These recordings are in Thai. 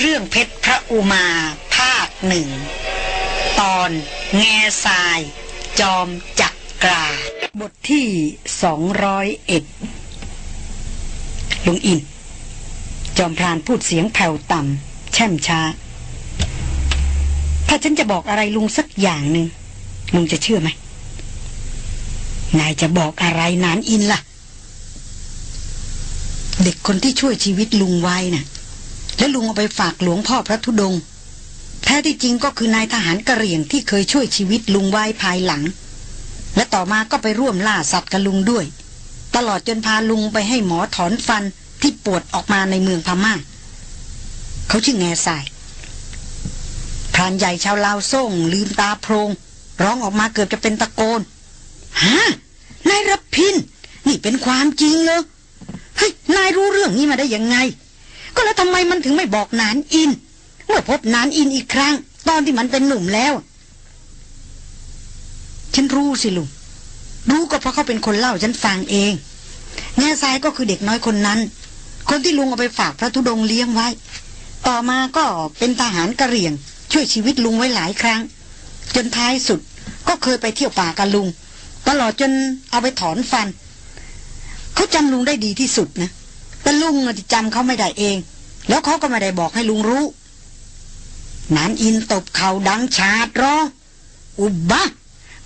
เรื่องเพชรพระอุมา ภาคหนึ่ง ตอนแง่ทราย จอมจักกรา บทที่สองร้อยเอ็ดลุงอิน จอมพรานพูดเสียงแผ่วต่ำแช่มช้า ถ้าฉันจะบอกอะไรลุงสักอย่างหนึ่งลุงจะเชื่อไหม นายจะบอกอะไรนานอินล่ะ เด็กคนที่ช่วยชีวิตลุงไว้น่ะ และลุงเอาไปฝากหลวงพ่อพระธุดง แท้ที่จริงก็คือนายทหารกระเหรี่ยงที่เคยช่วยชีวิตลุงไว้ภายหลัง และต่อมาก็ไปร่วมล่าสัตว์กับลุงด้วย ตลอดจนพาลุงไปให้หมอถอนฟันที่ปวดออกมาในเมืองพม่า เขาชื่อแง่สายพรานใหญ่ชาวลาวส่งลืมตาโพรง ร้องออกมาเกือบจะเป็นตะโกนฮะนายรพิน นี่เป็นความจริงเหรอเฮ้ยนายรู้เรื่องนี้มาได้ยังไง ก็แล้วทำไมมันถึงไม่บอกนานอิน เมื่อพบนานอินอีกครั้ง ตอนที่มันเป็นหนุ่มแล้ว ฉันรู้สิลุงรู้ก็เพราะเขาเป็นคนเล่าฉันฟังเองแง่ทรายก็คือเด็กน้อยคนนั้น คนที่ลุงเอาไปฝากพระธุดงเลี้ยงไว้ ต่อมาก็เป็นทหารกระเหรี่ยง ช่วยชีวิตลุงไว้หลายครั้ง จนท้ายสุดก็เคยไปเที่ยวป่ากับลุง ตลอดจนเอาไปถอนฟัน เขาจำลุงได้ดีที่สุดนะ แต่ลุงจำเขาไม่ได้เอง แล้วเขาก็ไม่ได้บอกให้ลุงรู้นานอินตบเข่าดังชาดร้องอุบะ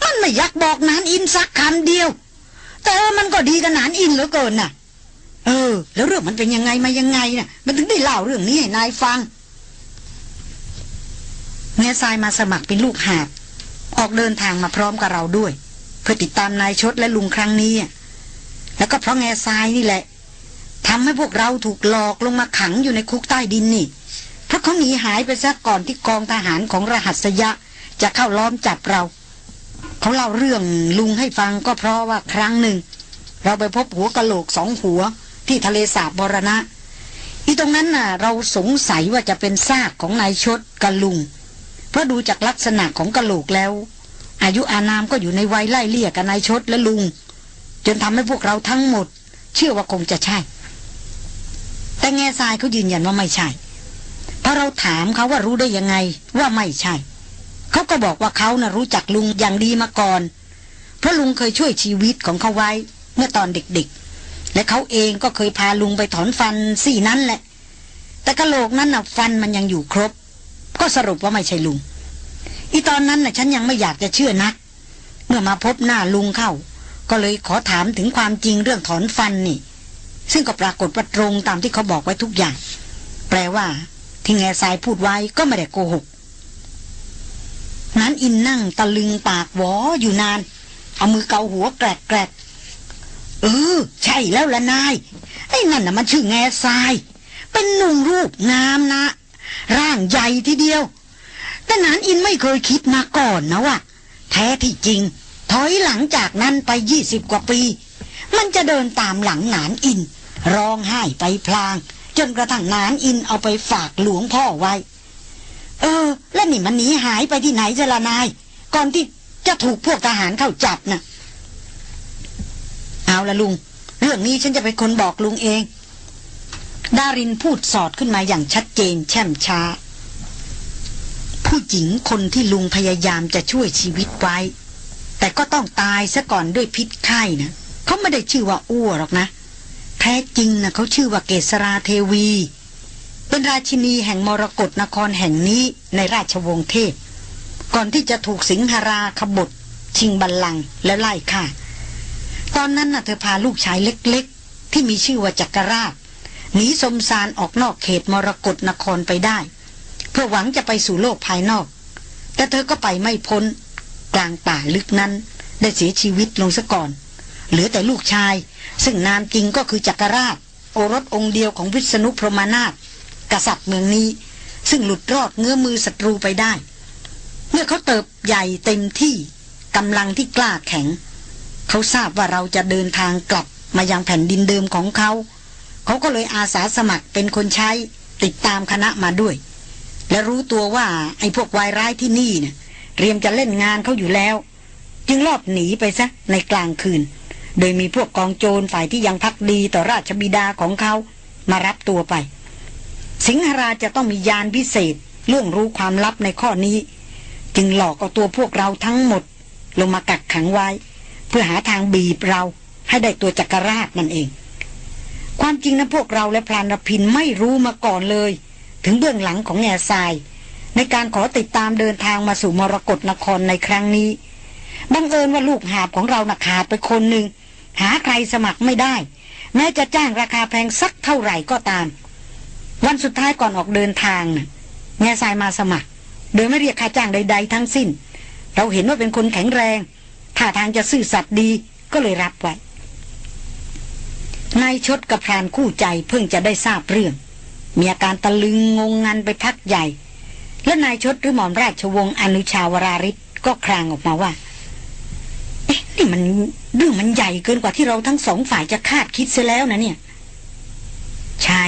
มันไม่อยากบอกนานอินสักคำเดียว แต่มันก็ดีกับนานอินเหลือเกินน่ะ เออ แล้วเรื่องมันเป็นยังไงมายังไงน่ะ มันถึงได้เล่าเรื่องนี้ให้นายฟังเนทรายมาสมัครเป็นลูกหาบออกเดินทางมาพร้อมกับเราด้วย เพื่อติดตามนายชดและลุงครั้งนี้แล้วก็เพราะแง่ทรายนี่แหละ ทำให้พวกเราถูกหลอกลงมาขังอยู่ในคุกใต้ดินนี่เพราะเขาหนีหายไปซะก่อนที่กองทหารของรหัสยะ จะเข้าล้อมจับเรา เขาเล่าเรื่องลุงให้ฟังก็เพราะว่าครั้งหนึ่ง เราไปพบหัวกะโหลกสองหัว ที่ทะเลสาบบรณะ อีตรงนั้นน่ะ เราสงสัยว่าจะเป็นซากของนายชดกับลุง เพราะดูจากลักษณะของกะโหลกแล้ว อายุอานามก็อยู่ในวัยไล่เลี่ยกับนายชดและลุง จนทำให้พวกเราทั้งหมด เชื่อว่าคงจะใช่ แต่แง่ทรายเขายืนยันว่าไม่ใช่พอเราถามเขาว่ารู้ได้ยังไงว่าไม่ใช่ เขาก็บอกว่าเขานะ่ะรู้จักลุงอย่างดีมาก่อน เพราะลุงเคยช่วยชีวิตของเขาไว้เมื่อตอนเด็กๆ และเขาเองก็เคยพาลุงไปถอนฟันสี่นั้นแหละ แต่กระโหลกนั้นน่ะฟันมันยังอยู่ครบ ก็สรุปว่าไม่ใช่ลุง อีตอนนั้นน่ะฉันยังไม่อยากจะเชื่อนัก เมื่อมาพบหน้าลุงเข้า ก็เลยขอถามถึงความจริงเรื่องถอนฟันนี่ ซึ่งก็ปรากฏว่าตรงตามที่เขาบอกไว้ทุกอย่าง แปลว่า ที่แง่ทรายพูดไว้ก็ไม่ได้โกหก นั้นอินนั่งตะลึงปากวออยู่นาน เอามือเกาหัวแกรกแกรกเออ ใช่แล้วละนาย ไอ้นั่นน่ะมันชื่อแง่ทราย เป็นหนุ่มรูปงามนะ ร่างใหญ่ทีเดียว แต่นานอินไม่เคยคิดมาก่อนนะว่าแท้ที่จริง ถอยหลังจากนั้นไปยี่สิบกว่าปี มันจะเดินตามหลังหนานอิน ร้องไห้ไปพลาง จนกระทั่งนานอินเอาไปฝากหลวงพ่อไว้ เออ แล้วนี่มันหนีหายไปที่ไหนจะละนาย ก่อนที่จะถูกพวกทหารเข้าจับนะ่ะ เอาละลุง เรื่องนี้ฉันจะเป็นคนบอกลุงเอง ดารินพูดสอดขึ้นมาอย่างชัดเจนแช่มช้า ผู้หญิงคนที่ลุงพยายามจะช่วยชีวิตไว้ แต่ก็ต้องตายซะก่อนด้วยพิษไข้นะเขาไม่ได้ชื่อว่าอ้วหรอกนะ แท้จริงนะเขาชื่อว่าเกษราเทวี เป็นราชินีแห่งมรกรนครแห่งนี้ในราชวงศ์เทพ ก่อนที่จะถูกสิงหราขบฏชิงบัลลังก์และไล่ฆ่า ตอนนั้นน่ะเธอพาลูกชายเล็กๆ ที่มีชื่อว่าจักรราชหนีสมสารออกนอกเขตมรกรนครไปได้ เพื่อหวังจะไปสู่โลกภายนอก แต่เธอก็ไปไม่พ้น กลางป่าลึกนั้น ได้เสียชีวิตลงซะก่อน เหลือแต่ลูกชาย ซึ่งนามจริงก็คือจักรราช โอรสองค์เดียวของวิษณุพรหมนาถกษัตริย์เมืองนี้ ซึ่งหลุดรอดเงื้อมือศัตรูไปได้ เมื่อเขาเติบใหญ่เต็มที่กำลังที่กล้าแข็ง เขาทราบว่าเราจะเดินทางกลับมายังแผ่นดินเดิมของเขา เขาก็เลยอาสาสมัครเป็นคนใช้ติดตามคณะมาด้วย และรู้ตัวว่าไอ้พวกวายร้ายที่นี่เนี่ยเตรียมจะเล่นงานเขาอยู่แล้ว จึงรอบหนีไปซะในกลางคืน โดยมีพวกกองโจรฝ่ายที่ยังพักดีต่อราชบิดาของเขามารับตัวไป สิงหราจะต้องมียานพิเศษล่วงรู้ความลับในข้อนี้ จึงหลอกเอาตัวพวกเราทั้งหมด ลงมากักขังไว้ เพื่อหาทางบีบเราให้ได้ตัวจักรราชนั่นเอง ความจริงนะพวกเราและพรานรพินไม่รู้มาก่อนเลย ถึงเบื้องหลังของแง่ทราย ในการขอติดตามเดินทางมาสู่มรกรนครในครั้งนี้บังเอิญว่าลูกหาบของเราหนักขาดไปคนหนึ่ง หาใครสมัครไม่ได้ แม้จะจ้างราคาแพงสักเท่าไหร่ก็ตาม วันสุดท้ายก่อนออกเดินทางนะแง่ทรายมาสมัคร โดยไม่เรียกค่าจ้างใด ๆ ทั้งสิ้น เราเห็นว่าเป็นคนแข็งแรงท่าทางจะซื่อสัตย์ดีก็เลยรับไว้นายชดกับพรานคู่ใจเพิ่งจะได้ทราบเรื่อง มีอาการตะลึงงงงันไปพักใหญ่ และนายชดหรือหมอมราชวงศ์อนุชาวราริศก็ครางออกมาว่า นี่มันเรื่องมันใหญ่เกินกว่าที่เราทั้งสองฝ่ายจะคาดคิดเสียแล้วนะเนี่ย ใช่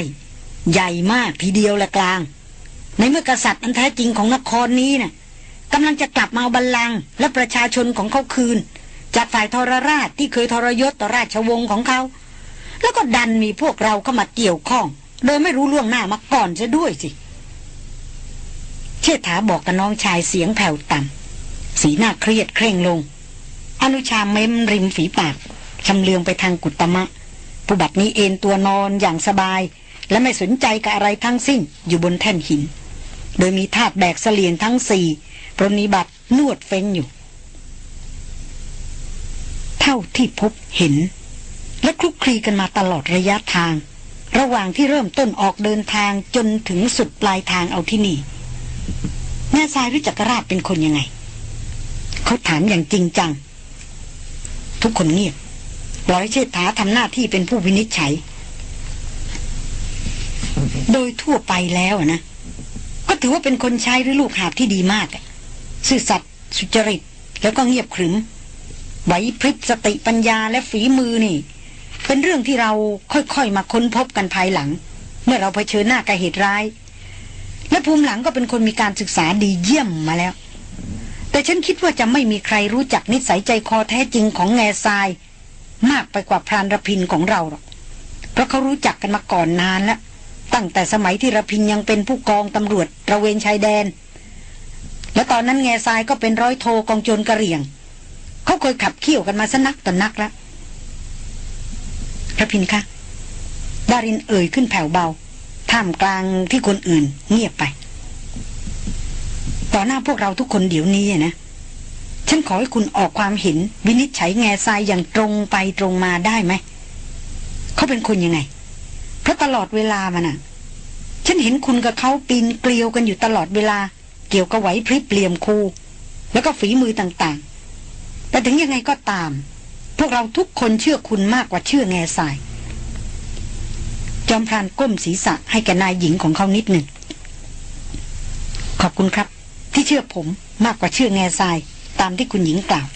ใหญ่มากทีเดียวละกลาง ในเมื่อกษัตริย์อันแท้จริงของนครนี้นะ่ะกำลังจะกลับมาเอาบัลลังก์และประชาชนของเขาคืน จากฝ่ายทรราชที่เคยทรยศต่อราชวงศ์ของเขา แล้วก็ดันมีพวกเราเข้ามาเกี่ยวข้อง โดยไม่รู้ล่วงหน้ามาก่อนซะด้วยสิเชษฐาบอกกับน้องชายเสียงแผ่วต่ำสีหน้าเครียดเคร่งลง อนุชาเม้มริมฝีปากชำเลืองไปทางกุตมะ ผู้บัดนี้เอนตัวนอนอย่างสบาย และไม่สนใจกับอะไรทั้งสิ้นอยู่บนแท่นหิน โดยมีทาตแบกเสลียงทั้งสี่ปรนิบัตินวดเฟ้นอยู่ เท่าที่พบเห็น และคลุกคลีกันมาตลอดระยะทาง ระหว่างที่เริ่มต้นออกเดินทางจนถึงสุดปลายทางเอาที่นี่แม่ทรายรู้จักรราชเป็นคนยังไง เขาถามอย่างจริงจัง ทุกคนเงียบปล่อยเชษฐาทำหน้าที่เป็นผู้วินิจฉัย โดยทั่วไปแล้วนะ ก็ถือว่าเป็นคนใช้หรือลูกหาบที่ดีมากซื่อสัตย์สุจริตแล้วก็เงียบขรึมไหวพริบสติปัญญาและฝีมือนี่ เป็นเรื่องที่เราค่อยๆมาค้นพบกันภายหลัง เมื่อเราเผชิญหน้ากับเหตุร้าย และภูมิหลังก็เป็นคนมีการศึกษาดีเยี่ยมมาแล้ว แต่ฉันคิดว่าจะไม่มีใครรู้จักนิสัยใจคอแท้จริงของแง่ทราย มากไปกว่าพรานรพินของเราหรอกเพราะเขารู้จักกันมาก่อนนานแล้วตั้งแต่สมัยที่รพินยังเป็นผู้กองตำรวจตระเวนชายแดน และตอนนั้นแง่ทรายก็เป็นร้อยโทกองโจรกระเรียง เขาเคยขับเคี่ยวกันมาสนักต่อนักแล้วรพินคะดารินเอ่ยขึ้นแผ่วเบาท่ามกลางที่คนอื่นเงียบไป ต่อหน้าพวกเราทุกคนเดี๋ยวนี้นะ ฉันขอให้คุณออกความเห็น วินิจฉัยแง่ทรายอย่างตรงไปตรงมาได้ไหม เขาเป็นคนยังไง เพราะตลอดเวลามันอะฉันเห็นคุณกับเขาปีนเกลียวกันอยู่ตลอดเวลา เกี่ยวกับไหวพริบเปลี่ยมคู แล้วก็ฝีมือต่างๆ แต่ถึงยังไงก็ตาม พวกเราทุกคนเชื่อคุณมากกว่าเชื่อแง่ทราย จอมพรานก้มศีรษะให้แกนายหญิงของเขานิดหนึ่งขอบคุณครับ ที่เชื่อผมมากกว่าเชื่อแง่ทรายตามที่คุณหญิงกล่าว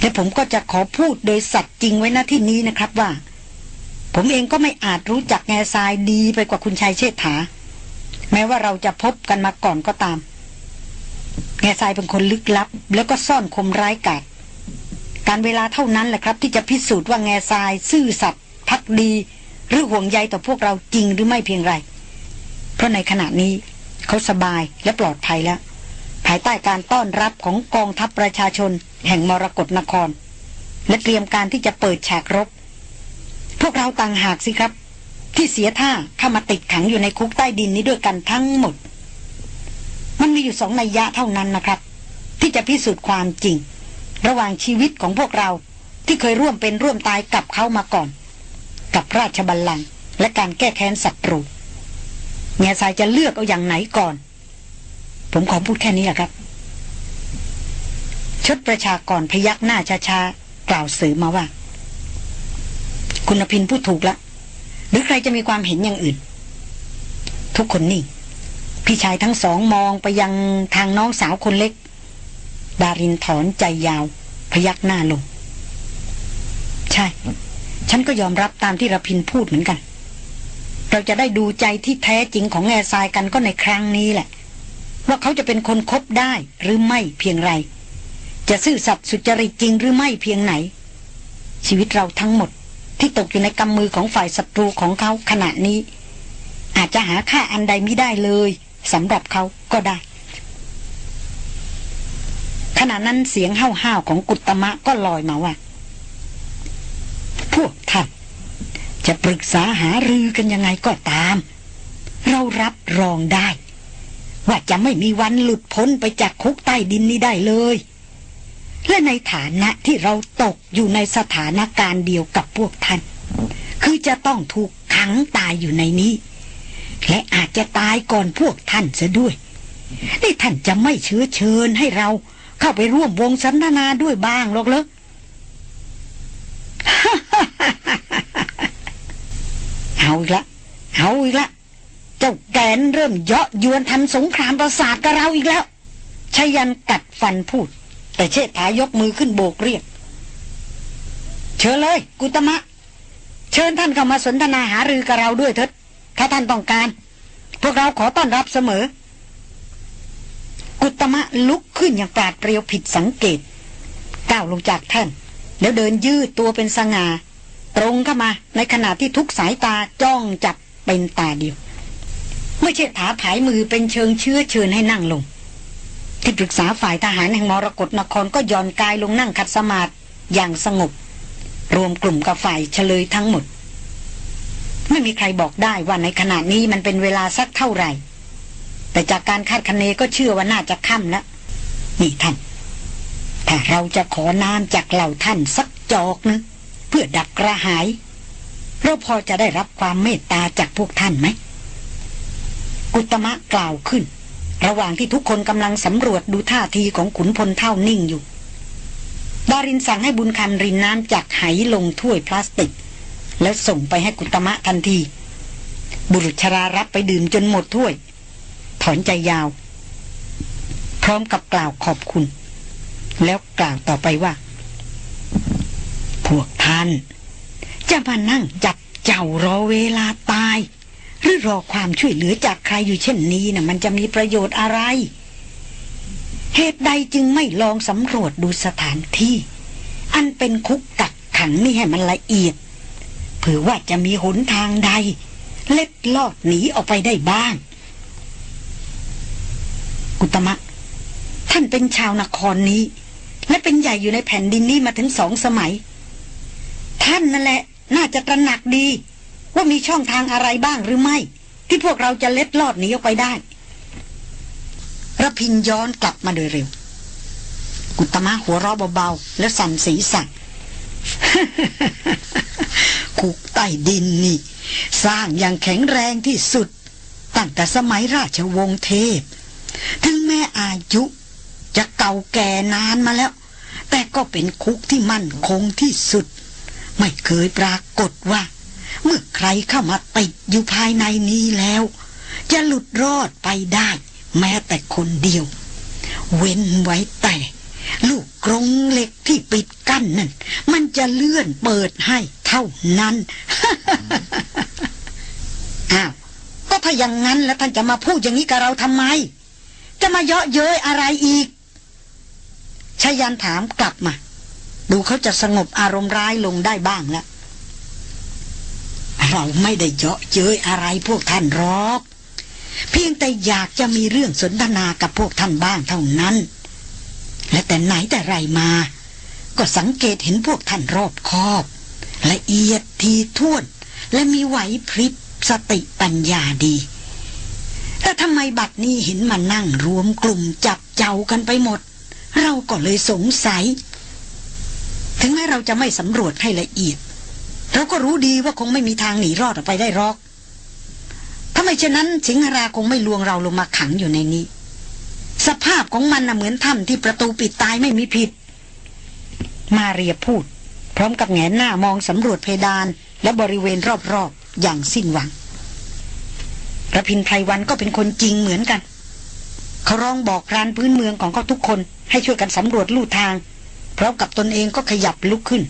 และผมก็จะขอพูดโดยสัตย์จริงไว้หน้าที่นี้นะครับว่า ผมเองก็ไม่อาจรู้จักแง่ทรายดีไปกว่าคุณชายเชษฐา แม้ว่าเราจะพบกันมาก่อนก็ตาม แง่ทรายเป็นคนลึกลับ แล้วก็ซ่อนคมร้ายกาจการเวลาเท่านั้นแหละครับ ที่จะพิสูจน์ว่าแง่ทราย ซื่อสัตย์พักดี หรือห่วงใยต่อพวกเราจริงหรือไม่เพียงไร เพราะในขณะนี้ เขาสบายและปลอดภัยแล้ว ภายใต้การต้อนรับของกองทัพประชาชน แห่งมรกรนคร และเตรียมการที่จะเปิดฉากรบ พวกเราต่างหากสิครับ ที่เสียท่าเข้ามาติดขังอยู่ในคุกใต้ดินนี้ด้วยกันทั้งหมด มันมีอยู่สองนัยยะเท่านั้นนะครับ ที่จะพิสูจน์ความจริง ระหว่างชีวิตของพวกเราที่เคยร่วมเป็นร่วมตายกับเขามาก่อน กับราชบัลลังก์และการแก้แค้นศัตรู แง่สายจะเลือกเอาอย่างไหนก่อน ผมขอพูดแค่นี้แหละครับ ชดประชากรพยักหน้าช้าๆ กล่าวสริมมาว่า คุณพินพูดถูกละหรือใครจะมีความเห็นอย่างอื่น ทุกคนนี่ พี่ชายทั้งสองมองไปยังทางน้องสาวคนเล็ก ดารินถอนใจยาว พยักหน้าลง ใช่ ฉันก็ยอมรับตามที่ระพินพูดเหมือนกัน เราจะได้ดูใจที่แท้จริงของแง่ทรายกันก็ในครั้งนี้แหละ ว่าเขาจะเป็นคนคบได้หรือไม่เพียงไร จะซื่อสัตย์สุจริตจริงหรือไม่เพียงไหน ชีวิตเราทั้งหมดที่ตกอยู่ในกำมือของฝ่ายศัตรูของเขาขณะนี้ อาจจะหาค่าอันใดไม่ได้เลยสำหรับเขาก็ได้ ขณะนั้นเสียงห้าวๆของกุตมะก็ลอยมาว่า พวกท่าน จะปรึกษาหารือกันยังไงก็ตาม เรารับรองได้ ว่าจะไม่มีวันหลุดพ้นไปจากคุกใต้ดินนี้ได้เลย และในฐานะที่เราตกอยู่ในสถานการณ์เดียวกับพวกท่าน คือจะต้องถูกขังตายอยู่ในนี้ และอาจจะตายก่อนพวกท่านเสียด้วยนี่ท่านจะไม่เชื้อเชิญให้เราเข้าไปร่วมวงสนทนาด้วยบ้างหรอกเหรอ เอาอีกละ เอาอีกละ เจ้าแกนเริ่มเยาะยวนทำสงครามประสาทกับเราอีกแล้วชายันกัดฟันพูด แต่เชษฐายกมือขึ้นโบกเรียก เชิญเลย กุตมะ เชิญท่านเข้ามาสนทนาหารือกับเราด้วยเถิดถ้าท่านต้องการ พวกเราขอต้อนรับเสมอ กุตมะลุกขึ้นอย่างปราดเปรียวผิดสังเกตก้าวลงจากแท่นแล้วเดินยืดตัวเป็นสง่า ตรงเข้ามาในขณะที่ทุกสายตาจ้องจับเป็นตาเดียว เมื่อเชษฐาผายมือเป็นเชิงเชื้อเชิญให้นั่งลง ที่ปรึกษาฝ่ายทหารแห่งมรกรนครก็ย่อนกายลงนั่งขัดสมาธิอย่างสงบ รวมกลุ่มกับฝ่ายเฉลยทั้งหมด ไม่มีใครบอกได้ว่าในขณะนี้มันเป็นเวลาสักเท่าไหร่ แต่จากการคาดคะเนก็เชื่อว่าน่าจะค่ำแล้วนี่ท่าน ถ้าเราจะขอน้ำจากเหล่าท่านสักจอกนึง เพื่อดับกระหาย เราพอจะได้รับความเมตตาจากพวกท่านไหม กุตมะกล่าวขึ้น ระหว่างที่ทุกคนกำลังสำรวจดูท่าทีของขุนพลเท่านิ่งอยู่ ดารินสั่งให้บุญคำรินน้ำจากไหลงถ้วยพลาสติก แล้วส่งไปให้กุตมะทันที บุรุษชรารับไปดื่มจนหมดถ้วย ถอนใจยาว พร้อมกับกล่าวขอบคุณ แล้วกล่าวต่อไปว่า วกท่าน จะมานั่งจับเจ้ารอเวลาตาย หรือรอความช่วยเหลือจากใครอยู่เช่นนี้นะมันจะมีประโยชน์อะไร เหตุใดจึงไม่ลองสำรวจดูสถานที่ อันเป็นคุกกักขังนี่ให้มันละเอียดเผื่อว่าจะมีหนทางใด เล็ดลอดหนีออกไปได้บ้าง กุตมะ ท่านเป็นชาวนครนี้ และเป็นใหญ่อยู่ในแผ่นดินนี้มาถึงสองสมัย ท่านนั่นแหละ น่าจะตระหนักดี ว่ามีช่องทางอะไรบ้างหรือไม่ ที่พวกเราจะเล็ดลอดหนีออกไปได้ระพินย้อนกลับมาโดยเร็ว กุตมะหัวเราะเบาๆ แล้วสั่นสีสันคุกใต้ดินนี่ สร้างอย่างแข็งแรงที่สุด ตั้งแต่สมัยราชวงศ์เทพ ถึงแม้อายุจะเก่าแก่นานมาแล้ว แต่ก็เป็นคุกที่มั่นคงที่สุด ไม่เคยปรากฏว่า เมื่อใครเข้ามาติดอยู่ภายในนี้แล้ว จะหลุดรอดไปได้ แม้แต่คนเดียว เว้นไว้แต่ ลูกกรงเหล็กที่ปิดกั้นนั่น มันจะเลื่อนเปิดให้เท่านั้นอ้าวก็ถ้าอย่างนั้นแล้วท่านจะมาพูดอย่างนี้กับเราทำไม จะมาเยาะเย้ยอะไรอีกชายันถามกลับมา ดูเขาจะสงบอารมณ์ร้ายลงได้บ้างแล้วเราไม่ได้เยาะเย้ยอะไรพวกท่านหรอกเพียงแต่อยากจะมีเรื่องสนทนากับพวกท่านบ้างเท่านั้น และแต่ไหนแต่ไรมา ก็สังเกตเห็นพวกท่านรอบคอบ ละเอียดทีท่วน และมีไหวพริบสติปัญญาดีแต่ทำไมบัดนี้เห็นมานั่งรวมกลุ่มจับเจ้ากันไปหมด เราก็เลยสงสัย ถึงแม้เราจะไม่สำรวจให้ละเอียด เราก็รู้ดีว่าคงไม่มีทางหนีรอดออกไปได้หรอก ถ้าไม่เช่นนั้นสิงหราคงไม่ลวงเราลงมาขังอยู่ในนี้ สภาพของมันน่ะเหมือนถ้ำที่ประตูปิดตายไม่มีผิด มาเรียพูด พร้อมกับแงนหน้ามองสำรวจเพดาน และบริเวณรอบๆอย่างสิ้นหวังระพินไพรวันก็เป็นคนจริงเหมือนกัน เขาร้องบอกพรานพื้นเมืองของเขาทุกคน ให้ช่วยกันสำรวจลู่ทาง พร้อมกับตนเองก็ขยับลุกขึ้น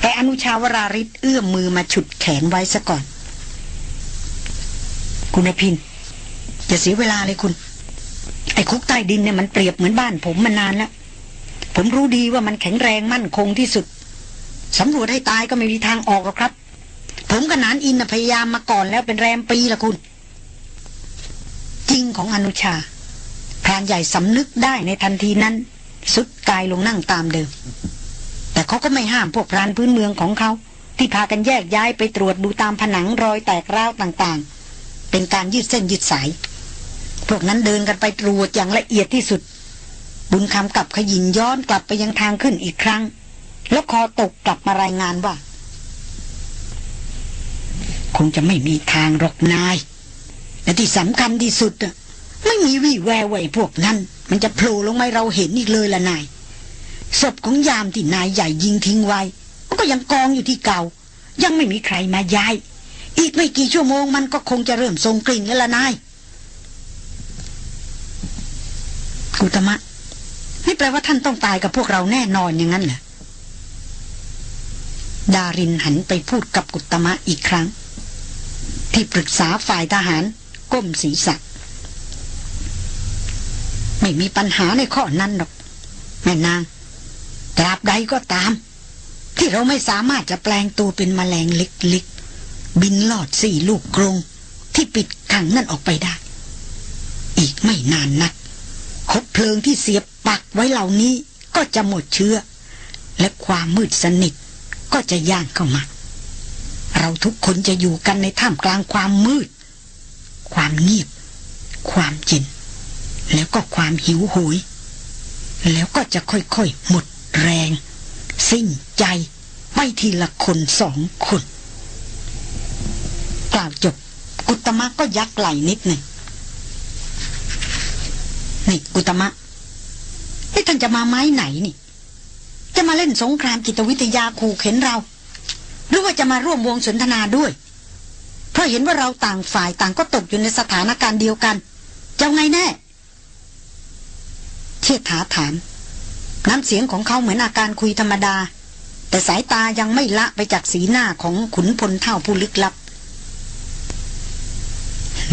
แต่อนุชาวราริศเอื้อมมือมาฉุดแขนไว้ซะก่อน คุณพินอย่าเสียเวลาเลยคุณ ไอ้คุกใต้ดินเนี่ยมันเปรียบเหมือนบ้านผมมานานแล้ว ผมรู้ดีว่ามันแข็งแรงมั่นคงที่สุดสำรวจให้ตายก็ไม่มีทางออกหรอกครับ ผมกับนานอินนะพยายามมาก่อนแล้วเป็นแรมปีละคุณ จริงของอนุชาพรานใหญ่สำนึกได้ในทันทีนั้น สุดกายลงนั่งตามเดิม แต่เขาก็ไม่ห้ามพวกพรานพื้นเมืองของเขาที่พากันแยกย้ายไปตรวจดูตามผนังรอยแตกร้าวต่างๆ เป็นการยืดเส้นยืดสาย พวกนั้นเดินกันไปตรวจอย่างละเอียดที่สุด บุญคำกลับขยินย้อนกลับไปยังทางขึ้นอีกครั้ง แล้วคอตกกลับมารายงานว่า คงจะไม่มีทางหรอกนาย และที่สำคัญที่สุด ไม่มีวี่แววไว้พวกนั้น มันจะโผล่ลงมาเราเห็นอีกเลยละนาย ศพของยามที่นายใหญ่ยิงทิ้งไว้มันก็ยังกองอยู่ที่เก่า ยังไม่มีใครมาย้าย อีกไม่กี่ชั่วโมงมันก็คงจะเริ่มทรงกลิ่นแล้วละนายกุตมะนี่แปลว่าท่านต้องตายกับพวกเราแน่นอนอย่างนั้นเหรอดารินหันไปพูดกับกุตมะอีกครั้ง ที่ปรึกษาฝ่ายทหาร ก้มศีรษะ ไม่มีปัญหาในข้อนั้นหรอกแม่นางตราบใดก็ตาม ที่เราไม่สามารถจะแปลงตัวเป็นมแมลงเล็กๆ บินลอดสี่ลูกกรงที่ปิดขังนั่นออกไปได้ อีกไม่นานนักคบเพลิงที่เสียบปักไว้เหล่านี้ก็จะหมดเชื้อ และความมืดสนิทก็จะย่างเข้ามา เราทุกคนจะอยู่กันในท่ามกลางความมืด ความเงียบ ความเย็น แล้วก็ความหิวโหย แล้วก็จะค่อยๆหมดแรง สิ้นใจไม่ทีละคนสองคนกล่าวจบ กุตมะก็ยักไหลนิดหนึ่งนี่กุตมะนี่ท่านจะมาไม้ไหนนี่ จะมาเล่นสงครามจิตวิทยาขู่เข็นเรา หรือว่าจะมาร่วมวงสนทนาด้วย เพราะเห็นว่าเราต่างฝ่ายต่างก็ตกอยู่ในสถานการณ์เดียวกันจะไงแน่ ชิดถาถาม น้ำเสียงของเขาเหมือนอาการคุยธรรมดา แต่สายตายังไม่ละไปจากสีหน้าของขุนพลเท่าผู้ลึกลับ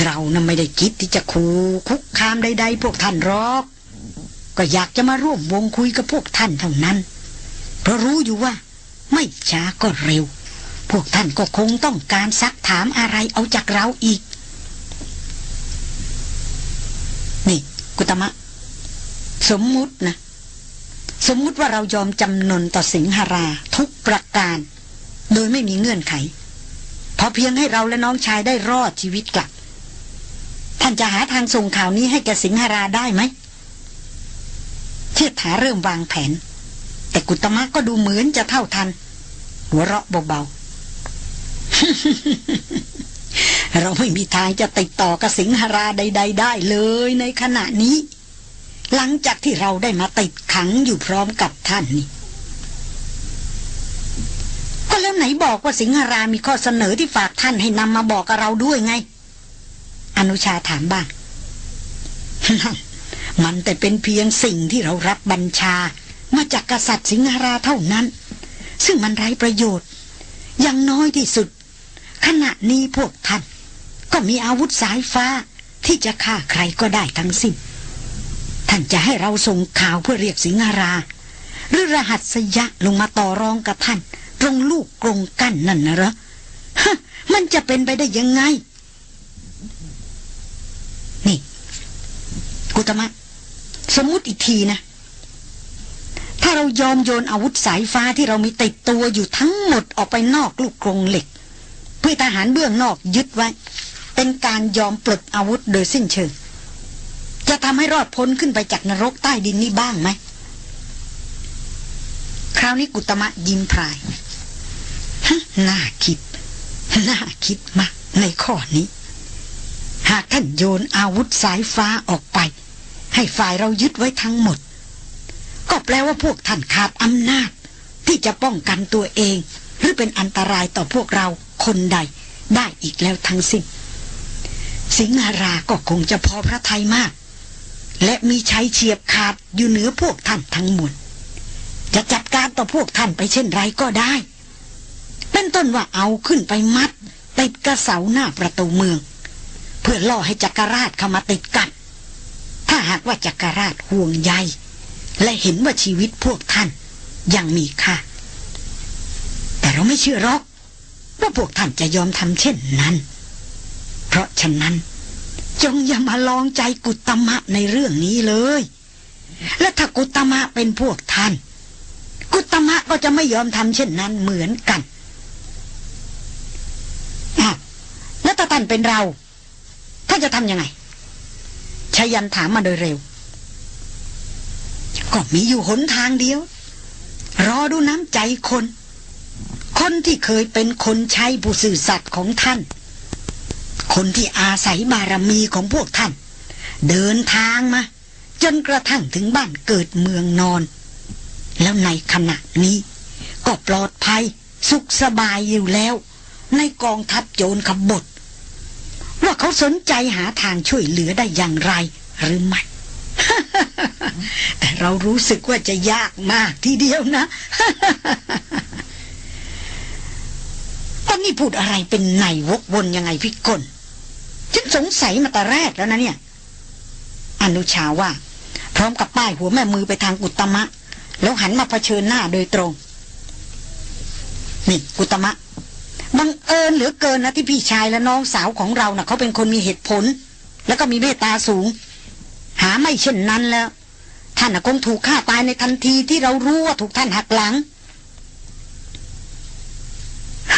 เรานะ่ะไม่ได้คิดที่จะคูคุกคามใดๆพวกท่านหรอก ก็อยากจะมาร่วมวงคุยกับพวกท่านเท่านั้น เพราะรู้อยู่ว่า ไม่ช้าก็เร็ว พวกท่านก็คงต้องการซักถามอะไรเอาจากเราอีก นี่ กุตมะ สมมุตินะ สมมุติว่าเรายอมจำนนต่อสิงหราทุกประการ โดยไม่มีเงื่อนไข พอเพียงให้เราและน้องชายได้รอดชีวิตกลับ ท่านจะหาทางส่งข่าวนี้ให้แกสิงหราได้ไหมเชิดถาเริ่มวางแผน แต่กุตมะก็ดูเหมือนจะเท่าทัน หัวเราะเบาๆ เราไม่มีทางจะติดต่อกับสิงหราใด ๆ ได้เลยในขณะนี้ หลังจากที่เราได้มาติดขังอยู่พร้อมกับท่านนี่ก็แล้วไหนบอกว่าสิงหรามีข้อเสนอที่ฝากท่านให้นำมาบอกกับเราด้วยไง อนุชาถามบ้างมันแต่เป็นเพียงสิ่งที่เรารับบัญชา มาจากกษัตริย์สิงหราเท่านั้น ซึ่งมันไร้ประโยชน์ อย่างน้อยที่สุด ขณะนี้พวกท่าน ก็มีอาวุธสายฟ้าที่จะฆ่าใครก็ได้ทั้งสิ้นานจะให้เราส่งข่าวเพื่อเรียกสิงหรา หรือรหัสยะลงมาต่อรองกับท่าน ตรงลูกกรงกั้นนั่นนะหรอฮะมันจะเป็นไปได้ยังไง นี่ กุตมะ สมมติอีกทีนะ ถ้าเรายอมโยนอาวุธสายฟ้าที่เรามีติดตัวอยู่ทั้งหมดออกไปนอกลูกกรงเหล็ก เพื่อทหารเบื้องนอกยึดไว้ เป็นการยอมปลดอาวุธโดยสิ้นเชิง จะทำให้รอดพ้นขึ้นไปจากนรกใต้ดินนี่บ้างไหม คราวนี้กุตมะยิ้มพรายฮน่าคิด น่าคิดมากในข้อนี้ หากท่านโยนอาวุธสายฟ้าออกไป ให้ฝ่ายเรายึดไว้ทั้งหมด ก็แปลว่าพวกท่านขาดอำนาจ ที่จะป้องกันตัวเอง หรือเป็นอันตรายต่อพวกเราคนใด ได้อีกแล้วทั้งสิ้น สิงหราก็คงจะพอพระทัยมาก และมีชัยเฉียบขาดอยู่เหนือพวกท่านทั้งมวลจะจัดการต่อพวกท่านไปเช่นไรก็ได้ เป็นต้นว่าเอาขึ้นไปมัดติดกระเสาหน้าประตูเมือง เพื่อล่อให้จักรราชเข้ามาติดกันถ้าหากว่าจักรราชห่วงใยและเห็นว่าชีวิตพวกท่านยังมีค่าแต่เราไม่เชื่อหรอกว่าพวกท่านจะยอมทำเช่นนั้น เพราะฉะนั้น จงอย่ามาลองใจกุตมะในเรื่องนี้เลย และถ้ากุตมะเป็นพวกท่าน กุตมะก็จะไม่ยอมทำเช่นนั้นเหมือนกันแล้วถ้าท่านเป็นเราท่านจะทำยังไงชายันถามมาโดยเร็ว ก็มีอยู่หนทางเดียว รอดูน้ำใจคน คนที่เคยเป็นคนใช้ผู้สื่อสัตย์ของท่าน คนที่อาศัยบารมีของพวกท่าน เดินทางมา จนกระทั่งถึงบ้านเกิดเมืองนอน แล้วในขณะนี้ ก็ปลอดภัยสุขสบายอยู่แล้ว ในกองทัพโจรขบฏว่าเขาสนใจหาทางช่วยเหลือได้อย่างไรหรือไม่แต่เรารู้สึกว่าจะยากมากทีเดียวนะ ตอนนี้พูดอะไรเป็นไหนวกวนยังไงพี่กลฉันสงสัยมาแต่แรกแล้วนะเนี่ย อนุชาว่า พร้อมกับป้ายหัวแม่มือไปทางกุตมะ แล้วหันมาเผชิญหน้าโดยตรง นี่กุตมะบังเอิญเหลือเกินนะที่พี่ชายและน้องสาวของเรานะ่ะเขาเป็นคนมีเหตุผล แล้วก็มีเมตตาสูง หาไม่เช่นนั้นแล้ว ท่านนะคงถูกฆ่าตายในทันทีที่เรารู้ว่าถูกท่านหักหลัง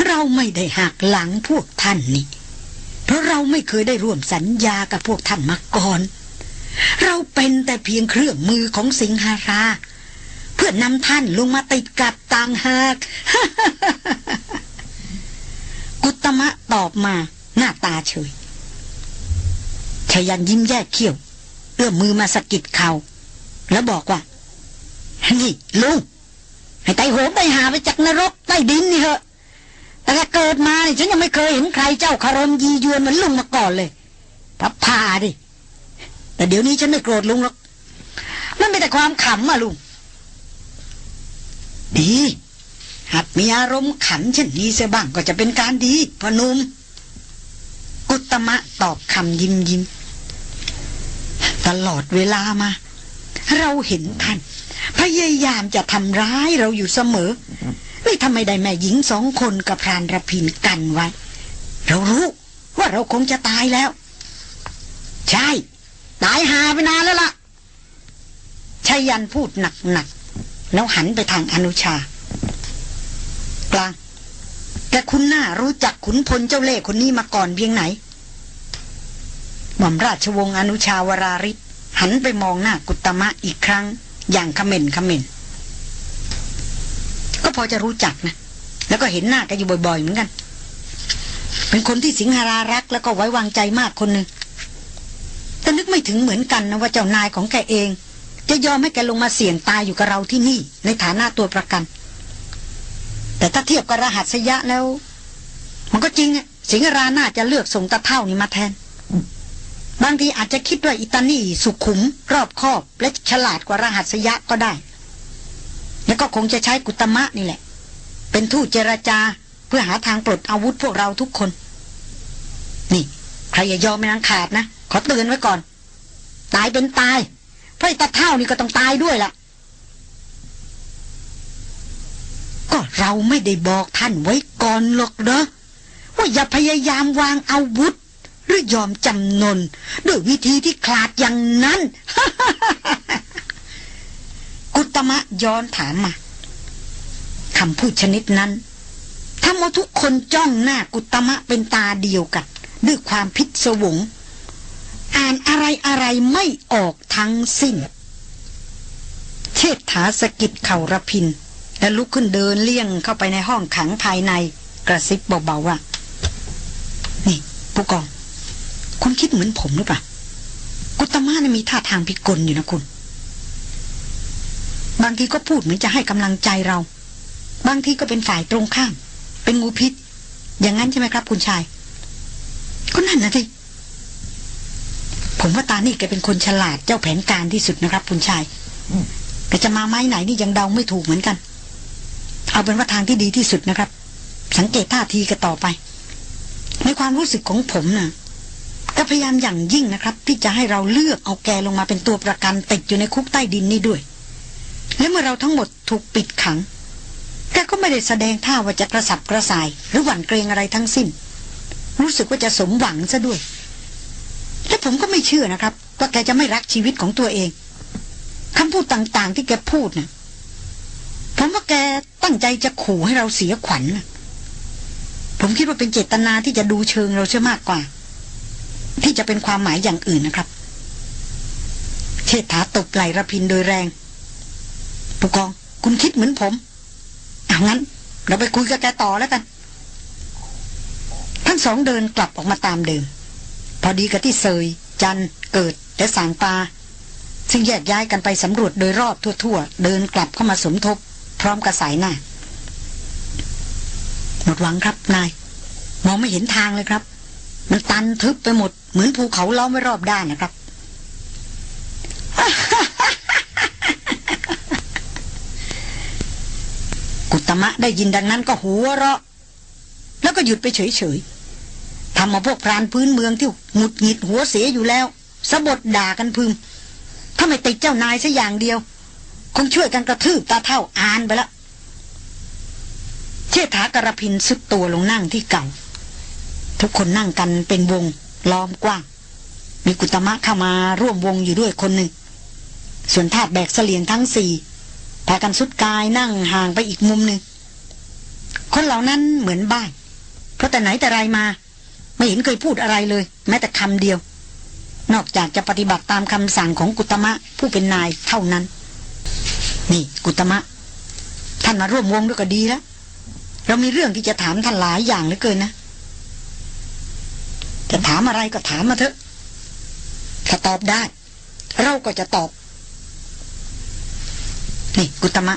เราไม่ได้หักหลังพวกท่านนี่ เพราะเราไม่เคยได้ร่วมสัญญากับพวกท่านมาก่อน เราเป็นแต่เพียงเครื่องมือของสิงหารา เพื่อนำท่านลงมาติดกับต่างหาก กุตมะตอบมาหน้าตาเฉยชยันยิ้มแยกเขี้ยว เอื้อมมือมาสะกิดเขา แล้วบอกว่า นี่ลุงให้ไตโหงไตหาไปจากนรกใต้ดินนี่เหอะ แต่เกิดมาเนี่ยฉันยังไม่เคยเห็นใครเจ้าคารมยียวนเหมือนลุงมาก่อนเลยพับพาดิ แต่เดี๋ยวนี้ฉันไม่โกรธลุงหรอกมันเป็นแต่ความขำอะลุง ดี หัดมีอารมณ์ขันเช่นนี้เสียบ้างก็จะเป็นการดีพนุมกุตมะตอบคำยิ้มยิ้มตลอดเวลามา เราเห็นท่าน พยายามจะทำร้ายเราอยู่เสมอ นี่ทำไมได้แม่หญิงสองคนกับพรานระพินกันไว้ เรารู้ว่าเราคงจะตายแล้ว ใช่ ตายหาไปนานแล้วล่ะชายันพูดหนักๆแล้วหันไปทางอนุชา กลาง แต่คุณหน้ารู้จักขุนพลเจ้าเล่ห์คนนี้มาก่อนเพียงไหน หม่อมราชวงศ์อนุชาวราริศหันไปมองหน้ากุตมะอีกครั้ง อย่างขม่นขม่น ก็พอจะรู้จักนะ แล้วก็เห็นหน้ากันอยู่บ่อยๆเหมือนกัน เป็นคนที่สิงหารารักแล้วก็ไว้วางใจมากคนหนึ่งแต่นึกไม่ถึงเหมือนกันนะว่าเจ้านายของแกเอง จะยอมให้แกลงมาเสี่ยงตายอยู่กับเราที่นี่ ในฐานะตัวประกัน แต่ถ้าเทียบกับรหัสยะแล้ว มันก็จริงอะสิงหราน่าจะเลือกส่งตะเท่านี่มาแทน บางทีอาจจะคิดว่าอิตานี่สุขุม รอบคอบ และฉลาดกว่ารหัสยะก็ได้ แล้วก็คงจะใช้กุตมะนี่แหละ เป็นทูตเจรจาเพื่อหาทางปลดอาวุธพวกเราทุกคน นี่ ใครอย่ายอมไม่นังขาดนะ ขอเตือนไว้ก่อน ตายเป็นตาย เพราะไอ้ตาเท่านี่ก็ต้องตายด้วยล่ะ ก็เราไม่ได้บอกท่านไว้ก่อนหรอกเนะว่าอย่าพยายามวางอาวุธ หรือยอมจำนนด้วยวิธีที่ขาดอย่างนั้น กุตมะย้อนถามมาคำพูดชนิดนั้นทำเอาทุกคนจ้องหน้ากุตมะเป็นตาเดียวกัน ด้วยความพิศวง อ่านอะไรอะไรไม่ออกทั้งสิ้น เชษฐาสกิดเข่าระพิน และลุกขึ้นเดินเลี่ยงเข้าไปในห้องขังภายในกระซิบเบาๆว่า นี่ผู้กอง คุณคิดเหมือนผมหรือเปล่า กุตมานะมีท่าทางพิกลอยู่นะคุณ บางทีก็พูดเหมือนจะให้กำลังใจเรา บางทีก็เป็นฝ่ายตรงข้าม เป็นงูพิษ อย่างนั้นใช่ไหมครับ คุณชายก็นั่นนะทีผมว่าตานี่แกเป็นคนฉลาดเจ้าแผนการที่สุดนะครับ คุณชายแต่จะมาไม้ไหนนี่ยังเดาไม่ถูกเหมือนกัน เอาเป็นว่าทางที่ดีที่สุดนะครับ สังเกตท่าทีกันต่อไป ในความรู้สึกของผมนะ่ะก็พยายามอย่างยิ่งนะครับ ที่จะให้เราเลือกเอาแกลงมาเป็นตัวประกันติดอยู่ในคุกใต้ดินนี่ด้วย และเมื่อเราทั้งหมดถูกปิดขังแกก็ไม่ได้แสดงท่าว่าจะกระสับกระส่าย หรือหวั่นเกรงอะไรทั้งสิ้น รู้สึกว่าจะสมหวังซะด้วย และผมก็ไม่เชื่อนะครับ ว่าแกจะไม่รักชีวิตของตัวเองคำพูดต่างๆ ที่แกพูดนะ่ะผมว่าแกตั้งใจจะขู่ให้เราเสียขวัญนะผมคิดว่าเป็นเจตนาที่จะดูเชิงเราเชื่อมากกว่า ที่จะเป็นความหมายอย่างอื่นนะครับ เชษฐาตบไหลระพินโดยแรง ผู้กองคุณคิดเหมือนผมเอางั้น เราไปคุยกับแกต่อแล้วกัน ทั้งสองเดินกลับออกมาตามเดิม พอดีกับที่เซย จัน เกิด และสางปา ซึ่งแยกย้ายกันไปสำรวจโดยรอบทั่ว ๆ เดินกลับเข้ามาสมทบ พร้อมกับสายหน้าหมดหวังครับนาย มองไม่เห็นทางเลยครับ มันตันทึบไปหมด เหมือนภูเขาล้อมไว้รอบด้านนะครับ ตมะได้ยินดังนั้นก็หัวเราะ แล้วก็หยุดไปเฉยๆทำมาพวกพรานพื้นเมืองที่หงุดหงิดหัวเสียอยู่แล้วสะบดด่ากันพึมถ้าไม่ติดเจ้านายสัอย่างเดียว คงช่วยกันกระทืบตาเท่าอานไปละเชษฐากระพินสุดตัวลงนั่งที่เก่า ทุกคนนั่งกันเป็นวงล้อมกว้าง มีกุตมะเข้ามาร่วมวงอยู่ด้วยคนหนึ่ง ส่วนทาตแบกเสลียงทั้งสี่ พากันสุดกายนั่งห่างไปอีกมุมหนึ่งคนเหล่านั้นเหมือนบ้าเพราะแต่ไหนแต่ไรมา ไม่เห็นเคยพูดอะไรเลย แม้แต่คำเดียว นอกจากจะปฏิบัติตามคำสั่งของกุตมะผู้เป็นนายเท่านั้น นี่กุตมะ ท่านมาร่วมวงด้วยก็ดีแล้วเรามีเรื่องที่จะถามท่านหลายอย่างเหลือเกินนะจะถามอะไรก็ถามมาเถอะ ถ้าตอบได้ เราก็จะตอบ นี่กุตมะ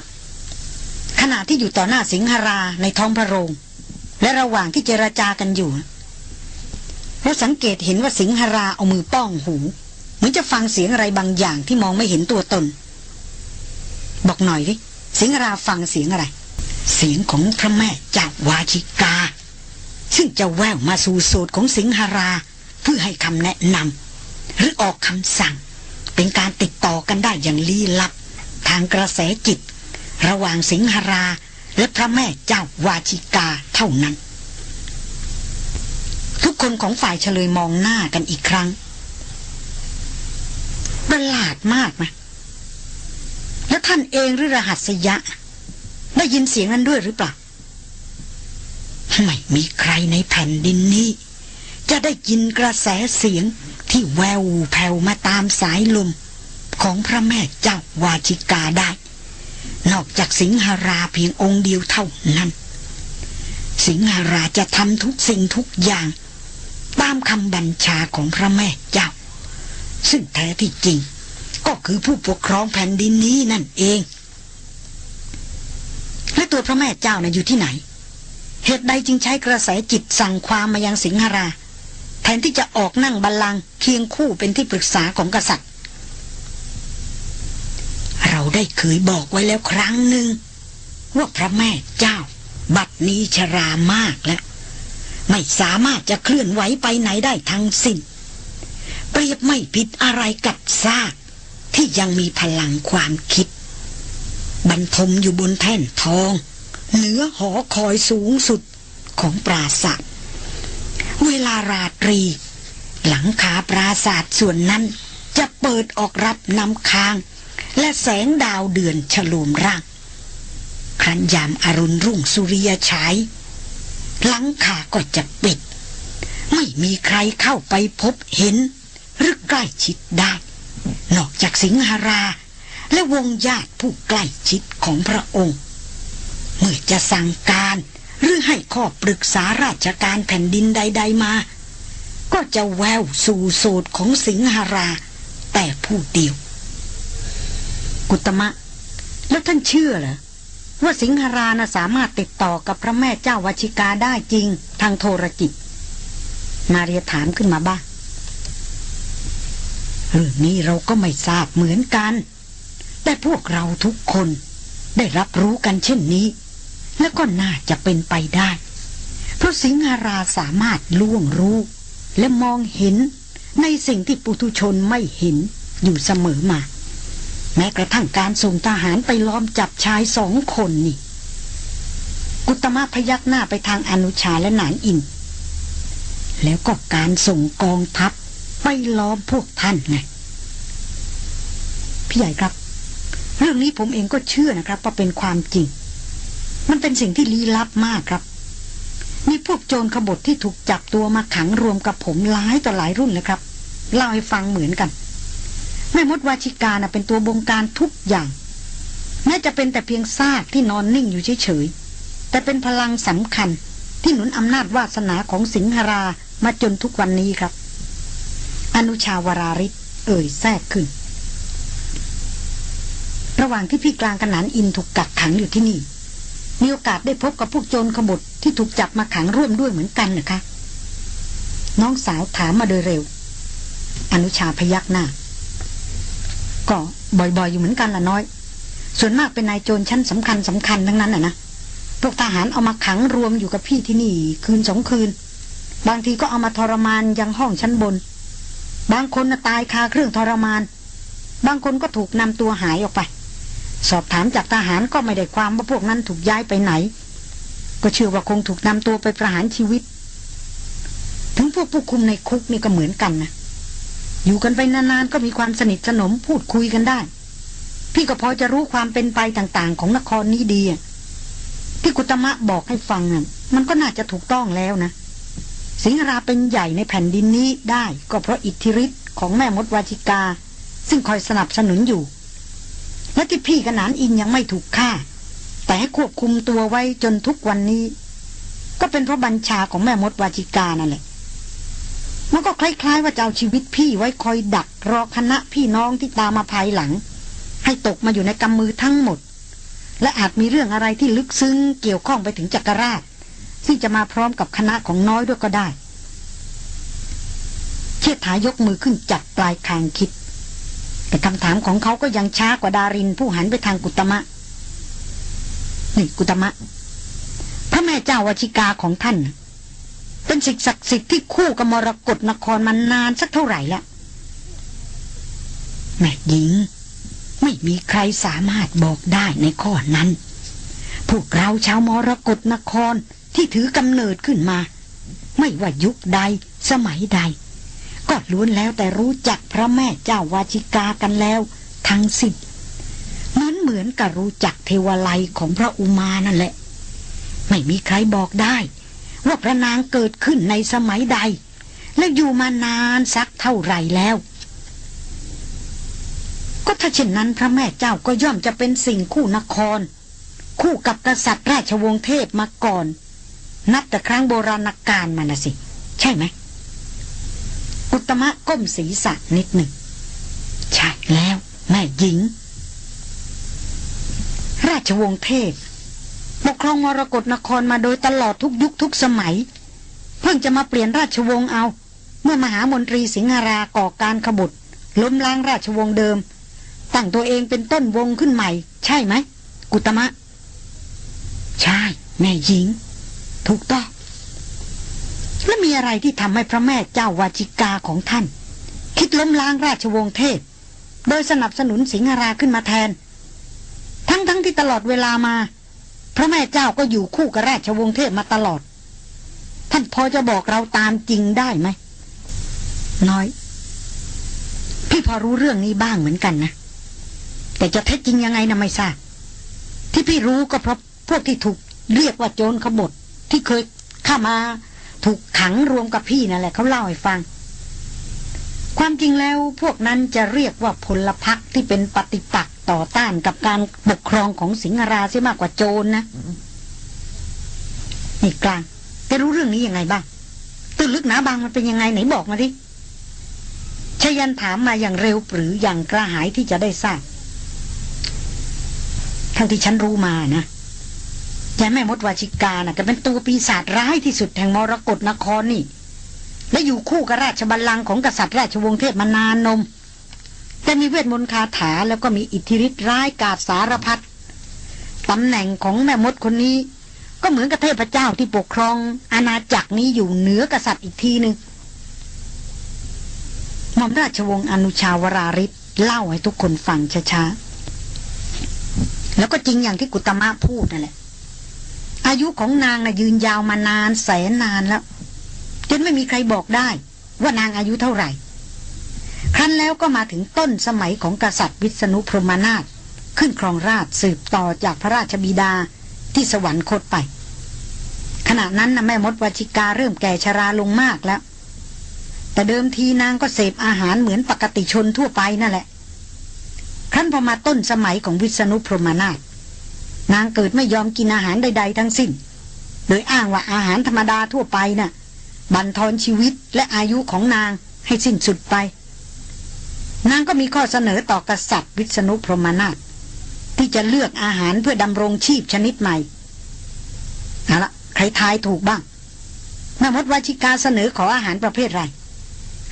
ขณะที่อยู่ต่อหน้าสิงหราในท้องพระโรง และระหว่างที่เจราจากันอยู่เราสังเกตเห็นว่าสิงหราเอามือป้องหูเหมือนจะฟังเสียงอะไรบางอย่างที่มองไม่เห็นตัวตน บอกหน่อยดิสิงหราฟังเสียงอะไร เสียงของพระแม่จากวาชิกา ซึ่งจะแววมาสู่โสดของสิงหรา เพื่อให้คำแนะนำหรือออกคำสั่ง เป็นการติดต่อกันได้อย่างลี้ลับ ทางกระแสจิต ระหว่างสิงหรา และพระแม่เจ้าวาชิกาเท่านั้น ทุกคนของฝ่ายเฉลยมองหน้ากันอีกครั้งประหลาดมากนะแล้วท่านเองหรือรหัสยะ ได้ยินเสียงนั้นด้วยหรือเปล่าไม่มีใครในแผ่นดินนี้ จะได้ยินกระแสเสียงที่แววแผ่วมาตามสายลม ของพระแม่เจ้าวาชิกาได้ นอกจากสิงหราเพียงองค์เดียวเท่านั้น สิงหราจะทำทุกสิ่งทุกอย่าง ตามคำบัญชาของพระแม่เจ้า ซึ่งแท้ที่จริง ก็คือผู้ปกครองแผ่นดินนี้นั่นเอง และตัวพระแม่เจ้านะ่ะอยู่ที่ไหน เหตุใดจึงใช้กระแสจิตสั่งความมายังสิงหราแทนที่จะออกนั่งบัลลังก์เคียงคู่เป็นที่ปรึกษาของกษัตริย์ เราได้เคยบอกไว้แล้วครั้งหนึ่งว่าพระแม่เจ้า บัดนี้ชรามากแล้ว ไม่สามารถจะเคลื่อนไหวไปไหนได้ทั้งสิ้น เปรียบไม่ผิดอะไรกับซากที่ยังมีพลังความคิด บรรทมอยู่บนแท่นทอง เหนือหอคอยสูงสุดของปราสาทเวลาราตรี หลังคาปราสาทส่วนนั้นจะเปิดออกรับนำค้าง และแสงดาวเดือนฉลูมร่าง ครั้นยามอรุณรุ่งสุริยฉายหลังคาก็จะปิด ไม่มีใครเข้าไปพบเห็น หรือใกล้ชิดได้ นอกจากสิงหรา และวงญาติผู้ใกล้ชิดของพระองค์ เมื่อจะสั่งการหรือให้ข้อปรึกษาราชการแผ่นดินใด ๆมา ก็จะแววสู่โสดของสิงหรา แต่ผู้เดียว กุตมะ แล้วท่านเชื่อเหรอว่าสิงหรานะสามารถติดต่อกับพระแม่เจ้าวชิกาได้จริงทางโทรจิต มาเรียถามขึ้นมาบ้างเรื่องนี้เราก็ไม่ทราบเหมือนกัน แต่พวกเราทุกคนได้รับรู้กันเช่นนี้ และก็น่าจะเป็นไปได้ เพราะสิงหราสามารถล่วงรู้ และมองเห็นในสิ่งที่ปุถุชนไม่เห็นอยู่เสมอมา แม้กระทั่งการส่งทหารไปล้อมจับชายสองคนนี่ กุตมะพยักหน้าไปทางอนุชาและหนานอิน แล้วก็การส่งกองทัพไปล้อมพวกท่านไงพี่ใหญ่ครับ เรื่องนี้ผมเองก็เชื่อนะครับว่าเป็นความจริง มันเป็นสิ่งที่ลี้ลับมากครับมีพวกโจรขบฏที่ถูกจับตัวมาขังรวมกับผมหลายต่อหลายรุ่นเลยครับเล่าให้ฟังเหมือนกัน แม่มดวาชิกานะเป็นตัวบงการทุกอย่างแม้จะเป็นแต่เพียงซากที่นอนนิ่งอยู่เฉยๆ แต่เป็นพลังสำคัญที่หนุนอำนาจวาสนาของสิงหรามาจนทุกวันนี้ครับ อนุชาวราริศเอ่ยแทรกขึ้น ระหว่างที่พี่กลางกนานอินถูกกักขังอยู่ที่นี่ มีโอกาสได้พบกับพวกโจรขบฏที่ถูกจับมาขังร่วมด้วยเหมือนกันเหรอคะ น้องสาวถามมาโดยเร็ว อนุชาพยักหน้า ก็บ่อยๆอยู่เหมือนกันละน้อย ส่วนมากเป็นนายโจรชั้นสำคัญสำคัญทั้งนั้นน่ะนะพวกทหารเอามาขังรวมอยู่กับพี่ที่นี่คืนสองคืน บางทีก็เอามาทรมานยังห้องชั้นบน บางคนน่ะตายคาเครื่องทรมาน บางคนก็ถูกนำตัวหายออกไป สอบถามจากทหารก็ไม่ได้ความว่าพวกนั้นถูกย้ายไปไหน ก็เชื่อว่าคงถูกนำตัวไปประหารชีวิต ถึงพวกผู้คุมในคุกนี่ก็เหมือนกันนะ อยู่กันไปนานๆก็มีความสนิทสนมพูดคุยกันได้ พี่ก็พอจะรู้ความเป็นไปต่างๆ ของนครนี้ดีที่กุตมะบอกให้ฟังน่ะมันก็น่าจะถูกต้องแล้วนะ สิงหราเป็นใหญ่ในแผ่นดินนี้ได้ก็เพราะอิทธิฤทธิ์ของแม่มดวาจิกา ซึ่งคอยสนับสนุนอยู่ และที่พี่กนานอินยังไม่ถูกฆ่า แต่ให้ควบคุมตัวไว้จนทุกวันนี้ ก็เป็นเพราะบัญชาของแม่มดวาจิกานั่นแหละ มันก็คล้ายๆว่าจะเอาชีวิตพี่ไว้คอยดักรอคณะพี่น้องที่ตามมาภายหลัง ให้ตกมาอยู่ในกำมือทั้งหมด และอาจมีเรื่องอะไรที่ลึกซึ้งเกี่ยวข้องไปถึงจักรราชซึ่งจะมาพร้อมกับคณะของน้อยด้วยก็ได้ เชิดถายกมือขึ้นจับปลายคางคิด แต่คำถามของเขาก็ยังช้ากว่าดารินผู้หันไปทางกุตมะ นี่กุตมะพระแม่เจ้าวชิกาของท่าน เป็นสิ่งศักดิ์สิทธิ์ที่คู่กับมรกรนครมานานสักเท่าไหร่แล้วแม่หญิง ไม่มีใครสามารถบอกได้ในข้อนั้น พวกเราชาวมรกรนครที่ถือกำเนิดขึ้นมา ไม่ว่ายุคใดสมัยใด ก็ล้วนแล้วแต่รู้จักพระแม่เจ้าวาชิกากันแล้ว ทั้งสิ้นเหมือนเหมือนกับรู้จักเทวไลของพระอุมานั่นแหละ ไม่มีใครบอกได้ ว่าพระนางเกิดขึ้นในสมัยใด และอยู่มานานสักเท่าไหร่แล้ว ก็ถ้าเช่นนั้นพระแม่เจ้าก็ย่อมจะเป็นสิ่งคู่นคร คู่กับกษัตริย์ราชวงศ์เทพมาก่อน นับแต่ครั้งโบราณกาลมานะสิ ใช่ไหมอุตมะก้มศีรษะนิดหนึ่งใช่แล้ว แม่หญิง ราชวงศ์เทพ ปกครองมรกรนครมาโดยตลอดทุกยุคทุกสมัย เพิ่งจะมาเปลี่ยนราชวงศ์เอา เมื่อมหามนตรีสิงหราก่อการขบุตรล้มล้างราชวงศ์เดิม ตั้งตัวเองเป็นต้นวงขึ้นใหม่ ใช่ไหม กุตมะ ใช่ แม่หญิง ถูกต้องและมีอะไรที่ทำให้พระแม่เจ้าวาจิกาของท่าน คิดล้มล้างราชวงศ์เทพ โดยสนับสนุนสิงหราขึ้นมาแทน ทั้งๆทที่ตลอดเวลามา พระแม่เจ้าก็อยู่คู่กับราชวงศ์เทพมาตลอด ท่านพอจะบอกเราตามจริงได้ไหม น้อย พี่พอรู้เรื่องนี้บ้างเหมือนกันนะ แต่จะเท็จจริงยังไงนะไม่ทราบ ที่พี่รู้ก็เพราะพวกที่ถูกเรียกว่าโจรขบฏที่เคยเข้ามาถูกขังรวมกับพี่นั่นแหละเขาเล่าให้ฟัง ความจริงแล้วพวกนั้นจะเรียกว่าพลพรรคที่เป็นปฏิปักษ์ต่อต้านกับการปกครองของสิงหราเสียมากกว่าโจรนนะนี่กลางแกรู้เรื่องนี้ยังไงบ้างตื้นลึกหนาบางมันเป็นยังไงไหนบอกมาดิชยันถามมาอย่างเร็วหรืออย่างกระหายที่จะได้ทราบเท่าที่ฉันรู้มานะยายแม่มดวาชิกานะ่ะแกเป็นตัวปีศาจร้ายที่สุดแห่งมรกรนครนี่ และอยู่คู่กับราชบัลลังก์ของกษัตริย์ราชวงศ์เทพมานานนมแต่มีเวทมนต์คาถาแล้วก็มีอิทธิฤทธิ์ร้ายกาจสารพัดตำแหน่งของแม่มดคนนี้ ก็เหมือนกับเทพเจ้าที่ปกครองอาณาจักรนี้อยู่เหนือกษัตริย์อีกทีหนึ่งหม่อมราชวงศ์อนุชาวราริศเล่าให้ทุกคนฟังช้าๆ แล้วก็จริงอย่างที่กุตมะพูดนั่นแหละ อายุของนางนะ่ะยืนยาวมานานแสนนานแล้ว จนไม่มีใครบอกได้ ว่านางอายุเท่าไหร่ ครั้นแล้วก็มาถึงต้นสมัยของกษัตริย์วิษณุพรหมนาถขึ้นครองราชสืบต่อจากพระราชบิดาที่สวรรคตไป ขณะนั้นนะแม่มดวชิกาเริ่มแก่ชราลงมากแล้ว แต่เดิมทีนางก็เสพอาหารเหมือนปกติชนทั่วไปนั่นแหละ ครั้นพอมาต้นสมัยของวิษณุพรหมนาถนางเกิดไม่ยอมกินอาหารใด ๆ ทั้งสิ้น โดยอ้างว่าอาหารธรรมดาทั่วไปนะ่ะ บันทอนชีวิตและอายุของนางให้สิ้นสุดไป นางก็มีข้อเสนอต่อกษัตริย์วิษณุพรหมนาถที่จะเลือกอาหารเพื่อดำรงชีพชนิดใหม่เอาละใครทายถูกบ้างแม่มดวชิกาเสนอขออาหารประเภทไร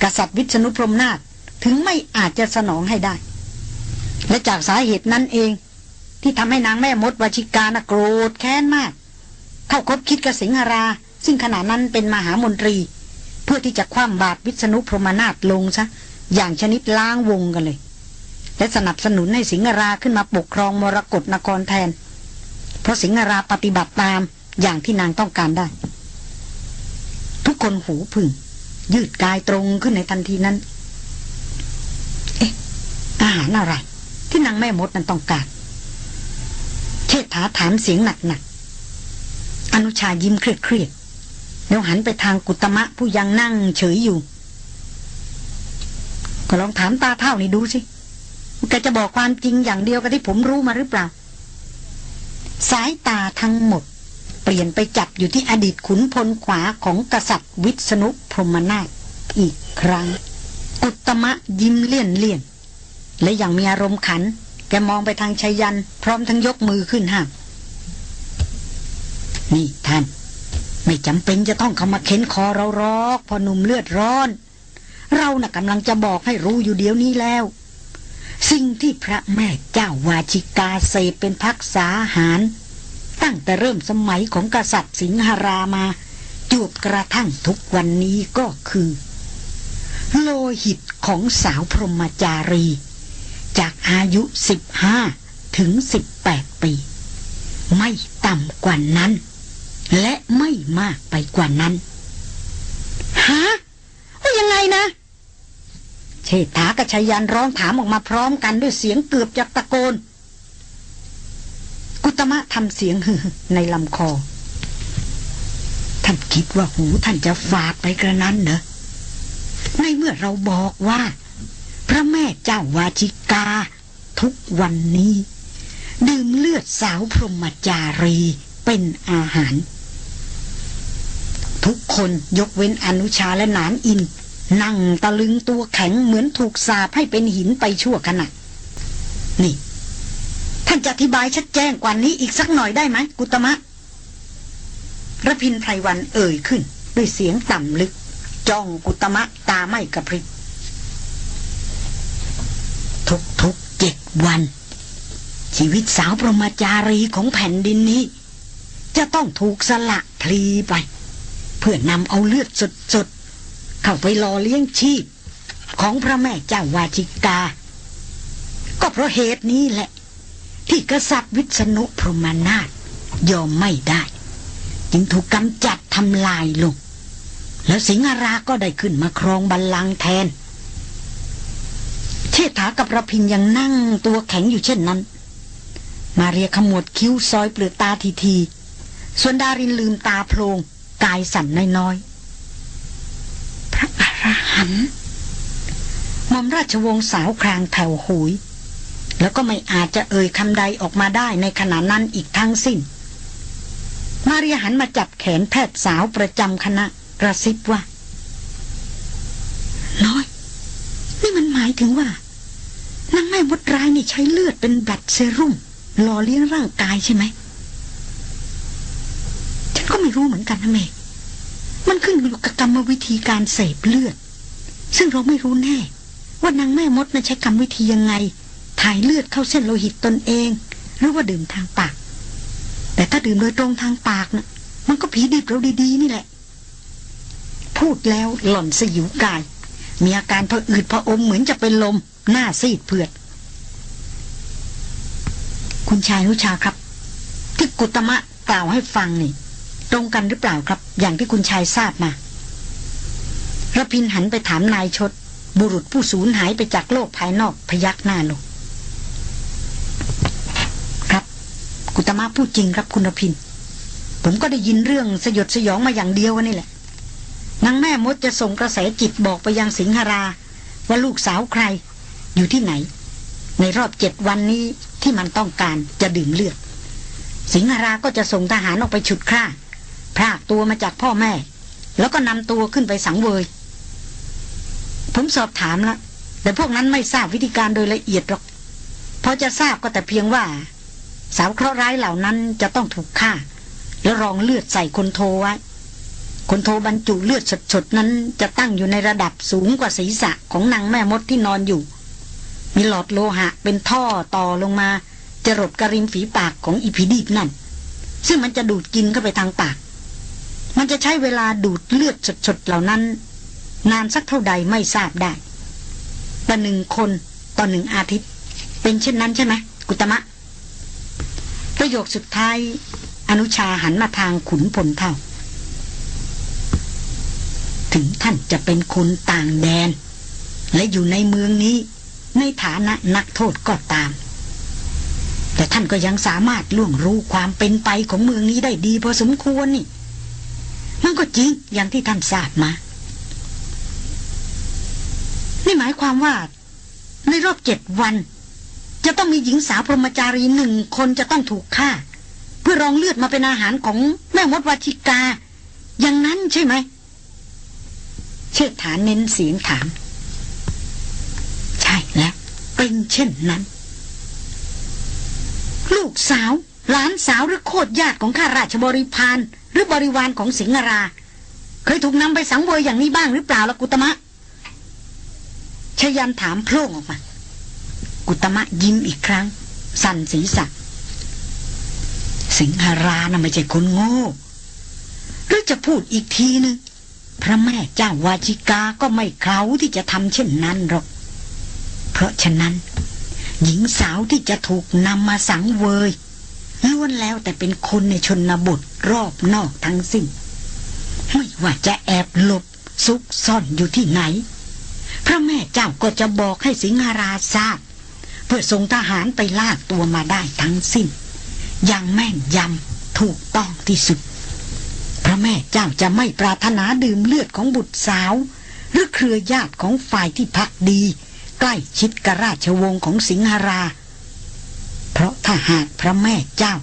กษัตริย์วิษณุพรหมนาถถึงไม่อาจจะสนองให้ได้ และจากสาเหตุนั้นเอง ที่ทำให้นางแม่มดวชิกานะโกรธแค้นมาก เข้าคบคิดกับสิงหรา ซึ่งขณะนั้นเป็นมหามนตรี เพื่อที่จะคว่ำบาตรวิษณุพรหมนาถลงซะ อย่างชนิดล้างวงกันเลย และสนับสนุนให้สิงหราขึ้นมาปกครองมรกรนครแทน เพราะสิงหราปฏิบัติตามอย่างที่นางต้องการได้ ทุกคนหูพึ่ง ยืดกายตรงขึ้นในทันทีนั้น เอ๊ะอาหารอะไร ที่นางแม่มดนั้นต้องการเชษฐาถามเสียงหนักๆอนุชายิ้มเครียดๆ แล้วหันไปทางกุตมะผู้ยังนั่งเฉยอยู่ ก็ลองถามตาเท่านี่ดูสิแกจะบอกความจริงอย่างเดียวกับที่ผมรู้มาหรือเปล่า สายตาทั้งหมด เปลี่ยนไปจับอยู่ที่อดีตขุนพลขวาของกษัตริย์วิษณุพรหมนาถอีกครั้ง กุตมะยิ้มเลี่ยนเลี่ยน และอย่างมีอารมณ์ขัน แกมองไปทางชัยยัน พร้อมทั้งยกมือขึ้นห้ามนี่ท่าน ไม่จำเป็นจะต้องเข้ามาเค้นคอเราหรอกพอหนุ่มเลือดร้อน เราน่ะกำลังจะบอกให้รู้อยู่เดี๋ยวนี้แล้ว สิ่งที่พระแม่เจ้าวาชิกาเสพเป็นพักษาหาร ตั้งแต่เริ่มสมัยของกษัตริย์สิงหรามาจวบกระทั่งทุกวันนี้ก็คือ โลหิตของสาวพรหมจารี จากอายุ 15 ถึง 18 ปี ไม่ต่ำกว่านั้น และไม่มากไปกว่านั้นฮะว่ายังไงนะเชษฐากับชายันร้องถามออกมาพร้อมกันด้วยเสียงเกือบจะตะโกน กุตมะทำเสียงฮือในลำคอ ท่านคิดว่าหูท่านจะฝาดไปกระนั้นเหรอในเมื่อเราบอกว่า พระแม่เจ้าวาชิกา ทุกวันนี้ ดื่มเลือดสาวพรหมจารีเป็นอาหาร ทุกคนยกเว้นอนุชาและนานอิน นั่งตะลึงตัวแข็งเหมือนถูกสาบให้เป็นหินไปชั่วขณะ นี่ ท่านจะอธิบายชัดแจ้งกว่านี้อีกสักหน่อยได้ไหมกุตมะระพินไพรวันเอ่ยขึ้น ด้วยเสียงต่ำลึก จ้องกุตมะตาไม่กระพริบทุกทุกๆเจ็ดวัน ชีวิตสาวประมาจารีของแผ่นดินนี้ จะต้องถูกสละพลีไป เพื่อนำเอาเลือดสดๆ เข้าไปหล่อเลี้ยงชีพ ของพระแม่เจ้าวาชิกา ก็เพราะเหตุนี้แหละ ที่กษัตริย์วิษณุพรหมนาถยอมไม่ได้ จึงถูกกำจัดทำลายลง แล้วสิงหราก็ได้ขึ้นมาครองบัลลังก์แทนเชษฐากับระพินยังนั่งตัวแข็งอยู่เช่นนั้น มาเรียขมวดคิ้วซอยเปลือกตาทีทีๆส่วนดารินลืมตาโพลง กายสั่นน้อยๆ พระอรหันต์มอมราชวงศ์สาวครางแผ่วหุย แล้วก็ไม่อาจจะเอ่ยคำใดออกมาได้ในขณะนั้นอีกทั้งสิ้น มาเรียหันมาจับแขนแพทย์สาวประจำคณะกระซิบว่า น้อย นี่มันหมายถึงว่านางแม่มดร้ายนี่ใช้เลือดเป็นแบตเซรุ่มหล่อเลี้ยงร่างกายใช่ไหม ก็ไม่รู้เหมือนกันนะเมย์มันขึ้นอยู่กับกรรมวิธีการเสพเลือด ซึ่งเราไม่รู้แน่ ว่านางแม่มดนั้นใช้กรรมวิธียังไง ถ่ายเลือดเข้าเส้นโลหิตตนเอง หรือว่าดื่มทางปาก แต่ถ้าดื่มโดยตรงทางปากนะ่ะ มันก็ผีดิบเราดีๆ นี่แหละ พูดแล้วหล่อนสยิวกาย มีอาการพะอืดพะอมเหมือนจะเป็นลม หน้าซีดเผือด คุณชายนุชาครับ ที่กุตมะกล่าวให้ฟังนี่ ตรงกันหรือเปล่าครับ อย่างที่คุณชายทราบมาระพินหันไปถามนายชด บุรุษผู้สูญหายไปจากโลกภายนอกพยักหน้าลงครับ กุตมะพูดจริงครับคุณระพิน ผมก็ได้ยินเรื่องสยดสยองมาอย่างเดียวนี่แหละนางแม่มดจะส่งกระแสจิตบอกไปยังสิงหรา ว่าลูกสาวใคร อยู่ที่ไหน ในรอบเจ็ดวันนี้ที่มันต้องการจะดื่มเลือด สิงหราก็จะส่งทหารออกไปฉุดฆ่า พรากตัวมาจากพ่อแม่ แล้วก็นำตัวขึ้นไปสังเวย ผมสอบถามแล้วแต่พวกนั้นไม่ทราบวิธีการโดยละเอียดหรอกพอจะทราบก็แต่เพียงว่า สาวเคราะห์ร้ายเหล่านั้นจะต้องถูกฆ่า แล้วรองเลือดใส่คนโทไว้คนโทบรรจุเลือดสดๆนั้นจะตั้งอยู่ในระดับสูงกว่าศีรษะของนางแม่มดที่นอนอยู่ มีหลอดโลหะเป็นท่อต่อลงมาจรดกระริมฝีปากของอีพีดีบนั่น ซึ่งมันจะดูดกินเข้าไปทางปาก มันจะใช้เวลาดูดเลือดสดๆเหล่านั้น นานสักเท่าใดไม่ทราบได้ต่อหนึ่งคนต่อหนึ่งอาทิตย์ เป็นเช่นนั้นใช่ไหมกุตมะ ประโยคสุดท้าย อนุชาหันมาทางขุนพลเท่า ถึงท่านจะเป็นคนต่างแดน และอยู่ในเมืองนี้ ในฐานะนักโทษก็ตาม แต่ท่านก็ยังสามารถล่วงรู้ความเป็นไปของเมืองนี้ได้ดีพอสมควรนี่ มันก็จริงอย่างที่ท่านทราบมา นี่หมายความว่า ในรอบเจ็ดวัน จะต้องมีหญิงสาวพรหมจารีหนึ่งคนจะต้องถูกฆ่า เพื่อรองเลือดมาเป็นอาหารของแม่มดวัชิกา อย่างนั้นใช่ไหม เชิดฐานเน้นเสียงถาม ใช่แล้วเป็นเช่นนั้น ลูกสาวหลานสาวหรือโคตรญาติของข้าราชบริพาร หรือบริวารของสิงหรา เคยถูกนำไปสังเวยอย่างนี้บ้างหรือเปล่าล่ะกุตมะชยันถามโพล่งออกมา กุตมะยิ้มอีกครั้ง สั่นศีรษะสิงหรานะ่ะไม่ใช่คนโง่หรือจะพูดอีกทีนึงพระแม่เจ้าวาจิกาก็ไม่เขาที่จะทำเช่นนั้นหรอก เพราะฉะนั้น หญิงสาวที่จะถูกนำมาสังเวย ล้วนแล้วแต่เป็นคนในชนบทรอบนอกทั้งสิ้น ไม่ว่าจะแอบหลบซุกซ่อนอยู่ที่ไหน พระแม่เจ้าก็จะบอกให้สิงหราทราบ เพื่อส่งทหารไปลากตัวมาได้ทั้งสิ้น อย่างแม่นยำถูกต้องที่สุด พระแม่เจ้าจะไม่ปรารถนาดื่มเลือดของบุตรสาว หรือเครือญาติของฝ่ายที่พักดี ใกล้ชิดกับราชวงศ์ของสิงหรา เพราะถ้าหากพระแม่เจ้า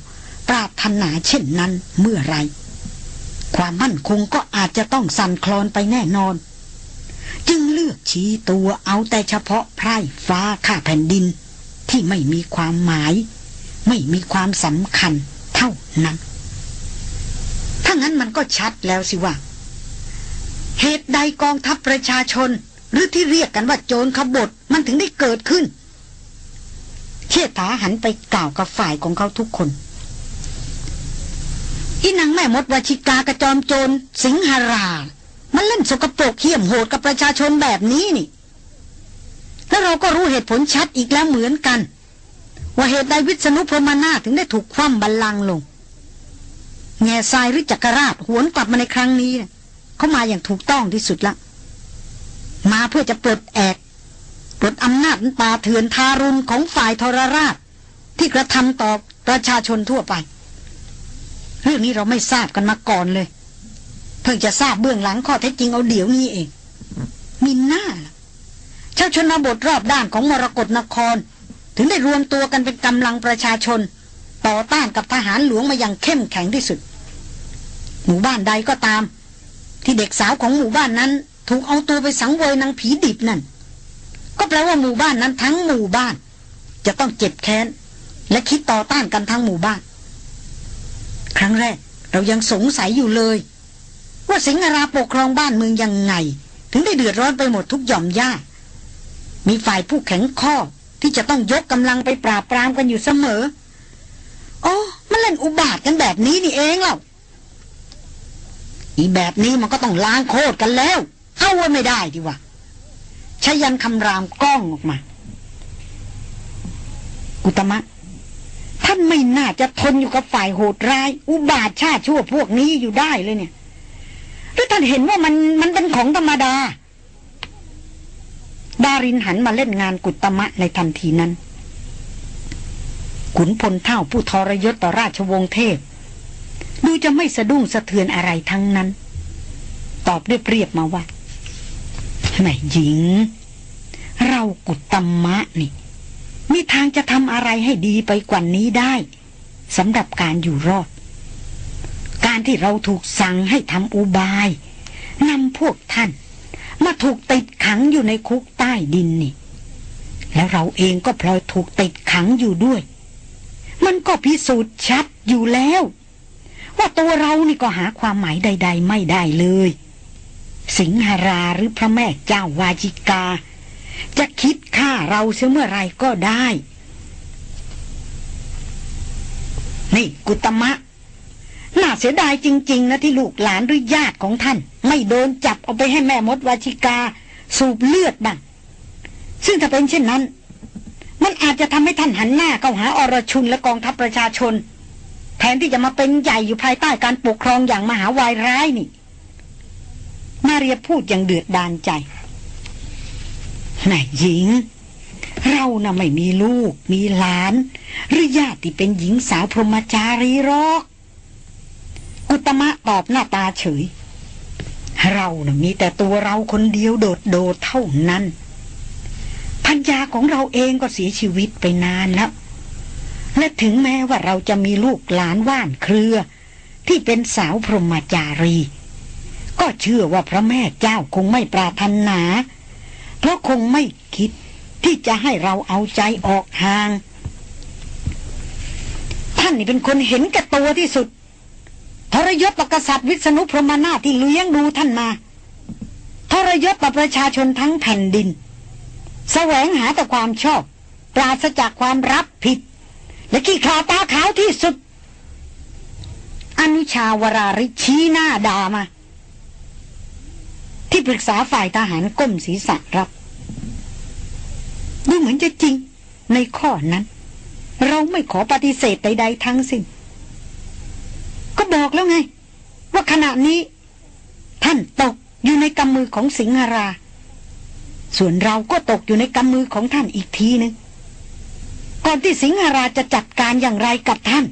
ปรารถนาเช่นนั้นเมื่อไร ความมั่นคงก็อาจจะต้องสั่นคลอนไปแน่นอน จึงเลือกชี้ตัวเอาแต่เฉพาะไพร่ฟ้าข้าแผ่นดิน ที่ไม่มีความหมาย ไม่มีความสำคัญเท่านั้น ถ้างั้นมันก็ชัดแล้วสิว่า เหตุใดกองทัพประชาชน หรือที่เรียกกันว่าโจรขบฏมันถึงได้เกิดขึ้น เชษฐาหันไปกล่าวกับฝ่ายของเขาทุกคนอีนางแม่มดวชิกากระจอมโจรสิงหารา มันเล่นสกปรกเหี้ยมโหดกับประชาชนแบบนี้นี่ แล้วเราก็รู้เหตุผลชัดอีกแล้วเหมือนกัน ว่าเหตุใดวิษณุพรหมนาถถึงได้ถูกคว่ำบัลลังก์ลง แง่ทรายหรือจักรราชหวนกลับมาในครั้งนี้ เขามาอย่างถูกต้องที่สุดละ มาเพื่อจะปลดแอก ปลดอำนาจป่าเถื่อนทารุณของฝ่ายทรราช ที่กระทำต่อประชาชนทั่วไป เรื่องนี้เราไม่ทราบกันมาก่อนเลย เพิ่งจะทราบเบื้องหลังข้อเท็จจริงเอาเดี๋ยวนี้เอง มินน่าล่ะชาวชนบทรอบด้านของมรกรนคร ถึงได้รวมตัวกันเป็นกำลังประชาชน ต่อต้านกับทหารหลวงมาอย่างเข้มแข็งที่สุด หมู่บ้านใดก็ตาม ที่เด็กสาวของหมู่บ้านนั้น ถูกเอาตัวไปสังเวยนางผีดิบนั่น ก็แปลว่าหมู่บ้านนั้นทั้งหมู่บ้าน จะต้องเจ็บแค้น และคิดต่อต้านกันทั้งหมู่บ้าน ครั้งแรกเรายังสงสัยอยู่เลย ว่าสิงหราปกครองบ้านเมืองยังไง ถึงได้เดือดร้อนไปหมดทุกหย่อมย่ามีฝ่ายผู้แข็งข้อที่จะต้องยกกำลังไปปราบปรามกันอยู่เสมอโอ้มันเล่นอุบาทกันแบบนี้นี่เองเล่าอีแบบนี้มันก็ต้องล้างโคตรกันแล้ว เอาไว้ไม่ได้ดีวะ ชายันคำรามกล้องออกมา อุตมะ ท่านไม่น่าจะทนอยู่กับฝ่ายโหดร้าย อุบาทชาติชั่วพวกนี้อยู่ได้เลยเนี่ยหรือท่านเห็นว่ามันมันเป็นของธรรมดา ดารินหันมาเล่นงานกุตมะในทันทีนั้น ขุนพลเท่าผู้ทรยศต่อราชวงศ์เทพ ดูจะไม่สะดุ้งสะเทือนอะไรทั้งนั้น ตอบเรียบมาว่า แม่หญิง เรากุตมะนี่มีทางจะทำอะไรให้ดีไปกว่านี้ได้สำหรับการอยู่รอด การที่เราถูกสั่งให้ทำอุบายนำพวกท่าน มาถูกติดขังอยู่ในคุกใต้ดินนี่ แล้วเราเองก็พลอยถูกติดขังอยู่ด้วย มันก็พิสูจน์ชัดอยู่แล้ว ว่าตัวเรานี่ก็หาความหมายใด ๆ ไม่ได้เลย สิงหราหรือพระแม่เจ้าวาจิกา จะคิดฆ่าเราเสียเมื่อไรก็ได้ นี่กุตมะ น่าเสียดายจริง ๆ นะที่ลูกหลานหรือญาติของท่าน ไม่โดนจับเอาไปให้แม่มดวาชิกา สูบเลือดบ้างซึ่งถ้าเป็นเช่นนั้น มันอาจจะทำให้ท่านหันหน้าเข้าหาอรชุนและกองทัพประชาชน แทนที่จะมาเป็นใหญ่อยู่ภายใต้การปกครองอย่างมหาวายร้ายนี่ มาเรียพูดอย่างเดือดดานใจนายหญิง เราน่ะไม่มีลูก มีหลาน หรือญาติเป็นหญิงสาวพรหมจารีหรอกกุตมะตอบหน้าตาเฉย เราน่ะมีแต่ตัวเราคนเดียวโดดโดดเท่านั้นพัญญาของเราเองก็เสียชีวิตไปนานแล้ว และถึงแม้ว่าเราจะมีลูกหลานว่านเครือ ที่เป็นสาวพรหมจารี ก็เชื่อว่าพระแม่เจ้าคงไม่ปรารถนา เพราะคงไม่คิดที่จะให้เราเอาใจออกห่าง ท่านนี่เป็นคนเห็นแก่ตัวที่สุด ทรยศต่อกษัตริย์วิษณุพรหมนาที่เลี้ยงดูท่านมา ทรยศต่อประชาชนทั้งแผ่นดิน แสวงหาแต่ความชอบ ปราศจากความรับผิด และขี้ขาตาขาวที่สุด อนุชาวราริชี้หน้าด่ามา ที่ปรึกษาฝ่ายทหารก้มศีรษะรับ ดูเหมือนจะจริงในข้อนั้น เราไม่ขอปฏิเสธใด ๆ ทั้งสิ้น ก็บอกแล้วไง ว่าขณะนี้ ท่านตกอยู่ในกำมือของสิงหรา ส่วนเราก็ตกอยู่ในกำมือของท่านอีกทีนึงก่อนที่สิงหราจะจัดการอย่างไรกับท่าน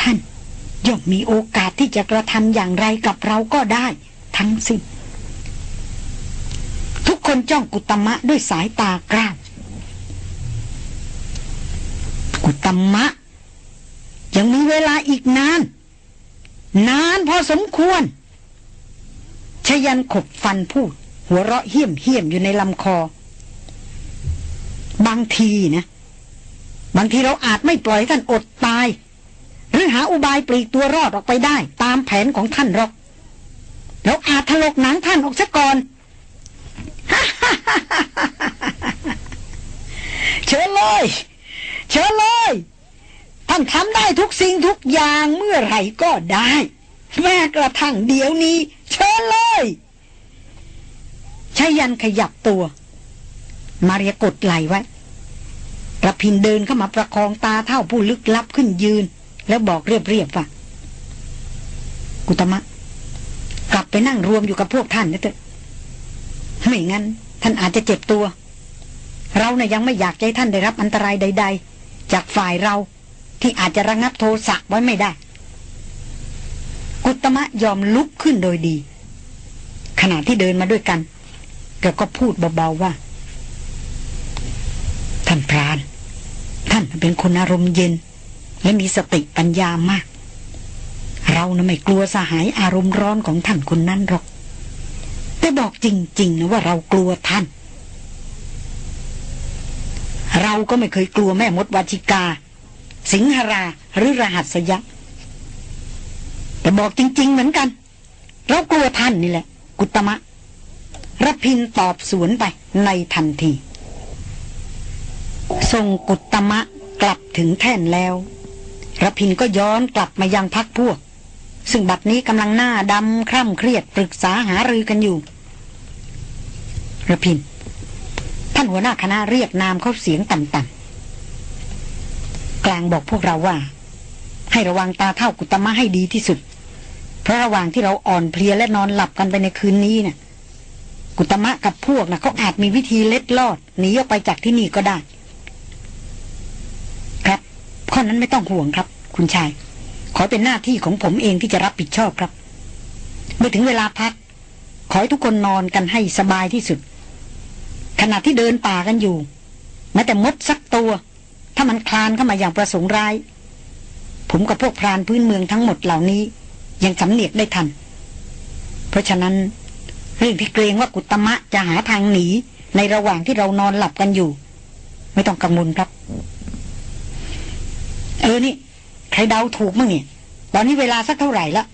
ท่านย่อมมีโอกาสที่จะกระทำอย่างไรกับเราก็ได้ ทั้งสิ้นทุกคนจ้องกุตมะด้วยสายตากล้ากุตมะ ยังมีเวลาอีกนาน นานพอสมควร ชยันขบฟันพูด หัวเราะเหี้ยมเหี้ยมอยู่ในลำคอ บางทีนะ บางทีเราอาจไม่ปล่อยท่านอดตาย หรือหาอุบายปลีกตัวรอดออกไปได้ ตามแผนของท่านหรอก เราอาจถลกหนังท่านออกซะก่อนเชิญเลย เชิญเลย ท่านทำได้ทุกสิ่งทุกอย่างเมื่อไหร่ก็ได้ แม้กระทั่งเดี๋ยวนี้ เชิญเลยชายันขยับตัว มารียกดไหลไว้ระพินเดินเข้ามาประคองตาเท่าผู้ลึกลับขึ้นยืน แล้วบอกเรียบๆว่า กุตมะ กลับไปนั่งรวมอยู่กับพวกท่านนะเถอะไม่งั้น ท่านอาจจะเจ็บตัว เรานะ่ยยังไม่อยากให้ท่านได้รับอันตรายใด ๆ จากฝ่ายเราที่อาจจะระงับโทสะไว้ไม่ได้ กุตมะยอมลุกขึ้นโดยดี ขณะที่เดินมาด้วยกันแกก็พูดเบาๆว่า ท่านพราน ท่านเป็นคนอารมณ์เย็น และมีสติปัญญามาก เรานะไม่กลัวสหายอารมณ์ร้อนของท่านคนนั้นหรอก แต่บอกจริงๆนะว่าเรากลัวท่าน เราก็ไม่เคยกลัวแม่มดวาชิกา สิงหราหรือรหัสยะแต่บอกจริง ๆ เหมือนกัน เรากลัวท่านนี่แหละ กุตมะรพินตอบสวนไปในทันทีส่งกุตมะกลับถึงแท่นแล้วรพินก็ย้อนกลับมายังพักพวก ซึ่งบัดนี้กำลังหน้าดำคร่ำเครียดปรึกษาหารือกันอยู่ระพินท่านหัวหน้าคณะเรียกนามเขาเสียงต่ำๆกลางบอกพวกเราว่า ให้ระวังตาเท่ากุตมะให้ดีที่สุด เพราะระหว่างที่เราอ่อนเพลียและนอนหลับกันไปในคืนนี้นะ่ยกุตมะกับพวกนะ่ะเขาอาจมีวิธีเล็ดลอดหนีออกไปจากที่นี่ก็ได้ ครับ ข้อนั้นไม่ต้องห่วงครับ คุณชาย ขอเป็นหน้าที่ของผมเองที่จะรับผิดชอบครับ เมื่อถึงเวลาพัก ขอให้ทุกคนนอนกันให้สบายที่สุด ขณะที่เดินป่ากันอยู่แม้แต่มดสักตัว ถ้ามันคลานเข้ามาอย่างประสงค์ร้าย ผมกับพวกพรานพื้นเมืองทั้งหมดเหล่านี้ ยังสำเนียกได้ทัน เพราะฉะนั้นเรื่องที่เกรงว่ากุตมะจะหาทางหนี ในระหว่างที่เรานอนหลับกันอยู่ ไม่ต้องกังวลครับ เออนี่ ใครเดาถูกมั้งเนี่ย ตอนนี้เวลาสักเท่าไหร่ละ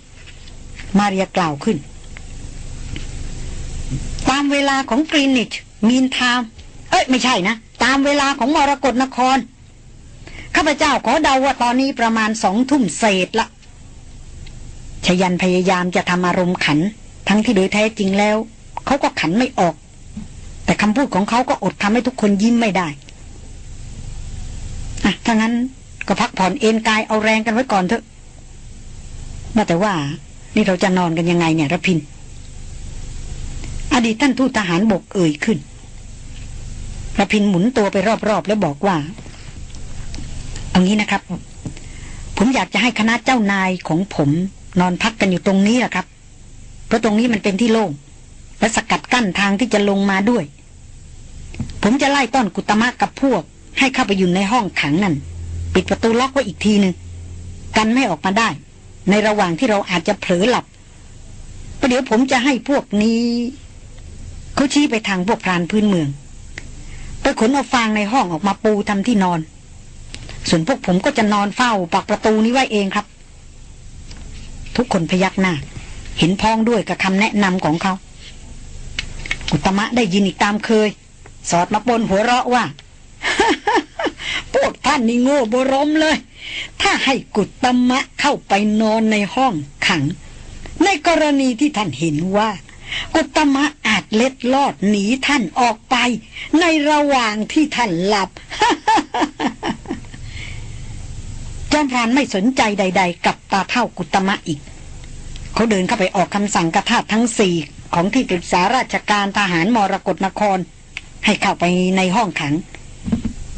มาเรียกล่าวขึ้น ตามเวลาของกรีนิชมีนไทม์เอ้ย ไม่ใช่นะ ตามเวลาของมรกรนคร ข้าพเจ้าขอเดาว่าตอนนี้ประมาณสองทุ่มเศษละชยันพยายามจะทำอารมณ์ขัน ทั้งที่โดยแท้จริงแล้ว เขาก็ขันไม่ออก แต่คำพูดของเขาก็อดทำให้ทุกคนยิ้มไม่ได้อะถ้างั้น ก็พักผ่อนเอนกายเอาแรงกันไว้ก่อนเถอะว่าแต่ว่า นี่เราจะนอนกันยังไงเนี่ยรพิน อดีตท่านทูตทหารบกเอ่ยขึ้นรพินหมุนตัวไปรอบๆแล้วบอกว่า เอางี้นะครับ ผมอยากจะให้คณะเจ้านายของผม นอนพักกันอยู่ตรงนี้แหละครับ เพราะตรงนี้มันเป็นที่โล่งและสกัดกั้นทางที่จะลงมาด้วย ผมจะไล่ต้อนกุตมะกับพวก ให้เข้าไปอยู่ในห้องขังนั่น ปิดประตูล็อกไว้อีกทีหนึ่งกันไม่ออกมาได้ ในระหว่างที่เราอาจจะเผลอหลับประเดี๋ยวผมจะให้พวกนี้ เขาชี้ไปทางพวกพรานพื้นเมือง ไปขนเอาฟางในห้องออกมาปูทำที่นอน ส่วนพวกผมก็จะนอนเฝ้าปักประตูนี้ไว้เองครับ ทุกคนพยักหน้า เห็นพ้องด้วยกับคำแนะนำของเขากุตมะได้ยินอีกตามเคย สอดมาปนหัวเราะว่า พวกท่านนี่โง่บรมเลย ถ้าให้กุตมะเข้าไปนอนในห้องขัง ในกรณีที่ท่านเห็นว่า กุตมะอาจเล็ดลอดหนีท่านออกไป ในระหว่างที่ท่านหลับจอมพรานไม่สนใจใด ๆ กับตาเท่ากุตมะอีก เขาเดินเข้าไปออกคำสั่งกระทาทั้งสี่ของที่ปรึกษาราชการทหารมรกรนคร ให้เข้าไปในห้องขัง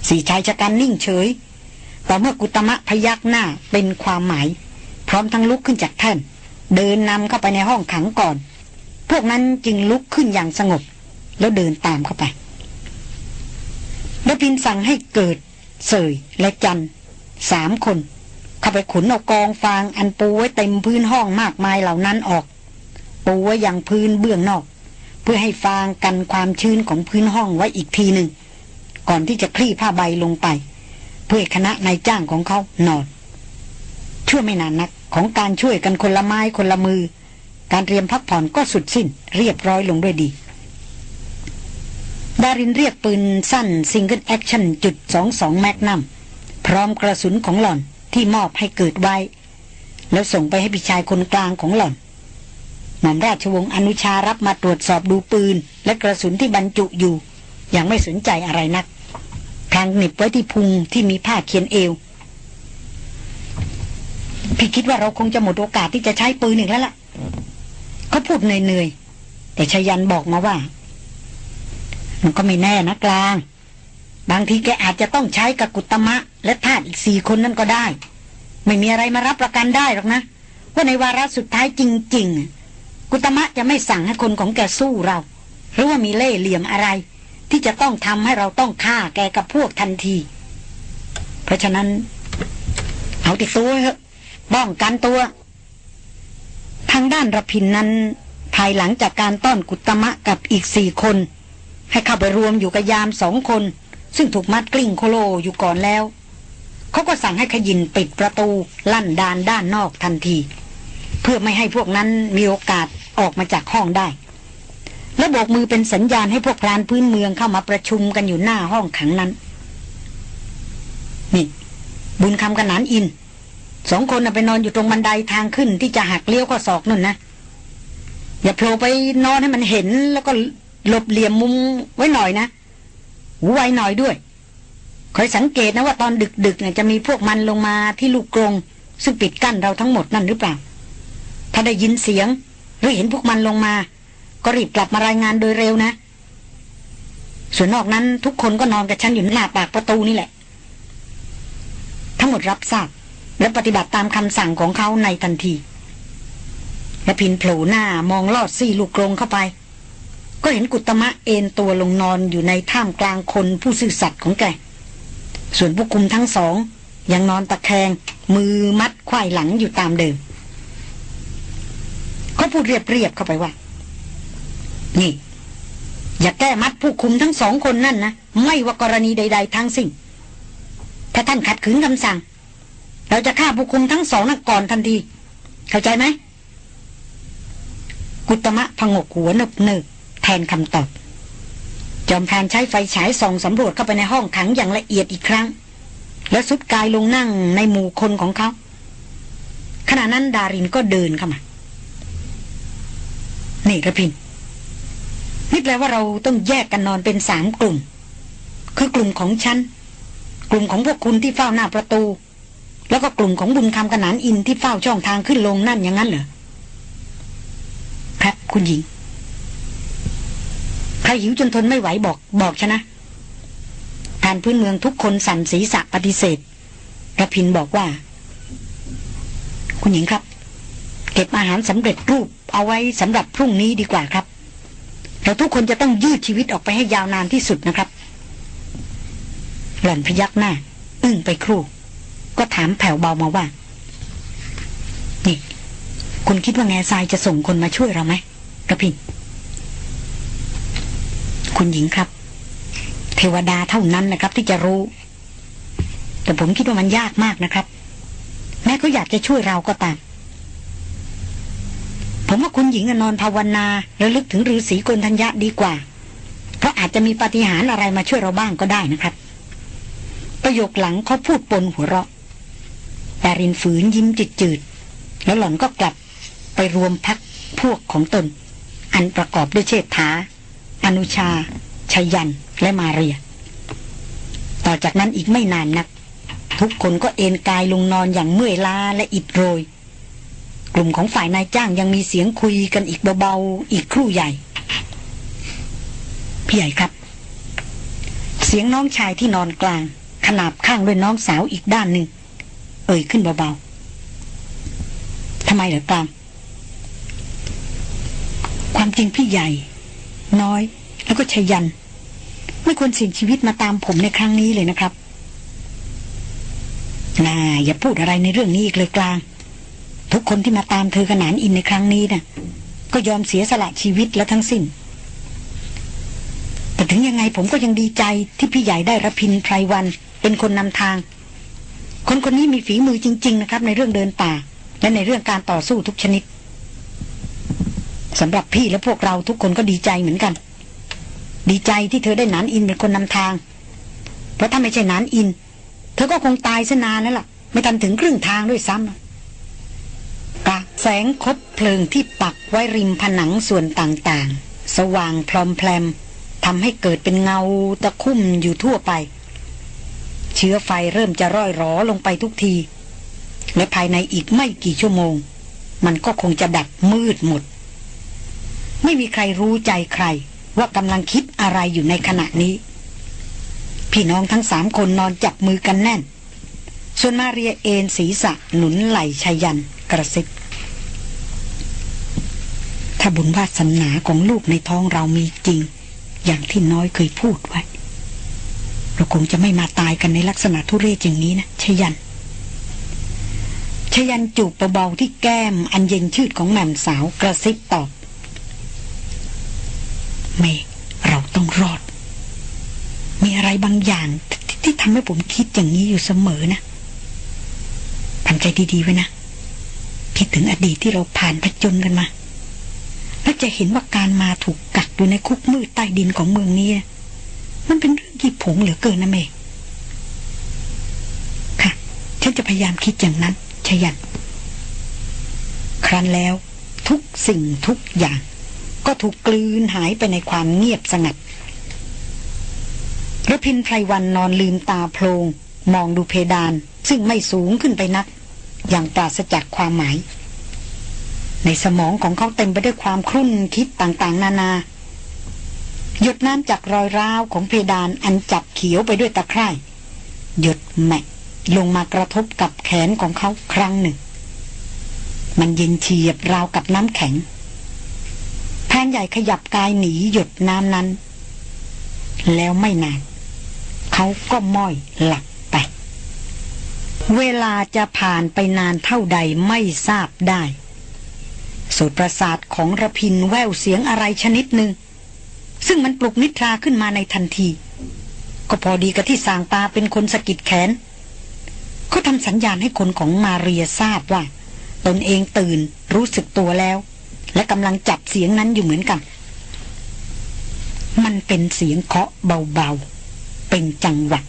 สี่ชายชะกันนิ่งเฉย ต่อเมื่อกุตมะพยักหน้าเป็นความหมาย พร้อมทั้งลุกขึ้นจากแท่น เดินนำเข้าไปในห้องขังก่อน พวกนั้นจึงลุกขึ้นอย่างสงบ แล้วเดินตามเข้าไปดพินสั่งให้เกิด เสยและจันสามคน เข้าไปขุนเอากองฟางอันปูไว้เต็มพื้นห้องมากมายเหล่านั้นออก ปูไว้อย่างพื้นเบื้องนอก เพื่อให้ฟางกันความชื้นของพื้นห้องไว้อีกทีหนึ่ง ก่อนที่จะคลี่ผ้าใบลงไป เพื่อคณะนายจ้างของเขานอน ช่วยไม่นานนักของการช่วยกันคนละไม้คนละมือ การเตรียมพักผ่อนก็สุดสิ้น เรียบร้อยลงด้วยดี ดารินเรียกปืนสั้น single action จุดสองสอง magnum พร้อมกระสุนของหล่อนที่มอบให้เกิดไว้ แล้วส่งไปให้พี่ชายคนกลางของหล่อนหม่อมราชวงศ์อนุชารับมาตรวจสอบดูปืน และกระสุนที่บรรจุอยู่ อย่างไม่สนใจอะไรนัก พลางหนิบไว้ที่พุงที่มีผ้าเขียนเอว พี่คิดว่าเราคงจะหมดโอกาสที่จะใช้ปืนหนึ่งแล้วล่ะเขาพูดเหนื่อยๆแต่ชยันบอกมาว่า มันก็ไม่แน่นะกลาง บางทีแกอาจจะต้องใช้กับกุตมะ และทาสอีกสี่คนนั่นก็ได้ ไม่มีอะไรมารับประกันได้หรอกนะว่าในวาระสุดท้ายจริง ๆ กุตมะจะไม่สั่งให้คนของแกสู้เรา หรือว่ามีเล่ห์เหลี่ยมอะไร ที่จะต้องทำให้เราต้องฆ่าแกกับพวกทันที เพราะฉะนั้น เอาติดตัวเถอะป้องกันตัว ทางด้านระพินนั้น ภายหลังจากการต้อนกุตมะกับอีกสี่คน ให้เข้าไปรวมอยู่กับยามสองคน ซึ่งถูกมัดกลิ้งโคโลอยู่ก่อนแล้ว เขาก็สั่งให้ขยินปิดประตูลั่นดานด้านนอกทันที เพื่อไม่ให้พวกนั้นมีโอกาสออกมาจากห้องได้ และโบกมือเป็นสัญญาณให้พวกพรานพื้นเมืองเข้ามาประชุมกันอยู่หน้าห้องขังนั้น นี่ บุญคำกันนานอิน สองคนไปนอนอยู่ตรงบันไดทางขึ้นที่จะหักเลี้ยวข้อศอกนั่นนะอย่าโผล่ไปนอนให้มันเห็นแล้วก็หลบเหลี่ยมมุมไว้หน่อยนะหูไวหน่อยด้วยคอยสังเกตนะว่าตอนดึกๆเนี่ยจะมีพวกมันลงมาที่ลูกกรงซึ่งปิดกั้นเราทั้งหมดนั่นหรือเปล่า ถ้าได้ยินเสียง หรือเห็นพวกมันลงมา ก็รีบกลับมารายงานโดยเร็วนะ ส่วนนอกนั้นทุกคนก็นอนกับฉันอยู่หน้าปากประตูนี่แหละ ทั้งหมดรับทราบและปฏิบัติตามคำสั่งของเขาในทันทีและพินโผล่หน้ามองลอดซี่ลูกกรงเข้าไป ก็เห็นกุตมะเอนตัวลงนอนอยู่ในท่ามกลางคนผู้ซื่อสัตย์ของแก ส่วนผู้คุมทั้งสองยังนอนตะแคง มือมัดไขว้หลังอยู่ตามเดิม เขาพูดเรียบๆเข้าไปว่า นี่ อย่าแก้มัดผู้คุมทั้งสองคนนั่นนะ ไม่ว่ากรณีใด ๆ ทั้งสิ้นถ้าท่านขัดขืนคำสั่ง เราจะฆ่าผู้คุมทั้งสองนั่นก่อนทันที เข้าใจไหมกุตมะพงกหัวเนิบเนิบแทนคำตอบ จอมพรานใช้ไฟฉายส่องสำรวจเข้าไปในห้องขังอย่างละเอียดอีกครั้ง แล้วสุดกายลงนั่งในหมู่คนของเขา ขณะนั้นดารินก็เดินเข้ามา นี่ระพิน นี่แปลว่าเราต้องแยกกันนอนเป็นสามกลุ่ม คือกลุ่มของฉัน กลุ่มของพวกคุณที่เฝ้าหน้าประตู แล้วก็กลุ่มของบุญคำกระนานอินที่เฝ้าช่องทางขึ้นลงนั่นอย่างนั้นเหรอครับคุณหญิง ใครหิวจนทนไม่ไหวบอกบอกชนะทานพื้นเมืองทุกคนสั่นศีรษะปฏิเสธระพินบอกว่า คุณหญิงครับ เก็บอาหารสำเร็จรูปเอาไว้สำหรับพรุ่งนี้ดีกว่าครับ เราทุกคนจะต้องยืดชีวิตออกไปให้ยาวนานที่สุดนะครับ หล่อนพยักหน้า อึ้งไปครู่ ก็ถามแผ่วเบามาว่า นี่ คุณคิดว่าแง่ทรายจะส่งคนมาช่วยเราไหมกระพินคุณหญิงครับ เทวดาเท่านั้นนะครับ ที่จะรู้ แต่ผมคิดว่ามันยากมากนะครับ แม้เขาอยากจะช่วยเราก็ตาม ผมว่าคุณหญิงนอนภาวนาระลึกถึงฤาษีกนทัญญะดีกว่า เพราะอาจจะมีปาฏิหาริย์อะไรมาช่วยเราบ้างก็ได้นะครับ ประโยคหลังเขาพูดปนหัวเราะดารินฝืนยิ้มจืดจืด แล้วหล่อนก็กลับไปรวมพักพวกของตน อันประกอบด้วยเชษฐา อนุชาชยันและมาเรีย ต่อจากนั้นอีกไม่นานนัก ทุกคนก็เอนกายลงนอนอย่างเมื่อยล้าและอิดโรย กลุ่มของฝ่ายนายจ้างยังมีเสียงคุยกันอีกเบาๆ อีกครู่ใหญ่ พี่ใหญ่ครับ เสียงน้องชายที่นอนกลาง ขนาบข้างด้วยน้องสาวอีกด้านหนึ่ง เอ่ยขึ้นเบาๆทำไมเหรอกลาง ความจริงพี่ใหญ่ น้อย แล้วก็ชยัน ไม่ควรเสี่ยงชีวิตมาตามผมในครั้งนี้เลยนะครับนาอย่าพูดอะไรในเรื่องนี้อีกเลยกลาง ทุกคนที่มาตามเธอขนานอินในครั้งนี้นะ่ะ ก็ยอมเสียสละชีวิตแล้วทั้งสิ้น แต่ถึงยังไงผมก็ยังดีใจที่พี่ใหญ่ได้รับพินไพรวัน เป็นคนนำทาง คนคนนี้มีฝีมือจริง ๆ นะครับ ในเรื่องเดินป่า และในเรื่องการต่อสู้ทุกชนิดสำหรับพี่และพวกเราทุกคนก็ดีใจเหมือนกัน ดีใจที่เธอได้นานอินเป็นคนนำทาง เพราะถ้าไม่ใช่นานอิน เธอก็คงตายซะนานแล้วล่ะ ไม่ทันถึงครึ่งทางด้วยซ้ำ กะแสงคบเพลิงที่ปักไว้ริมผนังส่วนต่างๆ สว่างพลอมแพลมทำให้เกิดเป็นเงาตะคุ่มอยู่ทั่วไป เชื้อไฟเริ่มจะร่อยรอลงไปทุกที และภายในอีกไม่กี่ชั่วโมง มันก็คงจะดับมืดหมด ไม่มีใครรู้ใจใคร ว่ากำลังคิดอะไรอยู่ในขณะนี้ พี่น้องทั้งสามคนนอนจับมือกันแน่น ส่วนมาเรียเอนศีรษะหนุนไหลชายัน กระซิบ ถ้าบุญวาสนาของลูกในท้องเรามีจริง อย่างที่น้อยเคยพูดไว้ เราคงจะไม่มาตายกันในลักษณะทุเรศอย่างนี้นะชยันชยันจูบเบาๆที่แก้มอันเย็นชืดของแม่มสาวกระซิบตอบ เมเราต้องรอด มีอะไรบางอย่างทที่ทำให้ผมคิดอย่างนี้อยู่เสมอนะทำใจดีๆไว้นะ คิดถึงอดีตที่เราผ่านผจญกันมา แล้วจะเห็นว่าการมาถูกกักอยู่ในคุกมืดใต้ดินของเมืองนี้ มันเป็นเรื่องที่ผงเหลือเกินนะเมย์ค่ะ ฉันจะพยายามคิดอย่างนั้นชยัน ครั้นแล้ว ทุกสิ่งทุกอย่าง ก็ถูกกลืนหายไปในความเงียบสงัดรพินไพรวันนอนลืมตาโพลงมองดูเพดาน ซึ่งไม่สูงขึ้นไปนัก อย่างปราศจากความหมาย ในสมองของเขาเต็มไปด้วยความครุ่นคิดต่างๆ นานา หยดน้ำจากรอยร้าวของเพดานอันจับเขียวไปด้วยตะไคร่หยดแมะลงมากระทบกับแขนของเขาครั้งหนึ่ง มันเย็นเฉียบราวกับน้ำแข็งแพนใหญ่ขยับกายหนีหยดน้ำนั้น แล้วไม่นานเขาก็ม้อยหลับ เวลาจะผ่านไปนานเท่าใดไม่ทราบได้สุดประสาทของระพินแววเสียงอะไรชนิดหนึ่ง ซึ่งมันปลุกนิทราขึ้นมาในทันที ก็พอดีกับที่สางตาเป็นคนสะกิดแขนเขาทำสัญญาณให้คนของมาเรียทราบว่า ตนเองตื่นรู้สึกตัวแล้ว และกำลังจับเสียงนั้นอยู่เหมือนกัน มันเป็นเสียงเคาะเบาๆ เป็นจังหวะ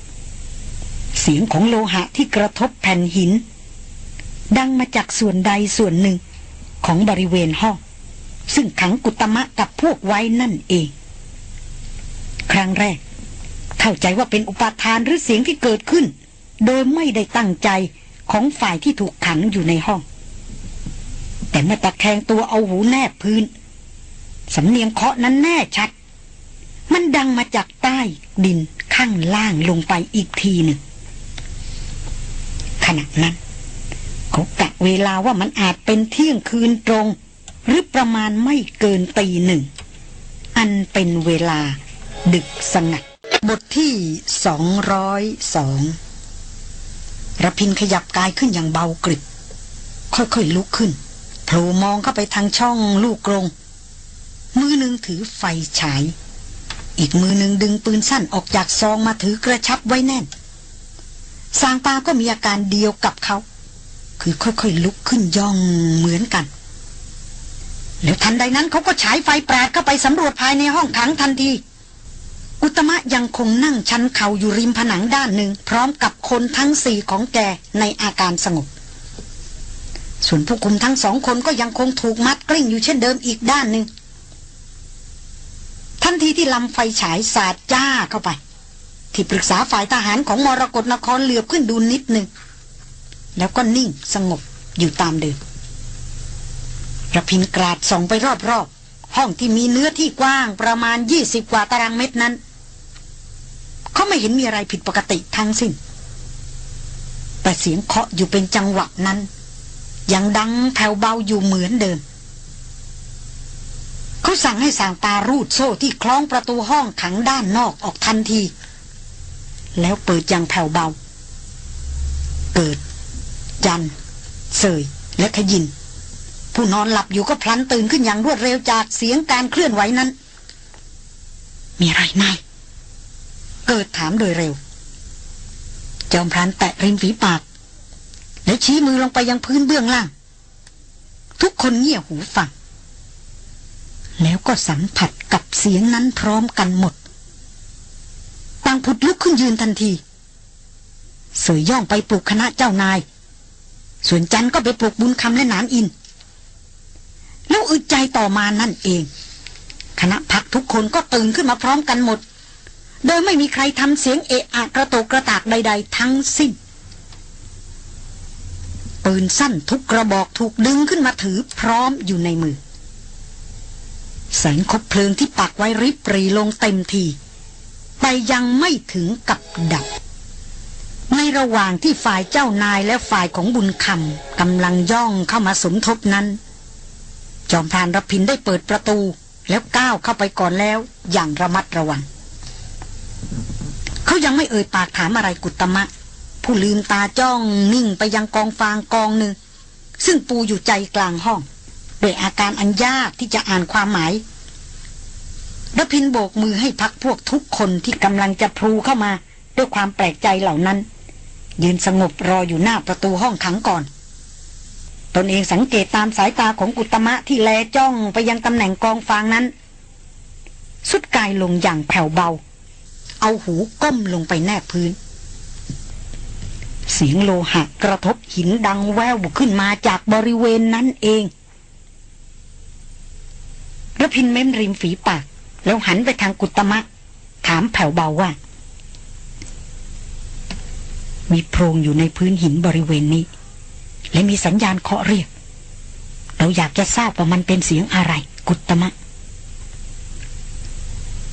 เสียงของโลหะที่กระทบแผ่นหิน ดังมาจากส่วนใดส่วนหนึ่งของบริเวณห้อง ซึ่งขังกุตมะกับพวกไว้นั่นเอง ครั้งแรก เข้าใจว่าเป็นอุปาทานหรือเสียงที่เกิดขึ้น โดยไม่ได้ตั้งใจของฝ่ายที่ถูกขังอยู่ในห้อง แต่เมื่อตะแคงตัวเอาหูแนบพื้น สำเนียงเคาะนั้นแน่ชัด มันดังมาจากใต้ดินข้างล่างลงไปอีกทีหนึ่ง ขณะนั้นเขากะเวลาว่ามันอาจเป็นเที่ยงคืนตรง หรือประมาณไม่เกินตีหนึ่ง อันเป็นเวลาดึกสงัด บทที่สองร้อยสองระพินขยับกายขึ้นอย่างเบากริบ ค่อยๆลุกขึ้นโผล่มองเข้าไปทางช่องลูกกรงมือหนึ่งถือไฟฉาย อีกมือหนึ่งดึงปืนสั้นออกจากซองมาถือกระชับไว้แน่น สางปาก็มีอาการเดียวกับเขา คือค่อยๆลุกขึ้นย่องเหมือนกัน แล้วทันใดนั้นเขาก็ฉายไฟแปรเข้าไปสำรวจภายในห้องขังทันที อุตมะยังคงนั่งชันเข่าอยู่ริมผนังด้านหนึ่ง พร้อมกับคนทั้งสี่ของแกในอาการสงบ ส่วนผู้คุมทั้งสองคนก็ยังคงถูกมัดกลิ้งอยู่เช่นเดิมอีกด้านหนึ่งทันทีที่ลำไฟฉายสาดจ้าเข้าไป ที่ปรึกษาฝ่ายทหารของมรกรนครเหลือบขึ้นดูนิดหนึ่ง แล้วก็นิ่งสงบอยู่ตามเดิมระพินกราดส่องไปรอบๆ ห้องที่มีเนื้อที่กว้างประมาณยี่สิบกว่าตารางเมตรนั้น เขาไม่เห็นมีอะไรผิดปกติทั้งสิ้น แต่เสียงเคาะอยู่เป็นจังหวะนั้น ยังดังแผ่วเบาอยู่เหมือนเดิม เขาสั่งให้สางตารูดโซ่ที่คล้องประตูห้องขังด้านนอกออกทันที แล้วเปิดอย่างแผ่วเบา เกิด จัน เสย และขยิน ผู้นอนหลับอยู่ก็พลันตื่นขึ้นอย่างรวดเร็วจากเสียงการเคลื่อนไหวนั้น มีอะไรนายเกิดถามโดยเร็ว จอมพรานแตะริมฝีปาก แล้วชี้มือลงไปยังพื้นเบื้องล่าง ทุกคนเงี่ยหูฟัง แล้วก็สัมผัสกับเสียงนั้นพร้อมกันหมด ต่างผุดลุกขึ้นยืนทันที เสยย่องไปปลุกคณะเจ้านาย ส่วนจันก็ไปปลุกบุญคำและนานอิน แล้วอึดใจต่อมานั่นเอง คณะพักทุกคนก็ตื่นขึ้นมาพร้อมกันหมด โดยไม่มีใครทำเสียงเอะอะกระโตกกระตากใด ๆ ทั้งสิ้นปืนสั้นทุกกระบอกถูกดึงขึ้นมาถือพร้อมอยู่ในมือ แสงคบเพลิงที่ปักไว้ริบปรีลงเต็มที ไปยังไม่ถึงกับดับ ในระหว่างที่ฝ่ายเจ้านายและฝ่ายของบุญคำกำลังย่องเข้ามาสมทบนั้น จอมพรานรพินได้เปิดประตู แล้วก้าวเข้าไปก่อนแล้วอย่างระมัดระวัง เขายังไม่เอ่ยปากถามอะไรกุตมะ ผู้ลืมตาจ้องนิ่งไปยังกองฟางกองหนึ่งซึ่งปูอยู่ใจกลางห้อง โดยอาการอันยากที่จะอ่านความหมาย รพินโบกมือให้พักพวกทุกคนที่กำลังจะพลูเข้ามา ด้วยความแปลกใจเหล่านั้น ยืนสงบรออยู่หน้าประตูห้องขังก่อน ตนเองสังเกตตามสายตาของกุตมะที่แลจ้องไปยังตำแหน่งกองฟางนั้น สุดกายลงอย่างแผ่วเบา เอาหูก้มลงไปแนบพื้น เสียงโลหะกระทบหินดังแววขึ้นมาจากบริเวณนั้นเองระพินเม้มริมฝีปาก แล้วหันไปทางกุตมะถามแผ่วเบาว่า มีโพรงอยู่ในพื้นหินบริเวณนี้ และมีสัญญาณเคาะเรียก เราอยากจะทราบว่ามันเป็นเสียงอะไร กุตมะ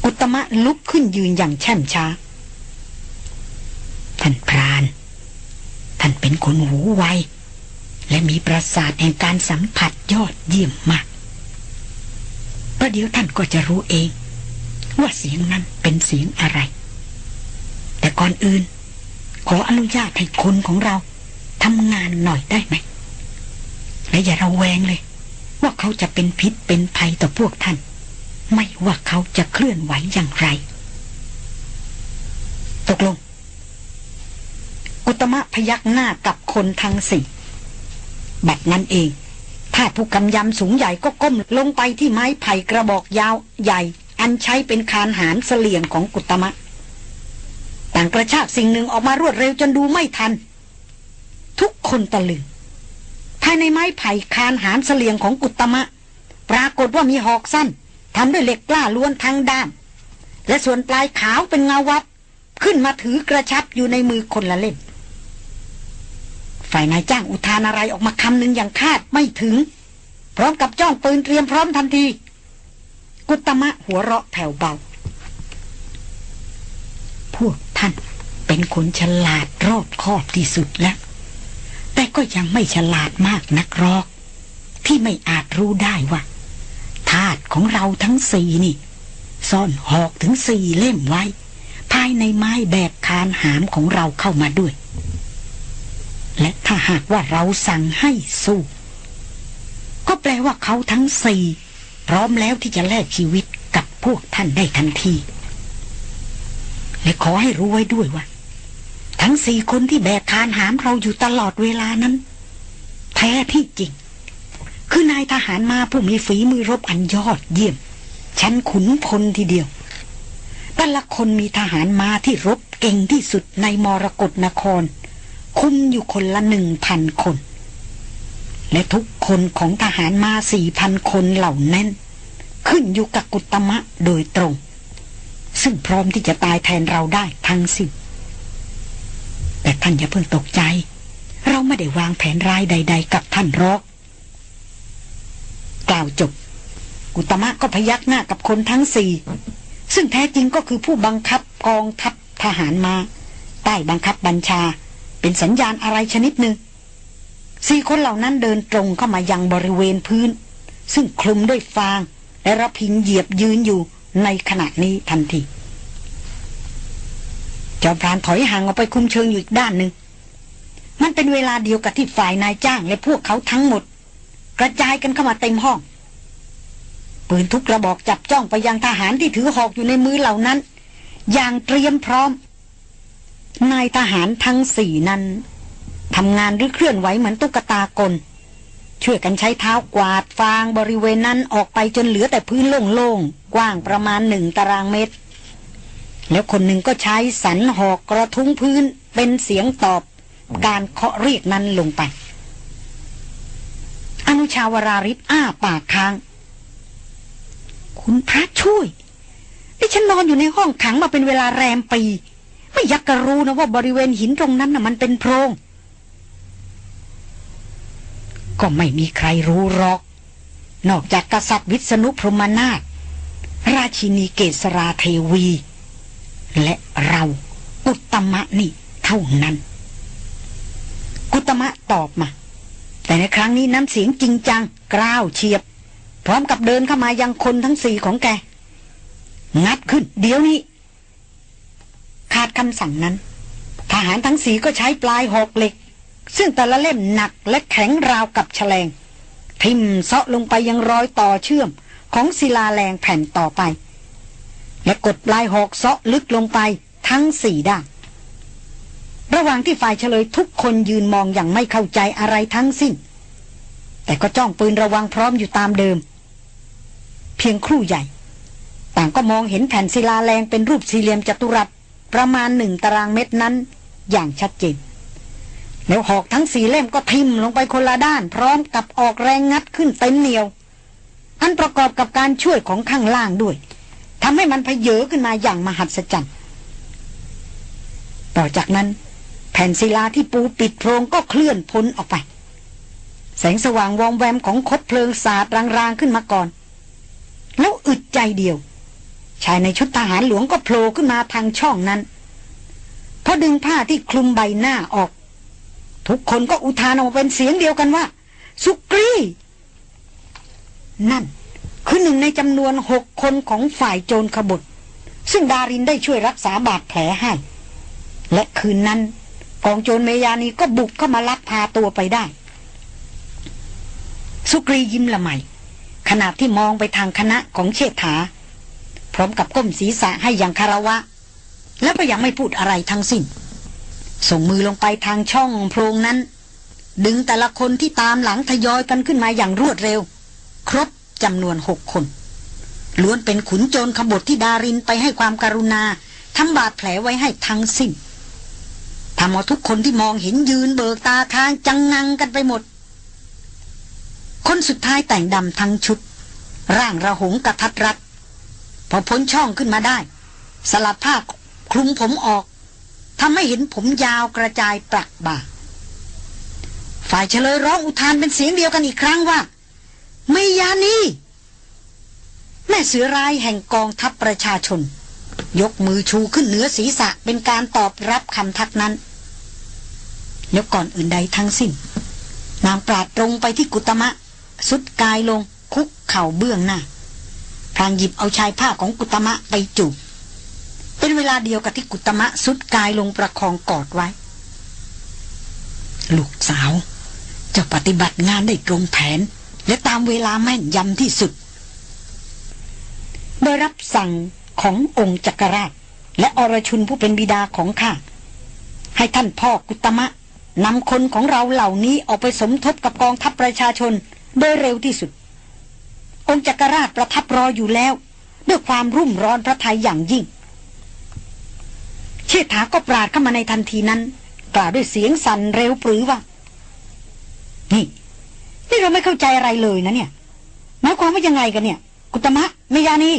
กุตมะลุกขึ้นยืนอย่างแช่มช้า ท่านพราน ท่านเป็นคนหูไวและมีประสาทแห่งการสัมผัสยอดเยี่ยมมากประเดี๋ยวท่านก็จะรู้เอง ว่าเสียงนั้นเป็นเสียงอะไร แต่ก่อนอื่น ขออนุญาตให้คนของเราทำงานหน่อยได้ไหม และอย่าระแวงเลย ว่าเขาจะเป็นพิษเป็นภัยต่อพวกท่าน ไม่ว่าเขาจะเคลื่อนไหวอย่างไร ตกลงกุตมะพยักหน้ากับคนทั้งสี่บัดนั้นเอง ถ้าผู้กำยำสูงใหญ่ก็ก้มลงไปที่ไม้ไผ่กระบอกยาวใหญ่ อันใช้เป็นคานหารเสลี่ยงของกุตมะ ต่างกระชากสิ่งหนึ่งออกมารวดเร็วจนดูไม่ทัน ทุกคนตะลึง ภายในไม้ไผ่คานหารเสลี่ยงของกุตมะ ปรากฏว่ามีหอกสั้นทำด้วยเหล็กกล้าล้วนทั้งด้านและส่วนปลายขาวเป็นเงาวับ ขึ้นมาถือกระชับอยู่ในมือคนละเล่มฝ่ายนายจ้างอุทานอะไรออกมาคำหนึ่งอย่างคาดไม่ถึง พร้อมกับจ้องปืนเตรียมพร้อมทันที กุตมะหัวเราะแผ่วเบา พวกท่านเป็นคนฉลาดรอบคอบที่สุดแล้ว แต่ก็ยังไม่ฉลาดมากนักหรอก ที่ไม่อาจรู้ได้ว่าธาตุของเราทั้งสี่นี่ ซ่อนหอกถึงสี่เล่มไว้ ภายในไม้แบบคานหามของเราเข้ามาด้วย และถ้าหากว่าเราสั่งให้สู้ ก็แปลว่าเขาทั้งสี่ พร้อมแล้วที่จะแลกชีวิตกับพวกท่านได้ทันที และขอให้รู้ไว้ด้วยว่า ทั้งสี่คนที่แบกคานหามเราอยู่ตลอดเวลานั้น แท้ที่จริง คือนายทหารมาผู้มีฝีมือรบอันยอดเยี่ยม ชั้นขุนพลทีเดียว แต่ละคนมีทหารมาที่รบเก่งที่สุดในมรกรนคร คุมอยู่คนละหนึ่งพันคน และทุกคนของทหารมาสี่พันคนเหล่านั้น ขึ้นอยู่กับกุตมะโดยตรง ซึ่งพร้อมที่จะตายแทนเราได้ทั้งสิ้นแต่ท่านอย่าเพิ่งตกใจ เราไม่ได้วางแผนร้ายใด ๆ กับท่านรอก กล่าวจบ กุตมะก็พยักหน้ากับคนทั้งสี่ซึ่งแท้จริงก็คือผู้บังคับกองทัพทหารมา ใต้บังคับบัญชา เป็นสัญญาณอะไรชนิดหนึ่ง สี่คนเหล่านั้นเดินตรงเข้ามายังบริเวณพื้น ซึ่งคลุมด้วยฟาง และระพิงเหยียบยืนอยู่ในขณะนี้ทันทีจอมพรานถอยห่างออกไปคุมเชิงอยู่อีกด้านหนึ่ง มันเป็นเวลาเดียวกับที่ฝ่ายนายจ้างและพวกเขาทั้งหมด กระจายกันเข้ามาเต็มห้อง ปืนทุกระบอกจับจ้องไปยังทหารที่ถือหอกอยู่ในมือเหล่านั้น อย่างเตรียมพร้อม นายทหารทั้งสี่นั้น ทำงานหรือเคลื่อนไหวเหมือนตุ๊กตากล ช่วยกันใช้เท้ากวาดฟางบริเวณนั้นออกไปจนเหลือแต่พื้นโล่งๆ กว้างประมาณหนึ่งตารางเมตร แล้วคนหนึ่งก็ใช้สันหอกกระทุ้งพื้นเป็นเสียงตอบการเคาะเรียกนั้นลงไป อนุชาวราริศอ้าปากค้าง คุณพระช่วยดิฉันนอนอยู่ในห้องขังมาเป็นเวลาแรมปี ไม่ยักกระรู้นะว่าบริเวณหินตรงนั้นน่ะมันเป็นโพรง ก็ไม่มีใครรู้หรอก นอกจากกษัตริย์วิษณุพรหมนาถราชินีเกษราเทวี และเรากุตมะนี่เท่านั้น กุตมะตอบมา แต่ในครั้งนี้น้ำเสียงจริงจัง กล้าวเฉียบ พร้อมกับเดินเข้ามายังคนทั้งสี่ของแก งัดขึ้น เดี๋ยวนี้ ขาดคำสั่งนั้น ทหารทั้งสีก็ใช้ปลายหอกเหล็ก ซึ่งแต่ละเล่มหนักและแข็งราวกับแฉลง ทิ่มเซาะลงไปยังรอยต่อเชื่อมของศิลาแรงแผ่นต่อไป และกดปลายหอกเซาะลึกลงไปทั้งสี่ด้านระหว่างที่ฝ่ายเฉลยทุกคนยืนมองอย่างไม่เข้าใจอะไรทั้งสิ้น แต่ก็จ้องปืนระวังพร้อมอยู่ตามเดิม เพียงครู่ใหญ่ ต่างก็มองเห็นแผ่นศิลาแรงเป็นรูปสี่เหลี่ยมจัตุรัสประมาณหนึ่งตารางเมตรนั้นอย่างชัดเจน แล้วหอกทั้งสี่เล่มก็ทิ่มลงไปคนละด้าน พร้อมกับออกแรงงัดขึ้นเต็มเหนียว อันประกอบกับการช่วยของข้างล่างด้วยทำให้มันพเยอขึ้นมาอย่างมหัศจรรย์ต่อจากนั้น แผ่นศิลาที่ปูปิดโพรงก็เคลื่อนพ้นออกไป แสงสว่างวอมแวมของคบเพลิงสาดรางๆขึ้นมาก่อน แล้วอึดใจเดียว ชายในชุดทหารหลวงก็โผล่ขึ้นมาทางช่องนั้นพอดึงผ้าที่คลุมใบหน้าออก ทุกคนก็อุทานออกเป็นเสียงเดียวกันว่า สุกรีนั่น คือหนึ่งในจำนวนหกคนของฝ่ายโจรขบฏซึ่งดารินได้ช่วยรักษาบาดแผลให้ และคืนนั้นกองโจรเมยานีก็บุกเข้ามาลักพาตัวไปได้ สุกรียิ้มละไมขณะที่มองไปทางคณะของเชษฐา พร้อมกับก้มศีรษะให้อย่างคารวะ แล้วก็ยังไม่พูดอะไรทั้งสิ้น ส่งมือลงไปทางช่องโพรงนั้น ดึงแต่ละคนที่ตามหลังทยอยกันขึ้นมาอย่างรวดเร็ว ครบจำนวนหกคน ล้วนเป็นขุนโจรขบฏที่ดารินไปให้ความการุณาทำบาดแผลไว้ให้ทั้งสิ้นทำเอาทุกคนที่มองเห็นยืนเบิกตาค้างจังงังกันไปหมด คนสุดท้ายแต่งดำทั้งชุด ร่างระหงกระทัดรัดพอพ้นช่องขึ้นมาได้ สลัดผ้าคลุมผมออก ทำให้เห็นผมยาวกระจายปรักบ่า ฝ่ายเฉลยร้องอุทานเป็นเสียงเดียวกันอีกครั้งว่า ไม่ยานีแม่เสือรายแห่งกองทัพประชาชน ยกมือชูขึ้นเหนือศีรษะเป็นการตอบรับคำทักนั้นแล้วก่อนอื่นใดทั้งสิ้น นางปราดตรงไปที่กุตมะ สุดกายลงคุกเข่าเบื้องหน้าพลางหยิบเอาชายผ้าของกุตมะไปจูบ เป็นเวลาเดียวกับที่กุตมะสุดกายลงประคองกอดไว้ ลูกสาวจะปฏิบัติงานได้ตรงแผน และตามเวลาแม่นยำที่สุด โดยรับสั่งขององค์จักรราช และอรชุนผู้เป็นบิดาของข้าให้ท่านพ่อกุตมะนำคนของเราเหล่านี้ออกไปสมทบกับกองทัพประชาชนโดยเร็วที่สุด องค์จักรราชประทับรออยู่แล้ว ด้วยความรุ่มร้อนพระทัยอย่างยิ่ง เชษฐาก็ปราดเข้ามาในทันทีนั้น กล่าวด้วยเสียงสั่นเร็วปรือว่า นี่ นี่เราไม่เข้าใจอะไรเลยนะเนี่ยหมายความว่ายังไงกันเนี่ย กุตมะเมยานี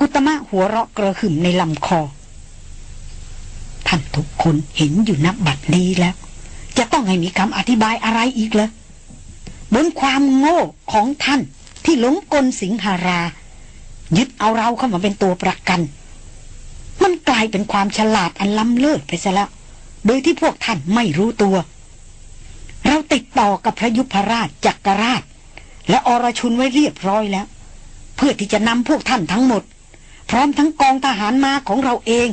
กุตมะหัวเราะกระหึ่มในลำคอ ท่านทุกคนเห็นอยู่นับบัดนี้แล้ว จะต้องให้มีคำอธิบายอะไรอีกเหรอบนความโง่ของท่านที่หลงกลสิงหารา ยึดเอาเราเข้ามาเป็นตัวประกัน มันกลายเป็นความฉลาดอันล้ำเลิศไปซะแล้ว โดยที่พวกท่านไม่รู้ตัว เราติดต่อกับพระยุพราชจักรราช และอรชุนไว้เรียบร้อยแล้ว เพื่อที่จะนำพวกท่านทั้งหมด พร้อมทั้งกองทหารมาของเราเอง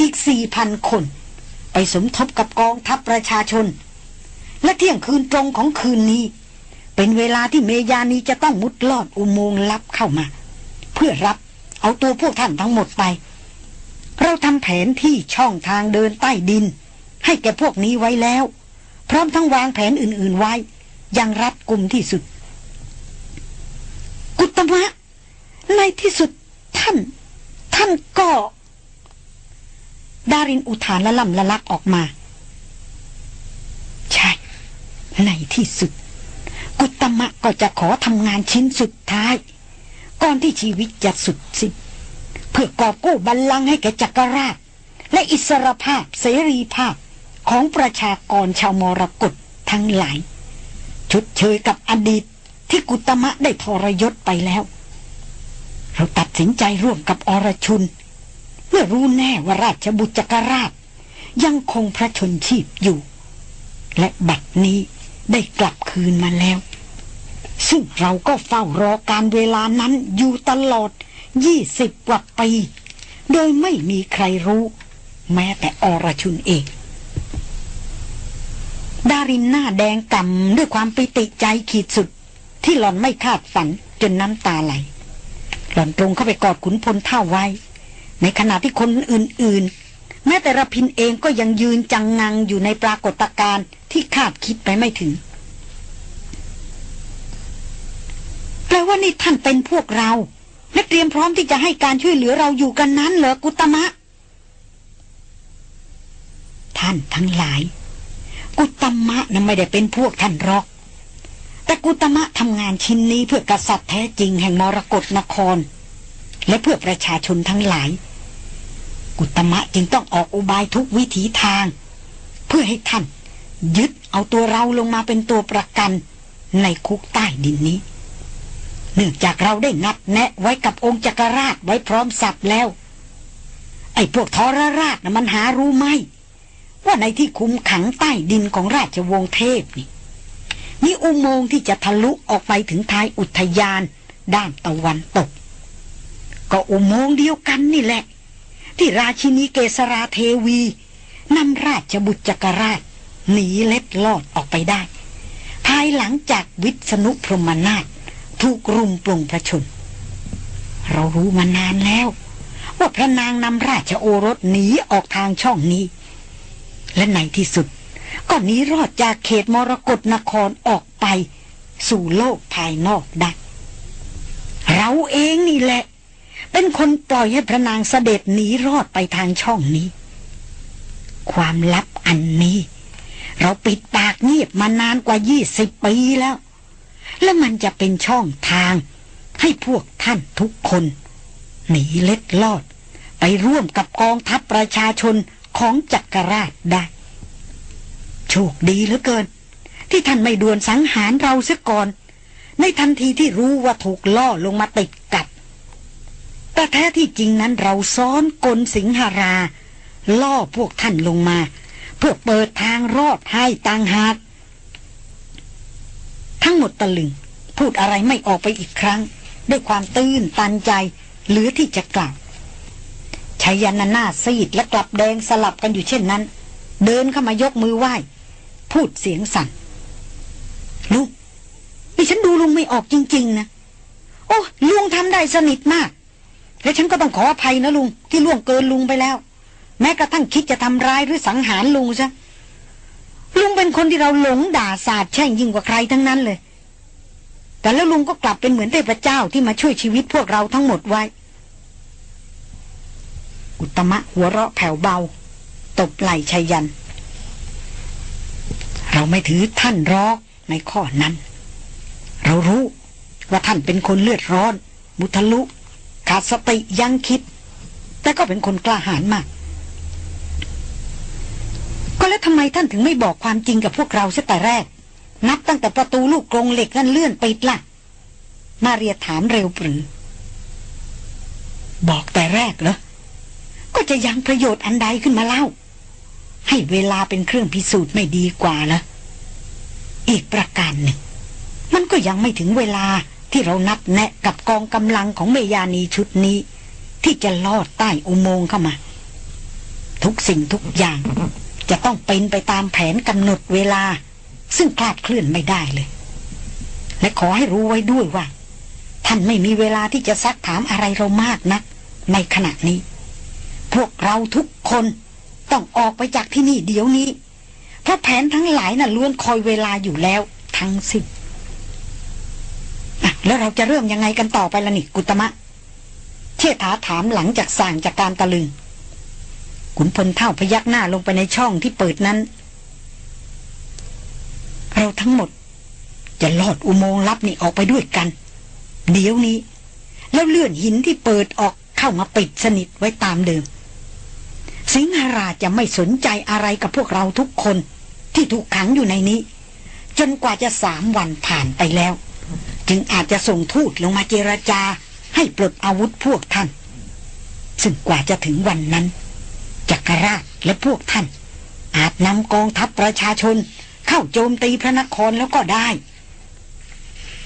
อีกสี่พันคน ไปสมทบกับกองทัพประชาชน และเที่ยงคืนตรงของคืนนี้ เป็นเวลาที่เมยานีจะต้องมุดลอดอุโมงค์ลับเข้ามา เพื่อรับเอาตัวพวกท่านทั้งหมดไป เราทำแผนที่ช่องทางเดินใต้ดิน ให้แก่พวกนี้ไว้แล้ว พร้อมทั้งวางแผนอื่น ๆไว้ ยังรัดกุมที่สุด กุตมะ ในที่สุดท่าน ท่านก็ดารินอุทานละล่ำละลักออกมา ใช่ ในที่สุด กุตมะก็จะขอทำงานชิ้นสุดท้าย ก่อนที่ชีวิตจะสุดสิ้น เพื่อกอบกู้บัลลังก์ให้แก่จักรราช และอิสรภาพเสรีภาพของประชากรชาวมรกตทั้งหลายชดเชยกับอดีตที่กุตมะได้ทรยศไปแล้ว เราตัดสินใจร่วมกับอรชุน เมื่อรู้แน่ว่าราชบุตรจักรราช ยังคงพระชนชีพอยู่ และบัดนี้ได้กลับคืนมาแล้ว ซึ่งเราก็เฝ้ารอการเวลานั้นอยู่ตลอด ยี่สิบกว่าปี โดยไม่มีใครรู้ แม้แต่อรชุนเองดารินหน้าแดงกำ่ำด้วยความปิติใจขีดสุด ที่หล่อนไม่คาดฝันจนน้ำตาไหล หล่อนตรงเข้าไปกอดขุนพลเท่าไว้ ในขณะที่คนอื่นๆ แม้แต่ระพินเองก็ยังยืนจังงังอยู่ในปรากฏการณ์ที่คาดคิดไปไม่ถึงแปลว่านี่ท่านเป็นพวกเรา และเตรียมพร้อมที่จะให้การช่วยเหลือเราอยู่กันนั้นเหรอกุตมะ ท่านทั้งหลาย กุตมะนั้นไม่ได้เป็นพวกท่านหรอก แต่กุตมะทำงานชิ้นนี้เพื่อกษัตริย์แท้จริงแห่งมรกรนคร และเพื่อประชาชนทั้งหลาย กุตมะจึงต้องออกอุบายทุกวิถีทาง เพื่อให้ท่าน ยึดเอาตัวเราลงมาเป็นตัวประกันในคุกใต้ดินนี้ เนื่องจากเราได้นัดแนะไว้กับองค์จักรราชไว้พร้อมสับแล้ว ไอ้พวกทรราชนะมันหารู้ไหม ว่าในที่คุมขังใต้ดินของราชวงศ์เทพนี่มีอุโมงค์ที่จะทะลุออกไปถึงท้ายอุทยานด้านตะวันตก ก็อุโมงค์เดียวกันนี่แหละ ที่ราชินีเกษราเทวีนำราชบุตรจักรราชหนีเล็ดลอดออกไปได้ ภายหลังจากวิษณุพรหมนาถ ถูกรุมปลงพระชน เรารู้มานานแล้ว ว่าพระนางนำราชโอรสหนีออกทางช่องนี้ และในที่สุด ก็หนีรอดจากเขตมรกรนครออกไป สู่โลกภายนอกได้เราเองนี่แหละ เป็นคนปล่อยให้พระนางเสด็จหนีรอดไปทางช่องนี้ ความลับอันนี้ เราปิดปากเงียบมานานกว่ายี่สิบปีแล้ว และมันจะเป็นช่องทาง ให้พวกท่านทุกคน หนีเล็ดลอด ไปร่วมกับกองทัพประชาชนของจักรราชได้ โชคดีเหลือเกิน ที่ท่านไม่ด่วนสังหารเราเสียก่อน ในทันทีที่รู้ว่าถูกล่อลงมาติดกับ แต่แท้ที่จริงนั้นเราซ้อนกลสิงหารา ล่อพวกท่านลงมา เพื่อเปิดทางรอดให้ต่างหาก ทั้งหมดตะลึง พูดอะไรไม่ออกไปอีกครั้ง ด้วยความตื้นตันใจเหลือที่จะกล่าวชายันหน้าซีดและกลับแดงสลับกันอยู่เช่นนั้น เดินเข้ามายกมือไหว้ พูดเสียงสั่นลุงนี่ฉันดูลุงไม่ออกจริง ๆ นะ โอ้ลุงทำได้สนิทมาก และฉันก็ต้องขออภัยนะลุงที่ล่วงเกินลุงไปแล้ว แม้กระทั่งคิดจะทำร้ายหรือสังหารลุงซะ ลุงเป็นคนที่เราหลงด่าสาดแช่งยิ่งกว่าใครทั้งนั้นเลย แต่แล้วลุงก็กลับเป็นเหมือนเทพเจ้าที่มาช่วยชีวิตพวกเราทั้งหมดไว้ อุตมะหัวเราะแผ่วเบา ตบไหล่ชัยยัน เราไม่ถือท่านรอกในข้อนั้น เรารู้ว่าท่านเป็นคนเลือดร้อน มุทะลุ ขาดสติยังคิด แต่ก็เป็นคนกล้าหาญมาก ก็แล้วทำไมท่านถึงไม่บอกความจริงกับพวกเราเสียแต่แรก นับตั้งแต่ประตูลูกกรงเหล็กนั่นเลื่อนปิดละ่ะ มาเรียถามเร็วปรือบอกแต่แรกเหรอ ก็จะยังประโยชน์อันใดขึ้นมาเล่า ให้เวลาเป็นเครื่องพิสูจน์ไม่ดีกว่าละอีกประการหนึ่งมันก็ยังไม่ถึงเวลาที่เรานัดแนะกับกองกำลังของเมยานีชุดนี้ ที่จะลอดใต้อุโมงค์เข้ามา ทุกสิ่งทุกอย่าง จะต้องเป็นไปตามแผนกำหนดเวลา ซึ่งคลาดเคลื่อนไม่ได้เลย และขอให้รู้ไว้ด้วยว่า ท่านไม่มีเวลาที่จะซักถามอะไรเรามากนัก ในขณะนี้ พวกเราทุกคนต้องออกไปจากที่นี่เดี๋ยวนี้ เพราะแผนทั้งหลายน่ะล้วนคอยเวลาอยู่แล้วทั้งสิ้นแล้วเราจะเริ่มยังไงกันต่อไปละนี่กุตมะเชษฐาถามหลังจากสั่งจากการตะลึง ขุนพลเท่าพยักหน้าลงไปในช่องที่เปิดนั้น เราทั้งหมด จะลอดอุโมงค์ลับนี่ออกไปด้วยกัน เดี๋ยวนี้ แล้วเลื่อนหินที่เปิดออกเข้ามาปิดสนิทไว้ตามเดิม สิงหราจะไม่สนใจอะไรกับพวกเราทุกคนที่ถูกขังอยู่ในนี้ จนกว่าจะสามวันผ่านไปแล้ว จึงอาจจะส่งทูตลงมาเจรจาให้ปลดอาวุธพวกท่าน ซึ่งกว่าจะถึงวันนั้น จักรราชและพวกท่าน อาจนำกองทัพประชาชน เข้าโจมตีพระนครแล้วก็ได้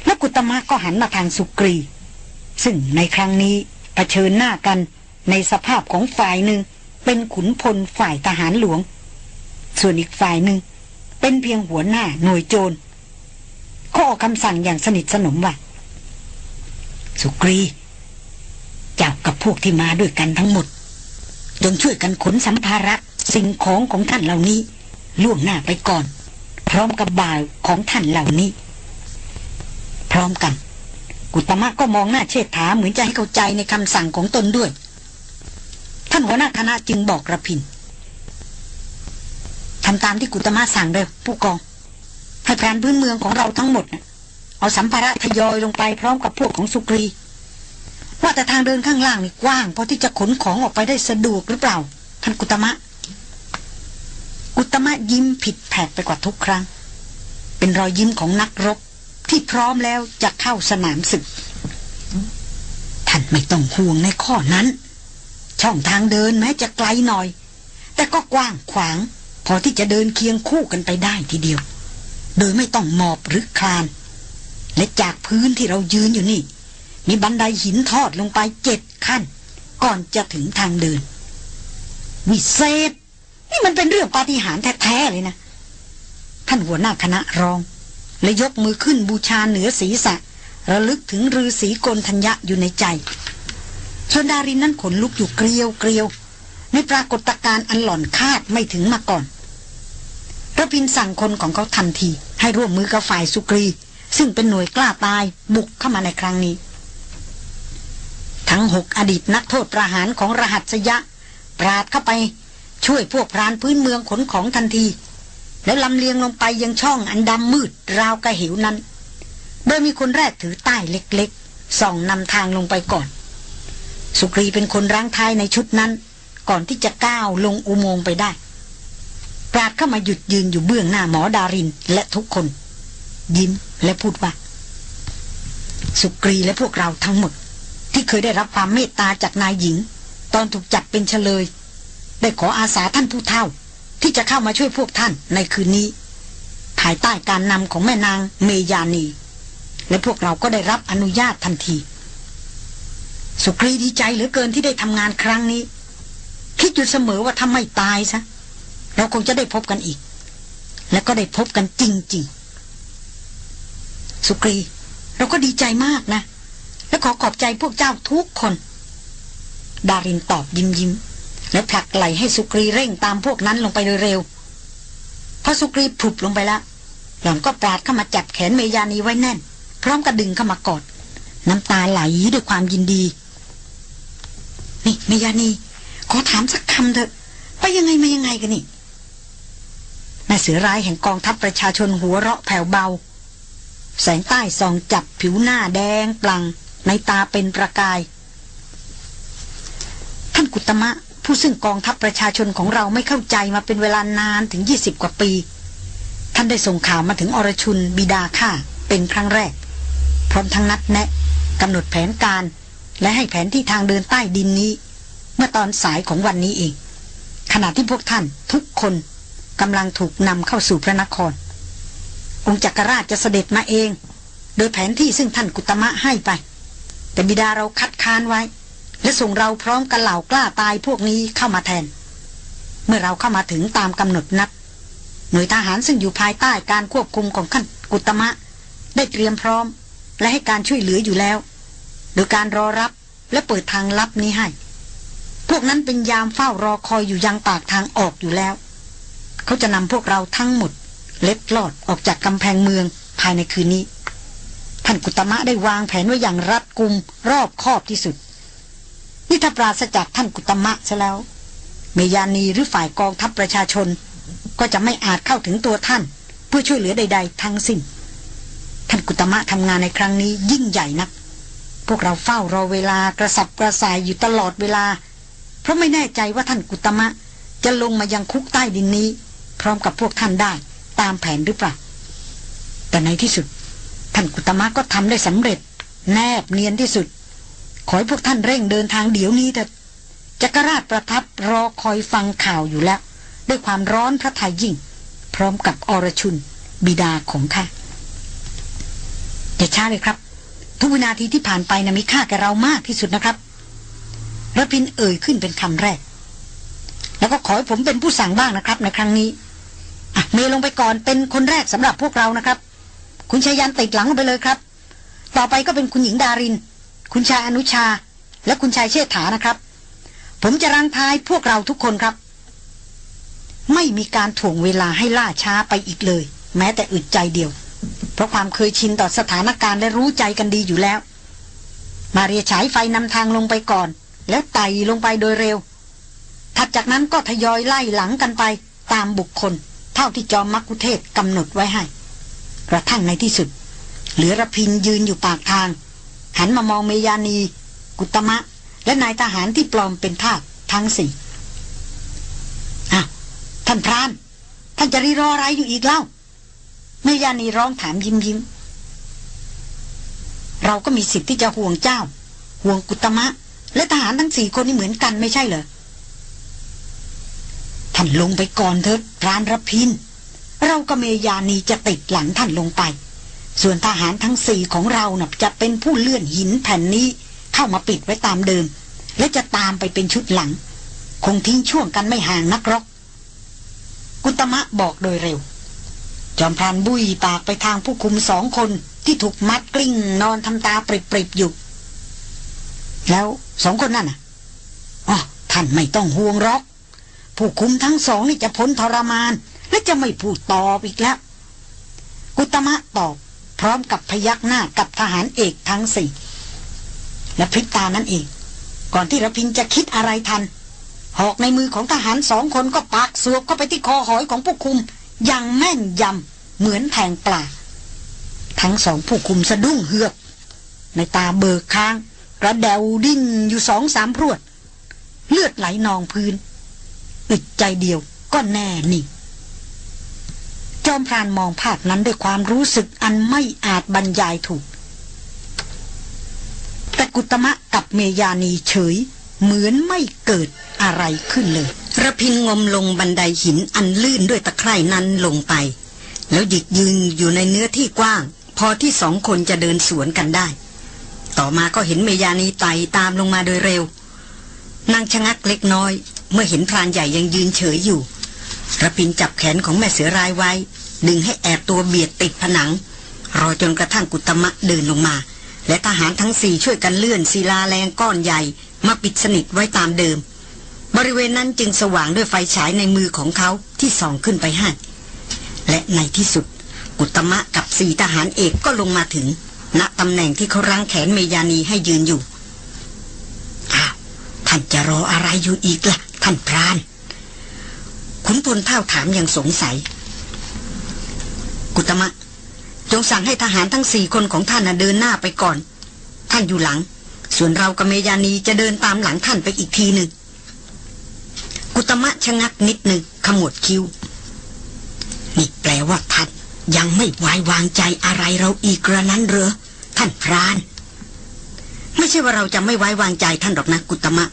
แล้วกุตมะก็หันมาทางสุกรี ซึ่งในครั้งนี้เผชิญหน้ากันในสภาพของฝ่ายหนึ่งเป็นขุนพลฝ่ายทหารหลวง ส่วนอีกฝ่ายหนึ่งเป็นเพียงหัวหน้าหน่วยโจรเขาออกคำสั่งอย่างสนิทสนมว่า สุกรี เจ้ากับพวกที่มาด้วยกันทั้งหมด จงช่วยกันขนสัมภาระสิ่งของของท่านเหล่านี้ ล่วงหน้าไปก่อน พร้อมกับบ่าวของท่านเหล่านี้ พร้อมกัน กุตมะก็มองหน้าเชษฐาเหมือนจะให้เข้าใจในคำสั่งของตนด้วย ท่านหัวหน้าคณะจึงบอกระพินทำตามที่กุตมะสั่งเลยผู้กองให้แผนพื้นเมืองของเราทั้งหมดนะเอาสัมภาระทยอยลงไปพร้อมกับพวกของสุกรี ว่าแต่ทางเดินข้างล่างนี่กว้างพอที่จะขนของออกไปได้สะดวกหรือเปล่า ท่านกุตมะ กุตมะยิ้มผิดแผกไปกว่าทุกครั้ง เป็นรอยยิ้มของนักรบที่พร้อมแล้วจะเข้าสนามศึก ท่านไม่ต้องห่วงในข้อนั้น ช่องทางเดินแม้จะไกลหน่อย แต่ก็กว้างขวาง พอที่จะเดินเคียงคู่กันไปได้ทีเดียว โดยไม่ต้องหมอบหรือคลาน และจากพื้นที่เรายืนอยู่นี่ มีบันไดหินทอดลงไปเจ็ดขั้น ก่อนจะถึงทางเดิน วิเศษ นี่มันเป็นเรื่องปาฏิหาริย์แท้ๆเลยนะ ท่านหัวหน้าคณะรอง และยกมือขึ้นบูชาเหนือศีรษะ ระลึกถึงฤาษีกลทัญญะอยู่ในใจส่วนดารินนั้นขนลุกอยู่เกลียวเกลียวในปรากฏการณ์อันหล่อนคาดไม่ถึงมาก่อนระพินสั่งคนของเขาทันที ให้ร่วมมือกับฝ่ายสุกรี ซึ่งเป็นหน่วยกล้าตายบุกเข้ามาในครั้งนี้ ทั้งหกอดีตนักโทษประหารของรหัสยะ ปราดเข้าไปช่วยพวกพรานพื้นเมืองขนของทันที แล้วลำเลียงลงไปยังช่องอันดำมืดราวกระหิวนั้น โดยมีคนแรกถือใต้เล็กๆ ส่องนำทางลงไปก่อน สุกรีเป็นคนร่างท้ายในชุดนั้น ก่อนที่จะก้าวลงอุโมงค์ไปได้ ปราดเข้ามาหยุดยืนอยู่เบื้องหน้าหมอดารินและทุกคน ยิ้มและพูดว่า สุกรีและพวกเราทั้งหมด ที่เคยได้รับความเมตตาจากนายหญิง ตอนถูกจับเป็นเฉลย ได้ขออาสาท่านผู้เฒ่า ที่จะเข้ามาช่วยพวกท่านในคืนนี้ ภายใต้การนำของแม่นางเมยานี และพวกเราก็ได้รับอนุญาตทันที สุกรีดีใจเหลือเกินที่ได้ทำงานครั้งนี้ คิดอยู่เสมอว่าถ้าไม่ตายซะเราคงจะได้พบกันอีก และก็ได้พบกันจริง ๆ สุกรี เราก็ดีใจมากนะ และขอขอบใจพวกเจ้าทุกคน ดารินตอบยิ้มยิ้มและผลักไหลให้สุกรีเร่งตามพวกนั้นลงไปโดยเร็วพอสุกรีผุบลงไปแล้วหล่อนก็ปราดเข้ามาจับแขนเมยานีไว้แน่น พร้อมกระดึงเข้ามากอด น้ำตาไหลด้วยความยินดี นี่เมยานี ขอถามสักคำเถอะไปยังไงมายังไงกันนี่นายเสือร้ายแห่งกองทัพประชาชนหัวเราะแผ่วเบา แสงใต้ส่องจับผิวหน้าแดงปลัง ในตาเป็นประกาย ท่านกุตมะ ผู้ซึ่งกองทัพประชาชนของเราไม่เข้าใจมาเป็นเวลานานถึงยี่สิบกว่าปี ท่านได้ส่งข่าวมาถึงอรชุนบิดาข้าเป็นครั้งแรก พร้อมทั้งนัดแนะกำหนดแผนการ และให้แผนที่ทางเดินใต้ดินนี้ เมื่อตอนสายของวันนี้เอง ขณะที่พวกท่านทุกคนกำลังถูกนำเข้าสู่พระนคร องค์จักรราชจะเสด็จมาเอง โดยแผนที่ซึ่งท่านกุตมะให้ไป แต่บิดาเราคัดค้านไว้ และส่งเราพร้อมกันเหล่ากล้าตายพวกนี้เข้ามาแทน เมื่อเราเข้ามาถึงตามกำหนดนัด หน่วยทหารซึ่งอยู่ภายใต้การควบคุมของท่านกุตมะ ได้เตรียมพร้อม และให้การช่วยเหลืออยู่แล้ว โดยการรอรับและเปิดทางลับนี้ให้ พวกนั้นเป็นยามเฝ้ารอคอยอยู่ยังปากทางออกอยู่แล้ว เขาจะนำพวกเราทั้งหมด เล็ดลอดออกจากกำแพงเมืองภายในคืนนี้ ท่านกุตมะได้วางแผนไว้อย่างรัดกุมรอบคอบที่สุด นี่ถ้าปราศจากท่านกุตมะซะแล้ว เมยานีหรือฝ่ายกองทัพประชาชน ก็จะไม่อาจเข้าถึงตัวท่าน เพื่อช่วยเหลือใด ๆ ทั้งสิ้น ท่านกุตมะทำงานในครั้งนี้ยิ่งใหญ่นัก พวกเราเฝ้ารอเวลากระสับกระส่ายอยู่ตลอดเวลา เพราะไม่แน่ใจว่าท่านกุตมะ จะลงมายังคุกใต้ดินนี้ พร้อมกับพวกท่านได้ตามแผนหรือเปล่าแต่ในที่สุด ท่านกุตมะก็ทำได้สำเร็จ แนบเนียนที่สุด ขอให้พวกท่านเร่งเดินทางเดี๋ยวนี้เถิดจักรราชประทับรอคอยฟังข่าวอยู่แล้ว ด้วยความร้อนพระทัยยิ่ง พร้อมกับอรชุน บิดาของข้าอย่าช้าเลยครับ ทุกวินาทีที่ผ่านไปนะมีค่าแก่เรามากที่สุดนะครับระพินเอ่ยขึ้นเป็นคำแรก แล้วก็ขอให้ผมเป็นผู้สั่งบ้างนะครับ ในครั้งนี้อะเมลงไปก่อนเป็นคนแรกสำหรับพวกเรานะครับ คุณชายันติดหลังไปเลยครับ ต่อไปก็เป็นคุณหญิงดาริน คุณชายอนุชา และคุณชายเชษฐานะครับ ผมจะรังทายพวกเราทุกคนครับ ไม่มีการถ่วงเวลาให้ล่าช้าไปอีกเลย แม้แต่อึดใจเดียว เพราะความเคยชินต่อสถานการณ์และรู้ใจกันดีอยู่แล้ว มาเรียฉายไฟนำทางลงไปก่อน แล้วไต่ลงไปโดยเร็วถัดจากนั้นก็ทยอยไล่หลังกันไปตามบุคคล เท่าที่จอมมักคุเทศกำหนดไว้ให้ กระทั่งในที่สุด เหลือระพินยืนอยู่ปากทาง หันมามองเมยานี กุตมะ และนายทหารที่ปลอมเป็นทาสทั้งสี่อ้าวท่านพราน ท่านจะรีรออะไรอยู่อีกเล่า เมยานีร้องถามยิ้มยิ้มเราก็มีสิทธิ์ที่จะห่วงเจ้า ห่วงกุตมะ และทหารทั้งสี่คนนี่เหมือนกันไม่ใช่เหรอท่านลงไปก่อนเถิดพรานรพิน เรากับเมยานีจะติดหลังท่านลงไป ส่วนทหารทั้งสี่ของเรานะ่ะจะเป็นผู้เลื่อนหินแผ่นนี้เข้ามาปิดไว้ตามเดิม และจะตามไปเป็นชุดหลัง คงทิ้งช่วงกันไม่ห่างนักรอก กุตมะบอกโดยเร็ว จอมพรานบุยปากไปทางผู้คุมสองคนที่ถูกมัดกลิ้งนอนทำตาปริบๆอยู่ แล้วสองคนนั่นน่ะอ๋อท่านไม่ต้องห่วงรอก ผู้คุมทั้งสองนี่จะพ้นทรมาน และจะไม่พูดตอบอีกแล้ว กุตมะตอบพร้อมกับพยักหน้ากับทหารเอกทั้งสี่และพริบตานั้นเอง ก่อนที่ระพินจะคิดอะไรทัน หอกในมือของทหารสองคนก็ปักสวบเข้าไปที่คอหอยของผู้คุม อย่างแม่นยำเหมือนแทงปลาทั้งสองผู้คุมสะดุ้งเฮือก ในตาเบิกค้าง กระเดวดิ้นอยู่สองสามพรวด เลือดไหลนองพื้นอึดใจเดียวก็แน่นิ่ง จอมพรานมองภาพนั้นด้วยความรู้สึกอันไม่อาจบรรยายถูก แต่กุตมะกับเมยานีเฉย เหมือนไม่เกิดอะไรขึ้นเลยระพินงมลงบันไดหินอันลื่นด้วยตะไคร่นั้นลงไป แล้วหยิกยืนอยู่ในเนื้อที่กว้าง พอที่สองคนจะเดินสวนกันได้ ต่อมาก็เห็นเมยานีไต่ตามลงมาโดยเร็วนางชะงักเล็กน้อย เมื่อเห็นพรานใหญ่ยังยืนเฉยอยู่ระพินจับแขนของแม่เสือรายไว้ ดึงให้แอบตัวเบียดติดผนัง รอจนกระทั่งกุตมะเดินลงมา และทหารทั้งสี่ช่วยกันเลื่อนศิลาแรงก้อนใหญ่ มาปิดสนิทไว้ตามเดิม บริเวณนั้นจึงสว่างด้วยไฟฉายในมือของเขาที่ส่องขึ้นไปให้และในที่สุด กุตมะกับสี่ทหารเอกก็ลงมาถึง ณตำแหน่งที่เขารั้งแขนเมยานีให้ยืนอยู่อ้าวท่านจะรออะไรอยู่อีกละ่ะ ท่านพรานขุนพลเท่าถามอย่างสงสัย กุตมะ จงสั่งให้ทหารทั้งสี่คนของท่านเดินหน้าไปก่อน ท่านอยู่หลัง ส่วนเรากับเมยานีจะเดินตามหลังท่านไปอีกทีหนึ่งกุตมะชะงักนิดหนึ่งขมวดคิ้วนี่แปลว่าท่านยังไม่ไว้วางใจอะไรเราอีกกระนั้นเหรอท่านพราน ไม่ใช่ว่าเราจะไม่ไว้วางใจท่านหรอกนะกุตมะ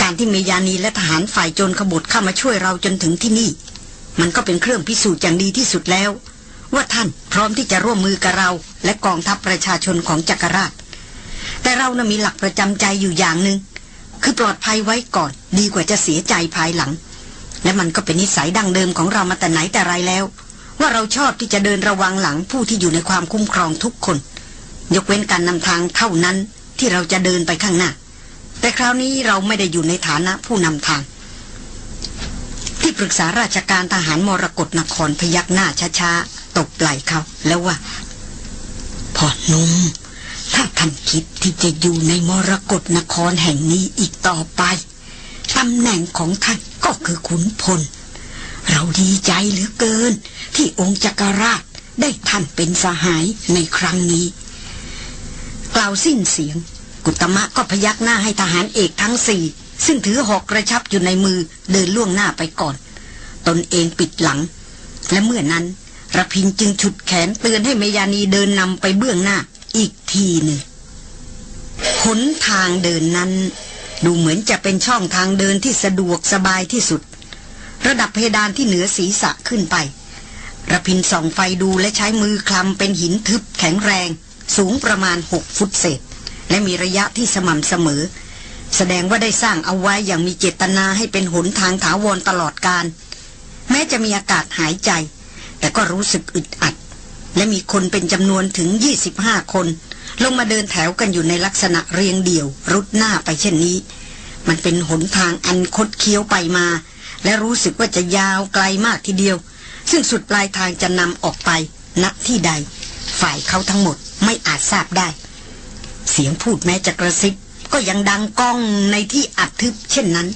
การที่เมยานีและทหารฝ่ายโจรขบฏเข้ามาช่วยเราจนถึงที่นี่ มันก็เป็นเครื่องพิสูจน์อย่างดีที่สุดแล้ว ว่าท่านพร้อมที่จะร่วมมือกับเรา และกองทัพประชาชนของจักรราช แต่เรานะ่ะมีหลักประจำใจอยู่อย่างหนึง่งคือปลอดภัยไว้ก่อน ดีกว่าจะเสียใจภายหลัง และมันก็เป็นนิสัยดั้งเดิมของเรามาแต่ไหนแต่ไรแล้ว ว่าเราชอบที่จะเดินระวังหลังผู้ที่อยู่ในความคุ้มครองทุกคน ยกเว้นการนำทางเท่านั้นที่เราจะเดินไปข้างหน้า แต่คราวนี้เราไม่ได้อยู่ในฐานะผู้นำทาง ที่ปรึกษาราชการทหารมรกรนครพยักหน้าช้าๆ ตบไหล่เขาแล้วว่าพ่อนุ่มถ้าท่านคิดที่จะอยู่ในมรกรนครแห่งนี้อีกต่อไปตำแหน่งของท่านก็คือขุนพล เราดีใจเหลือเกิน ที่องค์จักรราชได้ท่านเป็นสหายในครั้งนี้ กล่าวสิ้นเสียง กุตมะก็พยักหน้าให้ทหารเอกทั้งสี่ ซึ่งถือหอกกระชับอยู่ในมือเดินล่วงหน้าไปก่อน ตนเองปิดหลัง และเมื่อนั้น ระพินจึงฉุดแขนเตือนให้เมยานีเดินนำไปเบื้องหน้า อีกทีหนึ่งหนทางเดินนั้น ดูเหมือนจะเป็นช่องทางเดินที่สะดวกสบายที่สุด ระดับเพดานที่เหนือศีรษะขึ้นไประพินส่องไฟดูและใช้มือคลำเป็นหินทึบแข็งแรง สูงประมาณหกฟุตเศษ และมีระยะที่สม่ำเสมอ แสดงว่าได้สร้างเอาไว้อย่างมีเจตนาให้เป็นหนทางถาวรตลอดการ แม้จะมีอากาศหายใจ แต่ก็รู้สึกอึดอัด และมีคนเป็นจำนวนถึง 25 คน ลงมาเดินแถวกันอยู่ในลักษณะเรียงเดี่ยว รุดหน้าไปเช่นนี้ มันเป็นหนทางอันคดเคี้ยวไปมา และรู้สึกว่าจะยาวไกลมากทีเดียว ซึ่งสุดปลายทางจะนำออกไปณที่ใด ฝ่ายเขาทั้งหมดไม่อาจทราบได้ เสียงพูดแม้จะกระซิบก็ยังดังก้องในที่อัดทึบเช่นนั้น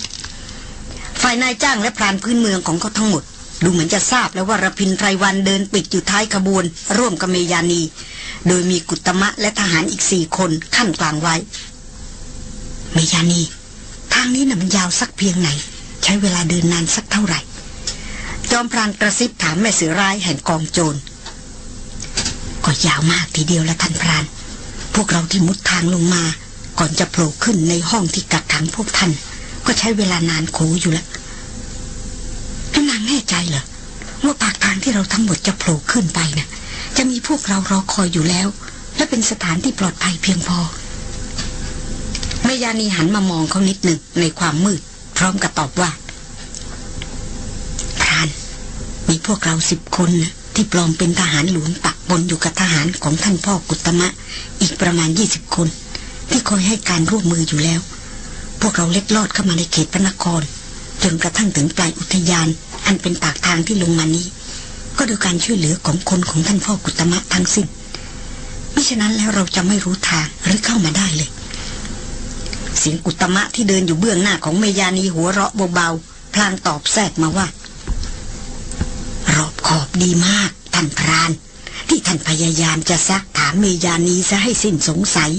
ฝ่ายนายจ้างและพรานพื้นเมืองของเขาทั้งหมด ดูเหมือนจะทราบแล้วว่ารพินไพรวันเดินปิดอยู่ท้ายขบวน ร่วมกับเมยานี โดยมีกุตมะและทหารอีกสี่คนขั้นกลางไว้ เมยานี ทางนี้น่ะมันยาวสักเพียงไหน ใช้เวลาเดินนานสักเท่าไหร่ จอมพรานกระซิบถามแม่เสือร้ายแห่งกองโจรก็ยาวมากทีเดียวละท่านพราน พวกเราที่มุดทางลงมา ก่อนจะโผล่ขึ้นในห้องที่กักขังพวกท่าน ก็ใช้เวลานานโขอยู่แล้ว แน่ใจเหรอว่าปากทางที่เราทั้งหมดจะโผล่ขึ้นไปนะ่ะ จะมีพวกเรารอคอยอยู่แล้ว และเป็นสถานที่ปลอดภัยเพียงพอแม่ยานีหันมามองเขานิดหนึ่งในความมืด พร้อมกับตอบว่าพรานมีพวกเราสิบคนนะที่ปลอมเป็นทหารหลวงปักบนอยู่กับทหารของท่านพ่อกุตมะ อีกประมาณยี่สิบคน ที่คอยให้การร่วมมืออยู่แล้ว พวกเราเล็ดลอดเข้ามาในเขตพระนคร จนกระทั่งถึงปลายอุทยาน อันเป็นปากทางที่ลงมานี้ ก็โดยการช่วยเหลือของคนของท่านพ่อกุตมะทั้งสิ้นมิฉะนั้นแล้วเราจะไม่รู้ทางหรือเข้ามาได้เลย เสียงกุตมะที่เดินอยู่เบื้องหน้าของเมยานีหัวเราะเบาๆพลางตอบแทรกมาว่า รอบขอบดีมากท่านพราน ที่ท่านพยายามจะซักถามเมยานีซะให้สิ้นสงสัย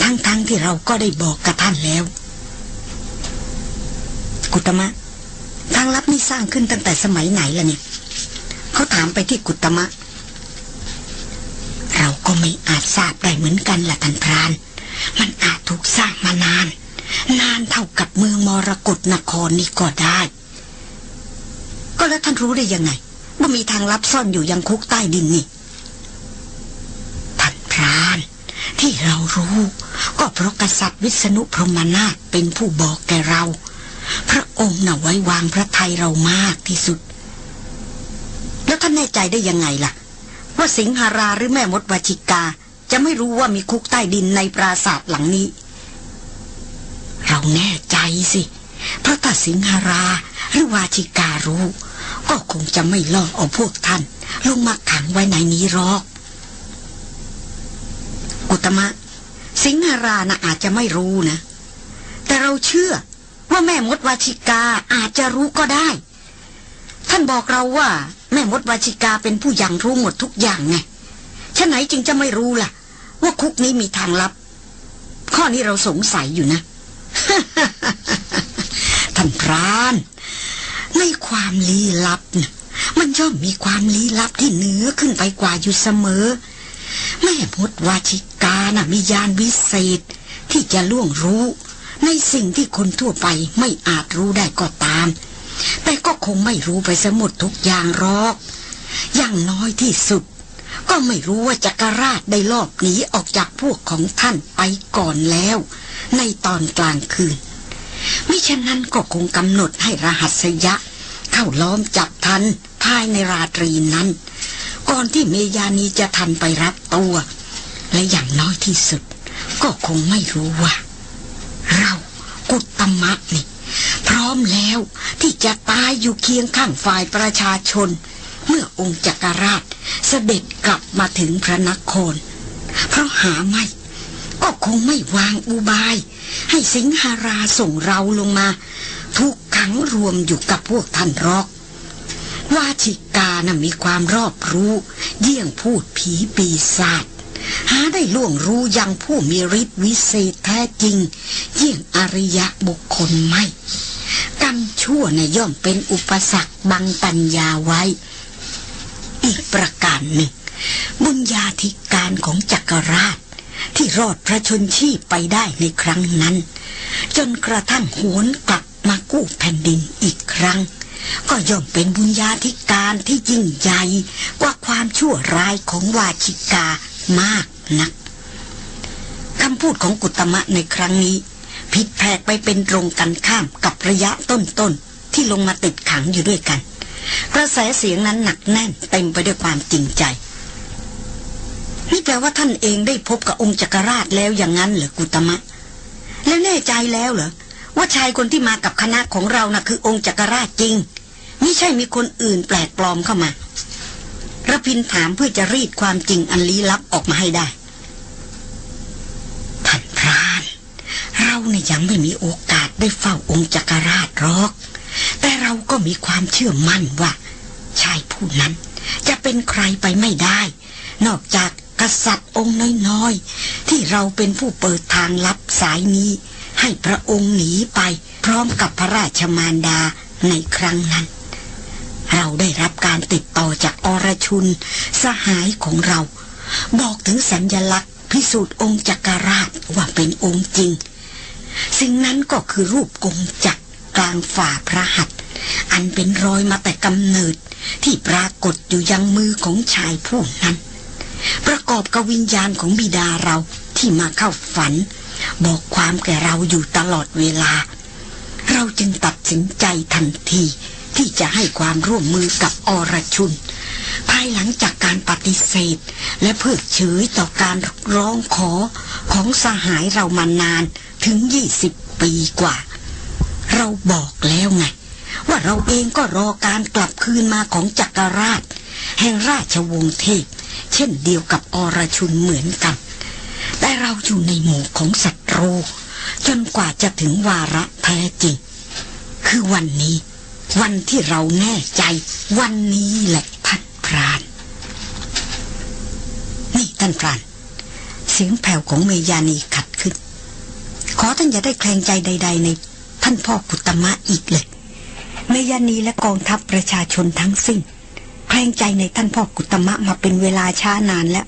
ทั้งๆทที่เราก็ได้บอกกับท่านแล้ว กุตมะ ทางลับนี่สร้างขึ้นตั้งแต่สมัยไหนล่ะเนี่ยเขาถามไปที่กุตมะ เราก็ไม่อาจทราบได้เหมือนกันล่ะท่านพราน มันอาจถูกสร้างมานาน นานเท่ากับเมืองมรกรนครนี่ก็ได้ ก็แล้วท่านรู้ได้ยังไง ว่ามีทางลับซ่อนอยู่ยังคุกใต้ดินนี่ท่านพราน ที่เรารู้ ก็เพราะกษัตริย์วิษณุพรหมนาถเป็นผู้บอกแกเรา พระองค์น่ะไว้วางพระทัยเรามากที่สุด แล้วท่านแน่ใจได้ยังไงล่ะ ว่าสิงหาราหรือแม่มดวชิกา จะไม่รู้ว่ามีคุกใต้ดินในปราสาทหลังนี้ เราแน่ใจสิ เพราะถ้าสิงหาราหรือวาชิการู้ ก็คงจะไม่ล่อเอาพวกท่าน ลงมาขังไว้ในนี้หรอกกุตมะ สิงหารานะอาจจะไม่รู้นะ แต่เราเชื่อ ว่าแม่มดวาชิกาอาจจะรู้ก็ได้ ท่านบอกเราว่า แม่มดวาชิกาเป็นผู้ยังรู้หมดทุกอย่างไงฉะไหนจึงจะไม่รู้ล่ะ ว่าคุกนี้มีทางลับ ข้อนี้เราสงสัยอยู่นะ ท่านพรานในความลี้ลับนะมันย่อมมีความลี้ลับที่เหนือขึ้นไปกว่าอยู่เสมอ แม่มดวาชิกานะ่ะมียานวิเศษที่จะล่วงรู้ ในสิ่งที่คนทั่วไปไม่อาจรู้ได้ก็ตาม แต่ก็คงไม่รู้ไปสมดทุกอย่างหรอก อย่างน้อยที่สุด ก็ไม่รู้ว่าจักรราชได้ลอบหนีออกจากพวกของท่านไปก่อนแล้ว ในตอนกลางคืน มิฉะนั้นก็คงกำหนดให้รหัสยะ เข้าล้อมจับทันภายในราตรีนั้น ก่อนที่เมยานีจะทันไปรับตัว และอย่างน้อยที่สุด ก็คงไม่รู้ว่า เรากุตมะนี่ พร้อมแล้วที่จะตายอยู่เคียงข้างฝ่ายประชาชน เมื่อองค์จักรราชเสด็จกลับมาถึงพระนคร เพราะหาไม่ ก็คงไม่วางอุบาย ให้สิงหาราส่งเราลงมาถูกขังรวมอยู่กับพวกท่านรอกวาชิกานะ่ะมีความรอบรู้ เยี่ยงพูดผีปีศาจ หาได้ล่วงรู้ยังผู้มีฤทธิ์วิเศษแท้จริงยี่งอริยะบุคคลไม่ กรรมชั่วในะย่อมเป็นอุปสรรคบังปัญญาไว้ อีกประการหนึ่ง บุญญาธิการของจักรราช ที่รอดพระชนชีพไปได้ในครั้งนั้น จนกระทั่งหวนกลับมากู้แผ่นดินอีกครั้งก็ย่อมเป็นบุญญาธิการที่ยิ่งใหญ่กว่าความชั่วร้ายของวาชิกา มากนักคำพูดของกุตมะในครั้งนี้ ผิดแผกไปเป็นตรงกันข้ามกับระยะต้นๆ ที่ลงมาติดขังอยู่ด้วยกัน กระแสเสียงนั้นหนักแน่นเต็มไปด้วยความจริงใจ นี่แปลว่าท่านเองได้พบกับองค์จักรราชแล้วอย่างนั้นเหรอกุตมะ แล้วแน่ใจแล้วเหรอว่าชายคนที่มากับคณะของเรานะ่ะคือองค์จักรราชจริงไม่ใช่มีคนอื่นแปลกปลอมเข้ามา ระพินถามเพื่อจะรีดความจริงอันลี้ลับออกมาให้ได้ท่านพราน เราเนี่ยยังไม่มีโอกาสได้เฝ้าองค์จักรราชหรอก แต่เราก็มีความเชื่อมั่นว่าชายผู้นั้น จะเป็นใครไปไม่ได้ นอกจากกษัตริย์องค์น้อยๆ ที่เราเป็นผู้เปิดทางลับสายนี้ใให้พระองค์หนีไปพร้อมกับพระราชมารดาในครั้งนั้น เราได้รับการติดต่อจากอรชุน สหายของเรา บอกถึงสัญญลักษณ์ พิสูจน์องค์จักรราชว่าเป็นองค์จริง สิ่งนั้นก็คือรูปกงจักรกลางฝ่าพระหัตถ์อันเป็นรอยมาแต่กำเนิดที่ปรากฏอยู่ยังมือของชายผู้นั้น ประกอบกับวิญญาณของบิดาเราที่มาเข้าฝัน บอกความแก่เราอยู่ตลอดเวลา เราจึงตัดสินใจทันที ที่จะให้ความร่วมมือกับอรชุน ภายหลังจากการปฏิเสธ และเพิกเฉยต่อการร้องขอของสหายเรามานานถึงยี่สิบปีกว่า เราบอกแล้วไง ว่าเราเองก็รอการกลับคืนมาของจักรราช แห่งราชวงศ์เทพ เช่นเดียวกับอรชุนเหมือนกัน แต่เราอยู่ในหมู่ของศัตรูจนกว่าจะถึงวาระแท้จริง คือวันนี้ วันที่เราแน่ใจ วันนี้แหละท่านพราน นี่ท่านพราน เสียงแผ่วของเมยานีขัดขึ้น ขอท่านอย่าได้แคลงใจใด ๆ ในท่านพ่อกุตมะอีกเลย เมยานีและกองทัพประชาชนทั้งสิ้น แคลงใจในท่านพ่อกุตมะมาเป็นเวลาช้านานแล้ว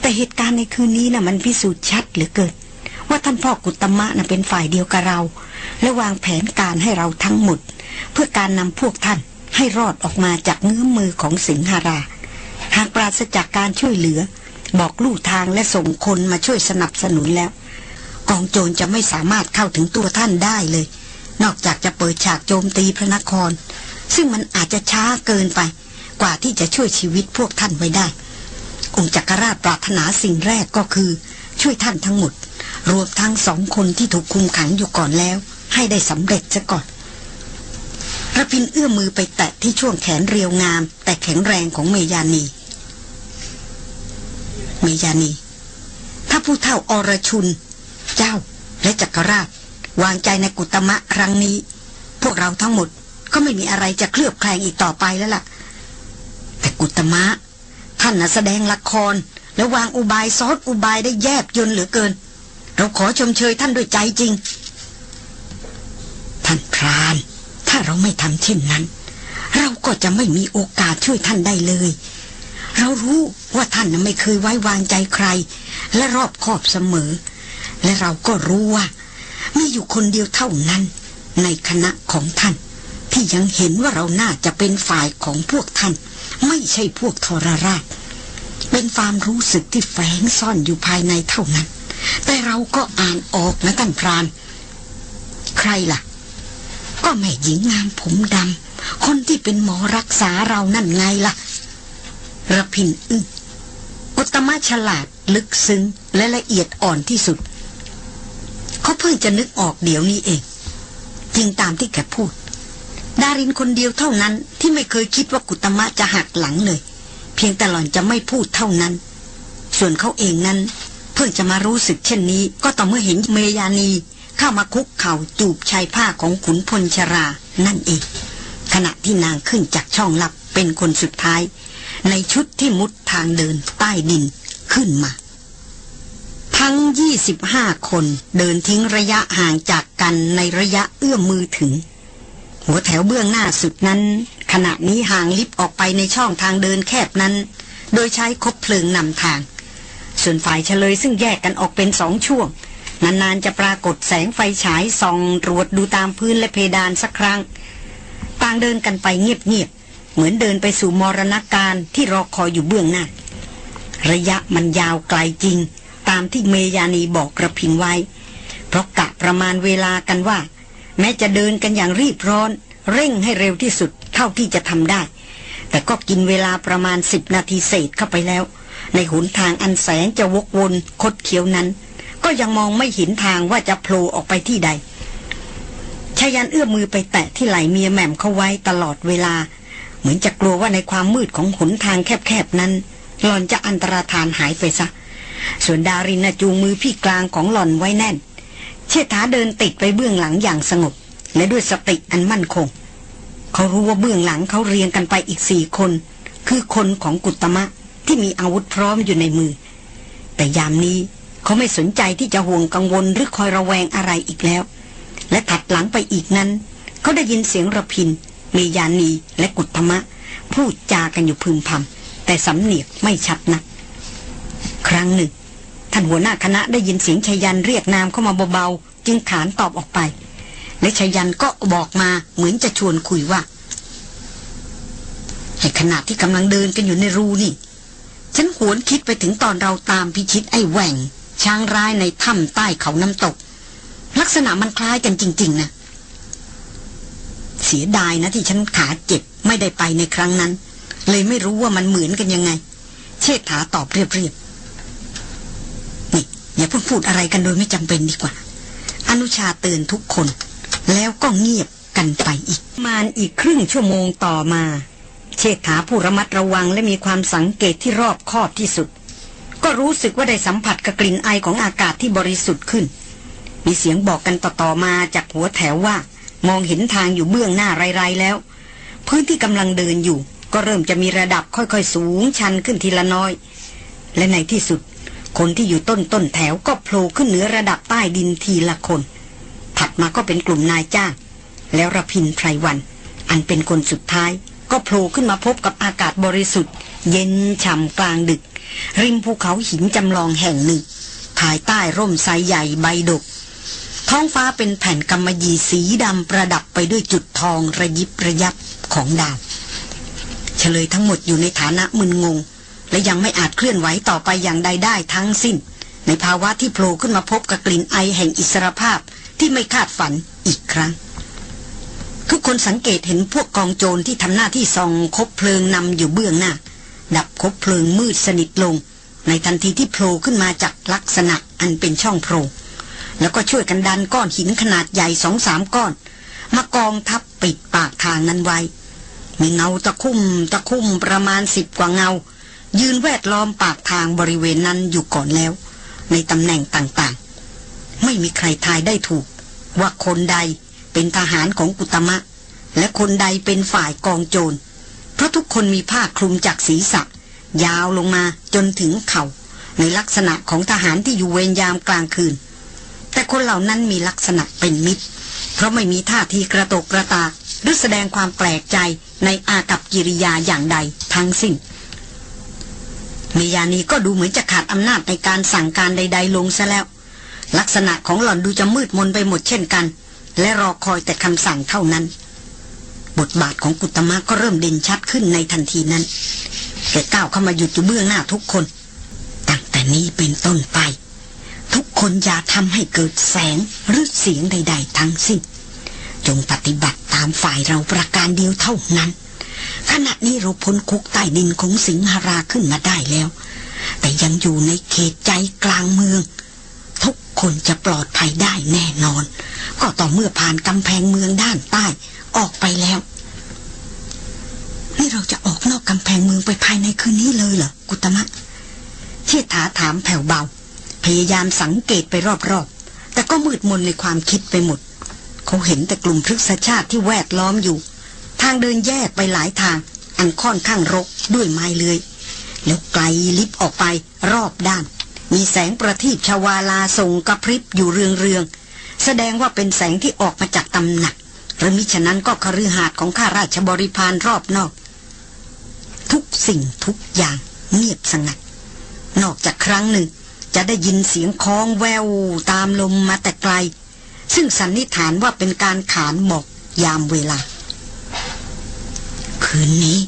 แต่เหตุการณ์ในคืนนี้นะ่ะมันพิสูจน์ชัดเหลือเกิน ว่าท่านพ่อกุตมะนะ่ะเป็นฝ่ายเดียวกับเรา และวางแผนการให้เราทั้งหมด เพื่อการนำพวกท่านให้รอดออกมาจากเงื้อมือของสิงหารา หากปราศจากการช่วยเหลือ บอกลู่ทางและส่งคนมาช่วยสนับสนุนแล้ว กองโจรจะไม่สามารถเข้าถึงตัวท่านได้เลย นอกจากจะเปิดฉากโจมตีพระนคร ซึ่งมันอาจจะช้าเกินไป กว่าที่จะช่วยชีวิตพวกท่านไว้ได้องค์จักรราชปรารถนาสิ่งแรกก็คือ ช่วยท่านทั้งหมด รวมทั้งสองคนที่ถูกคุมขังอยู่ก่อนแล้ว ให้ได้สำเร็จซะก่อนระพินเอื้อมมือไปแตะที่ช่วงแขนเรียวงาม แต่แข็งแรงของเมยานี เมยานี ถ้าผู้เฒ่าอรชุน เจ้าและจักรราช วางใจในกุตมะครั้งนี้ พวกเราทั้งหมดก็ไม่มีอะไรจะเคลือบแคลงอีกต่อไปแล้วล่ะ แต่กุตมะ ท่านน่ะแสดงละคร และวางอุบายซอสอุบายได้แยบยนเหลือเกิน เราขอชมเชยท่านด้วยใจจริง ท่านพรานถ้าเราไม่ทำเช่นนั้น เราก็จะไม่มีโอกาสช่วยท่านได้เลย เรารู้ว่าท่านไม่เคยไว้วางใจใคร และรอบคอบเสมอ และเราก็รู้ว่า มีอยู่คนเดียวเท่านั้น ในคณะของท่าน ที่ยังเห็นว่าเราน่าจะเป็นฝ่ายของพวกท่าน ไม่ใช่พวกทรราชเป็นความรู้สึกที่แฝงซ่อนอยู่ภายในเท่านั้น แต่เราก็อ่านออกนะท่านพราน ใครล่ะ ก็แม่หญิงงามผมดำคนที่เป็นหมอรักษาเรานั่นไงล่ะระพินอึ้งอุตมะฉลาดลึกซึ้งและละเอียดอ่อนที่สุด เขาเพิ่งจะนึกออกเดี๋ยวนี้เอง จริงตามที่แกพูด ดารินคนเดียวเท่านั้นที่ไม่เคยคิดว่ากุตมะจะหักหลังเลย เพียงแต่หล่อนจะไม่พูดเท่านั้น ส่วนเขาเองนั้น เพิ่งจะมารู้สึกเช่นนี้ ก็ต่อเมื่อเห็นเมยานีเข้ามาคุกเข่าจูบชายผ้าของขุนพลชรา นั่นเอง ขณะที่นางขึ้นจากช่องลับเป็นคนสุดท้าย ในชุดที่มุดทางเดินใต้ดินขึ้นมา ทั้ง 25 คนเดินทิ้งระยะห่างจากกันในระยะเอื้อมมือถึง หัวแถวเบื้องหน้าสุดนั้น ขณะนี้ห่างลิบออกไปในช่องทางเดินแคบนั้น โดยใช้คบเพลิงนำทาง ส่วนฝ่ายเฉลยซึ่งแยกกันออกเป็นสองช่วง นานๆจะปรากฏแสงไฟฉายส่องตรวจดูตามพื้นและเพดานสักครั้ง ต่างเดินกันไปเงียบๆ เหมือนเดินไปสู่มรณการที่รอคอยอยู่เบื้องหน้า ระยะมันยาวไกลจริง ตามที่เมยานีบอกกระพินไว้ เพราะกะประมาณเวลากันว่า แม้จะเดินกันอย่างรีบร้อน เร่งให้เร็วที่สุดเท่าที่จะทำได้ แต่ก็กินเวลาประมาณสิบนาทีเศษเข้าไปแล้ว ในหุนทางอันแสนจะวกวนคดเคี้ยวนั้น ก็ยังมองไม่เห็นทางว่าจะโผล่ออกไปที่ใดชายันเอื้อมมือไปแตะที่ไหล่เมียแหม่มเขาไว้ตลอดเวลา เหมือนจะกลัวว่าในความมืดของหนทางแคบๆนั้น หล่อนจะอันตรธานหายไปซะ ส่วนดารินจูงมือพี่กลางของหล่อนไว้แน่น เชษฐาเดินติดไปเบื้องหลังอย่างสงบ และด้วยสติอันมั่นคง เขารู้ว่าเบื้องหลังเขาเรียงกันไปอีกสี่คน คือคนของกุตมะ ที่มีอาวุธพร้อมอยู่ในมือ แต่ยามนี้เขาไม่สนใจที่จะห่วงกังวลหรือคอยระแวงอะไรอีกแล้ว และถัดหลังไปอีกนั้น เขาได้ยินเสียงระพิน เมยานีและกุตมะ พูดจากันอยู่พึมพำแต่สำเนียกไม่ชัดนัก ครั้งหนึ่ง ท่านหัวหน้าคณะได้ยินเสียงชยันเรียกนามเข้ามาเบาๆจึงขานตอบออกไป และชยันก็บอกมาเหมือนจะชวนคุยว่าในขณะที่กำลังเดินกันอยู่ในรูนี่ ฉันหวนคิดไปถึงตอนเราตามพิชิตไอ้แหว่ง ช้างร้ายในถ้ำใต้เขาน้ำตก ลักษณะมันคล้ายกันจริง ๆนะเสียดายนะที่ฉันขาเจ็บไม่ได้ไปในครั้งนั้น เลยไม่รู้ว่ามันเหมือนกันยังไง เชษฐาตอบเรียบๆนี่อย่าพูดพูดอะไรกันโดยไม่จำเป็นดีกว่า อนุชาเตือนทุกคน แล้วก็เงียบกันไปอีก มานอีกครึ่งชั่วโมงต่อมา เชษฐาผู้ระมัดระวังและมีความสังเกตที่รอบคอบที่สุด ก็รู้สึกว่าได้สัมผัสกับกลิ่นไอของอากาศที่บริสุทธิ์ขึ้น มีเสียงบอกกันต่อๆมาจากหัวแถวว่า มองเห็นทางอยู่เบื้องหน้าไรๆแล้ว พื้นที่กำลังเดินอยู่ ก็เริ่มจะมีระดับค่อยๆ สูงชันขึ้นทีละน้อย และในที่สุด คนที่อยู่ต้นต้นแถวก็โผล่ขึ้นเหนือระดับใต้ดินทีละคน ถัดมาก็เป็นกลุ่มนายจ้างแล้วระพินไพรวัน อันเป็นคนสุดท้าย ก็โผล่ขึ้นมาพบกับอากาศบริสุทธิ์ เย็นฉ่ำกลางดึก ริมภูเขาหินจำลองแห่งหนึ่ง ภายใต้ร่มไทรใหญ่ใบดก ท้องฟ้าเป็นแผ่นกำมะหยี่สีดำประดับไปด้วยจุดทองระยิบระยับของดาวเฉลยทั้งหมดอยู่ในฐานะมึนงง และยังไม่อาจเคลื่อนไหวต่อไปอย่างใดได้ทั้งสิ้น ในภาวะที่โผล่ขึ้นมาพบกับกลิ่นไอแห่งอิสรภาพที่ไม่คาดฝันอีกครั้ง ทุกคนสังเกตเห็นพวกกองโจรที่ทำหน้าที่ส่องคบเพลิงนำอยู่เบื้องหน้า ดับคบเพลิงมืดสนิทลง ในทันทีที่โผล่ขึ้นมาจากลักษณะอันเป็นช่องโพรงแล้วก็ช่วยกันดันก้อนหินขนาดใหญ่สองสามก้อน มากองทับปิดปากทางนั้นไว้ มีเงาตะคุ่มตะคุ่มประมาณสิบกว่าเงา ยืนแวดล้อมปากทางบริเวณนั้นอยู่ก่อนแล้ว ในตำแหน่งต่างๆ ไม่มีใครทายได้ถูก ว่าคนใด เป็นทหารของกุตมะ และคนใดเป็นฝ่ายกองโจร เพราะทุกคนมีผ้าคลุมจากศีรษะ ยาวลงมาจนถึงเขา่า ในลักษณะของทหารที่อยู่เวรยามกลางคืน แต่คนเหล่านั้นมีลักษณะเป็นมิตร เพราะไม่มีท่าทีกระตกกระตากหรือแสดงความแปลกใจในอากับกิริยาอย่างใดทั้งสิ้นเมยานีก็ดูเหมือนจะขาดอำนาจในการสั่งการใด ๆ ลงซะแล้ว ลักษณะของหล่อนดูจะมืดมนไปหมดเช่นกัน และรอคอยแต่คำสั่งเท่านั้น บทบาทของกุตมะก็เริ่มเด่นชัดขึ้นในทันทีนั้นแกก้าวเข้ามาหยุดอยู่เบื้องหน้าทุกคน ตั้งแต่นี้เป็นต้นไป ทุกคนอย่าทำให้เกิดแสงหรือเสียงใด ๆ ทั้งสิ้น จงปฏิบัติตามฝ่ายเราประการเดียวเท่านั้น ขณะนี้เราพ้นคุกใต้ดินของสิงหราขึ้นมาได้แล้ว แต่ยังอยู่ในเขตใจกลางเมือง ทุกคนจะปลอดภัยได้แน่นอน ก็ต่อเมื่อผ่านกำแพงเมืองด้านใต้ออกไปแล้ว นี่เราจะออกนอกกำแพงเมืองไปภายในคืนนี้เลยเหรอกุตมะเชิดถาถามแผ่วเบา พยายามสังเกตไปรอบๆ แต่ก็มืดมนในความคิดไปหมด เขาเห็นแต่กลุ่มพฤกษชาติที่แวดล้อมอยู่ ทางเดินแยกไปหลายทาง อันค่อนข้างรกด้วยไม้เลยแล้วไกลลิบออกไปรอบด้าน มีแสงประทีปชวาลาส่งกระพริบอยู่เรืองๆ แสดงว่าเป็นแสงที่ออกมาจากตำหนัก หรือมิฉะนั้นก็คฤหาสน์ของข้าราชบริพารรอบนอก ทุกสิ่งทุกอย่างเงียบสงัด นอกจากครั้งหนึ่งจะได้ยินเสียงคล้องแววตามลมมาแต่ไกล ซึ่งสันนิษฐานว่าเป็นการขานหมอกยามเวลา คืนนี้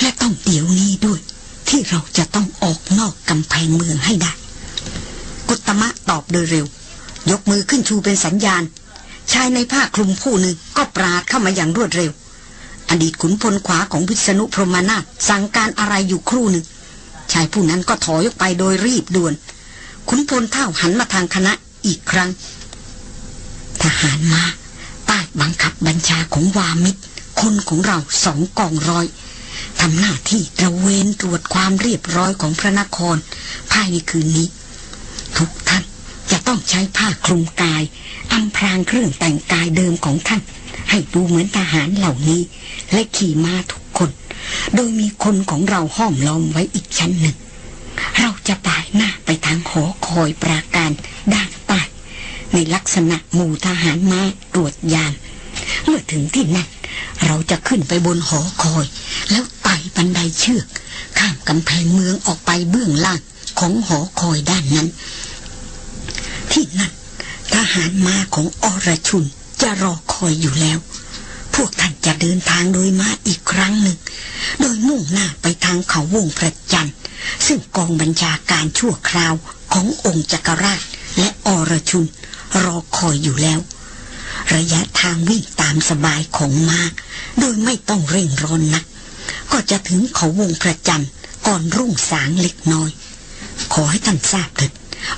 และต้องเดี๋ยวนี้ด้วย ที่เราจะต้องออกนอกกำแพงเมืองให้ได้ กุตมะตอบโดยเร็ว ยกมือขึ้นชูเป็นสัญญาณ ชายในผ้าคลุมผู้หนึ่งก็ปราดเข้ามาอย่างรวดเร็ว อดีตขุนพลขวาของวิษณุพรหมนาถสั่งการอะไรอยู่ครู่หนึ่ง ชายผู้นั้นก็ถอยออกไปโดยรีบด่วน ขุนพลเท่าหันมาทางคณะอีกครั้ง ทหารมาใต้บังคับบัญชาของวามิตรคนของเราสองกองร้อยทำหน้าที่ตระเวนตรวจความเรียบร้อยของพระนคร ภายในคืนนี้ ทุกท่านจะต้องใช้ผ้าคลุมกายอำพรางเครื่องแต่งกายเดิมของท่าน ให้ดูเหมือนทหารเหล่านี้ และขี่ม้าทุกคน โดยมีคนของเราห้อมล้อมไว้อีกชั้นหนึ่ง เราจะจะป่ายหน้าไปทางหอคอยปราการด้านใต้ในลักษณะหมู่ทหารมาตรวจยามเมื่อถึงที่นั่นเราจะขึ้นไปบนหอคอย แล้วไต่บันไดเชือก ข้ามกำแพงเมืองออกไปเบื้องล่างของหอคอยด้านนั้น ที่นั่นทหารมาของอรชุนจะรอคอยอยู่แล้ว พวกท่านจะเดินทางโดยม้าอีกครั้งหนึ่ง โดยมุ่งหน้าไปทางเขาวงพระจันทร์ซึ่งกองบัญชาการชั่วคราวขององค์จักรราชและอรชุนรอคอยอยู่แล้ว ระยะทางวิ่งตามสบายของมา้าโดยไม่ต้องเร่งร้อนนัก ก็จะถึงเขาวงพระจันทร์ก่อนรุ่งสางเล็กน้อย ขอให้ท่านทราบเถิด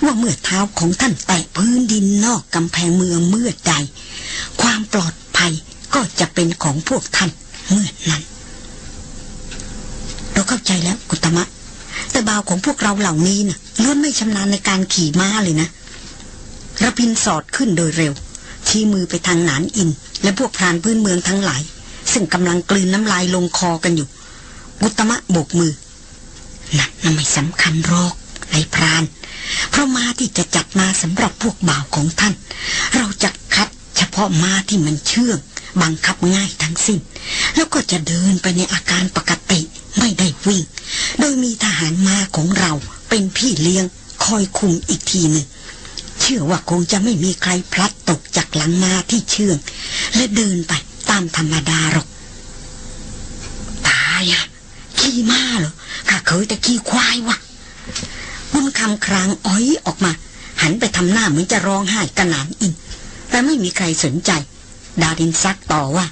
ว่าเมื่อเท้าของท่านแตะพื้นดินนอกกำแพงเมืองเมื่อใด ความปลอดภัยก็จะเป็นของพวกท่านเมื่อนั้น เราเข้าใจแล้วกุตมะ แต่บาวของพวกเราเหล่านี้นะ่ะล้วนไม่ชำนาญในการขี่ม้าเลยนะระพินสอดขึ้นโดยเร็ว ชี้มือไปทางหนานอิน และพวกพรานพื้นเมืองทั้งหลาย ซึ่งกำลังกลืนน้ำลายลงคอกันอยู่กุตมะโบกมือนั่นไม่สำคัญหรอกไอพราน เพราะม้าที่จะจัดมาสำหรับพวกบ่าวของท่าน เราจะคัดเฉพาะม้าที่มันเชื่องบังคับง่ายทั้งสิ้น แล้วก็จะเดินไปในอาการปกติไม่ได้วิ่ง โดยมีทหารมาของเราเป็นพี่เลี้ยงคอยคุมอีกทีหนึ่งเชื่อว่าคงจะไม่มีใครพลัดตกจากหลังมาที่เชื่อง และเดินไปตามธรรมดาหรอก ตายอะขี่มาเหรอข้าเคยแต่ขี่ควายวะ บุญคำครางอ้อยออกมา หันไปทำหน้าเหมือนจะร้องไห้กระหนานอินแต่ไม่มีใครสนใจ ดารินซักต่อว่า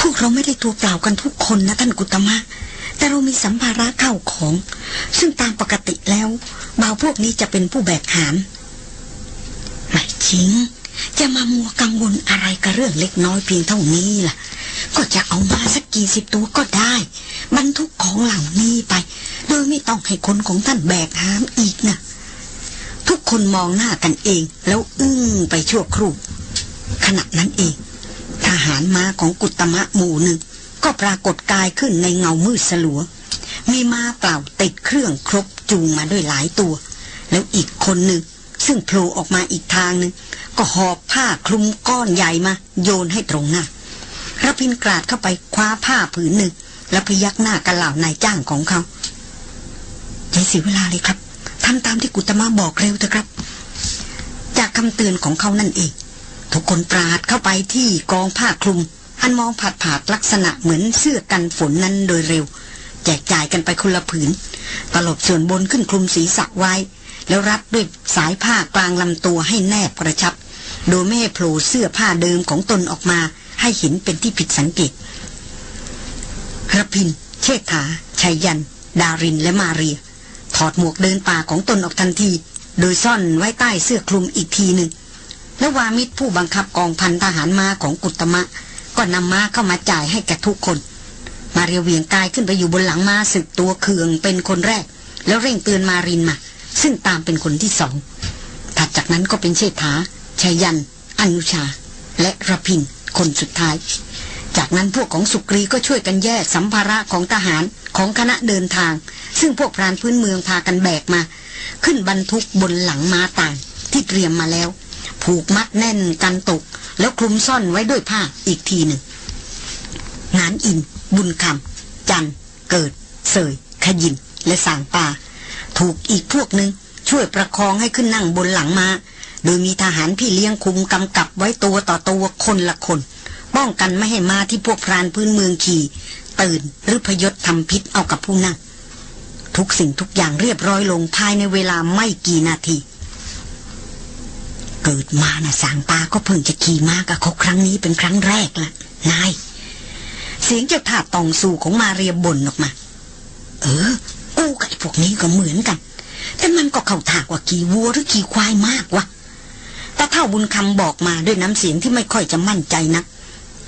พวกเราไม่ได้ตัวเปล่ากันทุกคนนะท่านกุตมะแต่เรามีสัมภาระเข้าของ ซึ่งตามปกติแล้วบ่าวพวกนี้จะเป็นผู้แบกหามไม่จริง จะมามัวกังวลอะไรกับเรื่องเล็กน้อยเพียงเท่านี้ล่ะ ก็จะเอามาสักกี่สิบตัวก็ได้ บรรทุกของเหล่านี้ไป โดยไม่ต้องให้คนของท่านแบกหามอีกนะทุกคนมองหน้ากันเอง แล้วอึ้งไปชั่วครู่ขณะนั้นเอง ทหารม้าของกุตมะหมู่หนึ่ง ก็ปรากฏกายขึ้นในเงามืดสลัว มีม้าเปล่าติดเครื่องครบจูงมาด้วยหลายตัว แล้วอีกคนหนึ่ง ซึ่งโผล่ออกมาอีกทางหนึ่ง ก็หอบผ้าคลุมก้อนใหญ่มา โยนให้ตรงหน้าระพินกราดเข้าไปคว้าผ้าผืนหนึ่ง แล้วพยักหน้ากันเหล่านายจ้างของเขา อย่าเสียเวลาเลยครับทำตามที่กุตมะบอกเร็วเถอะครับ จากคำเตือนของเขานั่นเอง ทุกคนปราดเข้าไปที่กองผ้าคลุมอันมองผาดผาดลักษณะเหมือนเสื้อกันฝนนั้นโดยเร็ว แจกจ่ายกันไปคนละผืน ตลบส่วนบนขึ้นคลุมศีรษะไว้ แล้วรัดด้วยสายผ้ากลางลำตัวให้แนบกระชับ โดยไม่ให้โผล่เสื้อผ้าเดิมของตนออกมาให้เห็นเป็นที่ผิดสังเกตระพิน เชษฐาชัยยัน ดารินและมาเรีย ถอดหมวกเดินป่าของตนออกทันที โดยซ่อนไว้ใต้เสื้อคลุมอีกทีหนึ่งแล้ววามิตรผู้บังคับกองพันทหารมาของกุตมะ ก็นำม้าเข้ามาจ่ายให้แก่ทุกคน มาเรียเวียงกายขึ้นไปอยู่บนหลังม้าสึกตัวเคืองเป็นคนแรก แล้วเร่งเตือนมารินมา ซึ่งตามเป็นคนที่สองถัดจากนั้นก็เป็นเชษฐาชัยยัน อนุชา และระพินคนสุดท้าย จากนั้นพวกของสุกรีก็ช่วยกันแยกสัมภาระของทหารของคณะเดินทาง ซึ่งพวกพรานพื้นเมืองพากันแบกมา ขึ้นบรรทุกบนหลังม้าต่างที่เตรียมมาแล้ว ผูกมัดแน่นกันตก แล้วคลุมซ่อนไว้ด้วยผ้าอีกทีหนึ่งงานอิน บุญคำจันเกิด เสย ขยินและสางปา ถูกอีกพวกหนึ่งช่วยประคองให้ขึ้นนั่งบนหลังมา้าโดยมีทหารพี่เลี้ยงคุมกำกับไว้ตัวต่อตัวคนละคน ป้องกันไม่ให้มาที่พวกพรานพื้นเมืองขี่ ตื่นหรือพยศทำพิษเอากับผู้นั่ง ทุกสิ่งทุกอย่างเรียบร้อยลงภายในเวลาไม่กี่นาที เกิดมานะ่ะสางปาก็เพิ่งจะขี่ม้ากับเขาครั้งนี้เป็นครั้งแรกละนาย เสียงเจ้าถาตองสู่ของมาเรียบ่นออกมา เออกูกับพวกนี้ก็เหมือนกัน แต่มันก็เข้าถากว่าขี่วัวหรือขี่ควายมากวะแตาเท่าบุญคำบอกมาด้วยน้ำเสียงที่ไม่ค่อยจะมั่นใจนัก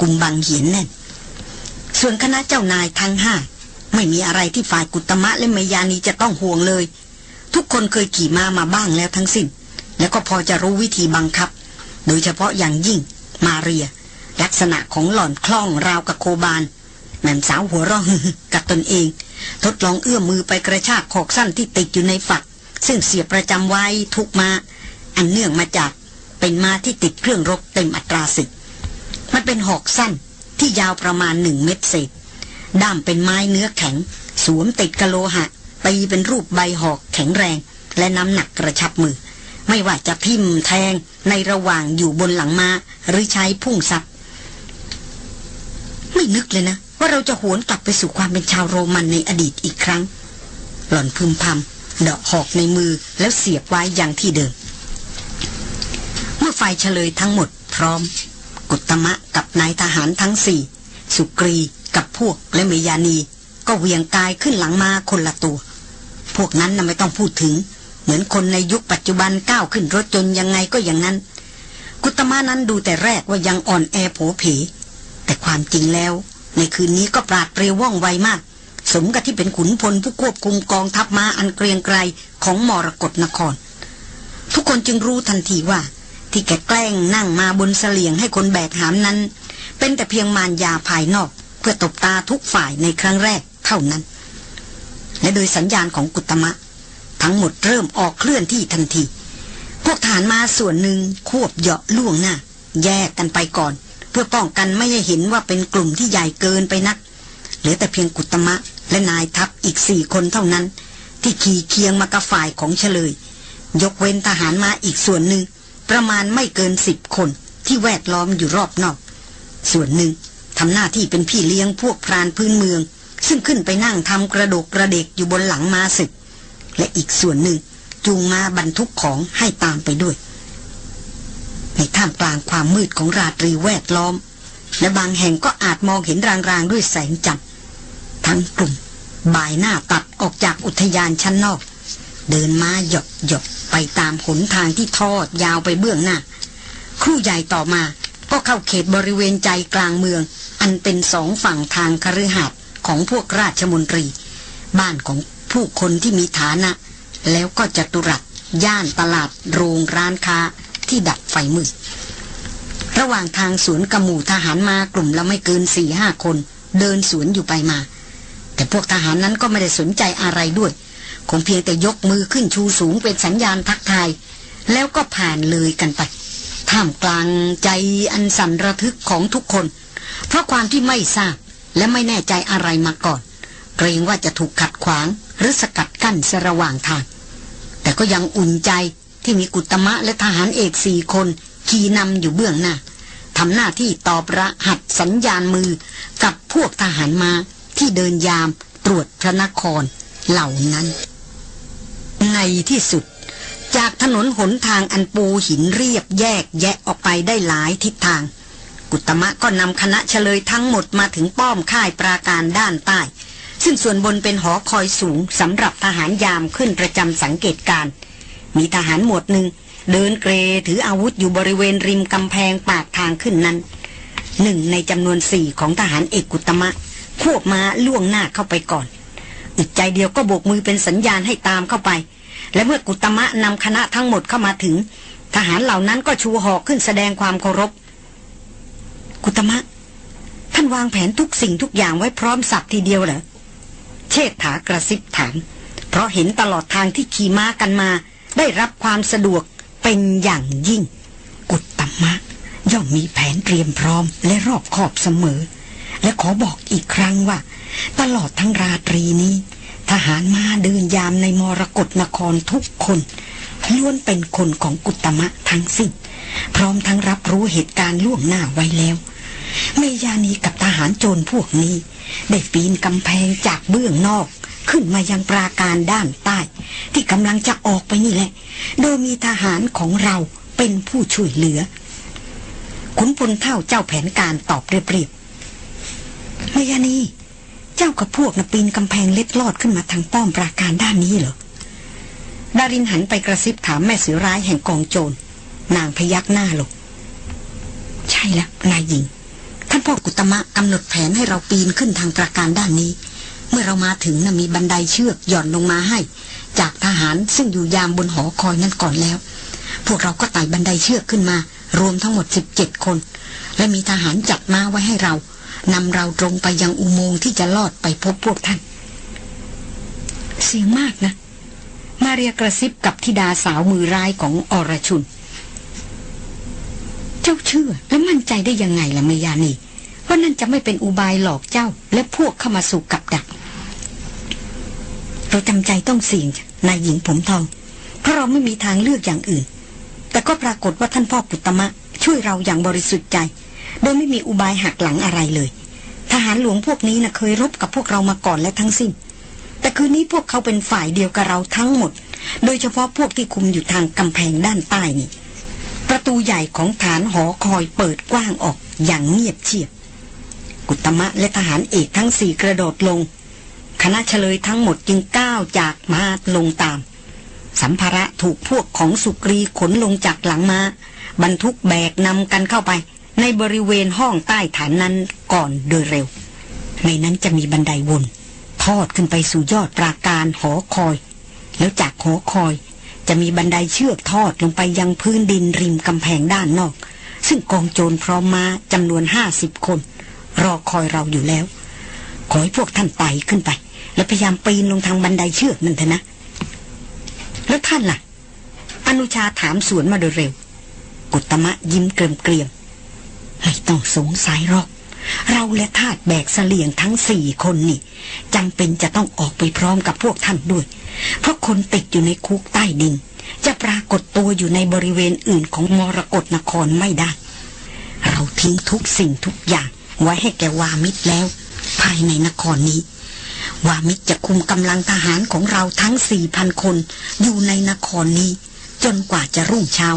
กุมบังเหียนแน่นส่วนคณะเจ้านายทั้งห้า ไม่มีอะไรที่ฝ่ายกุตมะและเมยานีจะต้องห่วงเลย ทุกคนเคยขี่ม้ามาบ้างแล้วทั้งสิ้น แล้วก็พอจะรู้วิธีบังคับ โดยเฉพาะอย่างยิ่ง มาเรีย ลักษณะของหล่อนคล่องราวกับโคบานแม่สาวหัวเร้องกับตนเอง ทดลองเอื้อมมือไปกระชากขอกสั้นที่ติดอยู่ในฝัก ซึ่งเสียประจำไว้ทุกมาอันเนื่องมาจากเป็นมาที่ติดเครื่องรบเต็มอัตราศึกมันเป็นหอกสั้นที่ยาวประมาณหนึ่งเมตรเศษ ด้ามเป็นไม้เนื้อแข็ง สวมติดกะโลหะตีเป็นรูปใบหอกแข็งแรง และน้ำหนักกระชับมือ ไม่ว่าจะทิ่มแทงในระหว่างอยู่บนหลังมาหรือใช้พุ่งซับไม่นึกเลยนะ ว่าเราจะหวนกลับไปสู่ความเป็นชาวโรมันในอดีตอีกครั้ง หล่อนพึมพำเดาะหอกในมือแล้วเสียบไว้อย่างที่เดิม เมื่อไฟเฉลยทั้งหมดพร้อม กุตมะกับนายทหารทั้งสี่ สุกรี กับพวกและเมยานี ก็เวียงกายขึ้นหลังมาคนละตัว พวกนั้นน่ะไม่ต้องพูดถึง เหมือนคนในยุคปัจจุบันก้าวขึ้นรถจนยังไงก็อย่างนั้น กุตมะนั้นดูแต่แรกว่ายังอ่อนแอโผเพแต่ความจริงแล้ว ในคืนนี้ก็ปราดเปรียวว่องไวมาก สมกับที่เป็นขุนพลผู้ควบคุมกองทัพมาอันเกรียงไกรของมรกรนคร ทุกคนจึงรู้ทันทีว่า ที่แกแกล้งนั่งมาบนเสลียงให้คนแบกหามนั้น เป็นแต่เพียงมารยาภายนอก พื่อตบตาทุกฝ่ายในครั้งแรกเท่านั้น และโดยสัญญาณของกุตมะ ทั้งหมดเริ่มออกเคลื่อนที่ทันที พวกฐานมาส่วนหนึ่งควบเหาะล่วงหน้า แยกกันไปก่อน เพื่อป้องกันไม่ให้เห็นว่าเป็นกลุ่มที่ใหญ่เกินไปนัก เหลือแต่เพียงกุตมะและนายทัพอีกสี่คนเท่านั้น ที่ขี่เคียงมากับฝ่ายของเฉลย ยกเว้นทหารมาอีกส่วนหนึ่งประมาณไม่เกินสิบคนที่แวดล้อมอยู่รอบนอก ส่วนหนึ่ง ทำหน้าที่เป็นพี่เลี้ยงพวกพรานพื้นเมือง ซึ่งขึ้นไปนั่งทำกระโดกกระเดกอยู่บนหลังมาศึก และอีกส่วนหนึ่งจูงมาบรรทุกของให้ตามไปด้วย ในท่ามกลางความมืดของราตรีแวดล้อม และบางแห่งก็อาจมองเห็นรางๆด้วยแสงจันทร์ทั้งกลุ่มบ่ายหน้าตัดออกจากอุทยานชั้นนอก เดินมาหยกหยกไปตามหนทางที่ทอดยาวไปเบื้องหน้า ครู่ใหญ่ต่อมา ก็เข้าเขตบริเวณใจกลางเมือง อันเป็นสองฝั่งทางคฤหาสน์ของพวกราชมนตรี บ้านของผู้คนที่มีฐานะ แล้วก็จัตุรัสย่านตลาดโรงร้านค้าที่ดับไฟมืดระหว่างทางสวนกระหมู่ทหารมากลุ่มละไม่เกินสี่ห้าคน เดินสวนอยู่ไปมา แต่พวกทหารนั้นก็ไม่ได้สนใจอะไรด้วย คงเพียงแต่ยกมือขึ้นชูสูงเป็นสัญญาณทักทาย แล้วก็ผ่านเลยกันไป ท่ามกลางใจอันสั่นระทึกของทุกคน เพราะความที่ไม่ทราบและไม่แน่ใจอะไรมาก่อน เกรงว่าจะถูกขัดขวาง หรือสกัดกั้นสระหว่างทาง แต่ก็ยังอุ่นใจที่มีกุตมะและทหารเอกสี่คนขี่นำอยู่เบื้องหน้าทำหน้าที่ตอบรหัดสัญญาณมือกับพวกทหารมาที่เดินยามตรวจพระนครเหล่านั้น ในที่สุด จากถนนหนทางอันปูหินเรียบแยกแยะออกไปได้หลายทิศทาง กุตมะก็นำคณะเฉลยทั้งหมดมาถึงป้อมค่ายปราการด้านใต้ ซึ่งส่วนบนเป็นหอคอยสูงสำหรับทหารยามขึ้นประจำสังเกตการ มีทหารหมวดหนึ่ง เดินเกรถืออาวุธอยู่บริเวณริมกำแพงปากทางขึ้นนั้นหนึ่งในจำนวนสี่ของทหารเอกกุตมะ ควบมาล่วงหน้าเข้าไปก่อนอึดใจเดียวก็โบกมือเป็นสัญญาณให้ตามเข้าไป และเมื่อกุตมะนำคณะทั้งหมดเข้ามาถึง ทหารเหล่านั้นก็ชูหอกขึ้นแสดงความเคารพ กุตมะ ท่านวางแผนทุกสิ่งทุกอย่างไว้พร้อมสับทีเดียวเหรอ เชษฐากระซิบถาม เพราะเห็นตลอดทางที่ขี่ม้ากันมา ได้รับความสะดวกเป็นอย่างยิ่ง กุตมะ ย่อมมีแผนเตรียมพร้อมและรอบขอบเสมอ และขอบอกอีกครั้งว่า ตลอดทั้งราตรีนี้ ทหารมาเดินยามในมรกรนครทุกคนล้วนเป็นคนของกุตมะทั้งสิ้น พร้อมทั้งรับรู้เหตุการณ์ล่วงหน้าไว้แล้วเมยานีกับทหารโจรพวกนี้ ได้ปีนกำแพงจากเบื้องนอกขึ้นมายังปราการด้านใต้ ที่กำลังจะออกไปนี่แหละ โดยมีทหารของเราเป็นผู้ช่วยเหลือ ขุนพลเท่าเจ้าแผนการตอบเรียบๆมยานี เจ้ากับพวกนะปีนกำแพงเล็ดลอดขึ้นมาทางป้อมปราการด้านนี้เหรอดารินหันไปกระซิบถามแม่สือร้ายแห่งกองโจรนางพยักหน้าลงใช่แล้วนายหญิง ท่านพ่อกุตมะกำหนดแผนให้เราปีนขึ้นทางปราการด้านนี้ เมื่อเรามาถึงนะมีบันไดเชือกหย่อนลงมาให้ จากทหารซึ่งอยู่ยามบนหอคอยนั่นก่อนแล้ว พวกเราก็ไต่บันไดเชือกขึ้นมา รวมทั้งหมดสิบเจ็ดคน และมีทหารจัดมาไว้ให้เรา นำเราตรงไปยังอุโมงค์ที่จะลอดไปพบพวกท่าน เสียงมากนะ มาเรียกระซิบกับธิดาสาวมือร้ายของอรชุน เจ้าเชื่อและมั่นใจได้ยังไงล่ะเมยานีว่านั่นจะไม่เป็นอุบายหลอกเจ้า และพวกเข้ามาสู่กับดัก เราจำใจต้องเสี่ยงนายหญิงผมทอง เพราะเราไม่มีทางเลือกอย่างอื่น แต่ก็ปรากฏว่าท่านพ่อปุตตมะ ช่วยเราอย่างบริสุทธิ์ใจ โดยไม่มีอุบายหักหลังอะไรเลย ทหารหลวงพวกนี้นะ่ะเคยรบกับพวกเรามาก่อนและทั้งสิ้น แต่คืนนี้พวกเขาเป็นฝ่ายเดียวกับเราทั้งหมด โดยเฉพาะพวกที่คุมอยู่ทางกำแพงด้านใต้นี่ ประตูใหญ่ของฐานหอคอยเปิดกว้างออกอย่างเงียบเชียบ กุตมะและทหารเอกทั้งสี่กระโดดลง คณะเฉลยทั้งหมดจึงก้าวจากมาลงตาม สัมภาระถูกพวกของสุกรีขนลงจากหลังมาบรรทุกแบกนำกันเข้าไป ในบริเวณห้องใต้ฐานนั้นก่อนโดยเร็ว ในนั้นจะมีบันไดวน ทอดขึ้นไปสู่ยอดปราการหอคอย แล้วจากหอคอยจะมีบันไดเชือกทอดลงไปยังพื้นดินริมกำแพงด้านนอก ซึ่งกองโจรพร้อมมาจำนวนห้าสิบคน รอคอยเราอยู่แล้ว ขอให้พวกท่านไต่ขึ้นไป แล้วพยายามปีนลงทางบันไดเชือกนั่นเถอะนะ แล้วท่านล่ะ อนุชาถามสวนมาโดยเร็ว กุตมะยิ้มเกรียมเกรียม ไม่ต้องสงสัยหรอกเราและทาสแบกเสลียงทั้งสี่คนนี่จำเป็นจะต้องออกไปพร้อมกับพวกท่านด้วย เพราะคนติดอยู่ในคุกใต้ดิน จะปรากฏตัวอยู่ในบริเวณอื่นของมรกรนครไม่ได้ เราทิ้งทุกสิ่งทุกอย่าง ไว้ให้แกวามิตรแล้ว ภายในนครนี้ วามิตรจะคุมกำลังทหารของเราทั้งสี่พันคน อยู่ในนครนี้ จนกว่าจะรุ่งเช้า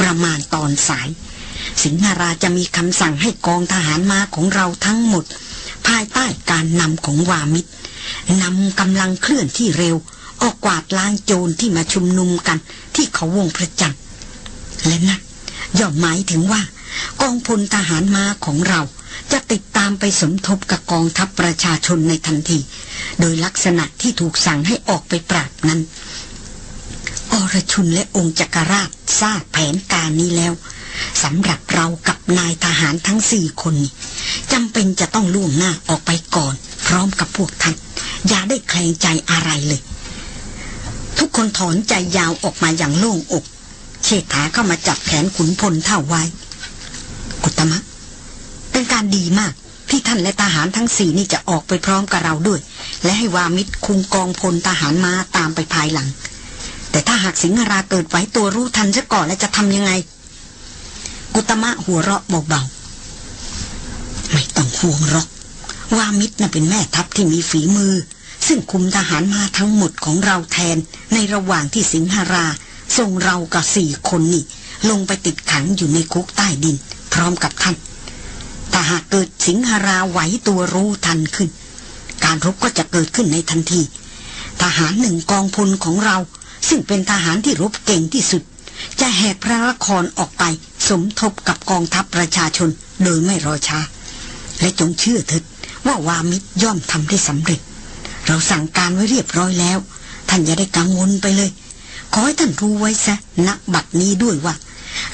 ประมาณตอนสาย สิงหราจะมีคำสั่งให้กองทหารมาของเราทั้งหมด ภายใต้การนำของวามิตรนำกำลังเคลื่อนที่เร็ว ออกกวาดล้างโจรที่มาชุมนุมกันที่เขาวงพระจันทร์และนั่นย่อมหมายถึงว่า กองพลทหารมาของเราจะติดตามไปสมทบกับกองทัพประชาชนในทันที โดยลักษณะที่ถูกสั่งให้ออกไปปราบนั้น อรชุนและองค์จักรราชทราบแผนการนี้แล้ว สำหรับเรากับนายทหารทั้งสี่คน จำเป็นจะต้องล่วงหน้าออกไปก่อน พร้อมกับพวกท่าน อย่าได้แคลงใจอะไรเลย ทุกคนถอนใจยาวออกมาอย่างโล่งอก เชษฐาเข้ามาจับแขนขุนพลเท่าไว้กุตมะ เป็นการดีมากที่ท่านและทหารทั้งสี่นี่จะออกไปพร้อมกับเราด้วย และให้วามิตรคุมกองพลทหารมาตามไปภายหลัง แต่ถ้าหากสิงหราเกิดไหวตัวรู้ทันซะก่อนแล้วจะทำยังไง กุตมะหัวเราะเบาๆ ไม่ต้องห่วงหรอกวามิตรน่ะเป็นแม่ทัพที่มีฝีมือ ซึ่งคุมทหารมาทั้งหมดของเราแทนในระหว่างที่สิงหราส่งเรากับสี่คนนี่ ลงไปติดขังอยู่ในคุกใต้ดิน พร้อมกับท่านแต่หากเกิดสิงหราไหวตัวรู้ทันขึ้น การรบก็จะเกิดขึ้นในทันที ทหารหนึ่งกองพลของเรา ซึ่งเป็นทหารที่รบเก่งที่สุด จะแหกพระนครออกไป สมทบกับกองทัพประชาชนโดยไม่รอช้า และจงเชื่อเถิดว่าวามิตรย่อมทำได้สำเร็จ เราสั่งการไว้เรียบร้อยแล้ว ท่านอย่าได้กังวลไปเลย ขอให้ท่านรู้ไว้ซะณบัดนี้ด้วยว่า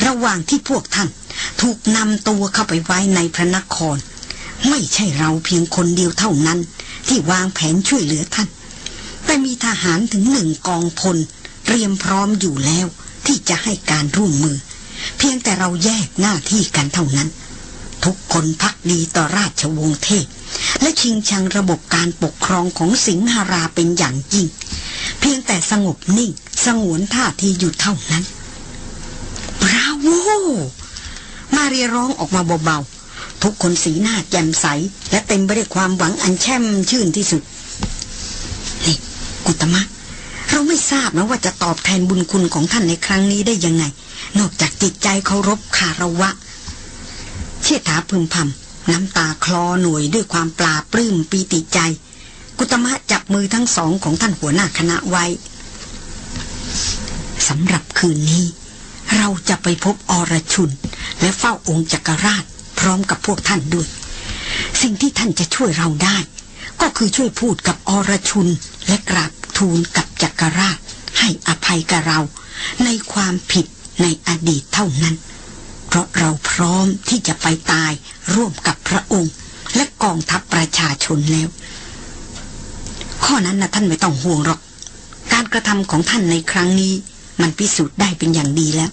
ระหว่างที่พวกท่านถูกนำตัวเข้าไปไว้ในพระนคร ไม่ใช่เราเพียงคนเดียวเท่านั้น ที่วางแผนช่วยเหลือท่าน แต่มีทหารถึงหนึ่งกองพลเตรียมพร้อมอยู่แล้วที่จะให้การร่วมมือ เพียงแต่เราแยกหน้าที่กันเท่านั้น ทุกคนพักดีต่อราชวงศ์เทพ และชิงชังระบบการปกครองของสิงหาราเป็นอย่างยิ่ง เพียงแต่สงบนิ่ง สงวนท่าทีอยู่เท่านั้นบราโวมาเรียร้องออกมาเบาๆทุกคนสีหน้าแจ่มใส และเต็มไปด้วยความหวังอันแช่มชื่นที่สุดนี่กุตมะเราไม่ทราบนะว่าจะตอบแทนบุญคุณของท่านในครั้งนี้ได้ยังไง นอกจากจิตใจเคารพคาระวะ เชษฐาพึมพำน้ำตาคลอหน่วยด้วยความปลาปลื้มปีติใจ กุตมะจับมือทั้งสองของท่านหัวหน้าคณะไว้สำหรับคืนนี้ เราจะไปพบอรชุน และเฝ้าองค์จักรราชพร้อมกับพวกท่านด้วย สิ่งที่ท่านจะช่วยเราได้ ก็คือช่วยพูดกับอรชุน และกราบทูลกับจักรราช ให้อภัยกับเรา ในความผิด ในอดีตเท่านั้น เพราะเราพร้อมที่จะไปตายร่วมกับพระองค์ และกองทัพประชาชนแล้ว ข้อนั้นนะท่านไม่ต้องห่วงหรอก การกระทำของท่านในครั้งนี้ มันพิสูจน์ได้เป็นอย่างดีแล้ว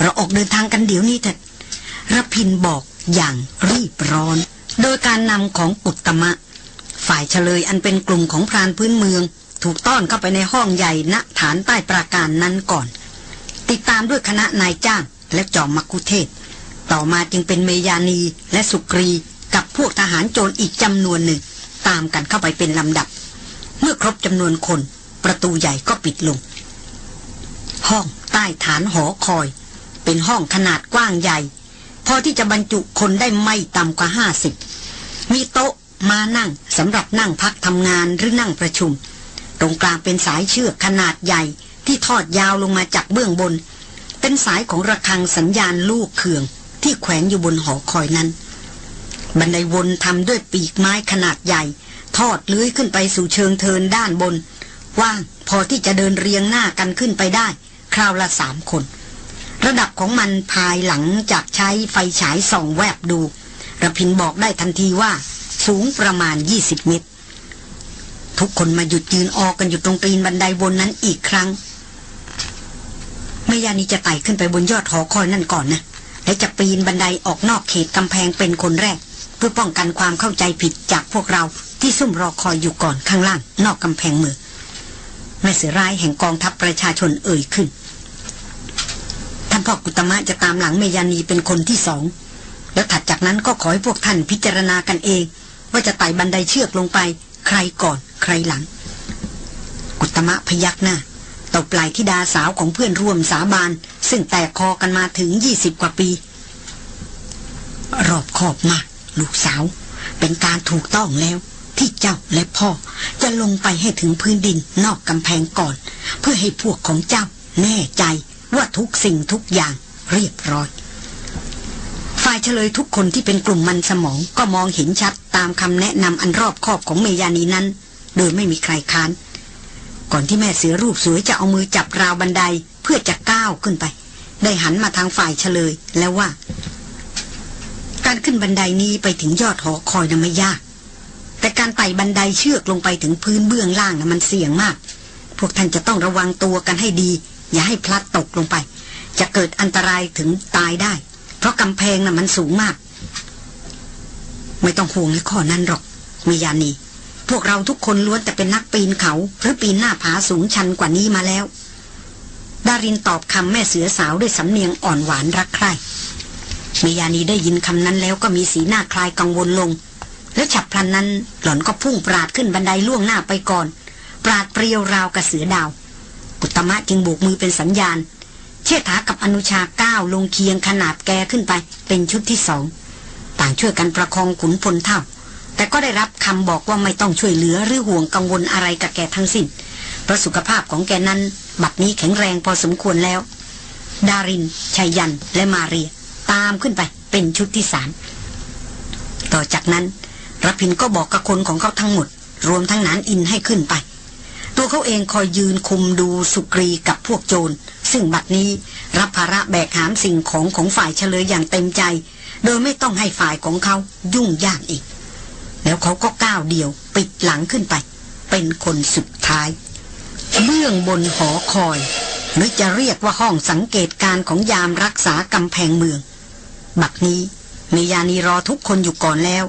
เราออกเดินทางกันเดี๋ยวนี้เถิดรพินบอกอย่างรีบร้อน โดยการนำของอุตตมะ ฝ่ายเฉลยอันเป็นกลุ่มของพรานพื้นเมือง ถูกต้อนเข้าไปในห้องใหญ่ณฐานใต้ปราการนั้นก่อน ติดตามด้วยคณะนายจ้างและจอมมักคุเทศ ต่อมาจึงเป็นเมยานีและสุกรีกับพวกทหารโจรอีกจำนวนหนึ่ง ตามกันเข้าไปเป็นลำดับ เมื่อครบจำนวนคน ประตูใหญ่ก็ปิดลง ห้องใต้ฐานหอคอย เป็นห้องขนาดกว้างใหญ่ พอที่จะบรรจุคนได้ไม่ต่ำกว่าห้าสิบมีโต๊ะมานั่งสำหรับนั่งพักทำงานหรือนั่งประชุม ตรงกลางเป็นสายเชือกขนาดใหญ่ ที่ทอดยาวลงมาจากเบื้องบน เป็นสายของระฆังสัญญาณลูกเขื่อง ที่แขวนอยู่บนหอคอยนั้น บันไดวนทำด้วยปีกไม้ขนาดใหญ่ ทอดเลื้อยขึ้นไปสู่เชิงเทินด้านบนว่างพอที่จะเดินเรียงหน้ากันขึ้นไปได้ คราวละสามคน ระดับของมันภายหลังจากใช้ไฟฉายส่องแวบดูระพินบอกได้ทันทีว่า สูงประมาณ 20 เมตร ทุกคนมาหยุดยืนออกกันอยู่ตรงตีนบันไดบนนั้นอีกครั้ง เมยานีจะไต่ขึ้นไปบนยอดหอคอยนั่นก่อนนะ และจะปีนบันไดออกนอกเขตกำแพงเป็นคนแรก เพื่อป้องกันความเข้าใจผิดจากพวกเราที่ซุ่มรอคอยอยู่ก่อนข้างล่าง นอกกำแพงเมืองแม่เสือร้ายแห่งกองทัพประชาชนเอ่ยขึ้นท่านพ่อกุตมะจะตามหลังเมยานีเป็นคนที่สอง แล้วถัดจากนั้นก็ขอให้พวกท่านพิจารณากันเอง ว่าจะไต่บันไดเชือกลงไป ใครก่อนใครหลัง กุตมะพยักหน้า ตบไหล่ทิดาสาวของเพื่อนร่วมสาบาน ซึ่งแตกคอกันมาถึงยี่สิบกว่าปี รอบขอบมากลูกสาว เป็นการถูกต้องแล้ว ที่เจ้าและพ่อจะลงไปให้ถึงพื้นดินนอกกำแพงก่อน เพื่อให้พวกของเจ้าแน่ใจว่าทุกสิ่งทุกอย่างเรียบร้อยฝ่ายเฉลยทุกคนที่เป็นกลุ่มมันสมองก็มองเห็นชัดตามคำแนะนำอันรอบคอบของเมยานีนั้น โดยไม่มีใครค้าน ก่อนที่แม่เสือรูปสวยจะเอามือจับราวบันไดเพื่อจะก้าวขึ้นไป ได้หันมาทางฝ่ายเฉลยแล้วว่า การขึ้นบันไดนี้ไปถึงยอดหอคอยน่ะไม่ยาก แต่การไต่บันไดเชือกลงไปถึงพื้นเบื้องล่างน่ะมันเสี่ยงมาก พวกท่านจะต้องระวังตัวกันให้ดี อย่าให้พลัดตกลงไป จะเกิดอันตรายถึงตายได้ เพราะกำแพงน่ะมันสูงมาก ไม่ต้องห่วงในข้อนั้นหรอกมียานี พวกเราทุกคนล้วนแต่เป็นนักปีนเขา หรือปีนหน้าผาสูงชันกว่านี้มาแล้ว ดารินตอบคำแม่เสือสาวด้วยสำเนียงอ่อนหวานรักใคร่เมยานีได้ยินคำนั้นแล้วก็มีสีหน้าคลายกังวลลง และฉับพลันนั้นหล่อนก็พุ่งปราดขึ้นบันไดล่วงหน้าไปก่อน ปราดเปรียวราวกับเสือดาว กุตมะจึงโบกมือเป็นสัญญาณ เชษฐากับอนุชาก้าวลงเคียงขนาดแกขึ้นไป เป็นชุดที่สอง ต่างช่วยกันประคองขุนพลเท่า แต่ก็ได้รับคำบอกว่าไม่ต้องช่วยเหลือหรือห่วงกังวลอะไรกับแกทั้งสิ้น เพราะสุขภาพของแกนั้น บัดนี้แข็งแรงพอสมควรแล้ว ดารินชัยยันและมาเรีย ตามขึ้นไปเป็นชุดที่สามต่อจากนั้นรพินก็บอกกับคนของเขาทั้งหมด รวมทั้งนานอินให้ขึ้นไป ตัวเขาเองคอยยืนคุมดูสุกรีกับพวกโจร ซึ่งบัดนี้รับภาระแบกหามสิ่งของของฝ่ายเฉลยอย่างเต็มใจ โดยไม่ต้องให้ฝ่ายของเขายุ่งยากอีก แล้วเขาก็ก้าวเดียวปิดหลังขึ้นไป เป็นคนสุดท้าย เบื้องบนหอคอย หรือจะเรียกว่าห้องสังเกตการของยามรักษากำแพงเมือง บัดนี้เมยานีรอทุกคนอยู่ก่อนแล้ว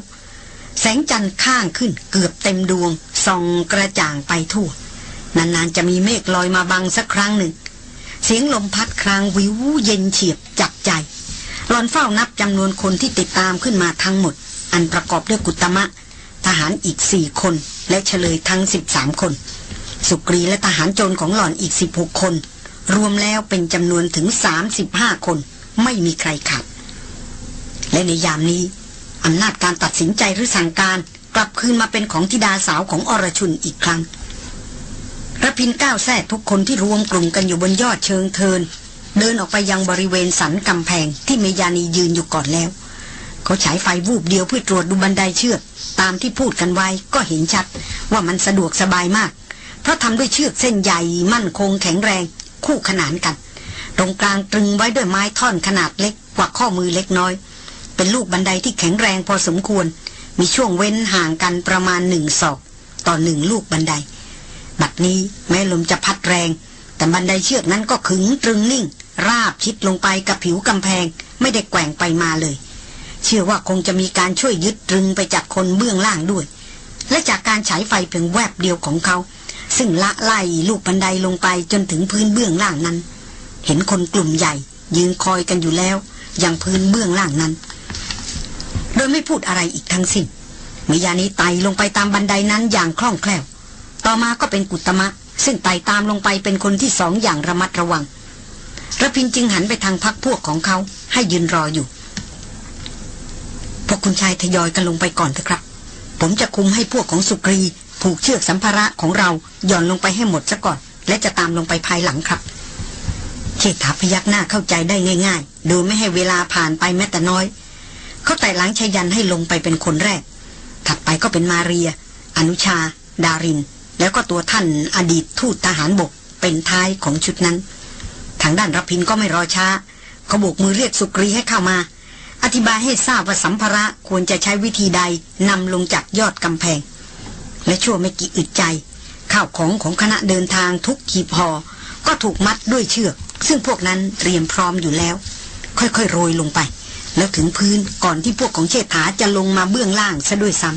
แสงจันทร์ข้างขึ้นเกือบเต็มดวงส่องกระจ่างไปทั่วนานๆจะมีเมฆลอยมาบังสักครั้งหนึ่ง เสียงลมพัดครางวิวเย็นเฉียบจับใจหลอนเฝ้านับจำนวนคนที่ติดตามขึ้นมาทั้งหมด อันประกอบด้วยกุตมะ ทหารอีกสี่คน และเฉลยทั้งสิบสามคน สุกรีและทหารโจรของหล่อนอีกสิบหกคน รวมแล้วเป็นจำนวนถึงสามสิบห้าคน ไม่มีใครขาดและในยามนี้อำนาจการตัดสินใจหรือสั่งการกลับคืนมาเป็นของธิดาสาวของอรชุนอีกครั้งระพินก้าวแท้ทุกคนที่รวมกลุ่มกันอยู่บนยอดเชิงเทิน เดินออกไปยังบริเวณสันกำแพงที่เมยานียืนอยู่ก่อนแล้ว เขาฉายไฟวูบเดียวเพื่อตรวจดูบันไดเชือก ตามที่พูดกันไว้ก็เห็นชัด ว่ามันสะดวกสบายมาก เพราะทำด้วยเชือกเส้นใหญ่มั่นคงแข็งแรง คู่ขนานกัน ตรงกลางตรึงไว้ด้วยไม้ท่อนขนาดเล็กกว่าข้อมือเล็กน้อย เป็นลูกบันไดที่แข็งแรงพอสมควร มีช่วงเว้นห่างกันประมาณหนึ่งศอก ต่อหนึ่งลูกบันได บัดนี้แม้ลมจะพัดแรง แต่บันไดเชือกนั้นก็ขึงตรึงนิ่ง ราบชิดลงไปกับผิวกำแพงไม่ได้แกว่งไปมาเลย เชื่อว่าคงจะมีการช่วยยึดตรึงไปจากคนเบื้องล่างด้วย และจากการฉายไฟเพียงแวบเดียวของเขา ซึ่งละไล่ลูกบันไดลงไปจนถึงพื้นเบื้องล่างนั้น เห็นคนกลุ่มใหญ่ ยืนคอยกันอยู่แล้ว อย่างพื้นเบื้องล่างนั้น โดยไม่พูดอะไรอีกทั้งสิ้นมิยานีไต่ลงไปตามบันไดนั้นอย่างคล่องแคล่ว ต่อมาก็เป็นกุตมะ ซึ่งไต่ตามลงไปเป็นคนที่สองอย่างระมัดระวังระพินจึงหันไปทางพักพวกของเขาให้ยืนรออยู่ พวกคุณชายทยอยกันลงไปก่อนเถอะครับ ผมจะคุมให้พวกของสุกรี ผูกเชือกสัมภาระของเราหย่อนลงไปให้หมดซะก่อน และจะตามลงไปภายหลังครับเชษฐาพยักหน้าเข้าใจได้ง่าย ๆ โดยไม่ให้เวลาผ่านไปแม้แต่น้อย เขาแต่หลังชายันให้ลงไปเป็นคนแรก ถัดไปก็เป็นมาเรีย อนุชา ดาริน แล้วก็ตัวท่านอดีตทูตทหารบกเป็นท้ายของชุดนั้น ทางด้านรพินก็ไม่รอช้าเขาโบกมือเรียกสุกรีให้เข้ามา อธิบายให้ทราบว่าสัมภาระควรจะใช้วิธีใดนำลงจากยอดกำแพง และชั่วไม่กี่อึดใจ ข้าวของของคณะเดินทางทุกขีพอ ก็ถูกมัดด้วยเชือก ซึ่งพวกนั้นเตรียมพร้อมอยู่แล้ว ค่อยๆโรยลงไป แล้วถึงพื้นก่อนที่พวกของเชษฐาจะลงมาเบื้องล่างซะด้วยซ้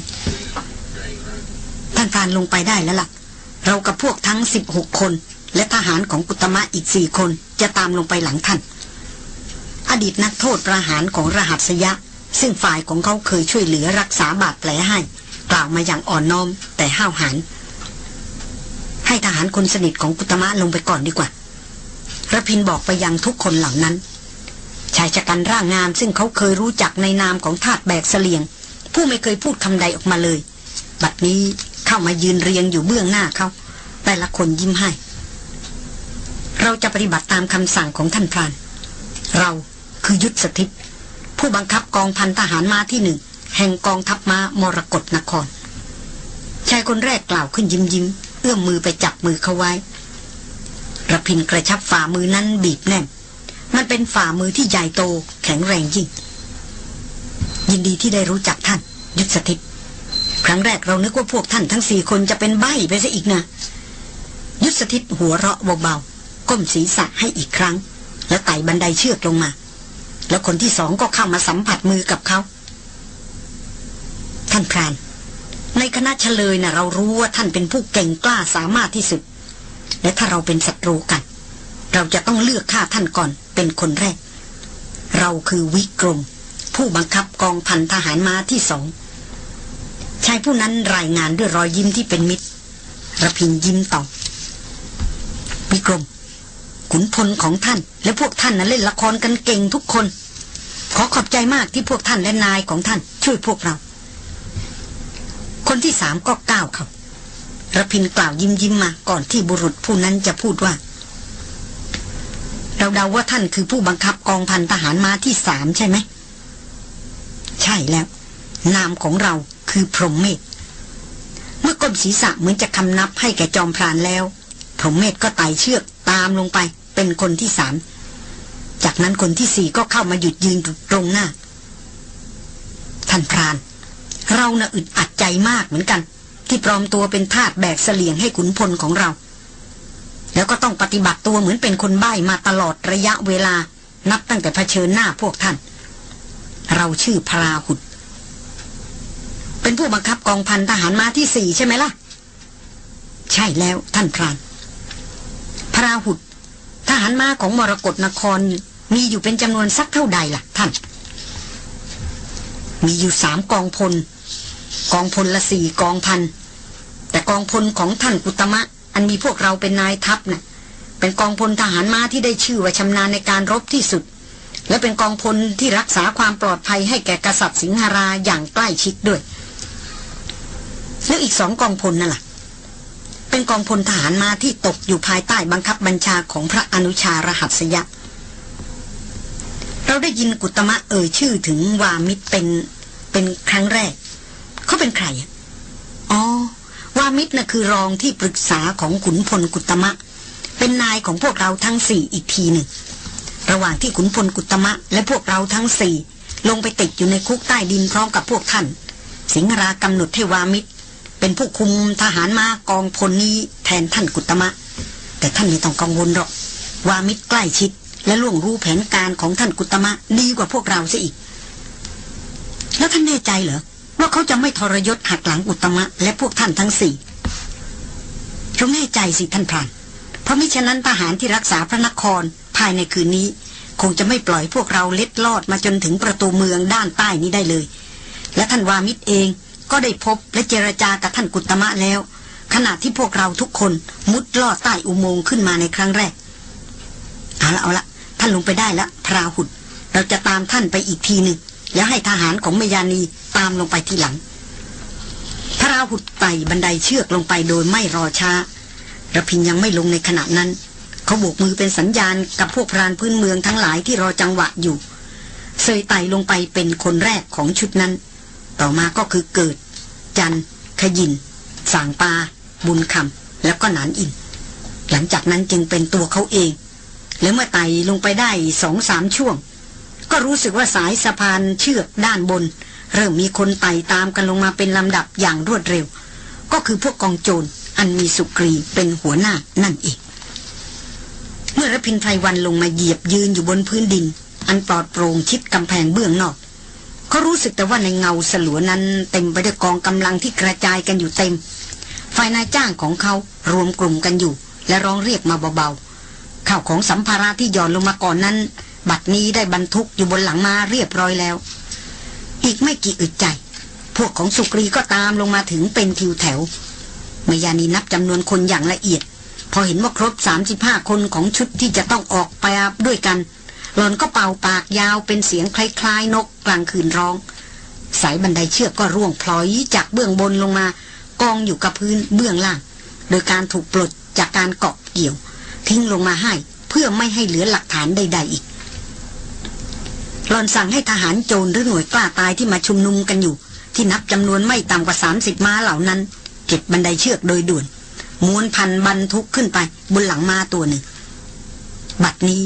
ำท่านพานลงไปได้แล้วล่ะ เรากับพวกทั้ง 16 คน และทหารของกุตมะอีกสี่คนจะตามลงไปหลังท่าน อดีตนักโทษประหารของรหัสยะ ซึ่งฝ่ายของเขาเคยช่วยเหลือรักษาบาดแผลให้ กล่าวมาอย่างอ่อนน้อมแต่ห้าวหาญให้ทหารคนสนิทของกุตมะลงไปก่อนดีกว่าระพินบอกไปยังทุกคนเหล่านั้น ชายชะกันร่างงามซึ่งเขาเคยรู้จักในนามของทาตแบกเสลียง ผู้ไม่เคยพูดคำใดออกมาเลย บัดนี้เข้ามายืนเรียงอยู่เบื้องหน้าเขา แต่ละคนยิ้มให้ เราจะปฏิบัติตามคำสั่งของท่านพราน เรา คือยุทธสถิต ผู้บังคับกองพันทหารมาที่หนึ่ง แห่งกองทัพม้ามรกรนคร ชายคนแรกกล่าวขึ้นยิ้มยิ้ม เอื้อมมือไปจับมือเขาไว้ระพินกระชับฝ่ามือนั้นบีบแน่น มันเป็นฝ่ามือที่ใหญ่โตแข็งแรงยิ่ง ยินดีที่ได้รู้จักท่าน ยุทธสถิต ครั้งแรกเรานึกว่าพวกท่านทั้งสี่คนจะเป็นใบ้ไปซะอีกนะยุทธสถิตหัวเราะเบาๆก้มศีรษะให้อีกครั้ง แล้วไต่บันไดเชือกลงมา แล้วคนที่สองก็เข้ามาสัมผัสมือกับเขา ท่านพรานในคณะเฉลยนะ่ะเรารู้ว่าท่านเป็นผู้เก่งกล้าสามารถที่สุด และถ้าเราเป็นศัตรูกัน เราจะต้องเลือกฆ่าท่านก่อนเป็นคนแรก เราคือวิกรม ผู้บังคับกองพันทหารม้าที่สองชายผู้นั้นรายงานด้วยรอยยิ้มที่เป็นมิตรระพินยิ้มตอบวิกรม ขุนพลของท่าน และพวกท่านนั้นเล่นละครกันเก่งทุกคน ขอขอบใจมากที่พวกท่านและนายของท่าน ช่วยพวกเรา คนที่สามก็ก้าวเขาระพินกล่าวยิ้มยิ้มมาก่อนที่บุรุษผู้นั้นจะพูดว่า เราเดาว่าท่านคือผู้บังคับกองพันทหารมาที่สามใช่ไหม ใช่แล้ว นามของเราคือพรหมเมธเมื่อก้มศีรษะเหมือนจะคำนับให้แก่จอมพรานแล้วพรหมเมธก็ไต่เชือก ตามลงไปเป็นคนที่สาม จากนั้นคนที่สี่ก็เข้ามาหยุดยืนตรงหน้า ท่านพราน เราน่ะอึดอัดใจมากเหมือนกัน ที่ปลอมตัวเป็นทาสแบกเสลียงให้ขุนพลของเรา แล้วก็ต้องปฏิบัติตัวเหมือนเป็นคนใบ้มาตลอดระยะเวลา นับตั้งแต่เผชิญหน้าพวกท่าน เราชื่อพราหุดเป็นผู้บังคับกองพันทหารมาที่สี่ใช่ไหมล่ะ ใช่แล้วท่านพราน พราหุดทหารมาของมรกรนครมีอยู่เป็นจำนวนสักเท่าใดล่ะท่าน มีอยู่สามกองพล กองพลละสี่กองพัน แต่กองพลของท่านกุตมะ อันมีพวกเราเป็นนายทัพนะ่ะเป็นกองพลทหารม้าที่ได้ชื่อว่าชำนาญในการรบที่สุด และเป็นกองพลที่รักษาความปลอดภัยให้แก่กษัตริย์สิงหราอย่างใกล้ชิดด้วย แล้วอีกสองกองพลนั่นล่ะ เป็นกองพลทหารมาที่ตกอยู่ภายใต้บังคับบัญชาของพระอนุชารหัสยะ เราได้ยินกุตมะเอ่ยชื่อถึงวามิตรเป็นเป็นครั้งแรก เขาเป็นใครอ๋อวามิตรนะ่ะคือรองที่ปรึกษาของขุนพลกุตมะ เป็นนายของพวกเราทั้งสี่อีกทีหนึ่ง ระหว่างที่ขุนพลกุตมะ และพวกเราทั้งสี่ลงไปติดอยู่ในคุกใต้ดินพร้อมกับพวกท่าน สิงรากำหนดให้วามิตร เป็นผู้คุมทหารมากองพลนี้แทนท่านกุตมะ แต่ท่านไม่ต้องกังวลหรอกวามิตรใกล้ชิด และล่วงรู้แผนการของท่านกุตมะดีกว่าพวกเราซะอีก แล้วท่านแน่ใจเหรอว่าเขาจะไม่ทรยศหักหลังอุตมะ และพวกท่านทั้งสี่จงแน่ใจสิท่านพราน เพราะมิฉะนั้นทหารที่รักษาพระนครภายในคืนนี้ คงจะไม่ปล่อยพวกเราเล็ดลอดมาจนถึงประตูเมืองด้านใต้นี้ได้เลย และท่านวามิตรเอง ก็ได้พบและเจรจากับท่านกุตมะแล้ว ขณะที่พวกเราทุกคนมุดลอดใต้อุโมงค์ขึ้นมาในครั้งแรก เอาละเอาละท่านลงไปได้ละพราหุดเราจะตามท่านไปอีกทีหนึ่งแล้วให้ทหารของเมยานีตามลงไปทีหลัง พระราหุดไต่บันไดเชือกลงไปโดยไม่รอช้าระพินยังไม่ลงในขณะนั้น เขาโบกมือเป็นสัญญาณกับพวกพรานพื้นเมืองทั้งหลายที่รอจังหวะอยู่เสยไต่ลงไปเป็นคนแรกของชุดนั้น ต่อมาก็คือเกิด จันขยินสางปา บุญคำแล้วก็หนานอิน หลังจากนั้นจึงเป็นตัวเขาเอง แล้วเมื่อไต่ลงไปได้สองสามช่วง ก็รู้สึกว่าสายสะพานเชือกด้านบน เริ่มมีคนไต่ตามกันลงมาเป็นลำดับอย่างรวดเร็ว ก็คือพวกกองโจรอันมีสุกรีเป็นหัวหน้านั่นเองเมื่อรพินไพรวันลงมาเหยียบยืนอยู่บนพื้นดิน อันปลอดโปร่งชิดกำแพงเบื้องนอก เขารู้สึกแต่ว่าในเงาสลัวนั้นเต็มไปด้วยกองกำลังที่กระจายกันอยู่เต็ม ฝ่ายนายจ้างของเขารวมกลุ่มกันอยู่ และร้องเรียกมาเบาๆข้าวของสัมภาระที่หย่อนลงมาก่อนนั้น บัดนี้ได้บรรทุกอยู่บนหลังมาเรียบร้อยแล้ว อีกไม่กี่อึดใจ พวกของสุกรีก็ตามลงมาถึงเป็นทิวแถวมยานีนับจำนวนคนอย่างละเอียด พอเห็นว่าครบ 35 คนของชุดที่จะต้องออกไปด้วยกัน หลอนก็เป่าปากยาวเป็นเสียงคล้ายๆ นกกลางคืนร้อง สายบันไดเชือกก็ร่วงพลอยจากเบื้องบนลงมา กองอยู่กับพื้นเบื้องล่าง โดยการถูกปลดจากการเกาะเกี่ยว ทิ้งลงมาให้เพื่อไม่ให้เหลือหลักฐานใด ๆอีกหลอนสั่งให้ทหารโจรหรือหน่วยกล้าตายที่มาชุมนุมกันอยู่ ที่นับจำนวนไม่ต่ำกว่า 30 ม้าเหล่านั้น เก็บบันไดเชือกโดยด่วนม้วนพันบรรทุกขึ้นไปบนหลังมาตัวหนึ่ง บัดนี้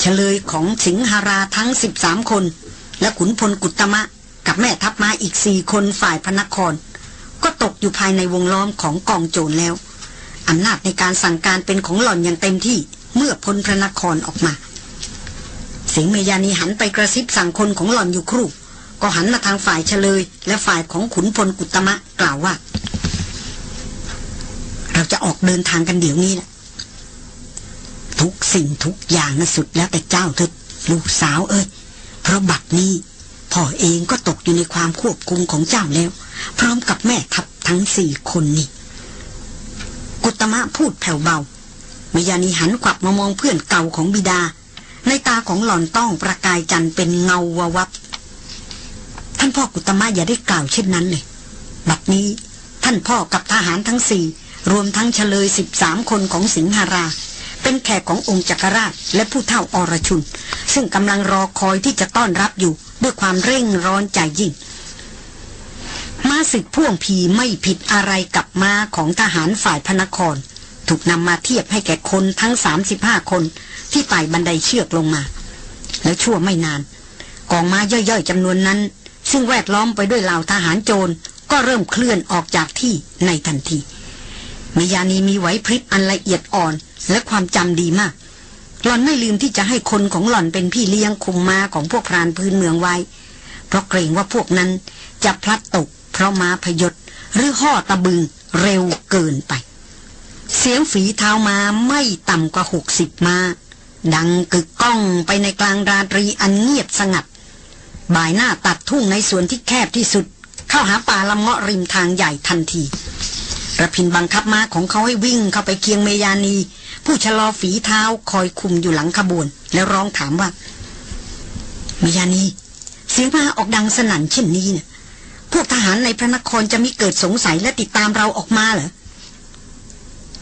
เฉลยของสิงหาราทั้งสิบสามคน และขุนพลกุตมะ กับแม่ทัพมาอีกสี่คนฝ่ายพระนคร ก็ตกอยู่ภายในวงล้อมของกองโจรแล้วอำนาจในการสั่งการเป็นของหล่อนอย่างเต็มที่เมื่อพลพระนครออกมา เสิงเมยานีหันไปกระซิบสั่งคนของหล่อนอยู่ครู่ ก็หันมาทางฝ่ายเฉลย และฝ่ายของขุนพลกุตมะกล่าวว่า เราจะออกเดินทางกันเดี๋ยวนี้แหละ ทุกสิ่งทุกอย่างนะสุดแล้วแต่เจ้าเธอลูกสาวเอ้ยเพราะบัดนี้พ่อเองก็ตกอยู่ในความควบคุมของเจ้าแล้ว พร้อมกับแม่ทัพทั้งสี่คนนี่กุตมะพูดแผ่วเบามยานีหันกลับมามองเพื่อนเก่าของบิดา ในตาของหล่อนต้องประกายจันเป็นเงาววับ ท่านพ่อกุตมะอย่าได้กล่าวเช่นนั้นเลยบัดนี้ท่านพ่อกับทหารทั้งสี่รวมทั้งเฉลยสิบสามคนของสิงหารา เป็นแขกขององค์จักรราชและผู้เท่าอรชุน ซึ่งกำลังรอคอยที่จะต้อนรับอยู่ด้วยความเร่งร้อนใจยิ่ง ม้าศึกพ่วงผีไม่ผิดอะไรกับม้าของทหารฝ่ายพนคร ถูกนำมาเทียบให้แก่คนทั้งสามสิบห้าคนที่ไต่บันไดเชือกลงมา แล้วชั่วไม่นาน กองม้าย่อยๆจำนวนนั้น ซึ่งแวดล้อมไปด้วยเหล่าทหารโจรก็เริ่มเคลื่อนออกจากที่ในทันทีมยานีมีไหวพริบอันละเอียดอ่อน และความจำดีมาก หล่อนไม่ลืมที่จะให้คนของหล่อนเป็นพี่เลี้ยงคุมมาของพวกพรานพื้นเมืองไว้ เพราะเกรงว่าพวกนั้นจะพลัดตก เพราะม้าพยศหรือห่อตะบึงเร็วเกินไป เสียงฝีเท้ามาไม่ต่ำกว่าหกสิบมา ดังกึกก้องไปในกลางราตรีอันเงียบสงัด บ่ายหน้าตัดทุ่งในสวนที่แคบที่สุด เข้าหาป่าลำเงาะริมทางใหญ่ทันทีระพินบังคับม้าของเขาให้วิ่งเข้าไปเคียงเมยานี ผู้ชะลอฝีเท้าคอยคุมอยู่หลังขบวน แล้วร้องถามว่าเมยานีเสียงมาออกดังสนั่นเช่นนี้เนะี่ยพวกทหารในพระนครจะมีเกิดสงสัยและติดตามเราออกมาเหรอ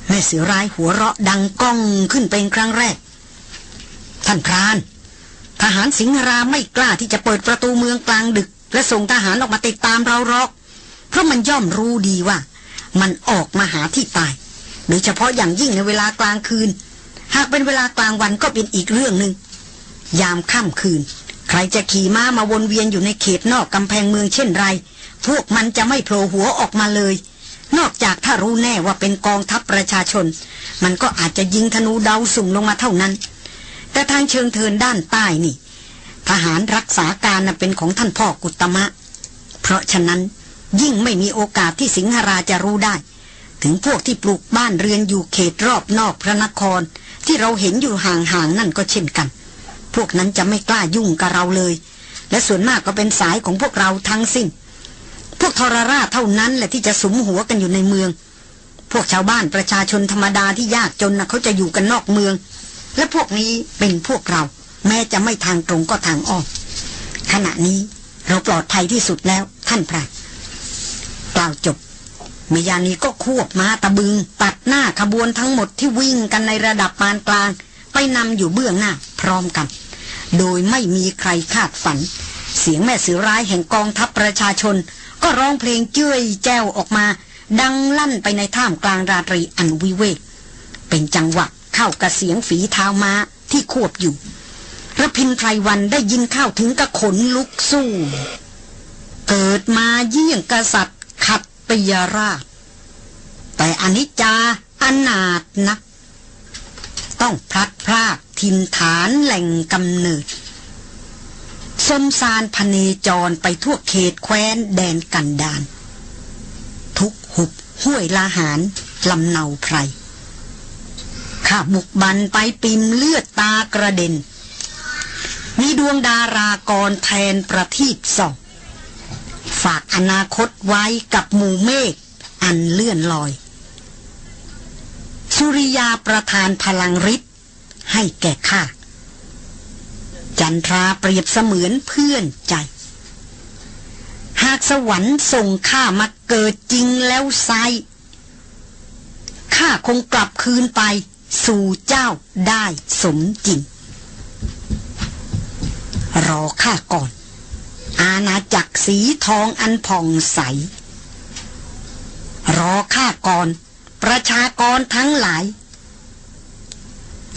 แม่เสือร้ายหัวเราะดังก้องขึ้นเป็นครั้งแรก ท่านพราน ทหารสิงหราไม่กล้าที่จะเปิดประตูเมืองกลางดึก และส่งทหารออกมาติดตามเราหรอก เพราะมันย่อมรู้ดีว่า มันออกมาหาที่ตาย โดยเฉพาะอย่างยิ่งในเวลากลางคืน หากเป็นเวลากลางวันก็เป็นอีกเรื่องหนึง่งยามค่ำคืน ใครจะขี่ม้ามาวนเวียนอยู่ในเขตนอกกำแพงเมืองเช่นไร พวกมันจะไม่โผล่หัวออกมาเลย นอกจากถ้ารู้แน่ว่าเป็นกองทัพประชาชน มันก็อาจจะยิงธนูเดาสุ่มลงมาเท่านั้น แต่ทางเชิงเทินด้านใต้นี่ ทหารรักษาการเป็นของท่านพ่อกุตมะ เพราะฉะนั้นยิ่งไม่มีโอกาสที่สิงหราจะรู้ได้ ถึงพวกที่ปลูกบ้านเรือนอยู่เขตรอบนอกพระนคร ที่เราเห็นอยู่ห่างๆนั่นก็เช่นกัน พวกนั้นจะไม่กล้ายุ่งกับเราเลย และส่วนมากก็เป็นสายของพวกเราทั้งสิ้น พวกทรราชเท่านั้นแหละที่จะสมหัวกันอยู่ในเมือง พวกชาวบ้านประชาชนธรรมดาที่ยากจนนะเขาจะอยู่กันนอกเมือง และพวกนี้เป็นพวกเรา แม้จะไม่ทางตรงก็ทางอ้อมขณะนี้เราปลอดภัยที่สุดแล้วท่านพระกล่าวจบ เมยานีก็ควบมาตะบึง ตัดหน้าขบวนทั้งหมดที่วิ่งกันในระดับปานกลาง ไปนำอยู่เบื้องหน้าพร้อมกัน โดยไม่มีใครคาดฝัน เสียงแม่สือร้ายแห่งกองทัพประชาชน ก็ร้องเพลงเจ้ยแจ้วออกมา ดังลั่นไปในท่ามกลางราตรีอันวิเวกเป็นจังหวะเข้ากับเสียงฝีเท้าม้าที่ควบอยู่ระพินไพรวันได้ยินเข้าถึงกระขนลุกสู้ เกิดมาเยี่ยงกษัตริย์ขัด ตยาราช แต่อนิจจาอนาถนัก ต้องพลัดพรากทินฐานแหล่งกำเนิดสมสารพเนจรไปทั่วเขตแคว้นแดนกันดาน ทุกหุบห้วยลาหารลำเนาไพรข้าบุกบันไปปิมเลือดตากระเด็น มีดวงดารากรแทนประทีปสอง ฝากอนาคตไว้กับหมู่เมฆอันเลื่อนลอย สุริยาประทานพลังฤทธิ์ให้แก่ข้า จันทราเปรียบเสมือนเพื่อนใจ หากสวรรค์ส่งข้ามาเกิดจริงแล้วไซข้าคงกลับคืนไปสู่เจ้าได้สมจริง รอข้าก่อน อาณาจักรสีทองอันผ่องใส รอข้าก่อน ประชากรทั้งหลาย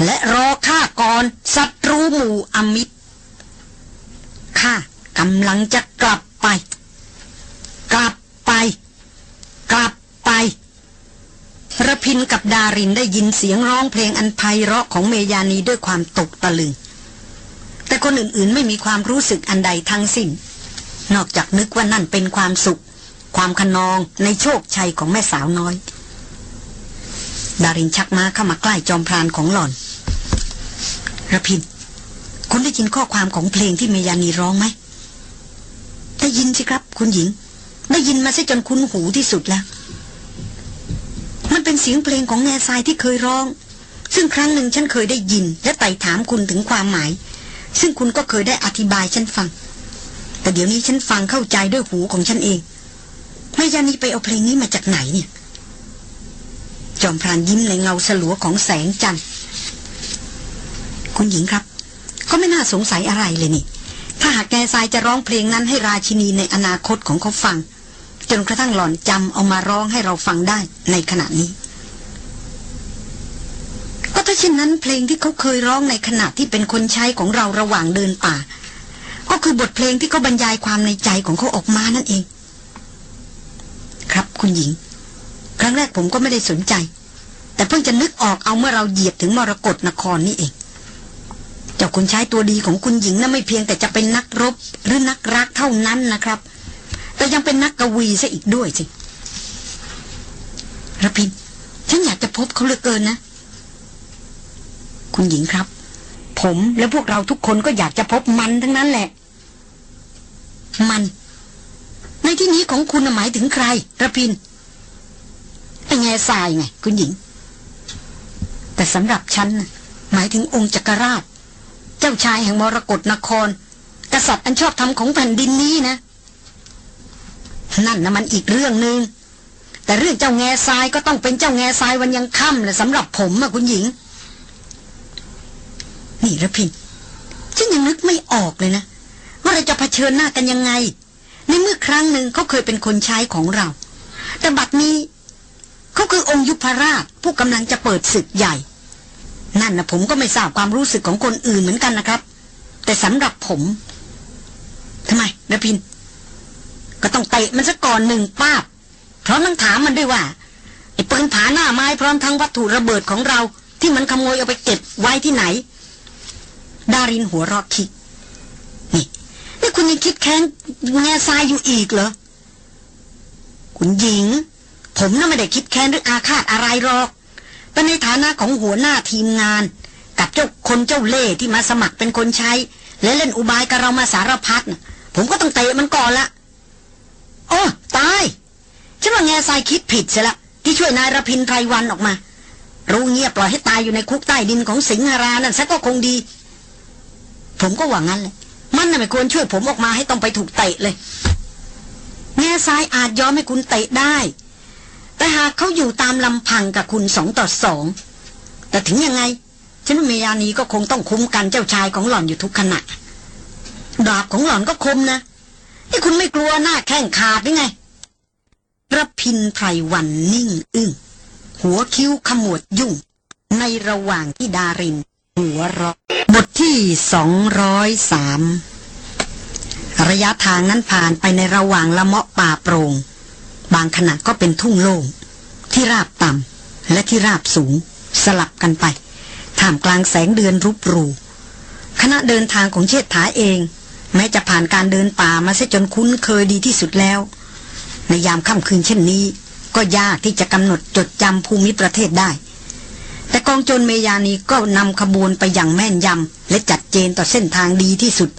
และรอข้าก่อนศัตรูหมู่อมิตรข้ากำลังจะกลับไป กลับไป กลับไประพินกับดารินได้ยินเสียงร้องเพลงอันไพเราะของเมยานีด้วยความตกตะลึงแต่คนอื่นๆไม่มีความรู้สึกอันใดทั้งสิ้น นอกจากนึกว่านั่นเป็นความสุข ความขนองในโชคชัยของแม่สาวน้อย ดารินชักม้าเข้ามาใกล้จอมพรานของหล่อนระพินคุณได้ยินข้อความของเพลงที่เมยานีร้องไหมได้ยินสิครับ คุณหญิง ได้ยินมาซะจนคุ้นหูที่สุดแล้ว มันเป็นเสียงเพลงของแง่ทรายที่เคยร้อง ซึ่งครั้งหนึ่งฉันเคยได้ยิน และไต่ถามคุณถึงความหมาย ซึ่งคุณก็เคยได้อธิบายฉันฟัง แต่เดี๋ยวนี้ฉันฟังเข้าใจด้วยหูของฉันเองแม่ยานีไปเอาเพลงนี้มาจากไหนเนี่ย จอมพรานยิ้มในเงาสลัวของแสงจันทร์คุณหญิงครับ ก็ไม่น่าสงสัยอะไรเลยนี่ ถ้าหากแกทรายจะร้องเพลงนั้นให้ราชินีในอนาคตของเขาฟัง จนกระทั่งหล่อนจำเอามาร้องให้เราฟังได้ในขณะนี้ ก็ถ้าเช่นนั้นเพลงที่เขาเคยร้องในขณะที่เป็นคนใช้ของเราระหว่างเดินป่า ก็คือบทเพลงที่เขาบรรยายความในใจของเขาออกมานั่นเอง ครับคุณหญิง ครั้งแรกผมก็ไม่ได้สนใจ แต่เพิ่งจะนึกออกเอาเมื่อเราเหยียบถึงมรกรนครนี่เอง เจ้าคนใช้ตัวดีของคุณหญิงนะ่ะไม่เพียงแต่จะเป็นนักรบหรือนักรักเท่านั้นนะครับ แต่ยังเป็นนักกวีซะอีกด้วยสิระพินฉันอยากจะพบเขาเหลือเกินนะ คุณหญิงครับ ผมและพวกเราทุกคนก็อยากจะพบมันทั้งนั้นแหละ มัน ในที่นี้ของคุณหมายถึงใครระพินไอ้แง่ทรายไง คุณหญิง แต่สำหรับฉันหมายถึงองค์จักรราช เจ้าชายแห่งมรกรนคร กษัตริย์อันชอบธรรมของแผ่นดินนี้นะ นั่นนะมันอีกเรื่องหนึง่งแต่เรื่องเจ้าแง่ทรายก็ต้องเป็นเจ้าแง่ทรายวันยังค่ำแหละสำหรับผมอะคุณหญิง นี่ระพินฉันยังนึกไม่ออกเลยนะ ว่าเราจะเผชิญหน้ากันยังไง ในเมื่อครั้งหนึ่งเขาเคยเป็นคนใช้ของเรา แต่บัดนี้เขาคือองค์ยุพราชผู้กำลังจะเปิดศึกใหญ่ นั่นนะผมก็ไม่ทราบความรู้สึกของคนอื่นเหมือนกันนะครับ แต่สำหรับผมทำไมระพิน ก็ต้องเตะมันซะก่อนหนึ่งป้าบพร้อมทั้งถามมันด้วยว่าไอ้ปืนผาหน้าไม้พร้อมทั้งวัตถุระเบิดของเรา ที่มันขโมยเอาไปเก็บไว้ที่ไหน ดารินหัวเราะคิก นี่คุณยังคิดแค้นแง่ทรายอยู่อีกเหรอ คุณหญิง ผมน่ะไม่ได้คิดแค้นหรืออาฆาตอะไรหรอก แต่ในฐานะของหัวหน้าทีมงาน กับเจ้าคนเจ้าเล่ที่มาสมัครเป็นคนใช้ และเล่นอุบายกับเรามาสารพัดนะผมก็ต้องเตะมันก่อนละโอ้ตายฉันว่าแง่ทรายคิดผิดเสียละที่ช่วยนายรพินไพรวันออกมา รู้เงียบปล่อยให้ตายอยู่ในคุกใต้ดินของสิงหรานั่นซะก็คงดี ผมก็หวังงั้นเลย มันน่ะไม่ควรช่วยผมออกมาให้ต้องไปถูกเตะเลยแง่ทรายอาจยอมให้คุณเตะได้ แต่หากเขาอยู่ตามลำพังกับคุณสองต่อสอง แต่ถึงยังไง ฉันว่าเมยานีก็คงต้องคุ้มกันเจ้าชายของหล่อนอยู่ทุกขณะ ดาบของหล่อนก็คมนะ นี่คุณไม่กลัวหน้าแข้งขาดหรือไงระพินไพรวันนิ่งอึ้งหัวคิ้วขมวดยุ่ง ในระหว่างที่ดาริน หัวราะบทที่สองร้อยสามระยะทางนั้นผ่านไปในระหว่างละเมาะป่าโปรง่ง บางขณะก็เป็นทุ่งโล่ง ที่ราบต่ำและที่ราบสูง สลับกันไป ท่ามกลางแสงเดือนรุบรูขณะเดินทางของเชษฐาเอง แม้จะผ่านการเดินป่ามาเสียจนคุ้นเคยดีที่สุดแล้ว ในยามค่ำคืนเช่นนี้ ก็ยากที่จะกำหนดจดจำภูมิประเทศได้ แต่กองโจรเมยานีก็นำขบวนไปอย่างแม่นยำและจัดเจนต่อเส้นทางดีที่สุด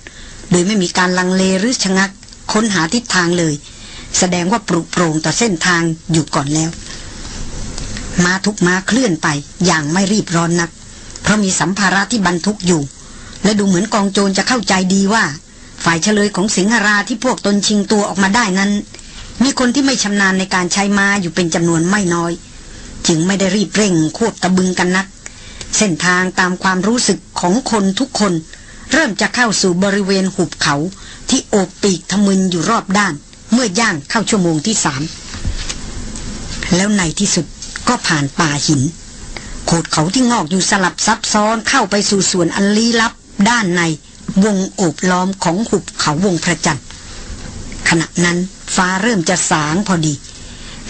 โดยไม่มีการลังเลหรือชะงัก ค้นหาทิศทางเลย แสดงว่าปรุโปร่งต่อเส้นทางอยู่ก่อนแล้ว มาทุกมาเคลื่อนไปอย่างไม่รีบร้อนนัก เพราะมีสัมภาระที่บรรทุกอยู่ และดูเหมือนกองโจรจะเข้าใจดีว่า ฝ่ายเฉลยของสิงหราที่พวกตนชิงตัวออกมาได้นั้น มีคนที่ไม่ชำนาญในการใช้ม้าอยู่เป็นจำนวนไม่น้อย จึงไม่ได้รีบเร่งควบตะบึงกันนัก เส้นทางตามความรู้สึกของคนทุกคน เริ่มจะเข้าสู่บริเวณหุบเขาที่โอบปีกทะมึนอยู่รอบด้าน เมื่อย่างเข้าชั่วโมงที่สามแล้วในที่สุดก็ผ่านป่าหิน โขดเขาที่งอกอยู่สลับซับซ้อนเข้าไปสู่ส่วนอันลี้ลับ ด้านในวงโอบล้อมของหุบเขาวงพระจันทร์ขณะนั้นฟ้าเริ่มจะสางพอดี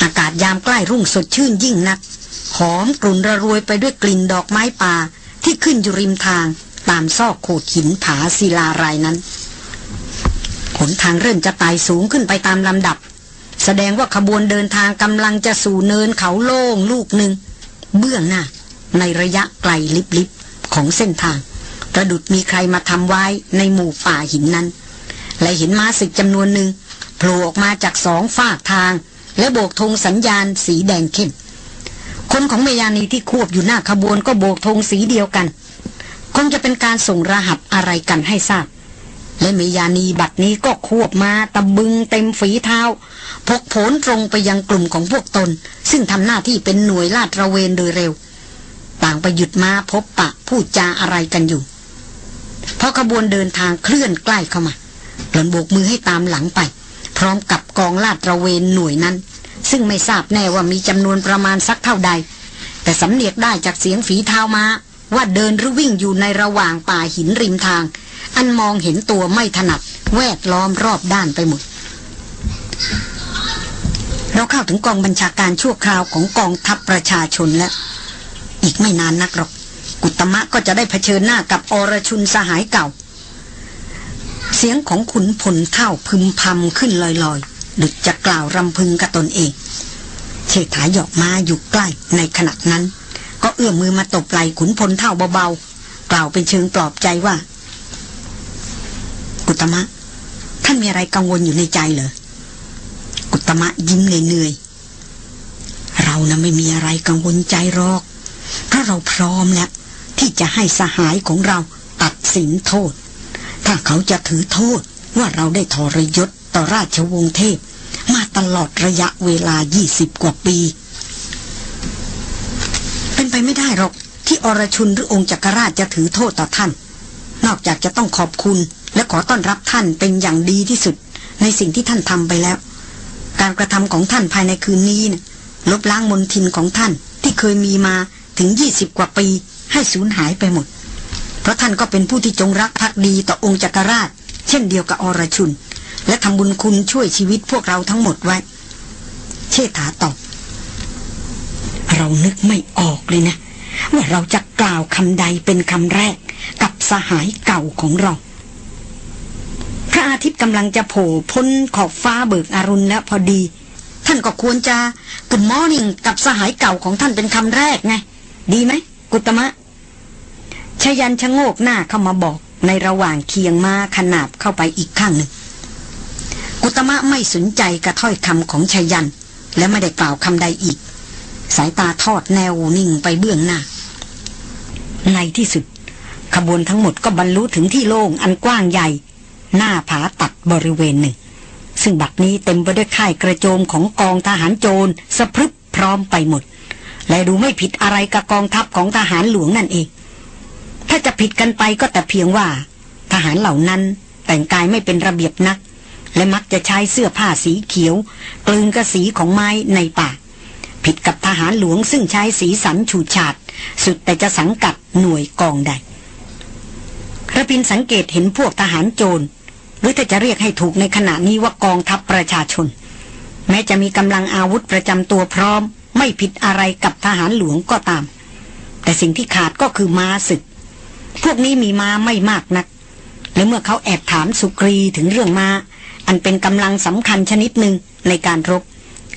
อากาศยามใกล้รุ่งสดชื่นยิ่งนัก หอมกลุ่นระรวยไปด้วยกลิ่นดอกไม้ป่าที่ขึ้นอยู่ริมทางตามซอกโขดหินผาศิลารายนั้น หนทางเริ่มจะไต่สูงขึ้นไปตามลำดับ แสดงว่าขบวนเดินทางกำลังจะสู่เนินเขาโล่งลูกหนึ่ง เบื้องหน้า ในระยะไกลลิบๆของเส้นทางประดุดมีใครมาทำไว้ในหมู่ป่าหินนั้น และเห็นม้าศึกจำนวนหนึ่งโผล่ออกมาจากสองฝากทาง และโบกธงสัญญาณสีแดงเข้ม คนของเมยานีที่ควบอยู่หน้าขบวนก็โบกธงสีเดียวกัน คงจะเป็นการส่งรหัสอะไรกันให้ทราบ และเมยานีบัดนี้ก็ควบมาตะบึงเต็มฝีเท้า พกโผนตรงไปยังกลุ่มของพวกตน ซึ่งทำหน้าที่เป็นหน่วยลาดระเวนโดยเร็ว ต่างไปหยุดมาพบปะพูดจาอะไรกันอยู่พอขบวนเดินทางเคลื่อนใกล้เข้ามาหล่อนโบกมือให้ตามหลังไป ร้อมกับกองลาดระเวนหน่วยนั้น ซึ่งไม่ทราบแน่ว่ามีจำนวนประมาณสักเท่าใด แต่สำเนียกได้จากเสียงฝีเท้ามาว่าเดินหรือวิ่งอยู่ในระหว่างป่าหินริมทาง อันมองเห็นตัวไม่ถนัด แวดล้อมรอบด้านไปหมด เราเข้าถึงกองบัญชาการชั่วคราวของกองทัพประชาชนแล้ว อีกไม่นานนักหรอก กุตมะก็จะได้เผชิญหน้ากับอรชุนสหายเก่า เสียงของขุนพลเท่าพึมพำขึ้นลอยๆดุจจะกล่าวรำพึงกับตนเองเชษฐาหยอกมาอยู่ใกล้ในขณะนั้น ก็เอื้อมมือมาตบไหล่ขุนพลเท่าเบาๆ กล่าวเป็นเชิงปลอบใจว่า กุตมะ ท่านมีอะไรกังวลอยู่ในใจเหรอ กุตมะยิ้มเหนื่อยๆเรานะไม่มีอะไรกังวลใจหรอก เพราะเราพร้อมแล้วที่จะให้สหายของเราตัดสินโทษ ถ้าเขาจะถือโทษว่าเราได้ทรยศต่อราชวงศ์เทพ มาตลอดระยะเวลา 20 กว่าปี เป็นไปไม่ได้หรอกที่อรชุนหรือองค์จักรราชจะถือโทษต่อท่าน นอกจากจะต้องขอบคุณและขอต้อนรับท่านเป็นอย่างดีที่สุด ในสิ่งที่ท่านทำไปแล้ว การกระทำของท่านภายในคืนนี้นะลบล้างมนทินของท่านที่เคยมีมาถึง 20 กว่าปีให้สูญหายไปหมด เพราะท่านก็เป็นผู้ที่จงรักภักดีต่อองค์จักรราช เช่นเดียวกับอรชุน และทำบุญคุณช่วยชีวิตพวกเราทั้งหมดไว้ เชษฐาตอบ เรานึกไม่ออกเลยนะ ว่าเราจะกล่าวคำใดเป็นคำแรก กับสหายเก่าของเรา พระอาทิตย์กำลังจะโผล่พ้นขอบฟ้าเบิกอรุณแล้วพอดี ท่านก็ควรจะ Good morning กับสหายเก่าของท่านเป็นคำแรกไง ดีไหม กุตมะ ชยันชะโงกหน้าเข้ามาบอกในระหว่างเคียงมาขนาบเข้าไปอีกข้างหนึ่ง กุตมะไม่สนใจกระถ้อยคำของชยัน และไม่ได้กล่าวคำใดอีก สายตาทอดแนวนิ่งไปเบื้องหน้า ในที่สุด ขบวนทั้งหมดก็บรรลุถึงที่โล่งอันกว้างใหญ่ หน้าผาตัดบริเวณหนึ่ง ซึ่งบัดนี้เต็มไปด้วยค่ายกระโจมของกองทหารโจรสะพรึบพร้อมไปหมด และดูไม่ผิดอะไรกับกองทัพของทหารหลวงนั่นเอง ถ้าจะผิดกันไปก็แต่เพียงว่า ทหารเหล่านั้นแต่งกายไม่เป็นระเบียบนัก และมักจะใช้เสื้อผ้าสีเขียวกลืนกระสีของไม้ในป่า ผิดกับทหารหลวงซึ่งใช้สีสันฉูดฉาด สุดแต่จะสังกัดหน่วยกองใดระพินสังเกตเห็นพวกทหารโจร หรือถ้าจะเรียกให้ถูกในขณะนี้ว่ากองทัพประชาชน แม้จะมีกำลังอาวุธประจำตัวพร้อม ไม่ผิดอะไรกับทหารหลวงก็ตาม แต่สิ่งที่ขาดก็คือม้าศึก พวกนี้มีม้าไม่มากนัก และเมื่อเขาแอบถามสุกรีถึงเรื่องมา้า อันเป็นกำลังสำคัญชนิดหนึ่งในการรบ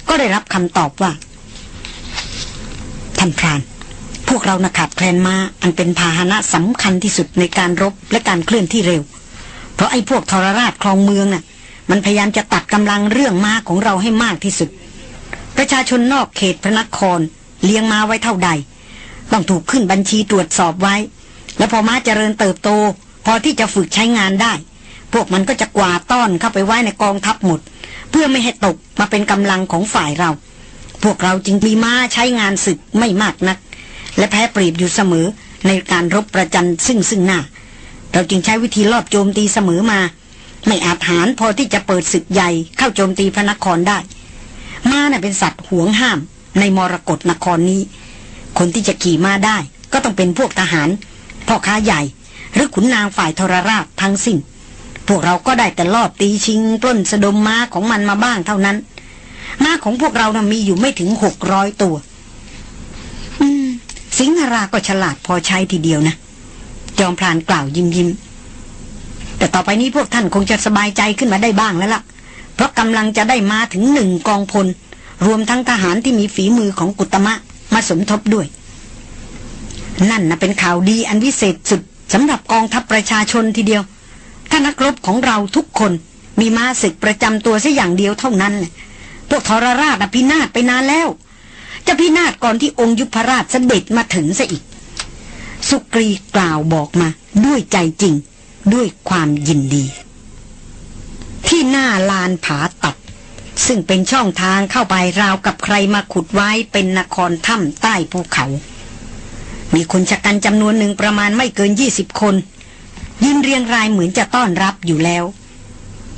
ก็ได้รับคำตอบว่าท่านพราน พวกเรานะขับแคลนมาอันเป็นพาหนะสำคัญที่สุดในการรบและการเคลื่อนที่เร็ว เพราะไอ้พวกทรราชคลองเมืองน่ะ มันพยายามจะตัดกำลังเรื่องม้าของเราให้มากที่สุด ประชาชนนอกเขตพระนครเลี้ยงม้าไว้เท่าใด ต้องถูกขึ้นบัญชีตรวจสอบไว้ แล้วพอม้าเจริญเติบโต พอที่จะฝึกใช้งานได้ พวกมันก็จะกวาดต้อนเข้าไปไว้ในกองทัพหมด เพื่อไม่ให้ตกมาเป็นกำลังของฝ่ายเรา พวกเราจึงมีม้าใช้งานศึกไม่มากนัก และแพ้ปรีบอยู่เสมอในการรบประจันซึ่งซึ่งหน้า เราจึงใช้วิธีลอบโจมตีเสมอมา ไม่อาจหารพอที่จะเปิดศึกใหญ่เข้าโจมตีพระนครได้ ม้าเน่ยเป็นสัตว์ห่วงห้าม ในมรกรนครนี้ คนที่จะขี่ม้าได้ ก็ต้องเป็นพวกทหาร พ่อค้าใหญ่ หรือขุนนางฝ่ายทรราชทั้งสิ้น พวกเราก็ได้แต่ลอบตีชิง ปล้นสะดมม้าของมันมาบ้างเท่านั้น ม้าของพวกเรานะ่ะมีอยู่ไม่ถึงหกร้อยตัว อืม สิงหราก็ฉลาดพอใช้ทีเดียวนะ จอมพลานกล่าวยิ้มยิ้มแต่ต่อไปนี้พวกท่านคงจะสบายใจขึ้นมาได้บ้างแล้วล่ะ เพราะกำลังจะได้มาถึงหนึ่งกองพล รวมทั้งทหารที่มีฝีมือของกุตมะมาสมทบด้วย นั่นนะเป็นข่าวดีอันวิเศษสุดสำหรับกองทัพประชาชนทีเดียว ถ้านักรบของเราทุกคนมีมาศึกประจำตัวสัอย่างเดียวเท่านั้น พวกทรราชน่ะพินาศไปนานแล้ว จะพินาศก่อนที่องค์ยุพราชเสด็จมาถึงซะอีก สุกรีกล่าวบอกมา ด้วยใจจริง ด้วยความยินดี ที่หน้าลานผาตัด ซึ่งเป็นช่องทางเข้าไปราวกับใครมาขุดไว้เป็นนครถ้ำใต้ภูเขา มีคนชะกันจำนวนหนึ่งประมาณไม่เกินยี่สิบคน ยืนเรียงรายเหมือนจะต้อนรับอยู่แล้ว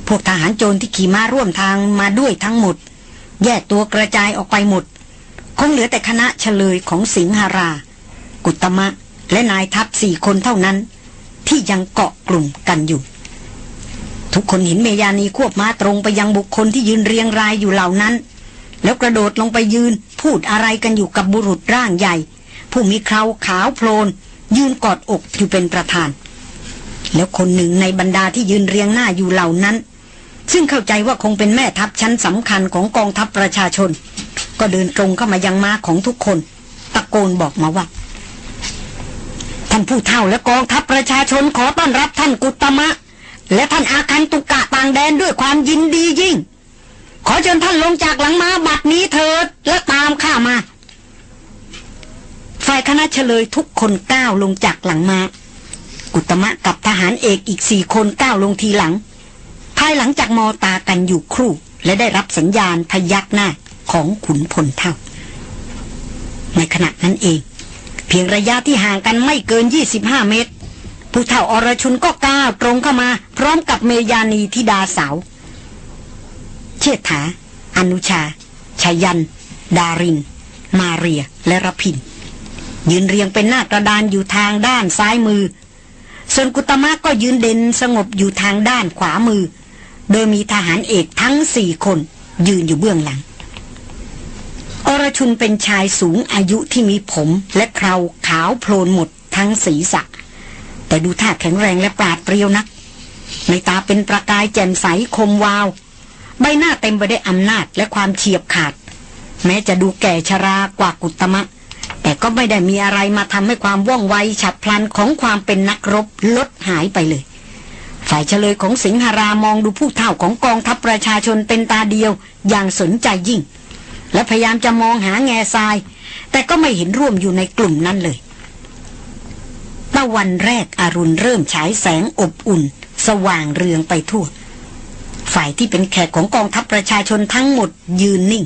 พวกทหารโจรที่ขี่ม้าร่วมทางมาด้วยทั้งหมด แยกตัวกระจายออกไปหมด คงเหลือแต่คณะเฉลยของสิงหารา กุตมะ และนายทัพสี่คนเท่านั้น ที่ยังเกาะกลุ่มกันอยู่ ทุกคนเห็นเมยานีควบม้าตรงไปยังบุคคลที่ยืนเรียงรายอยู่เหล่านั้น แล้วกระโดดลงไปยืนพูดอะไรกันอยู่กับบุรุษร่างใหญ่ ผู้มีเคราขาวโพลน ยืนกอดอกอยู่เป็นประธาน แล้วคนหนึ่งในบรรดาที่ยืนเรียงหน้าอยู่เหล่านั้น ซึ่งเข้าใจว่าคงเป็นแม่ทัพชั้นสำคัญของกองทัพประชาชน ก็เดินตรงเข้ามายังม้าของทุกคน ตะโกนบอกมาว่าท่านผู้เฒ่าและกองทัพประชาชนขอต้อนรับท่านกุตมะ และท่านอาคันตุกะต่างแดนด้วยความยินดียิ่ง ขอเชิญท่านลงจากหลังม้าบัดนี้เถิดและตามข้ามา ฝ่ายคณะเฉลยทุกคนก้าวลงจากหลังมา้ากุตมะกับทหารเอกอีกสี่คนก้าวลงทีหลัง ภายหลังจากมอตากันอยู่ครู่ และได้รับสัญญาณพยักหน้าของขุนพลเท่า ในขณะนั้นเอง เพียงระยะที่ห่างกันไม่เกิน 25 เมตร ผู้เฒ่าอรชุนก็ก้าวตรงเข้ามา พร้อมกับเมยานีธิดาสาว เชษฐา อนุชาชายัน ดาริน มาเรียและรพิน ยืนเรียงเป็นหน้ากระดานอยู่ทางด้านซ้ายมือ ส่วนกุตมะก็ยืนเด่นสงบอยู่ทางด้านขวามือ โดยมีทหารเอกทั้งสี่คนยืนอยู่เบื้องหลัง อรชุนเป็นชายสูงอายุที่มีผมและเคราขาวโพลนหมดทั้งศีรษะ แต่ดูท่าแข็งแรงและปราดเปรียวนัก ในตาเป็นประกายแจ่มใสคมวาว ใบหน้าเต็มไปด้วยอำนาจและความเฉียบขาด แม้จะดูแก่ชรากว่ากุตมะ แต่ก็ไม่ได้มีอะไรมาทำให้ความว่องไวฉับพลันของความเป็นนักรบลดหายไปเลย ฝ่ายเฉลยของสิงหารามองดูผู้เท่าของกองทัพประชาชนเป็นตาเดียวอย่างสนใจยิ่ง และพยายามจะมองหาแง่ทราย แต่ก็ไม่เห็นร่วมอยู่ในกลุ่มนั้นเลยตะวันแรกอารุณเริ่มฉายแสงอบอุ่น สว่างเรืองไปทั่ว ฝ่ายที่เป็นแขกของกองทัพประชาชนทั้งหมดยืนนิ่ง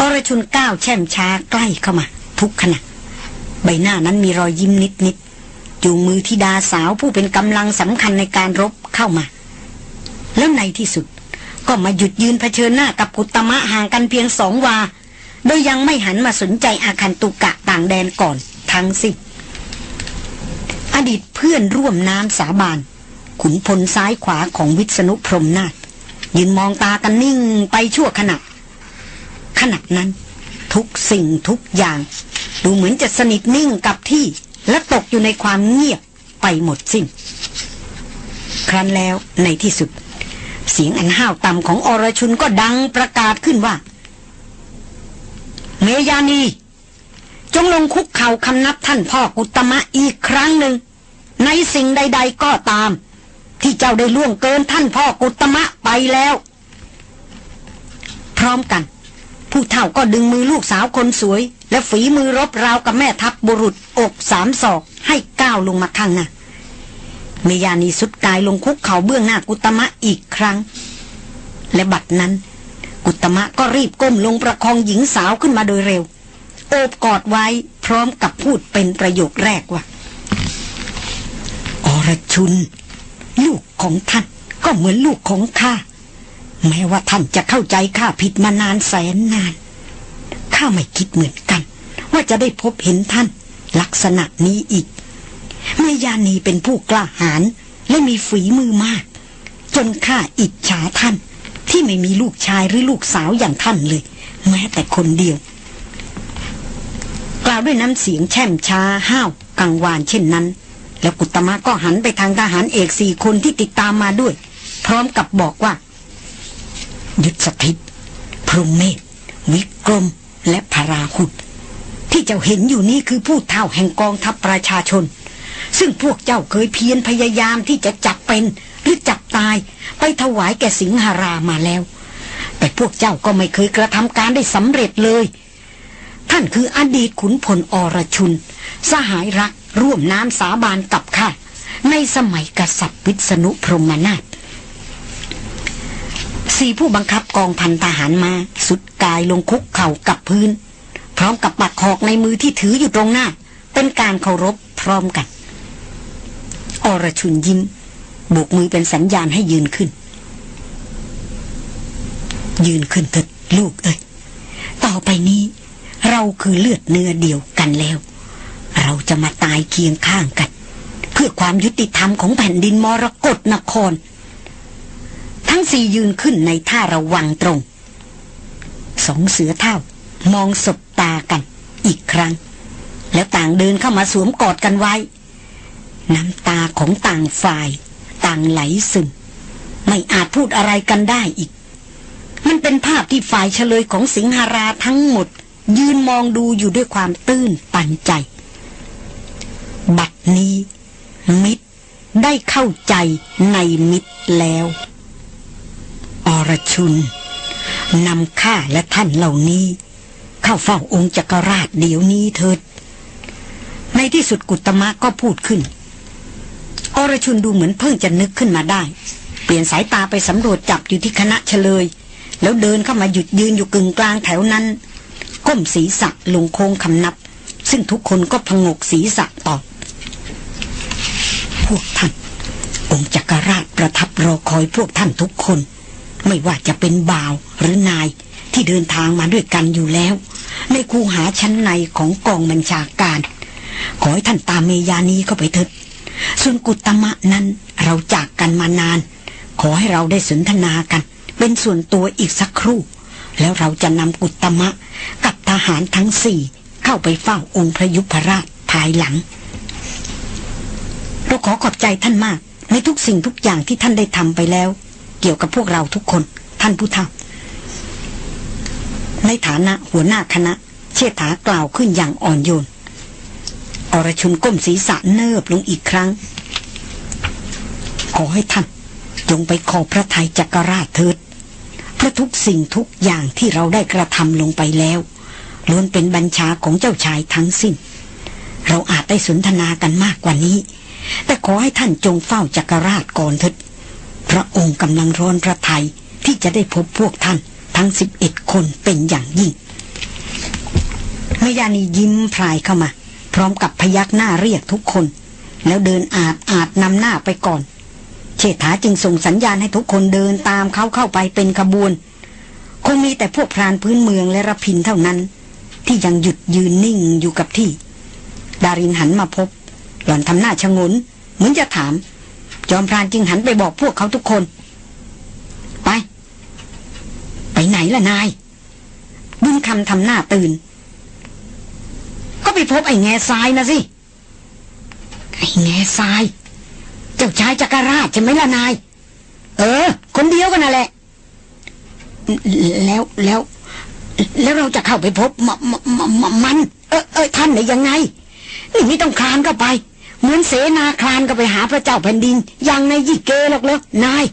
อรชุนก้าวแช่มช้าใกล้เข้ามา ทุกขณะ ใบหน้านั้นมีรอยยิ้มนิดนิดจูงมือธิดาสาวผู้เป็นกำลังสำคัญในการรบเข้ามา แล้วในที่สุด ก็มาหยุดยืนเผชิญหน้ากับกุตมะห่างกันเพียงสองวา โดยยังไม่หันมาสนใจอาคันตุกะต่างแดนก่อนทั้งสิ้นอดีตเพื่อนร่วมน้ำสาบาน ขุนพลซ้ายขวาของวิษณุพรมนาถยืนมองตากันนิ่งไปชั่วขณะ ขณะนั้น ทุกสิ่งทุกอย่าง ดูเหมือนจะสนิทนิ่งกับที่ และตกอยู่ในความเงียบไปหมดสิ้น ครั้นแล้วในที่สุด เสียงอันห้าวต่ำของอรชุนก็ดังประกาศขึ้นว่า เมยานี จงลงคุกเข่าคำนับท่านพ่อกุตมะอีกครั้งหนึ่ง ในสิ่งใด ๆ ก็ตาม ที่เจ้าได้ล่วงเกินท่านพ่อกุตมะไปแล้ว พร้อมกัน ผู้เฒ่าก็ดึงมือลูกสาวคนสวย และฝีมือรบราวกับแม่ทัพบุรุษอกสามศอกให้ก้าวลงมาข้างหน้าเมยานีสุดกายลงคุกเข่าเบื้องหน้ากุตมะอีกครั้ง และบัดนั้น กุตมะก็รีบก้มลงประคองหญิงสาวขึ้นมาโดยเร็ว โอบกอดไว้พร้อมกับพูดเป็นประโยคแรกว่าอรชุน ลูกของท่านก็เหมือนลูกของข้า แม้ว่าท่านจะเข้าใจข้าผิดมานานแสนนาน ข้าไม่คิดเหมือนกัน ว่าจะได้พบเห็นท่าน ลักษณะนี้อีกเมยานีเป็นผู้กล้าหาญและมีฝีมือมาก จนข้าอิจฉาท่าน ที่ไม่มีลูกชายหรือลูกสาวอย่างท่านเลย แม้แต่คนเดียว กล่าวด้วยน้ำเสียงแช่มช้าห้าวกังวานเช่นนั้น แล้วกุตมะก็หันไปทางทหารเอกสี่คนที่ติดตามมาด้วย พร้อมกับบอกว่า ยุทธสถิต พรหมเมธวิกรม และพาราหุดที่เจ้าเห็นอยู่นี่คือผู้เท่าแห่งกองทัพประชาชน ซึ่งพวกเจ้าเคยเพียรพยายามที่จะจับเป็นหรือจับตายไปถวายแก่สิงหารามาแล้ว แต่พวกเจ้าก็ไม่เคยกระทำการได้สำเร็จเลย ท่านคืออดีตขุนพลอรชุน สหายรักร่วมน้ำสาบานกับข้าในสมัยกษัตริย์วิษณุพรหมนาถ สี่ผู้บังคับกองพันทหารมา สุดกายลงคุกเข่ากับพื้น พร้อมกับปักหอกในมือที่ถืออยู่ตรงหน้า เป็นการเคารพพร้อมกัน อรชุนยิ้มโบกมือเป็นสัญญาณให้ยืนขึ้น ยืนขึ้นเถิดลูกเอ้ยต่อไปนี้ เราคือเลือดเนื้อเดียวกันแล้ว เราจะมาตายเคียงข้างกัน เพื่อความยุติธรรมของแผ่นดินมรกรนคร ทั้งสี่ยืนขึ้นในท่าระวังตรง สองเสือเท่ามองสบตากันอีกครั้ง แล้วต่างเดินเข้ามาสวมกอดกันไว้ น้ำตาของต่างฝ่าย ต่างไหลซึมไม่อาจพูดอะไรกันได้อีก มันเป็นภาพที่ฝ่ายเฉลยของสิงหาราทั้งหมด ยืนมองดูอยู่ด้วยความตื้นตันใจ บัดนี้มิตรได้เข้าใจในมิตรแล้ว รชุนนำข้าและท่านเหล่านี้ เข้าเฝ้าองค์จักรราชเดี๋ยวนี้เถิด ในที่สุดกุตมะก็พูดขึ้น อรชุนดูเหมือนเพิ่งจะนึกขึ้นมาได้ เปลี่ยนสายตาไปสำรวจจับอยู่ที่คณะเฉลย แล้วเดินเข้ามาหยุดยืนอยู่กึ่งกลางแถวนั้น ก้มศีรษะลงโค้งคำนับ ซึ่งทุกคนก็พงกศีรษะตอบพวกท่านองค์จักรราชประทับรอคอยพวกท่านทุกคน ไม่ว่าจะเป็นบ่าวหรือนายที่เดินทางมาด้วยกันอยู่แล้ว ในคูหาชั้นในของกองบัญชาการ ขอให้ท่านตามเมยานีเข้าไปเถิดส่วนกุตมะนั้นเราจากกันมานาน ขอให้เราได้สนทนากัน เป็นส่วนตัวอีกสักครู่ แล้วเราจะนำกุตมะกับทหารทั้งสี่เข้าไปเฝ้าองค์พระยุพราชภายหลังเราขอขอบใจท่านมากในทุกสิ่งทุกอย่างที่ท่านได้ทำไปแล้ว เกี่ยวกับพวกเราทุกคน ท่านผู้เฒ่า ในฐานะหัวหน้าคณะ เชษฐากล่าวขึ้นอย่างอ่อนโยน อรชุนก้มศีรษะเนิบลงอีกครั้ง ขอให้ท่าน จงไปขอพระทัยจักรราชเถิดเพระทุกสิ่งทุกอย่างที่เราได้กระทำลงไปแล้วล้วนเป็นบัญชาของเจ้าชายทั้งสิ้น เราอาจได้สนทนากันมากกว่านี้ แต่ขอให้ท่านจงเฝ้าจักรราชก่อนเถิด พระองค์กำลังร้อนพระทัยที่จะได้พบพวกท่านทั้งสิบเอ็ดคนเป็นอย่างยิ่งเมยานียิ้มพลายเข้ามา พร้อมกับพยักหน้าเรียกทุกคน แล้วเดินอาดอาดนำหน้าไปก่อน เชษฐาจึงส่งสัญญาณให้ทุกคนเดินตามเขาเข้าไปเป็นขบวน คงมีแต่พวกพรานพื้นเมืองและระพินเท่านั้น ที่ยังหยุดยืนนิ่งอยู่กับที่ ดารินหันมาพบ หล่อนทำหน้าชะงนเหมือนจะถาม จอมพรานจึงหันไปบอกพวกเขาทุกคน ไป ไปไหนล่ะนาย บุญคำทำหน้าตื่น ก็ไปพบไอ้แง่ทรายนะสิ ไอ้แง่ทราย เจ้าชายจักรราชใช่ไหมล่ะนาย เออ คนเดียวกันน่ะแหละ แล้วแล้วแล้วเราจะเข้าไปพบมมมมัน เออเออท่านได้ยังไง นี่ไม่ต้องคลานเข้าไป เหมือนเสนาคลานก็ไปหาพระเจ้าแผ่นดินอย่างในยิเกหรอกเลยนาย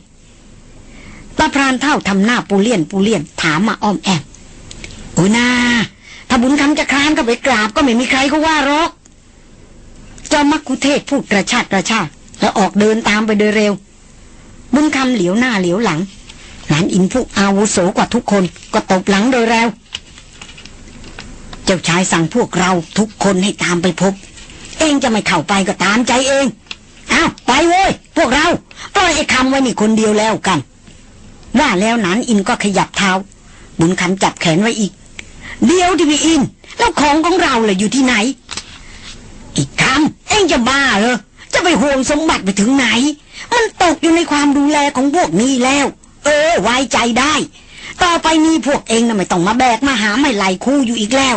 ตาพรานเท่าทำหน้าปูเลียนปูเลียนถามมาอ้อมแอบโอ้นาถ้าบุญคำจะคลานก็ไปกราบก็ไม่มีใครเขาว่าหรอกจอมมักคุเทศพูดกระชากกระชากแล้วออกเดินตามไปโดยเร็ว บุญคำเหลียวหน้าเหลียวหลังหลานอินผู้อาวุโสกว่าทุกคนก็ตบหลังโดยเร็ว เจ้าชายสั่งพวกเราทุกคนให้ตามไปพบ เองจะไม่เข้าไปก็ตามใจเองเอาไปเว้ยพวกเราปล่อยไอ้คำไว้นี่คนเดียวแล้วกัน ว่าแล้วนานอินก็ขยับเท้า บุญคำจับแขนไว้อีก เดียวที่พี่อิน แล้วของของเราเลยอยู่ที่ไหน อีกคำเองจะบ้าเหรอจะไปห่วงสมบัติไปถึงไหน มันตกอยู่ในความดูแลของพวกนี้แล้ว เออ ไว้ใจได้ ต่อไปนี้พวกเองน่ะไม่ต้องมาแบกมาหาไม่ไหลคู่อยู่อีกแล้ว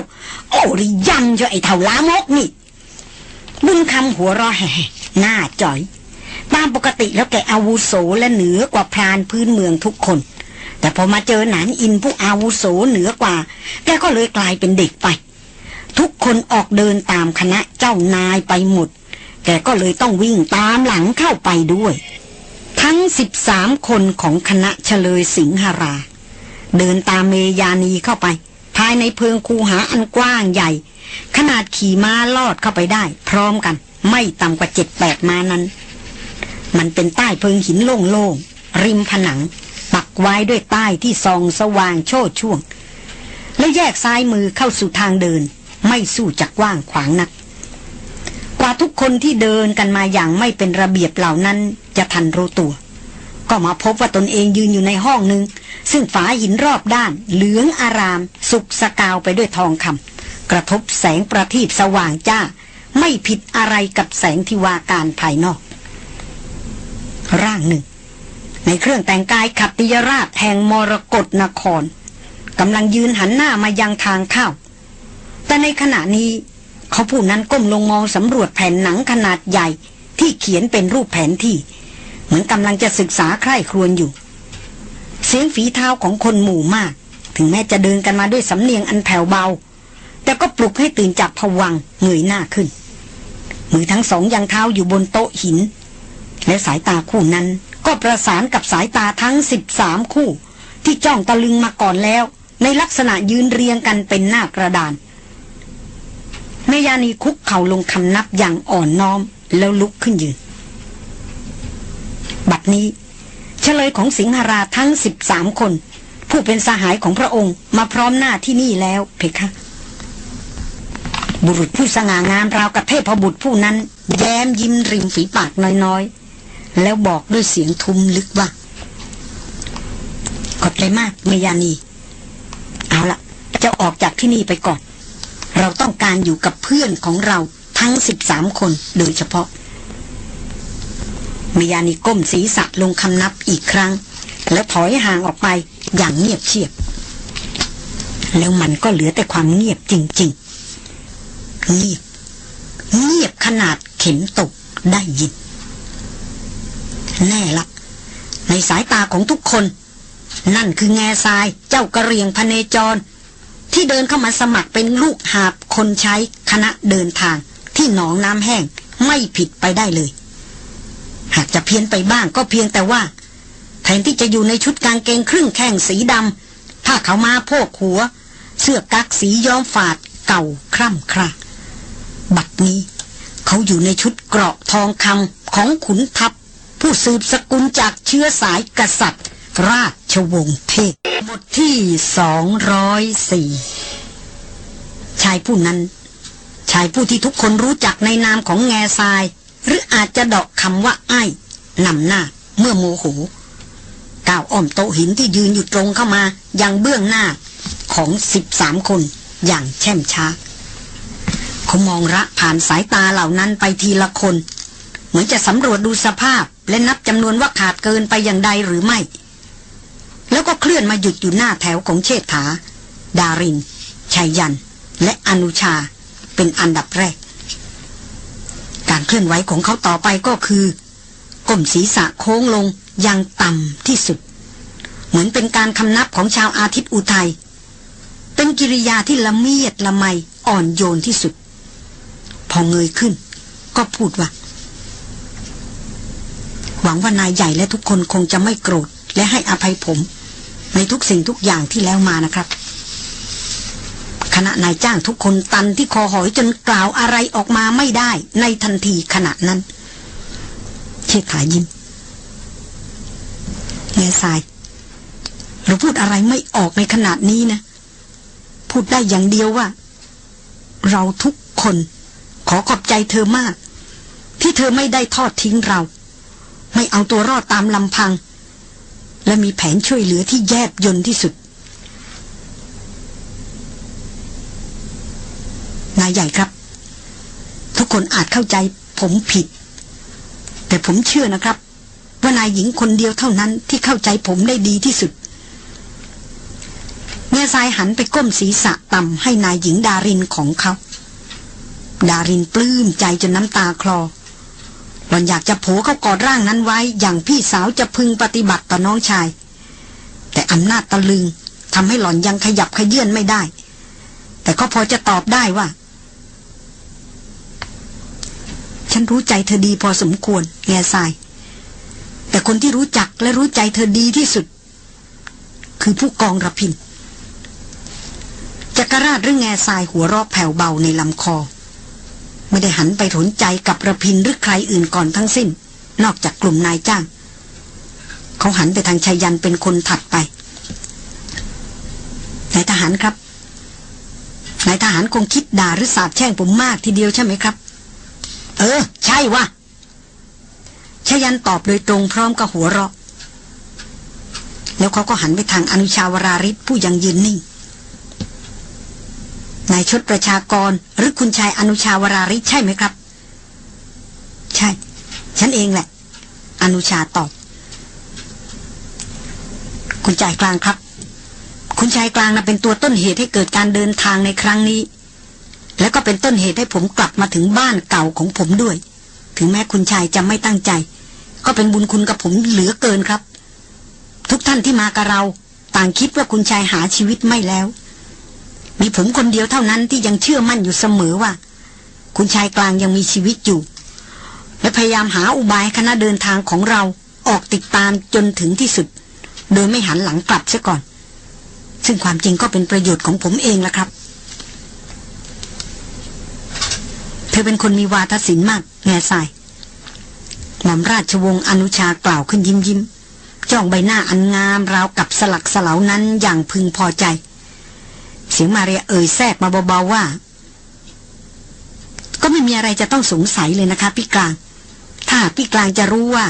โอ้ริยันเจ้าไอ้เท่าล้ามกนี่ บุญคำหัวรอแห่หน้าจ่อยตามปกติแล้วแกอาวุโสและเหนือกว่าพรานพื้นเมืองทุกคน แต่พอมาเจอหนานอินผู้อาวุโสเหนือกว่า แกก็เลยกลายเป็นเด็กไป ทุกคนออกเดินตามคณะเจ้านายไปหมด แกก็เลยต้องวิ่งตามหลังเข้าไปด้วย ทั้งสิบสามคนของคณะเฉลยสิงหรา เดินตามเมยานีเข้าไป ภายในเพิงคูหาอันกว้างใหญ่ ขนาดขี่ม้าลอดเข้าไปได้ พร้อมกัน ไม่ต่ำกว่าเจ็ดแปดม้านั้น มันเป็นใต้เพิงหินโล่งๆ ริมผนัง ปักไว้ด้วยใต้ที่ซองสว่างโชดช่วง แล้วแยกซ้ายมือเข้าสู่ทางเดิน ไม่สู้จักว่างขวางนัก กว่าทุกคนที่เดินกันมาอย่างไม่เป็นระเบียบเหล่านั้นจะทันรู้ตัว ก็มาพบว่าตนเองยืนอยู่ในห้องหนึ่ง ซึ่งฝาหินรอบด้าน เหลืองอาราม สุกสกาวไปด้วยทองคำกระทบแสงประทีปสว่างจ้า ไม่ผิดอะไรกับแสงที่วาการภายนอก ร่างหนึ่ง ในเครื่องแต่งกายขัตติยราชแห่งมรกรนครกำลังยืนหันหน้ามายังทางเข้า แต่ในขณะนี้เขาผู้นั้นก้มลงมองสำรวจแผ่นหนังขนาดใหญ่ที่เขียนเป็นรูปแผนที่ เหมือนกำลังจะศึกษาใคร่ครวญอยู่ เสียงฝีเท้าของคนหมู่มาก ถึงแม้จะเดินกันมาด้วยสำเนียงอันแผ่วเบา แต่ก็ปลุกให้ตื่นจากผวังเงยหน้าขึ้น มือทั้งสองยังเท้าอยู่บนโต๊ะหิน และสายตาคู่นั้นก็ประสานกับสายตาทั้งสิบสามคู่ ที่จ้องตะลึงมาก่อนแล้ว ในลักษณะยืนเรียงกันเป็นหน้ากระดานเมยานีคุกเข่าลงคำนับอย่างอ่อนน้อมแล้วลุกขึ้นยืน บัดนี้ เฉลยของสิงหราทั้งสิบสามคน ผู้เป็นสหายของพระองค์มาพร้อมหน้าที่นี่แล้วเพคะ บุรุษผู้สง่างามราวกับเทพบุตรผู้นั้น แย้มยิ้มริมฝีปากน้อยๆ แล้วบอกด้วยเสียงทุ้มลึกว่าขอบใจมากเมยานี เอาละจ้าออกจากที่นี่ไปก่อน เราต้องการอยู่กับเพื่อนของเราทั้งสิบสามคนโดยเฉพาะ มยานีก้มศีรษะลงคำนับอีกครั้ง แล้วถอยห่างออกไปอย่างเงียบเชียบ แล้วมันก็เหลือแต่ความเงียบจริง ๆ เงียบ เงียบขนาดเข็มตกได้ยิน แน่ละในสายตาของทุกคน นั่นคือแง่ทรายเจ้ากระเรียงพเนจร ที่เดินเข้ามาสมัครเป็นลูกหาบคนใช้คณะเดินทางที่หนองน้ำแห้งไม่ผิดไปได้เลย หากจะเพี้ยนไปบ้างก็เพียงแต่ว่า แทนที่จะอยู่ในชุดกางเกงครึ่งแข้งสีดำผ้าขาวมาโพกหัว เสื้อกักสีย้อมฝาดเก่าคร่ำคราบัดนี้ เขาอยู่ในชุดเกราะทองคำของขุนทัพ ผู้สืบสกุลจากเชื้อสายกษัตริย์ ราชวงศ์เทพบทที่สองร้อยสี่ชายผู้นั้น ชายผู้ที่ทุกคนรู้จักในนามของแง่ทราย หรืออาจจะดาะคำว่าไอ้นำหน้า เมื่อโมโหก้าวอ้อมโต๊ะหินที่ยืนอยู่ตรงเข้ามายังเบื้องหน้าของสิบสามคนอย่างแช่มช้าเขามองระผ่านสายตาเหล่านั้นไปทีละคน เหมือนจะสำรวจดูสภาพและนับจำนวนว่าขาดเกินไปอย่างใดหรือไม่ แล้วก็เคลื่อนมาหยุดอยู่หน้าแถวของเชษฐา ดารินชัยยัน และอนุชาเป็นอันดับแรก การเคลื่อนไหวของเขาต่อไปก็คือก้มศีรษะโค้งลงย่างต่ำที่สุด เหมือนเป็นการคำนับของชาวอาทิตย์อุทัย เป็นกิริยาที่ละเมียดละไมอ่อนโยนที่สุด พอเงยขึ้น ก็พูดว่า หวังว่านายใหญ่และทุกคนคงจะไม่โกรธและให้อภัยผม ในทุกสิ่งทุกอย่างที่แล้วมานะครับ ณะนายจ้างทุกคนตันที่คอหอยจนกล่าวอะไรออกมาไม่ได้ในทันทีขณะนั้น เชิดขายิ้มแง่ทรายเราพูดอะไรไม่ออกในขนาดนี้นะ พูดได้อย่างเดียวว่า เราทุกคนขอขอบใจเธอมาก ที่เธอไม่ได้ทอดทิ้งเรา ไม่เอาตัวรอดตามลำพัง และมีแผนช่วยเหลือที่แยบยนที่สุด นายใหญ่ครับ ทุกคนอาจเข้าใจผมผิด แต่ผมเชื่อนะครับ ว่านายหญิงคนเดียวเท่านั้นที่เข้าใจผมได้ดีที่สุดเมื่อสายหันไปก้มศีรษะต่ำให้นายหญิงดารินของเขา ดารินปลื้มใจจนน้ำตาคลอหล่อนอยากจะโผเข้ากอดร่างนั้นไว้ อย่างพี่สาวจะพึงปฏิบัติต่อน้องชาย แต่อำนาจตะลึงทำให้หล่อนยังขยับขยื่นไม่ได้ แต่ก็พอจะตอบได้ว่า ฉันรู้ใจเธอดีพอสมควร แง่ทราย แต่คนที่รู้จักและรู้ใจเธอดีที่สุด คือผู้กองระพินจักรราชหรือแง่ทรายหัวรอบแผ่วเบาในลำคอ ไม่ได้หันไปสนใจกับระพินหรือใครอื่นก่อนทั้งสิ้น นอกจากกลุ่มนายจ้าง เขาหันไปทางชายันเป็นคนถัดไปนายทหารครับนายทหารคงคิดด่าหรือสาบแช่งผมมากทีเดียวใช่ไหมครับ เออ ใช่วะชยันตอบโดยตรงพร้อมกับหัวเราะ แล้วเขาก็หันไปทางอนุชาวราริศผู้ยังยืนนิ่งนายชดประชากรหรือคุณชายอนุชาวราริศใช่ไหมครับ ใช่ ฉันเองแหละ อนุชาตอบ คุณชายกลางครับ คุณชายกลางนะเป็นตัวต้นเหตุให้เกิดการเดินทางในครั้งนี้ และก็เป็นต้นเหตุให้ผมกลับมาถึงบ้านเก่าของผมด้วย ถึงแม้คุณชายจะไม่ตั้งใจ ก็เป็นบุญคุณกับผมเหลือเกินครับ ทุกท่านที่มากับเรา ต่างคิดว่าคุณชายหาชีวิตไม่แล้ว มีผมคนเดียวเท่านั้นที่ยังเชื่อมั่นอยู่เสมอว่า คุณชายกลางยังมีชีวิตอยู่ และพยายามหาอุบายคณะเดินทางของเราออกติดตามจนถึงที่สุด โดยไม่หันหลังกลับซะก่อน ซึ่งความจริงก็เป็นประโยชน์ของผมเองละครับ เธ อเป็นคนมีวาทศิลป์มาก แง่ทรายหม่อมราชวงศ์อนุชากล่าวขึ้นยิ้มยิ้มจ้องใบหน้าอันงามราวกับสลักสลานั้นอย่างพึงพอใจ เสียงมาเรียเอ่ยแทรกมาเบาๆว่า ก็ไม่มีอะไรจะต้องสงสัยเลยนะคะพี่กลาง ถ้าพี่กลางจะรู้ว่า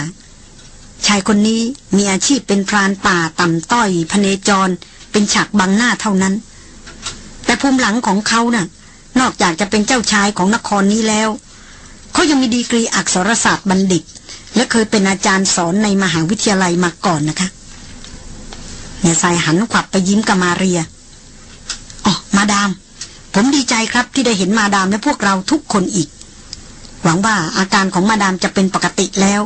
ชายคนนี้มีอาชีพเป็นพรานป่าต่ำต้อยพเนจร เป็นฉากบังหน้าเท่านั้น แต่ภูมิหลังของเขานะ่ะ นอกจากจะเป็นเจ้าชายของนครนี้แล้ว เขายังมีดีกรีอักษรศาสตร์บัณฑิต และเคยเป็นอาจารย์สอนในมหาวิทยาลัยมาก่อนนะคะเนี่ยสายหันขวับไปยิ้มกับมาเรียอ๋อมาดาม ผมดีใจครับที่ได้เห็นมาดามและพวกเราทุกคนอีก หวังว่าอาการของมาดามจะเป็นปกติแล้ว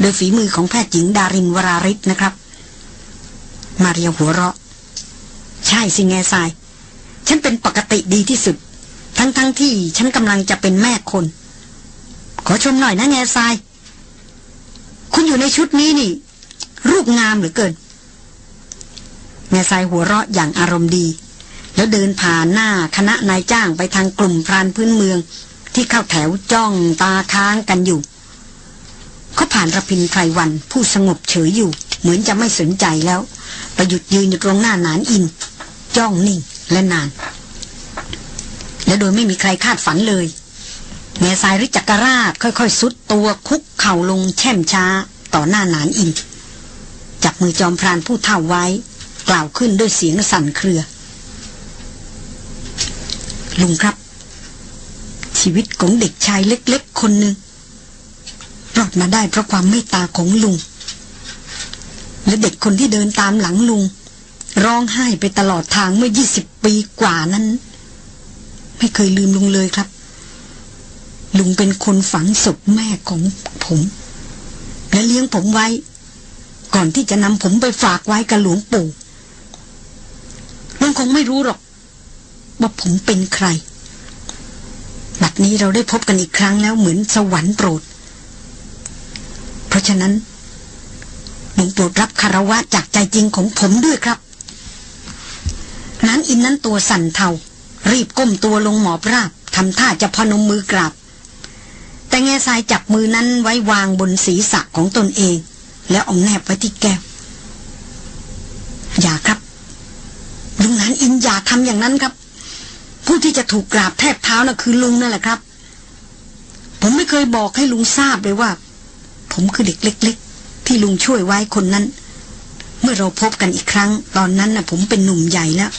โดยฝีมือของแพทย์หญิงดารินวราริศนะครับ มาเรียหัวเราะ ใช่สิแง่ทราย ฉันเป็นปกติดีที่สุด ทั้งๆทที่ฉันกำลังจะเป็นแม่คน ขอชมหน่อยนะแง่ทราย คุณอยู่ในชุดนี้นี่ รูปงามเหลือเกิน แง่ทรายหัวเราะอย่างอารมณ์ดี แล้วเดินผ่านหน้าคณะนายจ้างไปทางกลุ่มพรานพื้นเมือง ที่เข้าแถวจ้องตาค้างกันอยู่ เขาผ่านระพินไพรวันผู้สงบเฉยอยู่ เหมือนจะไม่สนใจแล้ว ประยุดยืนอยู่ตรงหน้านานอิน จ้องนิ่งและนาน และโดยไม่มีใครคาดฝันเลยแง่สายริจักรราชค่อยๆสุดตัวคุกเข่าลงแช่มช้าต่อหน้านานอินจับมือจอมพรานผู้เท่าไว้ กล่าวขึ้นด้วยเสียงสั่นเครือ ลุงครับ ชีวิตของเด็กชายเล็กๆ คนหนึ่งรอดมาได้เพราะความเมตตาของลุง และเด็กคนที่เดินตามหลังลุง ร้องไห้ไปตลอดทางเมื่อยี่สิบปีกว่านั้น ไม่เคยลืมลุงเลยครับ ลุงเป็นคนฝังศพแม่ของผม และเลี้ยงผมไว้ ก่อนที่จะนำผมไปฝากไว้กับหลวงปู่ลุงคงไม่รู้หรอก ว่าผมเป็นใครบัดนี้เราได้พบกันอีกครั้งแล้วเหมือนสวรรค์โปรด เพราะฉะนั้นลุงโปรดรับคารวะจากใจจริงของผมด้วยครับนั้นอินนั้นตัวสั่นเทา รีบก้มตัวลงหมอบราบทำท่าจะพนมมือกราบ แต่แง่ทรายจับมือนั้นไว้วางบนศีรษะของตนเอง แล้วเอาแนบไว้ที่แก้ว อย่าครับลุงนั้นอินอย่าทำอย่างนั้นครับ ผู้ที่จะถูกกราบแทบเท้านะ่ะคือลุงนั่นแหละครับ ผมไม่เคยบอกให้ลุงทราบเลยว่า ผมคือเด็กเล็ก ๆ ที่ลุงช่วยไว้คนนั้น เมื่อเราพบกันอีกครั้ง ตอนนั้นนะ่ะ ผมเป็นหนุ่มใหญ่แล้ว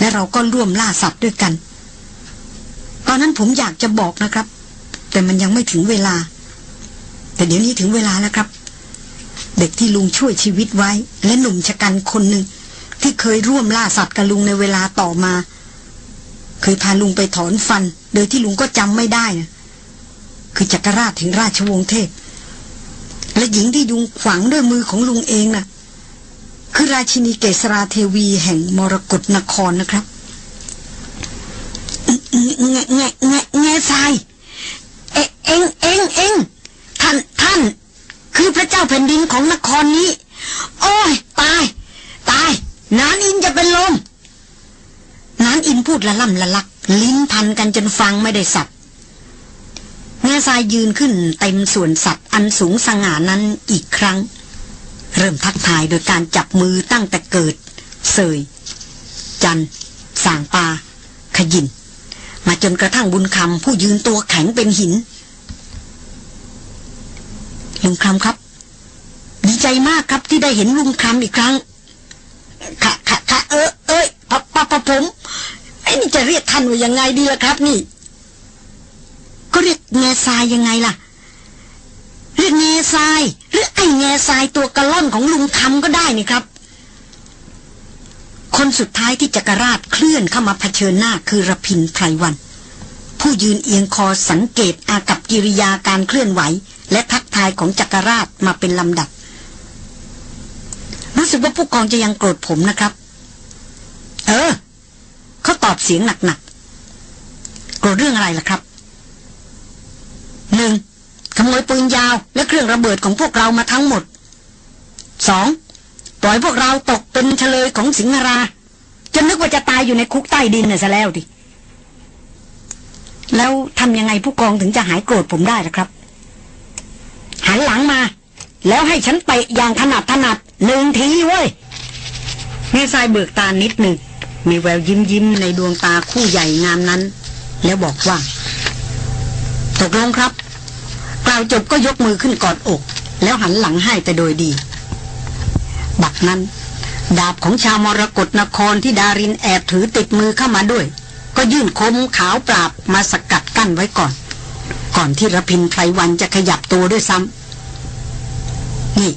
และเราก็ร่วมล่าสัตว์ด้วยกัน ตอนนั้นผมอยากจะบอกนะครับ แต่มันยังไม่ถึงเวลา แต่เดี๋ยวนี้ถึงเวลาแล้วครับ เด็กที่ลุงช่วยชีวิตไว้ และหนุ่มชะกันคนหนึ่งที่เคยร่วมล่าสัตว์กับลุงในเวลาต่อมา เคยพาลุงไปถอนฟัน โดยที่ลุงก็จำไม่ได้นะคือจักรราชถึงราชวงศ์เทพ และหญิงที่ยุงขวางด้วยมือของลุงเองนะ่ะ คือราชินีเกษราเทวีแห่งมรกรนครนะครับแงแงแงแงทรายเอเองเองเองท่านท่าน คือพระเจ้าแผ่นดินของนครนี้ โอ้ย ตาย ตาย นานอินจะเป็นลมนานอินพูดละล่ำละลัก ลิ้นพันกันจนฟังไม่ได้สับแง่ทรายยืนขึ้นเต็มส่วนสัตว์อันสูงสง่านั้นอีกครั้ง เริ่มทักทายโดยการจับมือตั้งแต่เกิด เสย จันสางปา ขยิน มาจนกระทั่งบุญคำผู้ยืนตัวแข็งเป็นหินลุงคำครับ ดีใจมากครับที่ได้เห็นลุงคำอีกครั้งค่ะค่ะค่ะเออเอ้ยปะปะปะผมไอ้นี่จะเรียกท่านว่ายังไงดีล่ะครับ นี่ ก็เรียกแง่ทรายยังไงล่ะ เรียกแง่ทราย หรือไอ้แง่ทรายตัวกระล่อนของลุงคำก็ได้นี่ครับ คนสุดท้ายที่จักรราชเคลื่อนเข้ามาเผชิญหน้าคือระพินไพรวัน ผู้ยืนเอียงคอสังเกตอากับกิริยาการเคลื่อนไหว และทักทายของจักรราชมาเป็นลำดับ รู้สึกว่าผู้กองจะยังโกรธผมนะครับ เออเขาตอบเสียงหนักๆโกรธเรื่องอะไรล่ะครับหนึ่ง ขโมยปืนยาวและเครื่องระเบิดของพวกเรามาทั้งหมดสองปล่อยพวกเราตกเป็นเฉลยของสิงหราจนนึกว่าจะตายอยู่ในคุกใต้ดินน่ะซะแล้วดิ แล้วทำยังไงผู้กองถึงจะหายโกรธผมได้ล่ะครับ หันหลังมา แล้วให้ฉันเตะอย่างถนัดถนัดหนึ่งทีเว้ยเมซายเบิกตานิดหนึ่ง มีแววยิ้มยิ้มในดวงตาคู่ใหญ่งามนั้น แล้วบอกว่า ตกลงครับกล่าวจบก็ยกมือขึ้นกอดอก แล้วหันหลังให้แต่โดยดี บัดนั้น ดาบของชาวมรกรนครที่ดารินแอบถือติดมือเข้ามาด้วย ก็ยื่นคมขาวปราบมาสกัดกั้นไว้ก่อน ก่อนที่ระพินไพรวันจะขยับตัวด้วยซ้ำนี่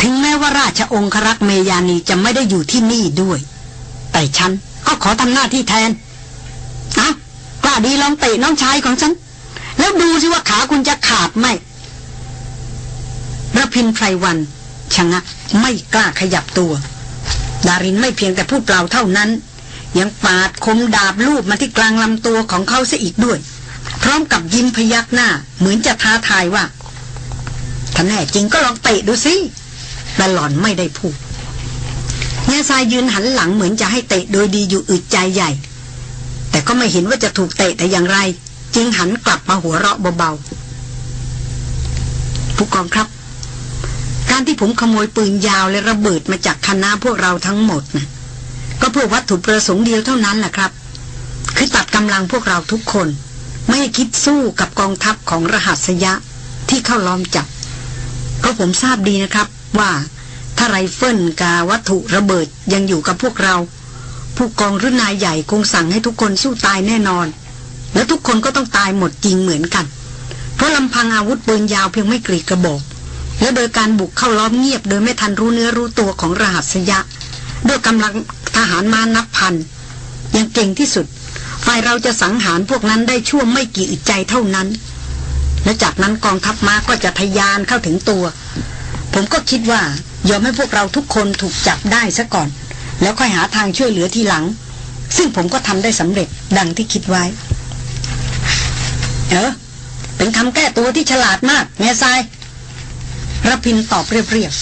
ถึงแม้ว่าราชองครักษ์เมยานีจะไม่ได้อยู่ที่นี่ด้วย แต่ฉันก็ขอทำหน้าที่แทนเอากล้าดีลองเตะน้องชายของฉัน แล้วดูสิว่าขาคุณจะขาดไหมระพินไพรวันชะงักไม่กล้าขยับตัว ดารินไม่เพียงแต่พูดเปล่าเท่านั้น ยังปาดคมดาบลูบมาที่กลางลำตัวของเขาเสียอีกด้วย พร้อมกับยิ้มพยักหน้า เหมือนจะท้าทายว่าถ้าแน่จริงก็ลองเตะดูสิแต่หล่อนไม่ได้พูดเงาทรายยืนหันหลังเหมือนจะให้เตะโดยดีอยู่อึดใจใหญ่ แต่ก็ไม่เห็นว่าจะถูกเตะแต่อย่างไร จึงหันกลับมาหัวเราะเบาๆ ผู้กองครับ การที่ผมขโมยปืนยาวและระเบิดมาจากคณะพวกเราทั้งหมดนะก็เพื่อวัตถุประสงค์เดียวเท่านั้นแหละครับ คือตัดกำลังพวกเราทุกคน ไม่ให้คิดสู้กับกองทัพของรหัสยะที่เข้าล้อมจับเพราะผมทราบดีนะครับว่าถ้าไรเฟิลกาวัตถุระเบิดยังอยู่กับพวกเรา ผู้กองหรือนายใหญ่คงสั่งให้ทุกคนสู้ตายแน่นอน และทุกคนก็ต้องตายหมดจริงเหมือนกัน เพราะลำพังอาวุธปืนยาวเพียงไม่กรีกระบอก และโดยการบุกเข้าล้อมเงียบโดยไม่ทันรู้เนื้อรู้ตัวของรหัสยะ ด้วยกำลังทหารมานับพันยังเก่งที่สุด ฝ่ายเราจะสังหารพวกนั้นได้ช่วงไม่กี่อึดใจเท่านั้น และจากนั้นกองทัพม้าก็จะทยานเข้าถึงตัว ผมก็คิดว่ายอมให้พวกเราทุกคนถูกจับได้ซะก่อน แล้วค่อยหาทางช่วยเหลือทีหลัง ซึ่งผมก็ทำได้สำเร็จดังที่คิดไว้ เออ เป็นคำแก้ตัวที่ฉลาดมากแง่ทรายรพินตอบเรียบ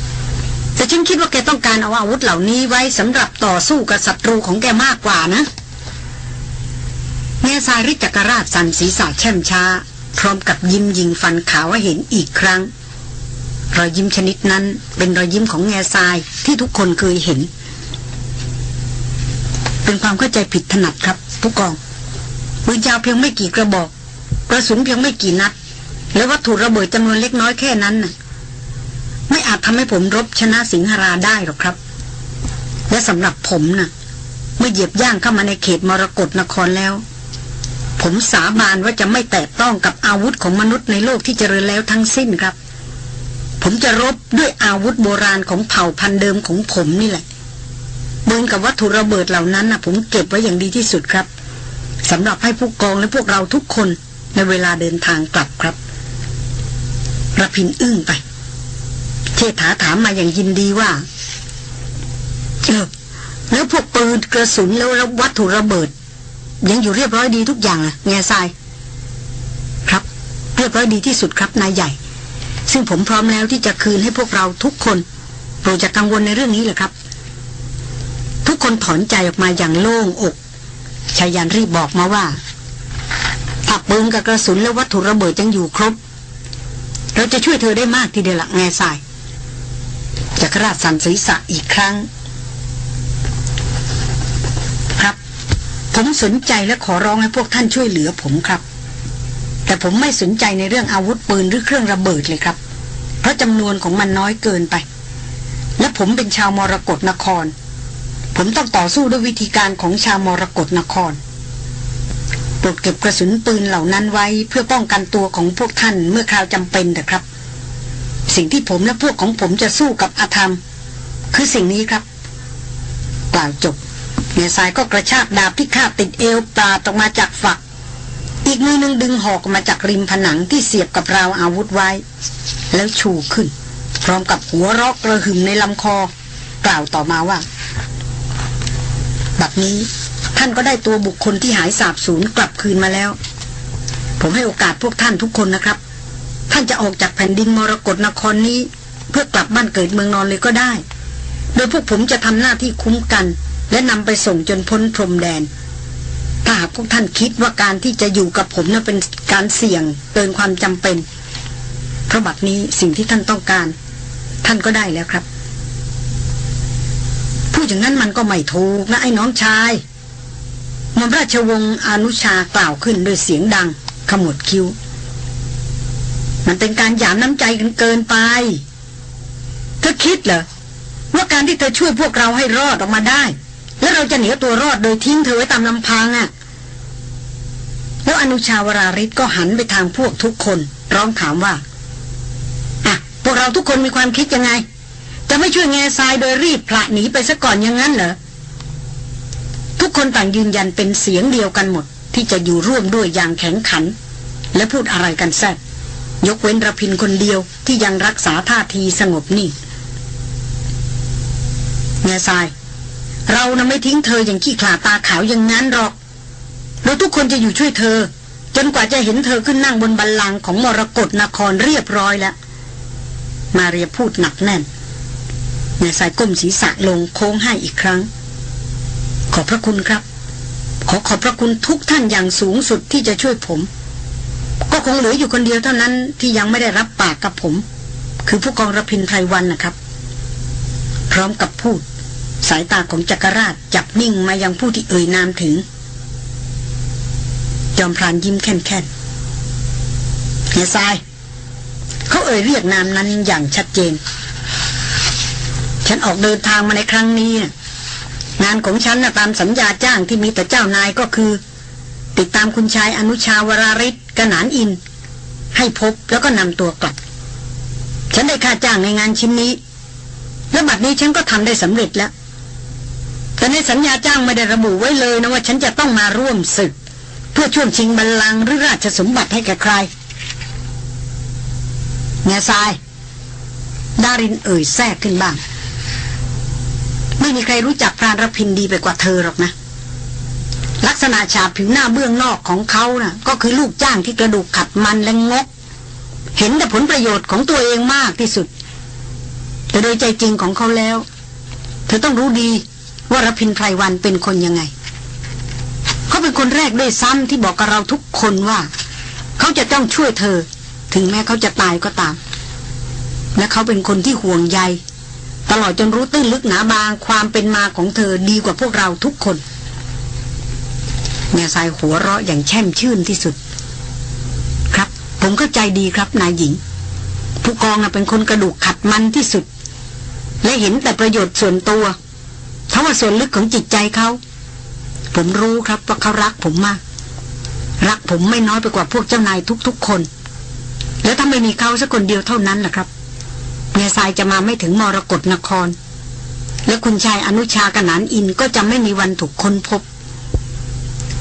ๆแต่ฉันคิดว่าแกต้องการเอาอาวุธเหล่านี้ไว้สำหรับต่อสู้กับศัตรูของแกมากกว่านะแง่ทรายริจักรราชสันศีรษะแช่มช้า พร้อมกับยิ้มยิงฟันขาวให้เห็นอีกครั้ง รอยยิ้มชนิดนั้นเป็นรอยยิ้มของแง่ทรายที่ทุกคนเคยเห็น เป็นความเข้าใจผิดถนัดครับผู้กองปืนยาวเพียงไม่กี่กระบอก กระสุนเพียงไม่กี่นัด และวัตถุระเบิดจำนวนเล็กน้อยแค่นั้นน่ะ ไม่อาจทำให้ผมรบชนะสิงหราได้หรอกครับ และสำหรับผมน่ะ เมื่อเหยียบย่างเข้ามาในเขตมรกรนครแล้ว ผมสาบานว่าจะไม่แตะต้องกับอาวุธของมนุษย์ในโลกที่เจริญแล้วทั้งสิ้นครับ ผมจะรบด้วยอาวุธโบราณของเผ่าพันธุ์เดิมของผมนี่แหละเหมือนกับวัตถุระเบิดเหล่านั้นนะผมเก็บไว้อย่างดีที่สุดครับสำหรับให้ผู้กองและพวกเราทุกคน ในเวลาเดินทางกลับครับระพินอึ้งไป เชษฐาถามมาอย่างยินดีว่าเออแล้วพวกปืนกระสุนแล้ววัตถุระเบิด ยังอยู่เรียบร้อยดีทุกอย่างอะแง่ทราย ครับ เรียบร้อยดีที่สุดครับนายใหญ่ ซึ่งผมพร้อมแล้วที่จะคืนให้พวกเราทุกคนโปรดจะกังวลในเรื่องนี้เลยครับ ทุกคนถอนใจออกมาอย่างโล่งอกชายันรีบบอกมาว่า ถ้าปืนกับกระสุนและวัตถุระเบิดยังอยู่ครบ เราจะช่วยเธอได้มากทีเดียวละแง่ทรายจักรราชสันศีรษะอีกครั้ง ครับ ผมสนใจและขอร้องให้พวกท่านช่วยเหลือผมครับ แต่ผมไม่สนใจในเรื่องอาวุธปืนหรือเครื่องระเบิดเลยครับ เพราะจำนวนของมันน้อยเกินไป และผมเป็นชาวมรกรนคร ผมต้องต่อสู้ด้วยวิธีการของชาวมรกรนคร ปรดเก็บกระสุนปืนเหล่านั้นไว้เพื่อป้องกันตัวของพวกท่านเมื่อคราวจำเป็นนะครับ สิ่งที่ผมและพวกของผมจะสู้กับอาธรรม คือสิ่งนี้ครับกล่าวจบเนียสายก็กระชากดาบที่คาบติดเอวปลาออกมาจากฝัก อีกมือหนึ่งดึงหอกมาจากริมผนังที่เสียบกับราวอาวุธไว้ แล้วชูขึ้น พร้อมกับหัวรอกระหึ่มในลำคอ กล่าวต่อมาว่าแบบนี้ ท่านก็ได้ตัวบุคคลที่หายสาบสูญกลับคืนมาแล้ว ผมให้โอกาสพวกท่านทุกคนนะครับ ท่านจะออกจากแผ่นดินมรกรนครนี้ เพื่อกลับบ้านเกิดเมืองนอนเลยก็ได้ โดยพวกผมจะทำหน้าที่คุ้มกัน และนำไปส่งจนพ้นพรมแดน ถ้าหากพวกท่านคิดว่าการที่จะอยู่กับผมนั้นเป็นการเสี่ยงเกินความจำเป็นเพราะบัดนี้สิ่งที่ท่านต้องการ ท่านก็ได้แล้วครับพูดอย่างนั้นมันก็ไม่ถูกนะไอ้น้องชาย มอมราชวงศ์อนุชากล่าวขึ้นด้วยเสียงดัง ขมวดคิ้ว มันเป็นการหยามน้ำใจกันเกินไป เธอคิดเหรอว่าการที่เธอช่วยพวกเราให้รอดออกมาได้ แล้วเราจะเหนีตัวรอดโดยทิ้งเธอไว้ตามลำพังอะ่ะ แล้วอนุชาวราริศก็หันไปทางพวกทุกคน ร้องถามว่าอะพวกเราทุกคนมีความคิดยังไง จะไม่ช่วยแง่ทรายโดยรีบผละหนีไปซะก่อนอย่างนั้นเหรอ ทุกคนต่างยืนยันเป็นเสียงเดียวกันหมด ที่จะอยู่ร่วมด้วยอย่างแข็งขัน และพูดอะไรกันแซ่บยกเว้นระพินคนเดียวที่ยังรักษาท่าทีสงบนิ่งแง่ทราย เรานะไม่ทิ้งเธออย่างขี้ขลาตาขาวอย่างนั้นหรอกเราทุกคนจะอยู่ช่วยเธอ จนกว่าจะเห็นเธอขึ้นนั่งบนบัลลังก์ของมรกรนครเรียบร้อยแล้ว มาเรียพูดหนักแน่นแง่ทรายก้มศีรษะลงโค้งให้อีกครั้ง ขอบพระคุณครับ ขอขอบพระคุณทุกท่านอย่างสูงสุดที่จะช่วยผม ก็คงเหลืออยู่คนเดียวเท่านั้นที่ยังไม่ได้รับปากกับผม คือผู้กองระพินไพรวันนะครับ พร้อมกับพูด สายตาของจักรราชจับนิ่งมายังผู้ที่เอ่ยนามถึง จอมพรานยิ้มแค่นแค่นเฮียทรายเขาเอ่ยเรียกนามนั้นอย่างชัดเจน ฉันออกเดินทางมาในครั้งนี้นะ งานของฉันนะตามสัญญาจ้างที่มีต่อเจ้านายก็คือ ติดตามคุณชายอนุชาวราริศกนานอิน ให้พบแล้วก็นำตัวกลับ ฉันได้ค่าจ้างในงานชิ้นนี้ และบัดนี้ฉันก็ทำได้สำเร็จแล้ว แต่ในสัญญาจ้างไม่ได้ระบุไว้เลยนะว่าฉันจะต้องมาร่วมศึก เพื่อช่วงชิงบัลลังก์หรือราชสมบัติให้แก่ใครเงาทรายดารินเอ่ยแทรกขึ้นบ้าง ไม่มีใครรู้จักพรานรพินดีไปกว่าเธอหรอกนะ ลักษณะฉาบผิวหน้าเบื้องนอกของเขานะ่ะ ก็คือลูกจ้างที่กระดูกขัดมันและงก เห็นแต่ผลประโยชน์ของตัวเองมากที่สุด แต่โดยใจจริงของเขาแล้ว เธอต้องรู้ดีว่ารพินไพรวันเป็นคนยังไง เขาเป็นคนแรกด้วยซ้ำที่บอกกับเราทุกคนว่า เขาจะต้องช่วยเธอ ถึงแม้เขาจะตายก็ตาม และเขาเป็นคนที่ห่วงใย ตลอดจนรู้ตื้นลึกหนาบางความเป็นมาของเธอดีกว่าพวกเราทุกคนแง่ทรายหัวเราะอย่างแช่มชื่นที่สุด ครับ ผมก็ใจดีครับนายหญิง ผู้กองเป็นคนกระดูกขัดมันที่สุด และเห็นแต่ประโยชน์ส่วนตัวถ้าว่าส่วนลึกของจิตใจเขา ผมรู้ครับว่าเขารักผมมาก รักผมไม่น้อยไปกว่าพวกเจ้านายทุกๆคน แล้วถ้าไม่มีเขาสักคนเดียวเท่านั้นแหละครับ เมียทรายจะมาไม่ถึงมรกรนคร และคุณชายอนุชากนานอินก็จะไม่มีวันถูกค้นพบ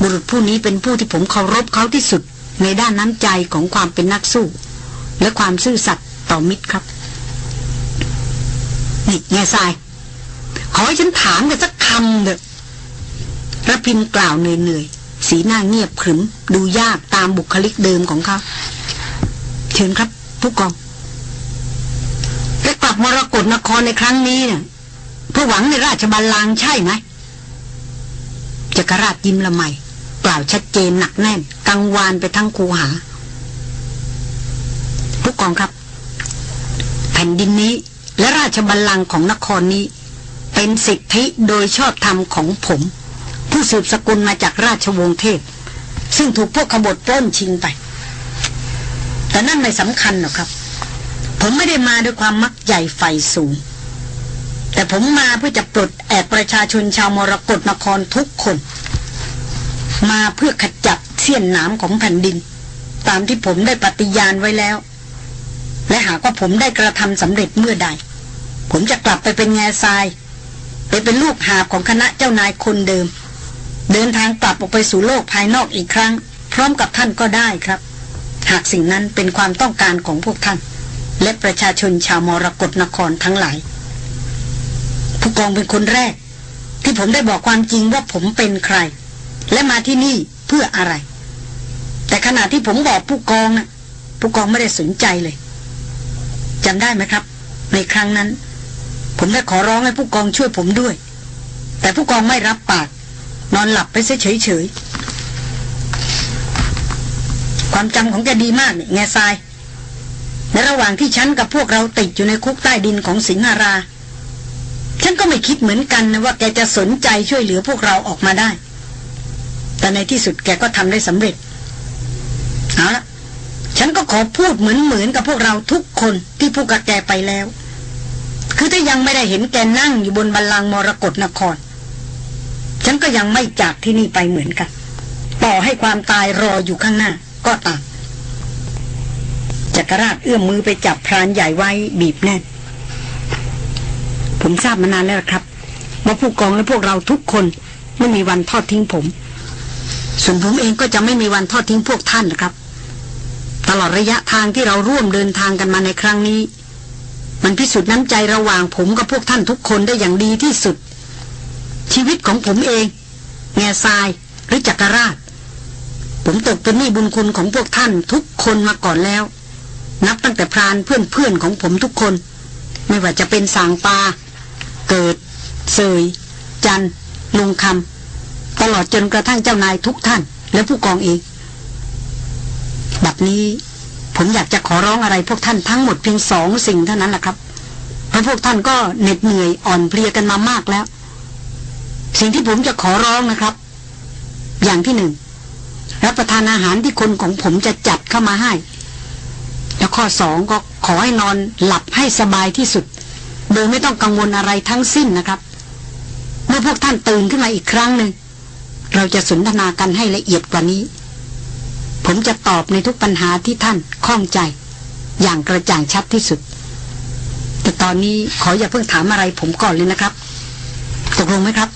บุรุษผู้นี้เป็นผู้ที่ผมเคารพเขาที่สุด ในด้านน้ำใจของความเป็นนักสู้ และความซื่อสัตย์ต่อมิตรครับนี่แง่ทราย ขอให้ฉันถามกันสักคำเถอะระพินกล่าวเหนื่อยๆ สีหน้าเงียบขรึม ดูยากตามบุคลิกเดิมของเขา เชิญครับ ผู้กอง มรกรนครในครั้งนี้เนี่ยเพื่อหวังในราชบัลลังก์ใช่ไหมจักรราชยิ้มละไมกล่าวชัดเจนหนักแน่น กังวานไปทั้งคูหา ผู้กองครับ แผ่นดินนี้และราชบัลลังก์ของนครนี้ เป็นสิทธิโดยชอบธรรมของผม ผู้สืบสกุลมาจากราชวงศ์เทพ ซึ่งถูกพวกขบฏปล้นชิงไป แต่นั่นไม่สำคัญหรอกครับ ผมไม่ได้มาด้วยความมักใหญ่ไฟสูง แต่ผมมาเพื่อจะปลดแอกประชาชนชาวมรกรนครทุกคน มาเพื่อขจัดเสี้ยนหนามของแผ่นดิน ตามที่ผมได้ปฏิญาณไว้แล้ว และหากว่าผมได้กระทำสำเร็จเมื่อใด ผมจะกลับไปเป็นแง่ทรายไปเป็นลูกหาบของคณะเจ้านายคนเดิม เดินทางกลับออกไปสู่โลกภายนอกอีกครั้ง พร้อมกับท่านก็ได้ครับ หากสิ่งนั้นเป็นความต้องการของพวกท่าน และประชาชนชาวมรกรนครทั้งหลาย ผู้กองเป็นคนแรก ที่ผมได้บอกความจริงว่าผมเป็นใคร และมาที่นี่เพื่ออะไร แต่ขณะที่ผมบอกผู้กองน่ะผู้กองไม่ได้สนใจเลยจำได้ไหมครับ ในครั้งนั้น ผมได้ขอร้องให้ผู้กองช่วยผมด้วย แต่ผู้กองไม่รับปาก นอนหลับไปเฉยๆความจำของแกดีมากเนี่ยแง่ทราย ในระหว่างที่ฉันกับพวกเราติดอยู่ในคุกใต้ดินของสิงหารา ฉันก็ไม่คิดเหมือนกันนะว่าแกจะสนใจช่วยเหลือพวกเราออกมาได้ แต่ในที่สุดแกก็ทำได้สำเร็จ เอาละฉันก็ขอพูดเหมือนเหมือนกับพวกเราทุกคนที่พูดกับแกไปแล้ว คือถ้ายังไม่ได้เห็นแกนั่งอยู่บนบัลลังก์มรกรนคร ฉันก็ยังไม่จากที่นี่ไปเหมือนกัน ต่อให้ความตายรออยู่ข้างหน้า ก็ตาม จักรราชเอื้อมมือไปจับพรานใหญ่ไว้บีบแน่น ผมทราบมานานแล้วครับว่าผู้กองและพวกเราทุกคนไม่มีวันทอดทิ้งผม ส่วนผมเองก็จะไม่มีวันทอดทิ้งพวกท่านนะครับ ตลอดระยะทางที่เราร่วมเดินทางกันมาในครั้งนี้ มันพิสูจน์น้ำใจระหว่างผมกับพวกท่านทุกคนได้อย่างดีที่สุด ชีวิตของผมเอง แง่ทรายหรือจักรราช ผมตกเป็นหนี้บุญคุณของพวกท่านทุกคนมาก่อนแล้ว นับตั้งแต่พรานเพื่อนๆของผมทุกคน ไม่ว่าจะเป็นสางปา เกิด เสย จันลุงคำตลอดจนกระทั่งเจ้านายทุกท่าน และผู้กองเองแบบนี้ผมอยากจะขอร้องอะไรพวกท่านทั้งหมดเพียงสองสิ่งเท่านั้นแหละครับ เพราะพวกท่านก็เหน็ดเหนื่อยอ่อนเพลียกันมามากแล้ว สิ่งที่ผมจะขอร้องนะครับ อย่างที่หนึ่งรับประทานอาหารที่คนของผมจะจัดเข้ามาให้ แล้วข้อสองก็ขอให้นอนหลับให้สบายที่สุด โดยไม่ต้องกังวลอะไรทั้งสิ้นนะครับ เมื่อพวกท่านตื่นขึ้นมาอีกครั้งหนึ่งเราจะสนทนากันให้ละเอียดกว่านี้ ผมจะตอบในทุกปัญหาที่ท่านข้องใจ อย่างกระจ่างชัดที่สุด แต่ตอนนี้ขออย่าเพิ่งถามอะไรผมก่อนเลยนะครับตกลงไหมครับ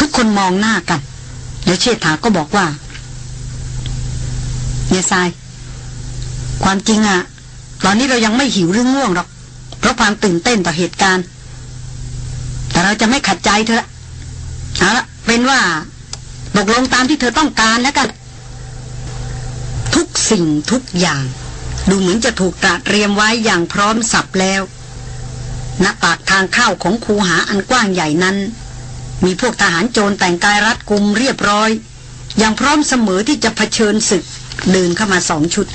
ทุกคนมองหน้ากัน แล้วเชษฐาก็บอกว่าเนี่ยทราย ความจริงอะตอนนี้เรายังไม่หิวหรือง่วงหรอก เพราะความตื่นเต้นต่อเหตุการณ์ แต่เราจะไม่ขัดใจเธอเอาละเป็นว่าตกลงตามที่เธอต้องการแล้วกัน ทุกสิ่งทุกอย่าง ดูเหมือนจะถูกตระเตรียมไว้อย่างพร้อมสับแล้วณปากทางเข้าของคูหาอันกว้างใหญ่นั้น มีพวกทหารโจรแต่งกายรัดกุมเรียบร้อย อย่างพร้อมเสมอที่จะเผชิญศึกเดินเข้ามาสองชุด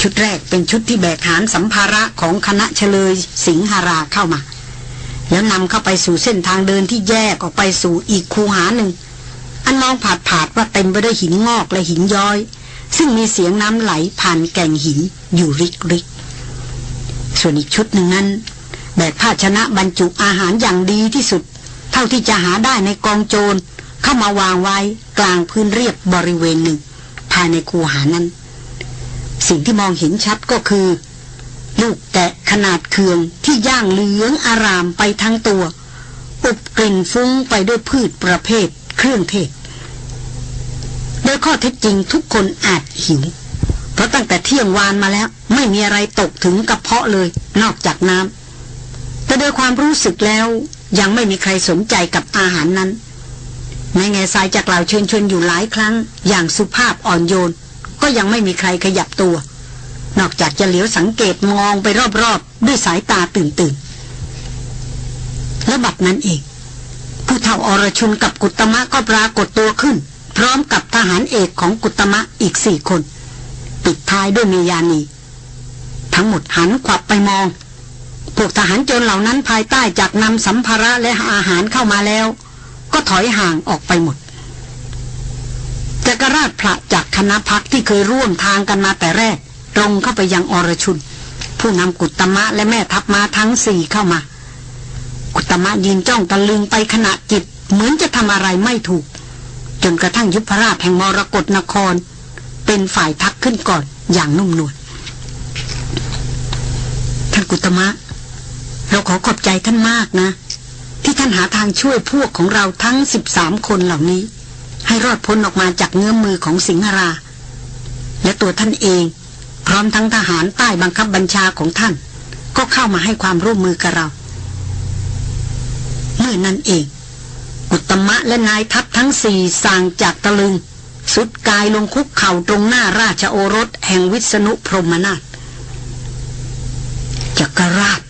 ชุดแรกเป็นชุดที่แบกหานสัมภาระของคณะเฉลยสิงหาราเข้ามา แล้วนำเข้าไปสู่เส้นทางเดินที่แยกออกไปสู่อีกคูหาหนึ่ง อันมองผาดผาดว่าเต็มไปด้วยหินงอกและหินย้อย ซึ่งมีเสียงน้ำไหลผ่านแก่งหินอยู่ริกริกส่วนอีกชุดหนึ่งนั้น แบกภาชนะบรรจุอาหารอย่างดีที่สุด เท่าที่จะหาได้ในกองโจรเข้ามาวางไว้กลางพื้นเรียบบริเวณหนึ่ง ภายในคูหานั้น สิ่งที่มองเห็นชัดก็คือ ลูกแกะขนาดเคืองที่ย่างเหลืองอารามไปทั้งตัวอบกลิ่นฟุ้งไปด้วยพืชประเภทเครื่องเทศ โดยข้อเท็จจริงทุกคนอาจหิว เพราะตั้งแต่เที่ยงวานมาแล้ว ไม่มีอะไรตกถึงกระเพาะเลย นอกจากน้ำแต่โดยความรู้สึกแล้วยังไม่มีใครสนใจกับอาหารนั้นแม้ไงสายจะกล่าวเชิญชวนอยู่หลายครั้ง อย่างสุภาพอ่อนโยน ก็ยังไม่มีใครขยับตัว นอกจากจะเหลียวสังเกตมองไปรอบๆ ด้วยสายตาตื่นๆและบัดนั้นเอง ผู้เฒ่าอรชุนกับกุตมะก็ปรากฏตัวขึ้น พร้อมกับทหารเอกของกุตมะอีกสี่คน ปิดท้ายด้วยเมยานี ทั้งหมดหันขวับไปมอง พวกทหารโจรเหล่านั้นภายใต้จากนำสัมภาระและอาหารเข้ามาแล้ว ก็ถอยห่างออกไปหมด จักรราชพระจากคณะพักที่เคยร่วมทางกันมาแต่แรก ตรงเข้าไปยังอรชุน ผู้นำกุตมะและแม่ทัพมาทั้งสี่เข้ามา กุตมะยืนจ้องตะลึงไปขณะจิต เหมือนจะทำอะไรไม่ถูก จนกระทั่งยุพราชแห่งมรกรนคร เป็นฝ่ายทักขึ้นก่อนอย่างนุ่มนวลท่านกุตมะ เราขอขอบใจท่านมากนะ ที่ท่านหาทางช่วยพวกของเราทั้งสิบสามคนเหล่านี้ ให้รอดพ้นออกมาจากเงื้อมมือของสิงหรา และตัวท่านเอง พร้อมทั้งทหารใต้บังคับบัญชาของท่าน ก็เข้ามาให้ความร่วมมือกับเรา เมื่อนั้นเอง อุตมะและนายทัพทั้งสี่สั่งจากตะลึง สุดกายลงคุกเข่าตรงหน้าราชโอรสแห่งวิษณุพรหมนาถจักรราช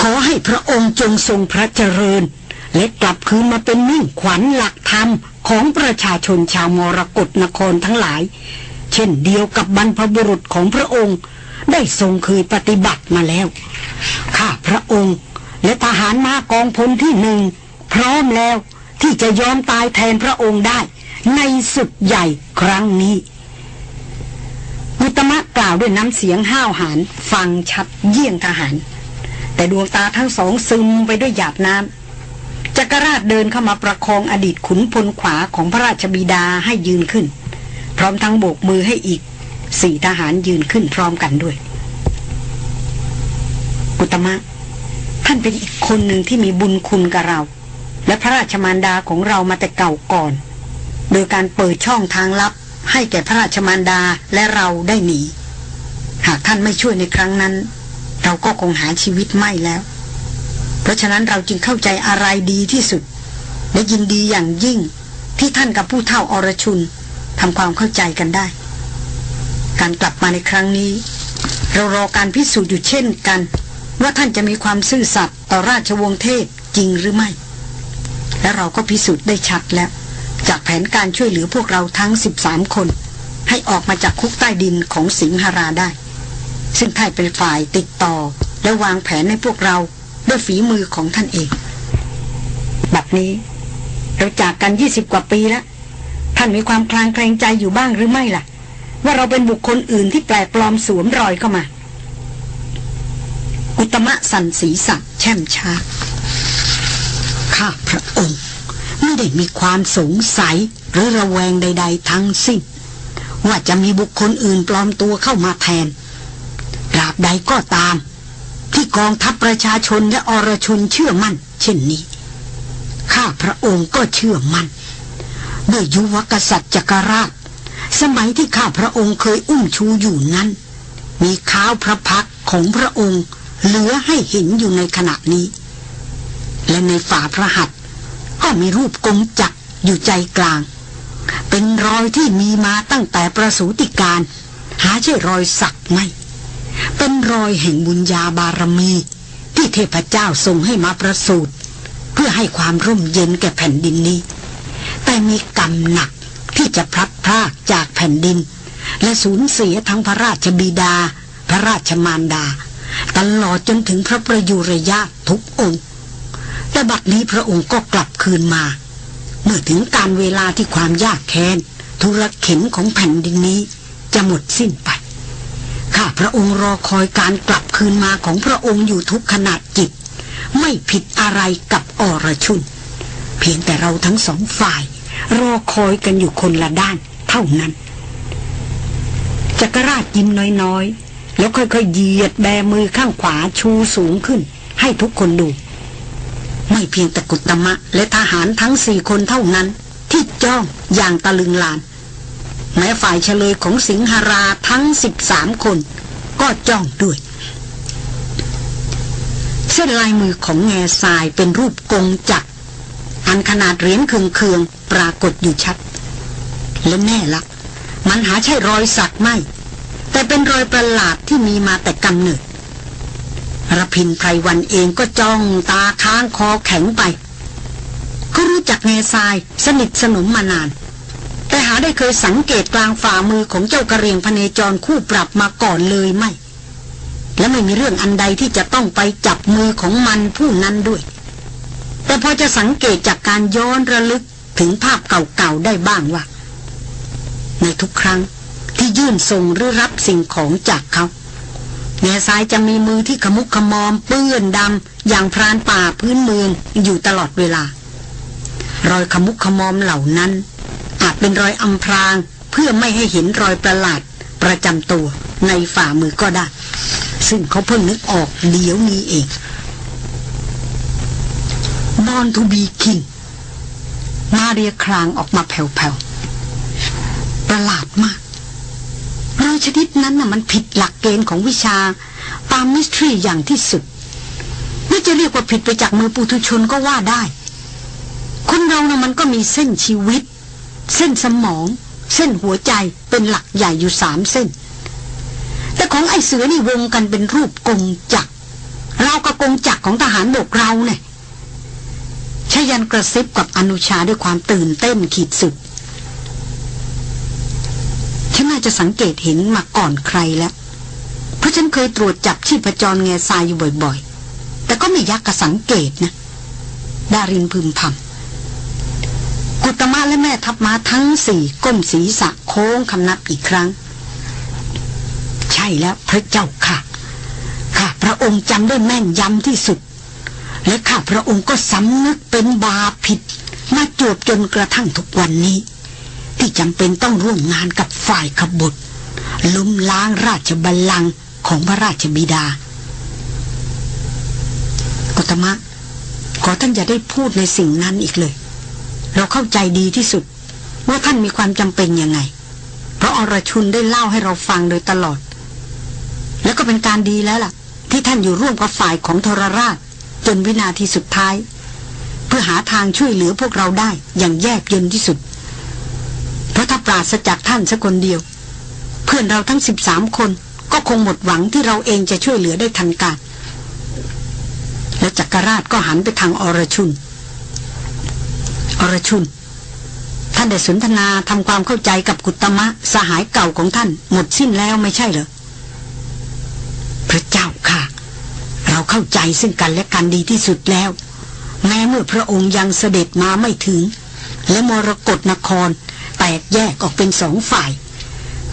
ขอให้พระองค์จงทรงพระเจริญ และกลับคืนมาเป็นมิ่งขวัญหลักธรรม ของประชาชนชาวมรกรนครทั้งหลาย เช่นเดียวกับบรรพบุรุษของพระองค์ ได้ทรงเคยปฏิบัติมาแล้ว ข้าพระองค์และทหารมากองพลที่หนึ่ง พร้อมแล้วที่จะยอมตายแทนพระองค์ได้ ในศึกใหญ่ครั้งนี้มุตมะกล่าวด้วยน้ำเสียงห้าวหาญฟังชัดเยี่ยงทหาร แต่ดวงตาทั้งสองซึมไปด้วยหยาดน้ำ จักรราชเดินเข้ามาประคองอดีตขุนพลขวาของพระราชบิดาให้ยืนขึ้น พร้อมทั้งโบกมือให้อีกสี่ทหารยืนขึ้นพร้อมกันด้วย กุตมะ ท่านเป็นอีกคนหนึ่งที่มีบุญคุณกับเรา และพระราชมารดาของเรามาแต่เก่าก่อน โดยการเปิดช่องทางลับ ให้แก่พระราชมารดาและเราได้หนี หากท่านไม่ช่วยในครั้งนั้น เราก็คงหาชีวิตไม่แล้ว เพราะฉะนั้นเราจึงเข้าใจอะไรดีที่สุด และยินดีอย่างยิ่งที่ท่านกับผู้เฒ่าอรชุนทำความเข้าใจกันได้ การกลับมาในครั้งนี้ เรารอการพิสูจน์อยู่เช่นกัน ว่าท่านจะมีความซื่อสัตย์ต่อราชวงศ์เทพจริงหรือไม่ และเราก็พิสูจน์ได้ชัดแล้ว จากแผนการช่วยเหลือพวกเราทั้ง 13 คน ให้ออกมาจากคุกใต้ดินของสิงหราได้ ซึ่งท่านเป็นฝ่ายติดต่อและวางแผนให้พวกเรา ด้วยฝีมือของท่านเองแบบนี้ เราจากกัน20กว่าปีแล้ว ท่านมีความคลางแคลงใจอยู่บ้างหรือไม่ล่ะ ว่าเราเป็นบุคคลอื่นที่แปลกปลอมสวมรอยเข้ามา อุตมะสันสีสักแช่มช้า ข้าพระองค์ ไม่ได้มีความสงสัยหรือระแวงใด ๆ ทั้งสิ้น ว่าจะมีบุคคลอื่นปลอมตัวเข้ามาแทนตราบใดก็ตาม ที่กองทัพประชาชนและอรชนเชื่อมั่น เช่นนี้ ข้าพระองค์ก็เชื่อมั่นด้วยยุวกษัตริย์จักรราช สมัยที่ข้าพระองค์เคยอุ้มชูอยู่นั้น มีข้าวพระพักของพระองค์ เหลือให้เห็นอยู่ในขณะนี้ และในฝ่าพระหัตถ์ก็มีรูปกงจักรอยู่ใจกลาง เป็นรอยที่มีมาตั้งแต่ประสูติการ หาใช่รอยสักไม่ เป็นรอยแห่งบุญญาบารมี ที่เทพเจ้าทรงให้มาประสูติเพื่อให้ความร่มเย็นแก่แผ่นดินนี้ แต่มีกรรมหนักที่จะพลัดพรากจากแผ่นดิน และสูญเสียทั้งพระราชบิดา พระราชมารดา ตลอดจนถึงพระประยุรญาทุกองค์แต่บัดนี้พระองค์ก็กลับคืนมา เมื่อถึงการเวลาที่ความยากแค้น ธุรเข็นของแผ่นดินนี้จะหมดสิ้นไป พระองค์รอคอยการกลับคืนมาของพระองค์อยู่ทุกขนาดจิต ไม่ผิดอะไรกับอรชุน เพียงแต่เราทั้งสองฝ่าย รอคอยกันอยู่คนละด้านเท่านั้นจักรราชยิ้มน้อยๆ แล้วค่อยๆเหยียดแบมือข้างขวาชูสูงขึ้น ให้ทุกคนดู ไม่เพียงแต่กุตมะ และทหารทั้งสี่คนเท่านั้น ที่จ้องอย่างตะลึงลาน แม้ฝ่ายเฉลยของสิงหราทั้งสิบสามคน ก็จ้องด้วย เส้นลายมือของแง่ทรายเป็นรูปกงจักรอันขนาดเหรียญเคืองๆปรากฏอยู่ชัด และแน่ละมันหาใช่รอยสักไม่ แต่เป็นรอยประหลาดที่มีมาแต่กำเนิดรพินไพรวันเองก็จ้องตาค้างคอแข็งไป เขารู้จักแง่ทรายสนิทสนมมานาน แต่หาได้เคยสังเกตกลางฝ่ามือของเจ้ากระเรียงพเนจรคู่ปรับมาก่อนเลยไม่ และไม่มีเรื่องอันใดที่จะต้องไปจับมือของมันผู้นั้นด้วย แต่พอจะสังเกตจากการย้อนระลึกถึงภาพเก่าๆได้บ้างว่า ในทุกครั้งที่ยื่นส่งหรือรับสิ่งของจากเขาแง่ซ้ายจะมีมือที่ขมุกขมอมเปื้อนดำอย่างพรานป่าพื้นเมืองอยู่ตลอดเวลา รอยขมุกขมอมเหล่านั้น อาจเป็นรอยอำพราง เพื่อไม่ให้เห็นรอยประหลาดประจำตัวในฝ่ามือก็ได้ ซึ่งเขาเพิ่งนึกออกเดี๋ยวนี้เองบอนทูบีคิงมาเรียครางออกมาแผ่วๆ ประหลาดมากรอยชนิดนั้นน่ะมันผิดหลักเกณฑ์ของวิชาปามิสทรีอย่างที่สุดไม่จะเรียกว่าผิดไปจากมือปุถุชนก็ว่าได้ คนเรานะ่ะมันก็มีเส้นชีวิต เส้นสมอง เส้นหัวใจเป็นหลักใหญ่อยู่สามเส้น แต่ของไอ้เสือนี่วงกันเป็นรูปกงจักรเรากับกงจักรของทหารบกเราเนี่ยชยันกระซิบกับอนุชาด้วยความตื่นเต้นขีดสุด ฉันน่าจะสังเกตเห็นมาก่อนใครแล้ว เพราะฉันเคยตรวจจับชีพจรแง่ทรายอยู่บ่อยๆ แต่ก็ไม่ยักกระสังเกตนะ ดารินพึมพำ กุตมะและแม่ทัพมาทั้งสี่ก้มศีรษะโค้งคำนับอีกครั้ง ใช่แล้วพระเจ้าค่ะค่ะพระองค์จำได้แม่นยำที่สุด และข้าพระองค์ก็สำนึกเป็นบาปผิด มาจวบจนกระทั่งทุกวันนี้ ที่จำเป็นต้องร่วมงานกับฝ่ายขบฏล้มล้างราชบัลลังก์ของพระราชบิดากุตมะคอท่านอย่าได้พูดในสิ่งนั้นอีกเลย เราเข้าใจดีที่สุด ว่าท่านมีความจำเป็นยังไง เพราะอรชุนได้เล่าให้เราฟังโดยตลอด แล้วก็เป็นการดีแล้วล่ะ ที่ท่านอยู่ร่วมกับฝ่ายของทรราช จนวินาทีสุดท้าย เพื่อหาทางช่วยเหลือพวกเราได้อย่างแยบยลที่สุด เพราะถ้าปราศจากท่านสักคนเดียว เพื่อนเราทั้งสิบสามคนก็คงหมดหวังที่เราเองจะช่วยเหลือได้ทันการ แล้วจักรราชก็หันไปทางอรชุน รชุน ท่านได้สนทนาทำความเข้าใจกับกุตมะสหายเก่าของท่าน หมดสิ้นแล้วไม่ใช่เหรอ พระเจ้าค่ะ เราเข้าใจซึ่งกันและกันดีที่สุดแล้ว แม้เมื่อพระองค์ยังเสด็จมาไม่ถึง และมรกรนคร แตกแยกออกเป็นสองฝ่าย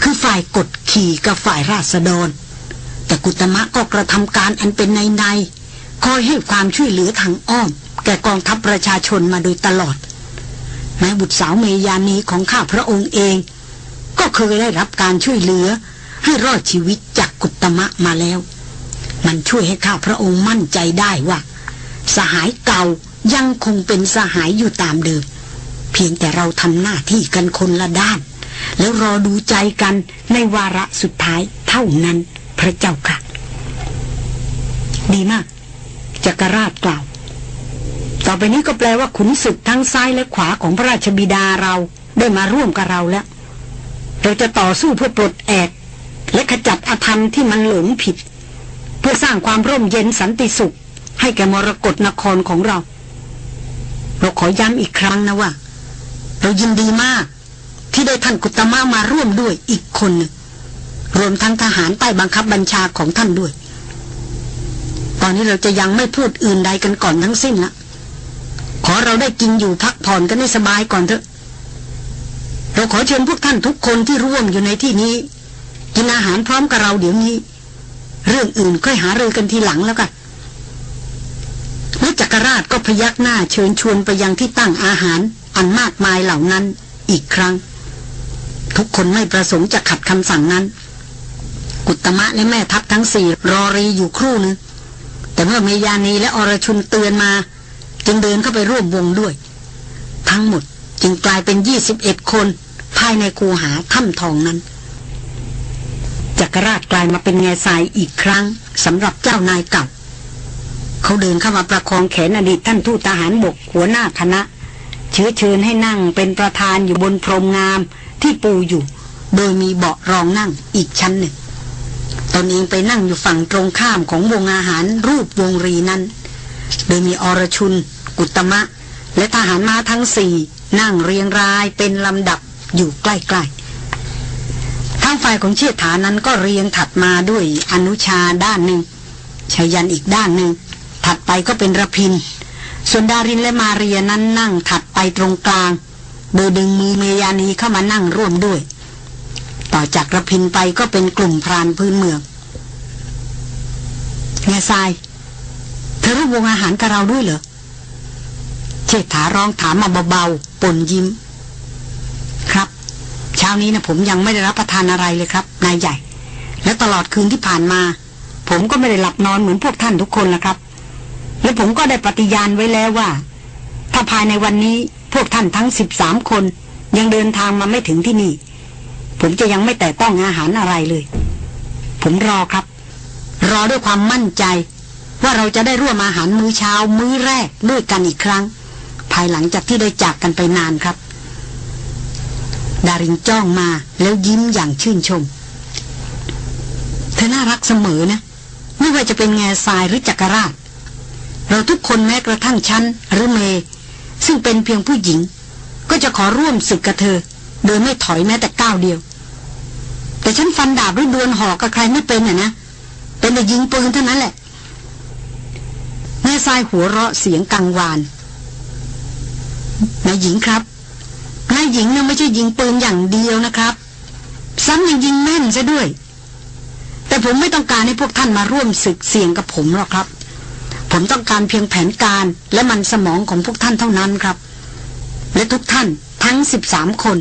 คือฝ่ายกดขี่กับฝ่ายราษฎร แต่กุตมะก็กระทำการอันเป็นในในคอยให้ความช่วยเหลือทางอ้อม แก่กองทัพประชาชนมาโดยตลอด แม้บุตรสาวเมยานีของข้าพระองค์เอง ก็เคยได้รับการช่วยเหลือ ให้รอดชีวิตจากกุตมะมาแล้ว มันช่วยให้ข้าพระองค์มั่นใจได้ว่า สหายเก่ายังคงเป็นสหายอยู่ตามเดิม เพียงแต่เราทำหน้าที่กันคนละด้าน แล้วรอดูใจกันในวาระสุดท้ายเท่านั้นพระเจ้าค่ะ ดีมากจักรราชกล่าว ต่อไปนี้ก็แปลว่าขุนศึกทั้งซ้ายและขวาของพระราชบิดาเราได้มาร่วมกับเราแล้ว เราจะต่อสู้เพื่อปลดแอก และขจัดอธรรมที่มันหลงผิด เพื่อสร้างความร่มเย็นสันติสุข ให้แก่มรกรนครของเรา เราขอย้ำอีกครั้งนะว่า เรายินดีมาก ที่ได้ท่านกุตมะมาร่วมด้วยอีกคนนึงรวมทั้งทหารใต้บังคับบัญชาของท่านด้วย ตอนนี้เราจะยังไม่พูดอื่นใดกันก่อนทั้งสิ้นละ ขอเราได้กินอยู่พักผ่อนกันให้สบายก่อนเถอะ เราขอเชิญพวกท่านทุกคนที่ร่วมอยู่ในที่นี้ กินอาหารพร้อมกับเราเดี๋ยวนี้ เรื่องอื่นค่อยหาเรือกันทีหลังแล้วกันแล้วจักรราชก็พยักหน้าเชิญชวนไปยังที่ตั้งอาหารอันมากมายเหล่านั้นอีกครั้ง ทุกคนไม่ประสงค์จะขัดคำสั่งนั้น กุตมะและแม่ทัพทั้งสี่รอรีอยู่ครู่นึงแต่เมื่อเมยานีและอรชุนเตือนมา จึงเดินเข้าไปร่วมวงด้วย ทั้งหมดจึงกลายเป็นยี่สิบเอ็ดคน ภายในคูหาถ้ำทองนั้นจักรราชกลายมาเป็นแง่ทรายอีกครั้งสำหรับเจ้านายเก่า เขาเดินเข้ามาประคองแขนอดีตท่านทูตทหารบกหัวหน้าคณะ เชื้อเชิญให้นั่งเป็นประธานอยู่บนพรมงามที่ปูอยู่ โดยมีเบาะรองนั่งอีกชั้นหนึ่งตนเองไปนั่งอยู่ฝั่งตรงข้ามของวงอาหารรูปวงรีนั้น โดยมีอรชุน กุตมะ และทหารม้าทั้งสี่นั่งเรียงรายเป็นลำดับอยู่ใกล้ๆทางฝ่ายของเชิดฐานั้นก็เรียงถัดมาด้วยอนุชาด้านหนึ่งชายันอีกด้านหนึ่งถัดไปก็เป็นระพิน ส่วนดารินและมาเรียนั้นนั่งถัดไปตรงกลาง โดยดึงมือเมยานีเข้ามานั่งร่วมด้วย ต่อจากระพินไปก็เป็นกลุ่มพรานพื้นเมืองแง่ทราย เธอรู้วงอาหารกับเราด้วยเหรอ ชษฐาร้องถามมาเบาๆปนยิ้ม ครับ เช้านี้นะผมยังไม่ได้รับประทานอะไรเลยครับนายใหญ่ และตลอดคืนที่ผ่านมา ผมก็ไม่ได้หลับนอนเหมือนพวกท่านทุกคนละครับ และผมก็ได้ปฏิญาณไว้แล้วว่า ถ้าภายในวันนี้พวกท่านทั้งสิบสามคน ยังเดินทางมาไม่ถึงที่นี่ ผมจะยังไม่แต่ต้องอาหารอะไรเลย ผมรอครับ รอด้วยความมั่นใจว่าเราจะได้ร่วมอาหารมื้อเช้ามื้อแรกด้วยกันอีกครั้ง ภายหลังจากที่ได้จากกันไปนานครับ ดารินจ้องมาแล้วยิ้มอย่างชื่นชม เธอน่ารักเสมอนะ ไม่ว่าจะเป็นแง่ทรายหรือจักรราช เราทุกคนแม้กระทั่งฉันหรือเม ซึ่งเป็นเพียงผู้หญิง ก็จะขอร่วมศึกกับเธอ โดยไม่ถอยแม้แต่ก้าวเดียว แต่ฉันฟันดาบหรือดวลหอกกับใครไม่เป็นอะนะเป็นแต่ยิงปืนเท่านั้นแหละแม่ทรายหัวเราะเสียงกังวาน นายหญิงครับนายหญิงเนี่ยไม่ใช่ยิงปืนอย่างเดียวนะครับ ซ้ำยังยิงแม่นซะด้วย แต่ผมไม่ต้องการให้พวกท่านมาร่วมศึกเสี่ยงกับผมหรอกครับ ผมต้องการเพียงแผนการและมันสมองของพวกท่านเท่านั้นครับ และทุกท่านทั้งสิบสามคน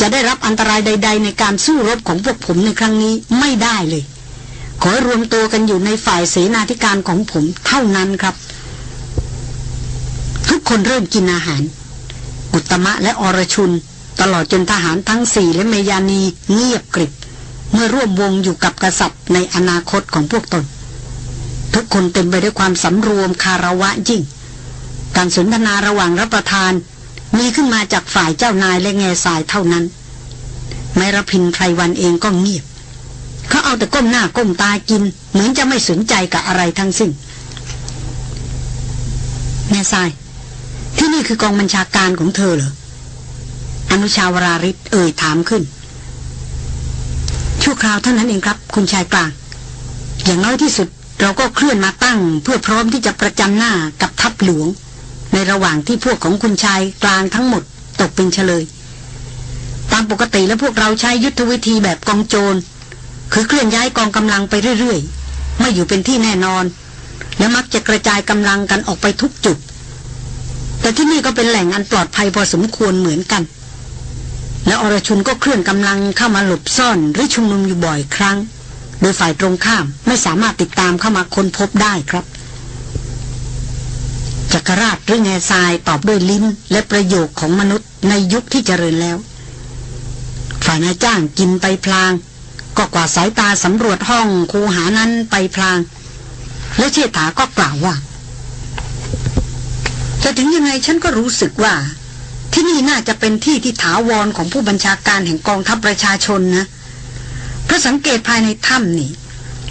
จะได้รับอันตรายใด ๆ ในการสู้รบของพวกผมในครั้งนี้ไม่ได้เลย ขอรวมตัวกันอยู่ในฝ่ายเสนาธิการของผมเท่านั้นครับ ทุกคนเริ่มกินอาหาร อุตมะและอรชุน ตลอดจนทหารทั้งสี่และเมยานีเงียบกริบ เมื่อร่วมวงอยู่กับกษัตริย์ในอนาคตของพวกตน ทุกคนเต็มไปด้วยความสำรวมคาระวะยิ่ง การสนทนาระหว่างรับประทาน มีขึ้นมาจากฝ่ายเจ้านายและแง่สายเท่านั้นแมรพินไพรวันเองก็เงียบ เขาเอาแต่ก้มหน้าก้มตากิน เหมือนจะไม่สนใจกับอะไรทั้งสิ้นแม่ทราย ที่นี่คือกองบัญชาการของเธอเหรอ อนุชาวราริศเอ่ยถามขึ้น ชั่วคราวเท่านั้นเองครับ คุณชายกลาง อย่างน้อยที่สุดเราก็เคลื่อนมาตั้ง เพื่อพร้อมที่จะประจันหน้ากับทัพหลวง ในระหว่างที่พวกของคุณชายกลางทั้งหมด ตกเป็นเฉลย ตามปกติแล้วพวกเราใช้ยุทธวิธีแบบกองโจร คือเคลื่อนย้ายกองกำลังไปเรื่อยๆ ไม่อยู่เป็นที่แน่นอน และมักจะกระจายกำลังกันออกไปทุกจุด แต่ที่นี่ก็เป็นแหล่งอันปลอดภัยพอสมควรเหมือนกัน และอรชุนก็เคลื่อนกำลังเข้ามาหลบซ่อนหรือชุมนุมอยู่บ่อยครั้ง โดยฝ่ายตรงข้ามไม่สามารถติดตามเข้ามาค้นพบได้ครับจักรราชหรือแง่ทรายตอบด้วยลิ้นและประโยคของมนุษย์ในยุคที่เจริญแล้ว ฝ่ายนายจ้างกินไปพลาง ก็กว่าสายตาสำรวจห้องคูหานั้นไปพลาง และเชษฐาก็กล่าวว่า แต่ถึงยังไงฉันก็รู้สึกว่า ที่นี่น่าจะเป็นที่ที่ถาวรของผู้บัญชาการแห่งกองทัพประชาชนนะเพราะสังเกตภายในถ้ำนี่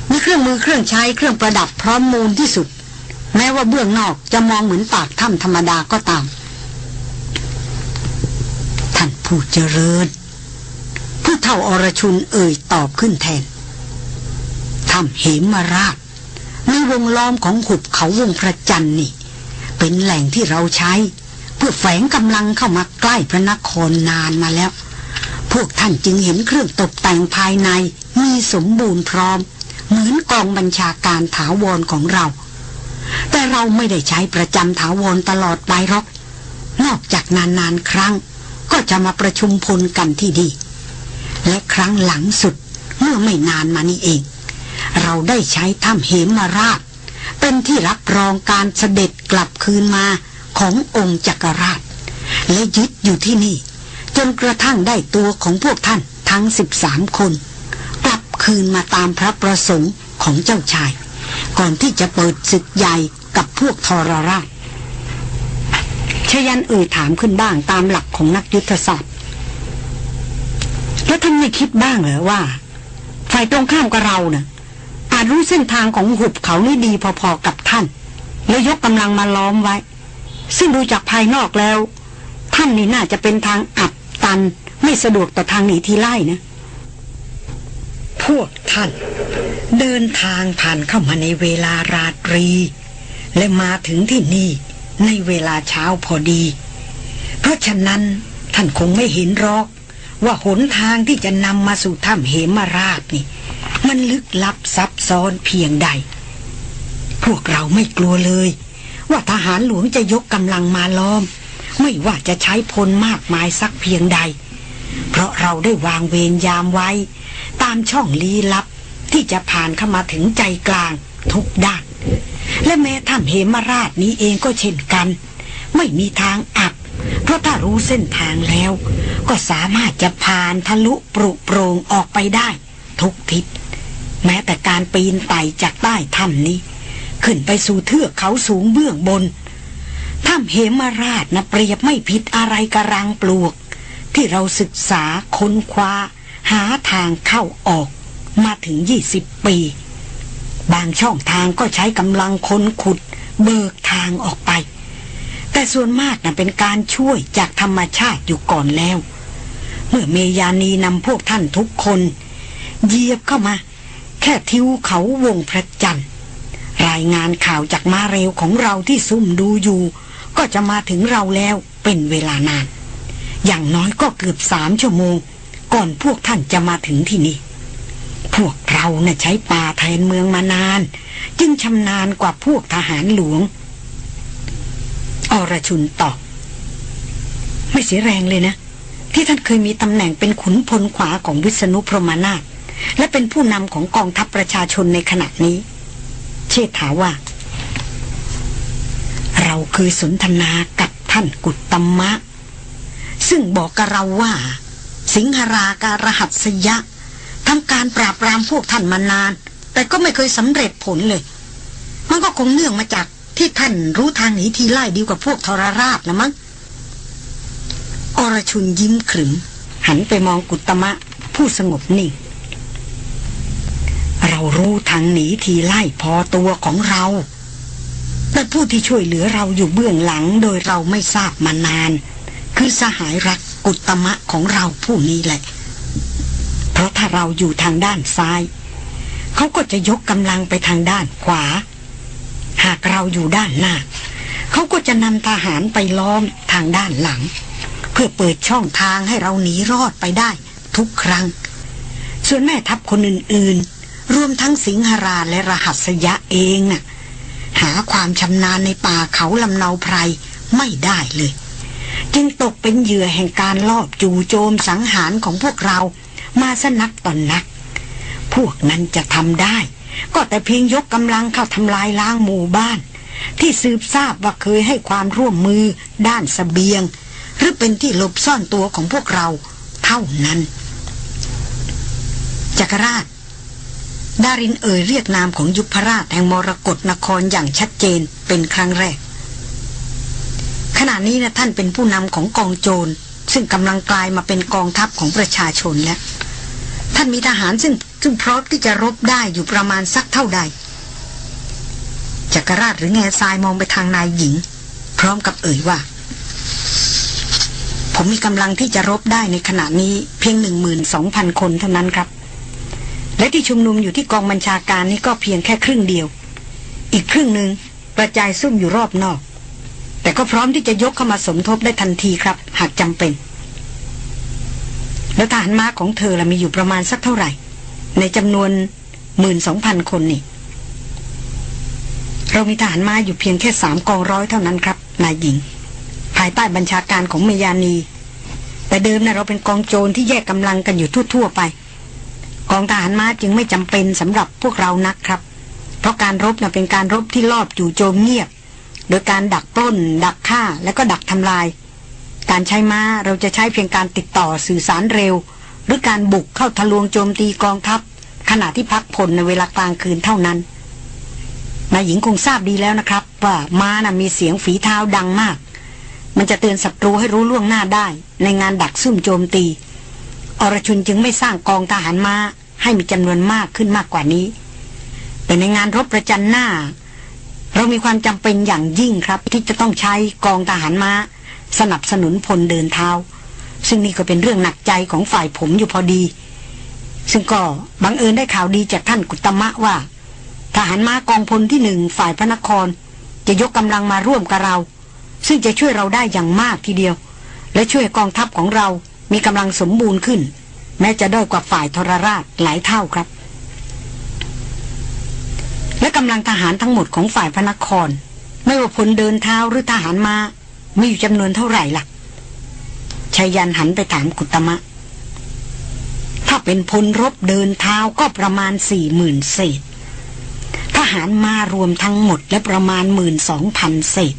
มีเครื่องมือเครื่องใช้เครื่องประดับพร้อมมูลที่สุด แม้ว่าเบื้องนอกจะมองเหมือนปากถ้ำธรรมดาก็ตาม ท่านผู้เจริญ ผู้เท่าอรชุนเอ่ยตอบขึ้นแทนถ้ำเหมราชในวงล้อมของหุบเขาวงพระจันทร์นี่ เป็นแหล่งที่เราใช้ เพื่อแฝงกำลังเข้ามาใกล้พระนครนานมาแล้ว พวกท่านจึงเห็นเครื่องตกแต่งภายในมีสมบูรณ์พร้อม เหมือนกองบัญชาการถาวรของเรา แต่เราไม่ได้ใช้ประจำถาวรตลอดไปหรอก นอกจากนานๆครั้ง ก็จะมาประชุมพลกันที่ดี และครั้งหลังสุดเมื่อไม่นานมานี้เอง เราได้ใช้ถ้ำเหมาราช เป็นที่รับรองการเสด็จกลับคืนมาขององค์จักรราช และยึดอยู่ที่นี่ จนกระทั่งได้ตัวของพวกท่านทั้งสิบสามคน กลับคืนมาตามพระประสงค์ของเจ้าชาย ก่อนที่จะเปิดศึกใหญ่กับพวกทรราชชยันเอ่ยถามขึ้นบ้างตามหลักของนักยุทธศาสตร์ แล้วท่านไม่คิดบ้างเหรอว่า ฝ่ายตรงข้ามกับเรานะ่ะ จรู้เส้นทางของหุบเขานี่ดีพอๆกับท่าน แล้วยกกำลังมาล้อมไว้ ซึ่งดูจากภายนอกแล้ว ท่านนี่น่าจะเป็นทางอับตันไม่สะดวกต่อทางหนีทีไล่นะ พวกท่าน เดินทางผ่านเข้ามาในเวลาราตรี และมาถึงที่นี่ในเวลาเช้าพอดี เพราะฉะนั้นท่านคงไม่เห็นหรอก ว่าหนทางที่จะนำมาสู่ถ้ำเหมราชนี่ มันลึกลับซับซ้อนเพียงใด พวกเราไม่กลัวเลย ว่าทหารหลวงจะยกกำลังมาล้อม ไม่ว่าจะใช้พลมากมายสักเพียงใด เพราะเราได้วางเวรยามไว้ ตามช่องลี้ลับที่จะผ่านเข้ามาถึงใจกลาง ทุกด้าน และแม้ถ้ำเหมราชนี้เองก็เช่นกัน ไม่มีทางอับ เพราะถ้ารู้เส้นทางแล้ว ก็สามารถจะผ่านทะลุปรุโปรงออกไปได้ ทุกทิศ แม้แต่การปีนไต่จากใต้ถ้ำนี้ ขึ้นไปสู่เทือกเขาสูงเบื้องบนถ้ำเหมราชนะเปรียบไม่ผิดอะไรกระรังปลวก ที่เราศึกษาค้นคว้า หาทางเข้าออกมาถึงยี่สิบปี บางช่องทางก็ใช้กำลังค้นขุด เบิกทางออกไป แต่ส่วนมากนะเป็นการช่วยจากธรรมชาติอยู่ก่อนแล้ว เมื่อเมยานีนำพวกท่านทุกคนเหยียบเข้ามา แค่ทิวเขาวงพระจันทร์ รายงานข่าวจากมาเร็วของเราที่ซุ่มดูอยู่ ก็จะมาถึงเราแล้วเป็นเวลานาน อย่างน้อยก็เกือบสามชั่วโมง ก่อนพวกท่านจะมาถึงที่นี่ พวกเราเนะ่ะใช้ป่าแทนเมืองมานาน จึงชำนาญกว่าพวกทหารหลวง อรชุนตอบไม่เสียแรงเลยนะ ที่ท่านเคยมีตำแหน่งเป็นขุนพลขวาของวิษณุพรหมนาถ และเป็นผู้นำของกองทัพประชาชนในขณะนี้ เชษฐาว่า เราเคยสนทนากับท่านกุตตมะ ซึ่งบอกกับเราว่า สิงหราการหัสยะทำการปราบปรามพวกท่านมานาน แต่ก็ไม่เคยสำเร็จผลเลย มันก็คงเนื่องมาจากที่ท่านรู้ทางหนีทีไล่ดีกว่าพวกทรราชนะมั้งอรชุนยิ้มขรึม หันไปมองกุตมะ ผู้สงบนิ่ง เรารู้ทางหนีทีไล่พอตัวของเรา แต่ผู้ที่ช่วยเหลือเราอยู่เบื้องหลังโดยเราไม่ทราบมานาน คือสหายรักกุตมะของเราผู้นี้แหละ เพราะถ้าเราอยู่ทางด้านซ้าย เขาก็จะยกกำลังไปทางด้านขวา หากเราอยู่ด้านหน้า เขาก็จะนำทหารไปล้อมทางด้านหลัง เพื่อเปิดช่องทางให้เราหนีรอดไปได้ทุกครั้ง ส่วนแม่ทัพคนอื่นๆ รวมทั้งสิงหราและรหัสยะเองน่ะ หาความชำนาญในป่าเขาลำเนาไพรไม่ได้เลย จึงตกเป็นเหยื่อแห่งการลอบจู่โจมสังหารของพวกเรามาสนักต่อนนัก พวกนั้นจะทำได้ ก็แต่เพียงยกกำลังเข้าทำลายล้างหมู่บ้าน ที่สืบทราบว่าเคยให้ความร่วมมือด้านสเสบียง หรือเป็นที่หลบซ่อนตัวของพวกเราเท่านั้นจักรราช ดารินเอ่ยเรียกนามของยุพราชแห่งมรกรนครอย่างชัดเจนเป็นครั้งแรก ขณะนี้นะท่านเป็นผู้นำของกองโจร ซึ่งกำลังกลายมาเป็นกองทัพของประชาชนแล้ว ท่านมีทหารซึ่งซึ่งพร้อมที่จะรบได้อยู่ประมาณสักเท่าใดจักรราชหรือแง่ทรายมองไปทางนายหญิง พร้อมกับเอ่ยว่า ผมมีกำลังที่จะรบได้ในขณะนี้เพียงหนึ่งหมื่นสองพันคนเท่านั้นครับ และที่ชุมนุมอยู่ที่กองบัญชาการนี้ก็เพียงแค่ครึ่งเดียว อีกครึ่งหนึ่งกระจายซุ่มอยู่รอบนอก แต่ก็พร้อมที่จะยกเข้ามาสมทบได้ทันทีครับ หากจำเป็น แล้วทหารม้าของเธอละมีอยู่ประมาณสักเท่าไหร่ ในจำนวนหมื่นสองพันคนนี่ เรามีทหารม้าอยู่เพียงแค่สามกองร้อยเท่านั้นครับ นายหญิง ภายใต้บัญชาการของเมยานี แต่เดิมนะเราเป็นกองโจรที่แยกกำลังกันอยู่ทั่วๆไป กองทหารม้าจึงไม่จำเป็นสำหรับพวกเรานักครับ เพราะการรบนะเป็นการรบที่ลอบจู่โจมเงียบ โดยการดักปล้น ดักฆ่าและก็ดักทำลาย การใช้ม้าเราจะใช้เพียงการติดต่อสื่อสารเร็ว หรือการบุกเข้าทะลวงโจมตีกองทัพ ขณะที่พักผลในเวลากลางคืนเท่านั้นนายหญิงคงทราบดีแล้วนะครับ ว่าม้านะ่ะมีเสียงฝีเท้าดังมาก มันจะเตือนศัตรูให้รู้ล่วงหน้าได้ ในงานดักซุ่มโจมตี อรชุนจึงไม่สร้างกองทหารมาให้มีจำนวนมากขึ้นมากกว่านี้ แต่ในงานรบประจันหน้า เรามีความจำเป็นอย่างยิ่งครับ ที่จะต้องใช้กองทหารมาสนับสนุนพลเดินเท้า ซึ่งนี่ก็เป็นเรื่องหนักใจของฝ่ายผมอยู่พอดี ซึ่งก็บังเอิญได้ข่าวดีจากท่านกุตมะว่า ทหารม้ากองพลที่หนึ่งฝ่ายพระนคร จะยกกำลังมาร่วมกับเรา ซึ่งจะช่วยเราได้อย่างมากทีเดียว และช่วยกองทัพของเรา มีกำลังสมบูรณ์ขึ้น แม้จะด้อยกว่าฝ่ายทรราชหลายเท่าครับ และกำลังทหารทั้งหมดของฝ่ายพระนคร ไม่ว่าพลเดินเท้าหรือทหารมามีอยู่จำนวนเท่าไหร่ล่ะชายันหันไปถามกุตมะ ถ้าเป็นพลรบเดินเท้าก็ประมาณสี่หมื่นเศษ ทหารมารวมทั้งหมดและประมาณหมื่นสองพันเศษ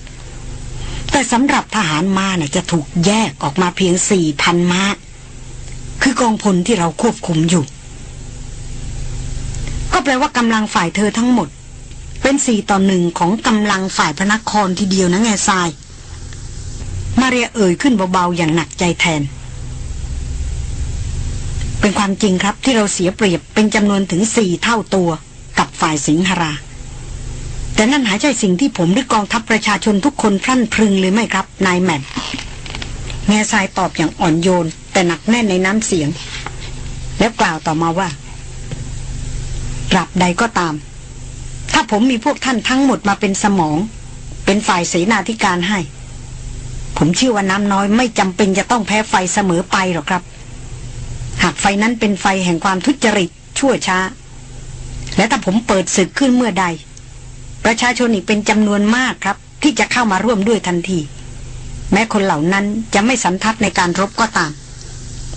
แต่สำหรับทหารมาเนี่ยจะถูกแยกออกมาเพียงสี่พันม้าคือกองพลที่เราควบคุมอยู่ ก็แปลว่ากำลังฝ่ายเธอทั้งหมด เป็นสี่ต่อหนึ่งของกำลังฝ่ายพระนครทีเดียวนะแง่ทราย มาเรียเอ่ยขึ้นเบาๆอย่างหนักใจแทน เป็นความจริงครับที่เราเสียเปรียบเป็นจำนวนถึงสี่เท่าตัวกับฝ่ายสิงหรา แต่นั่นหาใช่สิ่งที่ผมหรือกองทัพประชาชนทุกคนพรั่นพรึงเลยไหมครับนายแมนแง่ทรายตอบอย่างอ่อนโยน แต่หนักแน่นในน้ำเสียง แล้วกล่าวต่อมาว่าตราบใดก็ตาม ถ้าผมมีพวกท่านทั้งหมดมาเป็นสมอง เป็นฝ่ายเสนาธิการให้ ผมเชื่อว่าน้ำน้อยไม่จำเป็นจะต้องแพ้ไฟเสมอไปหรอกครับ หากไฟนั้นเป็นไฟแห่งความทุจริตชั่วช้า และถ้าผมเปิดศึกขึ้นเมื่อใด ประชาชนอีกเป็นจำนวนมากครับ ที่จะเข้ามาร่วมด้วยทันที แม้คนเหล่านั้นจะไม่สันทัดในการรบก็ตาม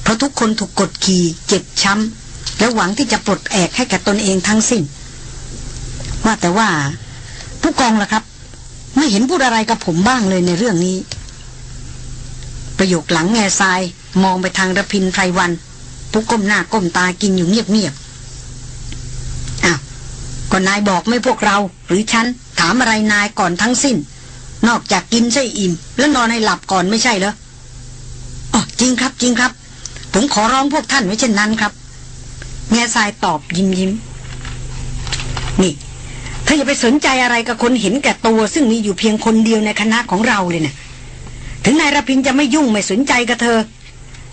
เพราะทุกคนถูกกดขี่เจ็บช้ำ และหวังที่จะปลดแอกให้กับตนเองทั้งสิ้น ว่าแต่ว่า ผู้กองล่ะครับ ไม่เห็นพูดอะไรกับผมบ้างเลยในเรื่องนี้ ประโยคหลังแง่ทรายมองไปทางระพินไพรวัน ผู้ก้มหน้าก้มตากินอยู่เงียบๆ ก็นายบอกไม่พวกเรา หรือฉัน ถามอะไรนายก่อนทั้งสิ้น นอกจากกินใช่อิ่ม แล้วนอนให้หลับก่อนไม่ใช่เหรออ๋อจริงครับจริงครับ ผมขอร้องพวกท่านไว้เช่นนั้นครับแง่ทรายตอบยิ้มยิ้มนี่เธออย่าไปสนใจอะไรกับคนเห็นแก่ตัว ซึ่งมีอยู่เพียงคนเดียวในคณะของเราเลยนะถึงนายรพินจะไม่ยุ่งไม่สนใจกับเธอ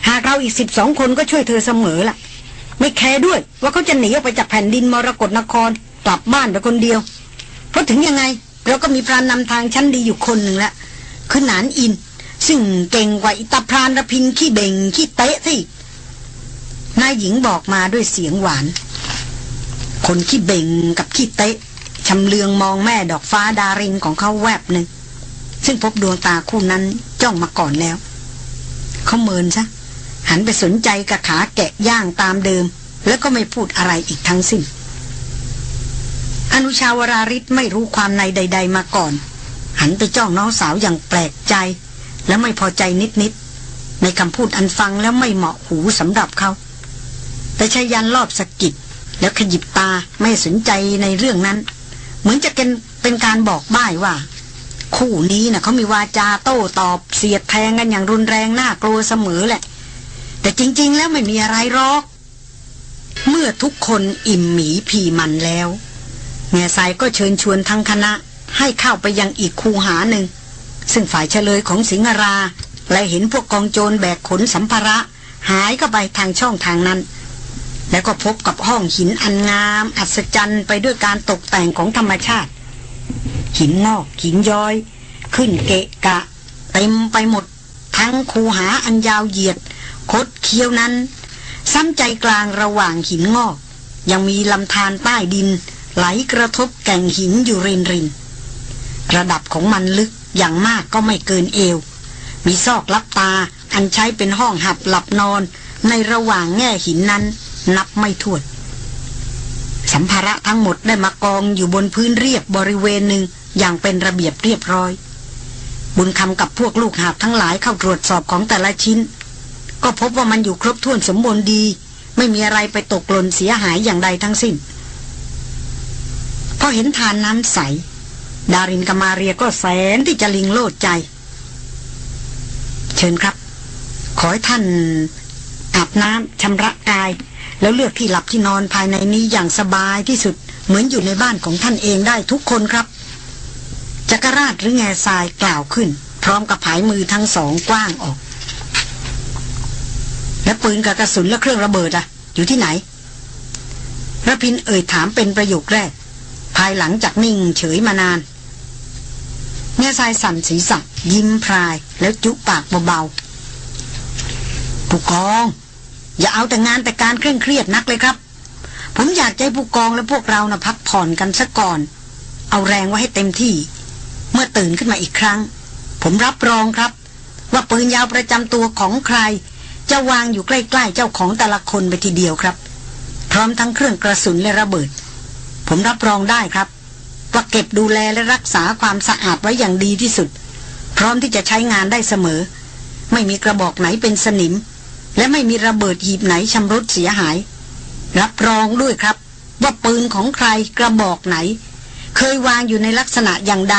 หากเราอีกสิบสองคนก็ช่วยเธอเสมอล่ะ ไม่แคร์ด้วยว่าเขาจะหนีออกไปจากแผ่นดินมรกรนคร กลับบ้านไปคนเดียว เพราะถึงยังไงเราก็มีพรานนำทางชั้นดีอยู่คนหนึ่งละคือหนานอิน ซึ่งเก่งกว่าอิตาพรานรพินขี้เบ่งขี้เตะสินายหญิงบอกมาด้วยเสียงหวาน คนขี้เบ่งกับขี้เตะชำเลืองมองแม่ดอกฟ้าดารินของเขาแวบหนึ่ง ซึ่งพบดวงตาคู่นั้นจ้องมาก่อนแล้ว เขาเมินซะหันไปสนใจกับขาแกะย่างตามเดิม แล้วก็ไม่พูดอะไรอีกทั้งสิ้น อนุชาวราริศไม่รู้ความในใด ๆ มาก่อน หันไปจ้องน้องสาวอย่างแปลกใจ และไม่พอใจนิดๆในคำพูดอันฟังแล้วไม่เหมาะหูสำหรับเขา แต่ชายันรอบสะกิดแล้วขยิบตาไม่สนใจในเรื่องนั้น เหมือนจะเป็นเป็นการบอกบ้ายว่า คู่นี้นะ่ะเขามีวาจาโต้ตอบเสียดแทงกันอย่างรุนแรงน่ากลัวเสมอแหละ แต่จริง ๆ แล้วไม่มีอะไรหรอก เมื่อทุกคนอิ่มหมีผีมันแล้ว แง่สายก็เชิญชวนทั้งคณะให้เข้าไปยังอีกคูหาหนึ่ง ซึ่งฝ่ายเฉลยของสิงหรา และเห็นพวกกองโจรแบกขนสัมภาระ หายเข้าไปทางช่องทางนั้น แล้วก็พบกับห้องหินอันงาม อัศจรรย์ไปด้วยการตกแต่งของธรรมชาติ หินงอกหินย้อย ขึ้นเกะกะ เต็มไปหมด ทั้งคูหาอันยาวเหยียด คดเคี้ยวนั้น ซ้ำใจกลางระหว่างหินงอก ยังมีลำธารใต้ดิน ไหลกระทบแก่งหินอยู่รินรินระดับของมันลึกอย่างมากก็ไม่เกินเอว มีซอกลับตาอันใช้เป็นห้องหับหลับนอน ในระหว่างแง่หินนั้น นับไม่ถ้วนสัมภาระทั้งหมดได้มากองอยู่บนพื้นเรียบบริเวณหนึ่งอย่างเป็นระเบียบเรียบร้อย บุญคำกับพวกลูกหาบทั้งหลายเข้าตรวจสอบของแต่ละชิ้น ก็พบว่ามันอยู่ครบถ้วนสมบูรณ์ดี ไม่มีอะไรไปตกหล่นเสียหายอย่างใดทั้งสิ้น อเห็นทานน้ำใส ดารินกมาเรียก็แสนที่จะลิงโลดใจ เชิญครับ ขอให้ท่านอาบน้ำชำระกาย แล้วเลือกที่หลับที่นอนภายในนี้อย่างสบายที่สุดเหมือนอยู่ในบ้านของท่านเองได้ทุกคนครับ จักรราชหรือแง่ทรายกล่าวขึ้น พร้อมกับผายมือทั้งสองกว้างออก และปืนกับกระสุนและเครื่องระเบิดอะอยู่ที่ไหนระพินเอ่ยถามเป็นประโยคแรก ภายหลังจากนิ่งเฉยมานานแง่ทรายสั่นศีรษะยิ้มพรายแล้วจุปากเบาๆผู้กอง อย่าเอาแต่งานแต่การเคร่งเครียดนักเลยครับ ผมอยากใจผู้กองและพวกเรานะพักผ่อนกันสักก่อน เอาแรงไว้ให้เต็มที่ เมื่อตื่นขึ้นมาอีกครั้ง ผมรับรองครับ ว่าปืนยาวประจำตัวของใคร จะวางอยู่ใกล้ๆเจ้าของแต่ละคนไปทีเดียวครับ พร้อมทั้งเครื่องกระสุนและระเบิด ผมรับรองได้ครับว่าเก็บดูแลและรักษาความสะอาดไว้อย่างดีที่สุด พร้อมที่จะใช้งานได้เสมอ ไม่มีกระบอกไหนเป็นสนิม และไม่มีระเบิดหีบไหนชำรุดเสียหาย รับรองด้วยครับ ว่าปืนของใครกระบอกไหน เคยวางอยู่ในลักษณะอย่างใด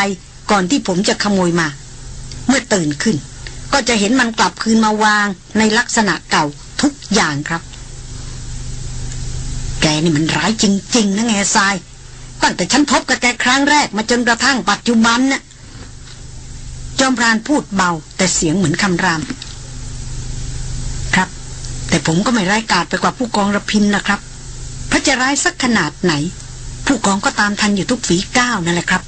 ก่อนที่ผมจะขโมยมา เมื่อตื่นขึ้น ก็จะเห็นมันกลับคืนมาวางในลักษณะเก่าทุกอย่างครับ กนี่มันร้ายจริง ๆ นะแง่ทราย ตั้งแต่ฉันพบกับแกครั้งแรกมาจนกระทั่งปัจจุบันน่ะจอมพรานพูดเบา แต่เสียงเหมือนคำราม ครับ แต่ผมก็ไม่ร้ายกาจไปกว่าผู้กองระพินนะครับ พระจะร้ายสักขนาดไหน ผู้กองก็ตามทันอยู่ทุกฝีก้าวนั่นแหละครับ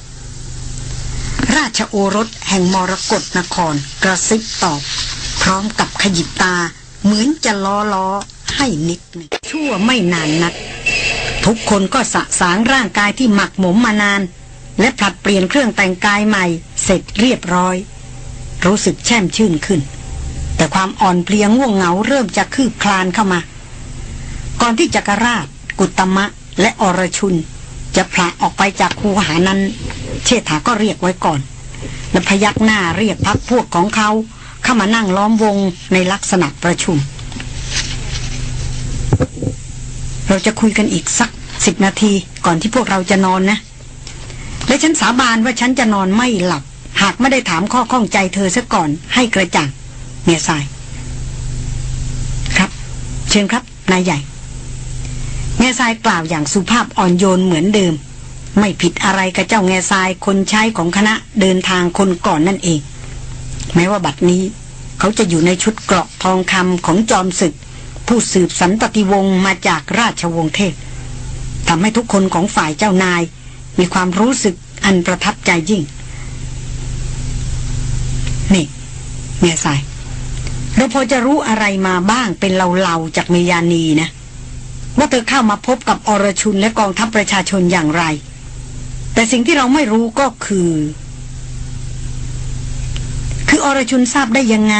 ราชโอรสแห่งมรกรนคร กระซิบตอบ พร้อมกับขยิบตา เหมือนจะล้อล้อ ให้นิดหนึ่งชั่วไม่นานนัก ทุกคนก็สะสางร่างกายที่หมักหมมมานาน และผลัดเปลี่ยนเครื่องแต่งกายใหม่ เสร็จเรียบร้อย รู้สึกแช่มชื่นขึ้น แต่ความอ่อนเพลียง่วงเหงาเริ่มจะคืบคลานเข้ามา ก่อนที่จักรราช กุตมะ และอรชุน จะผละออกไปจากคูหานั้น เชษฐาก็เรียกไว้ก่อน และพยักหน้าเรียกพักพวกของเขาเข้ามานั่งล้อมวงในลักษณะประชุม เราจะคุยกันอีกสักสิบนาทีก่อนที่พวกเราจะนอนนะ และฉันสาบานว่าฉันจะนอนไม่หลับ หากไม่ได้ถามข้อข้องใจเธอซะก่อนให้กระจ่างเมียสาย ครับ เชิญครับนายใหญ่เมียสายกล่าวอย่างสุภาพอ่อนโยนเหมือนเดิม ไม่ผิดอะไรกับเจ้าแง่ทรายคนใช้ของคณะเดินทางคนก่อนนั่นเอง แม้ว่าบัดนี้ เขาจะอยู่ในชุดเกราะทองคำของจอมศึก ผู้สืบสันตติวงศ์มาจากราชวงศ์เทพทำให้ทุกคนของฝ่ายเจ้านาย มีความรู้สึกอันประทับใจยิ่ง นี่ เมียสาย เราพอจะรู้อะไรมาบ้างเป็นเราๆจากเมยานีนะ ว่าเธอเข้ามาพบกับอรชุนและกองทัพประชาชนอย่างไร แต่สิ่งที่เราไม่รู้ก็คือ คืออรชุนทราบได้ยังไง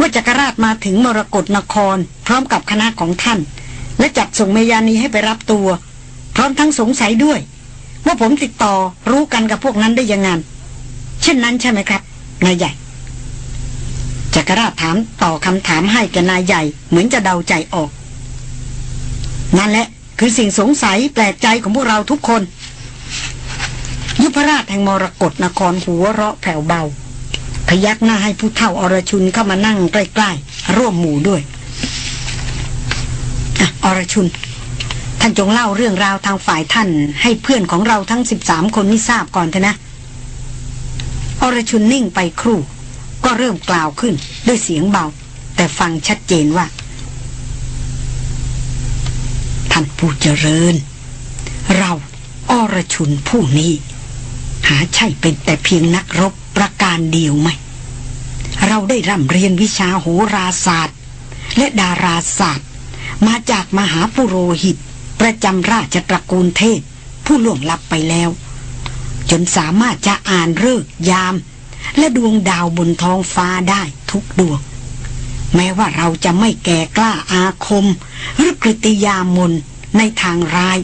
ว่าจักรราชมาถึงมรกรนคร พร้อมกับคณะของท่าน และจัดส่งเมยานีให้ไปรับตัว พร้อมทั้งสงสัยด้วย ว่าผมติดต่อรู้กันกับพวกนั้นได้ยังไงเช่นนั้นใช่ไหมครับนายใหญ่จักรราชถามต่อคำถามให้แกนายใหญ่ เหมือนจะเดาใจออก นั่นแหละคือสิ่งสงสัยแปลกใจของพวกเราทุกคน ยุพราชแห่งมรกรนครหัวเราะแผ่วเบา พยักหน้าให้ผู้เฒ่าอรชุนเข้ามานั่งใกล้ๆ ร่วมหมู่ด้วยออรชุน ท่านจงเล่าเรื่องราวทางฝ่ายท่าน ให้เพื่อนของเราทั้งสิบสามคนนี้ทราบก่อนเถอะนะ อรชุนนิ่งไปครู่ ก็เริ่มกล่าวขึ้นด้วยเสียงเบา แต่ฟังชัดเจนว่า ท่านผู้เจริญ เราอรชุนผู้นี้ หาใช่เป็นแต่เพียงนักรบ การเดียวไหม เราได้ร่ำเรียนวิชาโหราศาสตร์ และดาราศาสตร์ มาจากมหาปุโรหิต ประจำราชตระกูลเทพ ผู้ล่วงลับไปแล้ว จนสามารถจะอ่านเลิกษ์ยาม และดวงดาวบนท้องฟ้าได้ทุกดวง แม้ว่าเราจะไม่แก่กล้าอาคม หรือกริติยามนในทางร้าย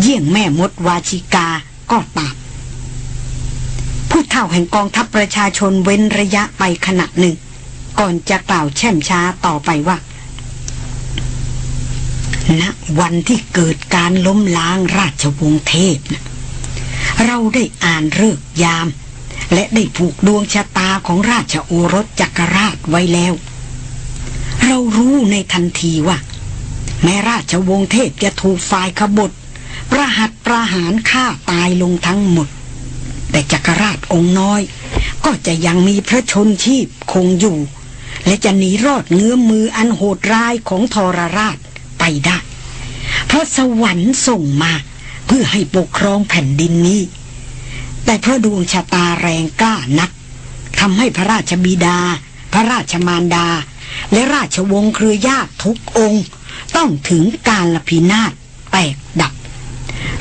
เยี่ยงแม่มดวาชิกาก็ตาม ผู้เฒ่าแห่งกองทัพประชาชนเว้นระยะไปขณะหนึ่ง ก่อนจะกล่าวแช่มช้าต่อไปว่าณวันที่เกิดการล้มล้างราชวงศ์เทพนะเราได้อ่านเลิกยาม และได้ผูกดวงชะตาของราชโอรสจักรราชไว้แล้ว เรารู้ในทันทีว่า แม้ราชวงศ์เทพจะถูกฝ่ายขบฏประหัตประหารฆ่าตายลงทั้งหมด แต่จักรราชองค์น้อย ก็จะยังมีพระชนชีพคงอยู่ และจะหนีรอดเงื้อมืออันโหดร้ายของทรราชไปได้ เพราะสวรรค์ส่งมาเพื่อให้ปกครองแผ่นดินนี้ แต่เพราะดวงชะตาแรงกล้านักทำให้พระราชบิดา พระราชมารดา และราชวงศ์เครือญาติทุกองค์ ต้องถึงการละพินาศแตกดับ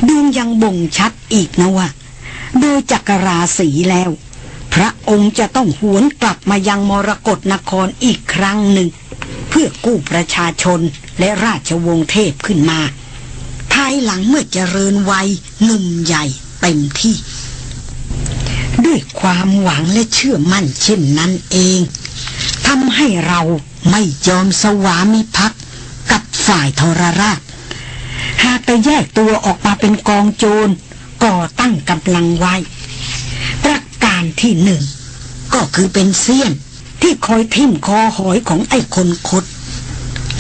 ดวงยังบ่งชัดอีกนะว่า โดยจักรราศีแล้ว พระองค์จะต้องหวนกลับมายังมรกรนครอีกครั้งหนึ่ง เพื่อกู้ประชาชนและราชวงศ์เทพขึ้นมา ภายหลังเมื่อเจริญวัยหนุ่มใหญ่เต็มที่ ด้วยความหวังและเชื่อมั่นเช่นนั้นเองทำให้เราไม่ยอมสวามิภักดิ์กับฝ่ายทรราชหากแต่แยกตัวออกมาเป็นกองโจร ก่อตั้งกำลังไว้ ประการที่หนึ่ง ก็คือเป็นเสี้ยนที่คอยทิ่มคอหอยของไอ้คนคด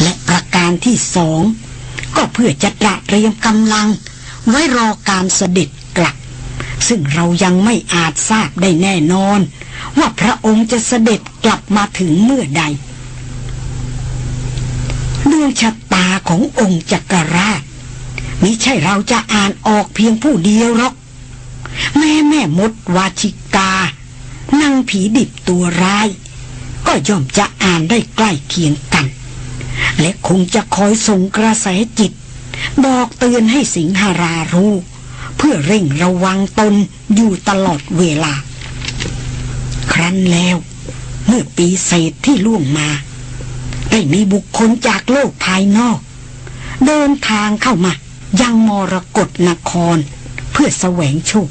และประการที่สอง ก็เพื่อจะตระเตรียมกำลัง ไว้รอการเสด็จกลับ ซึ่งเรายังไม่อาจทราบได้แน่นอน ว่าพระองค์จะเสด็จกลับมาถึงเมื่อใดดวงชะตาขององค์จักรราช มิใช่เราจะอ่านออกเพียงผู้เดียวหรอก แม่แม่มดวาชิกานั่งผีดิบตัวร้าย ก็ย่อมจะอ่านได้ใกล้เคียงกัน และคงจะคอยส่งกระแสจิต บอกเตือนให้สิงหารารู้ เพื่อเร่งระวังตนอยู่ตลอดเวลา ครั้นแล้ว เมื่อปีเศษที่ล่วงมา ได้มีบุคคลจากโลกภายนอก เดินทางเข้ามา ยังมรกรนคร เพื่อแสวงโชค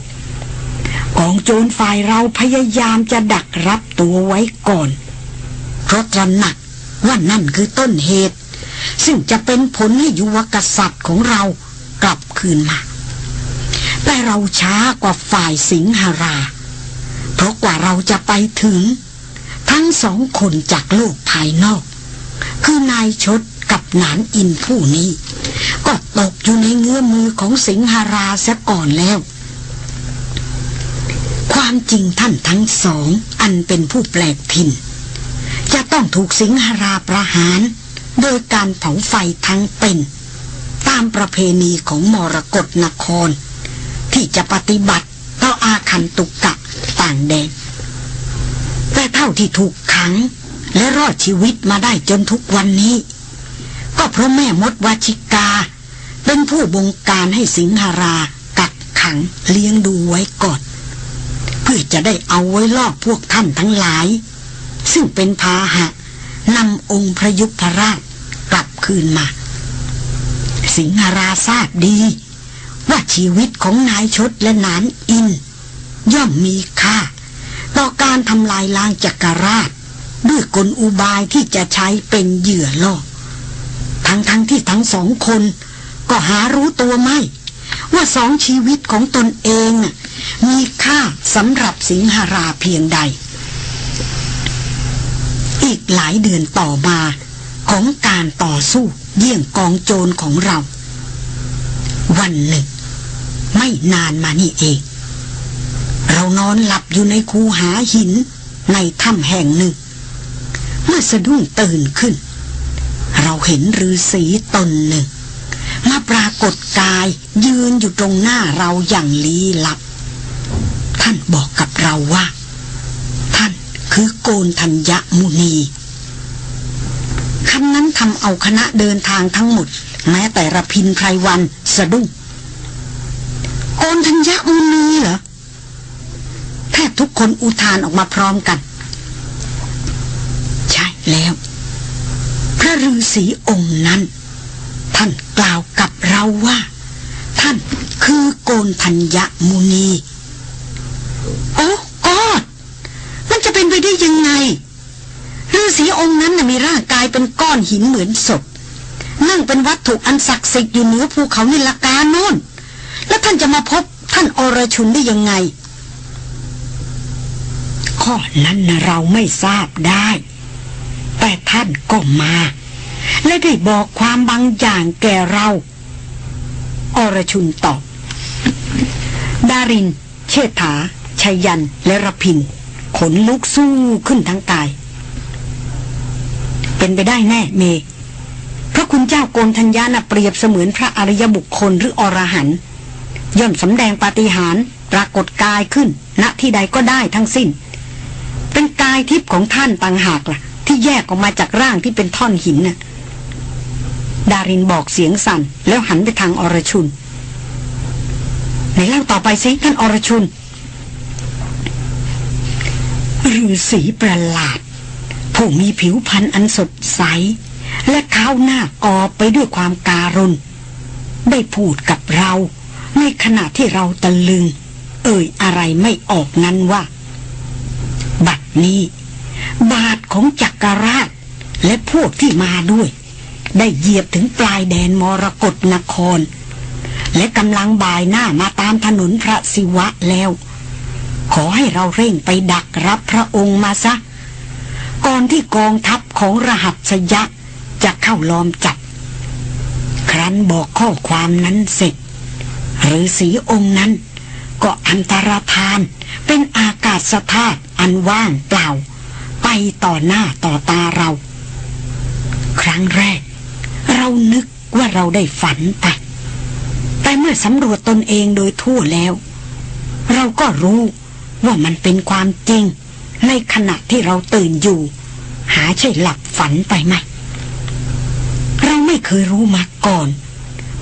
กองโจรฝ่ายเราพยายามจะดักรับตัวไว้ก่อน เพราะตระหนักว่านั่นคือต้นเหตุ ซึ่งจะเป็นผลให้ยุวกษัตริย์ของเรากลับคืนมา แต่เราช้ากว่าฝ่ายสิงหรา เพราะกว่าเราจะไปถึง ทั้งสองคนจากโลกภายนอก คือนายชด กับหนานอินผู้นี้ ก็ตกอยู่ในเงื้อมือของสิงหราเสียก่อนแล้ว ความจริงท่านทั้งสอง อันเป็นผู้แปลกถิ่น จะต้องถูกสิงหราประหาร โดยการเผาไฟทั้งเป็น ตามประเพณีของมรกรนคร ที่จะปฏิบัติต่ออาคันตุกกะต่างแดนแต่เท่าที่ถูกขังและรอดชีวิตมาได้จนทุกวันนี้ ก็เพราะแม่มดวชิกา เป็นผู้บงการให้สิงหรากักขังเลี้ยงดูไว้ก่อน เพื่อจะได้เอาไว้ลอกพวกท่านทั้งหลาย ซึ่งเป็นพาหะนำองค์พระยุพราชกลับคืนมา สิงหราทราบดี ว่าชีวิตของนายชดและนานอิน ย่อมมีค่า ต่อการทำลายล้างจักรราช ด้วยกลอุบายที่จะใช้เป็นเหยื่อล่อ ทั้งทั้งที่ทั้งสองคน ก็หารู้ตัวไม่ ว่าสองชีวิตของตนเองมีค่าสำหรับสิงหราเพียงใด อีกหลายเดือนต่อมาของการต่อสู้เยี่ยงกองโจรของเรา วันหนึ่ง ไม่นานมานี่เอง เรานอนหลับอยู่ในคูหาหินในถ้ำแห่งหนึ่ง เมื่อสะดุ้งตื่นขึ้น เราเห็นฤาษีตนหนึ่ง มาปรากฏกายยืนอยู่ตรงหน้าเราอย่างลี้ลับ ท่านบอกกับเราว่า ท่านคือโกนธัญญมุนีคำนั้นทำเอาคณะเดินทางทั้งหมด แม้แต่ระพินไพรวันสะดุ้งโกนธัญญมุนีเหรอแทบทุกคนอุทานออกมาพร้อมกัน ใช่แล้ว ระฤาษีองค์นั้น ท่านกล่าวกับเราว่า ท่านคือโกนธัญญมุนี โอ้กอดมันจะเป็นไปได้ยังไงฤาษีองค์นั้นน่ะมีร่างกายเป็นก้อนหินเหมือนศพนั่งเป็นวัตถุอันศักดิ์สิทธิ์อยู่เหนือภูเขานิลกาโน่น แล้วท่านจะมาพบท่านอรชุนได้ยังไง ข้อนั้นนะเราไม่ทราบได้ แต่ท่านก็มา และได้บอกความบางอย่างแก่เรา อรชุนตอบ ดาริน เชษฐาชัยยัน และรพิน ขนลุกสู้ขึ้นทั้งกาย เป็นไปได้แน่เม พระคุณเจ้าโกนธัญญานะเปรียบเสมือนพระอริยบุคคลหรืออรหันต์ย่อมสำแดงปาฏิหาริย์ปรากฏกายขึ้น ณที่ใดก็ได้ทั้งสิ้น เป็นกายทิพย์ของท่านต่างหากล่ะ ที่แยกออกมาจากร่างที่เป็นท่อนหินน่ะ ดารินบอกเสียงสั่น แล้วหันไปทางอรชุนไหนเล่าต่อไปสิท่านอรชุนฤาษีประหลาด ผู้มีผิวพรรณอันสดใส และเท้าหน้ากอบไปด้วยความการุณได้พูดกับเราในขณะที่เราตะลึง เอ่ยอะไรไม่ออกนั้นว่า บัดนี้ บาทของจักรราช และพวกที่มาด้วย ได้เหยียบถึงปลายแดนมรกรนคร และกำลังบ่ายหน้ามาตามถนนพระศิวะแล้ว ขอให้เราเร่งไปดักรับพระองค์มาซะ ก่อนที่กองทัพของรหัสยะจะเข้าล้อมจับ ครั้นบอกข้อความนั้นเสร็จหรือสีองค์นั้นก็อันตรธาน เป็นอากาศธาตุอันว่างเปล่า ไปต่อหน้าต่อตาเรา ครั้งแรก เรานึกว่าเราได้ฝันไป แต่เมื่อสำรวจตนเองโดยทั่วแล้ว เราก็รู้ว่ามันเป็นความจริง ในขณะที่เราตื่นอยู่ หาใช่หลับฝันไปไหม เราไม่เคยรู้มาก่อน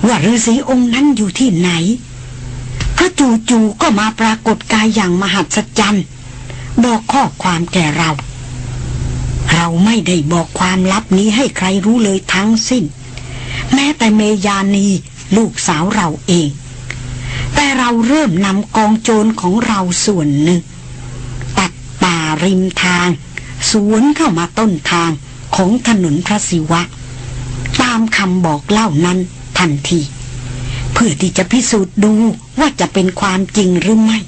ว่าฤาษีองค์นั้นอยู่ที่ไหนพระจู่ๆก็มาปรากฏกายอย่างมหัศจรรย์บอกข้อความแก่เรา เราไม่ได้บอกความลับนี้ให้ใครรู้เลยทั้งสิ้น แม้แต่เมยานีลูกสาวเราเอง แต่เราเริ่มนำกองโจรของเราส่วนหนึ่ง ตัดป่าริมทาง สวนเข้ามาต้นทางของถนนพระศิวะ ตามคำบอกเล่านั้นทันที เพื่อที่จะพิสูจน์ดูว่าจะเป็นความจริงหรือไม่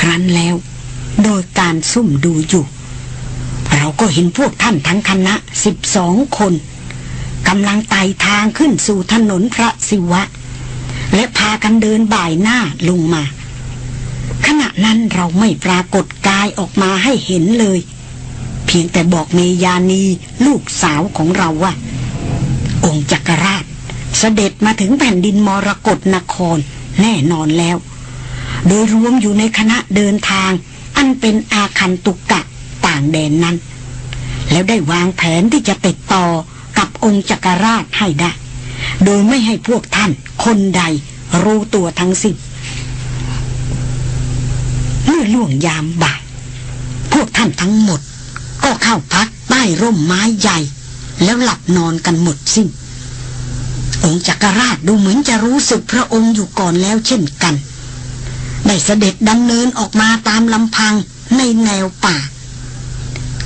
ครั้นแล้ว โดยการซุ่มดูอยู่ เราก็เห็นพวกท่านทั้งคณะสิบสองคนำลังไต่ทางขึ้นสู่ถนนพระศิวะ และพากันเดินบ่ายหน้าลงมา ขณะนั้นเราไม่ปรากฏกายออกมาให้เห็นเลย เพียงแต่บอกเมยานีลูกสาวของเราว่า องค์จักรราช เสด็จมาถึงแผ่นดินมรกรนครแน่นอนแล้ว โดยรวมอยู่ในคณะเดินทาง อันเป็นอาคันตุกกะต่างแดนนั้น แล้วได้วางแผนที่จะติดต่อ องค์จักรราชให้ได้ โดยไม่ให้พวกท่านคนใดรู้ตัวทั้งสิ้นเมื่อล่วงยามบ่าย พวกท่านทั้งหมด ก็เข้าพักใต้ร่มไม้ใหญ่ แล้วหลับนอนกันหมดสิ้น องค์จักรราชดูเหมือนจะรู้สึกพระองค์อยู่ก่อนแล้วเช่นกัน ได้เสด็จดำเนินออกมาตามลำพังในแนวป่า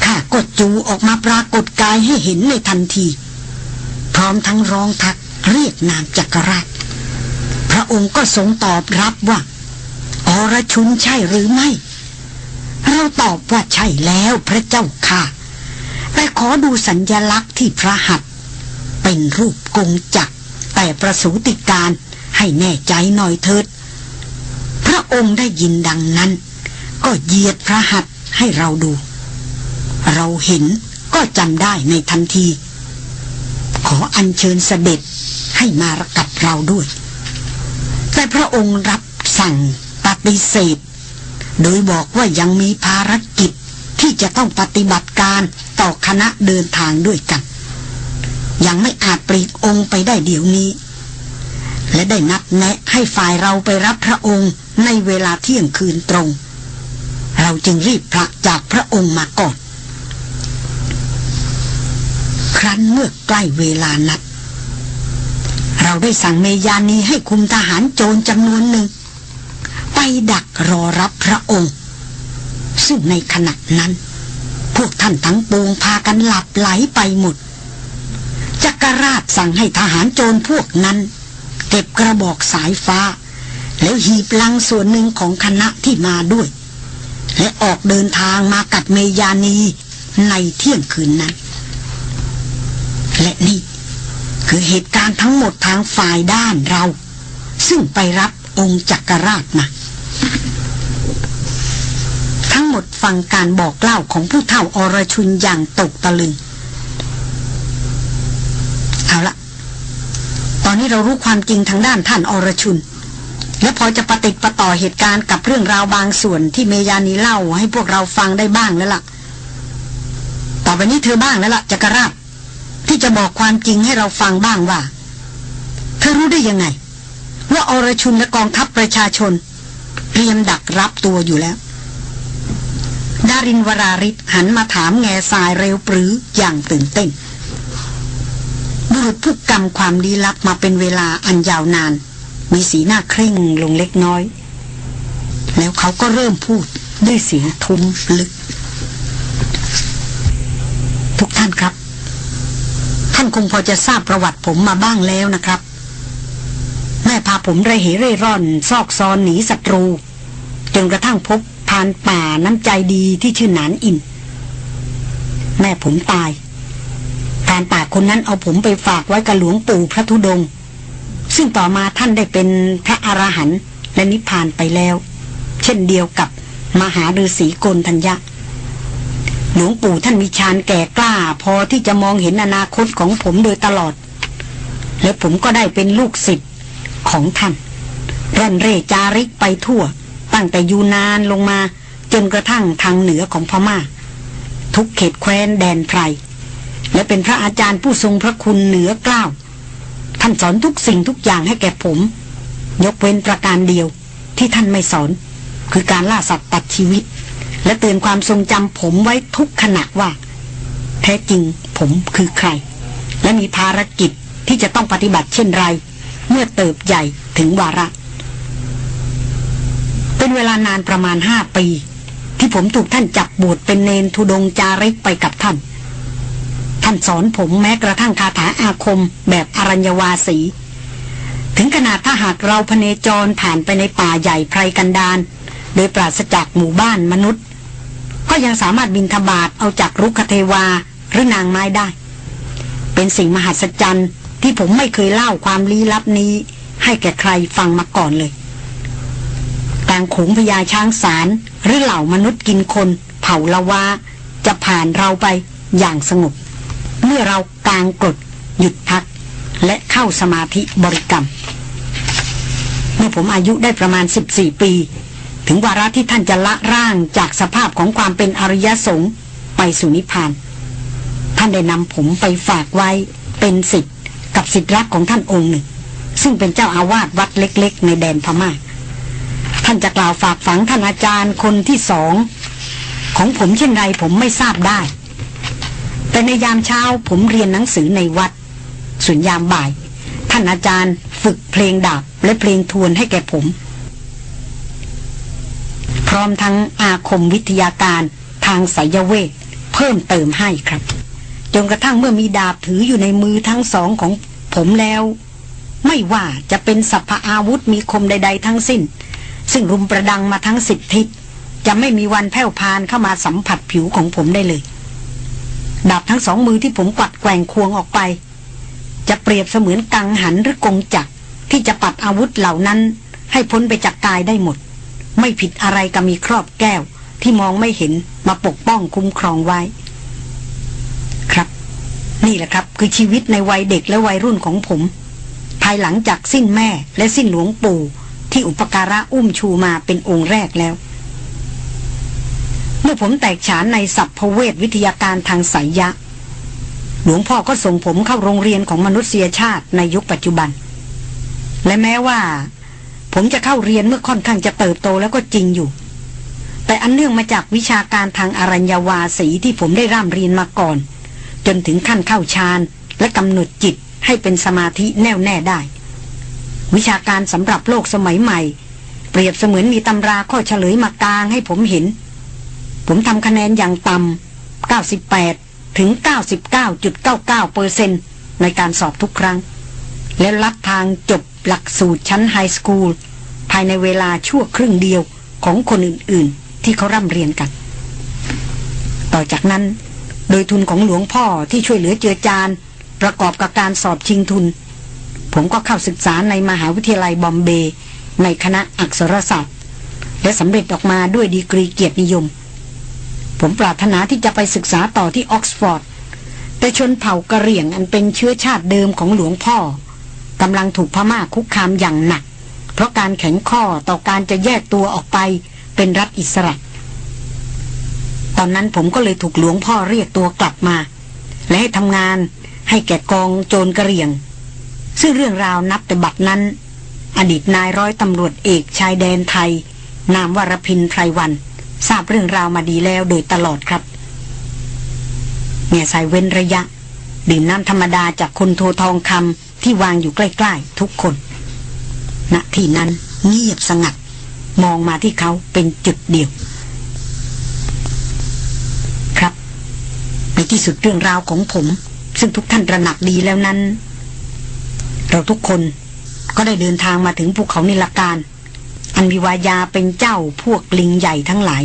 ข้าก็จูออกมาปรากฏกายให้เห็นในทันที พร้อมทั้งร้องทักเรียกนามจักรราช พระองค์ก็ทรงตอบรับว่าอรชุนใช่หรือไม่ เราตอบว่าใช่แล้วพระเจ้าค่ะ แต่ขอดูสัญญลักษณ์ที่พระหัตเป็นรูปกงจักรแต่ประสูติการให้แน่ใจหน่อยเถิด พระองค์ได้ยินดังนั้น ก็เหยียดพระหัตให้เราดู เราเห็นก็จำได้ในทันที ขออัญเชิญเสด็จให้มากับเราด้วย แต่พระองค์รับสั่งปฏิเสธ โดยบอกว่ายังมีภารกิจที่จะต้องปฏิบัติการต่อคณะเดินทางด้วยกัน ยังไม่อาจปลีกองค์ไปได้เดี๋ยวนี้ และได้นัดแนะให้ฝ่ายเราไปรับพระองค์ในเวลาเที่ยงคืนตรง เราจึงรีบพระจากพระองค์มาก่อน ครั้นเมื่อใกล้เวลานัด เราได้สั่งเมยานีให้คุมทหารโจรจำนวนหนึ่ง ไปดักรอรับพระองค์ ซึ่งในขณะนั้น พวกท่านทั้งปวงพากันหลับไหลไปหมดจักรราชสั่งให้ทหารโจรพวกนั้น เก็บกระบอกสายฟ้า แล้วหีบลังส่วนหนึ่งของคณะที่มาด้วย และออกเดินทางมากับเมยานีในเที่ยงคืนนั้น และนี่คือเหตุการณ์ทั้งหมดทางฝ่ายด้านเรา ซึ่งไปรับองค์จักรราชมาทั้งหมดฟังการบอกเล่าของผู้เฒ่าอรชุนอย่างตกตะลึง เอาละตอนนี้เรารู้ความจริงทางด้านท่านอรชุน และพอจะปฏิติดประต่อเหตุการณ์กับเรื่องราวบางส่วนที่เมยานีเล่าให้พวกเราฟังได้บ้างแล้วล่ะ ต่อไปนี้เธอบ้างแล้วล่ะจักรราช ที่จะบอกความจริงให้เราฟังบ้างว่า เธอรู้ได้ยังไง ว่าอรชุนและกองทัพประชาชนเตรียมดักรับตัวอยู่แล้ว ดารินวราริศหันมาถามแง่สายเร็วปรืออย่างตื่นเต้นบุรุษผู้กำความลี้ลับมาเป็นเวลาอันยาวนาน มีสีหน้าเคร่งลงเล็กน้อย แล้วเขาก็เริ่มพูดด้วยเสียงทุ้มลึก ทุกท่านครับ ท่านคงพอจะทราบประวัติผมมาบ้างแล้วนะครับ แม่พาผมระเหเร่ร่อน ซอกซอนหนีศัตรู จนกระทั่งพบพานป่าน้ำใจดีที่ชื่อหนานอิน แม่ผมตายพรานป่าคนนั้นเอาผมไปฝากไว้กับหลวงปู่พระธุดงค์ซึ่งต่อมาท่านได้เป็นพระอรหันต์และนิพพานไปแล้ว เช่นเดียวกับมหาฤาษีโกนทัญญะ หลวงปู่ท่านมีฌานแก่กล้า พอที่จะมองเห็นอนาคตของผมโดยตลอด และผมก็ได้เป็นลูกศิษย์ของท่านร่อนเร่จาริกไปทั่ว ตั้งแต่ยูนานลงมาจนกระทั่งทางเหนือของพมา่า ทุกเขตแคว้นแดนไพร และเป็นพระอาจารย์ผู้ทรงพระคุณเหนือกล้าว ท่านสอนทุกสิ่งทุกอย่างให้แก่ผม ยกเว้นประการเดียวที่ท่านไม่สอน คือการล่าสัตว์ตัดชีวิต และเตือนความทรงจำผมไว้ทุกขณะว่า แท้จริงผมคือใคร และมีภารกิจที่จะต้องปฏิบัติเช่นไร เมื่อเติบใหญ่ถึงวาระ เป็นเวลานานประมาณห้าปี ที่ผมถูกท่านจับบวชเป็นเนนทุดงจาริกไปกับท่าน ท่านสอนผมแม้กระทั่งคาถาอาคมแบบอรัญญวาสี ถึงขนาดถ้าหากเราพเนจรผ่านไปในป่าใหญ่ไพรกันดารโดยปราศจากหมู่บ้านมนุษย์ ก็ยังสามารถบินทบาทเอาจากรุกขเทวาหรือนางไม้ได้ เป็นสิ่งมหัศจรรย์ที่ผมไม่เคยเล่าความลี้ลับนี้ ให้แก่ใครฟังมาก่อนเลยกลางขงพญาช้างสารหรือเหล่ามนุษย์กินคน เผ่าละวาจะผ่านเราไปอย่างสงบ เมื่อเรากลางกดหยุดพัก และเข้าสมาธิบริกรรม เมื่อผมอายุได้ประมาณ 14 ปี ถึงวาระที่ท่านจะละร่างจากสภาพของความเป็นอริยสงฆ์ไปสู่นิพพาน ท่านได้นำผมไปฝากไว้เป็นสิทธิ์กับสิทธิรักของท่านองค์หนึ่ง ซึ่งเป็นเจ้าอาวาสวัดเล็ก ๆ ในแดนพมา่าท่านจะกล่าวฝากฝังท่านอาจารย์คนที่สองของผมเช่นไรผมไม่ทราบได้ แต่ในยามเช้าผมเรียนหนังสือในวัด ส่วนยามบ่าย ท่านอาจารย์ฝึกเพลงดาบและเพลงทวนให้แก่ผม ร้อมทั้งอาคมวิทยาการทางสายเวทเพิ่มเติมให้ครับ จนกระทั่งเมื่อมีดาบถืออยู่ในมือทั้งสองของผมแล้ว ไม่ว่าจะเป็นสัพพอาวุธมีคมใด ๆ ทั้งสิ้น ซึ่งรุมประดังมาทั้งสิบทิศจะไม่มีวันแผ่วพานเข้ามาสัมผัสผิวของผมได้เลย ดาบทั้งสองมือที่ผมกวัดแกว่งควงออกไป จะเปรียบเสมือนกังหันหรือกงจักรที่จะปัดอาวุธเหล่านั้นให้พ้นไปจากกายได้หมด ไม่ผิดอะไรกับมีครอบแก้วที่มองไม่เห็นมาปกป้องคุ้มครองไว้ ครับ นี่แหละครับ คือชีวิตในวัยเด็กและวัยรุ่นของผม ภายหลังจากสิ้นแม่และสิ้นหลวงปู่ที่อุปการะอุ้มชูมาเป็นองค์แรกแล้ว เมื่อผมแตกฉานในสัพพเวทวิทยาการทางสายยะ หลวงพ่อก็ส่งผมเข้าโรงเรียนของมนุษยชาติในยุคปัจจุบัน และแม้ว่า ผมจะเข้าเรียนเมื่อค่อนข้างจะเติบโตแล้วก็จริงอยู่ แต่อันเนื่องมาจากวิชาการทางอรัญญาวาสีที่ผมได้ร่ำเรียนมาก่อน จนถึงขั้นเข้าฌานและกำหนดจิตให้เป็นสมาธิแน่วแน่ได้ วิชาการสำหรับโลกสมัยใหม่ เปรียบเสมือนมีตำราข้อเฉลยมากลางให้ผมเห็น ผมทำคะแนนอย่างต่ำ98 ถึง 99.99เปอร์เซนในการสอบทุกครั้ง และลัดทางจบ หลักสูตรชั้นไฮสคูลภายในเวลาชั่วครึ่งเดียวของคนอื่นๆ ที่เขาร่ำเรียนกัน ต่อจากนั้น โดยทุนของหลวงพ่อที่ช่วยเหลือเจือจาน ประกอบกับการสอบชิงทุน ผมก็เข้าศึกษาในมหาวิทยาลัยบอมเบย์ในคณะอักษรศาสตร์ และสำเร็จออกมาด้วยดีกรีเกียรตินิยม ผมปรารถนาที่จะไปศึกษาต่อที่ออกซฟอร์ดแต่ชนเผ่ากะเหรี่ยงอันเป็นเชื้อชาติเดิมของหลวงพ่อ กำลังถูกพม่าคุกคามอย่างหนัก เพราะการแข็งข้อต่อการจะแยกตัวออกไปเป็นรัฐอิสระ ตอนนั้นผมก็เลยถูกหลวงพ่อเรียกตัวกลับมา และให้ทำงานให้แก่กองโจรกระเรียง ซึ่งเรื่องราวนับแต่บัดนั้น อดีตนายร้อยตำรวจเอกชายแดนไทย นามวรพินไพรวัน ทราบเรื่องราวมาดีแล้วโดยตลอดครับเงี่ยสายเว้นระยะ ดื่มน้ำธรรมดาจากคนโททองคำ ที่วางอยู่ใกล้ ๆ ทุกคนณที่นั้นเงียบสงัด มองมาที่เขาเป็นจุดเดียว ครับ ในที่สุดเรื่องราวของผม ซึ่งทุกท่านระหนักดีแล้วนั้น เราทุกคนก็ได้เดินทางมาถึงภูเขานิลการ อันมีวายาเป็นเจ้าพวกลิงใหญ่ทั้งหลาย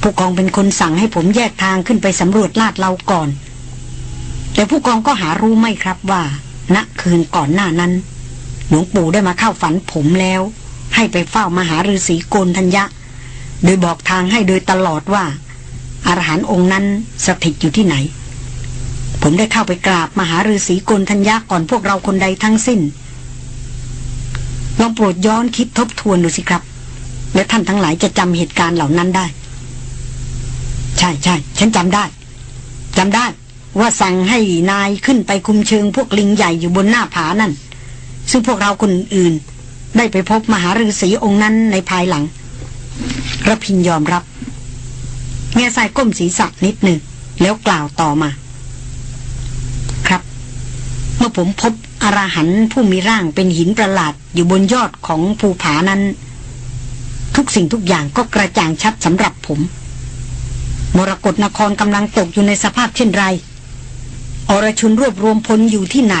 ผู้กองเป็นคนสั่งให้ผมแยกทางขึ้นไปสำรวจลาดเราก่อน แต่ผู้กองก็หารู้ไม่ครับว่า ณคืนก่อนหน้านั้น หลวงปู่ได้มาเข้าฝันผมแล้ว ให้ไปเฝ้ามหาฤาษีโกนทัญญะ โดยบอกทางให้โดยตลอดว่าอารหันต์องค์นั้นสถิตอยู่ที่ไหน ผมได้เข้าไปกราบมหาฤาษีโกนทัญญะก่อนพวกเราคนใดทั้งสิ้นลองโปรดย้อนคิดทบทวนดูสิครับ และท่านทั้งหลายจะจำเหตุการณ์เหล่านั้นได้ ใช่ใช่ฉันจำได้จำได้ ว่าสั่งให้นายขึ้นไปคุมเชิงพวกลิงใหญ่อยู่บนหน้าผานั่น ซึ่งพวกเราคนอื่นได้ไปพบมหาฤาษีองค์นั้นในภายหลังระพินยอมรับเงียสายก้มศีรษะนิดหนึ่ง แล้วกล่าวต่อมา ครับ เมื่อผมพบอรหันต์ผู้มีร่างเป็นหินประหลาดอยู่บนยอดของภูผานั้น ทุกสิ่งทุกอย่างก็กระจ่างชัดสำหรับผม มรกรนครกำลังตกอยู่ในสภาพเช่นไร อรชุนรวบรวมพลอยู่ที่ไหน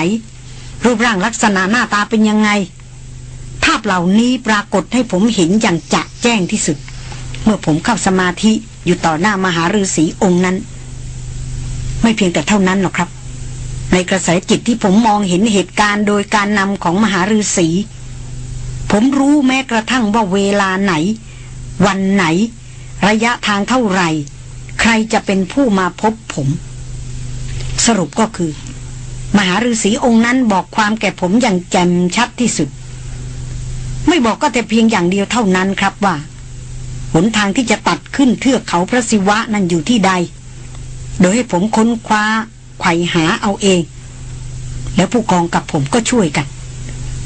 รูปร่างลักษณะหน้าตาเป็นยังไง ภาพเหล่านี้ปรากฏให้ผมเห็นอย่างจะแจ้งที่สุด เมื่อผมเข้าสมาธิอยู่ต่อหน้ามหาฤาษีองค์นั้น ไม่เพียงแต่เท่านั้นหรอกครับ ในกระแสจิตที่ผมมองเห็นเหตุการณ์โดยการนำของมหาฤาษีผมรู้แม้กระทั่งว่าเวลาไหน วันไหน ระยะทางเท่าไหร่ ใครจะเป็นผู้มาพบผม สรุปก็คือ มหาฤาษีองค์นั้นบอกความแก่ผมอย่างแจ่มชัดที่สุด ไม่บอกก็แต่เพียงอย่างเดียวเท่านั้นครับว่า หนทางที่จะตัดขึ้นเทือกเขาพระศิวะนั้นอยู่ที่ใด โดยให้ผมค้นคว้าไขว่หาเอาเอง แล้วผู้กองกับผมก็ช่วยกัน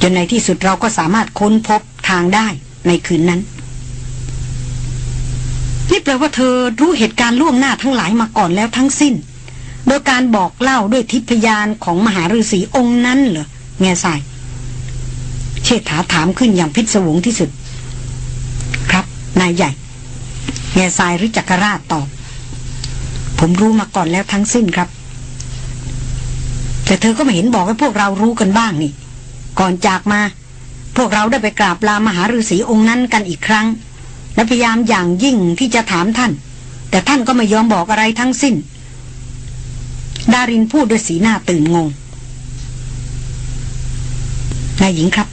จนในที่สุดเราก็สามารถค้นพบทางได้ในคืนนั้นนี่แปลว่าเธอรู้เหตุการณ์ล่วงหน้าทั้งหลายมาก่อนแล้วทั้งสิ้น โดยการบอกเล่าด้วยทิพยานของมหาฤาษีองค์นั้นเหรอแง่ทราย เชษฐาถามขึ้นอย่างพิศวงที่สุด ครับ นายใหญ่ แง่ทรายรือจักรราชตอบ ผมรู้มาก่อนแล้วทั้งสิ้นครับ แต่เธอก็ไม่เห็นบอกให้พวกเรารู้กันบ้างนี่ ก่อนจากมา พวกเราได้ไปกราบลามหาฤาษีองค์นั้นกันอีกครั้ง และพยายามอย่างยิ่งที่จะถามท่าน แต่ท่านก็ไม่ยอมบอกอะไรทั้งสิ้น ดารินพูดด้วยสีหน้าตื่นงง นายหญิงครับ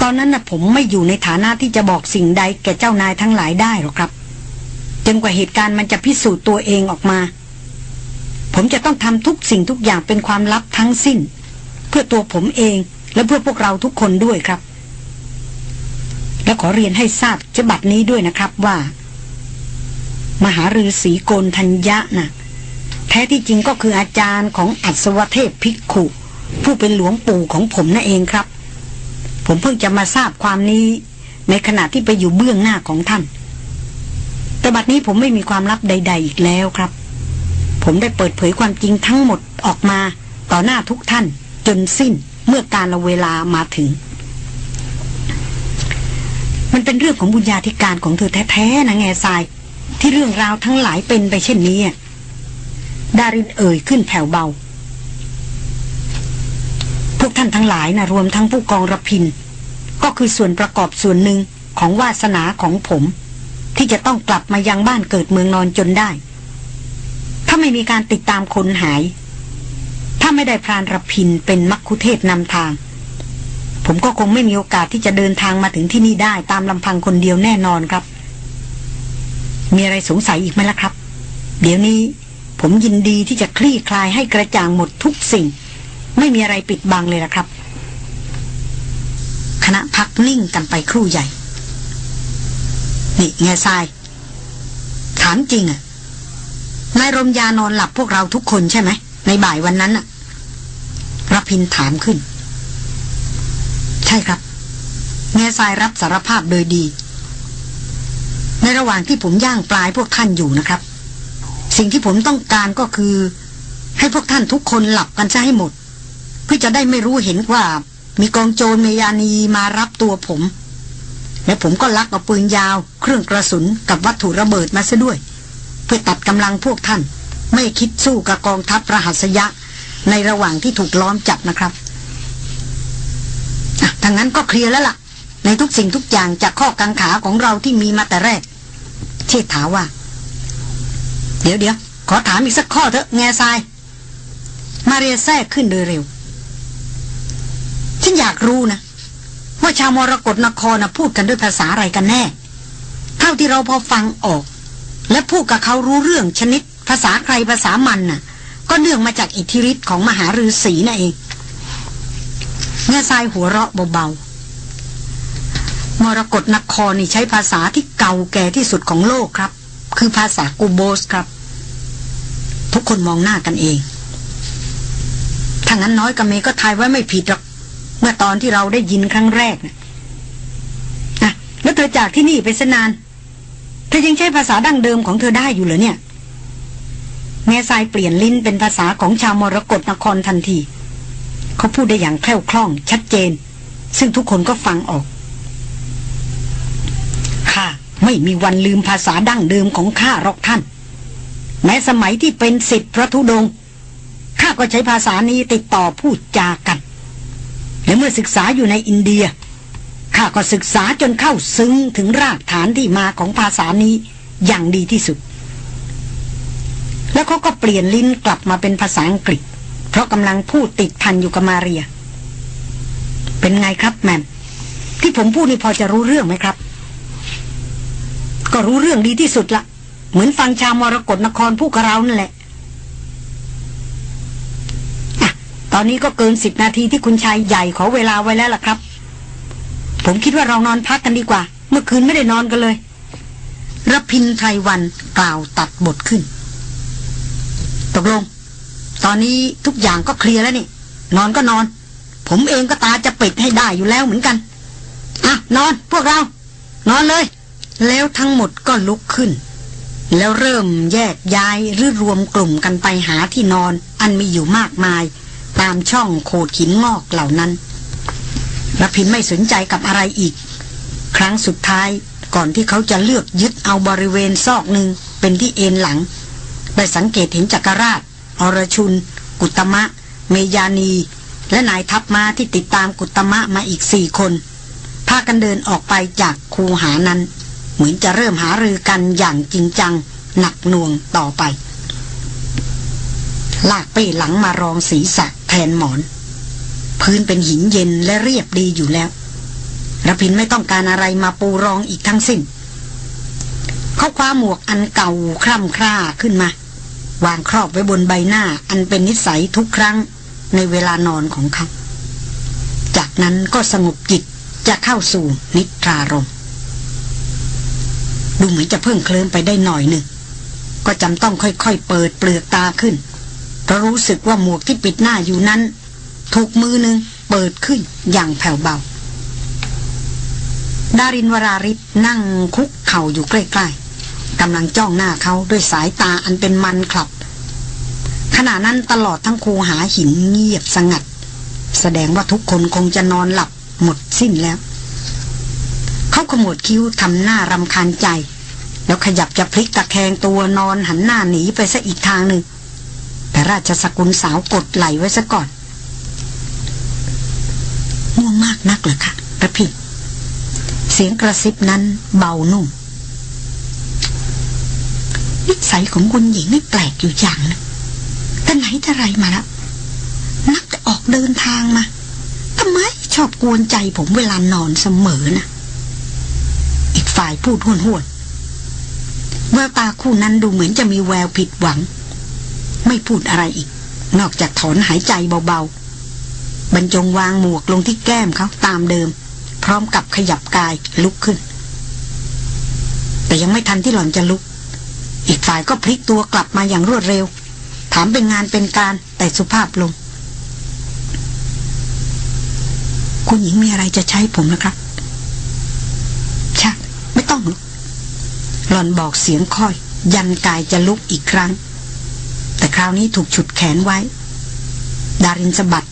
ตอนนั้นนะผมไม่อยู่ในฐานะที่จะบอกสิ่งใดแก่เจ้านายทั้งหลายได้หรอกครับ จนกว่าเหตุการณ์มันจะพิสูจน์ตัวเองออกมา ผมจะต้องทำทุกสิ่งทุกอย่างเป็นความลับทั้งสิ้น เพื่อตัวผมเองและเพื่อพวกเราทุกคนด้วยครับ และขอเรียนให้ทราบฉบับนี้ด้วยนะครับว่า มหาฤาษีโกนทัญญะนะ่ะ แท้ที่จริงก็คืออาจารย์ของอัศวเทพภิกขุ ผู้เป็นหลวงปู่ของผมนั่นเองครับ ผมเพิ่งจะมาทราบความนี้ ในขณะที่ไปอยู่เบื้องหน้าของท่าน แต่บัดนี้ผมไม่มีความลับใด ๆ อีกแล้วครับ ผมได้เปิดเผยความจริงทั้งหมดออกมาต่อหน้าทุกท่าน จนสิ้นเมื่อการละเวลามาถึง มันเป็นเรื่องของบุญญาธิการของเธอแท้ๆนะแง่ทราย ที่เรื่องราวทั้งหลายเป็นไปเช่นนี้อะ ดารินเอ่ยขึ้นแผ่วเบา พวกท่านทั้งหลายนะรวมทั้งผู้กองระพิน ก็คือส่วนประกอบส่วนหนึ่งของวาสนาของผม ที่จะต้องกลับมายังบ้านเกิดเมืองนอนจนได้ ถ้าไม่มีการติดตามคนหาย ถ้าไม่ได้พรานระพินเป็นมักคุเทศนำทาง ผมก็คงไม่มีโอกาสที่จะเดินทางมาถึงที่นี่ได้ตามลำพังคนเดียวแน่นอนครับ มีอะไรสงสัยอีกไหมล่ะครับ เดี๋ยวนี้ ผมยินดีที่จะคลี่คลายให้กระจ่างหมดทุกสิ่ง ไม่มีอะไรปิดบังเลยละครับ คณะพักนิ่งกันไปครู่ใหญ่ นี่แง่ทราย ถามจริงอะนายรมยานอนหลับพวกเราทุกคนใช่ไหม ในบ่ายวันนั้นอะรพินถามขึ้น ใช่ครับแง่ทรายรับสารภาพโดยดี ในระหว่างที่ผมย่างปลายพวกท่านอยู่นะครับ สิ่งที่ผมต้องการก็คือ ให้พวกท่านทุกคนหลับกันซะให้หมด เพื่อจะได้ไม่รู้เห็นว่า มีกองโจรเมยานีมารับตัวผม และผมก็ลักเอาปืนยาว เครื่องกระสุนกับวัตถุระเบิดมาซะด้วย เพื่อตัดกำลังพวกท่าน ไม่คิดสู้กับกองทัพรหัสยะ ในระหว่างที่ถูกล้อมจับนะครับทางนั้นก็เคลียร์แล้วล่ะ ในทุกสิ่งทุกอย่างจากข้อกังขาของเราที่มีมาแต่แรก เชษฐาว่า เดี๋ยวเดี๋ยวขอถามอีกสักข้อเถอะแง่ทราย มาเรียแทรกขึ้นโดยเร็ว ฉันอยากรู้นะ ว่าชาวมรกรนครนะพูดกันด้วยภาษาอะไรกันแน่ เท่าที่เราพอฟังออก และพูดกับเขารู้เรื่องชนิด ภาษาใครภาษามันน่ะ ก็เนื่องมาจากอิทธิฤทธิ์ของมหาฤาษีนั่นเองเงาทรายหัวเราะเบาๆมรกรนครนี่ใช้ภาษาที่เก่าแก่ที่สุดของโลกครับ คือภาษากูโบสครับ ทุกคนมองหน้ากันเอง ถ้างั้นน้อยกับเมย์ก็ทายไว้ไม่ผิดหรอก เมื่อตอนที่เราได้ยินครั้งแรกนะอะแล้วเธอจากที่นี่ไปสนาน เธอยังใช้ภาษาดั้งเดิมของเธอได้อยู่เหรอเนี่ยแง่ทรายเปลี่ยนลิ้นเป็นภาษาของชาวมรกรนครทันที เขาพูดได้อย่างแคล่วคล่อง ชัดเจน ซึ่งทุกคนก็ฟังออก ไม่มีวันลืมภาษาดั้งเดิมของข้าหรอกท่าน แม้สมัยที่เป็นสิทธิพระธุดงข้าก็ใช้ภาษานี้ติดต่อพูดจากัน และเมื่อศึกษาอยู่ในอินเดียข้าก็ศึกษาจนเข้าซึ้งถึงรากฐานที่มาของภาษานี้อย่างดีที่สุด แล้วเขาก็เปลี่ยนลิ้นกลับมาเป็นภาษาอังกฤษ เพราะกำลังพูดติดพันอยู่กับมาเรีย เป็นไงครับแมมที่ผมพูดนี่พอจะรู้เรื่องไหมครับ ก็รู้เรื่องดีที่สุดละเหมือนฟังชาวมรกรนครพูดกับเรานั่นแหละอะตอนนี้ก็เกินสิบนาทีที่คุณชายใหญ่ขอเวลาไว้แล้วล่ะครับ ผมคิดว่าเรานอนพักกันดีกว่า เมื่อคืนไม่ได้นอนกันเลยรพินไทรวันกล่าวตัดบทขึ้น ตกลง ตอนนี้ทุกอย่างก็เคลียร์แล้วนี่ นอนก็นอน ผมเองก็ตาจะปิดให้ได้อยู่แล้วเหมือนกัน อะ นอนพวกเรา นอนเลย แล้วทั้งหมดก็ลุกขึ้น แล้วเริ่มแยกย้ายหรือรวมกลุ่มกันไปหาที่นอนอันมีอยู่มากมาย ตามช่องโขดหินงอกเหล่านั้นรพินไม่สนใจกับอะไรอีก ครั้งสุดท้ายก่อนที่เขาจะเลือกยึดเอาบริเวณซอกหนึ่งเป็นที่เอ็นหลัง ได้สังเกตเห็นจักรราช อรชุน กุตมะ เมยานี และนายทัพมาที่ติดตามกุตมะมาอีกสี่คน พากันเดินออกไปจากคูหานั้น มือนจะเริ่มหารือกันอย่างจริงจัง หนักหน่วงต่อไป ลากเป้หลังมารองศีรษะแทนหมอน พื้นเป็นหินเย็นและเรียบดีอยู่แล้วระพินไม่ต้องการอะไรมาปูรองอีกทั้งสิ้น เขาคว้าหมวกอันเก่าคร่ำคร่าขึ้นมา วางครอบไว้บนใบหน้าอันเป็นนิสัยทุกครั้งในเวลานอนของเขา จากนั้นก็สงบจิตจะเข้าสู่นิทรารม ดูเหมือนจะเพิ่งเคลิ้มไปได้หน่อยหนึ่ง ก็จำต้องค่อยๆเปิดเปลือกตาขึ้นเพราะรู้สึกว่าหมวกที่ปิดหน้าอยู่นั้น ถูกมือหนึ่งเปิดขึ้นอย่างแผ่วเบา ดารินวราริศนั่งคุกเข่าอยู่ใกล้ๆกำลังจ้องหน้าเขาด้วยสายตาอันเป็นมันคลับ ขณะนั้นตลอดทั้งคูหาหินเงียบสงัด แสดงว่าทุกคนคงจะนอนหลับหมดสิ้นแล้ว เขาขมวดคิ้วทำหน้ารำคาญใจ แล้วขยับจะพลิกตะแคงตัวนอนหันหน้าหนีไปซะอีกทางหนึ่งแต่ราชสกุลสาวกดไหลไว้ซะก่อนง่วงมากนักเหรอคะระพิดเสียงกระซิบนั้นเบานุ่มนิสัยของคุณหญิงนี่แปลกอยู่อย่างนะแต่ไหนแต่ไรมาแล้วนับแต่ออกเดินทางมาทำไมชอบกวนใจผมเวลานอนเสมอนะ ฝ่ายพูดห้วนห้วนแววตาคู่นั้นดูเหมือนจะมีแววผิดหวัง ไม่พูดอะไรอีก นอกจากถอนหายใจเบาๆ บรรจงวางหมวกลงที่แก้มเขาตามเดิม พร้อมกับขยับกายลุกขึ้น แต่ยังไม่ทันที่หล่อนจะลุก อีกฝ่ายก็พลิกตัวกลับมาอย่างรวดเร็ว ถามเป็นงานเป็นการแต่สุภาพลง คุณหญิงมีอะไรจะใช้ผมนะครับ ต้อง หล่อนบอกเสียงค่อย ยันกายจะลุกอีกครั้ง แต่คราวนี้ถูกฉุดแขนไว้ ดารินสะบัด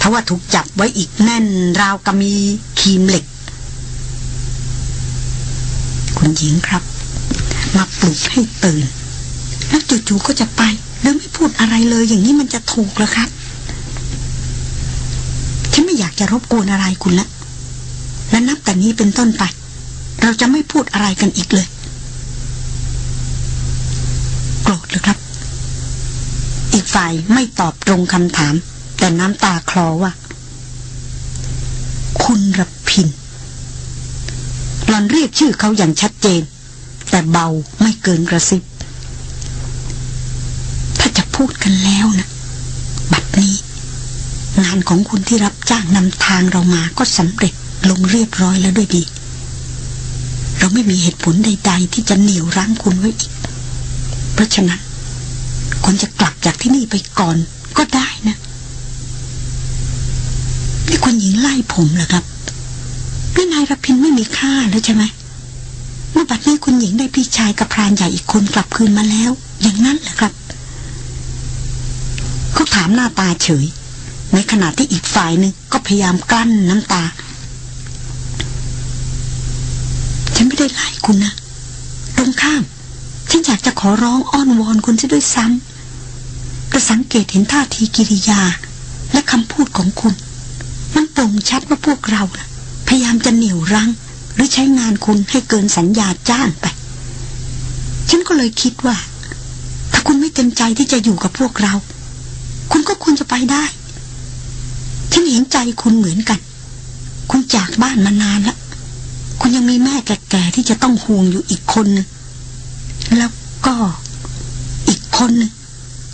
ทว่าถูกจับไว้อีกแน่นราวกับมีคีมเหล็ก คุณหญิงครับ มาปลุกให้ตื่น แล้วจู่ๆก็จะไป แล้วไม่พูดอะไรเลยอย่างนี้มันจะถูกหรอครับฉันไม่อยากจะรบกวนอะไรคุณละ และนับแต่นี้เป็นต้นไป เราจะไม่พูดอะไรกันอีกเลย โกรธหรือครับ อีกฝ่ายไม่ตอบตรงคำถาม แต่น้ำตาคลอว่า คุณรพินหลอนเรียกชื่อเขาอย่างชัดเจน แต่เบาไม่เกินกระซิบ ถ้าจะพูดกันแล้วนะ บัดนี้ งานของคุณที่รับจ้างนำทางเรามาก็สำเร็จลงเรียบร้อยแล้วด้วยดี เราไม่มีเหตุผลใด ๆ ที่จะเหนี่ยวรั้งคุณไว้อีก เพราะฉะนั้นคุณจะกลับจากที่นี่ไปก่อนก็ได้นะ นี่คุณหญิงไล่ผมเหรอครับนี่นายรพินไม่มีค่าแล้วใช่ไหมเมื่อบัดนี้คุณหญิงได้พี่ชายกับพรานใหญ่อีกคนกลับคืนมาแล้ว อย่างนั้นเหรอครับ เขาถามหน้าตาเฉย ในขณะที่อีกฝ่ายหนึ่งก็พยายามกลั้นน้ำตา ฉันไม่ได้ไล่คุณนะตรงข้าม ฉันอยากจะขอร้องอ้อนวอนคุณซะด้วยซ้ำแต่สังเกตเห็นท่าทีกิริยา และคำพูดของคุณ มันตรงชัดว่าพวกเรานะพยายามจะเหนี่ยวรั้ง หรือใช้งานคุณให้เกินสัญญาจ้างไป ฉันก็เลยคิดว่า ถ้าคุณไม่เต็มใจที่จะอยู่กับพวกเรา คุณก็ควรจะไปได้ ฉันเห็นใจคุณเหมือนกัน คุณจากบ้านมานานแล้ว คุณยังมีแม่แก่ๆที่จะต้องห่วงอยู่อีกคนนึงแล้วก็อีกคนนึง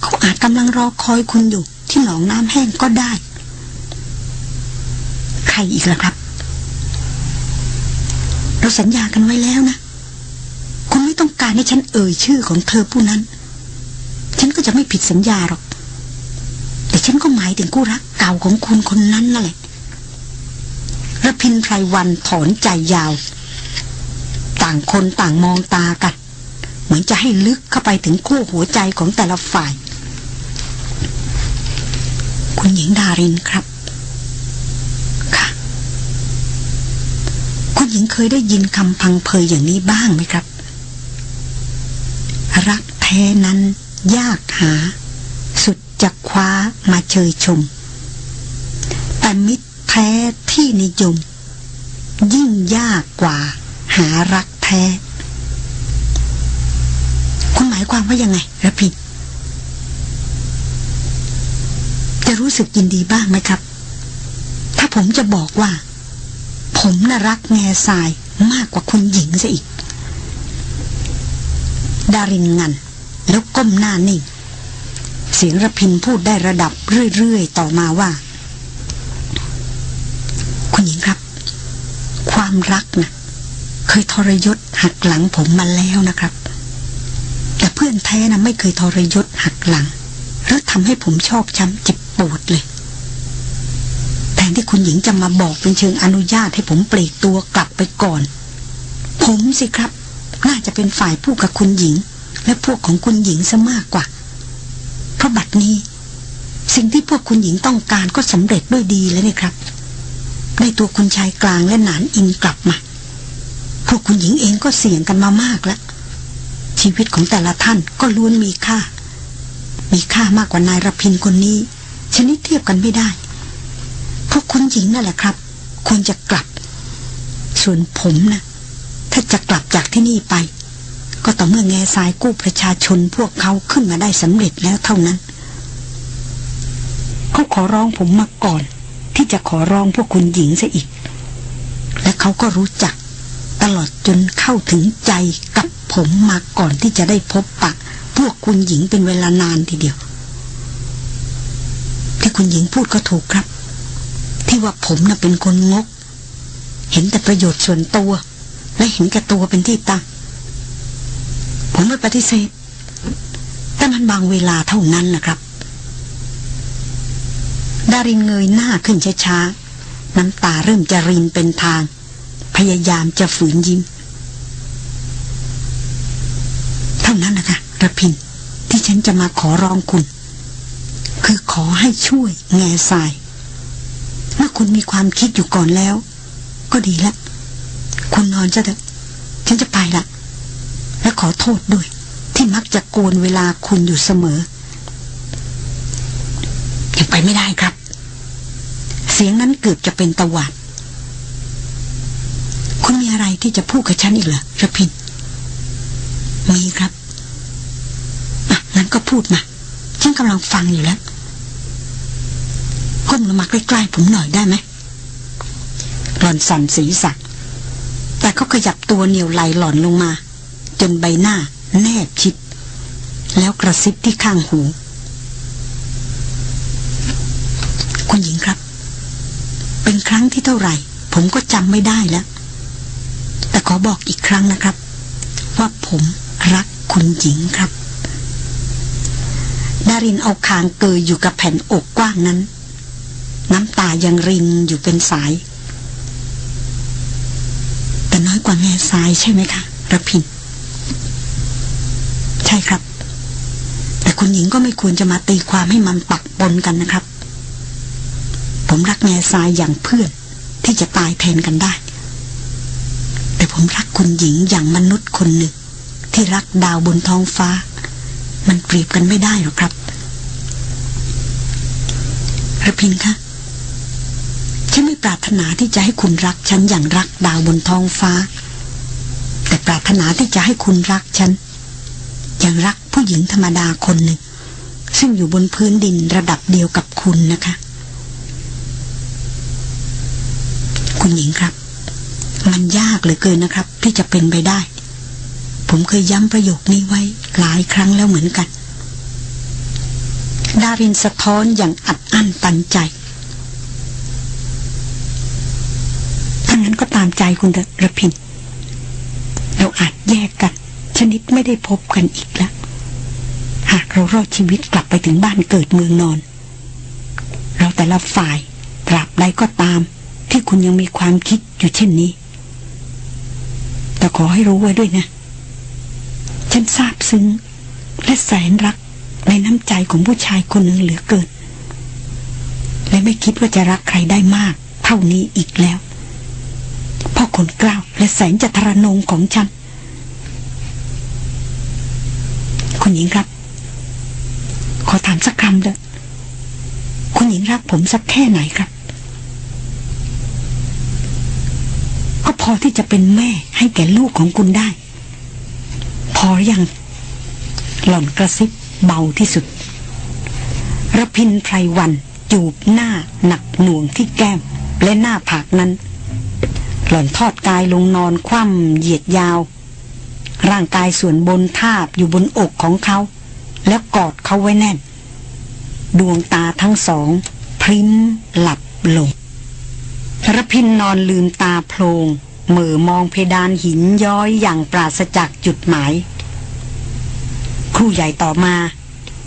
เขาอาจกำลังรอคอยคุณอยู่ ที่หนองน้ำแห้งก็ได้ ใครอีกล่ะครับ เราสัญญากันไว้แล้วนะ คุณไม่ต้องการให้ฉันเอ่ยชื่อของเธอผู้นั้น ฉันก็จะไม่ผิดสัญญาหรอก แต่ฉันก็หมายถึงคู่รักเก่าของคุณคนนั้นนั่นแหละ ระพินไพรวันถอนใจยาว ต่างคนต่างมองตากัน เหมือนจะให้ลึกเข้าไปถึงคู่หัวใจของแต่ละฝ่าย คุณหญิงดารินครับ ค่ะ คุณหญิงเคยได้ยินคำพังเพยอย่างนี้บ้างไหมครับ รักแท้นั้นยากหา สุดจะคว้ามาเชยชมแต่มิตร ท้ที่นิยม ยิ่งยากกว่า หารักแท้ คุณหมายความว่ายังไงระพินจะรู้สึกยินดีบ้างไหมครับ ถ้าผมจะบอกว่า ผมน่ะรักแง่ทรายมากกว่าคุณหญิงซะอีก ดารินงัน แล้วก้มหน้านิ่ง เสียงระพินพูดได้ระดับเรื่อย ๆ ต่อมาว่า คุณหญิงครับ ความรักนะเคยทรยศหักหลังผมมาแล้วนะครับ แต่เพื่อนแท้นะไม่เคยทรยศหักหลัง หรือทำให้ผมชอกช้ำเจ็บปวดเลยแทนที่คุณหญิงจะมาบอกเป็นเชิงอนุญาตให้ผมเปลีกตัวกลับไปก่อน ผมสิครับ น่าจะเป็นฝ่ายพูดกับคุณหญิง และพวกของคุณหญิงซะมากกว่า เพราะบัดนี้ สิ่งที่พวกคุณหญิงต้องการก็สำเร็จด้วยดีแล้วนี่ครับ ได้ตัวคุณชายกลางและหนานอินกลับมา พวกคุณหญิงเองก็เสี่ยงกันมามากแล้ว ชีวิตของแต่ละท่านก็ล้วนมีค่า มีค่ามากกว่านายรพินคนนี้ ชนิดเทียบกันไม่ได้ พวกคุณหญิงนั่นแหละครับ ควรจะกลับ ส่วนผมนะถ้าจะกลับจากที่นี่ไป ก็ต่อเมื่อแง่ทรายกู้ประชาชนพวกเขาขึ้นมาได้สำเร็จแล้วเท่านั้น เขาขอร้องผมมาก่อน ที่จะขอร้องพวกคุณหญิงซะอีก และเขาก็รู้จัก ตลอดจนเข้าถึงใจกับผมมาก่อนที่จะได้พบปะ พวกคุณหญิงเป็นเวลานานทีเดียว ที่คุณหญิงพูดก็ถูกครับ ที่ว่าผมน่ะเป็นคนงก เห็นแต่ประโยชน์ส่วนตัว และเห็นแก่ตัวเป็นที่ตั้งผมไม่ปฏิเสธแต่มันบางเวลาเท่านั้นนะครับ ดารินเงยหน้าขึ้นช้าๆ น้ำตาเริ่มจะรินเป็นทาง พยายามจะฝืนยิ้ม เท่านั้นนะคะระพินที่ฉันจะมาขอร้องคุณ คือขอให้ช่วยแง่ทราย เมื่อคุณมีความคิดอยู่ก่อนแล้ว ก็ดีแล้วคุณนอนจะเถอะฉันจะไปละ และขอโทษด้วย ที่มักจะโกนเวลาคุณอยู่เสมอยังไปไม่ได้ครับ เสียงนั้นเกือบจะเป็นตะวัดคุณมีอะไรที่จะพูดกับฉันอีกเหรอระพิน มีครับอะงั้นก็พูดมา ฉันกำลังฟังอยู่แล้วก้มลงมาใกล้ๆผมหน่อยได้ไหมหล่อนสั่นศีรษะแต่เขาขยับตัวเหนียวไหลหล่อนลงมา จนใบหน้าแนบชิด แล้วกระซิบที่ข้างหู คุณหญิงครับ เป็นครั้งที่เท่าไหร่ ผมก็จำไม่ได้แล้ว แต่ขอบอกอีกครั้งนะครับ ว่าผมรักคุณหญิงครับ ดารินเอาคางเกยอยู่กับแผ่นอกกว้างนั้น น้ำตายังรินอยู่เป็นสาย แต่น้อยกว่าแง่ทรายใช่ไหมคะระพิน ใช่ครับ แต่คุณหญิงก็ไม่ควรจะมาตีความให้มันปักปนกันนะครับ ผมรักแง่ทรายอย่างเพื่อนที่จะตายแทนกันได้ แต่ผมรักคุณหญิงอย่างมนุษย์คนหนึ่ง ที่รักดาวบนท้องฟ้า มันเปรียบกันไม่ได้หรอกครับระพินคะฉันไม่ปรารถนาที่จะให้คุณรักฉันอย่างรักดาวบนท้องฟ้า แต่ปรารถนาที่จะให้คุณรักฉันอย่างรักผู้หญิงธรรมดาคนหนึ่ง ซึ่งอยู่บนพื้นดินระดับเดียวกับคุณนะคะ คุณหญิงครับ มันยากเหลือเกินนะครับ ที่จะเป็นไปได้ ผมเคยย้ำประโยคนี้ไว้หลายครั้งแล้วเหมือนกันดารินสะท้อนอย่างอัดอั้นตันใจถ้างั้นก็ตามใจคุณระพิน เราอาจแยกกัน ชนิดไม่ได้พบกันอีกแล้ว หากเรารอดชีวิตกลับไปถึงบ้านเกิดเมืองนอน เราแต่ละฝ่ายตราบใดก็ตาม ที่คุณยังมีความคิดอยู่เช่นนี้ แต่ขอให้รู้ไว้ด้วยนะ ฉันซาบซึ้ง และแสนรักในน้ำใจของผู้ชายคนหนึ่งเหลือเกิน และไม่คิดว่าจะรักใครได้มาก เท่านี้อีกแล้วพ่อคนกล้าวและแสนจะทรนงของฉัน คุณหญิงครับ ขอถามสักคำเถอะคุณหญิงรักผมสักแค่ไหนครับ พอที่จะเป็นแม่ให้แก่ลูกของคุณได้ พออยัง หล่อนกระซิบเบาที่สุดระพินไพรวันจูบหน้าหนักหน่วงที่แก้ม และหน้าผากนั้น หล่อนทอดกายลงนอนคว่ำเหยียดยาว ร่างกายส่วนบนทาบอยู่บนอกของเขา แล้วกอดเขาไว้แน่น ดวงตาทั้งสอง พริ้มหลับลง ระพินนอนลืมตาโพลงเหม่อมองเพดานหินย้อยอย่างปราศจากจุดหมาย ครูใหญ่ต่อมา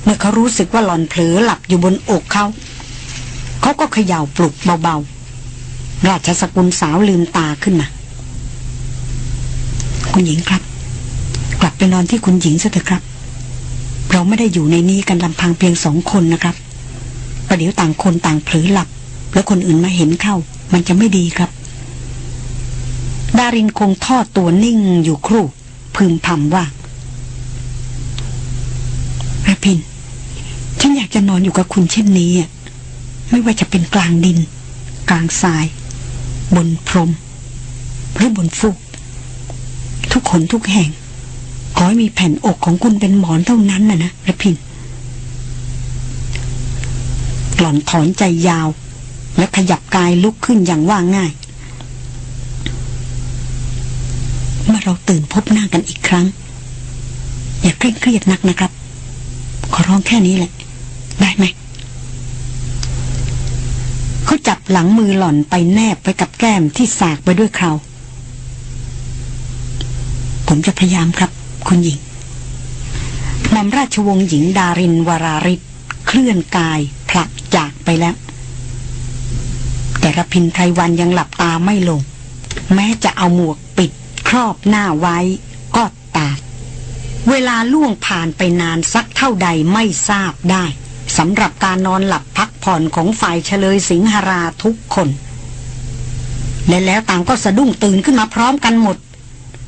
เมื่อเขารู้สึกว่าหลอนเผลอหลับอยู่บนอกเขา เขาก็เขย่าปลุกเบาๆ ราชสกุลสาวลืมตาขึ้นมา คุณหญิงครับ กลับไปนอนที่คุณหญิงซะเถอะครับ เราไม่ได้อยู่ในนี้กันลำพังเพียงสองคนนะครับประเดี๋ยวต่างคนต่างเผลอหลับ แล้วคนอื่นมาเห็นเข้า มันจะไม่ดีครับ ดารินคงทอดตัวนิ่งอยู่ครู่ พึมพำว่าระพิน ฉันอยากจะนอนอยู่กับคุณเช่นนี้อะไม่ว่าจะเป็นกลางดิน กลางทราย บนพรม หรือบนฟูก ทุกคนทุกแห่ง ขอให้มีแผ่นอกของคุณเป็นหมอนเท่านั้นนะนะระพินหล่อนถอนใจยาว และขยับกายลุกขึ้นอย่างว่าง่าย เมื่อเราตื่นพบหน้ากันอีกครั้ง อย่าเคร่งเครียดนักนะครับ ขอร้องแค่นี้แหละ ได้ไหมเขาจับหลังมือหล่อนไปแนบไปกับแก้มที่สากไปด้วยคราวผมจะพยายามครับ คุณหญิงหม่อมราชวงศ์หญิงดารินวราริศเคลื่อนกายผลักจากไปแล้ว แต่ระพินไพรวันยังหลับตาไม่ลง แม้จะเอาหมวกปิด ครอบหน้าไว้ ก็ตาเวลาล่วงผ่านไปนานสักเท่าใดไม่ทราบได้สำหรับการนอนหลับพักผ่อนของฝ่ายเฉลยสิงหราทุกคน และแล้วต่างก็สะดุ้งตื่นขึ้นมาพร้อมกันหมด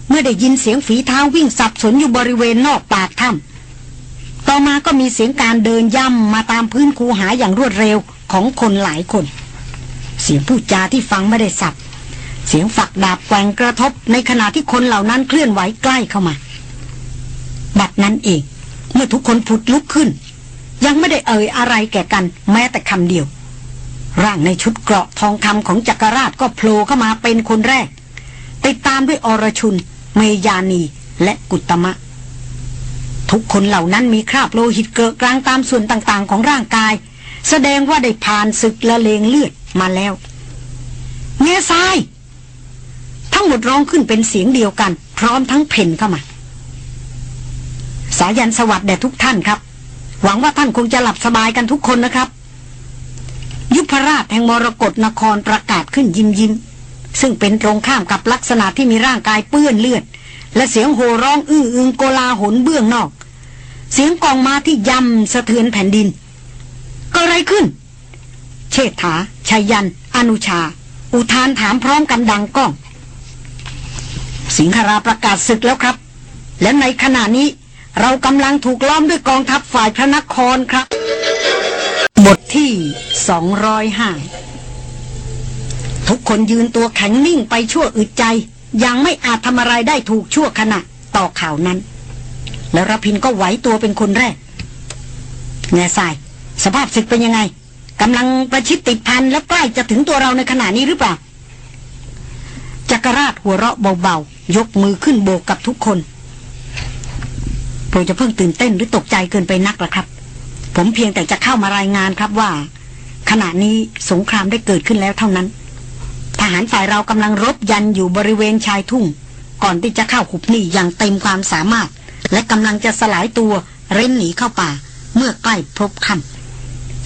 เมื่อได้ยินเสียงฝีเท้าวิ่งสับสนอยู่บริเวณนอกปากถ้ำต่อมาก็มีเสียงการเดินย่ำมาตามพื้นคูหาอย่างรวดเร็วของคนหลายคน สียงพูดจาที่ฟังไม่ได้สับ เสียงฝักดาบแกว่งกระทบในขณะที่คนเหล่านั้นเคลื่อนไหวใกล้เข้ามา บัดนั้นเอง เมื่อทุกคนผุดลุกขึ้น ยังไม่ได้เอ่ยอะไรแก่กันแม้แต่คำเดียว ร่างในชุดเกราะทองคำของจักรราชก็โผล่เข้ามาเป็นคนแรก ติดตามด้วยอรชุน เมยานีและกุตมะทุกคนเหล่านั้นมีคราบโลหิตเกลอะกลางตามส่วนต่างๆ ของร่างกาย แสดงว่าได้ผ่านศึกละเลงเลือด มาแล้วแง่ทราย ทั้งหมดร้องขึ้นเป็นเสียงเดียวกัน พร้อมทั้งเพ่นเข้ามา สายันสวัสดิ์แด่ทุกท่านครับ หวังว่าท่านคงจะหลับสบายกันทุกคนนะครับ ยุพราชแห่งมรกรนครประกาศขึ้นยิ้มยิ้มซึ่งเป็นตรงข้ามกับลักษณะที่มีร่างกายเปื้อนเลือด และเสียงโห่ร้องอื้ออึงโกลาหลเบื้องนอก เสียงกองมาที่ยำสะเทือนแผ่นดินก็อะไรขึ้น เชษฐาชายัน อนุชา อุทานถามพร้อมกันดังก้อง สิงคราประกาศศึกแล้วครับ และในขณะนี้เรากำลังถูกล้อมด้วยกองทัพฝ่ายพระนครครับ บทที่ 205 ทุกคนยืนตัวแข็งนิ่งไปชั่วอึดใจ ยังไม่อาจทำอะไรได้ถูกชั่วขณะต่อข่าวนั้น แล้วรพินก็ไหวตัวเป็นคนแรกแง่ทราย สภาพศึกเป็นยังไง กำลังประชิดติดพันและใกล้จะถึงตัวเราในขณะนี้หรือเปล่าจักรราชหัวเราะเบาๆ ยกมือขึ้นโบกกับทุกคนโปรจะเพิ่งตื่นเต้นหรือตกใจเกินไปนักล่ะครับ ผมเพียงแต่จะเข้ามารายงานครับว่า ขณะนี้สงครามได้เกิดขึ้นแล้วเท่านั้น ทหารฝ่ายเรากำลังรบยันอยู่บริเวณชายทุ่ง ก่อนที่จะเข้าขุบนี่อย่างเต็มความสามารถ และกำลังจะสลายตัวเร้นหนีเข้าป่า เมื่อใกล้พบค่ำ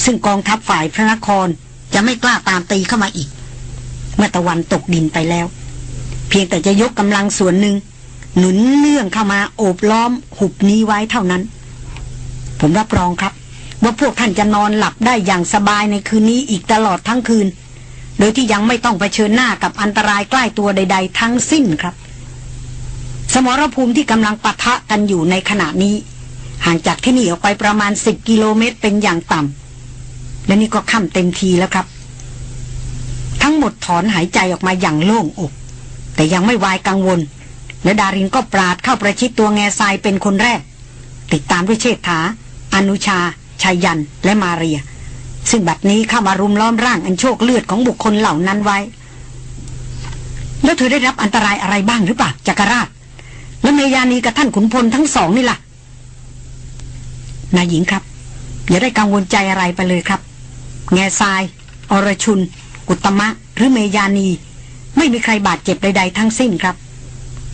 ซึ่งกองทัพฝ่ายพระนครจะไม่กล้าตามตีเข้ามาอีก เมื่อตะวันตกดินไปแล้ว เพียงแต่จะยกกำลังส่วนหนึ่ง หนุนเนื่องเข้ามาโอบล้อมหุบนี้ไว้เท่านั้น ผมรับรองครับ ว่าพวกท่านจะนอนหลับได้อย่างสบายในคืนนี้อีกตลอดทั้งคืน โดยที่ยังไม่ต้องเผชิญหน้ากับอันตรายใกล้ตัวใด ๆ ทั้งสิ้นครับ สมรภูมิที่กำลังปะทะกันอยู่ในขณะนี้ ห่างจากที่นี่ออกไปประมาณสิบกิโลเมตรเป็นอย่างต่ำ และนี่ก็ค่ำเต็มทีแล้วครับ ทั้งหมดถอนหายใจออกมาอย่างโล่งอก แต่ยังไม่วายกังวล และดารินก็ปราดเข้าประชิดตัวแง่ทรายเป็นคนแรก ติดตามด้วยเชษฐา อนุชาชายันและมาเรีย ซึ่งบัดนี้เข้ามารุมล้อมร่างอันโชคเลือดของบุคคลเหล่านั้นไว้ แล้วเธอได้รับอันตรายอะไรบ้างหรือเปล่าจักรราช และเมยานีกับท่านขุนพลทั้งสองนี่ล่ะนายหญิงครับ อย่าได้กังวลใจอะไรไปเลยครับ แง่ทราย อรชุน กุตมะ หรือเมยานี ไม่มีใครบาดเจ็บใดๆทั้งสิ้นครับ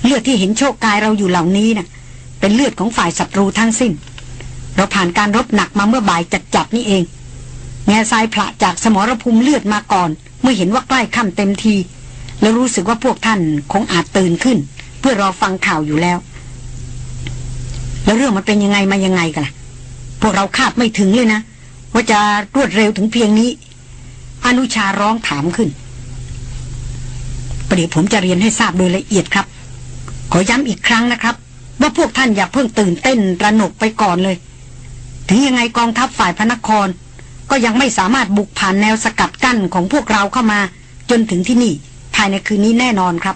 เลือดที่เห็นโชคกายเราอยู่เหล่านี้นะ่ะ เป็นเลือดของฝ่ายศัตรูทั้งสิ้น เราผ่านการรบหนักมาเมื่อบ่ายจัดๆนี่เอง แง่ทรายพระจากสมรภูมิเลือดมาก่อน เมื่อเห็นว่าใกล้ค่ำเต็มที แล้วรู้สึกว่าพวกท่านคงอาจตื่นขึ้น เพื่อรอฟังข่าวอยู่แล้ว แล้วเรื่องมันเป็นยังไงมายังไงกันล่ะพวกเราคาดไม่ถึงเลยนะ ว่าจะรวดเร็วถึงเพียงนี้ อนุชาร้องถามขึ้น ประเดี๋ยวผมจะเรียนให้ทราบโดยละเอียดครับ ขอย้ำอีกครั้งนะครับ ว่าพวกท่านอย่าเพิ่งตื่นเต้นระหนกไปก่อนเลย ถึงยังไงกองทัพฝ่ายพระนคร ก็ยังไม่สามารถบุกผ่านแนวสกัดกั้นของพวกเราเข้ามา จนถึงที่นี่ภายในคืนนี้แน่นอนครับ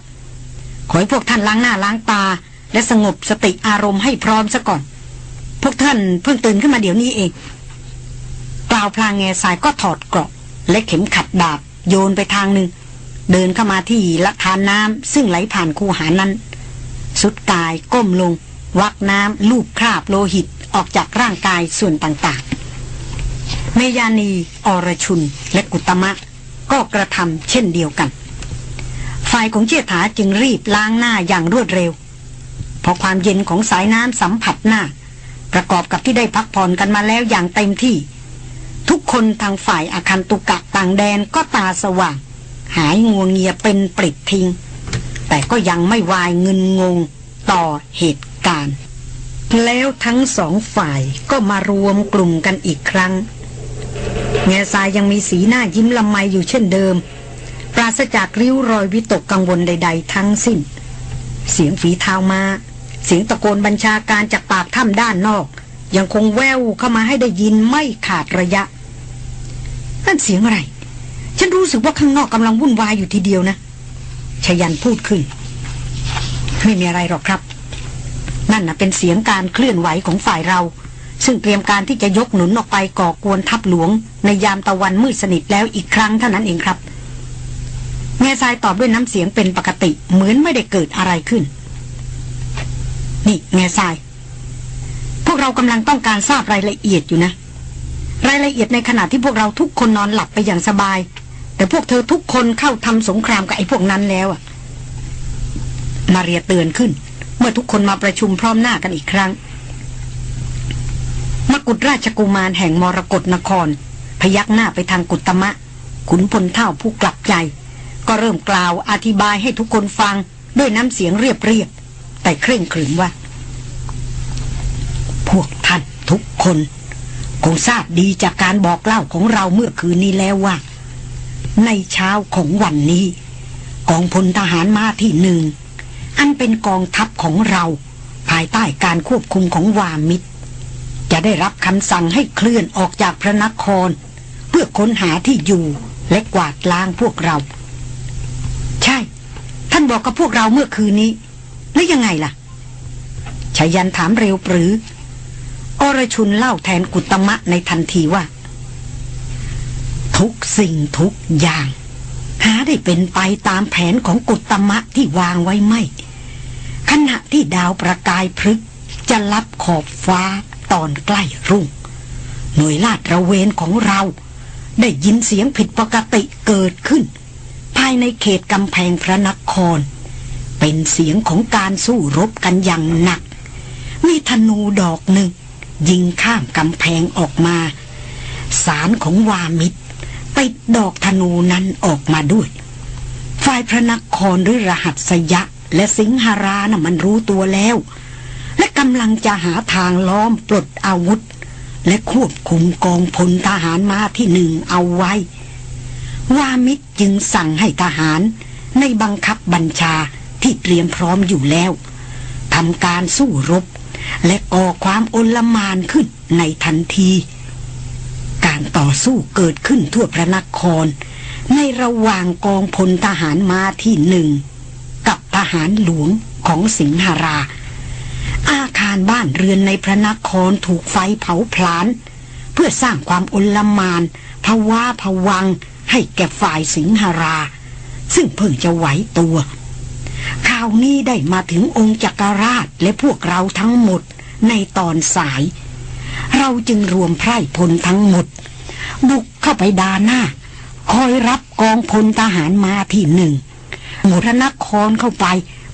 ขอให้พวกท่านล้างหน้าล้างตา และสงบสติอารมณ์ให้พร้อมซะก่อน พวกท่านเพิ่งตื่นขึ้นมาเดี๋ยวนี้เอง กล่าวพลางแง่สายก็ถอดเกราะ และเข็มขัดดาบ โยนไปทางหนึ่ง เดินเข้ามาที่ละทานน้ำซึ่งไหลผ่านคูหานั้น สุดกายก้มลง วักน้ำลูบคราบโลหิตออกจากร่างกายส่วนต่างๆ เมยานีอรชุน และกุตมะ ก็กระทำเช่นเดียวกันฝ่ายของเชษฐาจึงรีบล้างหน้าอย่างรวดเร็ว พอความเย็นของสายน้ำสัมผัสหน้า ประกอบกับที่ได้พักผ่อนกันมาแล้วอย่างเต็มที่ ทุกคนทางฝ่ายอาคันตุกะต่างแดนก็ตาสว่าง หายงวงเงียเป็นปริดทิ้ง แต่ก็ยังไม่วายเงินงงต่อเหตุการณ์ แล้วทั้งสองฝ่ายก็มารวมกลุ่มกันอีกครั้ง แง่ทรายยังมีสีหน้ายิ้มละไมอยู่เช่นเดิม ปราศจากริ้วรอยวิตกกังวลใด ๆ ทั้งสิ้น เสียงฝีเท้ามา เสียงตะโกนบัญชาการจากปากถ้ำด้านนอก ยังคงแววเข้ามาให้ได้ยินไม่ขาดระยะ นั่นเสียงอะไร ฉันรู้สึกว่าข้างนอกกำลังวุ่นวายอยู่ทีเดียวนะชยันพูดขึ้น ไม่มีอะไรหรอกครับ นั่นนะเป็นเสียงการเคลื่อนไหวของฝ่ายเรา ซึ่งเตรียมการที่จะยกหนุนออกไปก่อกวนทัพหลวง ในยามตะวันมืดสนิทแล้วอีกครั้งเท่านั้นเองครับแง่ทรายตอบด้วยน้ำเสียงเป็นปกติ เหมือนไม่ได้เกิดอะไรขึ้น นี่แง่ทราย วกเรากำลังต้องการทราบรายละเอียดอยู่นะ รายละเอียดในขณะที่พวกเราทุกคนนอนหลับไปอย่างสบาย แต่พวกเธอทุกคนเข้าทำสงครามกับไอ้พวกนั้นแล้วอะมาเรียเตือนขึ้น เมื่อทุกคนมาประชุมพร้อมหน้ากันอีกครั้ง มกุฎราชกุมารแห่งมรกรนคร พยักหน้าไปทางกุตมะ ขุนพลเท่าผู้กลับใจ ก็เริ่มกล่าวอธิบายให้ทุกคนฟังด้วยน้ำเสียงเรียบเรียบแต่เคร่งขรึมว่า พวกท่านทุกคน คงทราบดีจากการบอกเล่าของเราเมื่อคืนนี้แล้วว่า ในเช้าของวันนี้กองพลทหารมาที่หนึ่ง อันเป็นกองทัพของเราพายใต้การควบคุมของวามิตร จะได้รับคำสั่งให้เคลื่อนออกจากพระนคร เพื่อค้นหาที่อยู่และกวาดล้างพวกเรา ใช่ ท่านบอกกับพวกเราเมื่อคืนนี้ แล้วยังไงล่ะชายันถามเร็วปรือ อรชุนเล่าแทนกุตมะในทันทีว่า ทุกสิ่งทุกอย่าง หาได้เป็นไปตามแผนของกุตมะที่วางไว้ไม่ ขณะที่ดาวประกายพฤกจะลับขอบฟ้าตอนใกล้รุ่ง หน่วยลาดระเวนของเรา ได้ยินเสียงผิดปกติเกิดขึ้น ภายในเขตกำแพงพระนคร เป็นเสียงของการสู้รบกันอย่างหนัก มีธนูดอกหนึ่ง ยิงข้ามกำแพงออกมา สารของวามิตรติดดอกธนูนั้นออกมาด้วย ฝ่ายพระนครหรือรหัสยะ และสิงหารานะ่ะมันรู้ตัวแล้ว และกำลังจะหาทางล้อมปลดอาวุธ และควบคุมกองพลทหารมาที่หนึ่งเอาไว้ วามิตรจึงสั่งให้ทหารในบังคับบัญชาที่เตรียมพร้อมอยู่แล้วทำการสู้รบ และก่อความโอลมานขึ้นในทันที การต่อสู้เกิดขึ้นทั่วพระนคร ในระหว่างกองพลทหารมาที่หนึ่ง กับทหารหลวงของสิงหรา อาคารบ้านเรือนในพระนครถูกไฟเผาพลาน เพื่อสร้างความอลมานภาวะผวังให้แก่ฝ่ายสิงหรา ซึ่งเพิ่งจะไหวตัว ข่าวนี้ได้มาถึงองค์จักรราชและพวกเราทั้งหมดในตอนสาย เราจึงรวมไพร่พลทั้งหมด บุกเข้าไปดาหน้า คอยรับกองพลทหารมาที่หนึ่งหมดนครเข้าไป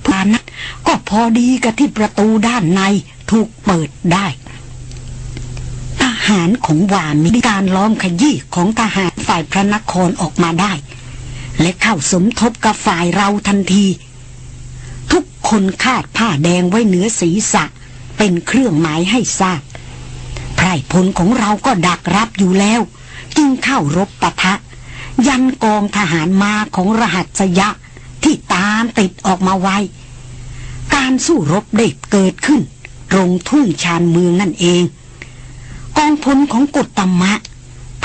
พานัดก็พอดีกับที่ประตูด้านในถูกเปิดได้ ทหารของวามีการล้อมขยี้ของทหารฝ่ายพระนครออกมาได้ และเข้าสมทบกับฝ่ายเราทันที คนคาดผ้าแดงไว้เหนือศีรษะ เป็นเครื่องหมายให้ทราบไพรพลของเราก็ดักรับอยู่แล้ว จึงเข้ารบปะทะ ยันกองทหารมาของรหัสยะที่ตามติดออกมาไว้การสู้รบได้เกิดขึ้นตรงทุ่งชานเมืองนั่นเอง กองพลของกุตมะ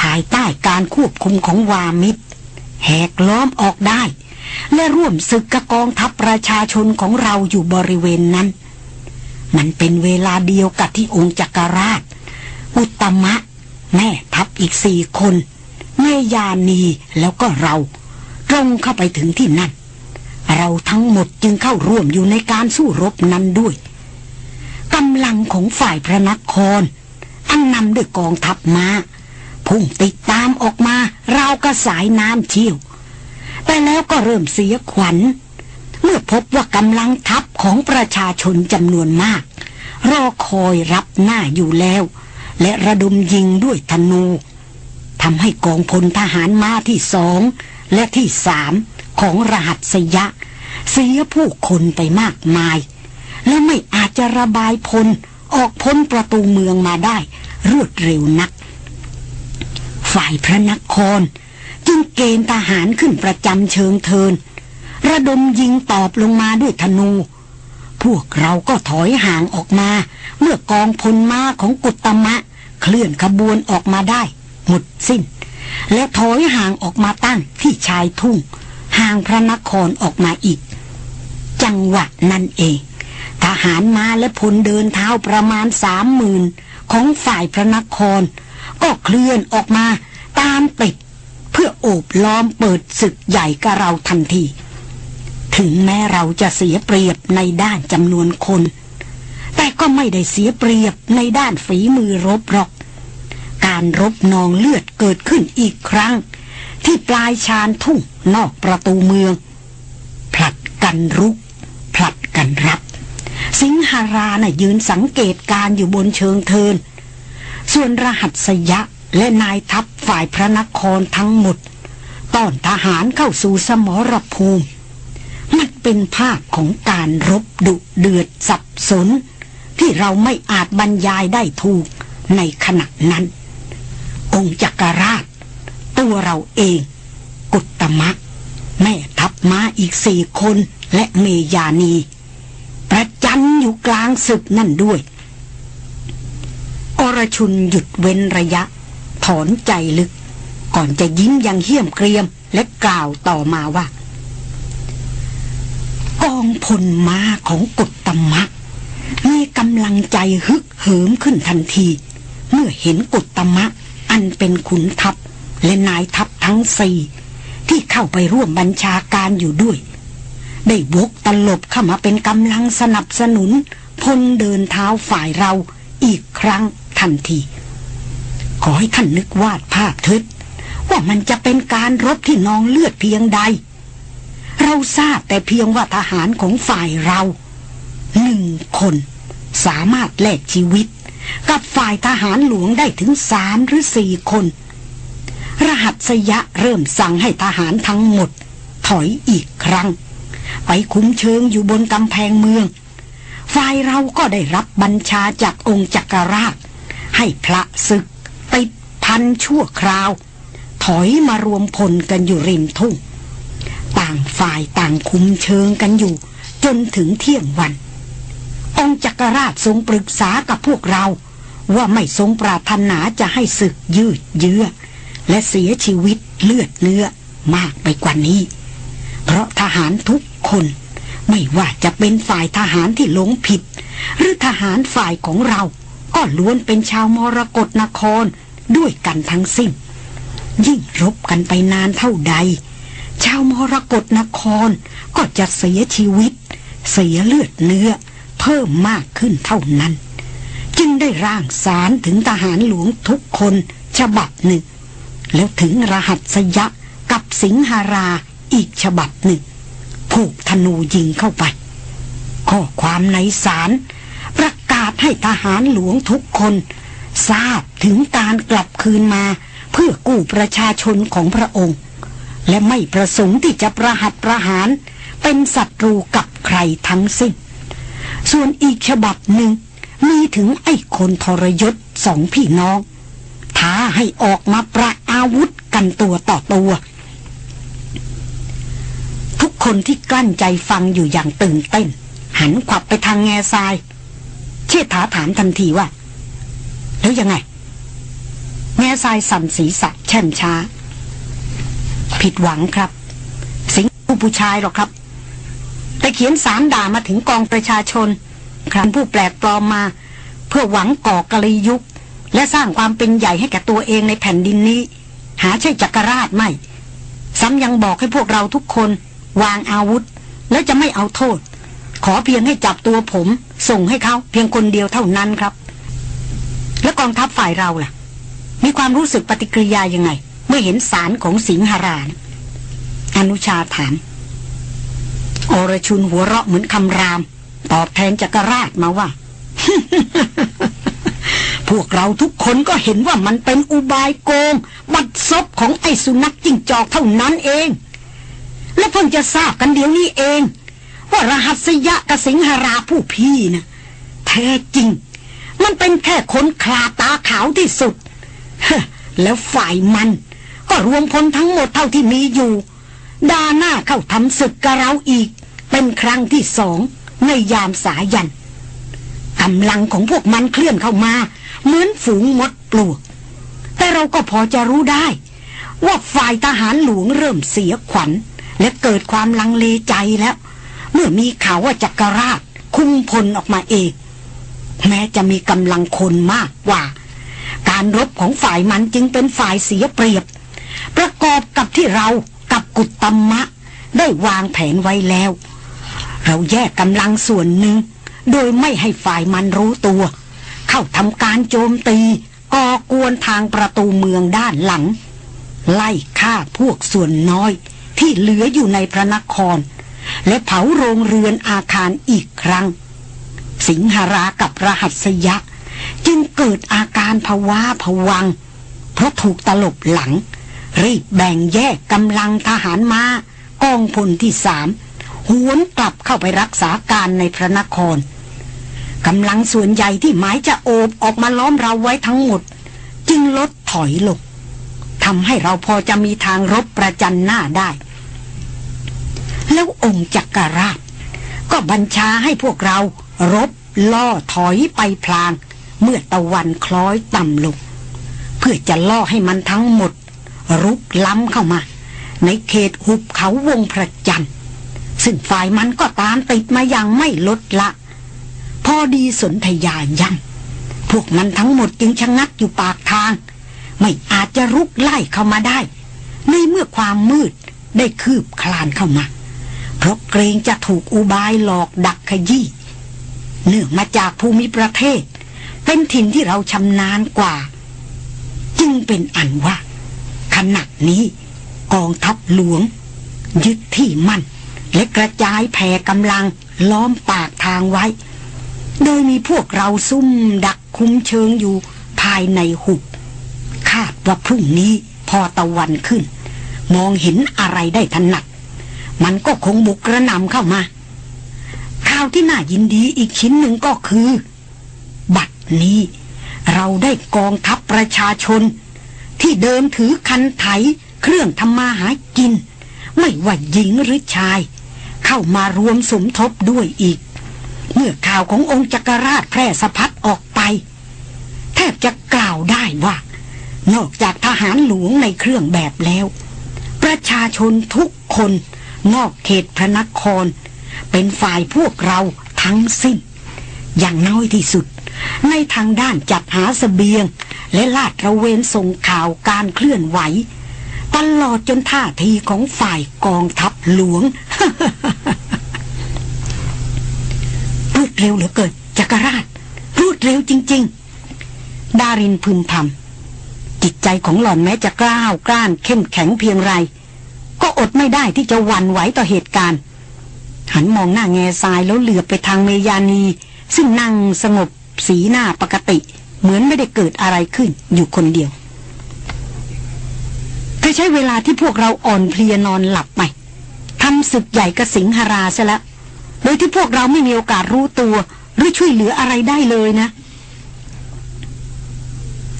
ภายใต้การควบคุมของวามิตรแหกล้อมออกได้ และร่วมศึกกับกองทัพประชาชนของเราอยู่บริเวณนั้น มันเป็นเวลาเดียวกับที่องค์จักรราช อุตมะ แม่ทัพอีกสี่คนเมยานีแล้วก็เราตรงเข้าไปถึงที่นั่น เราทั้งหมดจึงเข้าร่วมอยู่ในการสู้รบนั้นด้วยกำลังของฝ่ายพระนคร อันนำด้วยกองทัพมาพุ่งติดตามออกมาเราก็สายน้ำเชี่ยว แต่แล้วก็เริ่มเสียขวัญ เมื่อพบว่ากำลังทัพของประชาชนจำนวนมาก รอคอยรับหน้าอยู่แล้ว และระดมยิงด้วยธนูทำให้กองพลทหารมาที่สองและที่สามของรหัสยะ เสียผู้คนไปมากมาย และไม่อาจจะระบายพลออกพ้นประตูเมืองมาได้ รวดเร็วนัก ฝ่ายพระนคร งเกณฑ์ทหารขึ้นประจำเชิงเทิน ระดมยิงตอบลงมาด้วยธนู พวกเราก็ถอยห่างออกมา เมื่อกองพลมาของกุตมะ เคลื่อนขบวนออกมาได้ หมดสิ้น และถอยห่างออกมาตั้งที่ชายทุ่ง ห่างพระนครออกมาอีก จังหวะนั่นเอง ทหารมาและพลเดินเท้าประมาณสามหมื่นของฝ่ายพระนคร ก็เคลื่อนออกมาตามติด เพื่อโอบล้อมเปิดศึกใหญ่กับเราทันที ถึงแม้เราจะเสียเปรียบในด้านจำนวนคน แต่ก็ไม่ได้เสียเปรียบในด้านฝีมือรบหรอก การรบนองเลือดเกิดขึ้นอีกครั้ง ที่ปลายชานทุ่งนอกประตูเมือง ผลัดกันรุก ผลัดกันรับ สิงหารานะ่ะยืนสังเกตการอยู่บนเชิงเทินส่วนรหัสยะ และนายทัพฝ่ายพระนครทั้งหมด ต้อนทหารเข้าสู่สมรภูมิ มันเป็นภาพของการรบดุเดือดสับสน ที่เราไม่อาจบรรยายได้ถูกในขณะนั้น องค์จักรราช ตัวเราเอง กุตมะแม่ทัพม้าอีกสี่คนและเมยานี ประจันอยู่กลางศึกนั่นด้วย อรชุนหยุดเว้นระยะ ถอนใจลึก ก่อนจะยิ้มยังเหี้ยมเกรียมและกล่าวต่อมาว่า กองพลมาของกุฎตมะมีกำลังใจฮึกเหิมขึ้นทันที เมื่อเห็นกุฎตมะ อันเป็นขุนทัพและนายทัพทั้งสี่ที่เข้าไปร่วมบัญชาการอยู่ด้วย ได้วกตลบเข้ามาเป็นกำลังสนับสนุนพลเดินเท้าฝ่ายเราอีกครั้งทันที ขอให้ท่านนึกวาดภาพเถิดว่ามันจะเป็นการรบที่นองเลือดเพียงใด เราทราบแต่เพียงว่าทหารของฝ่ายเราหนึ่งคนสามารถแลกชีวิต กับฝ่ายทหารหลวงได้ถึงสามหรือสี่คน รหัสยะเริ่มสั่งให้ทหารทั้งหมด ถอยอีกครั้ง ไปคุ้มเชิงอยู่บนกำแพงเมือง ฝ่ายเราก็ได้รับบัญชาจากองค์จักรราช ให้พระศึก พันชั่วคราว ถอยมารวมพลกันอยู่ริมทุ่ง ต่างฝ่ายต่างคุมเชิงกันอยู่ จนถึงเที่ยงวัน องค์จักรราชทรงปรึกษากับพวกเรา ว่าไม่ทรงปรารถนาจะให้ศึกยืดเยื้อ และเสียชีวิตเลือดเนื้อมากไปกว่านี้ เพราะทหารทุกคนไม่ว่าจะเป็นฝ่ายทหารที่หลงผิด หรือทหารฝ่ายของเรา ก็ล้วนเป็นชาวมรกรนคร ด้วยกันทั้งสิ้น ยิ่งรบกันไปนานเท่าใด ชาวมรกรนครก็จะเสียชีวิต เสียเลือดเนื้อ เพิ่มมากขึ้นเท่านั้น จึงได้ร่างสารถึงทหารหลวงทุกคนฉบับหนึ่ง แล้วถึงรหัสยะกับสิงหาราอีกฉบับหนึ่ง ผูกธนูยิงเข้าไป ข้อความในสารประกาศให้ทหารหลวงทุกคน ทราบถึงการกลับคืนมา เพื่อกู้ประชาชนของพระองค์ และไม่ประสงค์ที่จะประหัตประหาร เป็นศัตรูกับใครทั้งสิ้น ส่วนอีกฉบับหนึ่ง มีถึงไอ้คนทรยศสองพี่น้อง ท้าให้ออกมาประอาวุธกันตัวต่อตัว ทุกคนที่กลั้นใจฟังอยู่อย่างตื่นเต้น หันขวับไปทางแง่ทราย เชิดถาถามทันทีว่า แล้วยังไง แง่ทรายสั่นศีรษะแช่มช้า ผิดหวังครับ สิงผู้ผู้ชายหรอกครับ แต่เขียนสารด่ามาถึงกองประชาชนครั้นผู้แปลกปลอมมา เพื่อหวังก่อกะลียุค และสร้างความเป็นใหญ่ให้แก่ตัวเองในแผ่นดินนี้ หาใช่จักรราชไม่ ซ้ำยังบอกให้พวกเราทุกคน วางอาวุธ แล้วจะไม่เอาโทษ ขอเพียงให้จับตัวผม ส่งให้เขาเพียงคนเดียวเท่านั้นครับ แล้วกองทัพฝ่ายเราล่ะ มีความรู้สึกปฏิกิริยายังไง เมื่อเห็นสารของสิงหรานะอนุชาถามอรชุนหัวเราะเหมือนคำราม ตอบแทนจักรราชมาว่า พวกเราทุกคนก็เห็นว่ามันเป็นอุบายโกง บัดซบของไอสุนัขจิ้งจอกเท่านั้นเอง และเพิ่งจะทราบกันเดี๋ยวนี้เอง ว่ารหัสยะกสิงหราผู้พี่นะแท้จริง มันเป็นแค่คนคลาตาขาวที่สุด แล้วฝ่ายมัน ก็รวมพลทั้งหมดเท่าที่มีอยู่ ดาหน้าเข้าทำศึกกับเราอีก เป็นครั้งที่สองในยามสายันกำลังของพวกมันเคลื่อนเข้ามา เหมือนฝูงมดปลวก แต่เราก็พอจะรู้ได้ ว่าฝ่ายทหารหลวงเริ่มเสียขวัญ และเกิดความลังเลใจแล้ว เมื่อมีข่าวว่าจักรราชคุมพลออกมาเอง แม้จะมีกำลังคนมากกว่า การรบของฝ่ายมันจึงเป็นฝ่ายเสียเปรียบ ประกอบกับที่เรากับกุตตมะ ได้วางแผนไว้แล้ว เราแยกกำลังส่วนหนึ่ง โดยไม่ให้ฝ่ายมันรู้ตัว เข้าทำการโจมตีก่อกวนทางประตูเมืองด้านหลัง ไล่ฆ่าพวกส่วนน้อย ที่เหลืออยู่ในพระนคร และเผาโรงเรือนอาคารอีกครั้ง สิงหรากับรหัสยะ จึงเกิดอาการภาวะผวัง เพราะถูกตลบหลัง รีบแบ่งแยกกำลังทหารมากองพลที่สามหวนกลับเข้าไปรักษาการในพระนครกำลังส่วนใหญ่ที่หมายจะโอบออกมาล้อมเราไว้ทั้งหมด จึงลดถอยลงทำให้เราพอจะมีทางรบประจันหน้าได้ แล้วองค์จักรราช ก็บัญชาให้พวกเรา รบล่อถอยไปพลาง เมื่อตะวันคล้อยต่ำลง เพื่อจะล่อให้มันทั้งหมด รุกล้ำเข้ามา ในเขตหุบเขาวงพระจันทร์ซึ่งฝ่ายมันก็ตามติดมาอย่างไม่ลดละ พอดีสนธยายังพวกมันทั้งหมดจึงชะงักอยู่ปากทาง ไม่อาจจะรุกไล่เข้ามาได้ ในเมื่อความมืดได้คืบคลานเข้ามา เพราะเกรงจะถูกอุบายหลอกดักขยี้ เนื่องมาจากภูมิประเทศ เป็นถิ่นที่เราชำนาญกว่า จึงเป็นอันว่า ขณะนี้กองทัพหลวง ยึดที่มั่น และกระจายแผ่กำลังล้อมปากทางไว้ โดยมีพวกเราซุ่มดักคุ้มเชิงอยู่ภายในหุบ คาดว่าพรุ่งนี้พอตะวันขึ้น มองเห็นอะไรได้ถนัด มันก็คงบุกกระนำเข้ามา ข่าวที่น่ายินดีอีกชิ้นหนึ่งก็คือ บัดนี้ เราได้กองทัพประชาชน ที่เดิมถือคันไถเครื่องทำมาหากิน ไม่ว่าหญิงหรือชาย เข้ามารวมสมทบด้วยอีก เมื่อข่าวขององค์จักรราชแพร่สะพัดออกไป แทบจะกล่าวได้ว่า นอกจากทหารหลวงในเครื่องแบบแล้ว ประชาชนทุกคนนอกเขตพระนคร เป็นฝ่ายพวกเราทั้งสิ้น อย่างน้อยที่สุด ในทางด้านจัดหาสเสบียง และลาดระเวนส่งข่าวการเคลื่อนไหว ตลอดจนท่าทีของฝ่ายกองทัพหลวงรวดเร็วเหลือเกินจักรราชรวดเร็วจริง ๆ ดารินพึมพำจิตใจของหล่อนแม้จะกล้าวกล้านเข้มแข็งเพียงไร ก็อดไม่ได้ที่จะหวั่นไหวต่อเหตุการณ์ หันมองหน้าแง่ทรายแล้วเหลือไปทางเมยานี ซึ่งนั่งสงบสีหน้าปกติ เหมือนไม่ได้เกิดอะไรขึ้นอยู่คนเดียวเธอใช้เวลาที่พวกเราอ่อนเพลียนอนหลับไปทำศึกใหญ่กระสิงหราซะแล้วโดยที่พวกเราไม่มีโอกาสรู้ตัว หรือช่วยเหลืออะไรได้เลยนะ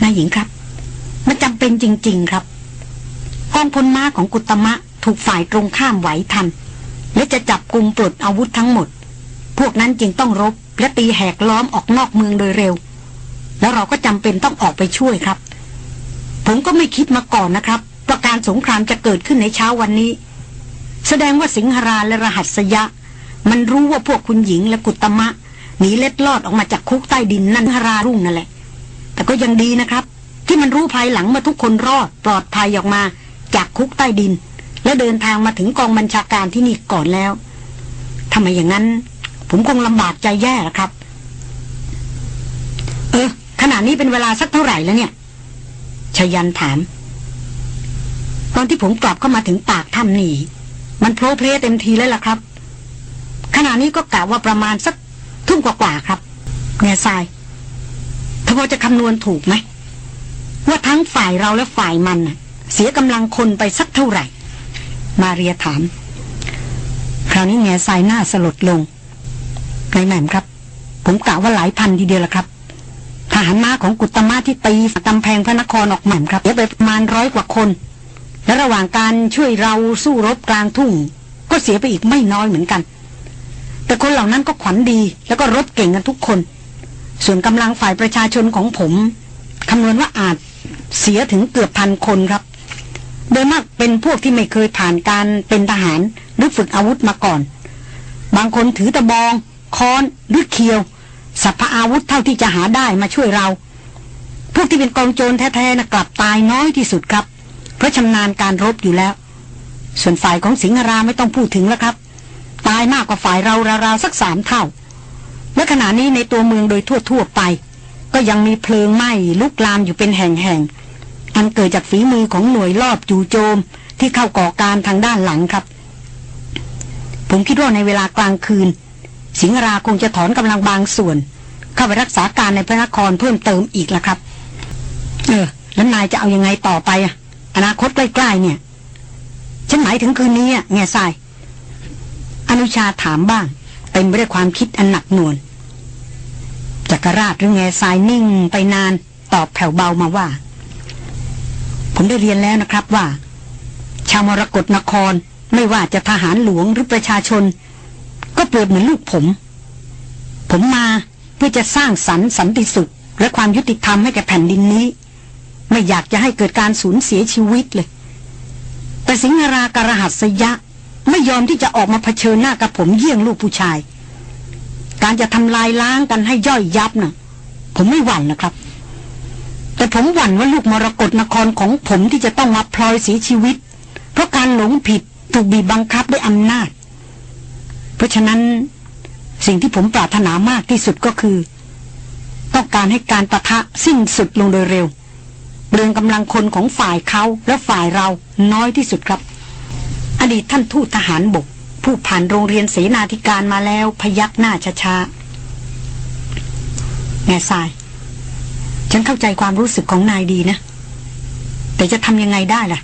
นายหญิงครับ มันจำเป็นจริง ๆครับกองพลม้าของกุตมะถูกฝ่ายตรงข้ามไหวทัน และจะจับกลุ่มปลดอาวุธทั้งหมด พวกนั้นจึงต้องรบและตีแหกล้อมออกนอกเมืองโดยเร็ว แล้วเราก็จำเป็นต้องออกไปช่วยครับ ผมก็ไม่คิดมาก่อนนะครับว่าการสงครามจะเกิดขึ้นในเช้าวันนี้ แสดงว่าสิงหราและรหัสยะ มันรู้ว่าพวกคุณหญิงและกุตมะหนีเล็ดลอดออกมาจากคุกใต้ดินนั่นหรารุ่งนั่นแหละ แต่ก็ยังดีนะครับ ที่มันรู้ภายหลังเมื่อทุกคนรอดปลอดภัยออกมาจากคุกใต้ดิน และเดินทางมาถึงกองบัญชาการที่นี่ก่อนแล้วทำไมอย่างนั้น ผมคงลำบากใจแย่ละครับ เออขณะนี้เป็นเวลาสักเท่าไหร่แล้วเนี่ยชยันถาม ตอนที่ผมกลับเข้ามาถึงปากถ้ำนี่ มันโผล่เพลเต็มทีแล้วล่ะครับ ขณะนี้ก็กะว่าประมาณสักทุ่มกว่าๆครับแง่ทรายถ้าพอจะคำนวณถูกไหมว่าทั้งฝ่ายเราและฝ่ายมันเสียกำลังคนไปสักเท่าไหร่ มาเรียถาม คราวนี้แง่ทรายหน้าสลดลงนายแหม่มครับ ผมกะว่าหลายพันทีเดียวละครับทหารม้าของกุตมะที่ตีกำแพงพระนครออกแหม่มครับเสียไปประมาณร้อยกว่าคน และระหว่างการช่วยเราสู้รบกลางทุ่ง ก็เสียไปอีกไม่น้อยเหมือนกัน แต่คนเหล่านั้นก็ขวัญดีแล้วก็รบเก่งกันทุกคน ส่วนกำลังฝ่ายประชาชนของผมคำนวณว่าอาจเสียถึงเกือบพันคนครับ โดยมากเป็นพวกที่ไม่เคยผ่านการเป็นทหารหรือฝึกอาวุธมาก่อน บางคนถือตะบอง ค้อนหรือเคียวสัพพอาวุธเท่าที่จะหาได้มาช่วยเรา พวกที่เป็นกองโจรแท้ๆนะกลับตายน้อยที่สุดครับ เพราะชำนาญการรบอยู่แล้ว ส่วนฝ่ายของสิงหราไม่ต้องพูดถึงแล้วครับ ตายมากกว่าฝ่ายเราราวๆสักสามเท่า และขณะนี้ในตัวเมืองโดยทั่วๆไป ก็ยังมีเพลิงไหม้ลุกลามอยู่เป็นแห่งๆ อันเกิดจากฝีมือของหน่วยรอบจู่โจมที่เข้าก่อการทางด้านหลังครับ ผมคิดว่าในเวลากลางคืน สิงหราคงจะถอนกำลังบางส่วน เข้าไปรักษาการในพระนครเพิ่มเติมอีกละครับ เออ แล้วนายจะเอายังไงต่อไปอะอนาคตใกล้ๆเนี่ย ฉันหมายถึงคืนนี้อะแง่ทราย อนุชาถามบ้างเต็มไปด้วยความคิดอันหนักหน่วงจักรราชหรือแง่ทรายนิ่งไปนานตอบแผ่วเบามาว่า ผมได้เรียนแล้วนะครับว่า ชาวมรกรนครไม่ว่าจะทหารหลวงหรือประชาชน ก็เปรียบเหมือนลูกผม ผมมาเพื่อจะสร้างสรรค์สันติสุข และความยุติธรรมให้แก่แผ่นดินนี้ ไม่อยากจะให้เกิดการสูญเสียชีวิตเลย แต่สิงหราการหัสยะไม่ยอมที่จะออกมาเผชิญหน้ากับผมเยี่ยงลูกผู้ชาย การจะทำลายล้างกันให้ย่อยยับนะ่ะ ผมไม่หวั่นนะครับ แต่ผมหวั่นว่าลูกมรกรนครของผมที่จะต้องมาพลอยเสียชีวิต เพราะการหลงผิดถูกบีบบังคับด้วยอำนาจ เพราะฉะนั้นสิ่งที่ผมปรารถนามากที่สุดก็คือ ต้องการให้การประทะสิ้นสุดลงโดยเร็ว เรืองกำลังคนของฝ่ายเขาและฝ่ายเราน้อยที่สุดครับ อดีตท่านทูตทหารบก ผู้ผ่านโรงเรียนเสนาธิการมาแล้วพยักหน้าช้าๆแง่ทราย ฉันเข้าใจความรู้สึกของนายดีนะ แต่จะทำยังไงได้ล่ะ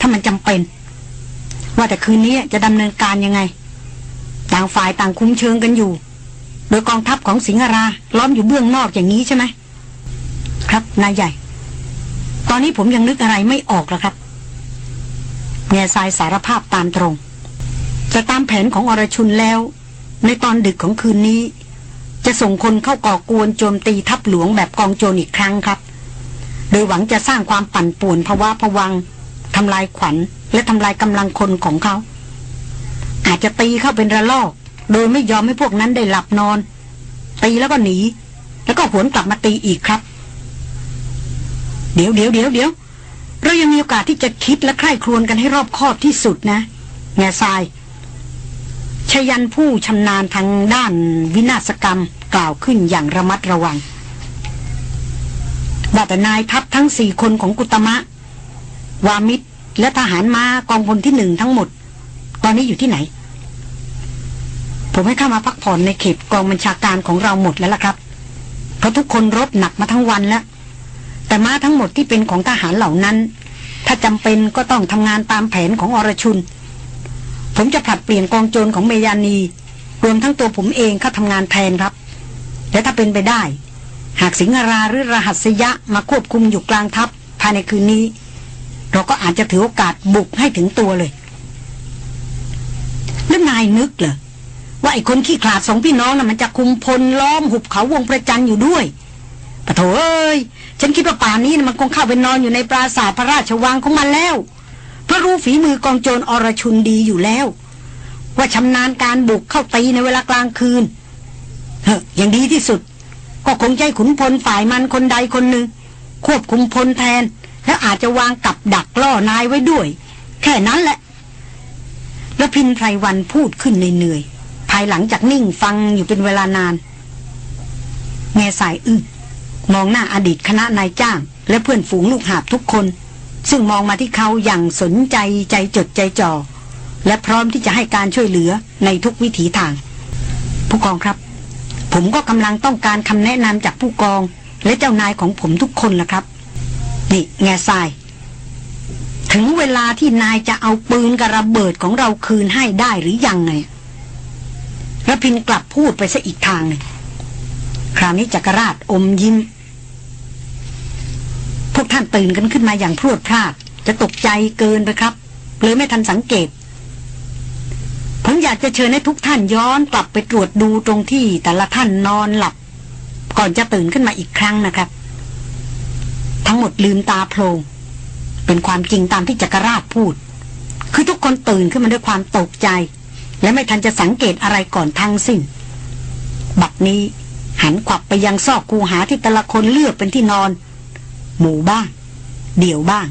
ถ้ามันจำเป็น ว่าแต่คืนนี้จะดำเนินการยังไง ต่างฝ่ายต่างคุ้มเชิงกันอยู่ โดยกองทัพของสิงหรา ล้อมอยู่เบื้องนอกอย่างนี้ใช่ไหมครับนายใหญ่ ตอนนี้ผมยังนึกอะไรไม่ออกแล้วครับแง่ทรายสารภาพตามตรง จะตามแผนของอรชุนแล้ว ในตอนดึกของคืนนี้ จะส่งคนเข้าก่อกวนโจมตีทัพหลวงแบบกองโจรอีกครั้งครับ โดยหวังจะสร้างความปั่นป่วนภาวะผวังทำลายขวัญ และทำลายกำลังคนของเขา อาจจะตีเข้าเป็นระลอก โดยไม่ยอมให้พวกนั้นได้หลับนอน ตีแล้วก็หนี แล้วก็หวนกลับมาตีอีกครับ เดี๋ยวเดี๋ยวเดี๋ยวเดี๋ยวเรายังมีโอกาสที่จะคิดและใคร่ครวญกันให้รอบคอบที่สุดนะแง่ทรายชยันผู้ชำนาญทางด้านวินาศกรรม กล่าวขึ้นอย่างระมัดระวังว่าแต่นายทัพทั้งสี่คนของกุตมะ วามิตรและทหารม้ากองพลที่หนึ่งทั้งหมด ตอนนี้อยู่ที่ไหน ผมให้เข้ามาพักผ่อนในเขตกองบัญชาการของเราหมดแล้วล่ะครับ เพราะทุกคนรบหนักมาทั้งวันแล้ว แต่ม้าทั้งหมดที่เป็นของทหารเหล่านั้น ถ้าจำเป็นก็ต้องทำงานตามแผนของอรชุน ผมจะผลัดเปลี่ยนกองโจรของเมยานี รวมทั้งตัวผมเองเข้าทำงานแทนครับ และถ้าเป็นไปได้ หากสิงหราหรือรหัสยะมาควบคุมอยู่กลางทัพภายในคืนนี้ เราก็อาจจะถือโอกาสบุกให้ถึงตัวเลยแล้วนายนึกเหรอว่าไอ้คนขี้ขลาดสองพี่น้องน่ะมันจะคุมพลล้อมหุบเขาวงประจันอยู่ด้วยปะโถเอ้ยฉันคิดว่าป่านนี้นะมันคงเข้าไปนอนอยู่ในปราสาทพระราชวังของมันแล้วเพราะรู้ฝีมือกองโจรอรชุนดีอยู่แล้ว ว่าชำนาญการบุกเข้าตีในเวลากลางคืน เฮ้ยอย่างดีที่สุด ก็คงใจขุนพลฝ่ายมันคนใดคนหนึ่ง ควบคุมพลแทน และอาจจะวางกับดักล่อนายไว้ด้วย แค่นั้นแหละแล้วพินไพรวันพูดขึ้นเหนื่อยๆภายหลังจากนิ่งฟังอยู่เป็นเวลานาน แง่สายอึ้งมองหน้าอดีตคณะนายจ้าง และเพื่อนฝูงลูกหาบทุกคน ซึ่งมองมาที่เขาอย่างสนใจใจจดใจจ่อและพร้อมที่จะให้การช่วยเหลือในทุกวิถีทาง ผู้กองครับ ผมก็กำลังต้องการคำแนะนำจากผู้กอง และเจ้านายของผมทุกคนล่ะครับ นี่แง่ทราย ถึงเวลาที่นายจะเอาปืนกระเบิดของเราคืนให้ได้หรือยังไงระพินกลับพูดไปซะอีกทางหนึ่งคราวนี้จักรราชอมยิ้ม พวกท่านตื่นกันขึ้นมาอย่างพรวดพลาด จะตกใจเกินไปครับเลยไม่ทันสังเกต ผมอยากจะเชิญให้ทุกท่านย้อนกลับไปตรวจดูตรงที่แต่ละท่านนอนหลับ ก่อนจะตื่นขึ้นมาอีกครั้งนะครับ ทั้งหมดลืมตาโพลงเป็นความจริงตามที่จักรราชพูด คือทุกคนตื่นขึ้นมาด้วยความตกใจ และไม่ทันจะสังเกตอะไรก่อนทั้งสิ้น บัดนี้หันขวับไปยังซอกคูหาที่แต่ละคนเลือกเป็นที่นอน หมู่บ้าง เดี่ยวบ้าง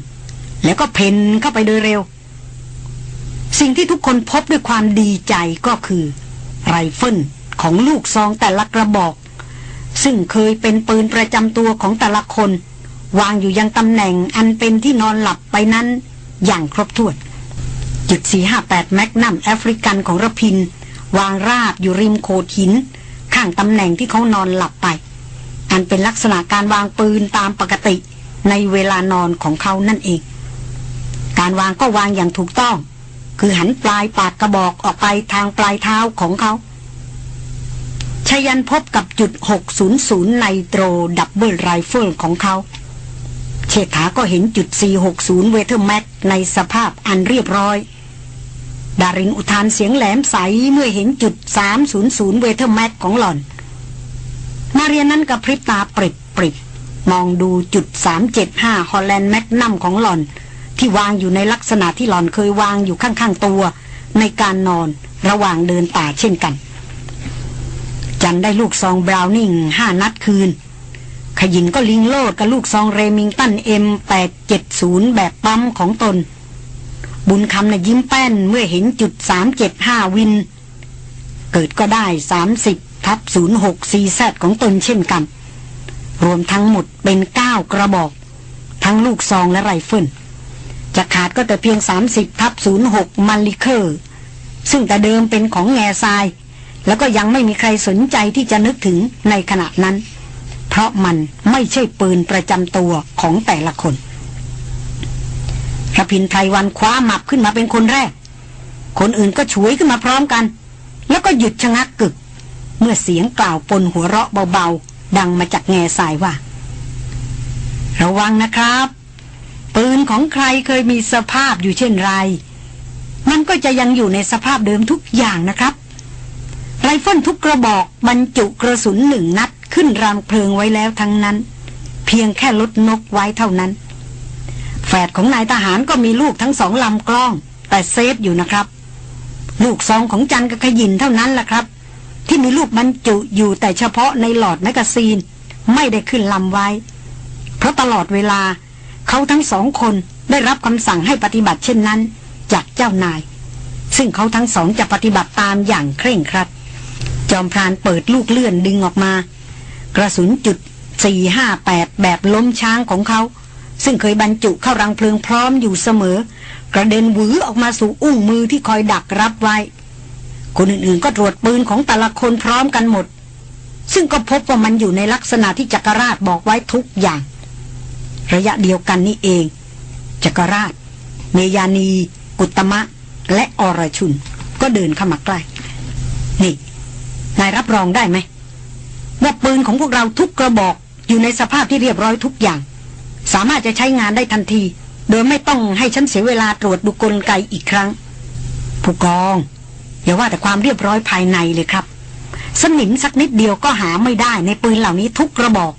แล้วก็เพนเข้าไปโดยเร็ว สิ่งที่ทุกคนพบด้วยความดีใจก็คือ ไรเฟิลของลูกซองแต่ละกระบอก ซึ่งเคยเป็นปืนประจำตัวของแต่ละคน วางอยู่ยังตำแหน่งอันเป็นที่นอนหลับไปนั้นอย่างครบถ้วนจุด458 magnum African ของรพินทร์ วางราบอยู่ริมโขดหิน ข้างตำแหน่งที่เขานอนหลับไป อันเป็นลักษณะการวางปืนตามปกติในเวลานอนของเขานั่นเอง การวางก็วางอย่างถูกต้อง คือหันปลายปากกระบอกออกไปทางปลายเท้าของเขาไชยยันต์พบกับจุด 600 nitro double rifle ของเขา เชษฐาก็เห็นจุด 460 Weatherby Mag ในสภาพอันเรียบร้อย ดารินอุทานเสียงแหลมใสเมื่อเห็นจุด 300 Weatherby Mag ของหล่อน มาเรียนนั้นกับพริบตาปริบปริบมองดูจุด 375 ฮอลแลนด์แมกนัมของหล่อน ที่วางอยู่ในลักษณะที่หลอนเคยวางอยู่ข้างๆตัว ในการนอนระหว่างเดินป่าเช่นกัน จันได้ลูกซองบราวนิงห้านัดคืน ขยินก็ลิงโลดกับลูกซองเรมิงตันเอ็ม870แบบปั๊มของตน บุญคำนะ่ะยิ้มแป้นเมื่อเห็นจุด375วิน เกิดก็ได้30ทับ06 CZ ของตนเช่นกัน รวมทั้งหมดเป็น9กระบอก ทั้งลูกซองและไรเฟิล จะขาดก็แต่เพียง 30ทับ06 Mannlicher ซึ่งแต่เดิมเป็นของแง่ทราย แล้วก็ยังไม่มีใครสนใจที่จะนึกถึงในขณะนั้น เพราะมันไม่ใช่ปืนประจำตัวของแต่ละคนรพินทร์ ไพรวัลย์คว้าหมับขึ้นมาเป็นคนแรก คนอื่นก็ฉวยขึ้นมาพร้อมกัน แล้วก็หยุดชะงักกึก เมื่อเสียงกล่าวปนหัวเราะเบาๆ ดังมาจากแงซายว่า ระวังนะครับ ปืนของใครเคยมีสภาพอยู่เช่นไร มันก็จะยังอยู่ในสภาพเดิมทุกอย่างนะครับ ไรเฟิลทุกกระบอกบรรจุกระสุนหนึ่งนัดขึ้นรังเพลิงไว้แล้วทั้งนั้น เพียงแค่ลดนกไว้เท่านั้น แฝดของนายทหารก็มีลูกทั้งสองลำกล้อง แต่ safe อยู่นะครับ ลูกซองของจันกับขยินเท่านั้นแหละครับ ที่มีลูกบรรจุอยู่แต่เฉพาะในหลอด magazine ไม่ได้ขึ้นลำไว้ เพราะตลอดเวลา เขาทั้งสองคนได้รับคำสั่งให้ปฏิบัติเช่นนั้น จากเจ้านาย ซึ่งเขาทั้งสองจะปฏิบัติตามอย่างเคร่งครัด จอมพรานเปิดลูกเลื่อนดึงออกมา กระสุนจุด 458 แบบล้มช้างของเขา ซึ่งเคยบรรจุเข้ารังเพลิงพร้อมอยู่เสมอ กระเด็นหวือออกมาสู่อุ้งมือที่คอยดักรับไว้ คนอื่นๆ ก็ตรวจปืนของแต่ละคนพร้อมกันหมด ซึ่งก็พบว่ามันอยู่ในลักษณะที่จักรราชบอกไว้ทุกอย่าง ระยะเดียวกันนี่เอง จักรราช เมยานี กุตมะ และอรชุน ก็เดินเข้ามาใกล้ นี่ นายรับรองได้ไหมว่าปืนของพวกเราทุกกระบอกอยู่ในสภาพที่เรียบร้อยทุกอย่าง สามารถจะใช้งานได้ทันที โดยไม่ต้องให้ฉันเสียเวลาตรวจดูกลไกอีกครั้ง ผู้กอง อย่าว่าแต่ความเรียบร้อยภายในเลยครับ สนิมสักนิดเดียวก็หาไม่ได้ในปืนเหล่านี้ทุกกระบอก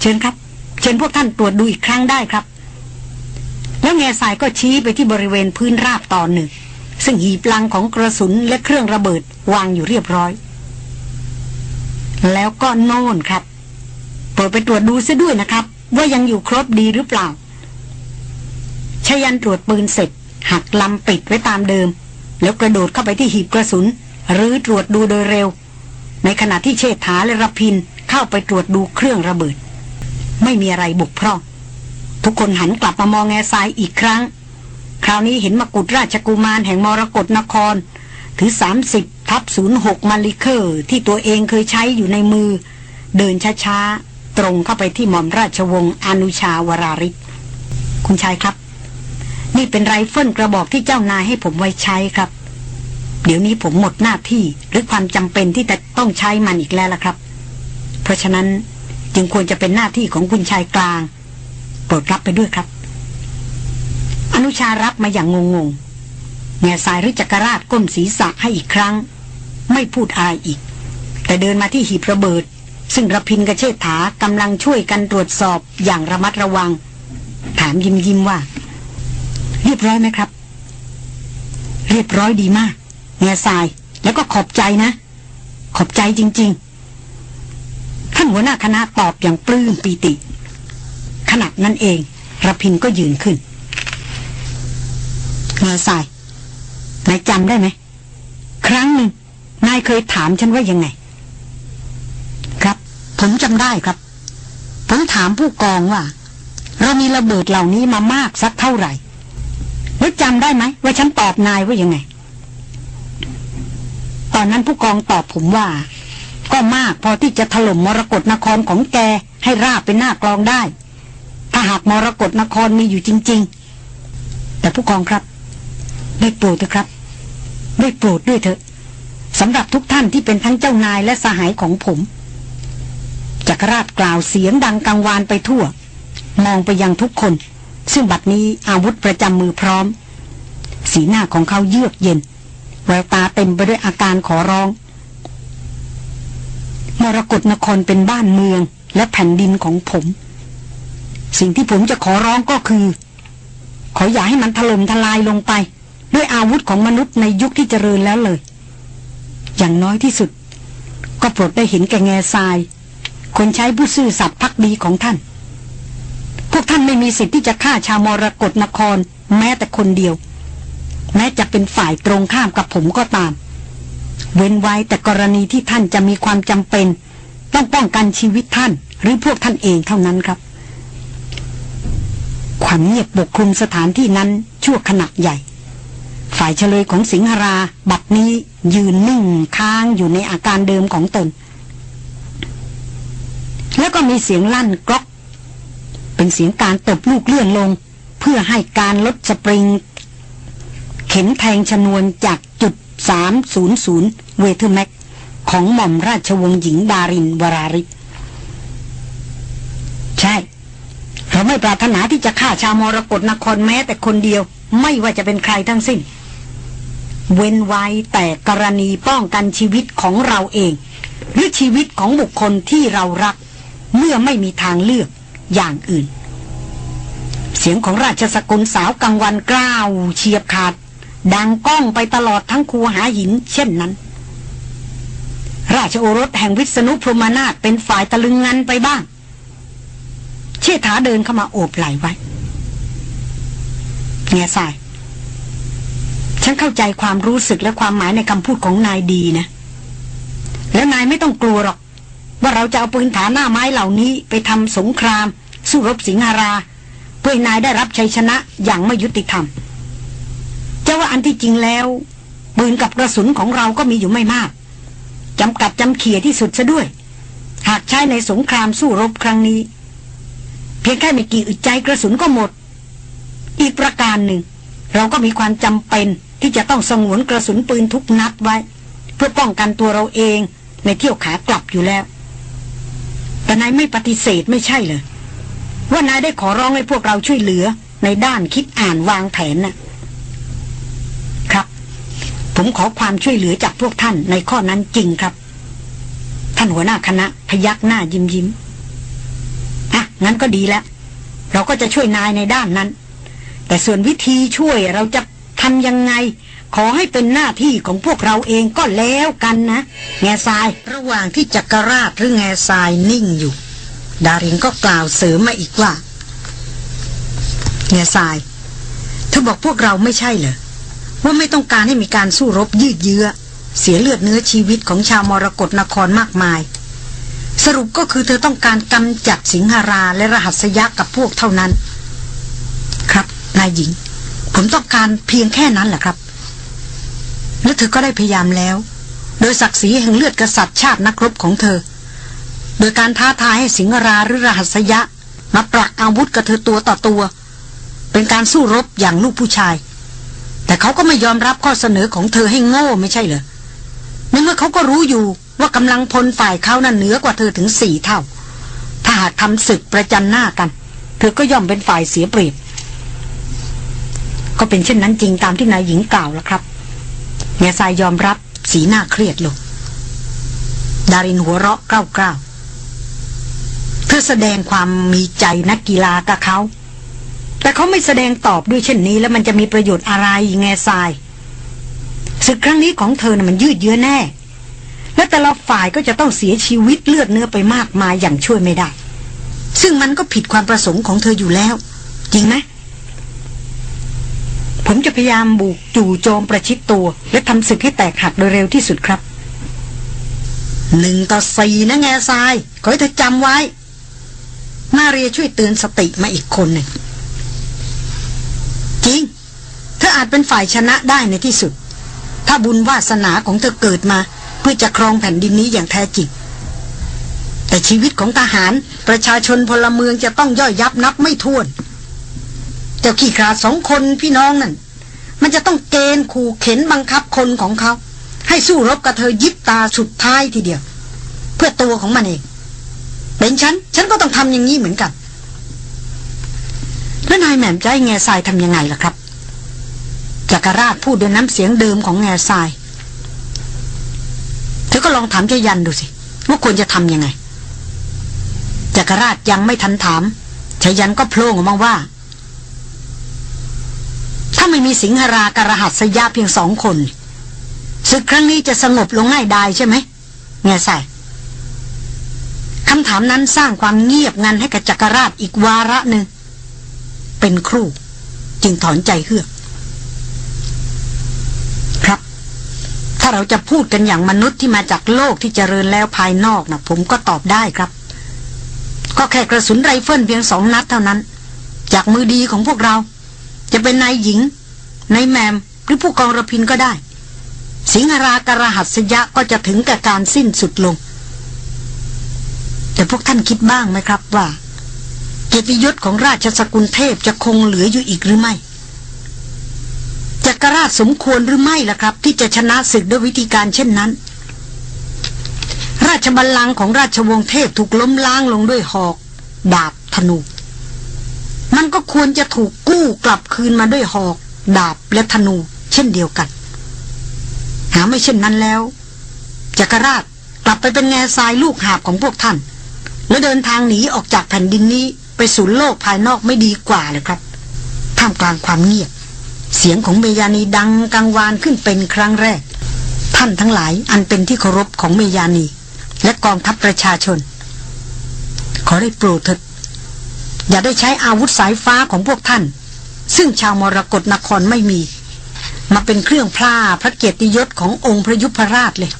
เชิญครับ เชิญพวกท่านตรวจดูอีกครั้งได้ครับ แล้วแง่สายก็ชี้ไปที่บริเวณพื้นราบตอนหนึ่ง ซึ่งหีบลังของกระสุนและเครื่องระเบิดวางอยู่เรียบร้อย แล้วก็โน่นครับโปรดไปตรวจดูซะด้วยนะครับ ว่ายังอยู่ครบดีหรือเปล่าชยันตรวจปืนเสร็จ หักลำปิดไว้ตามเดิม แล้วกระโดดเข้าไปที่หีบกระสุน หรือตรวจดูโดยเร็ว ในขณะที่เชษฐาและรพินเข้าไปตรวจดูเครื่องระเบิด ไม่มีอะไรบุกพร่อง ทุกคนหันกลับมามองแง่ทรายอีกครั้ง คราวนี้เห็นมกุฎราชกุมารแห่งมรกรนคร ถือ 30 ทับ06 Mannlicher ที่ตัวเองเคยใช้อยู่ในมือ เดินช้าๆ ตรงเข้าไปที่หม่อมราชวงศ์อนุชาวราริศคุณชายครับ นี่เป็นไรเฟิลกระบอกที่เจ้านายให้ผมไว้ใช้ครับ เดี๋ยวนี้ผมหมดหน้าที่หรือความจำเป็นที่จะต้องใช้มันอีกแล้วล่ะครับ เพราะฉะนั้น จึงควรจะเป็นหน้าที่ของคุณชายกลาง โปรดรับไปด้วยครับ อนุชารับมาอย่างงงๆแง่สายริจักรราชก้มศีรษะให้อีกครั้ง ไม่พูดอะไรอีก แต่เดินมาที่หีบระเบิด ซึ่งระพินกับเชษฐากำลังช่วยกันตรวจสอบอย่างระมัดระวัง ถามยิ้มยิ้มว่า เรียบร้อยไหมครับ เรียบร้อยดีมากแง่ทรายแล้วก็ขอบใจนะ ขอบใจจริง ๆ ท่านหัวหน้าคณะตอบอย่างปลื้มปีติ ขณะนั้นเองระพินก็ยืนขึ้นแง่ทรายนายจำได้ไหม ครั้งหนึ่งนายเคยถามฉันว่ายังไง ครับ ผมจำได้ครับ ผมถามผู้กองว่า เรามีระเบิดเหล่านี้มามากสักเท่าไหร่แล้วจำได้ไหมว่าฉันตอบนายว่ายังไง ตอนนั้นผู้กองตอบผมว่า ก็มากพอที่จะถล่มมรกรนครของแกให้ราบเป็นหน้ากลองได้ ถ้าหากมรกรนครมีอยู่จริง ๆ แต่ผู้กองครับ ได้โปรดเถอะครับ ได้โปรดด้วยเถอะสำหรับทุกท่านที่เป็นทั้งเจ้านายและสหายของผมจักรราชกล่าวเสียงดังกังวานไปทั่ว มองไปยังทุกคน ซึ่งบัดนี้อาวุธประจำมือพร้อม สีหน้าของเขาเยือกเย็นแววตาเต็มไปด้วยอาการขอร้อง มรกรนครเป็นบ้านเมืองและแผ่นดินของผม สิ่งที่ผมจะขอร้องก็คือ ขออย่าให้มันถล่มทลายลงไป ด้วยอาวุธของมนุษย์ในยุคที่เจริญแล้วเลย อย่างน้อยที่สุด ก็โปรดได้เห็นแก่แง่ทราย คนใช้ผู้ซื่อสัตย์พักดีของท่าน พวกท่านไม่มีสิทธิ์ที่จะฆ่าชาวมรกรนคร แม้แต่คนเดียว แม้จะเป็นฝ่ายตรงข้ามกับผมก็ตาม เว้นไว้แต่กรณีที่ท่านจะมีความจำเป็น ต้องป้องกันชีวิตท่าน หรือพวกท่านเองเท่านั้นครับ ความเงียบปกคลุมสถานที่นั้นชั่วขณะใหญ่ ฝ่ายเฉลยของสิงหรา บัดนี้ยืนนิ่งค้างอยู่ในอาการเดิมของตน แล้วก็มีเสียงลั่นกรอก เป็นเสียงการตบลูกเลื่อนลง เพื่อให้การลดสปริง เข็มแทงชนวนจากจุด 300 Weatherby Mag ของหม่อมราชวงศ์หญิงดารินวราริศใช่ เราไม่ปรารถนาที่จะฆ่าชาวมรกรนครแม้แต่คนเดียว ไม่ว่าจะเป็นใครทั้งสิ้น เว้นไว้แต่กรณีป้องกันชีวิตของเราเอง หรือชีวิตของบุคคลที่เรารัก เมื่อไม่มีทางเลือกอย่างอื่น เสียงของราชสกุลสาวกลางวันกล้าวเฉียบขาด ดังก้องไปตลอดทั้งคูหาหิน เช่นนั้น ราชโอรสแห่งวิษณุพรหมนาถเป็นฝ่ายตะลึงงันไปบ้าง เชษฐาเดินเข้ามาโอบไหลไว้แง่สายฉันเข้าใจความรู้สึกและความหมายในคำพูดของนายดีนะ แล้วนายไม่ต้องกลัวหรอก ว่าเราจะเอาปืนฐานหน้าไม้เหล่านี้ไปทำสงคราม สู้รบสิงหารา เพื่อนายได้รับชัยชนะอย่างไม่ยุติธรรม จะว่าอันที่จริงแล้วปืนกับกระสุนของเราก็มีอยู่ไม่มากจำกัดจำเขี่ยที่สุดซะด้วย หากใช้ในสงครามสู้รบครั้งนี้ เพียงแค่ไม่กี่อึดใจกระสุนก็หมด อีกประการหนึ่ง เราก็มีความจำเป็นที่จะต้องสงวนกระสุนปืนทุกนัดไว้ เพื่อป้องกันตัวเราเองในเที่ยวขากลับอยู่แล้ว แต่นายไม่ปฏิเสธไม่ใช่เลยว่านายได้ขอร้องให้พวกเราช่วยเหลือในด้านคิดอ่านวางแผนน่ะ ผมขอความช่วยเหลือจากพวกท่านในข้อนั้นจริงครับ ท่านหัวหน้าคณะ พยักหน้ายิ้มยิ้มอะงั้นก็ดีแล้ว เราก็จะช่วยนายในด้านนั้น แต่ส่วนวิธีช่วยเราจะทำยังไง ขอให้เป็นหน้าที่ของพวกเราเองก็แล้วกันนะ แง่ทรายระหว่างที่จักรราชหรือแง่ทรายนิ่งอยู่ ดารินก็กล่าวเสริมมาอีกว่าแง่ทรายเธอบอกพวกเราไม่ใช่เหรอ ว่าไม่ต้องการให้มีการสู้รบยืดเยื้อ เสียเลือดเนื้อชีวิตของชาวมรกรนครมากมาย สรุปก็คือเธอต้องการกำจัดสิงหาราและรหัสยักษ์กับพวกเท่านั้น ครับนายหญิง ผมต้องการเพียงแค่นั้นแหละครับ และเธอก็ได้พยายามแล้ว โดยศักดิ์ศรีแห่งเลือดกษัตริย์ชาตินักรบของเธอ โดยการท้าทายให้สิงหราหรือรหัสยะมาปรักอาวุธกับเธอตัวต่อตัว เป็นการสู้รบอย่างลูกผู้ชาย แต่เขาก็ไม่ยอมรับข้อเสนอของเธอให้โง่ไม่ใช่เหรอในเมื่อเขาก็รู้อยู่ว่ากำลังพลฝ่ายเขานั้นเหนือกว่าเธอถึงสี่เท่า ถ้าหากทำศึกประจันหน้ากัน เธอก็ย่อมเป็นฝ่ายเสียเปรียบ ก็เป็นเช่นนั้นจริงตามที่นายหญิงกล่าวแล้วครับแง่ทรายยอมรับสีหน้าเครียดลง ดารินหัวเราะกล้าวๆเธอแสดงความมีใจนักกีฬากับเขา แต่เขาไม่แสดงตอบด้วยเช่นนี้ แล้วมันจะมีประโยชน์อะไรแง่ทรายศึกครั้งนี้ของเธอนะ่ะมันยืดเยื้อแน่ และแต่ละฝ่ายก็จะต้องเสียชีวิตเลือดเนื้อไปมากมายอย่างช่วยไม่ได้ ซึ่งมันก็ผิดความประสงค์ของเธออยู่แล้ว จริงไหมผมจะพยายามบุกจู่โจมประชิดตัว และทำศึกให้แตกหักโดยเร็วที่สุดครับหนึ่งต่อสี่นะแง่ทราย ขอให้เธอจำไว้มาเรียช่วยเตือนสติมาอีกคนหนึ่ง จริง เธออาจเป็นฝ่ายชนะได้ในที่สุด ถ้าบุญวาสนาของเธอเกิดมา เพื่อจะครองแผ่นดินนี้อย่างแท้จริง แต่ชีวิตของทหารประชาชนพลเมืองจะต้องย่อยยับนับไม่ถ้วน เจ้าขี้ขาสองคนพี่น้องนั่น มันจะต้องเกณฑ์ขู่เข็นบังคับคนของเขา ให้สู้รบกับเธอยิบตาสุดท้ายทีเดียว เพื่อตัวของมันเอง เป็นฉัน ฉันก็ต้องทำอย่างนี้เหมือนกัน แล้วนายแหม่มจะให้แง่ทรายทำยังไงล่ะครับจักรราชพูดด้วยน้ำเสียงเดิมของแง่ทรายเธอก็ลองถามเจยันดูสิว่าควรจะทำยังไงจักรราชยังไม่ทันถามชายันก็โพล่ออกมาว่า ถ้าไม่มีสิงหรากระหัสยาเพียงสองคนศึกครั้งนี้จะสงบลงง่ายดายใช่ไหมแงซายคำถามนั้นสร้างความเงียบงันให้กับจักรราชอีกวาระหนึ่ง เป็นครู่ จึงถอนใจเฮือก ครับ ถ้าเราจะพูดกันอย่างมนุษย์ที่มาจากโลกที่เจริญแล้วภายนอกนะผมก็ตอบได้ครับ ก็แค่กระสุนไรเฟิลเพียงสองนัดเท่านั้น จากมือดีของพวกเรา จะเป็นนายหญิงนายแมมหรือผู้กองระพินก็ได้ สิงหรากระหัสยะก็จะถึงกับการสิ้นสุดลง แต่พวกท่านคิดบ้างไหมครับว่า เกียรติยศของราชสกุลเทพจะคงเหลืออยู่อีกหรือไม่จักรราชสมควรหรือไม่ล่ะครับ ที่จะชนะศึกด้วยวิธีการเช่นนั้น ราชบัลลังก์ของราชวงศ์เทพถูกล้มล้างลงด้วยหอก ดาบธนู มันก็ควรจะถูกกู้กลับคืนมาด้วยหอก ดาบและธนู เช่นเดียวกัน หาไม่เช่นนั้นแล้วจักรราชกลับไปเป็นแง่ทรายลูกหาบของพวกท่าน แล้วเดินทางหนีออกจากแผ่นดินนี้ ไปสู่โลกภายนอกไม่ดีกว่าเลยครับ ท่ามกลางความเงียบ เสียงของเมยานีดังกังวานขึ้นเป็นครั้งแรก ท่านทั้งหลายอันเป็นที่เคารพของเมยานี และกองทัพประชาชน ขอได้โปรดเถิดอย่าได้ใช้อาวุธสายฟ้าของพวกท่าน ซึ่งชาวมรกรนครไม่มี มาเป็นเครื่องพล่าพระเกียรติยศขององค์พระยุพราชเลย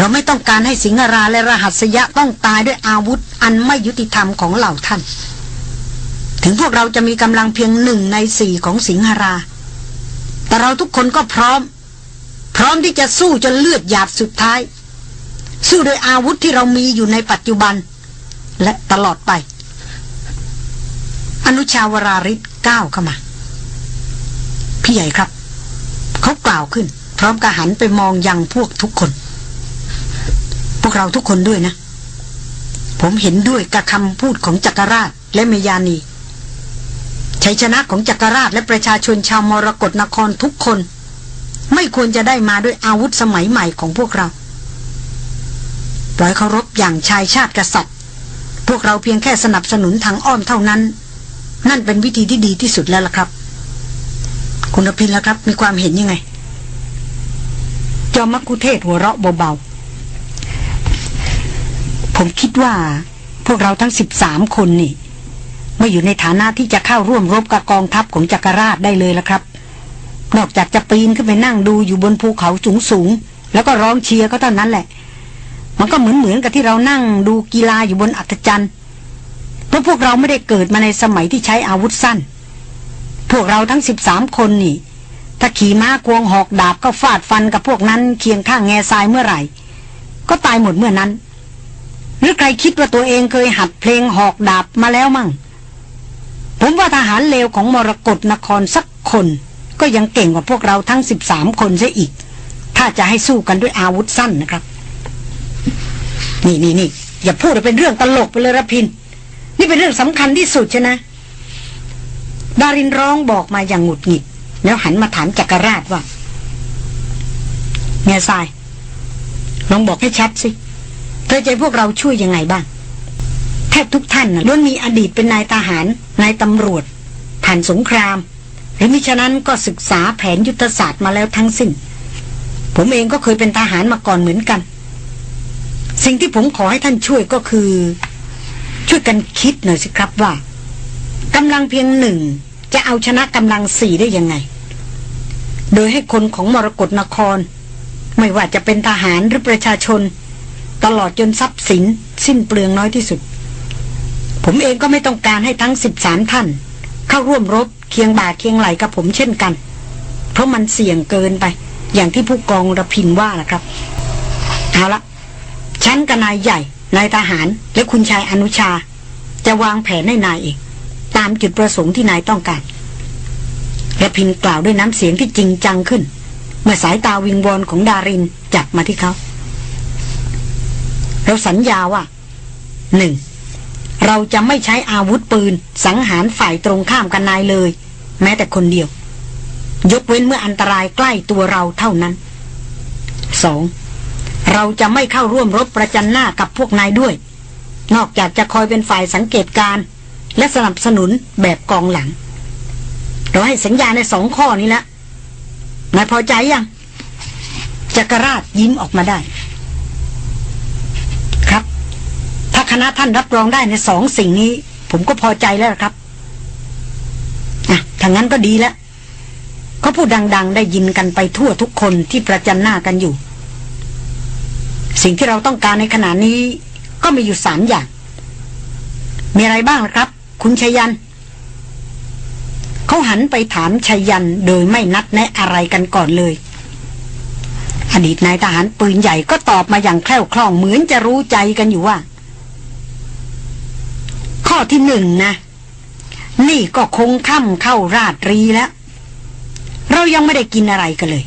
เราไม่ต้องการให้สิงหราและรหัสยะต้องตายด้วยอาวุธอันไม่ยุติธรรมของเหล่าท่าน ถึงพวกเราจะมีกำลังเพียงหนึ่งในสี่ของสิงหรา แต่เราทุกคนก็พร้อม พร้อมที่จะสู้จนเลือดหยาดสุดท้าย สู้โดยอาวุธที่เรามีอยู่ในปัจจุบัน และตลอดไป อนุชาวราริศก้าวเข้ามา พี่ใหญ่ครับ เขากล่าวขึ้น พร้อมกระหันไปมองยังพวกทุกคน พวกเราทุกคนด้วยนะ ผมเห็นด้วยกับคำพูดของจักรราชและเมยานีชัยชนะของจักรราชและประชาชนชาวมรกรนครทุกคน ไม่ควรจะได้มาด้วยอาวุธสมัยใหม่ของพวกเรา ปล่อยเคารพอย่างชายชาติกษัตริย์ พวกเราเพียงแค่สนับสนุนทางอ้อมเท่านั้น นั่นเป็นวิธีที่ดีที่สุดแล้วล่ะครับ คุณพินแล้วครับ มีความเห็นยังไง จอมมักคุเทศหัวเราะเบาๆ ผมคิดว่า พวกเราทั้งสิบสามคนนี่ไม่อยู่ในฐานะที่จะเข้าร่วมรบกับกองทัพของจักรราชได้เลยละครับ นอกจากจะปีนขึ้นไปนั่งดูอยู่บนภูเขาสูงๆแล้วก็ร้องเชียร์ก็เท่านั้นแหละ มันก็เหมือนเหมือนกับที่เรานั่งดูกีฬาอยู่บนอัศจรรย์เพราะพวกเราไม่ได้เกิดมาในสมัยที่ใช้อาวุธสั้น พวกเราทั้งสิบสามคนนี่ ถ้าขี่ม้าควงหอกดาบก็ฟาดฟันกับพวกนั้นเคียงข้างแง่ทรายเมื่อไหร่ ก็ตายหมดเมื่อนั้น หรือใครคิดว่าตัวเองเคยหัดเพลงหอกดาบมาแล้วมั่ง ผมว่าทหารเลวของมรกรนครสักคน ก็ยังเก่งกว่าพวกเราทั้งสิบสามคนซะอีก ถ้าจะให้สู้กันด้วยอาวุธสั้นนะครับ นี่นี่นี่อย่าพูดเป็นเรื่องตลกไปเลยระพิน นี่เป็นเรื่องสำคัญที่สุดใช่นะ ดารินร้องบอกมาอย่างหงุดหงิด แล้วหันมาถามจักรราชว่าเงาทรายลองบอกให้ชัดสิ เธอใจพวกเราช่วยยังไงบ้าง แทบทุกท่านล้วนมีอดีตเป็นนายทหาร นายตำรวจ ผ่านสงคราม หรือมิฉะนั้นก็ศึกษาแผนยุทธศาสตร์มาแล้วทั้งสิ้น ผมเองก็เคยเป็นทหารมาก่อนเหมือนกัน สิ่งที่ผมขอให้ท่านช่วยก็คือ ช่วยกันคิดหน่อยสิครับว่ากำลังเพียงหนึ่งจะเอาชนะกำลังสี่ได้ยังไง โดยให้คนของมรกรนคร ไม่ว่าจะเป็นทหารหรือประชาชน ตลอดจนทรัพย์สิน สิ้นเปลืองน้อยที่สุด ผมเองก็ไม่ต้องการให้ทั้งสิบสามท่าน เข้าร่วมรบเคียงบ่าเคียงไหลกับผมเช่นกัน เพราะมันเสี่ยงเกินไป อย่างที่ผู้กองระพินว่าล่ะครับเอาละฉันกับนายใหญ่นายทหารและคุณชายอนุชา จะวางแผนให้นายเอง ตามจุดประสงค์ที่นายต้องการระพินกล่าวด้วยน้ำเสียงที่จริงจังขึ้น เมื่อสายตาวิงวอนของดารินจับมาที่เขา เราสัญญาว่าหนึ่งเราจะไม่ใช้อาวุธปืน สังหารฝ่ายตรงข้ามกันนายเลย แม้แต่คนเดียว ยกเว้นเมื่ออันตรายใกล้ตัวเราเท่านั้นสองเราจะไม่เข้าร่วมรบประจันหน้ากับพวกนายด้วย นอกจากจะคอยเป็นฝ่ายสังเกตการณ์และสนับสนุนแบบกองหลัง เราให้สัญญาในสองข้อนี้แล้วนายพอใจยังจักรราชยิ้มออกมาได้ ครับ ถ้า คณะท่านรับรองได้ในสองสิ่งนี้ ผมก็พอใจแล้วครับอะถ้างั้นก็ดีแล้วเขาพูดดัง ๆ ได้ยินกันไปทั่วทุกคนที่ประจันหน้ากันอยู่ สิ่งที่เราต้องการในขณะนี้ ก็มีอยู่สามอย่าง มีอะไรบ้างล่ะครับ คุณชยันเขาหันไปถามชยันโดยไม่นัดแนะอะไรกันก่อนเลยอดีตนายทหารปืนใหญ่ก็ตอบมาอย่างแคล่วคล่องเหมือนจะรู้ใจกันอยู่ว่า ข้อที่หนึ่งนะ นี่ก็คงค่ำเข้าราตรีแล้ว เรายังไม่ได้กินอะไรกันเลย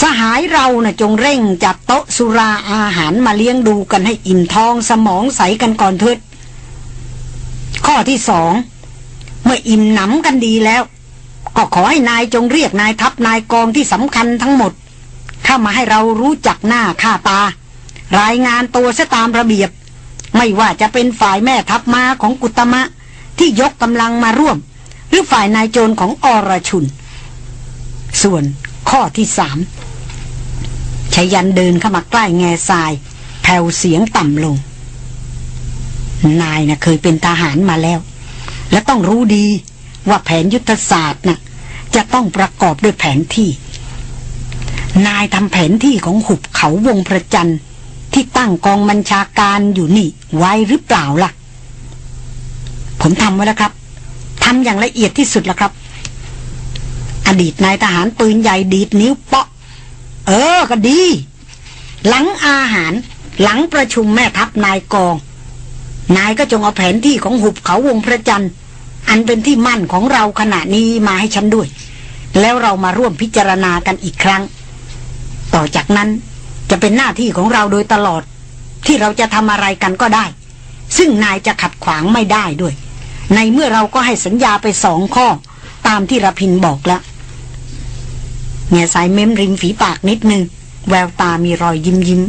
สหายเรานะ่ะจงเร่งจัดโต๊ะสุราอาหารมาเลี้ยงดูกันให้อิ่มท้องสมองใสกันก่อนเถิดข้อที่สอง เมื่ออิ่มหนำกันดีแล้ว ก็ขอให้นายจงเรียกนายทัพนายกองที่สำคัญทั้งหมด เข้ามาให้เรารู้จักหน้าค่าตา รายงานตัวเสตามระเบียบ ไม่ว่าจะเป็นฝ่ายแม่ทัพมาของกุตมะ ที่ยกกำลังมาร่วม หรือฝ่ายนายโจรของอรชุน ส่วนข้อที่สามชยันเดินเข้ามาใกล้แง่ทราย แผ่วเสียงต่ำลง นายนะ่ะเคยเป็นทหารมาแล้ว และต้องรู้ดีว่าแผนยุทธศาสตร์น่ะจะต้องประกอบด้วยแผนที่ นายทำแผนที่ของหุบเขาวงประจันที่ ที่ตั้งกองบัญชาการอยู่นี่ไว้หรือเปล่าล่ะ ผมทำไว้แล้วครับทำอย่างละเอียดที่สุดแล้วครับ อดีตนายทหารปืนใหญ่ดีดนิ้วเปาะ เออ ก็ดี หลังอาหาร หลังประชุมแม่ทัพนายกอง นายก็จงเอาแผนที่ของหุบเขาวงพระจันทร์ อันเป็นที่มั่นของเราขณะนี้มาให้ฉันด้วย แล้วเรามาร่วมพิจารณากันอีกครั้ง ต่อจากนั้น จะเป็นหน้าที่ของเราโดยตลอด ที่เราจะทำอะไรกันก็ได้ ซึ่งนายจะขัดขวางไม่ได้ด้วย ในเมื่อเราก็ให้สัญญาไปสองข้อ ตามที่รพินบอกแล้วแง่สายเม้มริมฝีปากนิดนึง แววตามีรอยยิ้มยิ้ม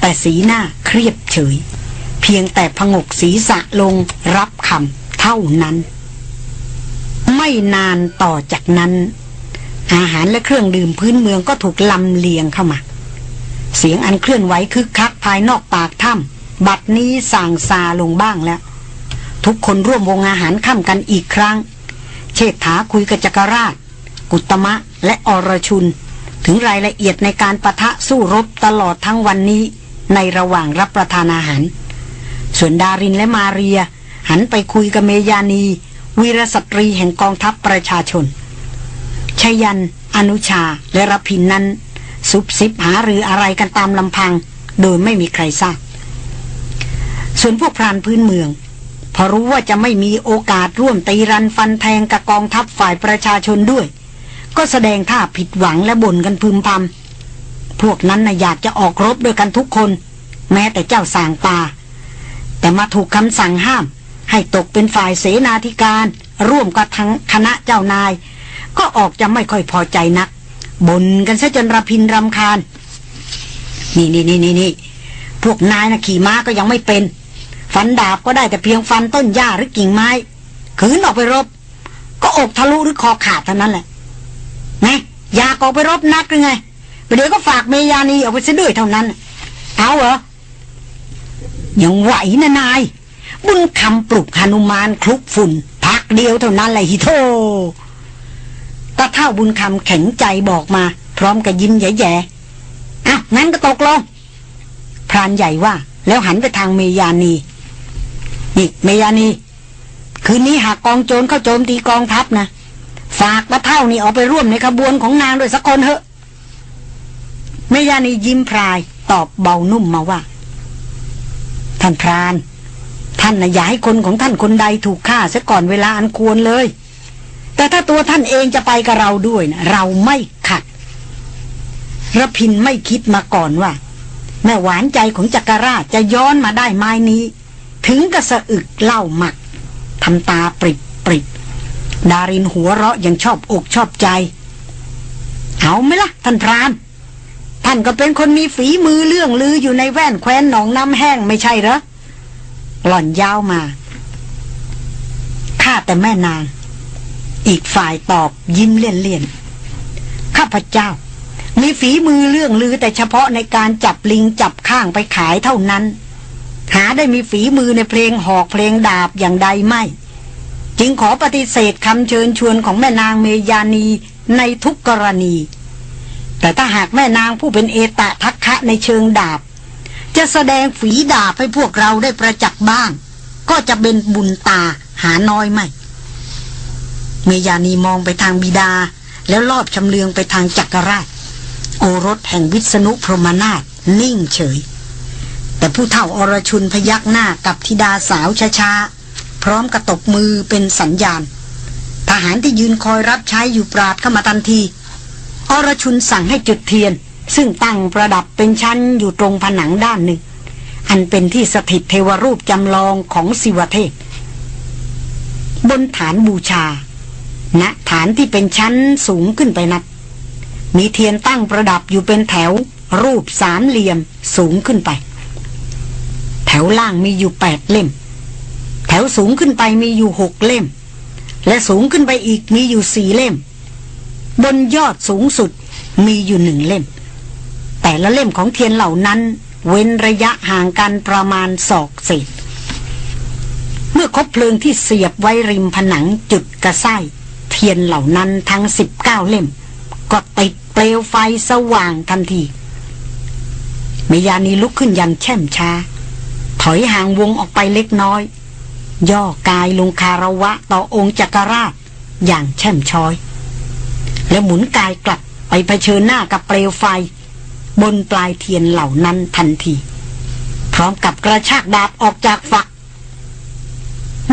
แต่สีหน้าเครียดเฉย เพียงแต่พงกศีรษะลงรับคำเท่านั้น ไม่นานต่อจากนั้น อาหารและเครื่องดื่มพื้นเมืองก็ถูกลำเลียงเข้ามา เสียงอันเคลื่อนไหวคึกคักภายนอกปากถ้ำบัดนี้สั่งซาลงบ้างแล้ว ทุกคนร่วมวงอาหารค่ำกันอีกครั้ง เชษฐาคุยกับจักรราช กุตมะและอรชุน ถึงรายละเอียดในการประทะสู้รบตลอดทั้งวันนี้ในระหว่างรับประทานอาหาร ส่วนดารินและมาเรีย หันไปคุยกับเมยานี วีรสตรีแห่งกองทัพประชาชนชยัน อนุชาและรพินนั้น ซุบซิบหาหรืออะไรกันตามลำพัง โดยไม่มีใครทราบส่วนพวกพรานพื้นเมือง พอรู้ว่าจะไม่มีโอกาสร่วมตีรันฟันแทงกับกองทัพฝ่ายประชาชนด้วย ก็แสดงท่าผิดหวังและบ่นกันพึมพำพวกนั้นนะอยากจะออกรบด้วยกันทุกคน แม้แต่เจ้าสางปาแต่มาถูกคำสั่งห้าม ให้ตกเป็นฝ่ายเสนาธิการ ร่วมกับทั้งคณะเจ้านาย ก็ออกจะไม่ค่อยพอใจนัก บ่นกันซะจนระพินรำคาญ นี่นี่นี่นี่นี่พวกนายนะขี่ม้าก็ยังไม่เป็น ฟันดาบก็ได้แต่เพียงฟันต้นหญ้าหรือกิ่งไม้ขืนออกไปรบ ก็อกทะลุหรือคอขาดเท่านั้นแหละไงอยากออกไปรบนักหรือไงประเดี๋ยวก็ฝากเมยานีออกไปซะด้วยเท่านั้น เอาเหรอยังไหวนะนาย บุญคำปลุกหนุมานคลุกฝุ่น พักเดียวเท่านั้นแหละฮิโต ตาเท่าบุญคำแข็งใจบอกมา พร้อมกับยิ้มแย่ๆอะงั้นก็ตกลง พรานใหญ่ว่า แล้วหันไปทางเมยานีนี่เมยานี คืนนี้หากกองโจรเข้าโจมตีกองทัพนะ ฝากตาเท่านี่ออกไปร่วมในขบวนของนางด้วยสักคนเถอะเมยานียิ้มพรายตอบเบานุ่มมาว่า ท่านพราน ท่านนะอย่าให้คนของท่านคนใดถูกฆ่าซะก่อนเวลาอันควรเลย แต่ถ้าตัวท่านเองจะไปกับเราด้วยนะเราไม่ขัดระพินไม่คิดมาก่อนว่า แม่หวานใจของจักรราชจะย้อนมาได้ไม้นี้ ถึงกระสะอึกเล่าหมักทำตาปริบปริบดารินหัวเราะยังชอบอกชอบใจ เอาไหมล่ะ ท่านพราน ท่านก็เป็นคนมีฝีมือเรื่องลืออยู่ในแว่นแคว้นหนองน้ำแห้งไม่ใช่เหรอหล่อนยาวมาข้าแต่แม่นาง อีกฝ่ายตอบยิ้มเลี่ยนเลี่ยนๆข้าพเจ้า มีฝีมือเรื่องลือแต่เฉพาะในการจับลิงจับข้างไปขายเท่านั้น หาได้มีฝีมือในเพลงหอกเพลงดาบอย่างใดไม่จึงขอปฏิเสธคำเชิญชวนของแม่นางเมยานีในทุกกรณี แต่ถ้าหากแม่นางผู้เป็นเอตะทักคะในเชิงดาบ จะแสดงฝีดาบให้พวกเราได้ประจักษ์บ้าง ก็จะเป็นบุญตาหาน้อยไม่ เมยานีมองไปทางบิดา แล้วลอบชำเลืองไปทางจักรราช โอรสแห่งวิษณุพรหมนาถนิ่งเฉย แต่ผู้เฒ่าอรชุนพยักหน้ากับธิดาสาวช้าๆ พร้อมกระตบมือเป็นสัญญาณ ทหารที่ยืนคอยรับใช้อยู่ปราดเข้ามาทันที อรชุนสั่งให้จุดเทียน ซึ่งตั้งประดับเป็นชั้นอยู่ตรงผนังด้านหนึ่ง อันเป็นที่สถิตเทวรูปจำลองของสิวเทพบนฐานบูชา ณฐานที่เป็นชั้นสูงขึ้นไปนัก มีเทียนตั้งประดับอยู่เป็นแถว รูปสามเหลี่ยมสูงขึ้นไป แถวล่างมีอยู่แปดเล่ม แถวสูงขึ้นไปมีอยู่หกเล่ม และสูงขึ้นไปอีกมีอยู่สี่เล่ม บนยอดสูงสุดมีอยู่หนึ่งเล่ม แต่ละเล่มของเทียนเหล่านั้น เว้นระยะห่างกันประมาณศอกเศษเมื่อคบเพลิงที่เสียบไว้ริมผนังจุดกระไส้ เทียนเหล่านั้นทั้งสิบเก้าเล่ม ก็ติดเปลวไฟสว่างทันทีเมยานีลุกขึ้นอย่างแช่มช้า ถอยห่างวงออกไปเล็กน้อย ย่อกายลงคาระวะต่อองค์จักรราชอย่างแช่มช้อย แล้วหมุนกายกลับไปเผชิญหน้ากับเปลวไฟ บนปลายเทียนเหล่านั้นทันที พร้อมกับกระชากดาบออกจากฝัก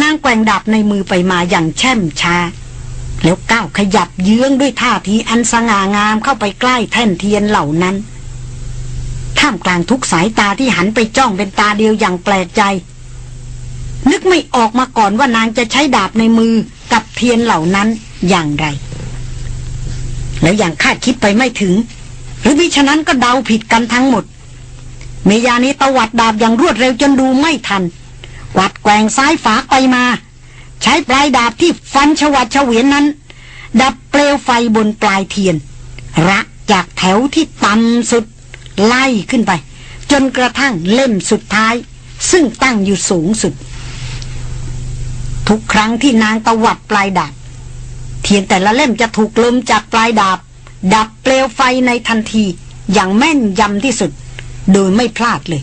นางแกว่งดาบในมือไปมาอย่างแช่มช้า แล้วก้าวขยับเยื้องด้วยท่าทีอันสง่างามเข้าไปใกล้แท่นเทียนเหล่านั้น ท่ามกลางทุกสายตาที่หันไปจ้องเป็นตาเดียวอย่างแปลกใจ นึกไม่ออกมาก่อนว่านางจะใช้ดาบในมือกับเทียนเหล่านั้นอย่างไร แล้วอย่างคาดคิดไปไม่ถึง หรือมิฉะนั้นก็เดาผิดกันทั้งหมด เมยานี้ตวัดดาบอย่างรวดเร็วจนดูไม่ทันกวัดแกว่งซ้ายฝาไปมา ใช้ปลายดาบที่ฟันฉวัดเฉวียนนั้น ดับเปลวไฟบนปลายเทียน ระจากแถวที่ต่ำสุด ไล่ขึ้นไป จนกระทั่งเล่มสุดท้าย ซึ่งตั้งอยู่สูงสุด ทุกครั้งที่นางตวัดปลายดาบ เทียนแต่ละเล่มจะถูกลมจากปลายดาบ ดับเปลวไฟในทันทีอย่างแม่นยำที่สุด โดยไม่พลาดเลย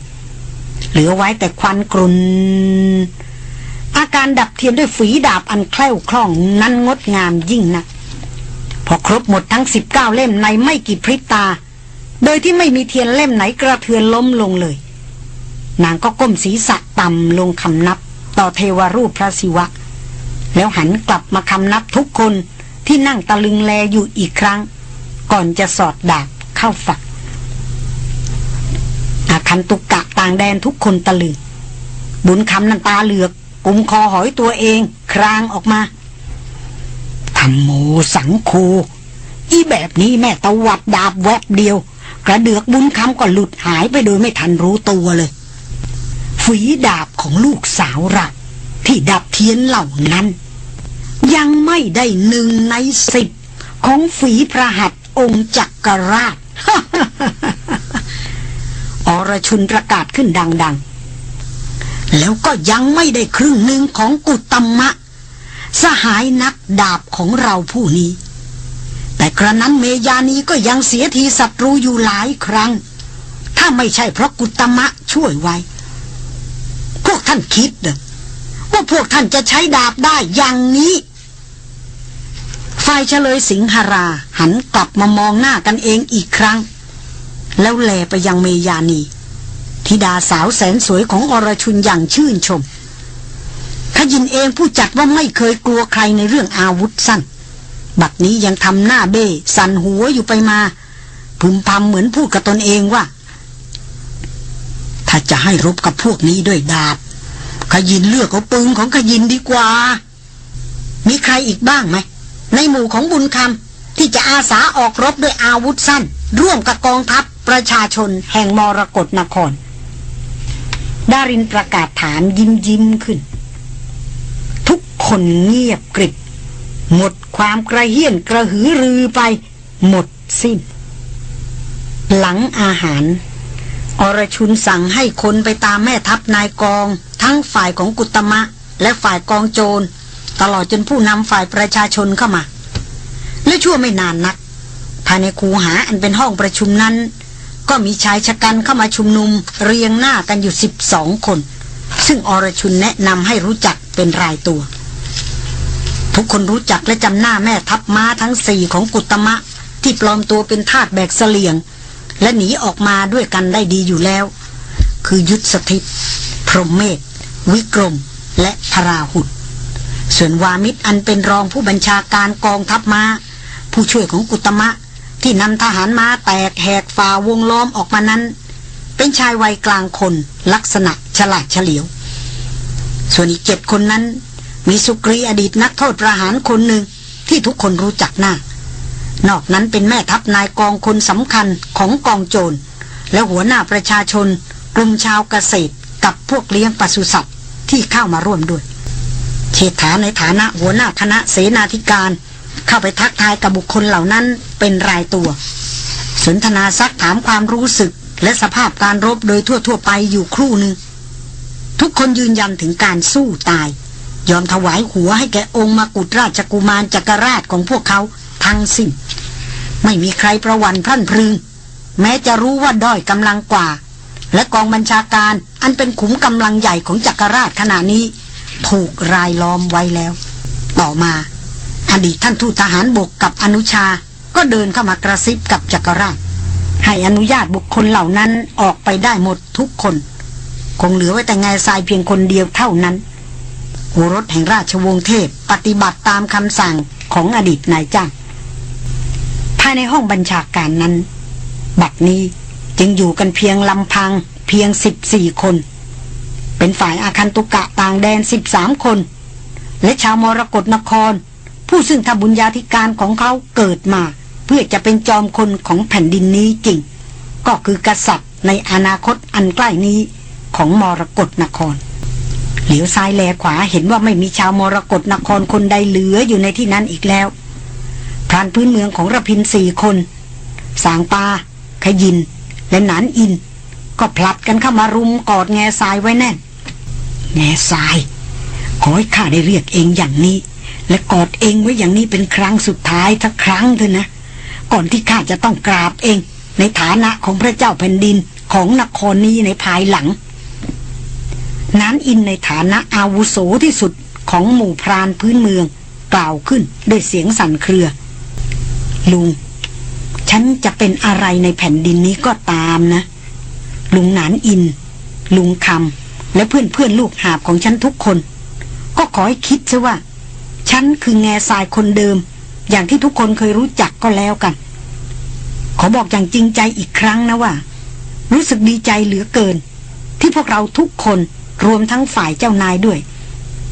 เหลือไว้แต่ควันกรุน อาการดับเทียนด้วยฝีดาบอันแคล่วคล่องนั้นงดงามยิ่งนะพอครบหมดทั้งสิบเก้าเล่มในไม่กี่พริบตา โดยที่ไม่มีเทียนเล่มไหนกระเทือนล้มลงเลย นางก็ก้มศีรษะต่ำลงคำนับ ต่อเทวรูปพระศิวะ แล้วหันกลับมาคำนับทุกคนที่นั่งตะลึงแลอยู่อีกครั้ง ก่อนจะสอดดาบเข้าฝัก อาคันตุกกะต่างแดนทุกคนตะลึงบุญคำนันตาเหลือก กุมคอหอยตัวเอง ครางออกมาธรรมโมสังโคอีแบบนี้แม่ตะวัดดาบแวบเดียว กระเดือกบุญคำก็หลุดหายไปโดยไม่ทันรู้ตัวเลย ฝีดาบของลูกสาวรักที่ดับเทียนเหล่านั้น ยังไม่ได้หนึ่งในสิบของฝีพระหัตถ์องค์จักรราชอรชุนประกาศขึ้นดัง ๆ แล้วก็ยังไม่ได้ครึ่งหนึ่งของกุตมะ สหายนักดาบของเราผู้นี้ แต่กระนั้นเมยานีก็ยังเสียทีศัตรูอยู่หลายครั้ง ถ้าไม่ใช่เพราะกุตมะช่วยไว้ พวกท่านคิดเหรอว่าพวกท่านจะใช้ดาบได้อย่างนี้ฝ่ายเฉลยสิงหรา หันกลับมามองหน้ากันเองอีกครั้ง แล้วแลไปยังเมยานี ธิดาสาวแสนสวยของอรชุนอย่างชื่นชมขยินเองผู้จัดว่าไม่เคยกลัวใครในเรื่องอาวุธสั้น บัดนี้ยังทำหน้าเบ้สันหัวอยู่ไปมาพึมพำเหมือนพูดกับตนเองว่า ถ้าจะให้รบกับพวกนี้ด้วยดาบ ขยินเลือกเอาปืนของขยินดีกว่า มีใครอีกบ้างไหม ในหมู่ของบุญคำที่จะอาสาออกรบด้วยอาวุธสั้น ร่วมกับกองทัพประชาชนแห่งมรกรนคร ดารินประกาศถามยิ้มยิ้มขึ้น ทุกคนเงียบกริบ หมดความกระเฮี้ยนกระหือรือไป หมดสิ้น หลังอาหาร อรชุนสั่งให้คนไปตามแม่ทัพนายกอง ทั้งฝ่ายของกุตมะ และฝ่ายกองโจร ตลอดจนผู้นำฝ่ายประชาชนเข้ามา และชั่วไม่นานนักภายในคูหาอันเป็นห้องประชุมนั้น ก็มีชายชะกันเข้ามาชุมนุมเรียงหน้ากันอยู่สิบสองคน ซึ่งอรชุนแนะนำให้รู้จักเป็นรายตัว ทุกคนรู้จักและจำหน้าแม่ทัพม้าทั้งสี่ของกุตมะ ที่ปลอมตัวเป็นทาสแบกเสลียง และหนีออกมาด้วยกันได้ดีอยู่แล้ว คือยุทธสถิต พรหมเมธวิกรม และพราหุดส่วนวามิตรอันเป็นรองผู้บัญชาการกองทัพมา้า ผู้ช่วยของกุตมะ ที่นำทหารม้าแตกแหกฝ่าวงล้อมออกมานั้น เป็นชายวัยกลางคนลักษณะฉลาดเฉลียว ส่วนอีกเจ็ดคนนั้น มีสุกรีอดีตนักโทษประหารคนหนึ่งที่ทุกคนรู้จักหน้า นอกนั้นเป็นแม่ทัพนายกองคนสำคัญของกองโจร และหัวหน้าประชาชน กลุ่มชาวเกษตรกับพวกเลี้ยงปศุสัตว์ที่เข้ามาร่วมด้วยเชษฐาในฐานะหัวหน้าคณะเสนาธิการ เข้าไปทักทายกับบุคคลเหล่านั้นเป็นรายตัว สนทนาซักถามความรู้สึกและสภาพการรบโดยทั่วๆไปอยู่ครู่หนึ่ง ทุกคนยืนยันถึงการสู้ตาย ยอมถวายหัวให้แก่องค์มกุฎราชกุมารจักรราชของพวกเขาทั้งสิ้น ไม่มีใครประวันพรั่นพรึง แม้จะรู้ว่าด้อยกำลังกว่า และกองบัญชาการอันเป็นขุมกำลังใหญ่ของจักรราชขณะนี้ ถูกรายล้อมไว้แล้ว ต่อมา อดีตท่านทูตทหารบกกับอนุชา ก็เดินเข้ามากระซิบกับจักรราช ให้อนุญาตบุคคลเหล่านั้นออกไปได้หมดทุกคน คงเหลือไว้แต่งายทรายเพียงคนเดียวเท่านั้นโอรสแห่งราชวงศ์เทพปฏิบัติตามคำสั่งของอดีตนายจ้างภายในห้องบัญชาการนั้น บัดนี้จึงอยู่กันเพียงลำพังเพียงสิบสี่คน เป็นฝ่ายอาคันตุกะต่างแดนสิบสามคน และชาวมรกรนคร ผู้ซึ่งทบุญญาธิการของเขาเกิดมา เพื่อจะเป็นจอมคนของแผ่นดินนี้จริง ก็คือกษัตริย์ในอนาคตอันใกล้นี้ของมรกรนคร เหลียวซ้ายแลขวาเห็นว่าไม่มีชาวมรกรนครคนใดเหลืออยู่ในที่นั้นอีกแล้วพรานพื้นเมืองของระพินสี่คน สางปาขยิน และหนานอิน ก็พลัดกันเข้ามารุมกอดแง่ทรายไว้แน่น แง่ทราย ขอให้ข้าได้เรียกเองอย่างนี้ และกอดเองไว้อย่างนี้เป็นครั้งสุดท้ายทักครั้งเถอะนะ ก่อนที่ข้าจะต้องกราบเอง ในฐานะของพระเจ้าแผ่นดินของนครนี้ในภายหลังนานอินในฐานะอาวุโสที่สุดของหมู่พรานพื้นเมือง กล่าวขึ้นด้วยเสียงสั่นเครือ ลุง ฉันจะเป็นอะไรในแผ่นดินนี้ก็ตามนะ ลุงหนานอิน ลุงคำและเพื่อนเพื่อนลูกหาบของฉันทุกคน ก็ขอให้คิดซะว่า ฉันคือแง่ทรายคนเดิม อย่างที่ทุกคนเคยรู้จักก็แล้วกัน ขอบอกอย่างจริงใจอีกครั้งนะว่า รู้สึกดีใจเหลือเกิน ที่พวกเราทุกคนรวมทั้งฝ่ายเจ้านายด้วย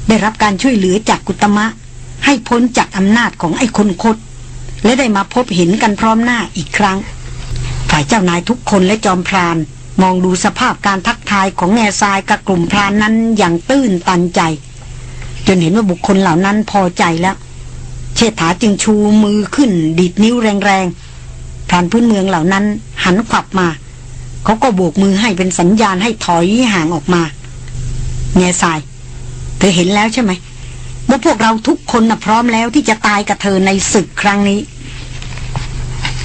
ได้รับการช่วยเหลือจากกุตมะ ให้พ้นจากอำนาจของไอ้คนคดและได้มาพบเห็นกันพร้อมหน้าอีกครั้ง ฝ่ายเจ้านายทุกคนและจอมพรานมองดูสภาพการทักทายของแง่ทรายกับกลุ่มพรานนั้นอย่างตื้นตันใจ จนเห็นว่าบุคคลเหล่านั้นพอใจแล้ว เชษฐาจึงชูมือขึ้น ดีดนิ้วแรงๆพรานพื้นเมืองเหล่านั้น หันขวับมา เขาก็โบกมือให้เป็นสัญญาณให้ถอยห่างออกมาแง่ทราย เธอเห็นแล้วใช่ไหมว่าพวกเราทุกคนนะพร้อมแล้วที่จะตายกับเธอในศึกครั้งนี้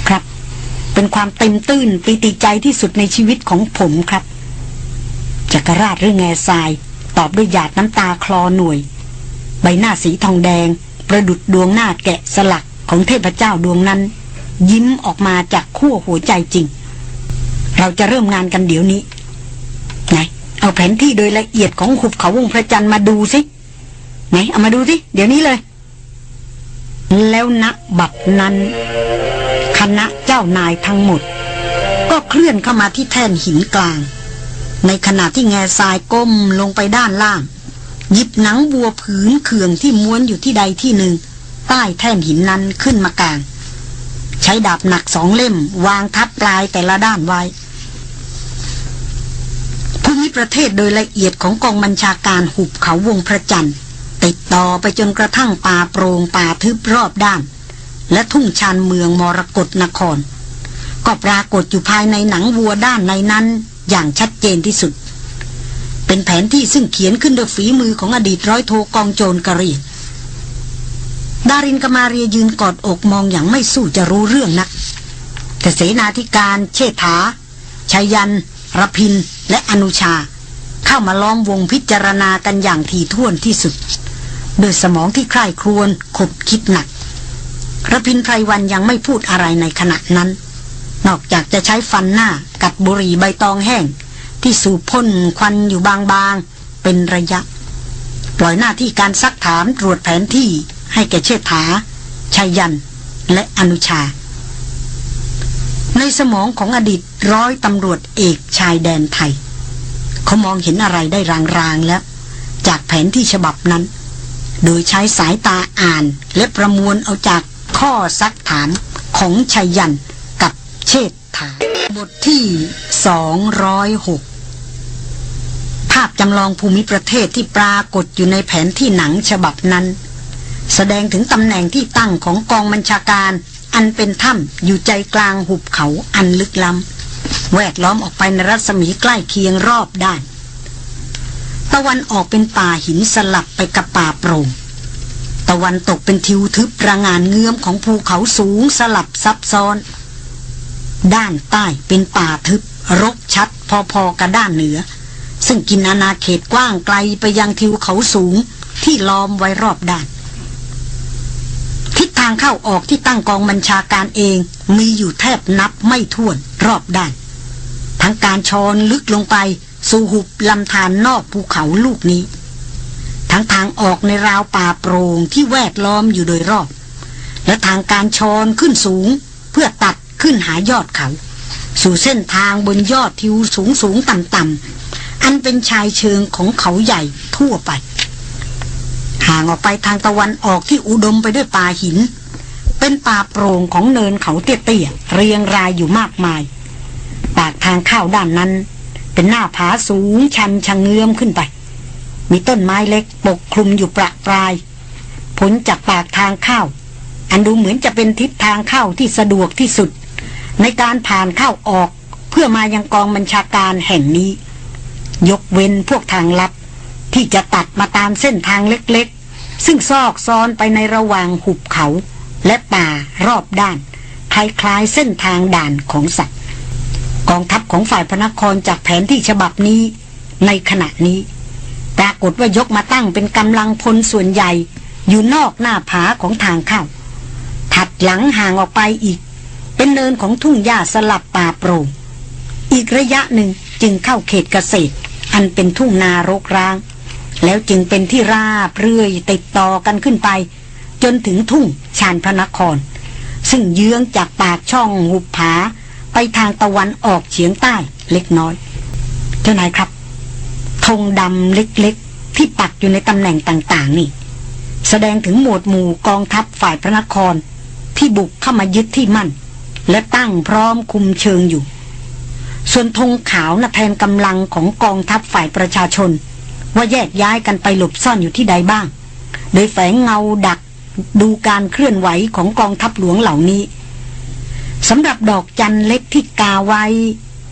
ครับ เป็นความเต็มตื้นปิติใจที่สุดในชีวิตของผมครับจักรราชหรือแง่ทราย ตอบด้วยหยาดน้ำตาคลอหน่วย ใบหน้าสีทองแดง ประดุดดวงหน้าแกะสลักของเทพเจ้าดวงนั้น ยิ้มออกมาจากขั้วหัวใจจริง เราจะเริ่มงานกันเดี๋ยวนี้ไงเอาแผนที่โดยละเอียดของหุบเขาวงพระจันทร์มาดูสิไหนเอามาดูสิเดี๋ยวนี้เลย แล้วณบัดนั้น คณะเจ้านายทั้งหมด ก็เคลื่อนเข้ามาที่แท่นหินกลาง ในขณะที่แง่ทรายก้มลงไปด้านล่าง หยิบหนังบัวผืนเขื่องที่ม้วนอยู่ที่ใดที่หนึ่ง ใต้แท่นหินนั้นขึ้นมากลางชช้ดาบหนักสองเล่ม วางทับปลายแต่ละด้านไว้ภูมิประเทศโดยละเอียดของกองบัญชาการหุบเขาวงพระจันทร์ ติดต่อไปจนกระทั่งป่าโปรง่งป่าทึบรอบด้าน และทุ่งชานเมืองมรกรนคร ก็ปรากฏอยู่ภายในหนังวัวด้านในนั้นอย่างชัดเจนที่สุด เป็นแผนที่ซึ่งเขียนขึ้นโดยฝีมือของอดีตร้อยโทกองโจรกระเรียดารินกมาเรียยืนกอดอกมองอย่างไม่สู้จะรู้เรื่องนัก แต่เสนาธิการเชษฐาชายันรพินและอนุชา เข้ามาล้อมวงพิจารณากันอย่างถี่ถ้วนที่สุด โดยสมองที่คล่ายครวนขบคิดหนักรพินไพรวันยังไม่พูดอะไรในขณะนั้น นอกจากจะใช้ฟันหน้ากัดบุหรี่ใบตองแห้ง ที่สูบพ่นควันอยู่บางๆ เป็นระยะ ปล่อยหน้าที่การซักถามตรวจแผนที่ให้แก่เชษฐาชัยยัน และอนุชา ในสมองของอดีตร้อยตำรวจเอกชายแดนไทย เขามองเห็นอะไรได้รางๆแล้ว จากแผนที่ฉบับนั้น โดยใช้สายตาอ่านและประมวลเอาจากข้อซักถามของชัยยันกับเชษฐา บทที่ 206 ภาพจำลองภูมิประเทศที่ปรากฏอยู่ในแผนที่หนังฉบับนั้น แสดงถึงตำแหน่งที่ตั้งของกองบัญชาการ อันเป็นถ้ำอยู่ใจกลางหุบเขาอันลึกล้ำแวดล้อมออกไปในรัศมีใกล้เคียงรอบด้าน ตะวันออกเป็นป่าหินสลับไปกับป่าโปร่งตะวันตกเป็นทิวทึบระงานเงื้อมของภูเขาสูงสลับซับซ้อน ด้านใต้เป็นป่าทึบ รกชัด พอๆกับด้านเหนือ ซึ่งกินอาณาเขตกว้างไกลไปยังทิวเขาสูงที่ล้อมไว้รอบด้าน ทิศทางเข้าออกที่ตั้งกองบัญชาการเองมีอยู่แทบนับไม่ถ้วนรอบด้าน ทั้งการชอนลึกลงไป สู่หุบลำธารนนอกภูเขาลูกนี้ ทั้งทางออกในราวป่าโปร่งที่แวดล้อมอยู่โดยรอบ และทางการชอนขึ้นสูงเพื่อตัด ขึ้นหายอดเขา สู่เส้นทางบนยอดทิวสูงสูงต่ำต่ำอันเป็นชายเชิงของเขาใหญ่ทั่วไป ห่างออกไปทางตะวันออกที่อุดมไปด้วยป่าหิน เป็นป่าโปร่งของเนินเขาเตี้ยๆเรียงรายอยู่มากมาย ปากทางเข้าด้านนั้น เป็นหน้าผาสูงชันชะเงื้อมขึ้นไป มีต้นไม้เล็กปกคลุมอยู่ประปรายผลจากปากทางเข้าอันดูเหมือนจะเป็นทิศทางเข้าที่สะดวกที่สุด ในการผ่านเข้าออกเพื่อมายังกองบัญชาการแห่งนี้ ยกเว้นพวกทางลัดที่จะตัดมาตามเส้นทางเล็กๆ ซึ่งซอกซอนไปในระหว่างหุบเขาและป่ารอบด้าน คล้ายๆเส้นทางด่านของสัตว์ กองทัพของฝ่ายพระนครจากแผนที่ฉบับนี้ ในขณะนี้ ปรากฏว่ายกมาตั้งเป็นกำลังพลส่วนใหญ่ อยู่นอกหน้าผาของทางเข้าถัดหลังห่างออกไปอีก เป็นเนินของทุ่งหญ้าสลับป่าโปร่งอีกระยะหนึ่งจึงเข้าเขตเกษตร อันเป็นทุ่งนารกร้าง แล้วจึงเป็นที่ราบเรื่อยติดต่อกันขึ้นไป จนถึงทุ่งชานพระนคร ซึ่งเยื้องจากปากช่องหุบผา ไปทางตะวันออกเฉียงใต้เล็กน้อย เจ้านายครับธงดำเล็กๆ ที่ปักอยู่ในตำแหน่งต่างๆ นี่ แสดงถึงหมวดหมู่กองทัพฝ่ายพระนคร ที่บุกเข้ามายึดที่มั่น และตั้งพร้อมคุมเชิงอยู่ ส่วนธงขาวนะ่ะแทนกำลังของกองทัพฝ่ายประชาชน ว่าแยกย้ายกันไปหลบซ่อนอยู่ที่ใดบ้าง โดยแฝงเงาดักดูการเคลื่อนไหวของกองทัพหลวงเหล่านี้สำหรับดอกจันเล็กที่กาไว้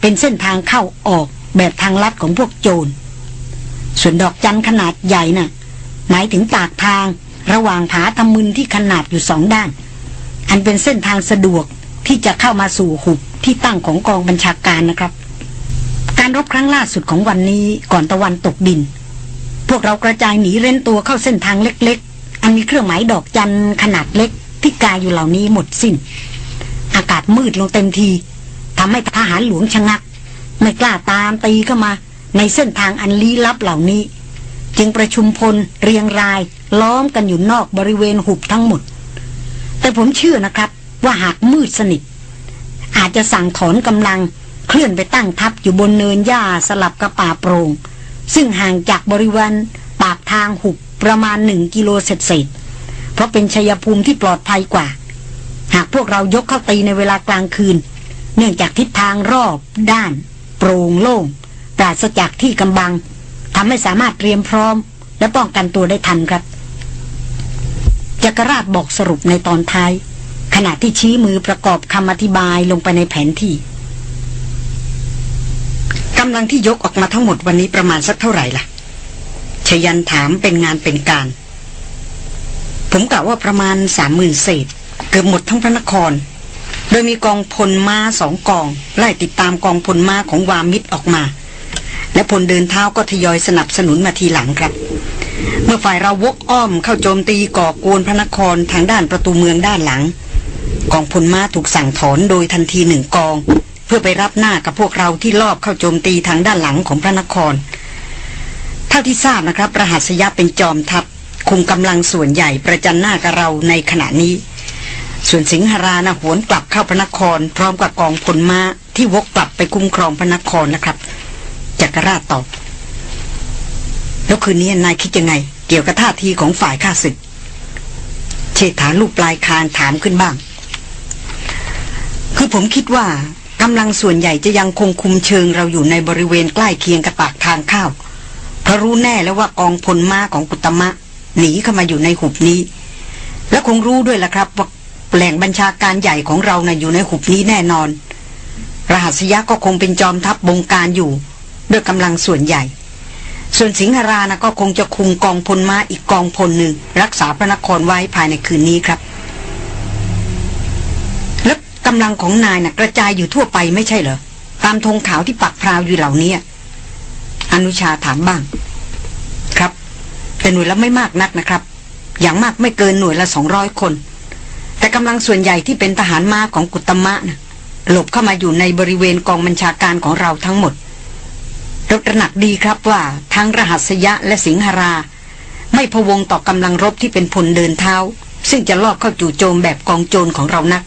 เป็นเส้นทางเข้าออกแบบทางลัดของพวกโจร ส่วนดอกจันขนาดใหญ่นะ่ะ หมายถึงปากทางระหว่างผาทำมึนที่ขนาดอยู่สองด้าน อันเป็นเส้นทางสะดวก ที่จะเข้ามาสู่หุบที่ตั้งของกองบัญชาการนะครับ การรบครั้งล่าสุดของวันนี้ก่อนตะวันตกดิน พวกเรากระจายหนีเร้นตัวเข้าเส้นทางเล็ก ๆ อันมีเครื่องหมายดอกจันขนาดเล็ก ที่กายอยู่เหล่านี้หมดสิน้น อากาศมืดลงเต็มทีทำให้ทหารหลวงชะงัก ไม่กล้าตามตีเข้ามา ในเส้นทางอันลี้ลับเหล่านี้ จึงประชุมพลเรียงราย ล้อมกันอยู่นอกบริเวณหุบทั้งหมด แต่ผมเชื่อนะครับ ว่าหากมืดสนิท อาจจะสั่งถอนกำลังเคลื่อนไปตั้งทัพอยู่บนเนินหญ้าสลับกับป่าโปรง่งซึ่งห่างจากบริเวณปากทางหุบประมาณหนึ่งกิโลเศษเพราะเป็นชัยภูมิที่ปลอดภัยกว่า หากพวกเรายกเข้าตีในเวลากลางคืน เนื่องจากทิศทางรอบด้าน โปร่งโล่งปราศจากที่กำบังทำให้สามารถเตรียมพร้อม และป้องกันตัวได้ทันครับจักรราชบอกสรุปในตอนท้าย ขณะที่ชี้มือประกอบคำอธิบายลงไปในแผนที่กำลังที่ยกออกมาทั้งหมดวันนี้ประมาณสักเท่าไหร่ล่ะชยันถามเป็นงานเป็นการ ผมกะว่าประมาณสามหมื่นเศษ เกือบหมดทั้งพระนคร โดยมีกองพลม้าสองกอง ไล่ติดตามกองพลม้าของวามิตรออกมา และพลเดินเท้าก็ทยอยสนับสนุนมาทีหลังครับ เมื่อฝ่ายเราวกอ้อมเข้าโจมตีก่อกวนพระนครทางด้านประตูเมืองด้านหลัง กองพลม้าถูกสั่งถอนโดยทันทีหนึ่งกอง เพื่อไปรับหน้ากับพวกเราที่ลอบเข้าโจมตีทางด้านหลังของพระนคร เท่าที่ทราบนะครับรหัสยะเป็นจอมทัพคุมกำลังส่วนใหญ่ประจันหน้ากับเราในขณะนี้ ส่วนสิงหรานะหวนกลับเข้าพระนคร พร้อมกับกองพลม้าที่วกกลับไปคุ้มครองพระนครนะครับจักรราชตอบแล้วคืนนี้นายคิดยังไง เกี่ยวกับท่าทีของฝ่ายข้าศึก เชษฐาลูกปลายคางถามขึ้นบ้าง คือผมคิดว่ากำลังส่วนใหญ่จะยังคงคุมเชิงเราอยู่ในบริเวณใกล้เคียงกับปากทางเข้าเพราะรู้แน่แล้วว่ากองพลมาของกุตมะ หนีเข้ามาอยู่ในหุบนี้ และคงรู้ด้วยล่ะครับว่าแหล่งบัญชาการใหญ่ของเรานะ่ะอยู่ในหุบนี้แน่นอน รหัสยะก็คงเป็นจอมทัพบบงการอยู่ ด้วยกำลังส่วนใหญ่ ส่วนสิงหรานะก็คงจะคุมกองพลมาอีกกองพลหนึ่งรักษาพระนครไว้ภายในคืนนี้ครับ กำลังของนายนะ่ะกระจายอยู่ทั่วไปไม่ใช่เหรอ ตามธงขาวที่ปักพราวอยู่เหล่านี้อนุชาถามบ้าง ครับ แต่หน่วยละไม่มากนักนะครับ อย่างมากไม่เกินหน่วยละสองร้อยคน แต่กำลังส่วนใหญ่ที่เป็นทหารมาของกุตมะนะหลบเข้ามาอยู่ในบริเวณกองบัญชาการของเราทั้งหมดเราตระหนักดีครับว่าทั้งรหัสยะและสิงหรา ไม่พวงต่อกำลังรบที่เป็นพลเดินเท้า ซึ่งจะลอบเข้าจู่โจมแบบกองโจรของเรานัก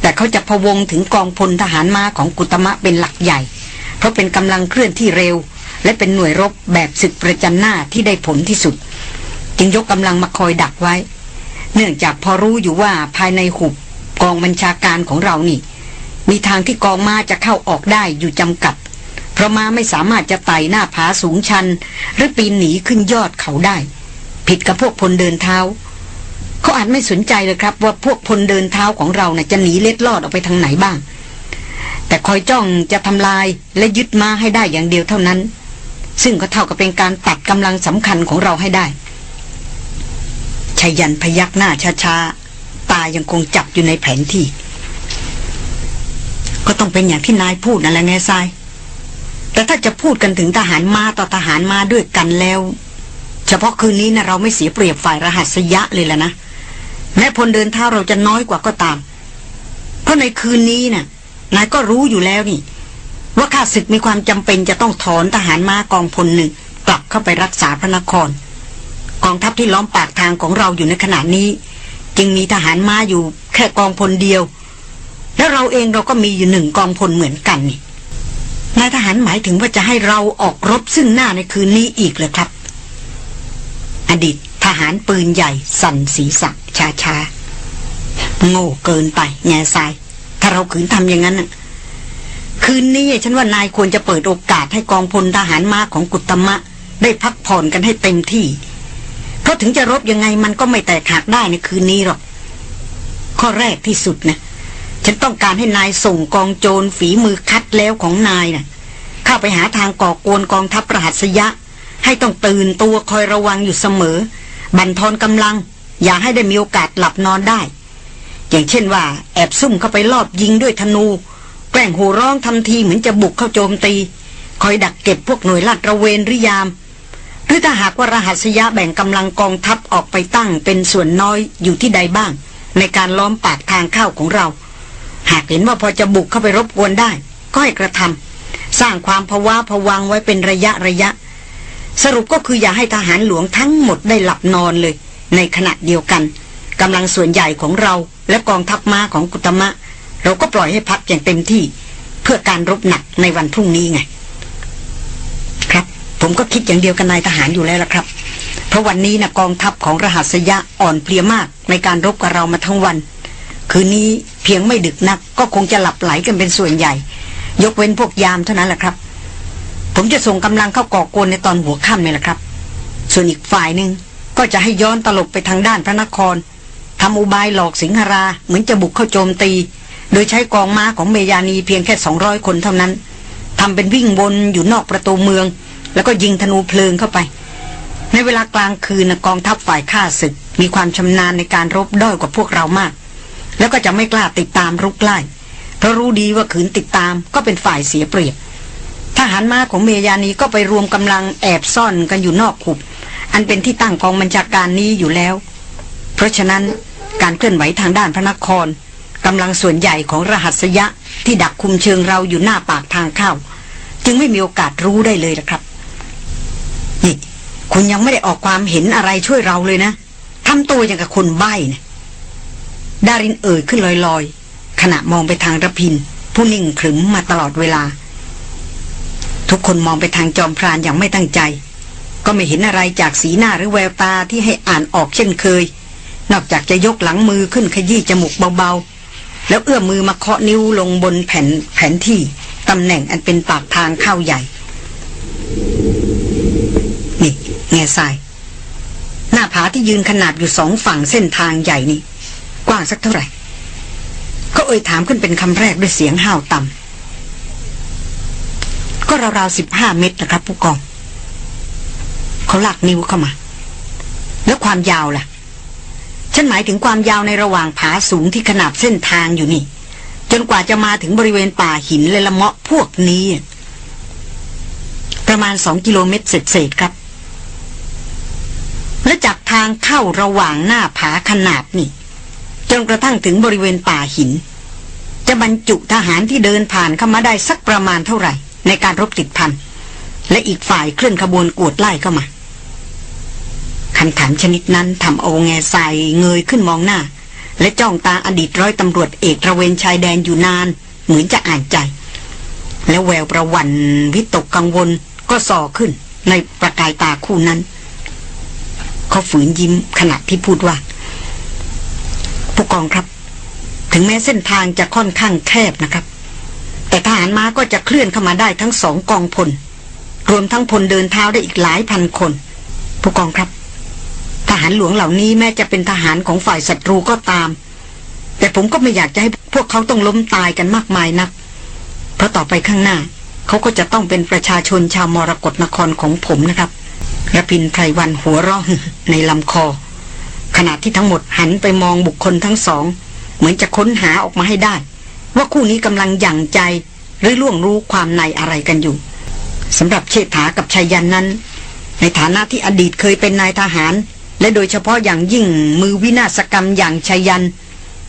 แต่เขาจะพวงถึงกองพลทหารม้าของกุตมะเป็นหลักใหญ่ เพราะเป็นกำลังเคลื่อนที่เร็ว และเป็นหน่วยรบแบบศึกประจันหน้าที่ได้ผลที่สุด จึงยกกำลังมาคอยดักไว้ เนื่องจากพอรู้อยู่ว่าภายในหุบกองบัญชาการของเรานี่ มีทางที่กองม้าจะเข้าออกได้อยู่จำกัด เพราะม้าไม่สามารถจะไต่หน้าผาสูงชัน หรือปีนหนีขึ้นยอดเขาได้ ผิดกับพวกพลเดินเท้า เขาอาจไม่สนใจเลยครับ ว่าพวกพลเดินเท้าของเรานะ่ะจะหนีเล็ดลอดออกไปทางไหนบ้าง แต่คอยจ้องจะทำลายและยึดมาให้ได้อย่างเดียวเท่านั้น ซึ่งก็เท่ากับเป็นการตัดกำลังสำคัญของเราให้ได้ชายันพยักหน้าช้าๆ ตายังคงจับอยู่ในแผนที่ ก็ต้องเป็นอย่างที่นายพูดนั่นแหละแง่ทราย แต่ถ้าจะพูดกันถึงทหารมาต่อทหารมาด้วยกันแล้ว เฉพาะคืนนี้นะเราไม่เสียเปรียบฝ่ายรหัสยะเลยแล้วนะ แม้พลเดินเท้าเราจะน้อยกว่าก็ตาม เพราะในคืนนี้นะ่ะนายก็รู้อยู่แล้วนี่ ว่าข้าศึกมีความจำเป็นจะต้องถอนทหารมากองพลหนึ่ง กลับเข้าไปรักษาพระนคร กองทัพที่ล้อมปากทางของเราอยู่ในขณะนี้ จึงมีทหารม้าอยู่แค่กองพลเดียว แล้วเราเองเราก็มีอยู่หนึ่งกองพลเหมือนกันนี่นายทหารหมายถึงว่าจะให้เราออกรบซึ่งหน้าในคืนนี้อีกเลยครับ อดีตทหารปืนใหญ่สั่นศีรษะ ชาชาโง่เกินไปแง่ทราย ถ้าเราขืนทำอย่างนั้นคืนนี้ฉันว่านายควรจะเปิดโอกาสให้กองพลทหารม้าของกุตมะ ได้พักผ่อนกันให้เต็มที่ เพราะถึงจะรบยังไงมันก็ไม่แตกหักได้ในคืนนี้หรอก ข้อแรกที่สุดนะฉันต้องการให้นายส่งกองโจรฝีมือคัดแล้วของนายนะ่ะเข้าไปหาทางก่อกวนกองทัพประหัสยะ ให้ต้องตื่นตัวคอยระวังอยู่เสมอ บันทอนกำลัง อย่าให้ได้มีโอกาสหลับนอนได้ อย่างเช่นว่า แอบซุ่มเข้าไปลอบยิงด้วยธนู แกล้งโห่ร้องทำทีเหมือนจะบุกเข้าโจมตี คอยดักเก็บพวกหน่วยลาดระเวนหรือยาม หรือถ้าหากว่ารหัสยะแบ่งกำลังกองทัพออกไปตั้งเป็นส่วนน้อยอยู่ที่ใดบ้าง ในการล้อมปากทางเข้าของเรา หากเห็นว่าพอจะบุกเข้าไปรบกวนได้ ก็ให้กระทำสร้างความภาวะผวังไว้เป็นระยะระยะสรุปก็คืออย่าให้ทหารหลวงทั้งหมดได้หลับนอนเลย ในขณะเดียวกันกำลังส่วนใหญ่ของเราและกองทัพม้าของกุตมะ เราก็ปล่อยให้พักอย่างเต็มที่ เพื่อการรบหนักในวันพรุ่งนี้ไง ครับ ผมก็คิดอย่างเดียวกันนายทหารอยู่แล้วละครับ เพราะวันนี้นะกองทัพของรหัสยะอ่อนเพลียมากในการรบกับเรามาทั้งวัน คืนนี้เพียงไม่ดึกนัก ก็คงจะหลับไหลกันเป็นส่วนใหญ่ ยกเว้นพวกยามเท่านั้นแหละครับ ผมจะส่งกำลังเข้าก่อกวนในตอนหัวค่ำนี่แหละครับ ส่วนอีกฝ่ายหนึ่ง ก็จะให้ย้อนตลบไปทางด้านพระนครทำอุบายหลอกสิงหรา เหมือนจะบุกเข้าโจมตี โดยใช้กองม้าของเมยานีเพียงแค่สองร้อยคนเท่านั้นทำเป็นวิ่งวนอยู่นอกประตูเมือง แล้วก็ยิงธนูเพลิงเข้าไป ในเวลากลางคืนกองทัพฝ่ายข้าศึก มีความชำนาญในการรบด้อยกว่าพวกเรามาก แล้วก็จะไม่กล้าติดตามรุกไล่เพราะรู้ดีว่าขืนติดตามก็เป็นฝ่ายเสียเปรียบทหารม้าของเมยานีก็ไปรวมกำลังแอบซ่อนกันอยู่นอกขุบ อันเป็นที่ตั้งกองบัญชาการนี้อยู่แล้ว เพราะฉะนั้นการเคลื่อนไหวทางด้านพระนครกำลังส่วนใหญ่ของรหัสยะที่ดักคุมเชิงเราอยู่หน้าปากทางเข้า จึงไม่มีโอกาสรู้ได้เลยนะครับ นี่ คุณยังไม่ได้ออกความเห็นอะไรช่วยเราเลยนะทำตัวอย่างกับคนใบ้นะดารินเอ่ยขึ้นลอยๆ ขณะมองไปทางระพิน ผู้นิ่งขรึมมาตลอดเวลา ทุกคนมองไปทางจอมพรานอย่างไม่ตั้งใจ ก็ไม่เห็นอะไรจากสีหน้าหรือแววตาที่ให้อ่านออกเช่นเคย นอกจากจะยกหลังมือขึ้นขยี้จมูกเบาๆ แล้วเอื้อมมือมาเคาะนิ้วลงบนแผ่นแผนที่ตำแหน่งอันเป็นปากทางเข้าใหญ่ นี่แง่ทราย หน้าผาที่ยืนขนาดอยู่สองฝั่งเส้นทางใหญ่นี่กว้างสักเท่าไหร่ ก็เอ่ยถามขึ้นเป็นคำแรกด้วยเสียงห้าวต่ำก็ราวๆสิบห้าเมตรนะครับผู้กอง เขาหลักนิ้วเข้ามา แล้วความยาวล่ะ ฉันหมายถึงความยาวในระหว่างผาสูงที่ขนาบเส้นทางอยู่นี่ จนกว่าจะมาถึงบริเวณป่าหินและละเมาะพวกนี้ ประมาณสองกิโลเมตรเศษๆครับ และจากทางเข้าระหว่างหน้าผาขนาดนี่ จนกระทั่งถึงบริเวณป่าหิน จะบรรจุทหารที่เดินผ่านเข้ามาได้สักประมาณเท่าไหร่ ในการรบติดพันและอีกฝ่ายเคลื่อนขบวนกวดไล่เข้ามา คำถามชนิดนั้นทำเอาแง่ใสเงยขึ้นมองหน้า และจ้องตาอดีตร้อยตำรวจเอกระเวนชายแดนอยู่นาน เหมือนจะอ่านใจ แล้วแววประวันวิตกกังวลก็ส่อขึ้นในประกายตาคู่นั้น เขาฝืนยิ้มขณะที่พูดว่า ผู้กองครับ ถึงแม้เส้นทางจะค่อนข้างแคบนะครับ แต่ทหารม้าก็จะเคลื่อนเข้ามาได้ทั้งสองกองพล รวมทั้งพลเดินเท้าได้อีกหลายพันคน ผู้กองครับ ทหารหลวงเหล่านี้แม้จะเป็นทหารของฝ่ายศัตรูก็ตาม แต่ผมก็ไม่อยากจะให้พวกเขาต้องล้มตายกันมากมายนัก เพราะต่อไปข้างหน้า เขาก็จะต้องเป็นประชาชนชาวมรกรนครของผมนะครับระพินไพรวันหัวร้องในลำคอ ขณะที่ทั้งหมดหันไปมองบุคคลทั้งสอง เหมือนจะค้นหาออกมาให้ได้ ว่าคู่นี้กำลังหยั่งใจหรือล่วงรู้ความในอะไรกันอยู่สำหรับเชษฐากับชัยยันนั้น ในฐานะที่อดีตเคยเป็นนายทหาร และโดยเฉพาะอย่างยิ่งมือวินาศกรรมอย่างชัยยัน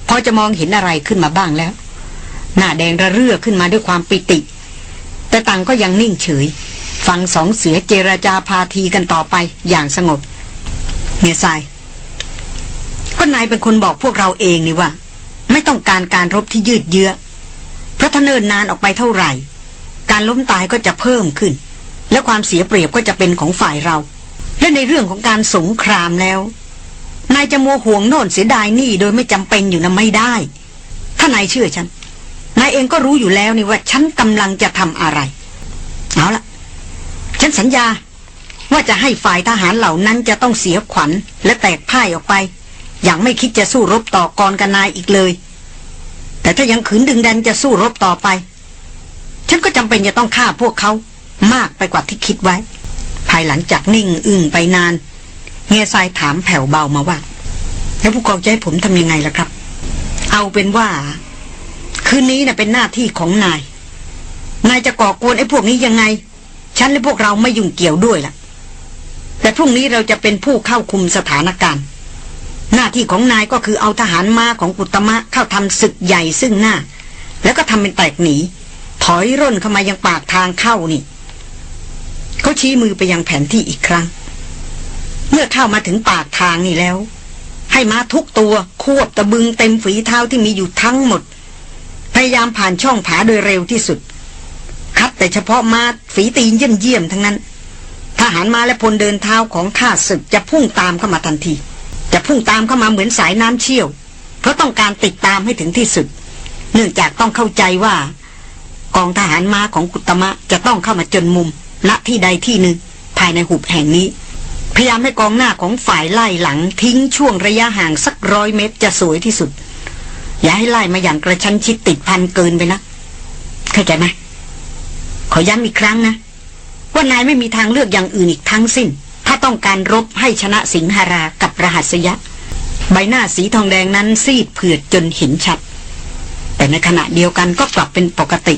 พอจะมองเห็นอะไรขึ้นมาบ้างแล้ว หน้าแดงระเรื่อขึ้นมาด้วยความปิติ แต่ต่างก็ยังนิ่งเฉย ฟังสองเสือเจรจาพาทีกันต่อไปอย่างสงบเมียทรายก็นายเป็นคนบอกพวกเราเองนี่ว่า ไม่ต้องการการรบที่ยืดเยื้อเพราะถ้าเนินนานออกไปเท่าไหร่ การล้มตายก็จะเพิ่มขึ้น และความเสียเปรียบก็จะเป็นของฝ่ายเรา และในเรื่องของการสงครามแล้ว นายจะมัวห่วงโน่นเสียดายนี่โดยไม่จำเป็นอยู่นะไม่ได้ ถ้านายเชื่อฉัน นายเองก็รู้อยู่แล้วนี่ว่าฉันกำลังจะทำอะไร เอาละฉันสัญญาว่าจะให้ฝ่ายทหารเหล่านั้นจะต้องเสียขวัญ และแตกพ่ายออกไป อย่างไม่คิดจะสู้รบต่อกรกันนายอีกเลย แต่ถ้ายังขืนดึงดันจะสู้รบต่อไป ฉันก็จำเป็นจะต้องฆ่าพวกเขามากไปกว่าที่คิดไว้ ภายหลังจากนิ่งอึ้งไปนาน เงียทรายถามแผ่วเบามาว่า แล้วผู้กองจะให้ผมทำยังไงล่ะครับ เอาเป็นว่า คืนนี้นะ่ะเป็นหน้าที่ของนาย นายจะก่อกวนไอ้พวกนี้ยังไง ฉันและพวกเราไม่ยุ่งเกี่ยวด้วยล่ะ แต่พรุ่งนี้เราจะเป็นผู้เข้าคุมสถานการณ์ หน้าที่ของนายก็คือเอาทหารม้าของกุตมะเข้าทำศึกใหญ่ซึ่งหน้า แล้วก็ทำเป็นแตกหนี ถอยร่นเข้ามายังปากทางเข้านี่ เขาชี้มือไปยังแผนที่อีกครั้ง เมื่อเข้ามาถึงปากทางนี่แล้ว ให้ม้าทุกตัวควบตะบึงเต็มฝีเท้าที่มีอยู่ทั้งหมด พยายามผ่านช่องผาโดยเร็วที่สุด คัดแต่เฉพาะมาฝีตีนเยี่ยมๆทั้งนั้น ทหารมาและพลเดินเท้าของข้าศึกจะพุ่งตามเข้ามาทันที จะพุ่งตามเข้ามาเหมือนสายน้ำเชี่ยว เพราะต้องการติดตามให้ถึงที่สุด เนื่องจากต้องเข้าใจว่ากองทหารม้าของกุตมะจะต้องเข้ามาจนมุม ณที่ใดที่หนึ่งภายในหุบแห่งนี้ พยายามให้กองหน้าของฝ่ายไล่หลังทิ้งช่วงระยะห่างสักร้อยเมตรจะสวยที่สุด อย่าให้ไล่มาอย่างกระชั้นชิดติดพันเกินไปนะเข้าใจไหมขอย้ำอีกครั้งนะ ว่านายไม่มีทางเลือกอย่างอื่นอีกทั้งสิ้น ถ้าต้องการรบให้ชนะสิงหารากับรหัสยะ ใบหน้าสีทองแดงนั้นซีดเผือดจนเห็นชัด แต่ในขณะเดียวกันก็กลับเป็นปกติ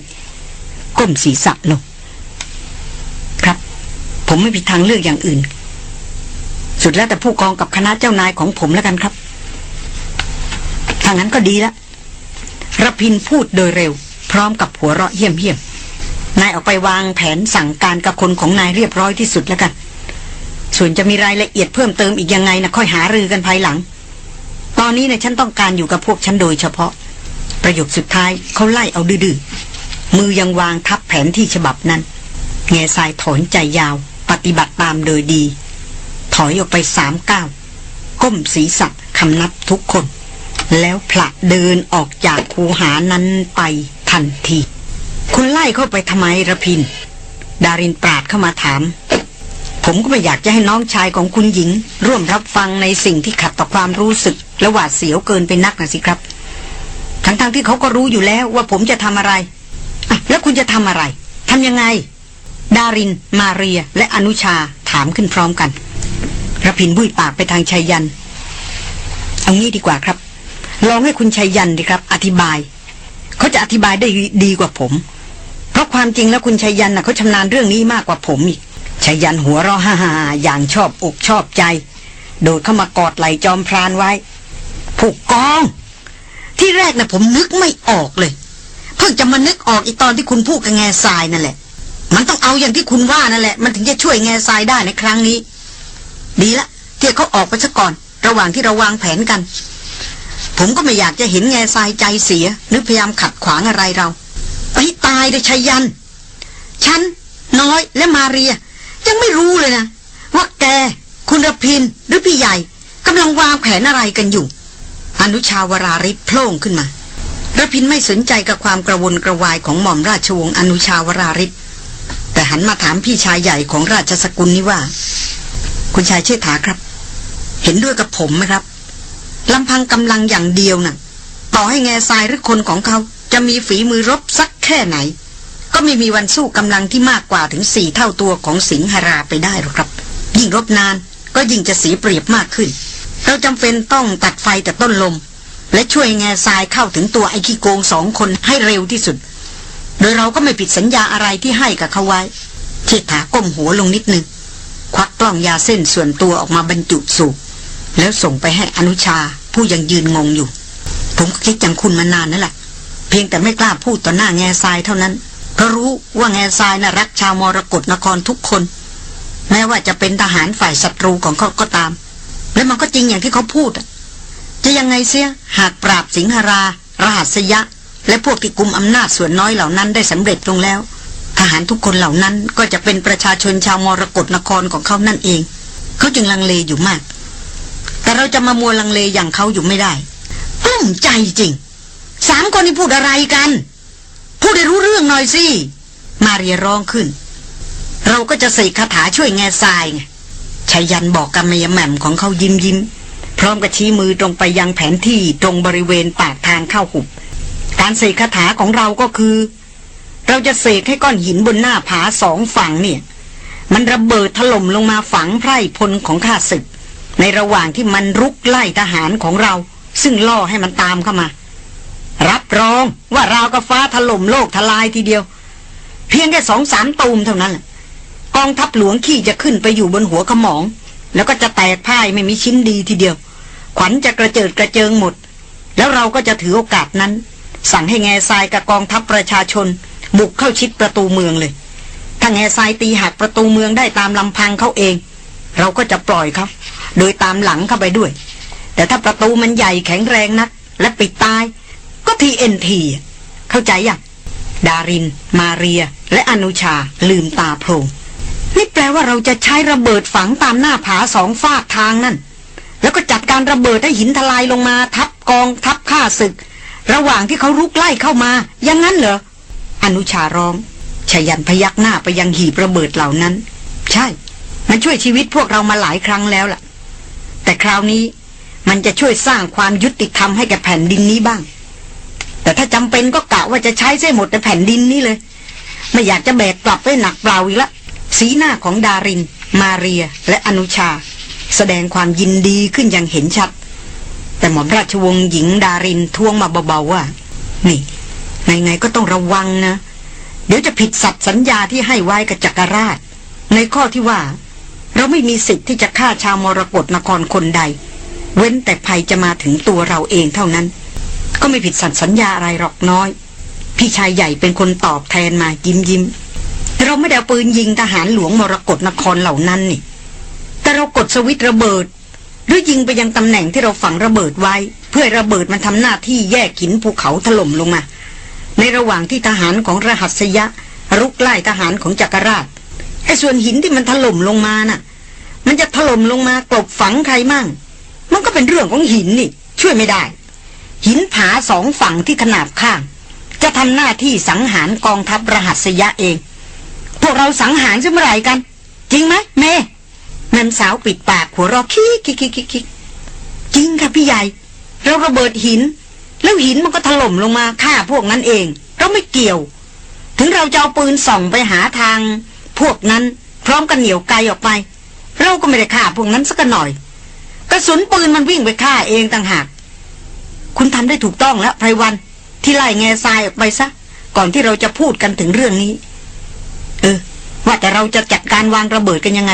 ก้มศีรษะลง ผมไม่มีทางเลือกอย่างอื่น สุดแล้วแต่ผู้กองกับคณะเจ้านายของผมแล้วกันครับถ้างั้นก็ดีละรพินพูดโดยเร็ว พร้อมกับหัวเราะเยี่ยมเยี่ยมนายออกไปวางแผนสั่งการกับคนของนายเรียบร้อยที่สุดแล้วกัน ส่วนจะมีรายละเอียดเพิ่มเติมอีกยังไงนะค่อยหารือกันภายหลัง ตอนนี้เนะี่ยฉันต้องการอยู่กับพวกฉันโดยเฉพาะ ประโยคสุดท้ายเขาไล่เอาดื้อมือยังวางทับแผนที่ฉบับนั้น แง่ทรายถอนใจยาว ปฏิบัติตามโดยดี ถอยออกไปสามก้าวก้มศีรษะคำนับทุกคน แล้วผละเดินออกจากคูหานั้นไปทันที คุณไล่เข้าไปทำไมระพิน ดารินปราดเข้ามาถาม ผมก็ไม่อยากจะให้น้องชายของคุณหญิง ร่วมรับฟังในสิ่งที่ขัดต่อความรู้สึก และหวาดเสียวเกินไปนักนะสิครับ ทั้งๆทที่เขาก็รู้อยู่แล้วว่าผมจะทำอะไระแล้วคุณจะทำอะไรทำยังไง ดาริน มาเรีย และอนุชาถามขึ้นพร้อมกันรพินบุยปากไปทางชัยยัน เอางี้ดีกว่าครับ ลองให้คุณชัยยันดีครับ อธิบาย เขาจะอธิบายได้ดีกว่าผม เพราะความจริงแล้วคุณชัยยันน่ะเขาชำนาญเรื่องนี้มากกว่าผมอีกชัยยันหัวเราะฮ่าฮ่าอย่างชอบอกชอบใจ โดดเข้ามากอดไหลจอมพรานไว้ผูกกอง ที่แรกนะ่ะผมนึกไม่ออกเลย เพิ่งจะมานึกออกอีตอนที่คุณพูดกับแง่ทรายนั่นแหละ มันต้องเอาอย่างที่คุณว่านั่นแหละ มันถึงจะช่วยแง่ทรายได้ในครั้งนี้ ดีละเที่ยเขาออกไปซะก่อน ระหว่างที่เราวางแผนกัน ผมก็ไม่อยากจะเห็นแง่ทรายใจเสีย หรือพยายามขัดขวางอะไรเราไปตายเลยชัยยัน ฉัน น้อยและมาเรีย ยังไม่รู้เลยนะ ว่าแก คุณรพินหรือพี่ใหญ่กำลังวางแผนอะไรกันอยู่ อนุชาวราริศโผล่ขึ้นมารพินไม่สนใจกับความกระวนกระวายของหม่อมราชวงศ์อนุชาวราริศ แต่หันมาถามพี่ชายใหญ่ของราชสกุลนี้ว่า คุณชายเชษฐาครับ เห็นด้วยกับผมไหมครับลำพังกำลังอย่างเดียวน่ะ ต่อให้แง่ทรายหรือคนของเขา จะมีฝีมือรบสักแค่ไหน ก็ไม่มีวันสู้กำลังที่มากกว่าถึงสี่เท่าตัวของสิงหราไปได้หรอกครับ ยิ่งรบนานก็ยิ่งจะเสียเปรียบมากขึ้น เราจำเป็นต้องตัดไฟแต่ต้นลม และช่วยแง่ทรายเข้าถึงตัวไอ้ขี้โกงสองคนให้เร็วที่สุด โดยเราก็ไม่ผิดสัญญาอะไรที่ให้กับเขาไว้เชิดถาก้มหัวลงนิดนึง ควักกล้องยาเส้นส่วนตัวออกมาบรรจุสูบแล้วส่งไปให้อนุชาผู้ยังยืนงงอยู่ ผมก็คิดอย่างคุณมานานนั่นแหละเพียงแต่ไม่กล้าพูดต่อหน้าแง่ทรายเท่านั้น เพราะรู้ว่าแง่ทรายน่ะรักชาวมรกรนครทุกคน แม้ว่าจะเป็นทหารฝ่ายศัตรูของเขาก็ตาม และมันก็จริงอย่างที่เขาพูดจะยังไงเสียหากปราบสิงหรา รหัสยะ และพวกที่กุมอำนาจส่วนน้อยเหล่านั้นได้สำเร็จลงแล้ว ทหารทุกคนเหล่านั้นก็จะเป็นประชาชนชาวมรกรนครของเขานั่นเอง เขาจึงลังเลอยู่มาก แต่เราจะมามัวลังเลอย่างเขาอยู่ไม่ได้กลุ้มใจจริง สามคนนี้พูดอะไรกัน พูดได้รู้เรื่องหน่อยสิ มาเรียร้องขึ้น เราก็จะใส่คาถาช่วยแง่ทรายไงชายันบอกกับเมียแหม่มของเขายิ้มยิ้มพร้อมกับชี้มือตรงไปยังแผนที่ตรงบริเวณปากทางเข้าหุบ การเสกคาถาของเราก็คือ เราจะเสกให้ก้อนหินบนหน้าผาสองฝั่งเนี่ย มันระเบิดถล่มลงมาฝังไพร่พลของข้าศึก ในระหว่างที่มันรุกไล่ทหารของเรา ซึ่งล่อให้มันตามเข้ามา รับรองว่าราวกับฟ้าถล่มโลกทลายทีเดียว เพียงแค่สองสามตูมเท่านั้นแหละกองทัพหลวงขี่จะขึ้นไปอยู่บนหัวขมอง แล้วก็จะแตกพ่ายไม่มีชิ้นดีทีเดียว ขวัญจะกระเจิดกระเจิงหมด แล้วเราก็จะถือโอกาสนั้น สั่งให้แง่ทรายกับกองทัพประชาชน บุกเข้าชิดประตูเมืองเลย ถ้าแง่ทรายตีหักประตูเมืองได้ตามลำพังเขาเอง เราก็จะปล่อยเขาโดยตามหลังเข้าไปด้วย แต่ถ้าประตูมันใหญ่แข็งแรงนัก และปิดตาย ก็ทีเอ็นทีเข้าใจยังดาริน มาเรีย และอนุชาลืมตาโพลงนี่แปลว่าเราจะใช้ระเบิดฝังตามหน้าผาสองฝากทางนั่น แล้วก็จัดการระเบิดให้หินทลายลงมาทับกองทับข้าศึก ระหว่างที่เขารุกไล่เข้ามาย่างนั้นเหรอ อนุชาร้องชยันพยักหน้าไปยังหีบระเบิดเหล่านั้น ใช่ มันช่วยชีวิตพวกเรามาหลายครั้งแล้วล่ะ แต่คราวนี้มันจะช่วยสร้างความยุติธรรมให้แก่แผ่นดินนี้บ้าง แต่ถ้าจำเป็นก็กะว่าจะใช้เส้หมดในแผ่นดินนี้เลย ไม่อยากจะแบกกลับไว้หนักเปล่าอีกละสีหน้าของดาริน มาเรียและอนุชา แสดงความยินดีขึ้นอย่างเห็นชัด แต่หมอมราชวงศ์หญิงดารินทวงมาเบาๆว่า นี่ไงๆก็ต้องระวังนะ เดี๋ยวจะผิดสัตย์สัญญาที่ให้ไว้กับจักรราช ในข้อที่ว่า เราไม่มีสิทธิ์ที่จะฆ่าชาวมรกรนครคนใด เว้นแต่ภัยจะมาถึงตัวเราเองเท่านั้น ก็ไม่ผิดสัตย์สัญญาอะไรหรอกน้อย พี่ชายใหญ่เป็นคนตอบแทนมายิ้มยิ้มเราไม่ได้ปืนยิงทหารหลวงมรกรนครเหล่านั้นนี่แต่เรากดสวิตระเบิด หรือยิงไปยังตำแหน่งที่เราฝังระเบิดไว้ เพื่อระเบิดมันทำหน้าที่แยกหินภูเขาถล่มลงมา ในระหว่างที่ทหารของรหัสยะ รุกไล่ทหารของจักรราชไอ้ส่วนหินที่มันถล่มลงมาน่ะ มันจะถล่มลงมากลบฝังใครมั่ง มันก็เป็นเรื่องของหินนี่ ช่วยไม่ได้ หินผาสองฝั่งที่ขนาบข้าง จะทำหน้าที่สังหารกองทัพรหัสยะเอง พวกเราสังหารจะเมื่อไหร่กัน จริงไหมเม แม่สาวปิดปากหัวราะคิกคิกคิกคิกคิกจริงค่ะพี่ใหญ่ เราระเบิดหิน แล้วหินมันก็ถล่มลงมาฆ่าพวกนั้นเอง เราไม่เกี่ยว ถึงเราจะเอาปืนส่องไปหาทาง พวกนั้นพร้อมกันเหนียวไกลออกไป เราก็ไม่ได้ฆ่าพวกนั้นสักหน่อย กระสุนปืนมันวิ่งไปฆ่าเองต่างหาก คุณทำได้ถูกต้องแล้วไพรวัน ที่ไล่แง่ทรายออกไปซะก่อนที่เราจะพูดกันถึงเรื่องนี้ เออ ว่าแต่เราจะจัดการวางระเบิดกันยังไง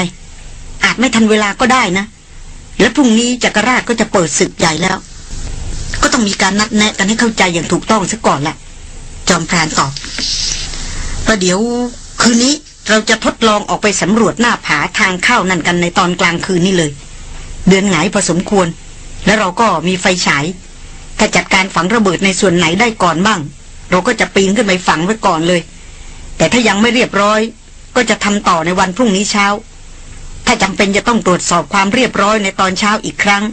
อาจไม่ทันเวลาก็ได้นะ และพรุ่งนี้จักรราชก็จะเปิดศึกใหญ่แล้ว ก็ต้องมีการนัดแนะกันให้เข้าใจอย่างถูกต้องซะก่อนแหละจอมพรานตอบประเดี๋ยวคืนนี้เราจะทดลองออกไปสำรวจหน้าผาทางเข้านั่นกันในตอนกลางคืนนี้เลย เดือนหงายพอสมควร แล้วเราก็มีไฟฉาย ถ้าจัดการฝังระเบิดในส่วนไหนได้ก่อนบ้าง เราก็จะปีนขึ้นไปฝังไว้ก่อนเลย แต่ถ้ายังไม่เรียบร้อย ก็จะทำต่อในวันพรุ่งนี้เช้า ถ้าจำเป็นจะต้องตรวจสอบความเรียบร้อยในตอนเช้าอีกครั้ง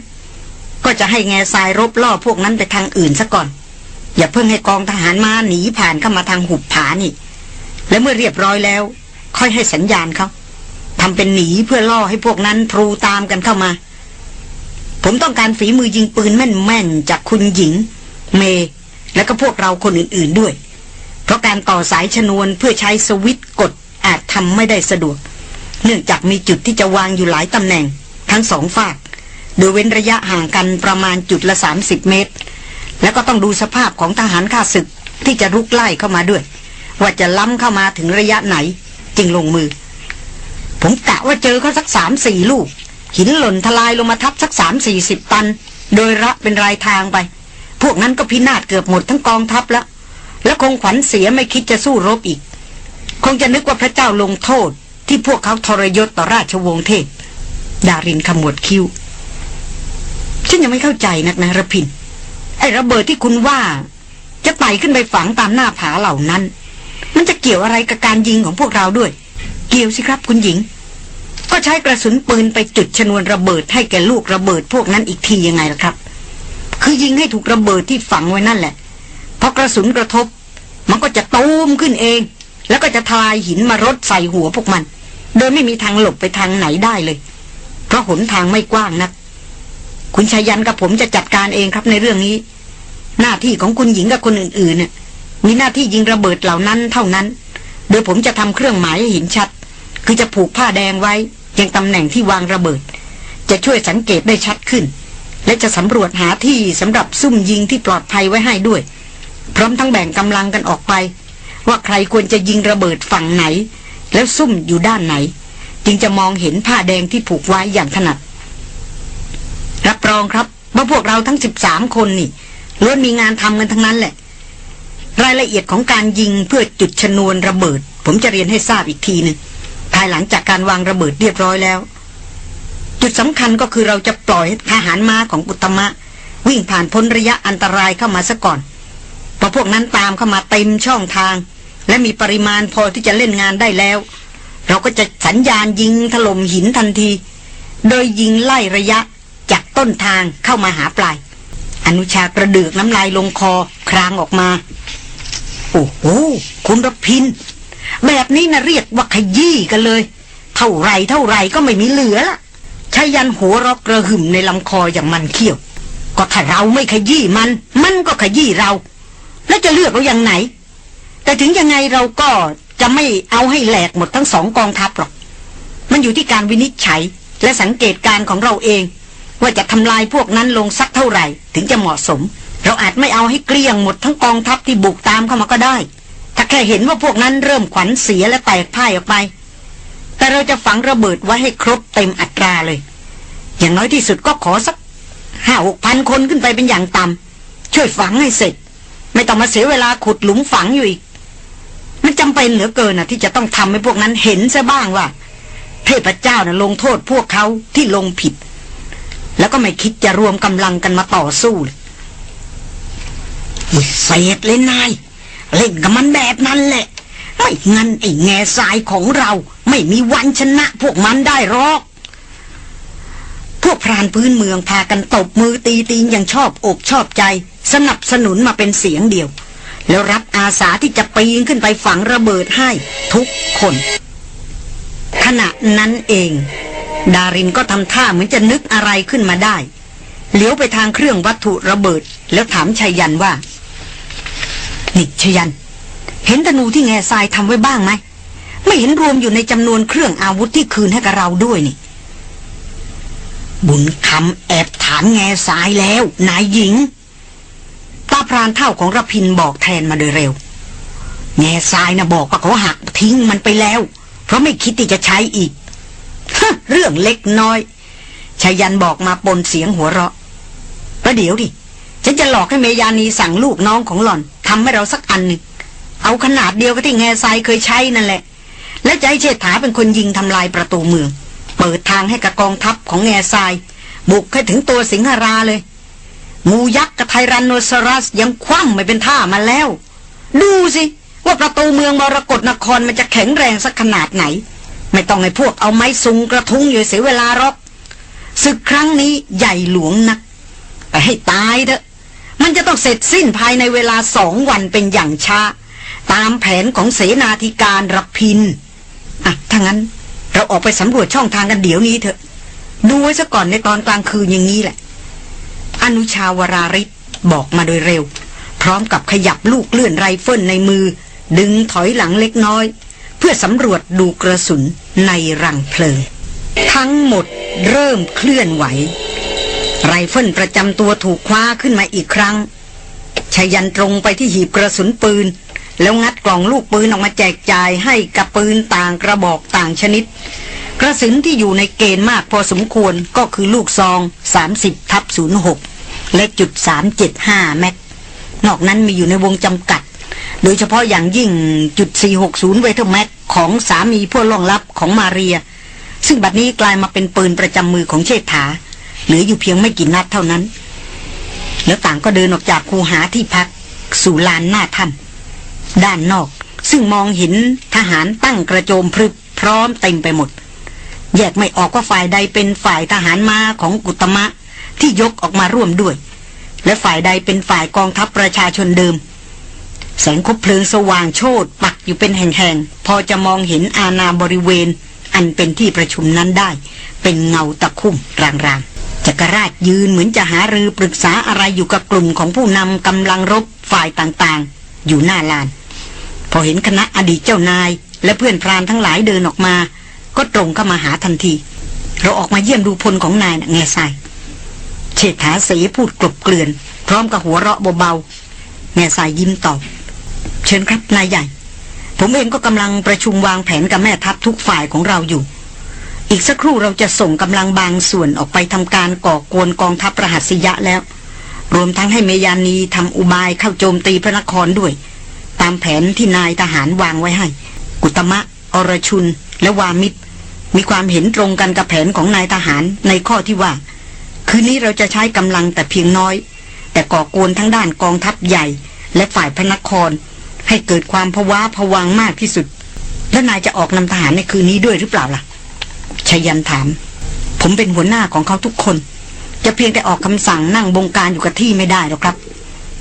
ก็จะให้แง่ทรายรบล่อพวกนั้นไปทางอื่นซะก่อน อย่าเพิ่งให้กองทหารมาหนีผ่านเข้ามาทางหุบผานี่ และเมื่อเรียบร้อยแล้ว ค่อยให้สัญญาณเขาทำเป็นหนีเพื่อล่อให้พวกนั้นทรูตามกันเข้ามา ผมต้องการฝีมือยิงปืนแม่นๆจากคุณหญิง เม และก็พวกเราคนอื่นๆด้วย เพราะการต่อสายชนวนเพื่อใช้สวิตช์กดอาจทำไม่ได้สะดวก เนื่องจากมีจุดที่จะวางอยู่หลายตำแหน่ง ทั้งสองฝาก โดยเว้นระยะห่างกันประมาณจุดละ 30 เมตร แล้วก็ต้องดูสภาพของทหารข้าศึกที่จะรุกไล่เข้ามาด้วย ว่าจะล้ำเข้ามาถึงระยะไหน จึงลงมือ ผมกะว่าเจอเขาสักสามสี่ลูก หินหล่นทลายลงมาทับสักสามสี่สิบตัน โดยระเป็นรายทางไป พวกนั้นก็พินาศเกือบหมดทั้งกองทัพแล้วและคงขวัญเสียไม่คิดจะสู้รบอีก คงจะนึกว่าพระเจ้าลงโทษ ที่พวกเขาทรยศต่อราชวงศ์เทพ ดารินขมวดคิ้ว ฉันยังไม่เข้าใจนักนะระพิน ไอ้ระเบิดที่คุณว่า จะไต่ขึ้นไปฝังตามหน้าผาเหล่านั้น มันจะเกี่ยวอะไรกับการยิงของพวกเราด้วย เกี่ยวสิครับคุณหญิง ก็ใช้กระสุนปืนไปจุดชนวนระเบิดให้แก่ลูกระเบิดพวกนั้นอีกทียังไงล่ะครับ คือยิงให้ถูกระเบิดที่ฝังไว้นั่นแหละพอกระสุนกระทบ มันก็จะตูมขึ้นเอง แล้วก็จะทลายหินมารดใส่หัวพวกมัน โดยไม่มีทางหลบไปทางไหนได้เลย เพราะหนทางไม่กว้างนัก คุณชายันกับผมจะจัดการเองครับในเรื่องนี้ หน้าที่ของคุณหญิงกับคนอื่นๆเนี่ยมีหน้าที่ยิงระเบิดเหล่านั้นเท่านั้น โดยผมจะทำเครื่องหมายให้เห็นชัด คือจะผูกผ้าแดงไว้ยังตำแหน่งที่วางระเบิด จะช่วยสังเกตได้ชัดขึ้น และจะสำรวจหาที่สำหรับซุ่มยิงที่ปลอดภัยไว้ให้ด้วย พร้อมทั้งแบ่งกำลังกันออกไป ว่าใครควรจะยิงระเบิดฝั่งไหน แล้วซุ่มอยู่ด้านไหน จึงจะมองเห็นผ้าแดงที่ผูกไว้อย่างถนัด รับรองครับว่าพวกเราทั้งสิบสามคนนี่ล้วนมีงานทำกันทั้งนั้นแหละ รายละเอียดของการยิงเพื่อจุดชนวนระเบิด ผมจะเรียนให้ทราบอีกทีหนึ่งภายหลังจากการวางระเบิดเรียบร้อยแล้ว จุดสำคัญก็คือเราจะปล่อยทหารม้าของอุตมะ วิ่งผ่านพ้นระยะอันตรายเข้ามาซะก่อนพอพวกนั้นตามเข้ามาเต็มช่องทาง และมีปริมาณพอที่จะเล่นงานได้แล้ว เราก็จะสัญญาณยิงถล่มหินทันที โดยยิงไล่ระยะจากต้นทางเข้ามาหาปลาย อนุชากระเดือกน้ำลายลงคอครางออกมา โอ้โห คุณรพิน แบบนี้นะเรียกว่าขยี้กันเลย เท่าไรเท่าไรก็ไม่มีเหลือละชายันหัวรอกกระหึ่มในลำคออย่างมันเขี้ยว ก็ถ้าเราไม่ขยี้มัน มันก็ขยี้เรา แล้วจะเลือกเอาอย่างไหน แต่ถึงยังไงเราก็จะไม่เอาให้แหลกหมดทั้งสองกองทัพหรอก มันอยู่ที่การวินิจฉัยและสังเกตการของเราเอง ว่าจะทำลายพวกนั้นลงสักเท่าไหร่ ถึงจะเหมาะสม เราอาจไม่เอาให้เกลี้ยงหมดทั้งกองทัพที่บุกตามเข้ามาก็ได้ ถ้าแค่เห็นว่าพวกนั้นเริ่มขวัญเสียและแตกพ่ายออกไป แต่เราจะฝังระเบิดไว้ให้ครบเต็มอัตราเลย อย่างน้อยที่สุดก็ขอสักห้าหกพันคนขึ้นไปเป็นอย่างต่ำช่วยฝังให้เสร็จ ไม่ต้องมาเสียเวลาขุดหลุมฝังอยู่อีก มันจำเป็นเหลือเกินนะที่จะต้องทำให้พวกนั้นเห็นซะบ้างว่า เทพเจ้านะ่ะลงโทษพวกเขาที่ลงผิด แล้วก็ไม่คิดจะรวมกำลังกันมาต่อสู้เลยเศษเลยนายเล่นกับมันแบบนั้นแหละ ไม่งั้นไอ้แง่สายของเรา ไม่มีวันชนะพวกมันได้หรอกพวกพรานพื้นเมืองพากันตบมือตีตีนอย่างชอบอกชอบใจ สนับสนุนมาเป็นเสียงเดียว แล้วรับอาสาที่จะปีนขึ้นไปฝังระเบิดให้ทุกคน ขณะนั้นเอง ดารินก็ทำท่าเหมือนจะนึกอะไรขึ้นมาได้เลี้ยวไปทางเครื่องวัตถุระเบิด แล้วถามชัยยันว่า นี่ชัยยัน เห็นธนูที่แง่ทรายทำไว้บ้างไหม ไม่เห็นรวมอยู่ในจำนวนเครื่องอาวุธที่คืนให้กับเราด้วยนี่ บุญคำแอบถามแง่ทรายแล้ว นายหญิง รานเท่าของรพินบอกแทนมาโดยเร็ว แง่ทรายนะบอกว่าเขาหักทิ้งมันไปแล้ว เพราะไม่คิดที่จะใช้อีกเรื่องเล็กน้อยชายันบอกมาปนเสียงหัวเราะประเดี๋ยวดิฉันจะหลอกให้เมยานีสั่งลูกน้องของหล่อนทำให้เราสักอันหนึ่งเอาขนาดเดียวกับที่แง่ทรายเคยใช้นั่นแหละ และจะให้เชษฐาเป็นคนยิงทำลายประตูเมือง เปิดทางให้กับกองทัพของแง่ทราย บุกให้ถึงตัวสิงหราเลย งูยักษ์กับไทรันโนซอรัสยังคว่ำไม่เป็นท่ามาแล้ว ดูสิ ว่าประตูเมืองมรกรนครมันจะแข็งแรงสักขนาดไหน ไม่ต้องให้พวกเอาไม้ซุงกระทุ้งอยู่เสียเวลาหรอกศึกครั้งนี้ใหญ่หลวงนัก แต่ให้ตายเถอะ มันจะต้องเสร็จสิ้นภายในเวลาสองวันเป็นอย่างช้า ตามแผนของเสนาธิการรพินทร์อะถ้างั้น เราออกไปสำรวจช่องทางกันเดี๋ยวนี้เถอะ ดูไว้ซะก่อนในตอนกลางคืนอย่างนี้แหละ อนุชาวราริศบอกมาโดยเร็ว พร้อมกับขยับลูกเลื่อนไรเฟิลในมือ ดึงถอยหลังเล็กน้อย เพื่อสำรวจดูกระสุนในรังเพลิง ทั้งหมดเริ่มเคลื่อนไหว ไรเฟิลประจำตัวถูกคว้าขึ้นมาอีกครั้งชายันตรงไปที่หีบกระสุนปืน แล้วงัดกล่องลูกปืนออกมาแจกจ่ายให้กับปืนต่างกระบอกต่างชนิด กระสุนที่อยู่ในเกณฑ์มากพอสมควรก็คือลูกซอง 30ทับ06 และจุด375แม็กนอกนั้นมีอยู่ในวงจำกัด โดยเฉพาะอย่างยิ่งจุด460เวเทอร์แม็กของสามีผู้ล่วงลับของมาเรีย ซึ่งบัดนี้กลายมาเป็นปืนประจำมือของเชษฐา เหลืออยู่เพียงไม่กี่นัดเท่านั้น แล้วต่างก็เดินออกจากคูหาที่พักสู่ลานหน้าถ้ำด้านนอก ซึ่งมองเห็นทหารตั้งกระโจมพรึบพร้อมเต็มไปหมด แยกไม่ออกว่าฝ่ายใดเป็นฝ่ายทหารมาของกุตมะ ที่ยกออกมาร่วมด้วย และฝ่ายใดเป็นฝ่ายกองทัพประชาชนเดิม แสงคบเพลิงสว่างโชดปักอยู่เป็นแห่งๆ พอจะมองเห็นอาณาบริเวณ อันเป็นที่ประชุมนั้นได้ เป็นเงาตะคุ่มรางๆจักรราชยืนเหมือนจะหารือปรึกษาอะไรอยู่กับกลุ่มของผู้นำกำลังรบฝ่ายต่างๆ อยู่หน้าลาน พอเห็นคณะอดีตเจ้านาย และเพื่อนพรานทั้งหลายเดินออกมา ก็ตรงเข้ามาหาทันทีเราออกมาเยี่ยมดูพลของนายนะแง่ทราย เชษฐาเสพูดกลบเกลื่อน พร้อมกับหัวเราะเบาๆแง่ทรายยิ้มตอบ เชิญครับนายใหญ่ ผมเองก็กำลังประชุมวางแผนกับแม่ทัพทุกฝ่ายของเราอยู่ อีกสักครู่เราจะส่งกำลังบางส่วนออกไปทำการก่อกวนกองทัพรหัสยะแล้ว รวมทั้งให้เมยานีทำอุบายเข้าโจมตีพระนครด้วย ตามแผนที่นายทหารวางไว้ให้ กุตมะ อรชุน และวามิตรมีความเห็นตรงกันกับแผนของนายทหารในข้อที่ว่า คืนนี้เราจะใช้กำลังแต่เพียงน้อย แต่ก่อกวนทั้งด้านกองทัพใหญ่ และฝ่ายพระนคร ให้เกิดความภาวะผวังมากที่สุด แล้วนายจะออกนำทหารในคืนนี้ด้วยหรือเปล่าล่ะชยันถาม ผมเป็นหัวหน้าของเขาทุกคน จะเพียงแต่ออกคำสั่งนั่งบงการอยู่กับที่ไม่ได้หรอกครับ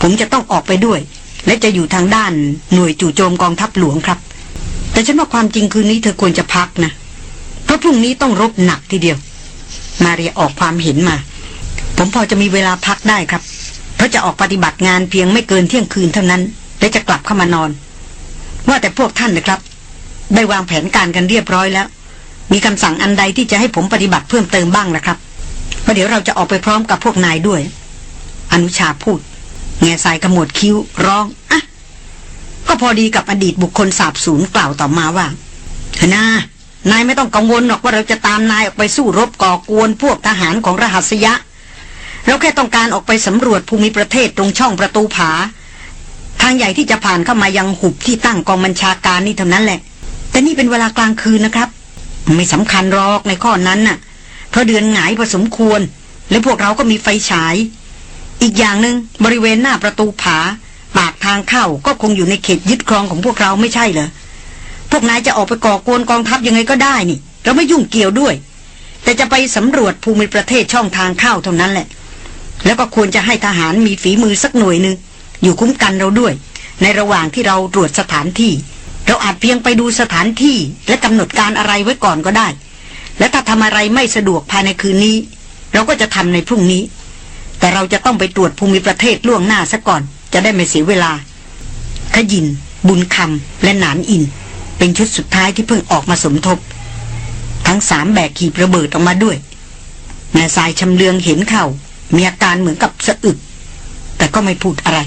ผมจะต้องออกไปด้วย และจะอยู่ทางด้านหน่วยจู่โจมกองทัพหลวงครับ แต่ฉันว่าความจริงคืนนี้เธอควรจะพักนะเพราะพรุ่งนี้ต้องรบหนักทีเดียว มาเรียออกความเห็นมา ผมพอจะมีเวลาพักได้ครับ เพราะจะออกปฏิบัติงานเพียงไม่เกินเที่ยงคืนเท่านั้น และจะกลับเข้ามานอน ว่าแต่พวกท่านนะครับ ได้วางแผนการกันเรียบร้อยแล้ว มีคำสั่งอันใดที่จะให้ผมปฏิบัติเพิ่มเติมบ้างนะครับเพราะเดี๋ยวเราจะออกไปพร้อมกับพวกนายด้วย อนุชาพูด แง่สายขมวดคิ้วร้องอะก็พอดีกับอดีตบุคคลสาบสูญกล่าวต่อมาว่าเถอะนานายไม่ต้องกังวลหรอกว่าเราจะตามนายออกไปสู้รบก่อกวนพวกทหารของรหัสยะ เราแค่ต้องการออกไปสำรวจภูมิประเทศตรงช่องประตูผา ทางใหญ่ที่จะผ่านเข้ามายังหุบที่ตั้งกองบัญชาการนี่เท่านั้นแหละ แต่นี่เป็นเวลากลางคืนนะครับ ไม่สำคัญหรอกในข้อนั้นน่ะ เพราะเดือนหงายพอสมควร และพวกเราก็มีไฟฉาย อีกอย่างหนึง่งบริเวณหน้าประตูผา ปากทางเข้าก็คงอยู่ในเขตยึดครองของพวกเราไม่ใช่เหรอพวกนายจะออกไปก่อกวนกองทัพยังไงก็ได้นี่ เราไม่ยุ่งเกี่ยวด้วย แต่จะไปสำรวจภูมิประเทศช่องทางเข้าเท่านั้นแหละ แล้วก็ควรจะให้ทหารมีฝีมือสักหน่วยหนึ่งอยู่คุ้มกันเราด้วย ในระหว่างที่เราตรวจสถานที่ เราอาจเพียงไปดูสถานที่และกำหนดการอะไรไว้ก่อนก็ได้ และถ้าทำอะไรไม่สะดวกภายในคืนนี้ เราก็จะทำในพรุ่งนี้ แต่เราจะต้องไปตรวจภูมิประเทศล่วงหน้าซะก่อน จะได้ไม่เสียเวลา ขยิน บุญคำและหนานอิน เป็นชุดสุดท้ายที่เพิ่งออกมาสมทบ ทั้งสามแบกขีประเบิดออกมาด้วยนายสายชำเลืองเห็นเข้า มีอาการเหมือนกับสะอึก แต่ก็ไม่พูดอะไร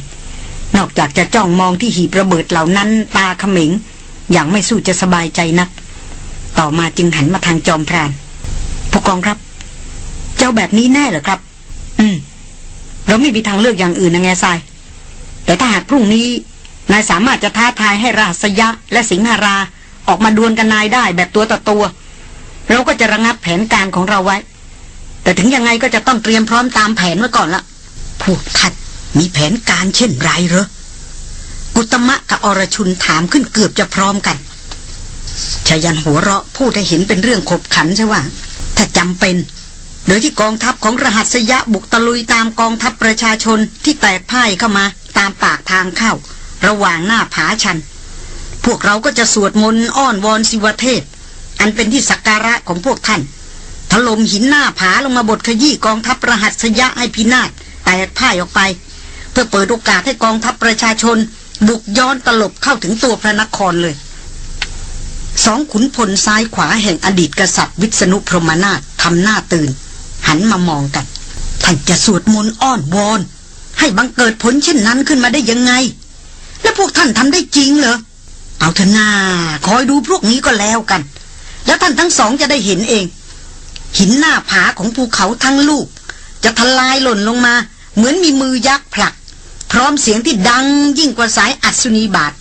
นอกจากจะจ้องมองที่หีบระเบิดเหล่านั้นตาเขม็ง อย่างไม่สู้จะสบายใจนัก ต่อมาจึงหันมาทางจอมพรานผู้กองครับ เจ้าแบบนี้แน่เหรอครับ อืม เราไม่มีทางเลือกอย่างอื่นนะแง่ทราย แต่ถ้าหากพรุ่งนี้ นายสามารถจะท้าทายให้ราษยะ และสิงหารา ออกมาดวลกันนายได้แบบตัวต่อตัว เราก็จะระงับแผนการของเราไว้ แต่ถึงยังไงก็จะต้องเตรียมพร้อมตามแผนไว้ก่อนละพวกท่านมีแผนการเช่นไรเหรอ กุตมะกับอรชุนถามขึ้นเกือบจะพร้อมกันชายันหัวเราะพูดให้เห็นเป็นเรื่องขบขันใช่ว่า ถ้าจำเป็น โดยที่กองทัพของรหัสยะบุกตะลุยตามกองทัพประชาชนที่แตกพ่ายเข้ามาตามปากทางเข้า ระหว่างหน้าผาชัน พวกเราก็จะสวดมนต์อ้อนวอนสิวเทพ อันเป็นที่สักการะของพวกท่าน ถล่มหินหน้าผาลงมาบดขยี้กองทัพรหัสยะให้พินาศแตกพ่ายออกไป เพื่อเปิดโอกาสให้กองทัพประชาชน บุกย้อนตลบเข้าถึงตัวพระนครเลย สองขุนพลซ้ายขวาแห่งอดีตกษัตริย์วิษณุพรหมนาถทำหน้าตื่น หันมามองกันท่านจะสวดมนต์อ้อนวอน ให้บังเกิดผลเช่นนั้นขึ้นมาได้ยังไง แล้วพวกท่านทำได้จริงเหรอเอาเถอะนาคอยดูพวกนี้ก็แล้วกัน แล้วท่านทั้งสองจะได้เห็นเอง หินหน้าผาของภูเขาทั้งลูก จะทลายหล่นลงมา เหมือนมีมือยักษ์ผลัก พร้อมเสียงที่ดังยิ่งกว่าสายอัศนีบาท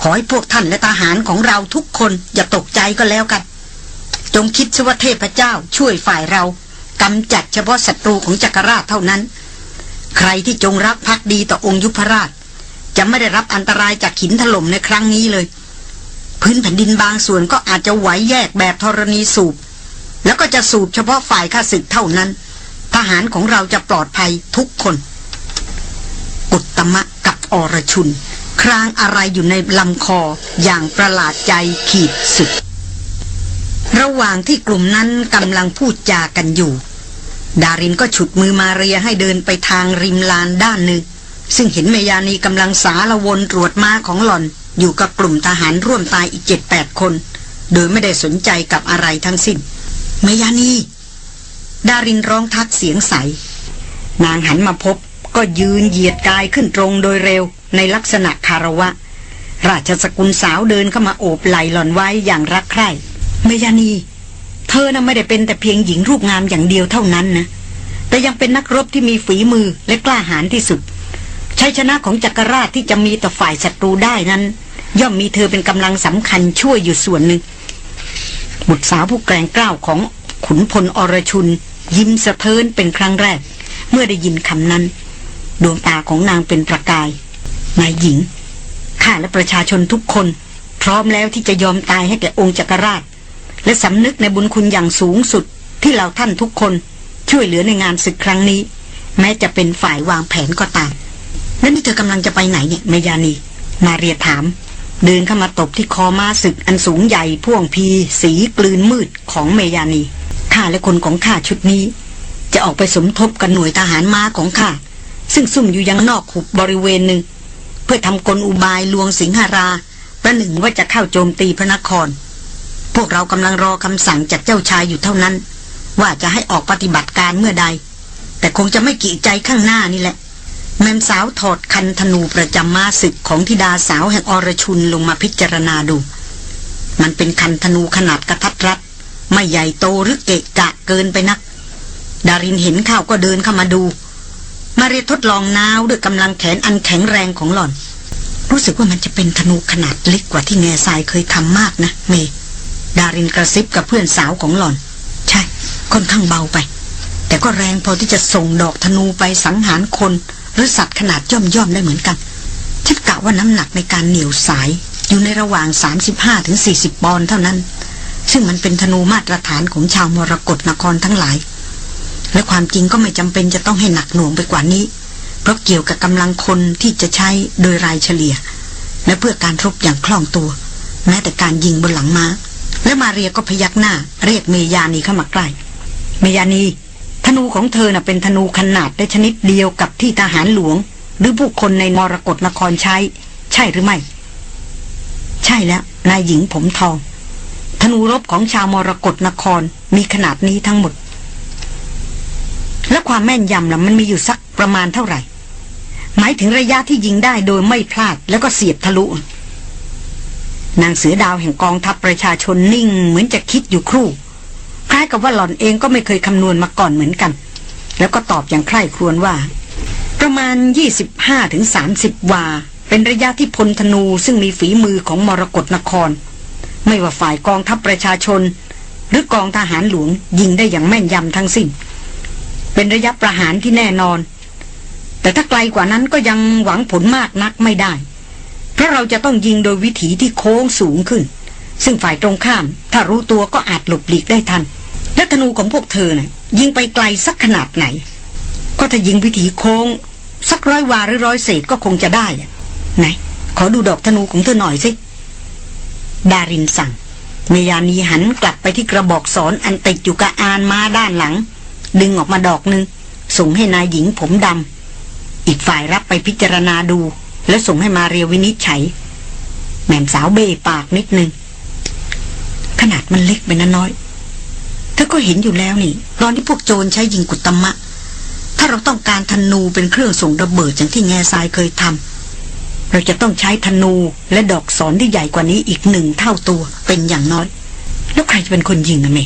ขอให้พวกท่านและทหารของเราทุกคนอย่าตกใจก็แล้วกัน จงคิดว่าเทพเจ้าช่วยฝ่ายเรากำจัดเฉพาะศัตรูของจักรราชเท่านั้น ใครที่จงรักภักดีต่อองค์ยุพราช จะไม่ได้รับอันตรายจากหินถล่มในครั้งนี้เลย พื้นแผ่นดินบางส่วนก็อาจจะไหวแยกแบบธรณีสูบ แล้วก็จะสูบเฉพาะฝ่ายข้าศึกเท่านั้น ทหารของเราจะปลอดภัยทุกคนอุตมะกับอรชุน ครางอะไรอยู่ในลำคออย่างประหลาดใจขีดสุด ระหว่างที่กลุ่มนั้นกำลังพูดจากันอยู่ ดารินก็ฉุดมือมาเรียให้เดินไปทางริมลานด้านหนึ่ง ซึ่งเห็นเมยานีกำลังสาละวนตรวจมาของหล่อน อยู่กับกลุ่มทหารร่วมตายอีกเจ็ดแปดคน โดยไม่ได้สนใจกับอะไรทั้งสิ้น เมยานีดารินร้องทักเสียงใส นางหันมาพบก็ยืนเหยียดกายขึ้นตรงโดยเร็วในลักษณะคารวะ ราชสกุลสาวเดินเข้ามาโอบไหล่หล่อนไว้อย่างรักใคร่ เมยานี เธอน่ะไม่ได้เป็นแต่เพียงหญิงรูปงามอย่างเดียวเท่านั้นนะ แต่ยังเป็นนักรบที่มีฝีมือและกล้าหาญที่สุดชัยชนะของจักรราชที่จะมีต่อฝ่ายศัตรูได้นั้น ย่อมมีเธอเป็นกำลังสำคัญช่วยอยู่ส่วนหนึ่ง บุตรสาวผู้แกร่งกล้าวของขุนพลอรชุน ยิ้มสะเทินเป็นครั้งแรก เมื่อได้ยินคำนั้น ดวงตาของนางเป็นประกายนายหญิงข้าและประชาชนทุกคน พร้อมแล้วที่จะยอมตายให้แก่องค์จักรราช และสำนึกในบุญคุณอย่างสูงสุดที่เราท่านทุกคนช่วยเหลือในงานศึกครั้งนี้ แม้จะเป็นฝ่ายวางแผนก็ตามแล้วนี่เธอกำลังจะไปไหนเนี่ยเมยานี มาเรียถาม เดินเข้ามาตบที่คอม้าศึกอันสูงใหญ่พ่วงพีสีกลืนมืดของเมยานีข้าและคนของข้าชุดนี้ จะออกไปสมทบกับหน่วยทหารม้าของข้าซึ่งซุ่มอยู่ยังนอกหุบบริเวณหนึ่ง เพื่อทำกลอุบายลวงสิงหารา ประหนึ่งว่าจะเข้าโจมตีพระนคร พวกเรากำลังรอคำสั่งจากเจ้าชายอยู่เท่านั้น ว่าจะให้ออกปฏิบัติการเมื่อใด แต่คงจะไม่กี่ใจข้างหน้านี่แหละ แม่มสาวถอดคันธนูประจำมาศึกของธิดาสาวแห่งอรชุนลงมาพิจารณาดู มันเป็นคันธนูขนาดกระทัดรัด ไม่ใหญ่โตหรือเกะกะเกินไปนัก ดารินเห็นข้าวก็เดินเข้ามาดู มาเรียทดลองนาวด้วยกำลังแขนอันแข็งแรงของหล่อน รู้สึกว่ามันจะเป็นธนูขนาดเล็กกว่าที่แง่ทรายเคยทำมากนะ เม ดารินกระซิบกับเพื่อนสาวของหล่อน ใช่ ค่อนข้างเบาไป แต่ก็แรงพอที่จะส่งดอกธนูไปสังหารคน หรือสัตว์ขนาดย่อมย่อมๆได้เหมือนกัน ฉันกะว่าน้ำหนักในการเหนี่ยวสายอยู่ในระหว่าง 35-40ปอนด์เท่านั้น ซึ่งมันเป็นธนูมาตรฐานของชาวมรกรนครทั้งหลาย และความจริงก็ไม่จำเป็นจะต้องให้หนักหน่วงไปกว่านี้ เพราะเกี่ยวกับกำลังคนที่จะใช้โดยรายเฉลี่ย และเพื่อการรบอย่างคล่องตัว แม้แต่การยิงบนหลังม้า และมาเรียก็พยักหน้า เรียกเมยานีเข้ามาใกล้เมยานี ธนูของเธอน่ะเป็นธนูขนาดและชนิดเดียวกับที่ทหารหลวง หรือผู้คนในมรกรนครใช้ ใช่หรือไม่ ใช่แล้ว นายหญิงผมทอง ธนูรบของชาวมรกรนครมีขนาดนี้ทั้งหมด และความแม่นยำล่ะมันมีอยู่สักประมาณเท่าไหร่ หมายถึงระยะที่ยิงได้โดยไม่พลาดแล้วก็เสียบทะลุ นางเสือดาวแห่งกองทัพประชาชนนิ่ง เหมือนจะคิดอยู่ครู่ คล้ายกับว่าหล่อนเองก็ไม่เคยคำนวณมาก่อนเหมือนกัน แล้วก็ตอบอย่างใคร่ครวญว่า ประมาณ 25-30 วา เป็นระยะที่พลธนูซึ่งมีฝีมือของมรกรนคร ไม่ว่าฝ่ายกองทัพประชาชน หรือกองทหารหลวงยิงได้อย่างแม่นยำทั้งสิ้น เป็นระยะประหารที่แน่นอน แต่ถ้าไกลกว่านั้นก็ยังหวังผลมากนักไม่ได้ เพราะเราจะต้องยิงโดยวิถีที่โค้งสูงขึ้นซึ่งฝ่ายตรงข้าม ถ้ารู้ตัวก็อาจหลบหลีกได้ทัน และธนูของพวกเธอน่ะยิงไปไกลสักขนาดไหน ก็ถ้ายิงวิถีโค้ง สักร้อยวาหรือร้อยเศษก็คงจะได้ไหนขอดูดอกธนูของเธอหน่อยสิ ดารินสั่ง เมยานีหันกลับไปที่กระบอกสอนอันติดอยู่กับอานมาด้านหลัง ดึงออกมาดอกหนึ่งส่งให้นายหญิงผมดำอีกฝ่ายรับไปพิจารณาดู แล้วส่งให้มาเรียววินิจฉัยแม่มสาวเบปากนิดนึงขนาดมันเล็กไปนะน้อย อก็เห็นอยู่แล้วนี่ตอนที่พวกโจรใช้ยิงกุตมะ ถ้าเราต้องการธนูเป็นเครื่องส่งระเบิดอย่างที่แง่ทรายเคยทำเราจะต้องใช้ธนูและดอกสอนที่ใหญ่กว่านี้อีกหนึ่งเท่าตัวเป็นอย่างน้อย แล้วใครจะเป็นคนยิงอะเม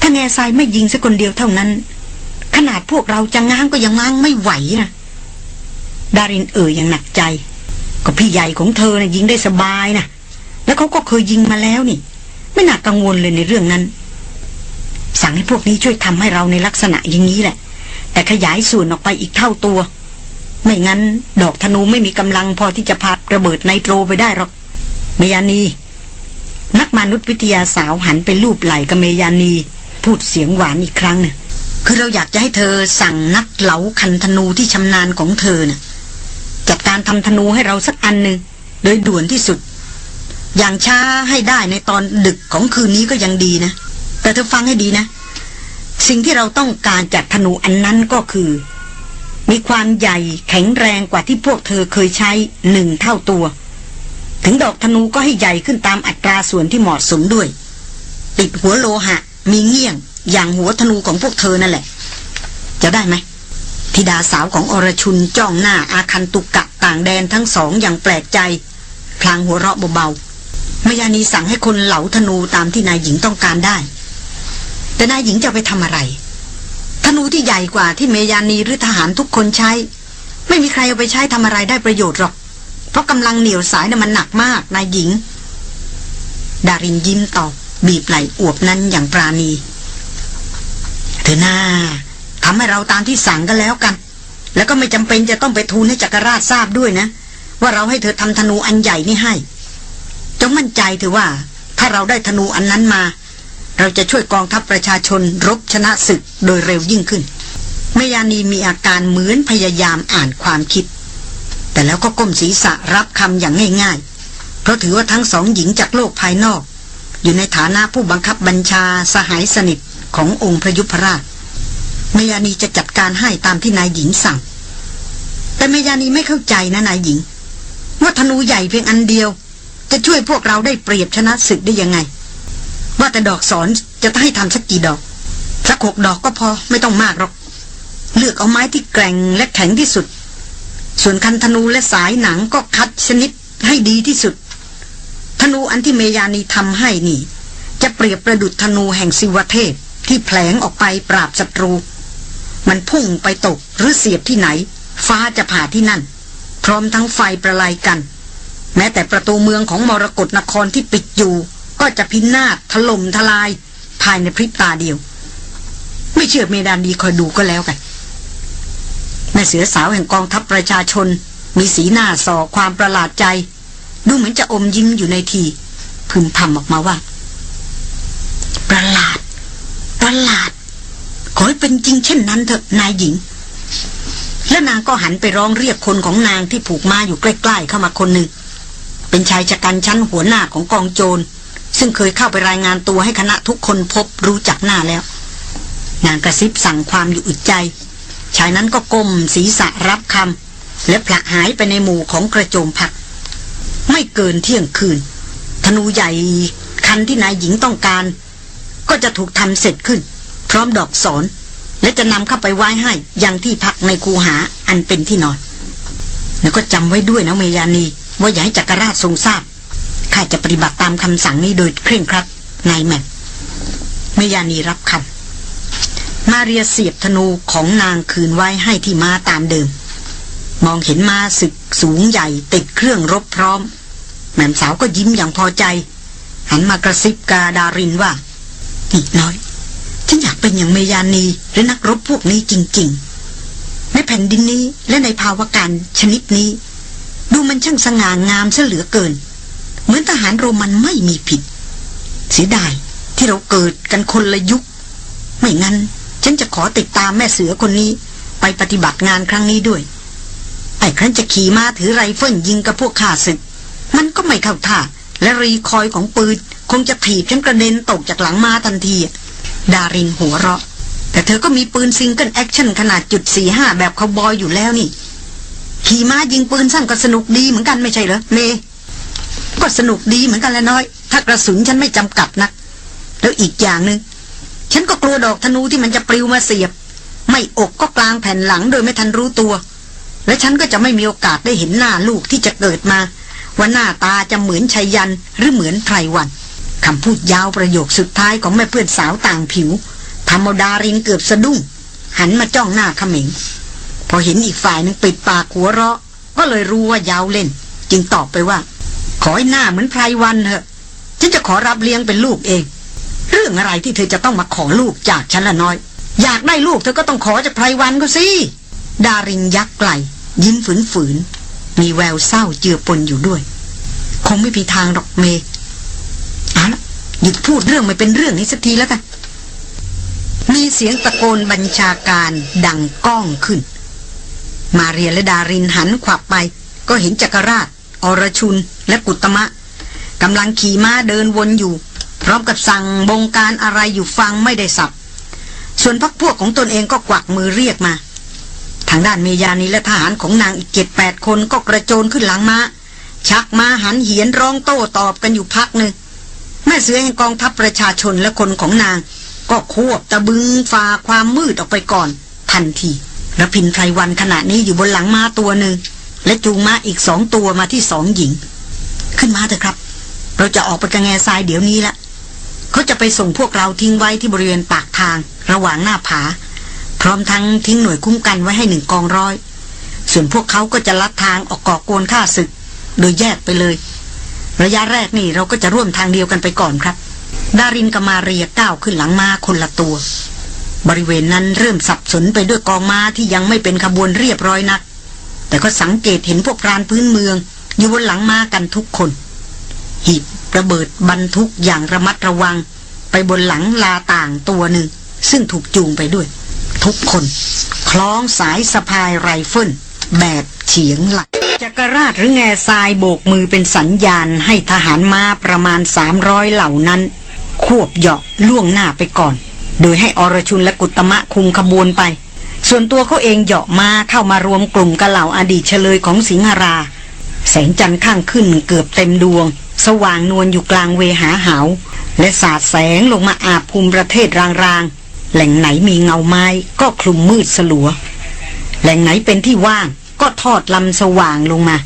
ถ้าแง่ทรายไม่ยิงสักคนเดียวเท่านั้น ขนาดพวกเราจะง้างก็ยังง้างไม่ไหวนะดารินเอ่ยอย่างหนักใจ ก็พี่ใหญ่ของเธอนะ่ะยิงได้สบายนะแล้วเขาก็เคยยิงมาแล้วนี่ ไม่น่ากังวลเลยในเรื่องนั้น สั่งให้พวกนี้ช่วยทำให้เราในลักษณะอย่างนี้แหละ แต่ขยายส่วนออกไปอีกเท่าตัว ไม่งั้น ดอกธนูไม่มีกำลังพอที่จะพาระเบิดไนโตรไปได้หรอก เมยานี นักมนุษยวิทยาสาวหันไปลูบไหล่กับเมยานี พูดเสียงหวานอีกครั้งหนึ่งคือเราอยากจะให้เธอสั่งนักเหลาคันธนูที่ชำนาญของเธอน่ะจัดการทำธนูให้เราสักอันหนึ่งโดยด่วนที่สุด อย่างช้าให้ได้ในตอนดึกของคืนนี้ก็ยังดีนะ แต่เธอฟังให้ดีนะ สิ่งที่เราต้องการจากธนูอันนั้นก็คือ มีความใหญ่แข็งแรงกว่าที่พวกเธอเคยใช้หนึ่งเท่าตัว ถึงดอกธนูก็ให้ใหญ่ขึ้นตามอัตราส่วนที่เหมาะสมด้วย ติดหัวโลหะ มีเงี้ยง อย่างหัวธนูของพวกเธอนั่นแหละ จะได้ไหมธิดาสาวของอรชุนจ้องหน้าอาคันตุกะต่างแดนทั้งสองอย่างแปลกใจ พลางหัวเราะเบาๆมยานีสั่งให้คนเหลาธนูตามที่นายหญิงต้องการได้ แต่นายหญิงจะไปทำอะไร ธนูที่ใหญ่กว่าที่เมยานีหรือทหารทุกคนใช้ ไม่มีใครเอาไปใช้ทำอะไรได้ประโยชน์หรอก เพราะกำลังเหนียวสายน่ะมันหนักมากนายหญิง ดารินยิ้มตอบบีบไหลอวบนั้นอย่างปราณี เธอหน้าทำให้เราตามที่สั่งกันแล้วกัน แล้วก็ไม่จำเป็นจะต้องไปทูลให้จักรราชทราบด้วยนะ ว่าเราให้เธอทำธนูอันใหญ่นี่ให้ จงมั่นใจเถอะว่า ถ้าเราได้ธนูอันนั้นมา เราจะช่วยกองทัพประชาชนรบชนะศึกโดยเร็วยิ่งขึ้นเมยานีมีอาการเหมือนพยายามอ่านความคิด แต่แล้วก็ก้มศีรษะรับคำอย่างง่ายๆ เพราะถือว่าทั้งสองหญิงจากโลกภายนอก อยู่ในฐานะผู้บังคับบัญชาสหายสนิทขององค์พระยุพราชเมยานีจะจัดการให้ตามที่นายหญิงสั่ง แต่เมยานีไม่เข้าใจนะนายหญิง ว่าธนูใหญ่เพียงอันเดียว จะช่วยพวกเราได้เปรียบชนะศึกได้ยังไง ว่าแต่ดอกสอนจะให้ทำสักกี่ดอกสักหกดอกก็พอไม่ต้องมากหรอก เลือกเอาไม้ที่แกร่งและแข็งที่สุด ส่วนคันธนูและสายหนังก็คัดชนิดให้ดีที่สุด ธนูอันที่เมยานีทำให้นี่ จะเปรียบประดุดธนูแห่งสิวเทพที่แผลงออกไปปราบศัตรู มันพุ่งไปตกหรือเสียบที่ไหน ฟ้าจะผ่าที่นั่น พร้อมทั้งไฟประไลกัน แม้แต่ประตูเมืองของมรกรนครที่ปิดอยู่ ก็จะพินาศถล่มทลาย ภายในพริบตาเดียว ไม่เชื่อเมดานดีคอยดูก็แล้วกันแม่เสือสาวแห่งกองทัพประชาชน มีสีหน้าส่อความประหลาดใจ ดูเหมือนจะอมยิ้มอยู่ในทีพึมพำออกมาว่า ประหลาด ประหลาด ขอให้เป็นจริงเช่นนั้นเถอะนายหญิง แล้วนางก็หันไปร้องเรียกคนของนางที่ผูกมาอยู่ใกล้ ๆ เข้ามาคนหนึ่งเป็นชายชะกันชั้นหัวหน้าของกองโจร ซึ่งเคยเข้าไปรายงานตัวให้คณะทุกคนพบรู้จักหน้าแล้ว นางกระซิบสั่งความอยู่อึดใจ ชายนั้นก็ก้มศีรษะรับคำและผลักหายไปในหมู่ของกระโจมผัก ไม่เกินเที่ยงคืน ธนูใหญ่คันที่นายหญิงต้องการ ก็จะถูกทำเสร็จขึ้น พร้อมดอกสอนและจะนำเข้าไปไว้ให้ยังที่พักในคูหาอันเป็นที่นอน แล้วก็จำไว้ด้วยนะเมยานี ว่าอย่าให้จักรราชทรงทราบ ข้าจะปฏิบัติตามคำสั่งนี้โดยเคร่งครัดนายแม่เมยานีรับคำมาเรียเสียบธนูของนางคืนไว้ให้ที่มาตามเดิม มองเห็นมาศึกสูงใหญ่ติดเครื่องรบพร้อม แม่สาวก็ยิ้มอย่างพอใจ หันมากระซิบกาดารินว่าอีกน้อยฉันอยากเป็นอย่างเมยานีหรือนักรบพวกนี้จริง ๆ ในแผ่นดินนี้และในภาวะการชนิดนี้ ดูมันช่างสง่างามเสเหลือเกิน เหมือนทหารโรมันไม่มีผิด เสียดายที่เราเกิดกันคนละยุค ไม่งั้น ฉันจะขอติดตามแม่เสือคนนี้ ไปปฏิบัติงานครั้งนี้ด้วย ไอ้ครั้นจะขี่ม้าถือไรเฟิลยิงกับพวกข้าศึก มันก็ไม่เข้าท่า และ recoil ของปืน คงจะถีบฉันกระเด็นตกจากหลังม้าทันที ดารินหัวเราะ แต่เธอก็มีปืน single action ขนาดจุดสี่ห้าแบบคาวบอยอยู่แล้วนี่ ขี่ม้ายิงปืนสั้นก็สนุกดีเหมือนกันไม่ใช่เหรอเม ก็สนุกดีเหมือนกันแหละน้อย ถ้ากระสุนฉันไม่จำกัดนัก แล้วอีกอย่างหนึง่งฉันก็กลัวดอกธนูที่มันจะปลิวมาเสียบ ไม่อกก็กลางแผ่นหลังโดยไม่ทันรู้ตัว และฉันก็จะไม่มีโอกาสได้เห็นหน้าลูกที่จะเกิดมา ว่าหน้าตาจะเหมือนชัยยันหรือเหมือนไพรวันคำพูดยาวประโยคสุดท้ายของแม่เพื่อนสาวต่างผิวทำเอาดารินเกือบสะดุ้ง หันมาจ้องหน้าขม็งพอเห็นอีกฝ่ายนึงปิดปากหัวเราะ ก็เลยรู้ว่ายาวเล่น จึงตอบไปว่า ขอให้หน้าเหมือนไพรวันเถอะฉันจะขอรับเลี้ยงเป็นลูกเอง เรื่องอะไรที่เธอจะต้องมาขอลูกจากฉันละน้อย อยากได้ลูกเธอก็ต้องขอจากไพรวันก็สิดารินยักไกลยิ้มฝืนๆมีแววเศร้าเจือปนอยู่ด้วย คงไม่มีทางหรอกเมย์เอาละหยุดพูดเรื่องไม่เป็นเรื่องนี้สักทีแล้วกันมีเสียงตะโกนบัญชาการดังก้องขึ้น มาเรียและดารินหันขวับไป ก็เห็นจักรราช อรชุน และกุตมะกำลังขี่ม้าเดินวนอยู่ พร้อมกับสั่งบงการอะไรอยู่ฟังไม่ได้สับ ส่วนพักพวกของตนเองก็กวักมือเรียกมา ทางด้านเมยานีและทหารของนางอีกเจ็ดแปดคนก็กระโจนขึ้นหลังมา้า ชักมาหันเหียนร้องโต้ตอบกันอยู่พักหนึ่งแม่เสือแห่งกองทัพประชาชนและคนของนาง ก็ควบตะบึงฝ่าความมืดออกไปก่อน ทันทีระพินไพรวันขณะนี้อยู่บนหลังม้าตัวหนึ่ง และจูงม้าอีกสองตัวมาที่สองหญิง ขึ้นมาเถอะครับ เราจะออกไปกระแงทรายเดี๋ยวนี้ละเขาจะไปส่งพวกเราทิ้งไว้ที่บริเวณปากทาง ระหว่างหน้าผา พร้อมทั้งทิ้งหน่วยคุ้มกันไว้ให้หนึ่งกองร้อย ส่วนพวกเขาก็จะลัดทางออกก่อกวนข้าศึก โดยแยกไปเลย ระยะแรกนี่เราก็จะร่วมทางเดียวกันไปก่อนครับดารินกับมาเรียก้าวขึ้นหลังม้าคนละตัว บริเวณนั้นเริ่มสับสนไปด้วยกองม้าที่ยังไม่เป็นขบวนเรียบร้อยนัก แต่ก็สังเกตเห็นพวกพรานพื้นเมือง อยู่บนหลังม้ากันทุกคน หีบระเบิดบรรทุกอย่างระมัดระวัง ไปบนหลังลาต่างตัวหนึ่ง ซึ่งถูกจูงไปด้วย ทุกคน คล้องสายสะพายไรเฟิลแบบเฉียงหลักจักรราชหรือแง่ทรายโบกมือเป็นสัญญาณให้ทหารม้าประมาณ 300 เหล่านั้น ควบเหาะล่วงหน้าไปก่อน โดยให้อรชุนและกุตมะคุมขบวนไป ส่วนตัวเขาเองเหาะมาเข้ามารวมกลุ่มกับเหล่าอดีตเฉลยของสิงหรา แสงจันทร์ข้างขึ้นเกือบเต็มดวง สว่างนวลอยู่กลางเวหาหาว และสาดแสงลงมาอาบภูมิประเทศรางๆ แหล่งไหนมีเงาไม้ก็คลุมมืดสลัว แหล่งไหนเป็นที่ว่างก็ทอดลำสว่างลงมา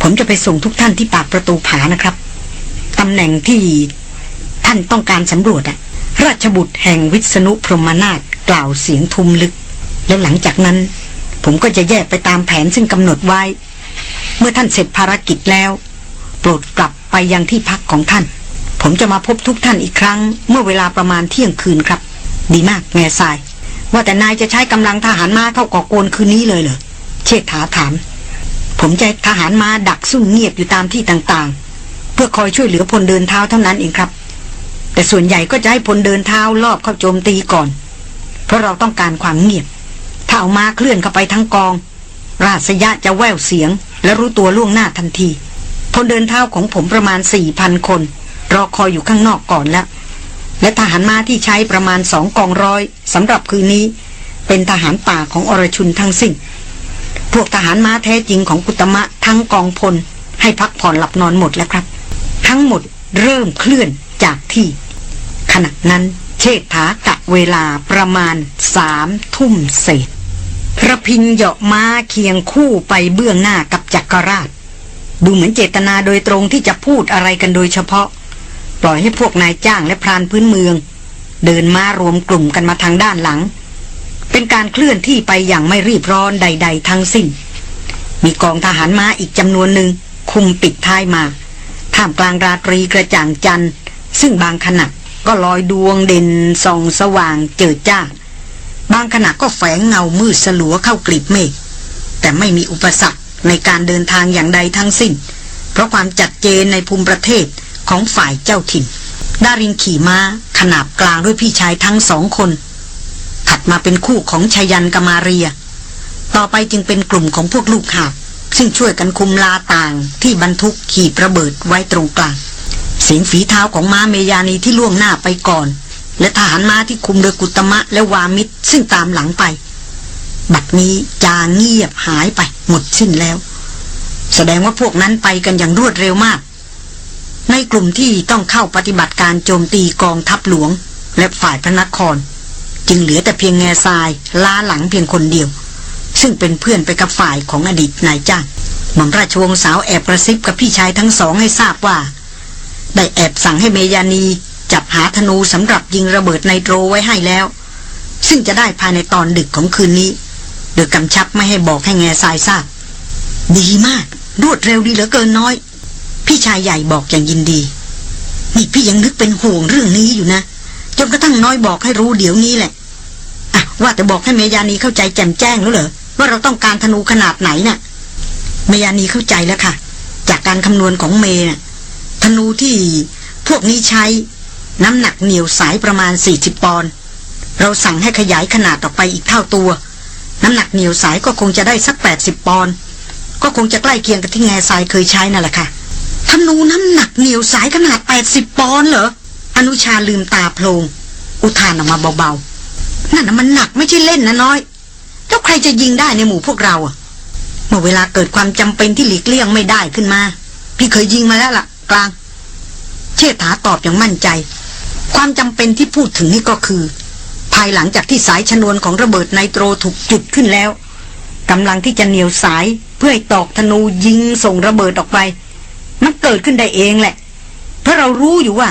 ผมจะไปส่งทุกท่านที่ปากประตูผานะครับตำแหน่งที่ท่านต้องการสำรวจอะราชบุตรแห่งวิษณุพรหมนาถกล่าวเสียงทุมลึก แล้วหลังจากนั้น ผมก็จะแยกไปตามแผนซึ่งกำหนดไว้ เมื่อท่านเสร็จภารกิจแล้ว โปรดกลับไปยังที่พักของท่าน ผมจะมาพบทุกท่านอีกครั้ง เมื่อเวลาประมาณเที่ยงคืนครับ ดีมากแง่ทราย ว่าแต่นายจะใช้กำลังทหารม้าเข้าก่อกวนคืนนี้เลยเหรอเชษฐาถาม ผมจะทหารม้าดักซุ่มเงียบอยู่ตามที่ต่างๆ เพื่อคอยช่วยเหลือพลเดินเท้าเท่านั้นเองครับ แต่ส่วนใหญ่ก็จะให้พลเดินเท้ารอบเข้าโจมตีก่อน เพราะเราต้องการความเงียบ ถ้าเอามาเคลื่อนเข้าไปทั้งกอง ราษยะจะแววเสียง และรู้ตัวล่วงหน้าทันทีพลเดินเท้าของผมประมาณสี่พันคน รอคอยอยู่ข้างนอกก่อนแล้วและทหารม้าที่ใช้ประมาณสองกองร้อยสำหรับคืนนี้ เป็นทหารป่าของอรชุนทั้งสิ้น พวกทหารม้าแท้จริงของกุตมะทั้งกองพล ให้พักผ่อนหลับนอนหมดแล้วครับ ทั้งหมดเริ่มเคลื่อนจากที่ ขณะนั้นเชษฐากะเวลาประมาณสามทุ่มเศษ ระพินเหาะม้าเคียงคู่ไปเบื้องหน้ากับจักรราช ดูเหมือนเจตนาโดยตรงที่จะพูดอะไรกันโดยเฉพาะ ปล่อยให้พวกนายจ้างและพรานพื้นเมือง เดินมารวมกลุ่มกันมาทางด้านหลัง เป็นการเคลื่อนที่ไปอย่างไม่รีบร้อนใด ๆ ทั้งสิ้น มีกองทหารม้าอีกจำนวนหนึ่งคุมปิดท้ายมาท่ามกลางราตรีกระจ่างจันทร์ซึ่งบางขณะก็ลอยดวงเด่นส่องสว่างเจิดจ้า บางขณะก็แฝงเงามืดสลัวเข้ากลีบเมฆแต่ไม่มีอุปสรรคในการเดินทางอย่างใดทั้งสิ้น เพราะความจัดเจนในภูมิประเทศของฝ่ายเจ้าถิ่น ดารินขี่ม้าขนาบกลางด้วยพี่ชายทั้งสองคน ถัดมาเป็นคู่ของชายันกมาเรีย ต่อไปจึงเป็นกลุ่มของพวกลูกหาบซึ่งช่วยกันคุมลาต่างที่บรรทุกขีประเบิดไว้ตรงกลาง เสียงฝีเท้าของม้าเมยานีที่ล่วงหน้าไปก่อน และทหารม้าที่คุมโดยกุตมะและวามิตรซึ่งตามหลังไป บัดนี้จางเงียบหายไปหมดสิ้นแล้ว แสดงว่าพวกนั้นไปกันอย่างรวดเร็วมาก ในกลุ่มที่ต้องเข้าปฏิบัติการโจมตีกองทัพหลวง และฝ่ายพระนคร จึงเหลือแต่เพียงแง่ทรายล้าหลังเพียงคนเดียว ซึ่งเป็นเพื่อนไปกับฝ่ายของอดีตนายจ้างหม่อมราชวงศ์สาวแอบกระซิบกับพี่ชายทั้งสองให้ทราบว่า ได้แอบสั่งให้เมยานี จับหาธนูสำหรับยิงระเบิดไนโตรไว้ให้แล้ว ซึ่งจะได้ภายในตอนดึกของคืนนี้ โดยกำชับไม่ให้บอกให้แง่ทรายทราบ ดีมาก รวดเร็วดีเหลือเกินน้อย พี่ชายใหญ่บอกอย่างยินดี นี่พี่ยังนึกเป็นห่วงเรื่องนี้อยู่นะ จนกระทั่งน้อยบอกให้รู้เดี๋ยวนี้แหละอะว่าแต่บอกให้เมยานีเข้าใจแจ่มแจ้งแล้วเหรอว่าเราต้องการธนูขนาดไหนน่ะเมยานีเข้าใจแล้วค่ะ จากการคำนวณของเมย์น่ะธนูที่พวกนี้ใช้ น้ำหนักเหนียวสายประมาณ 40 ปอนด์เราสั่งให้ขยายขนาดออกไปอีกเท่าตัว น้ำหนักเหนียวสายก็คงจะได้สัก 80 ปอนด์ก็คงจะใกล้เคียงกับที่แง่ทรายเคยใช้นั่นแหละค่ะธนูน้ำหนักเหนียวสายขนาด 80 ปอนด์เหรออนุชาลืมตาโพลงอุทานออกมาเบาๆนั่นนะมันหนักไม่ใช่เล่นนะน้อยแล้วใครจะยิงได้ในหมู่พวกเราอะเมื่อเวลาเกิดความจำเป็นที่หลีกเลี่ยงไม่ได้ขึ้นมา พี่เคยยิงมาแล้วล่ะ กลาง เชษฐาตอบอย่างมั่นใจ ความจำเป็นที่พูดถึงนี่ก็คือ ภายหลังจากที่สายชนวนของระเบิดไนโตรถูกจุดขึ้นแล้วกำลังที่จะเหนียวสายเพื่อให้ตอกธนูยิงส่งระเบิดออกไป มันเกิดขึ้นได้เองแหละ เพราะเรารู้อยู่ว่า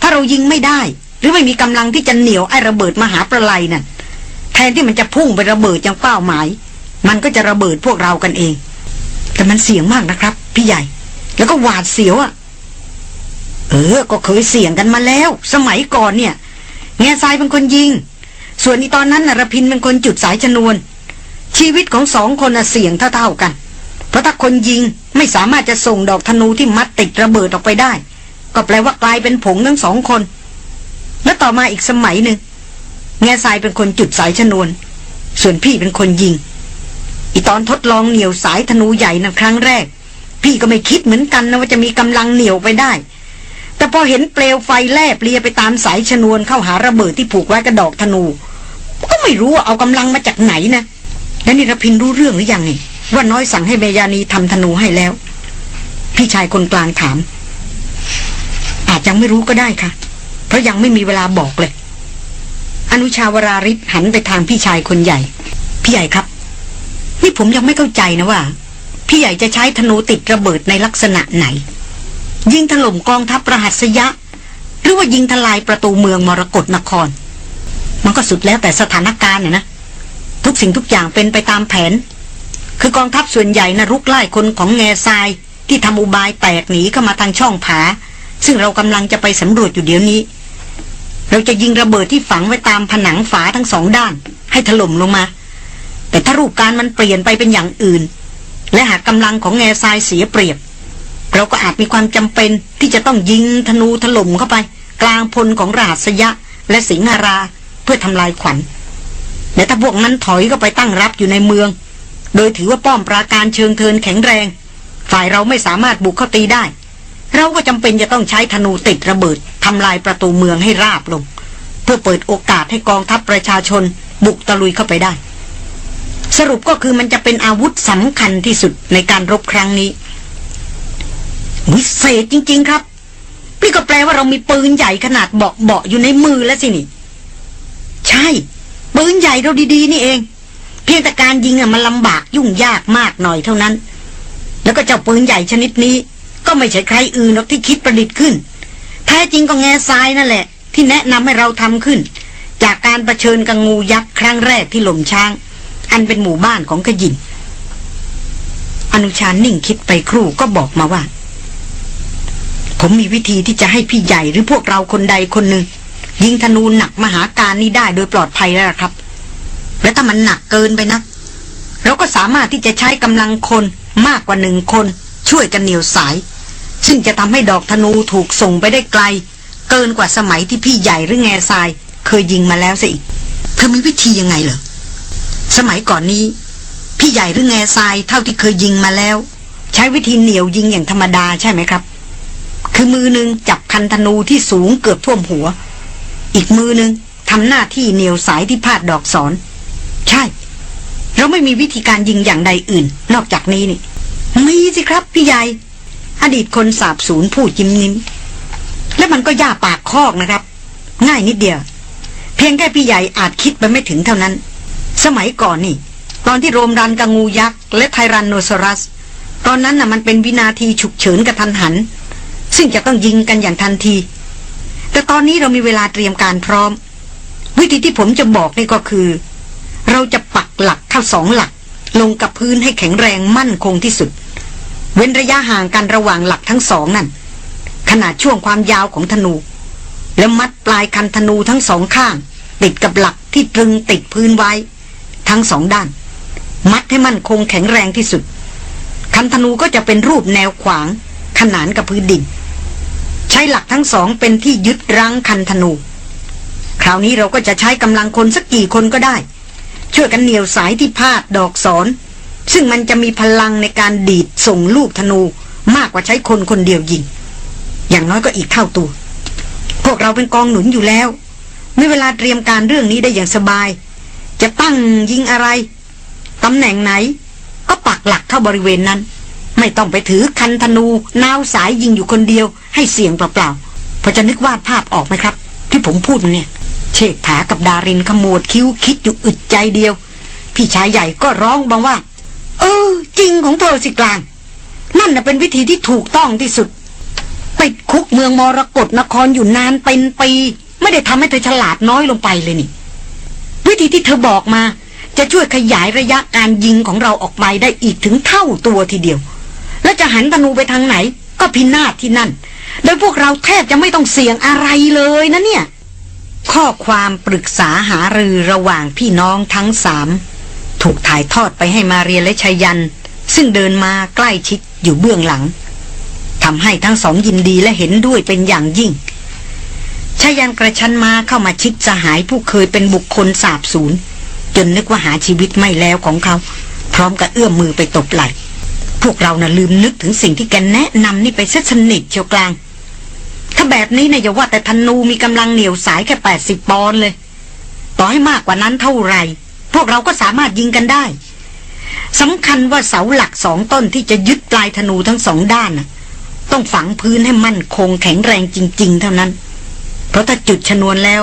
ถ้าเรายิงไม่ได้ หรือไม่มีกำลังที่จะเหนียวไอ้ระเบิดมหาประไลนั่นแทนที่มันจะพุ่งไประเบิดย่างเป้าหมาย มันก็จะระเบิดพวกเรากันเอง แต่มันเสี่ยงมากนะครับ พี่ใหญ่ แล้วก็หวาดเสียวอะ่ะ เออ ก็เคยเสี่ยงกันมาแล้ว สมัยก่อนเนี่ย แง่ทรายเป็นคนยิง ส่วนอีตอนนั้นนรพินเป็นคนจุดสายชนวน ชีวิตของสองคนน่ะเสี่ยงเท่าๆกัน เพราะถ้าคนยิงไม่สามารถจะส่งดอกธนูที่มัดติดระเบิดออกไปได้ ก็แปลว่ากลายเป็นผงทั้งสองคน และต่อมาอีกสมัยหนึ่งแง่ทรายเป็นคนจุดสายชนวน ส่วนพี่เป็นคนยิง อีตอนทดลองเหนี่ยวสายธนูใหญ่นั้นครั้งแรก พี่ก็ไม่คิดเหมือนกันนะว่าจะมีกำลังเหนี่ยวไปได้ แต่พอเห็นเปลวไฟแลบเลียไปตามสายชนวนเข้าหาระเบิดที่ผูกไว้กระดอกธนู ก็ไม่รู้ว่าเอากำลังมาจากไหนนะแล้วนิรพินรู้เรื่องหรือยังนี่ว่าน้อยสั่งให้เมยานีทำธนูให้แล้ว พี่ชายคนกลางถาม อาจยังไม่รู้ก็ได้ค่ะ เพราะยังไม่มีเวลาบอกเลย อนุชาวราริศหันไปทางพี่ชายคนใหญ่ พี่ใหญ่ครับ นี่ผมยังไม่เข้าใจนะว่า พี่ใหญ่จะใช้ธนูติดระเบิดในลักษณะไหน ยิงถล่มกองทัพประหัสยะ หรือว่ายิงทลายประตูเมืองมรกรนคร มันก็สุดแล้วแต่สถานการณ์เนี่ยนะทุกสิ่งทุกอย่างเป็นไปตามแผน คือกองทัพส่วนใหญ่นะรุกไล่คนของแง่ทรายที่ทำอุบายแตกหนีเข้ามาทางช่องผา ซึ่งเรากำลังจะไปสำรวจอยู่เดี๋ยวนี้ เราจะยิงระเบิดที่ฝังไว้ตามผนังฝาทั้งสองด้าน ให้ถล่มลงมา แต่ถ้ารูปการมันเปลี่ยนไปเป็นอย่างอื่น และหากกำลังของแง่ทรายเสียเปรียบ เราก็อาจมีความจำเป็นที่จะต้องยิงธนูถล่มเข้าไป กลางพลของราษยะ และสิงหราเพื่อทำลายขวัญและถ้าพวกนั้นถอยก็ไปตั้งรับอยู่ในเมือง โดยถือว่าป้อมปราการเชิงเทินแข็งแรง ฝ่ายเราไม่สามารถบุกเข้าตีได้ เราก็จำเป็นจะต้องใช้ธนูติดระเบิดทำลายประตูเมืองให้ราบลง เพื่อเปิดโอกาสให้กองทัพประชาชน บุกตะลุยเข้าไปได้ สรุปก็คือมันจะเป็นอาวุธสำคัญที่สุดในการรบครั้งนี้ วิเศษจริง ๆ ครับพี่ก็แปลว่าเรามีปืนใหญ่ขนาดเบาะเบาอยู่ในมือแล้วสินี่ ใช่ ปืนใหญ่เราดี ๆ นี่เอง เพียงแต่การยิงอะมันลำบากยุ่งยากมากหน่อยเท่านั้น แล้วก็เจ้าปืนใหญ่ชนิดนี้ ก็ไม่ใช่ใครอื่นหรอกที่คิดประดิษฐ์ขึ้น แท้จริงก็แง่ทรายนั่นแหละ ที่แนะนำให้เราทำขึ้น จากการประชิญกับงูยักษ์ครั้งแรกที่หล่มช้าง อันเป็นหมู่บ้านของขยินอนุชานิ่งคิดไปครู่ก็บอกมาว่า ผมมีวิธีที่จะให้พี่ใหญ่หรือพวกเราคนใดคนหนึ่ง ยิงธนูหนักมหาการนี้ได้โดยปลอดภัยแล้วครับ และถ้ามันหนักเกินไปนะ เราก็สามารถที่จะใช้กำลังคนมากกว่าหนึ่งคน ช่วยกันเหนียวสาย ซึ่งจะทำให้ดอกธนูถูกส่งไปได้ไกล เกินกว่าสมัยที่พี่ใหญ่หรือแง่ทราย เคยยิงมาแล้วซะอีกเธอมีวิธียังไงเหรอสมัยก่อนนี้ พี่ใหญ่หรือแง่ทรายเท่าที่เคยยิงมาแล้ว ใช้วิธีเหนียวยิงอย่างธรรมดาใช่ไหมครับ คือมือหนึ่งจับคันธนูที่สูงเกือบท่วมหัว อีกมือหนึ่งทำหน้าที่เหนียวสายที่พาดดอกสอน ใช่ เราไม่มีวิธีการยิงอย่างใดอื่น นอกจากนี้นี่ มีสิครับพี่ใหญ่ อดีตคนสาบสูญพูดยิ้มนิ้มและมันก็ย่าปากคอกนะครับ ง่ายนิดเดียว เพียงแค่พี่ใหญ่อาจคิดไปไม่ถึงเท่านั้น สมัยก่อนนี่ ตอนที่โรมรันกับงูยักษ์และไทรันโนซอรัส ตอนนั้นน่ะมันเป็นวินาทีฉุกเฉินกระทันหัน ซึ่งจะต้องยิงกันอย่างทันที แต่ตอนนี้เรามีเวลาเตรียมการพร้อม วิธีที่ผมจะบอกนี่ก็คือ เราจะปักหลักเข้าสองหลัก ลงกับพื้นให้แข็งแรงมั่นคงที่สุด เว้นระยะห่างกันระหว่างหลักทั้งสองนั่นขนาดช่วงความยาวของธนู แล้วมัดปลายคันธนูทั้งสองข้าง ติดกับหลักที่ตรึงติดพื้นไว้ ทั้งสองด้าน มัดให้มั่นคงแข็งแรงที่สุดคันธนูก็จะเป็นรูปแนวขวาง ขนานกับพื้นดิน ใช้หลักทั้งสองเป็นที่ยึดรั้งคันธนู คราวนี้เราก็จะใช้กำลังคนสักกี่คนก็ได้ ช่วยกันเหนี่ยวสายที่พาดดอกสอน ซึ่งมันจะมีพลังในการดีดส่งลูกธนูมากกว่าใช้คนคนเดียวยิง อย่างน้อยก็อีกเท่าตัว พวกเราเป็นกองหนุนอยู่แล้วมีเวลาเตรียมการเรื่องนี้ได้อย่างสบาย จะตั้งยิงอะไรตำแหน่งไหน ก็ปักหลักเข้าบริเวณนั้น ไม่ต้องไปถือคันธนูนาวสายยิงอยู่คนเดียว ให้เสียงเปล่าๆพอจะนึกวาดภาพออกไหมครับ ที่ผมพูดเนี่ย เชษฐากับดารินขมวดคิ้วคิดอยู่อึดใจเดียว พี่ชายใหญ่ก็ร้องบังว่า เออ จริงของเธอสิกลาง นั่นน่ะเป็นวิธีที่ถูกต้องที่สุดติดคุกเมืองมรกรนครอยู่นานเป็นปีไม่ได้ทำให้เธอฉลาดน้อยลงไปเลยนี่ วิธีที่เธอบอกมาจะช่วยขยายระยะการยิงของเราออกไปได้อีกถึงเท่าตัวทีเดียว และจะหันธนูไปทางไหน ก็พินาศที่นั่น โดยพวกเราแทบจะไม่ต้องเสี่ยงอะไรเลยนะเนี่ย ข้อความปรึกษาหารือระหว่างพี่น้องทั้งสามถูกถ่ายทอดไปให้มาเรียและชายัน ซึ่งเดินมาใกล้ชิดอยู่เบื้องหลังทำให้ทั้งสองยินดีและเห็นด้วยเป็นอย่างยิ่งชายันกระชันมาเข้ามาชิดสหายผู้เคยเป็นบุคคลสาบสูญจนนึกว่าหาชีวิตไม่แล้วของเขา พร้อมกับเอื้อมมือไปตบไหล่ พวกเรานะ่ะลืมนึกถึงสิ่งที่แกแนะนำนี่ไปเสียสนิทเชียวกลาง ถ้าแบบนี้นะอย่าว่าแต่ธนูมีกำลังเหนียวสายแค่แปดสิบปอนด์เลย ต่อให้มากกว่านั้นเท่าไหร่ พวกเราก็สามารถยิงกันได้สำคัญว่าเสาหลักสองต้นที่จะยึดปลายธนูทั้งสองด้านน่ะต้องฝังพื้นให้มั่นคงแข็งแรงจริง ๆ เท่านั้น เพราะถ้าจุดชนวนแล้ว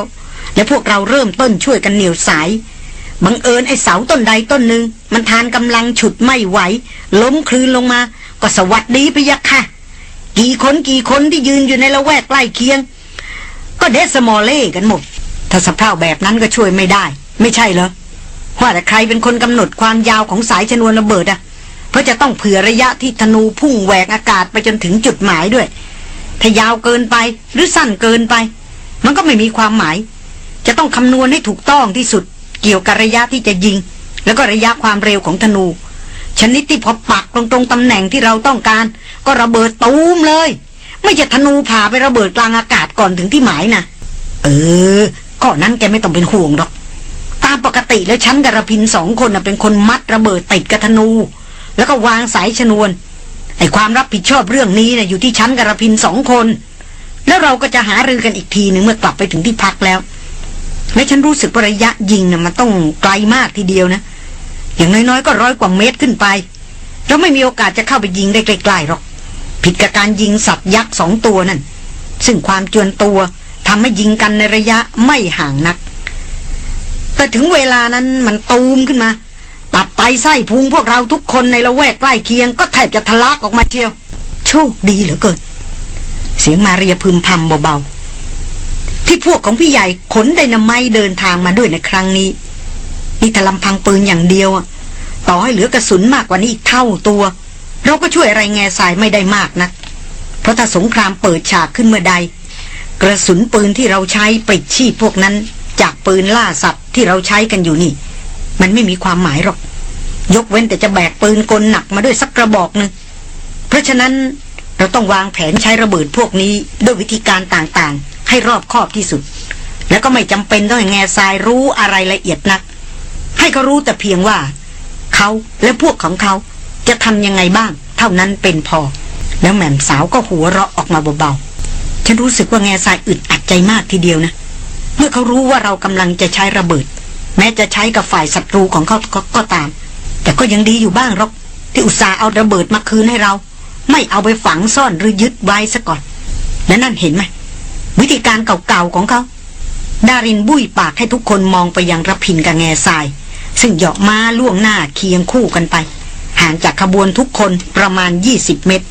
และพวกเราเริ่มต้นช่วยกันเหนียวสาย บังเอิญไอ้เสาต้นใดต้นหนึ่งมันทานกำลังฉุดไม่ไหว ล้มคลืนลงมา ก็สวัสดีไปยักค่ะ กี่คนกี่คนที่ยืนอยู่ในละแวกใกล้เคียง ก็เดสมอลเล่กันหมด ถ้าสภาพแบบนั้นก็ช่วยไม่ได้ ไม่ใช่เหรอว่าแต่ใครเป็นคนกำหนดความยาวของสายชนวนระเบิดอะเพราะจะต้องเผื่อระยะที่ธนูพุ่งแหวกอากาศไปจนถึงจุดหมายด้วย ถ้ายาวเกินไปหรือสั้นเกินไป มันก็ไม่มีความหมาย จะต้องคำนวณให้ถูกต้องที่สุด เกี่ยวกับระยะที่จะยิง แล้วก็ระยะความเร็วของธนู ชนิดที่พอปักตรงตรงๆตำแหน่งที่เราต้องการ ก็ระเบิดตูมเลย ไม่จะธนูผ่าไประเบิดกลางอากาศก่อนถึงที่หมายนะเออก่อนนั้นแกไม่ต้องเป็นห่วงหรอก ตามปกติแล้วฉันกับระพินสองคนน่ะเป็นคนมัดระเบิดติดกับธนู แล้วก็วางสายชนวนไอ้ความรับผิดชอบเรื่องนี้นะ่ะอยู่ที่ฉันกับระพินสองคน แล้วเราก็จะหารือกันอีกทีหนึ่งเมื่อกลับไปถึงที่พักแล้ว และฉันรู้สึกว่าระยะยิงนะ่ะมันต้องไกลมากทีเดียวนะ อย่างน้อยๆ ก็ร้อยกว่าเมตรขึ้นไป เราไม่มีโอกาสจะเข้าไปยิงได้ไกลๆหรอก ผิดกับการยิงสัตว์ยักษ์สองตัวนั่น ซึ่งความจวนตัวทำให้ยิงกันในระยะไม่ห่างนัก แต่ถึงเวลานั้นมันตูมขึ้นมา ตับไตไส้พุงพวกเราทุกคนในละแวกใกล้เคียงก็แทบจะทะลักออกมาเชียว โชคดีเหลือเกิน เสียงมาเรียพึมพำเบาๆ ที่พวกของพี่ใหญ่ขนไดนาไมเดินทางมาด้วยในครั้งนี้นี่ถ้าลำพังปืนอย่างเดียว ต่อให้เหลือกระสุนมากกว่านี้อีกเท่าตัว เราก็ช่วยอะไรแง่สายไม่ได้มากนะัก เพราะถ้าสงครามเปิดฉากขึ้นเมื่อใด กระสุนปืนที่เราใช้ปลิดชีพพวกนั้น จากปืนล่าสัตว์ที่เราใช้กันอยู่นี่ มันไม่มีความหมายหรอก ยกเว้นแต่จะแบกปืนกลหนักมาด้วยสักกระบอกหนึ่งเพราะฉะนั้น เราต้องวางแผนใช้ระเบิดพวกนี้ด้วยวิธีการต่างๆ ให้รอบคอบที่สุด แล้วก็ไม่จำเป็นต้องให้แง่ทรายรู้อะไรละเอียดนัก ให้เขารู้แต่เพียงว่า เขาและพวกของเขาจะทำยังไงบ้าง เท่านั้นเป็นพอ แล้วแหม่มสาวก็หัวเราะออกมาเบาๆฉันรู้สึกว่าแง่ทรายอึดอัดใจมากทีเดียวนะ เมื่อเขารู้ว่าเรากำลังจะใช้ระเบิด แม้จะใช้กับฝ่ายศัตรูของเขาก็ตาม แต่ก็ยังดีอยู่บ้างหรอกที่อุตส่าห์เอาระเบิดมาคืนให้เรา ไม่เอาไปฝังซ่อนหรือยึดไว้ซะก่อน และนั่นเห็นไหมวิธีการเก่าๆของเขาดารินบุ้ยปากให้ทุกคนมองไปยังระพินกับแง่ทราย ซึ่งเหาะมาล่วงหน้าเคียงคู่กันไป ห่างจากขบวนทุกคนประมาณ 20 เมตร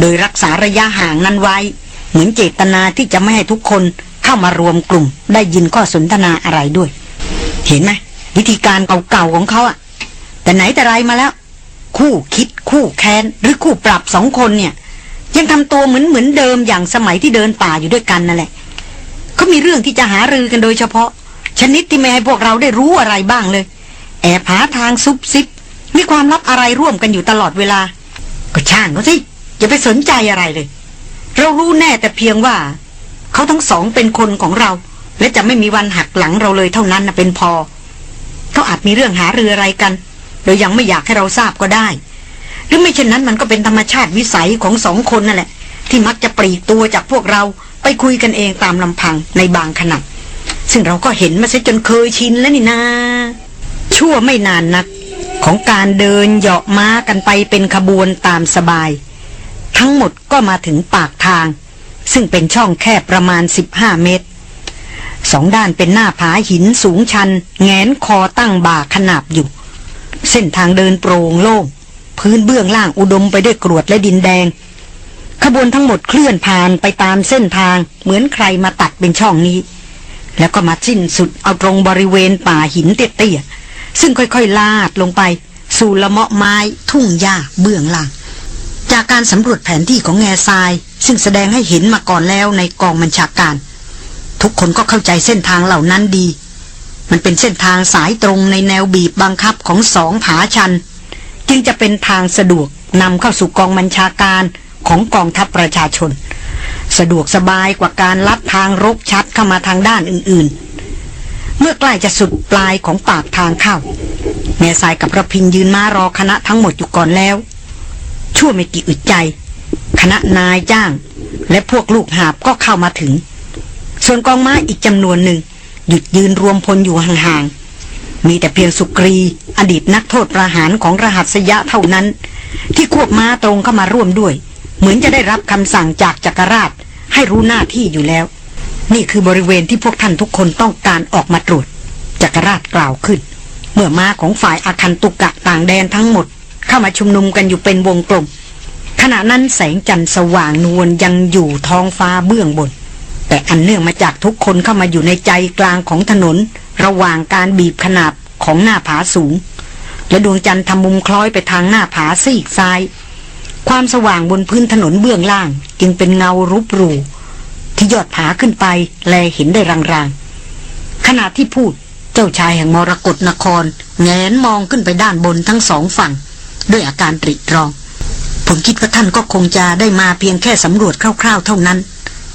โดยรักษาระยะห่างนั้นไว้ เหมือนเจตนาที่จะไม่ให้ทุกคนเข้ามารวมกลุ่ม ได้ยินข้อสนทนาอะไรด้วย เห็นไหมวิธีการเก่าๆของเขาอะแต่ไหนแต่ไรมาแล้ว คู่คิดคู่แค้น หรือคู่ปรับสองคนเนี่ย ยังทำตัวเหมือนเหมือนเดิมอย่างสมัยที่เดินป่าอยู่ด้วยกันนั่นแหละเขามีเรื่องที่จะหารือกันโดยเฉพาะ ชนิดที่ไม่ให้พวกเราได้รู้อะไรบ้างเลย แอบหาทางซุบซิบมีความลับอะไรร่วมกันอยู่ตลอดเวลา ก็ช่างเขาสิอย่าไปสนใจอะไรเลย เรารู้แน่แต่เพียงว่า เขาทั้งสองเป็นคนของเรา และจะไม่มีวันหักหลังเราเลยเท่านั้นนะเป็นพอเขาอาจมีเรื่องหาเรืออะไรกัน โดยยังไม่อยากให้เราทราบก็ได้ หรือไม่เช่นนั้นมันก็เป็นธรรมชาติวิสัยของสองคนนั่นแหละ ที่มักจะปลีกตัวจากพวกเราไปคุยกันเองตามลำพังในบางขณะซึ่งเราก็เห็นมาซะจนเคยชินแล้วนี่นาชั่วไม่นานนักของการเดินเหาะม้ากันไปเป็นขบวนตามสบาย ทั้งหมดก็มาถึงปากทาง ซึ่งเป็นช่องแคบประมาณ 15 เมตร สองด้านเป็นหน้าผาหินสูงชัน แงนคอตั้งบ่าขนาบอยู่ เส้นทางเดินโปร่งโล่งพื้นเบื้องล่างอุดมไปด้วยกรวดและดินแดง ขบวนทั้งหมดเคลื่อนผ่านไปตามเส้นทางเหมือนใครมาตัดเป็นช่องนี้ แล้วก็มาสิ้นสุดเอาตรงบริเวณป่าหินเตี้ยๆซึ่งค่อยๆลาดลงไป สู่ละเมาะไม้ทุ่งหญ้าเบื้องล่าง จากการสำรวจแผนที่ของแง่ทราย ซึ่งแสดงให้เห็นมาก่อนแล้วในกองบัญชาการ ทุกคนก็เข้าใจเส้นทางเหล่านั้นดี มันเป็นเส้นทางสายตรงในแนวบีบบังคับของสองผาชัน จึงจะเป็นทางสะดวกนำเข้าสู่กองบัญชาการของกองทัพประชาชน สะดวกสบายกว่าการลัดทางรกชัดเข้ามาทางด้านอื่นๆ เมื่อใกล้จะสุดปลายของปากทางเข้าแม่สายกับระพินยืนมารอคณะทั้งหมดอยู่ก่อนแล้ว ชั่วไม่กี่อึดใจ คณะนายจ้าง และพวกลูกหาบก็เข้ามาถึง ส่วนกองม้าอีกจำนวนหนึ่ง หยุดยืนรวมพลอยู่ห่างๆ มีแต่เพียงสุกรี อดีตนักโทษประหารของรหัสยะเท่านั้น ที่ควบม้าตรงเข้ามาร่วมด้วย เหมือนจะได้รับคำสั่งจากจักรราช ให้รู้หน้าที่อยู่แล้ว นี่คือบริเวณที่พวกท่านทุกคนต้องการออกมาตรวจ จักรราชกล่าวขึ้น เมื่อม้าของฝ่ายอาคันตุกะต่างแดนทั้งหมด เข้ามาชุมนุมกันอยู่เป็นวงกลมขณะนั้นแสงจันทร์สว่างนวลยังอยู่ท้องฟ้าเบื้องบน แต่อันเนื่องมาจากทุกคนเข้ามาอยู่ในใจกลางของถนน ระหว่างการบีบขนาบของหน้าผาสูง และดวงจันทร์ทำมุมคล้อยไปทางหน้าผาซีกซ้าย ความสว่างบนพื้นถนนเบื้องล่าง จึงเป็นเงารุบหรูที่ยอดผาขึ้นไปแลเห็นได้รางๆขณะที่พูดเจ้าชายแห่งมรกรนครแงนมองขึ้นไปด้านบนทั้งสองฝั่ง ด้วยอาการตริตรอง ผมคิดว่าท่านก็คงจะได้มาเพียงแค่สำรวจคร่าวๆเท่านั้น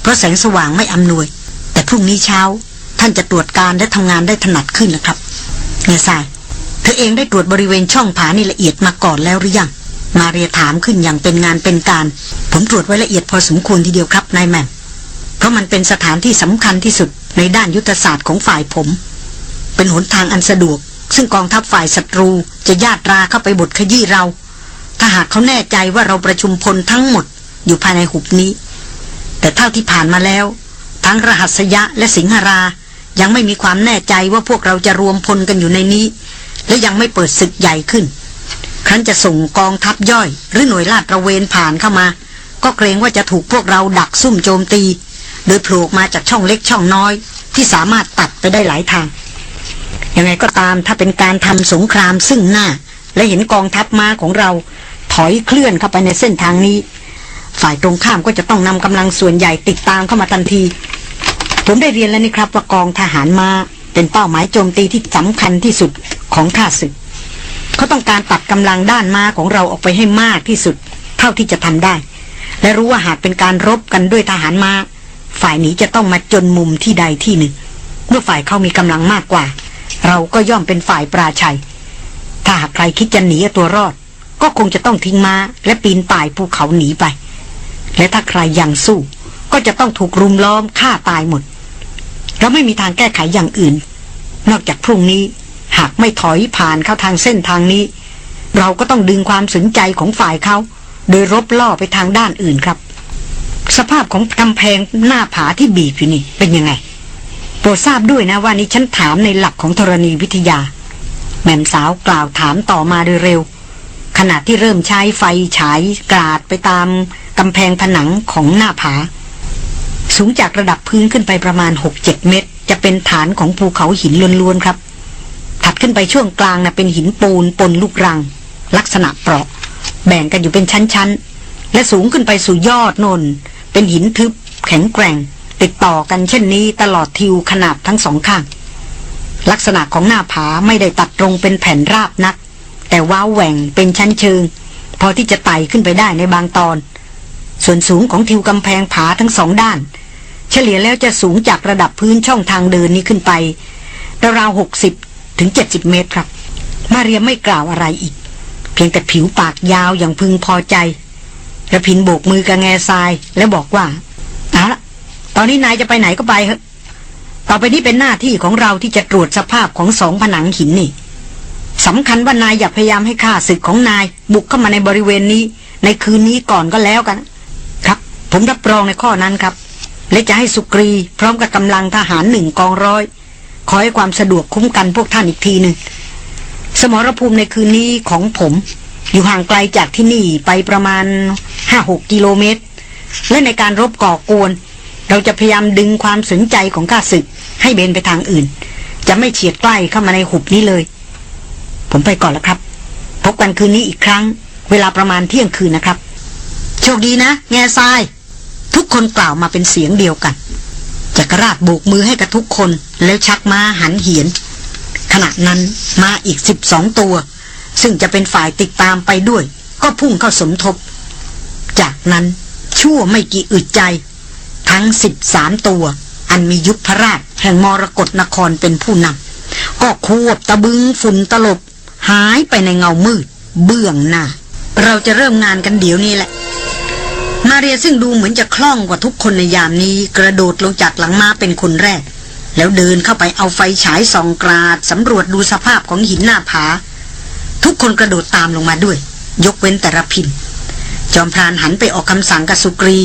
เพราะแสงสว่างไม่อำนวย แต่พรุ่งนี้เช้า ท่านจะตรวจการและทำงานได้ถนัดขึ้นนะครับเงยทรายเธอเองได้ตรวจบริเวณช่องผานี่ละเอียดมาก่อนแล้วหรือยัง มาเรียถามขึ้นอย่างเป็นงานเป็นการ ผมตรวจไว้ละเอียดพอสมควรทีเดียวครับนายแมมเพราะมันเป็นสถานที่สำคัญที่สุดในด้านยุทธศาสตร์ของฝ่ายผม เป็นหนทางอันสะดวก ซึ่งกองทัพฝ่ายศัตรูจะญาตราเข้าไปบดขยี้เรา ถ้าหากเขาแน่ใจว่าเราประชุมพลทั้งหมดอยู่ภายในหุบนี้ แต่เท่าที่ผ่านมาแล้ว ทั้งรหัสยะและสิงหรา ยังไม่มีความแน่ใจว่าพวกเราจะรวมพลกันอยู่ในนี้ และยังไม่เปิดศึกใหญ่ขึ้น ครั้นจะส่งกองทัพย่อย หรือหน่วยลาดระเวนผ่านเข้ามา ก็เกรงว่าจะถูกพวกเราดักซุ่มโจมตี โดยโผล่มาจากช่องเล็กช่องน้อย ที่สามารถตัดไปได้หลายทาง ยังไงก็ตามถ้าเป็นการทำสงครามซึ่งหน้า และเห็นกองทัพมาของเราถอยเคลื่อนเข้าไปในเส้นทางนี้ ฝ่ายตรงข้ามก็จะต้องนำกำลังส่วนใหญ่ติดตามเข้ามาทันที ผมได้เรียนแล้วนี่ครับว่ากองทหารมาเป็นเป้าหมายโจมตีที่สำคัญที่สุดของข้าศึก เขาต้องการตัดกำลังด้านมาของเราออกไปให้มากที่สุด เท่าที่จะทำได้ และรู้ว่าหากเป็นการรบกันด้วยทหารมาฝ่ายนี้จะต้องมาจนมุมที่ใดที่หนึ่ง เมื่อฝ่ายเขามีกำลังมากกว่า เราก็ย่อมเป็นฝ่ายปราชัย ถ้าหากใครคิดจะหนีตัวรอด ก็คงจะต้องทิ้งมา้าและปีนป่ายภูเขาหนีไป และถ้าใครยังสู้ ก็จะต้องถูกรุมล้อมฆ่าตายหมด เราไม่มีทางแก้ไขอย่างอื่น นอกจากพรุ่งนี้ หากไม่ถอยผ่านเข้าทางเส้นทางนี้ เราก็ต้องดึงความสนใจของฝ่ายเขา โดยรบล่อไปทางด้านอื่นครับ สภาพของกำแพงหน้าผาที่บีบอยู่นี่เป็นยังไงโปรดทราบด้วยนะว่านี่ฉันถามในหลักของธรณีวิทยา แม่มสาวกล่าวถามต่อมาโดยเร็วขณะที่เริ่มใช้ไฟฉายกราดไปตาม กำแพงผนังของหน้าผา สูงจากระดับพื้นขึ้นไปประมาณ 6-7 เมตร จะเป็นฐานของภูเขาหินล้วนๆครับ ถัดขึ้นไปช่วงกลางนะเป็นหินปูนปนลูกรัง ลักษณะเปราะ แบ่งกันอยู่เป็นชั้นๆ และสูงขึ้นไปสู่ยอดนน เป็นหินทึบ แข็งแกร่ง ติดต่อกันเช่นนี้ตลอดทิวขนาดทั้งสองข้าง ลักษณะของหน้าผาไม่ได้ตัดตรงเป็นแผ่นราบนัก แต่ว้าวแหว่งเป็นชั้นเชิงพอที่จะไต่ขึ้นไปได้ในบางตอน ส่วนสูงของทิวกำแพงผาทั้งสองด้าน เฉลี่ยแล้วจะสูงจากระดับพื้นช่องทางเดินนี้ขึ้นไป ราวๆหกสิบถึงเจ็ดสิบเมตรครับ มาเรียไม่กล่าวอะไรอีก เพียงแต่ผิวปากยาวอย่างพึงพอใจระพินโบกมือกับแง่ทรายแล้วบอกว่าเอาละตอนนี้นายจะไปไหนก็ไปเถอะต่อไปนี้เป็นหน้าที่ของเราที่จะตรวจสภาพของสองผนังหินนี่สำคัญว่านายอย่าพยายามให้ข้าศึกของนาย บุกเข้ามาในบริเวณนี้ ในคืนนี้ก่อนก็แล้วกัน ผมรับรองในข้อนั้นครับ และจะให้สุกรีพร้อมกับกำลังทหารหนึ่งกองร้อยคอยความสะดวกคุ้มกันพวกท่านอีกทีหนึ่งสมรภูมิในคืนนี้ของผม อยู่ห่างไกลจากที่นี่ไปประมาณห้าหกกิโลเมตร และในการรบก่อกวน เราจะพยายามดึงความสนใจของข้าศึก ให้เบนไปทางอื่น จะไม่เฉียดใกล้เข้ามาในหุบนี้เลย ผมไปก่อนแล้วครับ พบกันคืนนี้อีกครั้ง เวลาประมาณเที่ยงคืนนะครับ โชคดีนะ แง่ทราย ทุกคนกล่าวมาเป็นเสียงเดียวกันจักรราชโบกมือให้กับทุกคนแล้วชักม้าหันเหียน ขณะนั้นมาอีกสิบสองตัว ซึ่งจะเป็นฝ่ายติดตามไปด้วย ก็พุ่งเข้าสมทบ จากนั้นชั่วไม่กี่อึดใจ ทั้งสิบสามตัว อันมียุพรราชแห่งมรกรนครเป็นผู้นำก็ควบตะบึงฝุ่นตลบ หายไปในเงามืด เบื้องหน้า เราจะเริ่มงานกันเดี๋ยวนี้แหละ มาเรียซึ่งดูเหมือนจะคล่องกว่าทุกคนในยามนี้กระโดดลงจากหลังม้าเป็นคนแรก แล้วเดินเข้าไปเอาไฟฉายส่องกราดสำรวจดูสภาพของหินหน้าผา ทุกคนกระโดดตามลงมาด้วย ยกเว้นแต่ระพิน จอมพรานหันไปออกคำสั่งกับสุกรี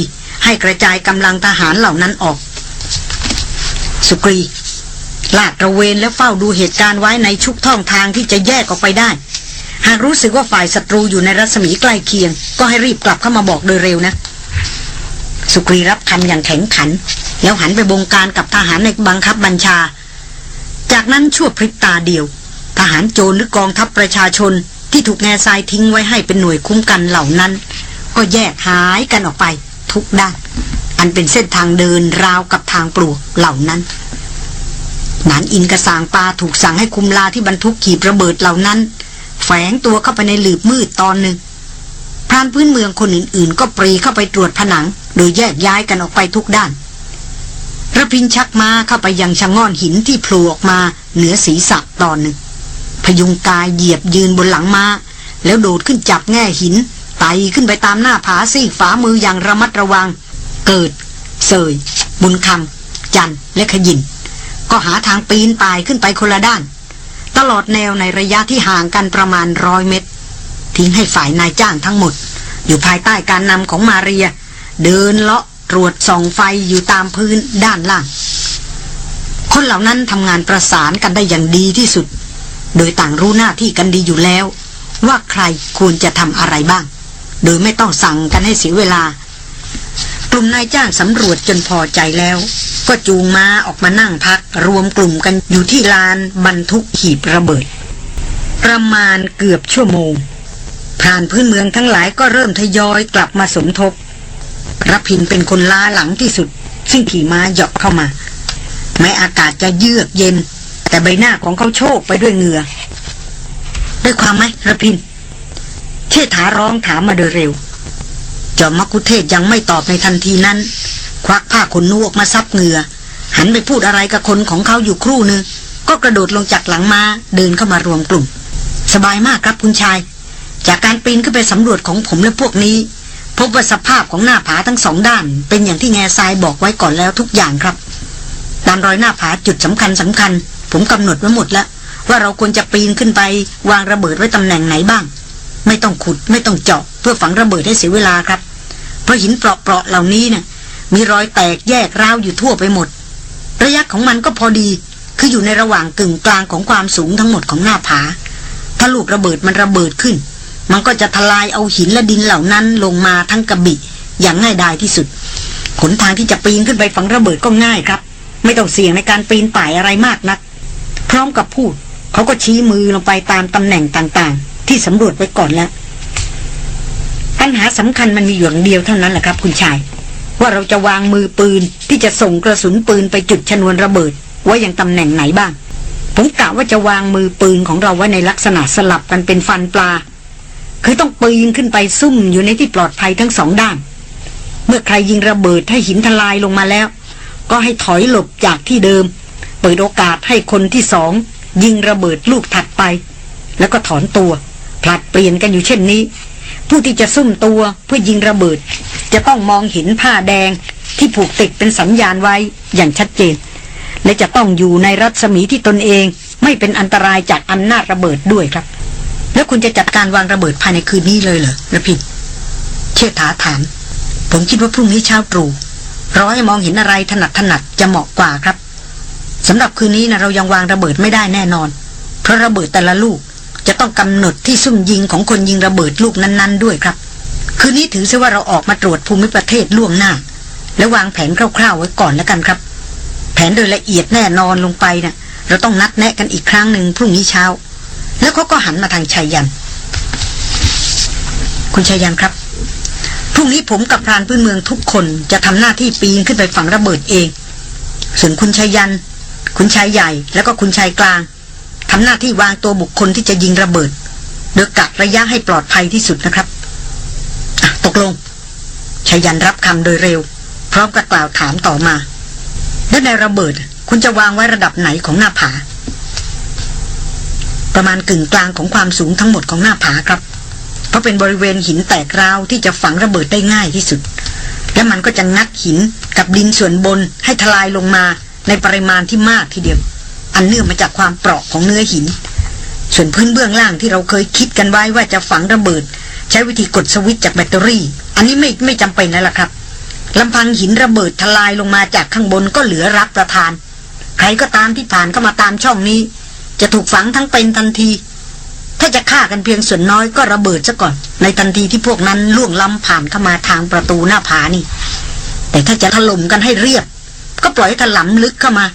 ให้กระจายกำลังทหารเหล่านั้นออก สุกรี ลาดตระเวนและเฝ้าดูเหตุการณ์ไว้ในชุกท่องทางที่จะแยกออกไปได้หากรู้สึกว่าฝ่ายศัตรูอยู่ในรัศมีใกล้เคียง ก็ให้รีบกลับเข้ามาบอกโดยเร็วนะ สุกรีรับคำอย่างแข็งขัน แล้วหันไปบงการกับทหารในบังคับบัญชา จากนั้นชั่วพริบตาเดียว ทหารโจรหรือกองทัพประชาชนที่ถูกแง่ทรายทิ้งไว้ให้เป็นหน่วยคุ้มกันเหล่านั้น ก็แยกหายกันออกไปทุกด้าน อันเป็นเส้นทางเดินราวกับทางปลวกเหล่านั้นหนานอินกระสางปลาถูกสั่งให้คุมลาที่บรรทุกขีบระเบิดเหล่านั้น แฝงตัวเข้าไปในหลืบมืดตอนหนึ่งพรานพื้นเมืองคนอื่นๆ ก็ปรีเข้าไปตรวจผนัง โดยแยกย้ายกันออกไปทุกด้านระพินชักมาเข้าไปยังชะง่อนหินที่โผล่ออกมาเหนือศีรษะตอนหนึ่ง พยุงกายเหยียบยืนบนหลังมา้า แล้วโดดขึ้นจับแง่หินไต่ขึ้นไปตามหน้าผาซีกฝ่ามืออย่างระมัดระวัง เกิด เสย บุญคำจันและขยิน ก็หาทางปีนป่ายขึ้นไปคนละด้าน ตลอดแนวในระยะที่ห่างกันประมาณร้อยเมตร ทิ้งให้ฝ่ายนายจ้างทั้งหมด อยู่ภายใต้การนำของมาเรีย เดินเลาะตรวจส่องไฟอยู่ตามพื้นด้านล่าง คนเหล่านั้นทำงานประสานกันได้อย่างดีที่สุด โดยต่างรู้หน้าที่กันดีอยู่แล้ว ว่าใครควรจะทำอะไรบ้าง โดยไม่ต้องสั่งกันให้เสียเวลา กลุ่มนายจ้างสำรวจจนพอใจแล้ว ก็จูงมาออกมานั่งพัก รวมกลุ่มกันอยู่ที่ลานบรรทุกหีบระเบิด ประมาณเกือบชั่วโมงพรานพื้นเมืองทั้งหลายก็เริ่มทยอยกลับมาสมทบ รพินเป็นคนล้าหลังที่สุด ซึ่งขี่ม้าเหยาะเข้ามา แม้อากาศจะเยือกเย็น แต่ใบหน้าของเขาโชกไปด้วยเหงื่อได้ความไหมระพิน เชษฐาร้องถามมาโดยเร็ว จอมมักุเทศยังไม่ตอบในทันทีนั้น ควักผ้าขนนูออกมาซับเหงื่อ หันไปพูดอะไรกับคนของเขาอยู่ครู่นึงก็กระโดดลงจากหลังมาเดินเข้ามารวมกลุ่ม สบายมากครับคุณชาย จากการปีนขึ้นไปสำรวจของผมและพวกนี้ พบว่าสภาพของหน้าผาทั้งสองด้าน เป็นอย่างที่แง่ทรายบอกไว้ก่อนแล้วทุกอย่างครับตามรอยหน้าผาจุดสำคัญสำคัญ ผมกำหนดไว้หมดแล้ว ว่าเราควรจะปีนขึ้นไปวางระเบิดไว้ตำแหน่งไหนบ้าง ไม่ต้องขุดไม่ต้องเจาะ เพื่อฝังระเบิดให้เสียเวลาครับ เพราะหินเปราะๆเหล่านี้เนี่ยมีรอยแตกแยกร้าวอยู่ทั่วไปหมด ระยะของมันก็พอดีคืออยู่ในระหว่างกึ่งกลางของความสูงทั้งหมดของหน้าผา ถ้าลูกระเบิดมันระเบิดขึ้น มันก็จะทลายเอาหินและดินเหล่านั้นลงมาทั้งกระบี่อย่างง่ายดายที่สุดขนทางที่จะปีนขึ้นไปฝังระเบิดก็ง่ายครับ ไม่ต้องเสี่ยงในการปีนป่ายอะไรมากนัก พร้อมกับพูดเขาก็ชี้มือลงไปตามตำแหน่งต่างๆ ที่สำรวจไว้ก่อนแล้ว ปัญหาสำคัญมันมีอย่างเดียวเท่านั้นแหละครับ คุณชาย ว่าเราจะวางมือปืนที่จะส่งกระสุนปืนไปจุดชนวนระเบิดไว้อย่างตำแหน่งไหนบ้าง ผมกะว่าจะวางมือปืนของเราไว้ในลักษณะสลับกันเป็นฟันปลา คือต้องปีนขึ้นไปซุ่มอยู่ในที่ปลอดภัยทั้งสองด้าน เมื่อใครยิงระเบิดให้หินทลายลงมาแล้ว ก็ให้ถอยหลบจากที่เดิม เปิดโอกาสให้คนที่สอง ยิงระเบิดลูกถัดไป แล้วก็ถอนตัวผลัดเปลี่ยนกันอยู่เช่นนี้ ผู้ที่จะซุ่มตัวเพื่อยิงระเบิด จะต้องมองเห็นผ้าแดงที่ผูกติดเป็นสัญญาณไว้อย่างชัดเจน และจะต้องอยู่ในรัศมีที่ตนเองไม่เป็นอันตรายจากอำนาจระเบิดด้วยครับ แล้วคุณจะจัดการวางระเบิดภายในคืนนี้เลยเหรอระพินเชิดถาถาม ผมคิดว่าพรุ่งนี้เช้าตรู่รอให้มองเห็นอะไรถนัดถนัดจะเหมาะกว่าครับสำหรับคืนนี้นะเรายังวางระเบิดไม่ได้แน่นอน เพราะระเบิดแต่ละลูกจะต้องกำหนดที่ซุ่มยิงของคนยิงระเบิดลูกนั้นๆ ด้วยครับ คืนนี้ถือซะว่าเราออกมาตรวจภูมิประเทศล่วงหน้า และวางแผนคร่าวๆไว้ก่อนแล้วกันครับ แผนโดยละเอียดแน่นอนลงไปนะ่ะ เราต้องนัดแนะกันอีกครั้งหนึ่งพรุ่งนี้เช้า แล้วเขาก็หันมาทางชายยัน คุณชายยันครับพรุ่งนี้ผมกับพรานพื้นเมืองทุกคนจะทำหน้าที่ปีนขึ้นไปฝังระเบิดเอง ส่วนคุณชายยัน คุณชายใหญ่ แล้วก็คุณชายกลางทำหน้าที่วางตัวบุคคลที่จะยิงระเบิดโดยกะระยะให้ปลอดภัยที่สุดนะครับตกลงชายันรับคำโดยเร็ว พร้อมกับกล่าวถามต่อมา และในระเบิด คุณจะวางไว้ระดับไหนของหน้าผา ประมาณกึ่งกลางของความสูงทั้งหมดของหน้าผาครับ เพราะเป็นบริเวณหินแตกราวที่จะฝังระเบิดได้ง่ายที่สุด และมันก็จะงัดหินกับดินส่วนบนให้ทลายลงมาในปริมาณที่มากทีเดียว อันเนื่องมาจากความเปราะของเนื้อหิน ส่วนพื้นเบื้องล่างที่เราเคยคิดกันไว้ว่าจะฝังระเบิด ใช้วิธีกดสวิตช์จากแบตเตอรี่ อันนี้ไม่ไม่จำเป็นแล้วล่ะครับลำพังหินระเบิดทลายลงมาจากข้างบนก็เหลือรับประทาน ใครก็ตามที่ผ่านเข้ามาตามช่องนี้ จะถูกฝังทั้งเป็นทันที ถ้าจะฆ่ากันเพียงส่วนน้อยก็ระเบิดซะก่อน ในทันทีที่พวกนั้นล่วงล้ำผ่านเข้ามาทางประตูหน้าผานี่ แต่ถ้าจะถล่มกันให้เรียบ ก็ปล่อยถลำลึกเข้ามา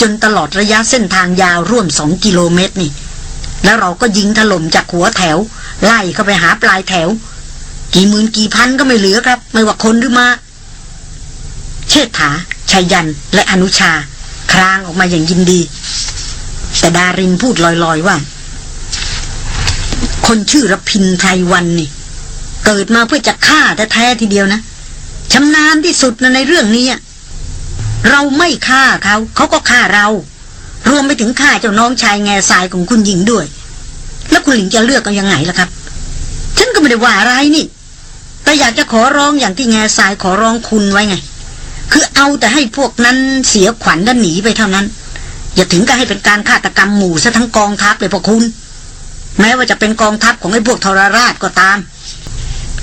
จนตลอดระยะเส้นทางยาวร่วมสองกิโลเมตรนี่ แล้วเราก็ยิงถล่มจากหัวแถว ไล่เข้าไปหาปลายแถว กี่หมื่นกี่พันก็ไม่เหลือครับ ไม่ว่าคนหรือมาเชษฐาชายันและอนุชา ครางออกมาอย่างยินดี แต่ดารินพูดลอยๆว่า คนชื่อรพินไพรวันนี่ เกิดมาเพื่อจะฆ่าแท้ๆทีเดียวนะชำนาญที่สุดนะในเรื่องนี้เราไม่ฆ่าเขาเขาก็ฆ่าเรา รวมไปถึงฆ่าเจ้าน้องชายแง่ทรายของคุณหญิงด้วย แล้วคุณหญิงจะเลือกกันยังไงล่ะครับ ฉันก็ไม่ได้ว่าอะไรนี่ แต่อยากจะขอร้องอย่างที่แง่ทรายขอร้องคุณไว้ไง คือเอาแต่ให้พวกนั้นเสียขวัญและหนีไปเท่านั้น อย่าถึงกับให้เป็นการฆาตกรรมหมู่ซะทั้งกองทัพเลยพวกคุณ แม้ว่าจะเป็นกองทัพของไอ้พวกทรราชก็ตาม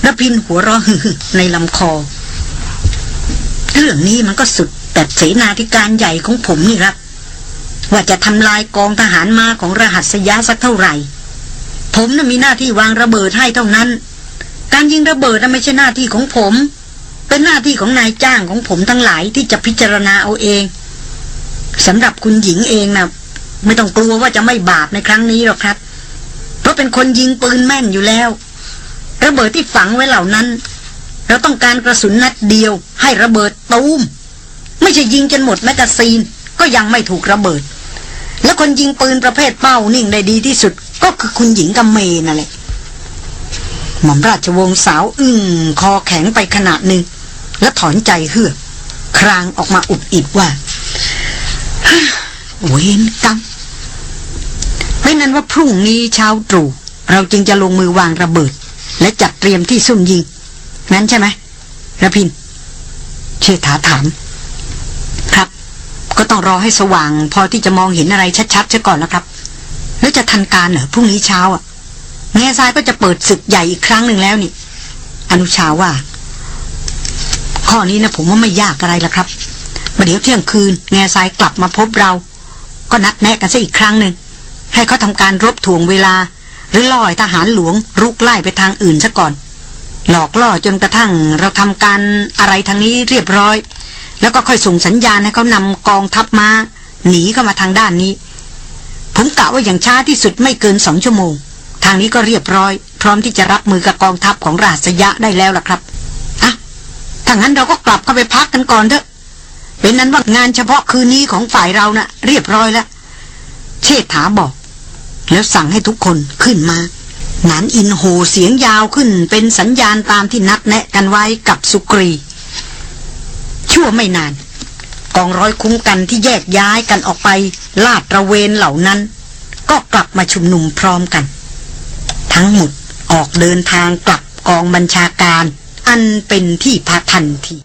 ระพินหัวเราะในลำคอ เรื่องนี้มันก็สุดแต่เสนาธิการใหญ่ของผมนี่ครับ ว่าจะทำลายกองทหารมาของรหัสยะสักเท่าไหร่ ผมน่ะมีหน้าที่วางระเบิดให้เท่านั้น การยิงระเบิดน่ะไม่ใช่หน้าที่ของผม เป็นหน้าที่ของนายจ้างของผมทั้งหลายที่จะพิจารณาเอาเอง สำหรับคุณหญิงเองนะไม่ต้องกลัวว่าจะไม่บาปในครั้งนี้หรอกครับ เพราะเป็นคนยิงปืนแม่นอยู่แล้วระเบิดที่ฝังไว้เหล่านั้น เราต้องการกระสุนนัดเดียว ให้ระเบิดตูม ไม่ใช่ยิงจนหมดแมกกาซีนก็ยังไม่ถูกระเบิด และคนยิงปืนประเภทเป้านิ่งได้ดีที่สุด ก็คือคุณหญิงกำเมนั่นแหละหม่อมราชวงศ์สาวอึ้งคอแข็งไปขนาดหนึ่ง แล้วถอนใจเฮือกครางออกมาอุบอิบว่า เวนกรรมไม่นั้นว่าพรุ่งนี้เช้าตรู่เราจึงจะลงมือวางระเบิด และจัดเตรียมที่ซุ่มยิง งั้นใช่ไหมระพิน เชษฐาถาม ครับ ก็ต้องรอให้สว่าง พอที่จะมองเห็นอะไรชัดๆซะก่อนนะครับ แล้วจะทันการเหรอพรุ่งนี้เช้าอะแง่ทรายก็จะเปิดศึกใหญ่อีกครั้งหนึ่งแล้วนี่ อนุชาว่า ข้อนี้นะผมว่าไม่ยากอะไรละครับ ประเดี๋ยวเที่ยงคืน แง่ทรายกลับมาพบเรา ก็นัดแนะกันซะอีกครั้งหนึ่ง ให้เขาทำการรบถ่วงเวลา หรือล่อให้ทหารหลวงรุกไล่ไปทางอื่นซะก่อน หลอกล่อจนกระทั่งเราทำการอะไรทางนี้เรียบร้อย แล้วก็ค่อยส่งสัญญาณให้เขานำกองทัพมาหนีเข้ามาทางด้านนี้ ผมกะว่าอย่างช้าที่สุดไม่เกินสองชั่วโมง ทางนี้ก็เรียบร้อย พร้อมที่จะรับมือกับกองทัพของราชยะได้แล้วล่ะครับอะถ้างั้นเราก็กลับเข้าไปพักกันก่อนเถอะ เป็นนั้นว่างานเฉพาะคืนนี้ของฝ่ายเรานะ่ะ เรียบร้อยแล้ว เชษฐาบอก แล้วสั่งให้ทุกคนขึ้นมาหนานอินโหเสียงยาวขึ้นเป็นสัญญาณตามที่นัดแนะกันไว้กับสุกรี ชั่วไม่นาน กองร้อยคุ้มกันที่แยกย้ายกันออกไป ลาดระเวนเหล่านั้น ก็กลับมาชุมนุมพร้อมกัน ทั้งหมดออกเดินทางกลับกองบัญชาการ อันเป็นที่พักทันที